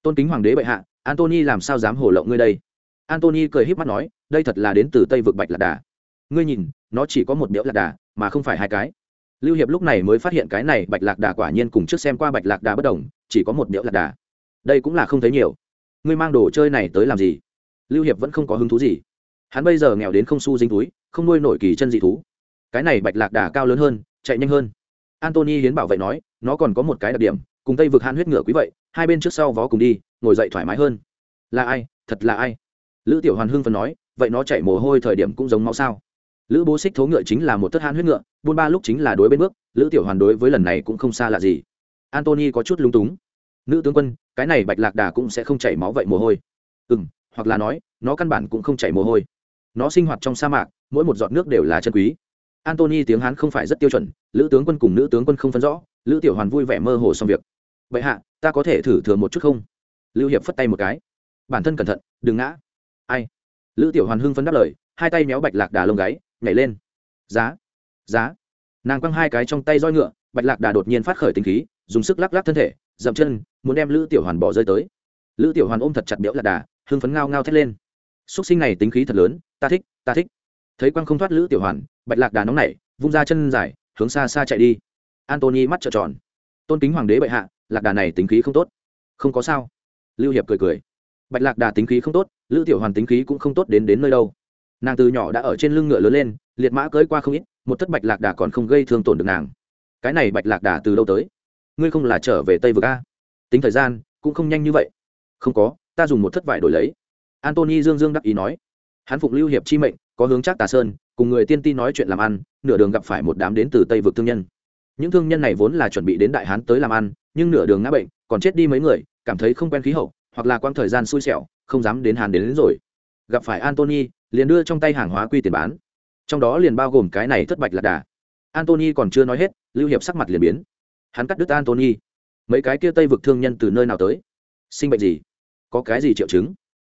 A: Tôn kính hoàng đế bệ hạ antony làm sao dám hồ lộng ngươi đây? Antony cười híp mắt nói, đây thật là đến từ tây vực bạch lạc đà ngươi nhìn, nó chỉ có một đĩa lạc đà, mà không phải hai cái. Lưu hiệp lúc này mới phát hiện cái này bạch lạc đà quả nhiên cùng trước xem qua bạch lạc đà bất đồng, chỉ có một đĩa lạc đà. Đây cũng là không thấy nhiều. Ngươi mang đồ chơi này tới làm gì? Lưu hiệp vẫn không có hứng thú gì. Hắn bây giờ nghèo đến không xu dính túi, không nuôi nổi kỳ chân dị thú. Cái này bạch lạc đà cao lớn hơn, chạy nhanh hơn. Antony hiến bảo vệ nói, nó còn có một cái đặc điểm, cùng tây vực han huyết ngựa quý vậy, hai bên trước sau vó cùng đi, ngồi dậy thoải mái hơn. Là ai? Thật là ai? Lữ tiểu hoàn hưng phần nói, vậy nó chạy mồ hôi thời điểm cũng giống máu sao? Lữ bố xích thố ngựa chính là một thất hãn huyết ngựa, buôn ba lúc chính là đối bên bước, lữ tiểu hoàn đối với lần này cũng không xa lạ gì. Antony có chút lung túng. Nữ tướng quân, cái này bạch lạc đà cũng sẽ không chảy máu vậy mồ hôi. Ừ m hoặc là nói, nó căn bản cũng không chảy mồ hôi. Nó sinh hoạt trong sa mạc, mỗi một giọt nước đều là chân quý. Antony tiếng hán không phải rất tiêu chuẩn, lữ tướng quân cùng nữ tướng quân không phân rõ, lữ tiểu hoàn vui vẻ mơ hồ xong việc. Vậy hạ, ta có thể thử thừa một chút không? Lưu hiệp phất tay một cái. Bản thân cẩn thận, đừng ngã. Ai? Lữ tiểu hoàn hưng phấn đáp lời, hai tay méo bạch lạc đà lông gáy nhảy lên. Giá giá. Nàng quăng hai cái trong tay roi ngựa, bạch lạc đà đột nhiên phát khởi tình khí, dùng sức lắc lắc thân thể, dậm chân, muốn đem lữ tiểu hoàn bỏ rơi tới. Lữ tiểu hoàn ôm thật chặt béo lạc đà, hưng phấn ngao ngao thét lên. Xúc sinh này tính khí thật lớn, ta thích ta thích. Thấy quăng không thoát lữ tiểu hoàn, bạch lạc đà nóng nảy, vung ra chân dài, hướng xa xa chạy đi. Antony mắt trợn tròn. Tôn kính hoàng đế bệ hạ, lạc đà này tính khí không tốt. Không có sao. Lưu hiệp cười cười. Bạch lạc đà tính khí không tốt, lữ tiểu hoàn tính khí cũng không tốt đến đến nơi đâu nàng từ nhỏ đã ở trên lưng ngựa lớn lên liệt mã cưỡi qua không ít một thất bạch lạc đà còn không gây thương tổn được nàng. Cái này bạch lạc đà từ đâu tới? Ngươi không là trở về tây vực a? Tính thời gian cũng không nhanh như vậy. Không có ta dùng một thất vải đổi lấy. Antony dương dương đắc ý nói. Hắn phục lưu hiệp chi mệnh có hướng chắc tà sơn cùng người tiên ti nói chuyện làm ăn nửa đường gặp phải một đám đến từ tây vực thương nhân. Những thương nhân này vốn là chuẩn bị đến đại hán tới làm ăn nhưng nửa đường ngã bệnh còn chết đi mấy người cảm thấy không quen khí hậu hoặc là quang thời gian xui xẻo không dám đến hàn đến, đến rồi. Gặp phải antony liền đưa trong tay hàng hóa quy tiền bán. Trong đó liền bao gồm cái này thất bạch lạc đà. Antony còn chưa nói hết, lưu hiệp sắc mặt liền biến. Hắn cắt đứt antony mấy cái kia tây vực thương nhân từ nơi nào tới? Sinh bệnh gì? Có cái gì triệu chứng?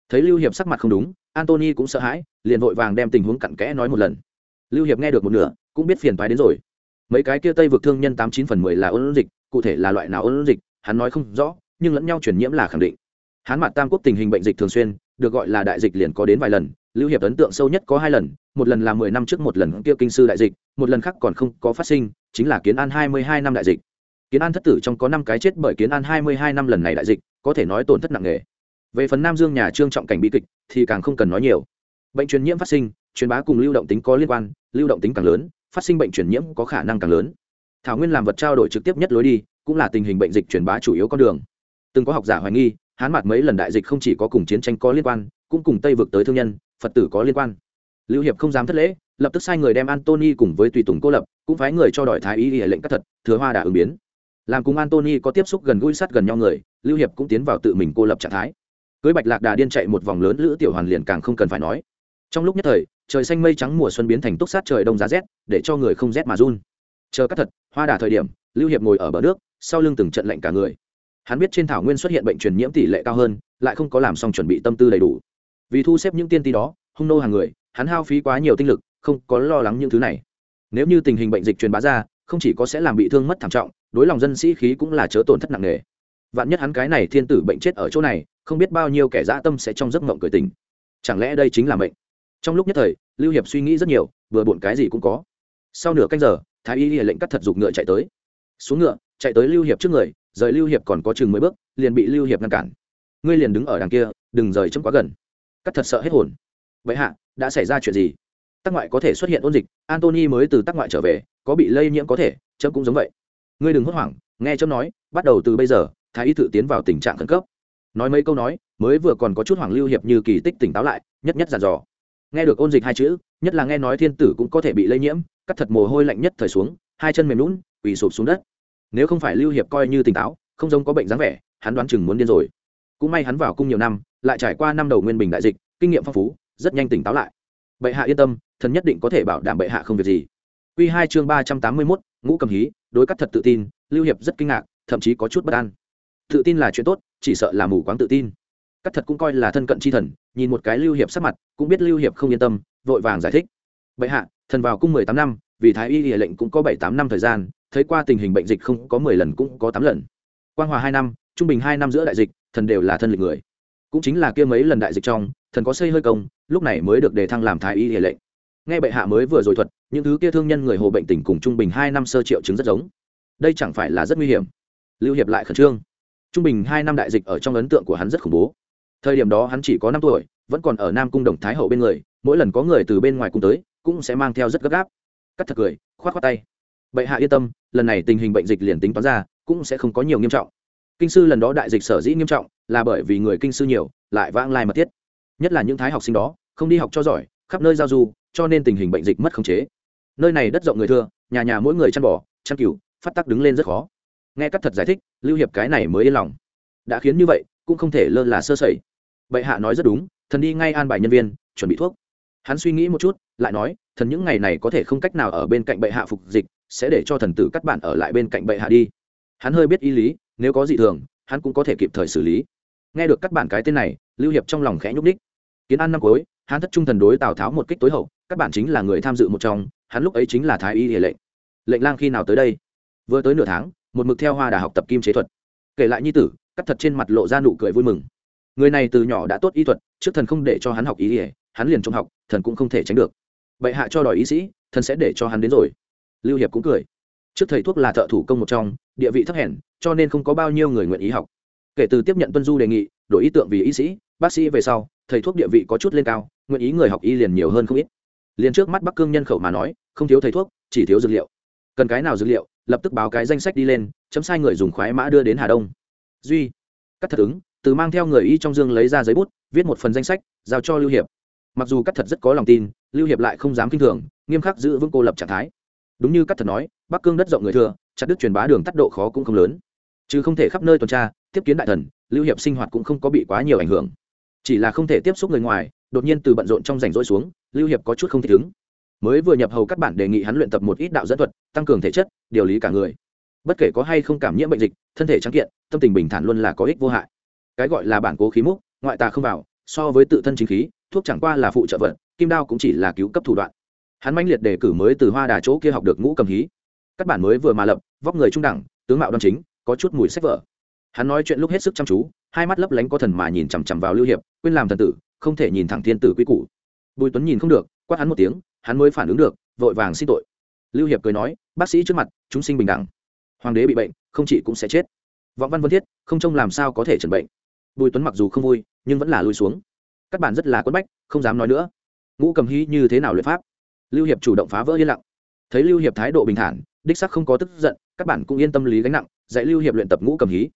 A: Thấy lưu hiệp sắc mặt không đúng antony cũng sợ hãi, liền vội vàng đem tình huống cặn kẽ nói một lần. Lưu hiệp nghe được một nửa, cũng biết phiền toái đến rồi. Mấy cái kia tây vực thương nhân tám chín phần mười là ôn dịch, cụ thể là loại nào ôn dịch, hắn nói không rõ, nhưng lẫn nhau truyền nhiễm là khẳng định. Hán mặt tam quốc tình hình bệnh dịch thường xuyên, được gọi là đại dịch liền có đến vài lần, lưu hiệp ấn tượng sâu nhất có hai lần, một lần là mười năm trước, một lần kia kinh sư đại dịch, một lần khác còn không có phát sinh, chính là kiến an hai mươi hai năm đại dịch. Kiến an thất tử trong có năm cái chết bởi kiến an hai mươi hai năm lần này đại dịch, có thể nói tổn thất nặng nề. Về phần nam dương nhà trương trọng cảnh bi kịch, thì càng không cần nói nhiều. Bệnh truyền nhiễm phát sinh, truyền bá cùng lưu động tính có liên quan, lưu động tính càng lớn, phát sinh bệnh truyền nhiễm có khả năng càng lớn. Thảo nguyên làm vật trao đổi trực tiếp nhất lối đi, cũng là tình hình bệnh dịch truyền bá chủ yếu con đường. Từng có học giả hoài nghi hán mặt mấy lần đại dịch không chỉ có cùng chiến tranh có liên quan, cũng cùng tây vực tới thương nhân, phật tử có liên quan. Lưu hiệp không dám thất lễ, lập tức sai người đem antony cùng với tùy tùng cô lập, cũng phái người cho đòi thái y hệ lệnh cắt thật, thừa hoa đã ứng biến. Làm cùng antony có tiếp xúc gần gũi sát gần nhau người, lưu hiệp cũng tiến vào tự mình cô lập trạng thái. Cưới bạch lạc đà điên chạy một vòng lớn, lữ tiểu hoàn liền càng không cần phải nói. Trong lúc nhất thời, trời xanh mây trắng mùa xuân biến thành túc sát trời đông giá rét, để cho người không rét mà run. Chờ cắt thật, hoa đà thời điểm, lưu hiệp ngồi ở bờ nước, sau lưng từng trận lạnh cả người hắn biết trên thảo nguyên xuất hiện bệnh truyền nhiễm tỷ lệ cao hơn, lại không có làm xong chuẩn bị tâm tư đầy đủ. Vì thu xếp những tiên ti đó, hung nô hàng người, hắn hao phí quá nhiều tinh lực, không có lo lắng những thứ này. Nếu như tình hình bệnh dịch truyền bá ra, không chỉ có sẽ làm bị thương mất thảm trọng, đối lòng dân sĩ khí cũng là chớ tổn thất nặng nề. Vạn nhất hắn cái này thiên tử bệnh chết ở chỗ này, không biết bao nhiêu kẻ dã tâm sẽ trong giấc mộng cười tình. Chẳng lẽ đây chính là mệnh? Trong lúc nhất thời, lưu hiệp suy nghĩ rất nhiều, vừa buồn cái gì cũng có. Sau nửa canh giờ, thái y lệnh cắt thật dục ngựa chạy tới. Xuống ngựa, chạy tới lưu hiệp trước người rời lưu hiệp còn có chừng mười bước, liền bị lưu hiệp ngăn cản. Ngươi liền đứng ở đằng kia, đừng rời chấm quá gần. Cắt thật sợ hết hồn. Vậy hạ, đã xảy ra chuyện gì? Tắc ngoại có thể xuất hiện ôn dịch antony mới từ tắc ngoại trở về, có bị lây nhiễm có thể, chấm cũng giống vậy. Ngươi đừng hốt hoảng, nghe chấm nói, bắt đầu từ bây giờ, thái y tự tiến vào tình trạng khẩn cấp. Nói mấy câu nói, mới vừa còn có chút hoàng lưu hiệp như kỳ tích tỉnh táo lại, nhất nhất giàn dò. Nghe được ôn dịch hai chữ, nhất là nghe nói thiên tử cũng có thể bị lây nhiễm, cắt thật mồ hôi lạnh nhất thời xuống, hai chân mềm lún quỳ sụp xuống đất nếu không phải lưu hiệp coi như tỉnh táo không giống có bệnh dáng vẻ hắn đoán chừng muốn điên rồi. Cũng may hắn vào cung nhiều năm lại trải qua năm đầu nguyên bình đại dịch kinh nghiệm phong phú rất nhanh tỉnh táo lại. Bệ hạ yên tâm thần nhất định có thể bảo đảm bệ hạ không việc gì. Quy hai chương ba trăm tám mươi 381, ngũ cầm hí đối cắt thật tự tin lưu hiệp rất kinh ngạc thậm chí có chút bất an. Tự tin là chuyện tốt chỉ sợ là mù quáng tự tin. Cắt thật cũng coi là thân cận chi thần nhìn một cái lưu hiệp sắc mặt cũng biết lưu hiệp không yên tâm vội vàng giải thích. Bệ hạ thần vào cung mười tám năm vì thái y hệ lệnh cũng có bảy tám năm thời gian, thấy qua tình hình bệnh dịch không có mười lần cũng có tám lần. Quang hòa hai năm, trung bình hai năm giữa đại dịch, thần đều là thân lịch người. Cũng chính là kia mấy lần đại dịch trong, thần có xây hơi công, lúc này mới được đề thăng làm thái y hệ lệnh. Nghe bệ hạ mới vừa rồi thuật, những thứ kia thương nhân người hồ bệnh tình cùng trung bình hai năm sơ triệu chứng rất giống. Đây chẳng phải là rất nguy hiểm. Lưu hiệp lại khẩn trương. Trung bình hai năm đại dịch ở trong ấn tượng của hắn rất khủng bố. Thời điểm đó hắn chỉ có năm tuổi, vẫn còn ở nam cung đồng thái hậu bên người, mỗi lần có người từ bên ngoài cung tới, cũng sẽ mang theo rất gấp gáp cắt thật cười, khoát khoát tay. Bệ hạ yên tâm, lần này tình hình bệnh dịch liền tính toán ra, cũng sẽ không có nhiều nghiêm trọng. Kinh sư lần đó đại dịch sở dĩ nghiêm trọng là bởi vì người kinh sư nhiều, lại vãng lai mật thiết. Nhất là những thái học sinh đó, không đi học cho giỏi, khắp nơi giao du, cho nên tình hình bệnh dịch mất khống chế. Nơi này đất rộng người thưa, nhà nhà mỗi người chăn bỏ chăn cừu, phát tắc đứng lên rất khó. Nghe cắt thật giải thích, lưu hiệp cái này mới yên lòng. Đã khiến như vậy, cũng không thể lơ là sơ sẩy. Bệ hạ nói rất đúng, thần đi ngay an bài nhân viên, chuẩn bị thuốc hắn suy nghĩ một chút, lại nói, thần những ngày này có thể không cách nào ở bên cạnh bệ hạ phục dịch, sẽ để cho thần tử cắt bản ở lại bên cạnh bệ hạ đi. Hắn hơi biết ý lý, nếu có gì thường, hắn cũng có thể kịp thời xử lý. Nghe được cắt bản cái tên này, lưu hiệp trong lòng khẽ nhúc ních kiến an năm cuối, hắn thất trung thần đối tào tháo một kích tối hậu các bạn chính là người tham dự một trong, hắn lúc ấy chính là thái y hệ lệnh. Lệnh lang khi nào tới đây? Vừa tới nửa tháng, một mực theo hoa đà học tập kim chế thuật. Kể lại nhi tử, cắt thật trên mặt lộ ra nụ cười vui mừng. Người này từ nhỏ đã tốt y thuật, trước thần không để cho hắn học ý ỉa hắn liền trông học, thần cũng không thể tránh được. Bệ hạ cho đòi ý sĩ, thần sẽ để cho hắn đến rồi. Lưu hiệp cũng cười. Trước thầy thuốc là thợ thủ công một trong, địa vị thấp hèn, cho nên không có bao nhiêu người nguyện ý học. Kể từ tiếp nhận tuân du đề nghị, đổi ý tượng vì y sĩ, bác sĩ về sau, thầy thuốc địa vị có chút lên cao, nguyện ý người học y liền nhiều hơn không ít. Liền trước mắt bắc cương nhân khẩu mà nói, không thiếu thầy thuốc, chỉ thiếu dược liệu. Cần cái nào dược liệu, lập tức báo cái danh sách đi lên, chấm sai người dùng khoái mã đưa đến hà đông. Duy, cắt thật ứng, từ mang theo người y trong dương lấy ra giấy bút, viết một phần danh sách, giao cho lưu hiệp mặc dù cắt thật rất có lòng tin, lưu hiệp lại không dám k i n h thường, nghiêm khắc giữ vững cô lập trạng thái. Đúng như cắt thật nói, bắc cương đất rộng người thừa, chặt đứt truyền bá đường tắt độ khó cũng không lớn. Chứ không thể khắp nơi tuần tra, tiếp kiến đại thần, lưu hiệp sinh hoạt cũng không có bị quá nhiều ảnh hưởng. Chỉ là không thể tiếp xúc người ngoài, đột nhiên từ bận rộn trong rảnh rỗi xuống, lưu hiệp có chút không thích ứng. Mới vừa nhập hầu các bản đề nghị hắn luyện tập một ít đạo dẫn thuật, tăng cường thể chất, điều lý cả người. Bất kể có hay không cảm nhiễm bệnh dịch, thân thể trắng kiện, tâm tình bình thản luôn là có ích vô hại. Cái gọi là bản cố khí múc, ngoại tà không vào so với tự thân chính khí, thuốc chẳng qua là phụ trợ vật, kim đao cũng chỉ là cứu cấp thủ đoạn. Hắn mãnh liệt đề cử mới từ hoa đà chỗ kia học được ngũ cầm hí. Các bản mới vừa mà lập, vóc người trung đẳng, tướng mạo đoan chính, có chút mùi sách vở. Hắn nói chuyện lúc hết sức chăm chú, hai mắt lấp lánh có thần mà nhìn chằm chằm vào lưu hiệp, quên làm thần tử, không thể nhìn thẳng thiên tử quy củ. Bùi tuấn nhìn không được, quát hắn một tiếng, hắn mới phản ứng được, vội vàng xin tội. Lưu hiệp cười nói, bác sĩ trước mặt, chúng sinh bình đẳng. Hoàng đế bị bệnh, không trị cũng sẽ chết. Vọng văn vân thiết, không trông làm sao có thể chẩn bệnh bùi tuấn mặc dù không vui, nhưng vẫn là lui xuống. Các bạn rất là quất bách, không dám nói nữa. Ngũ cầm hy như thế nào luyện pháp? Lưu hiệp chủ động phá vỡ yên lặng. Thấy lưu hiệp thái độ bình thản, đích sắc không có tức giận, các bạn cũng yên tâm lý gánh nặng, dạy lưu hiệp luyện tập ngũ cầm hí.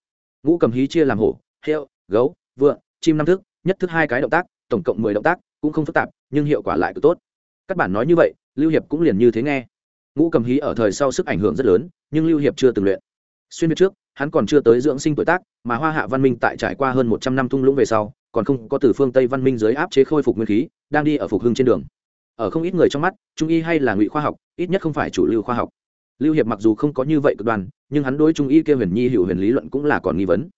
A: Ngũ cầm hí chia làm hổ, heo, gấu vựa chim năm thức, nhất thức hai cái động tác, tổng cộng mười động tác, cũng không phức tạp, nhưng hiệu quả lại cực tốt. Các bạn nói như vậy, lưu hiệp cũng liền như thế nghe. Ngũ cầm hí ở thời sau sức ảnh hưởng rất lớn, nhưng lưu hiệp chưa từng luyện. Xuyên việt trước hắn còn chưa tới dưỡng sinh tuổi tác, mà hoa hạ văn minh tại trải qua hơn một trăm năm thung lũng về sau, còn không có từ phương tây văn minh dưới áp chế khôi phục nguyên khí, đang đi ở phục hưng trên đường. Ở không ít người trong mắt, trung y hay là ngụy khoa học, ít nhất không phải chủ lưu khoa học. Lưu hiệp mặc dù không có như vậy cực đoan, nhưng hắn đối trung y kêu huyền nhi hiệu huyền lý luận cũng là còn nghi vấn.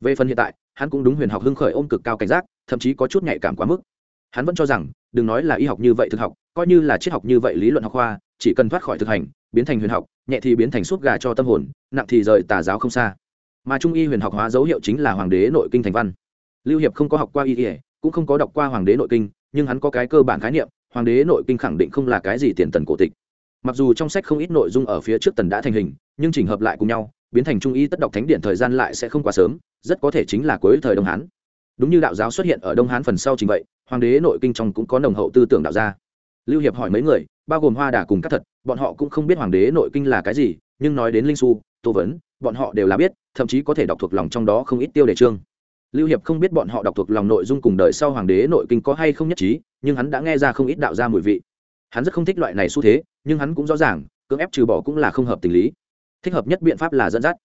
A: Về phần hiện tại, hắn cũng đúng huyền học hưng khởi ôm cực cao cảnh giác, thậm chí có chút nhạy cảm quá mức hắn vẫn cho rằng, đừng nói là y học như vậy thực học, coi như là triết học như vậy lý luận học khoa, chỉ cần thoát khỏi thực hành, biến thành huyền học, nhẹ thì biến thành suốt gà cho tâm hồn, nặng thì rời tà giáo không xa. Mà trung y huyền học hóa dấu hiệu chính là hoàng đế nội kinh thành văn. Lưu hiệp không có học qua y ỉa cũng không có đọc qua hoàng đế nội kinh, nhưng hắn có cái cơ bản khái niệm, hoàng đế nội kinh khẳng định không là cái gì tiền tần cổ tịch. Mặc dù trong sách không ít nội dung ở phía trước tần đã thành hình, nhưng chỉnh hợp lại cùng nhau, biến thành trung y tất đọc thánh điện thời gian lại sẽ không quá sớm, rất có thể chính là cuối thời đông hán đúng như đạo giáo xuất hiện ở đông hán phần sau trình vậy, hoàng đế nội kinh trong cũng có nồng hậu tư tưởng đạo gia. Lưu hiệp hỏi mấy người, bao gồm hoa đà cùng các thật, bọn họ cũng không biết hoàng đế nội kinh là cái gì, nhưng nói đến linh su tô vấn, bọn họ đều là biết, thậm chí có thể đọc thuộc lòng trong đó không ít tiêu đề chương. Lưu hiệp không biết bọn họ đọc thuộc lòng nội dung cùng đời sau hoàng đế nội kinh có hay không nhất trí, nhưng hắn đã nghe ra không ít đạo gia mùi vị. Hắn rất không thích loại này xu thế, nhưng hắn cũng rõ ràng, cưỡng ép trừ bỏ cũng là không hợp tình lý. Thích hợp nhất biện pháp là dẫn dắt.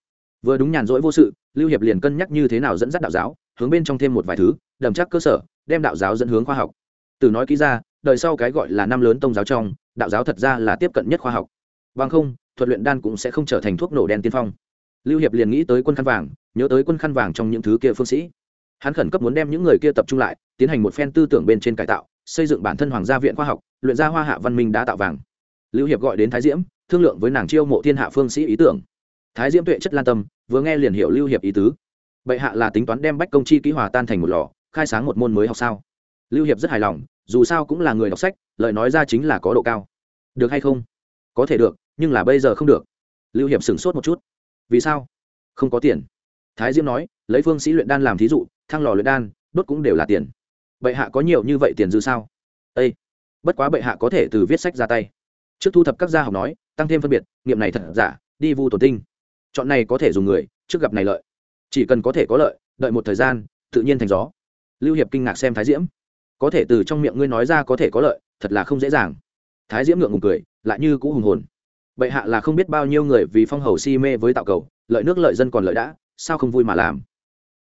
A: Vừa đúng nhàn rỗi vô sự, lưu hiệp liền cân nhắc như thế nào dẫn dắt đạo giáo hướng bên trong thêm một vài thứ, đầm chắc cơ sở, đem đạo giáo dẫn hướng khoa học. Từ nói kỹ ra, đời sau cái gọi là năm lớn tông giáo trong, đạo giáo thật ra là tiếp cận nhất khoa học. Bằng không, thuật luyện đan cũng sẽ không trở thành thuốc nổ đen tiên phong. Lưu hiệp liền nghĩ tới quân khăn vàng, nhớ tới quân khăn vàng trong những thứ kia phương sĩ. Hắn khẩn cấp muốn đem những người kia tập trung lại, tiến hành một phen tư tưởng bên trên cải tạo, xây dựng bản thân hoàng gia viện khoa học, luyện ra hoa hạ văn minh đã tạo vàng. Lưu hiệp gọi đến thái diễm, thương lượng với nàng chiêu mộ thiên hạ phương sĩ ý tưởng. Thái diễm tuệ chất lan tâm, vừa nghe liền hiểu lưu hiệp ý tứ bệ hạ là tính toán đem bách công chi kỹ hòa tan thành một lò, khai sáng một môn mới học sao? Lưu hiệp rất hài lòng, dù sao cũng là người đọc sách, lời nói ra chính là có độ cao. Được hay không? Có thể được, nhưng là bây giờ không được. Lưu hiệp sửng sốt một chút. Vì sao? Không có tiền. Thái diễm nói, lấy phương sĩ luyện đan làm thí dụ, thăng lò luyện đan, đốt cũng đều là tiền. Bệ hạ có nhiều như vậy tiền dư sao? Â bất quá bệ hạ có thể từ viết sách ra tay. Trước thu thập các gia học nói, tăng thêm phân biệt, nghiệm này thật giả, đi vu tổn tinh. Chọn này có thể dùng người, trước gặp này lợi chỉ cần có thể có lợi, đợi một thời gian, tự nhiên thành gió. Lưu hiệp kinh ngạc xem thái diễm. Có thể từ trong miệng ngươi nói ra có thể có lợi, thật là không dễ dàng. Thái diễm ngượng ngùng cười, lại như cũ hùng hồn. Bệ hạ là không biết bao nhiêu người vì phong hầu si mê với tạo cầu, lợi nước lợi dân còn lợi đã, sao không vui mà làm?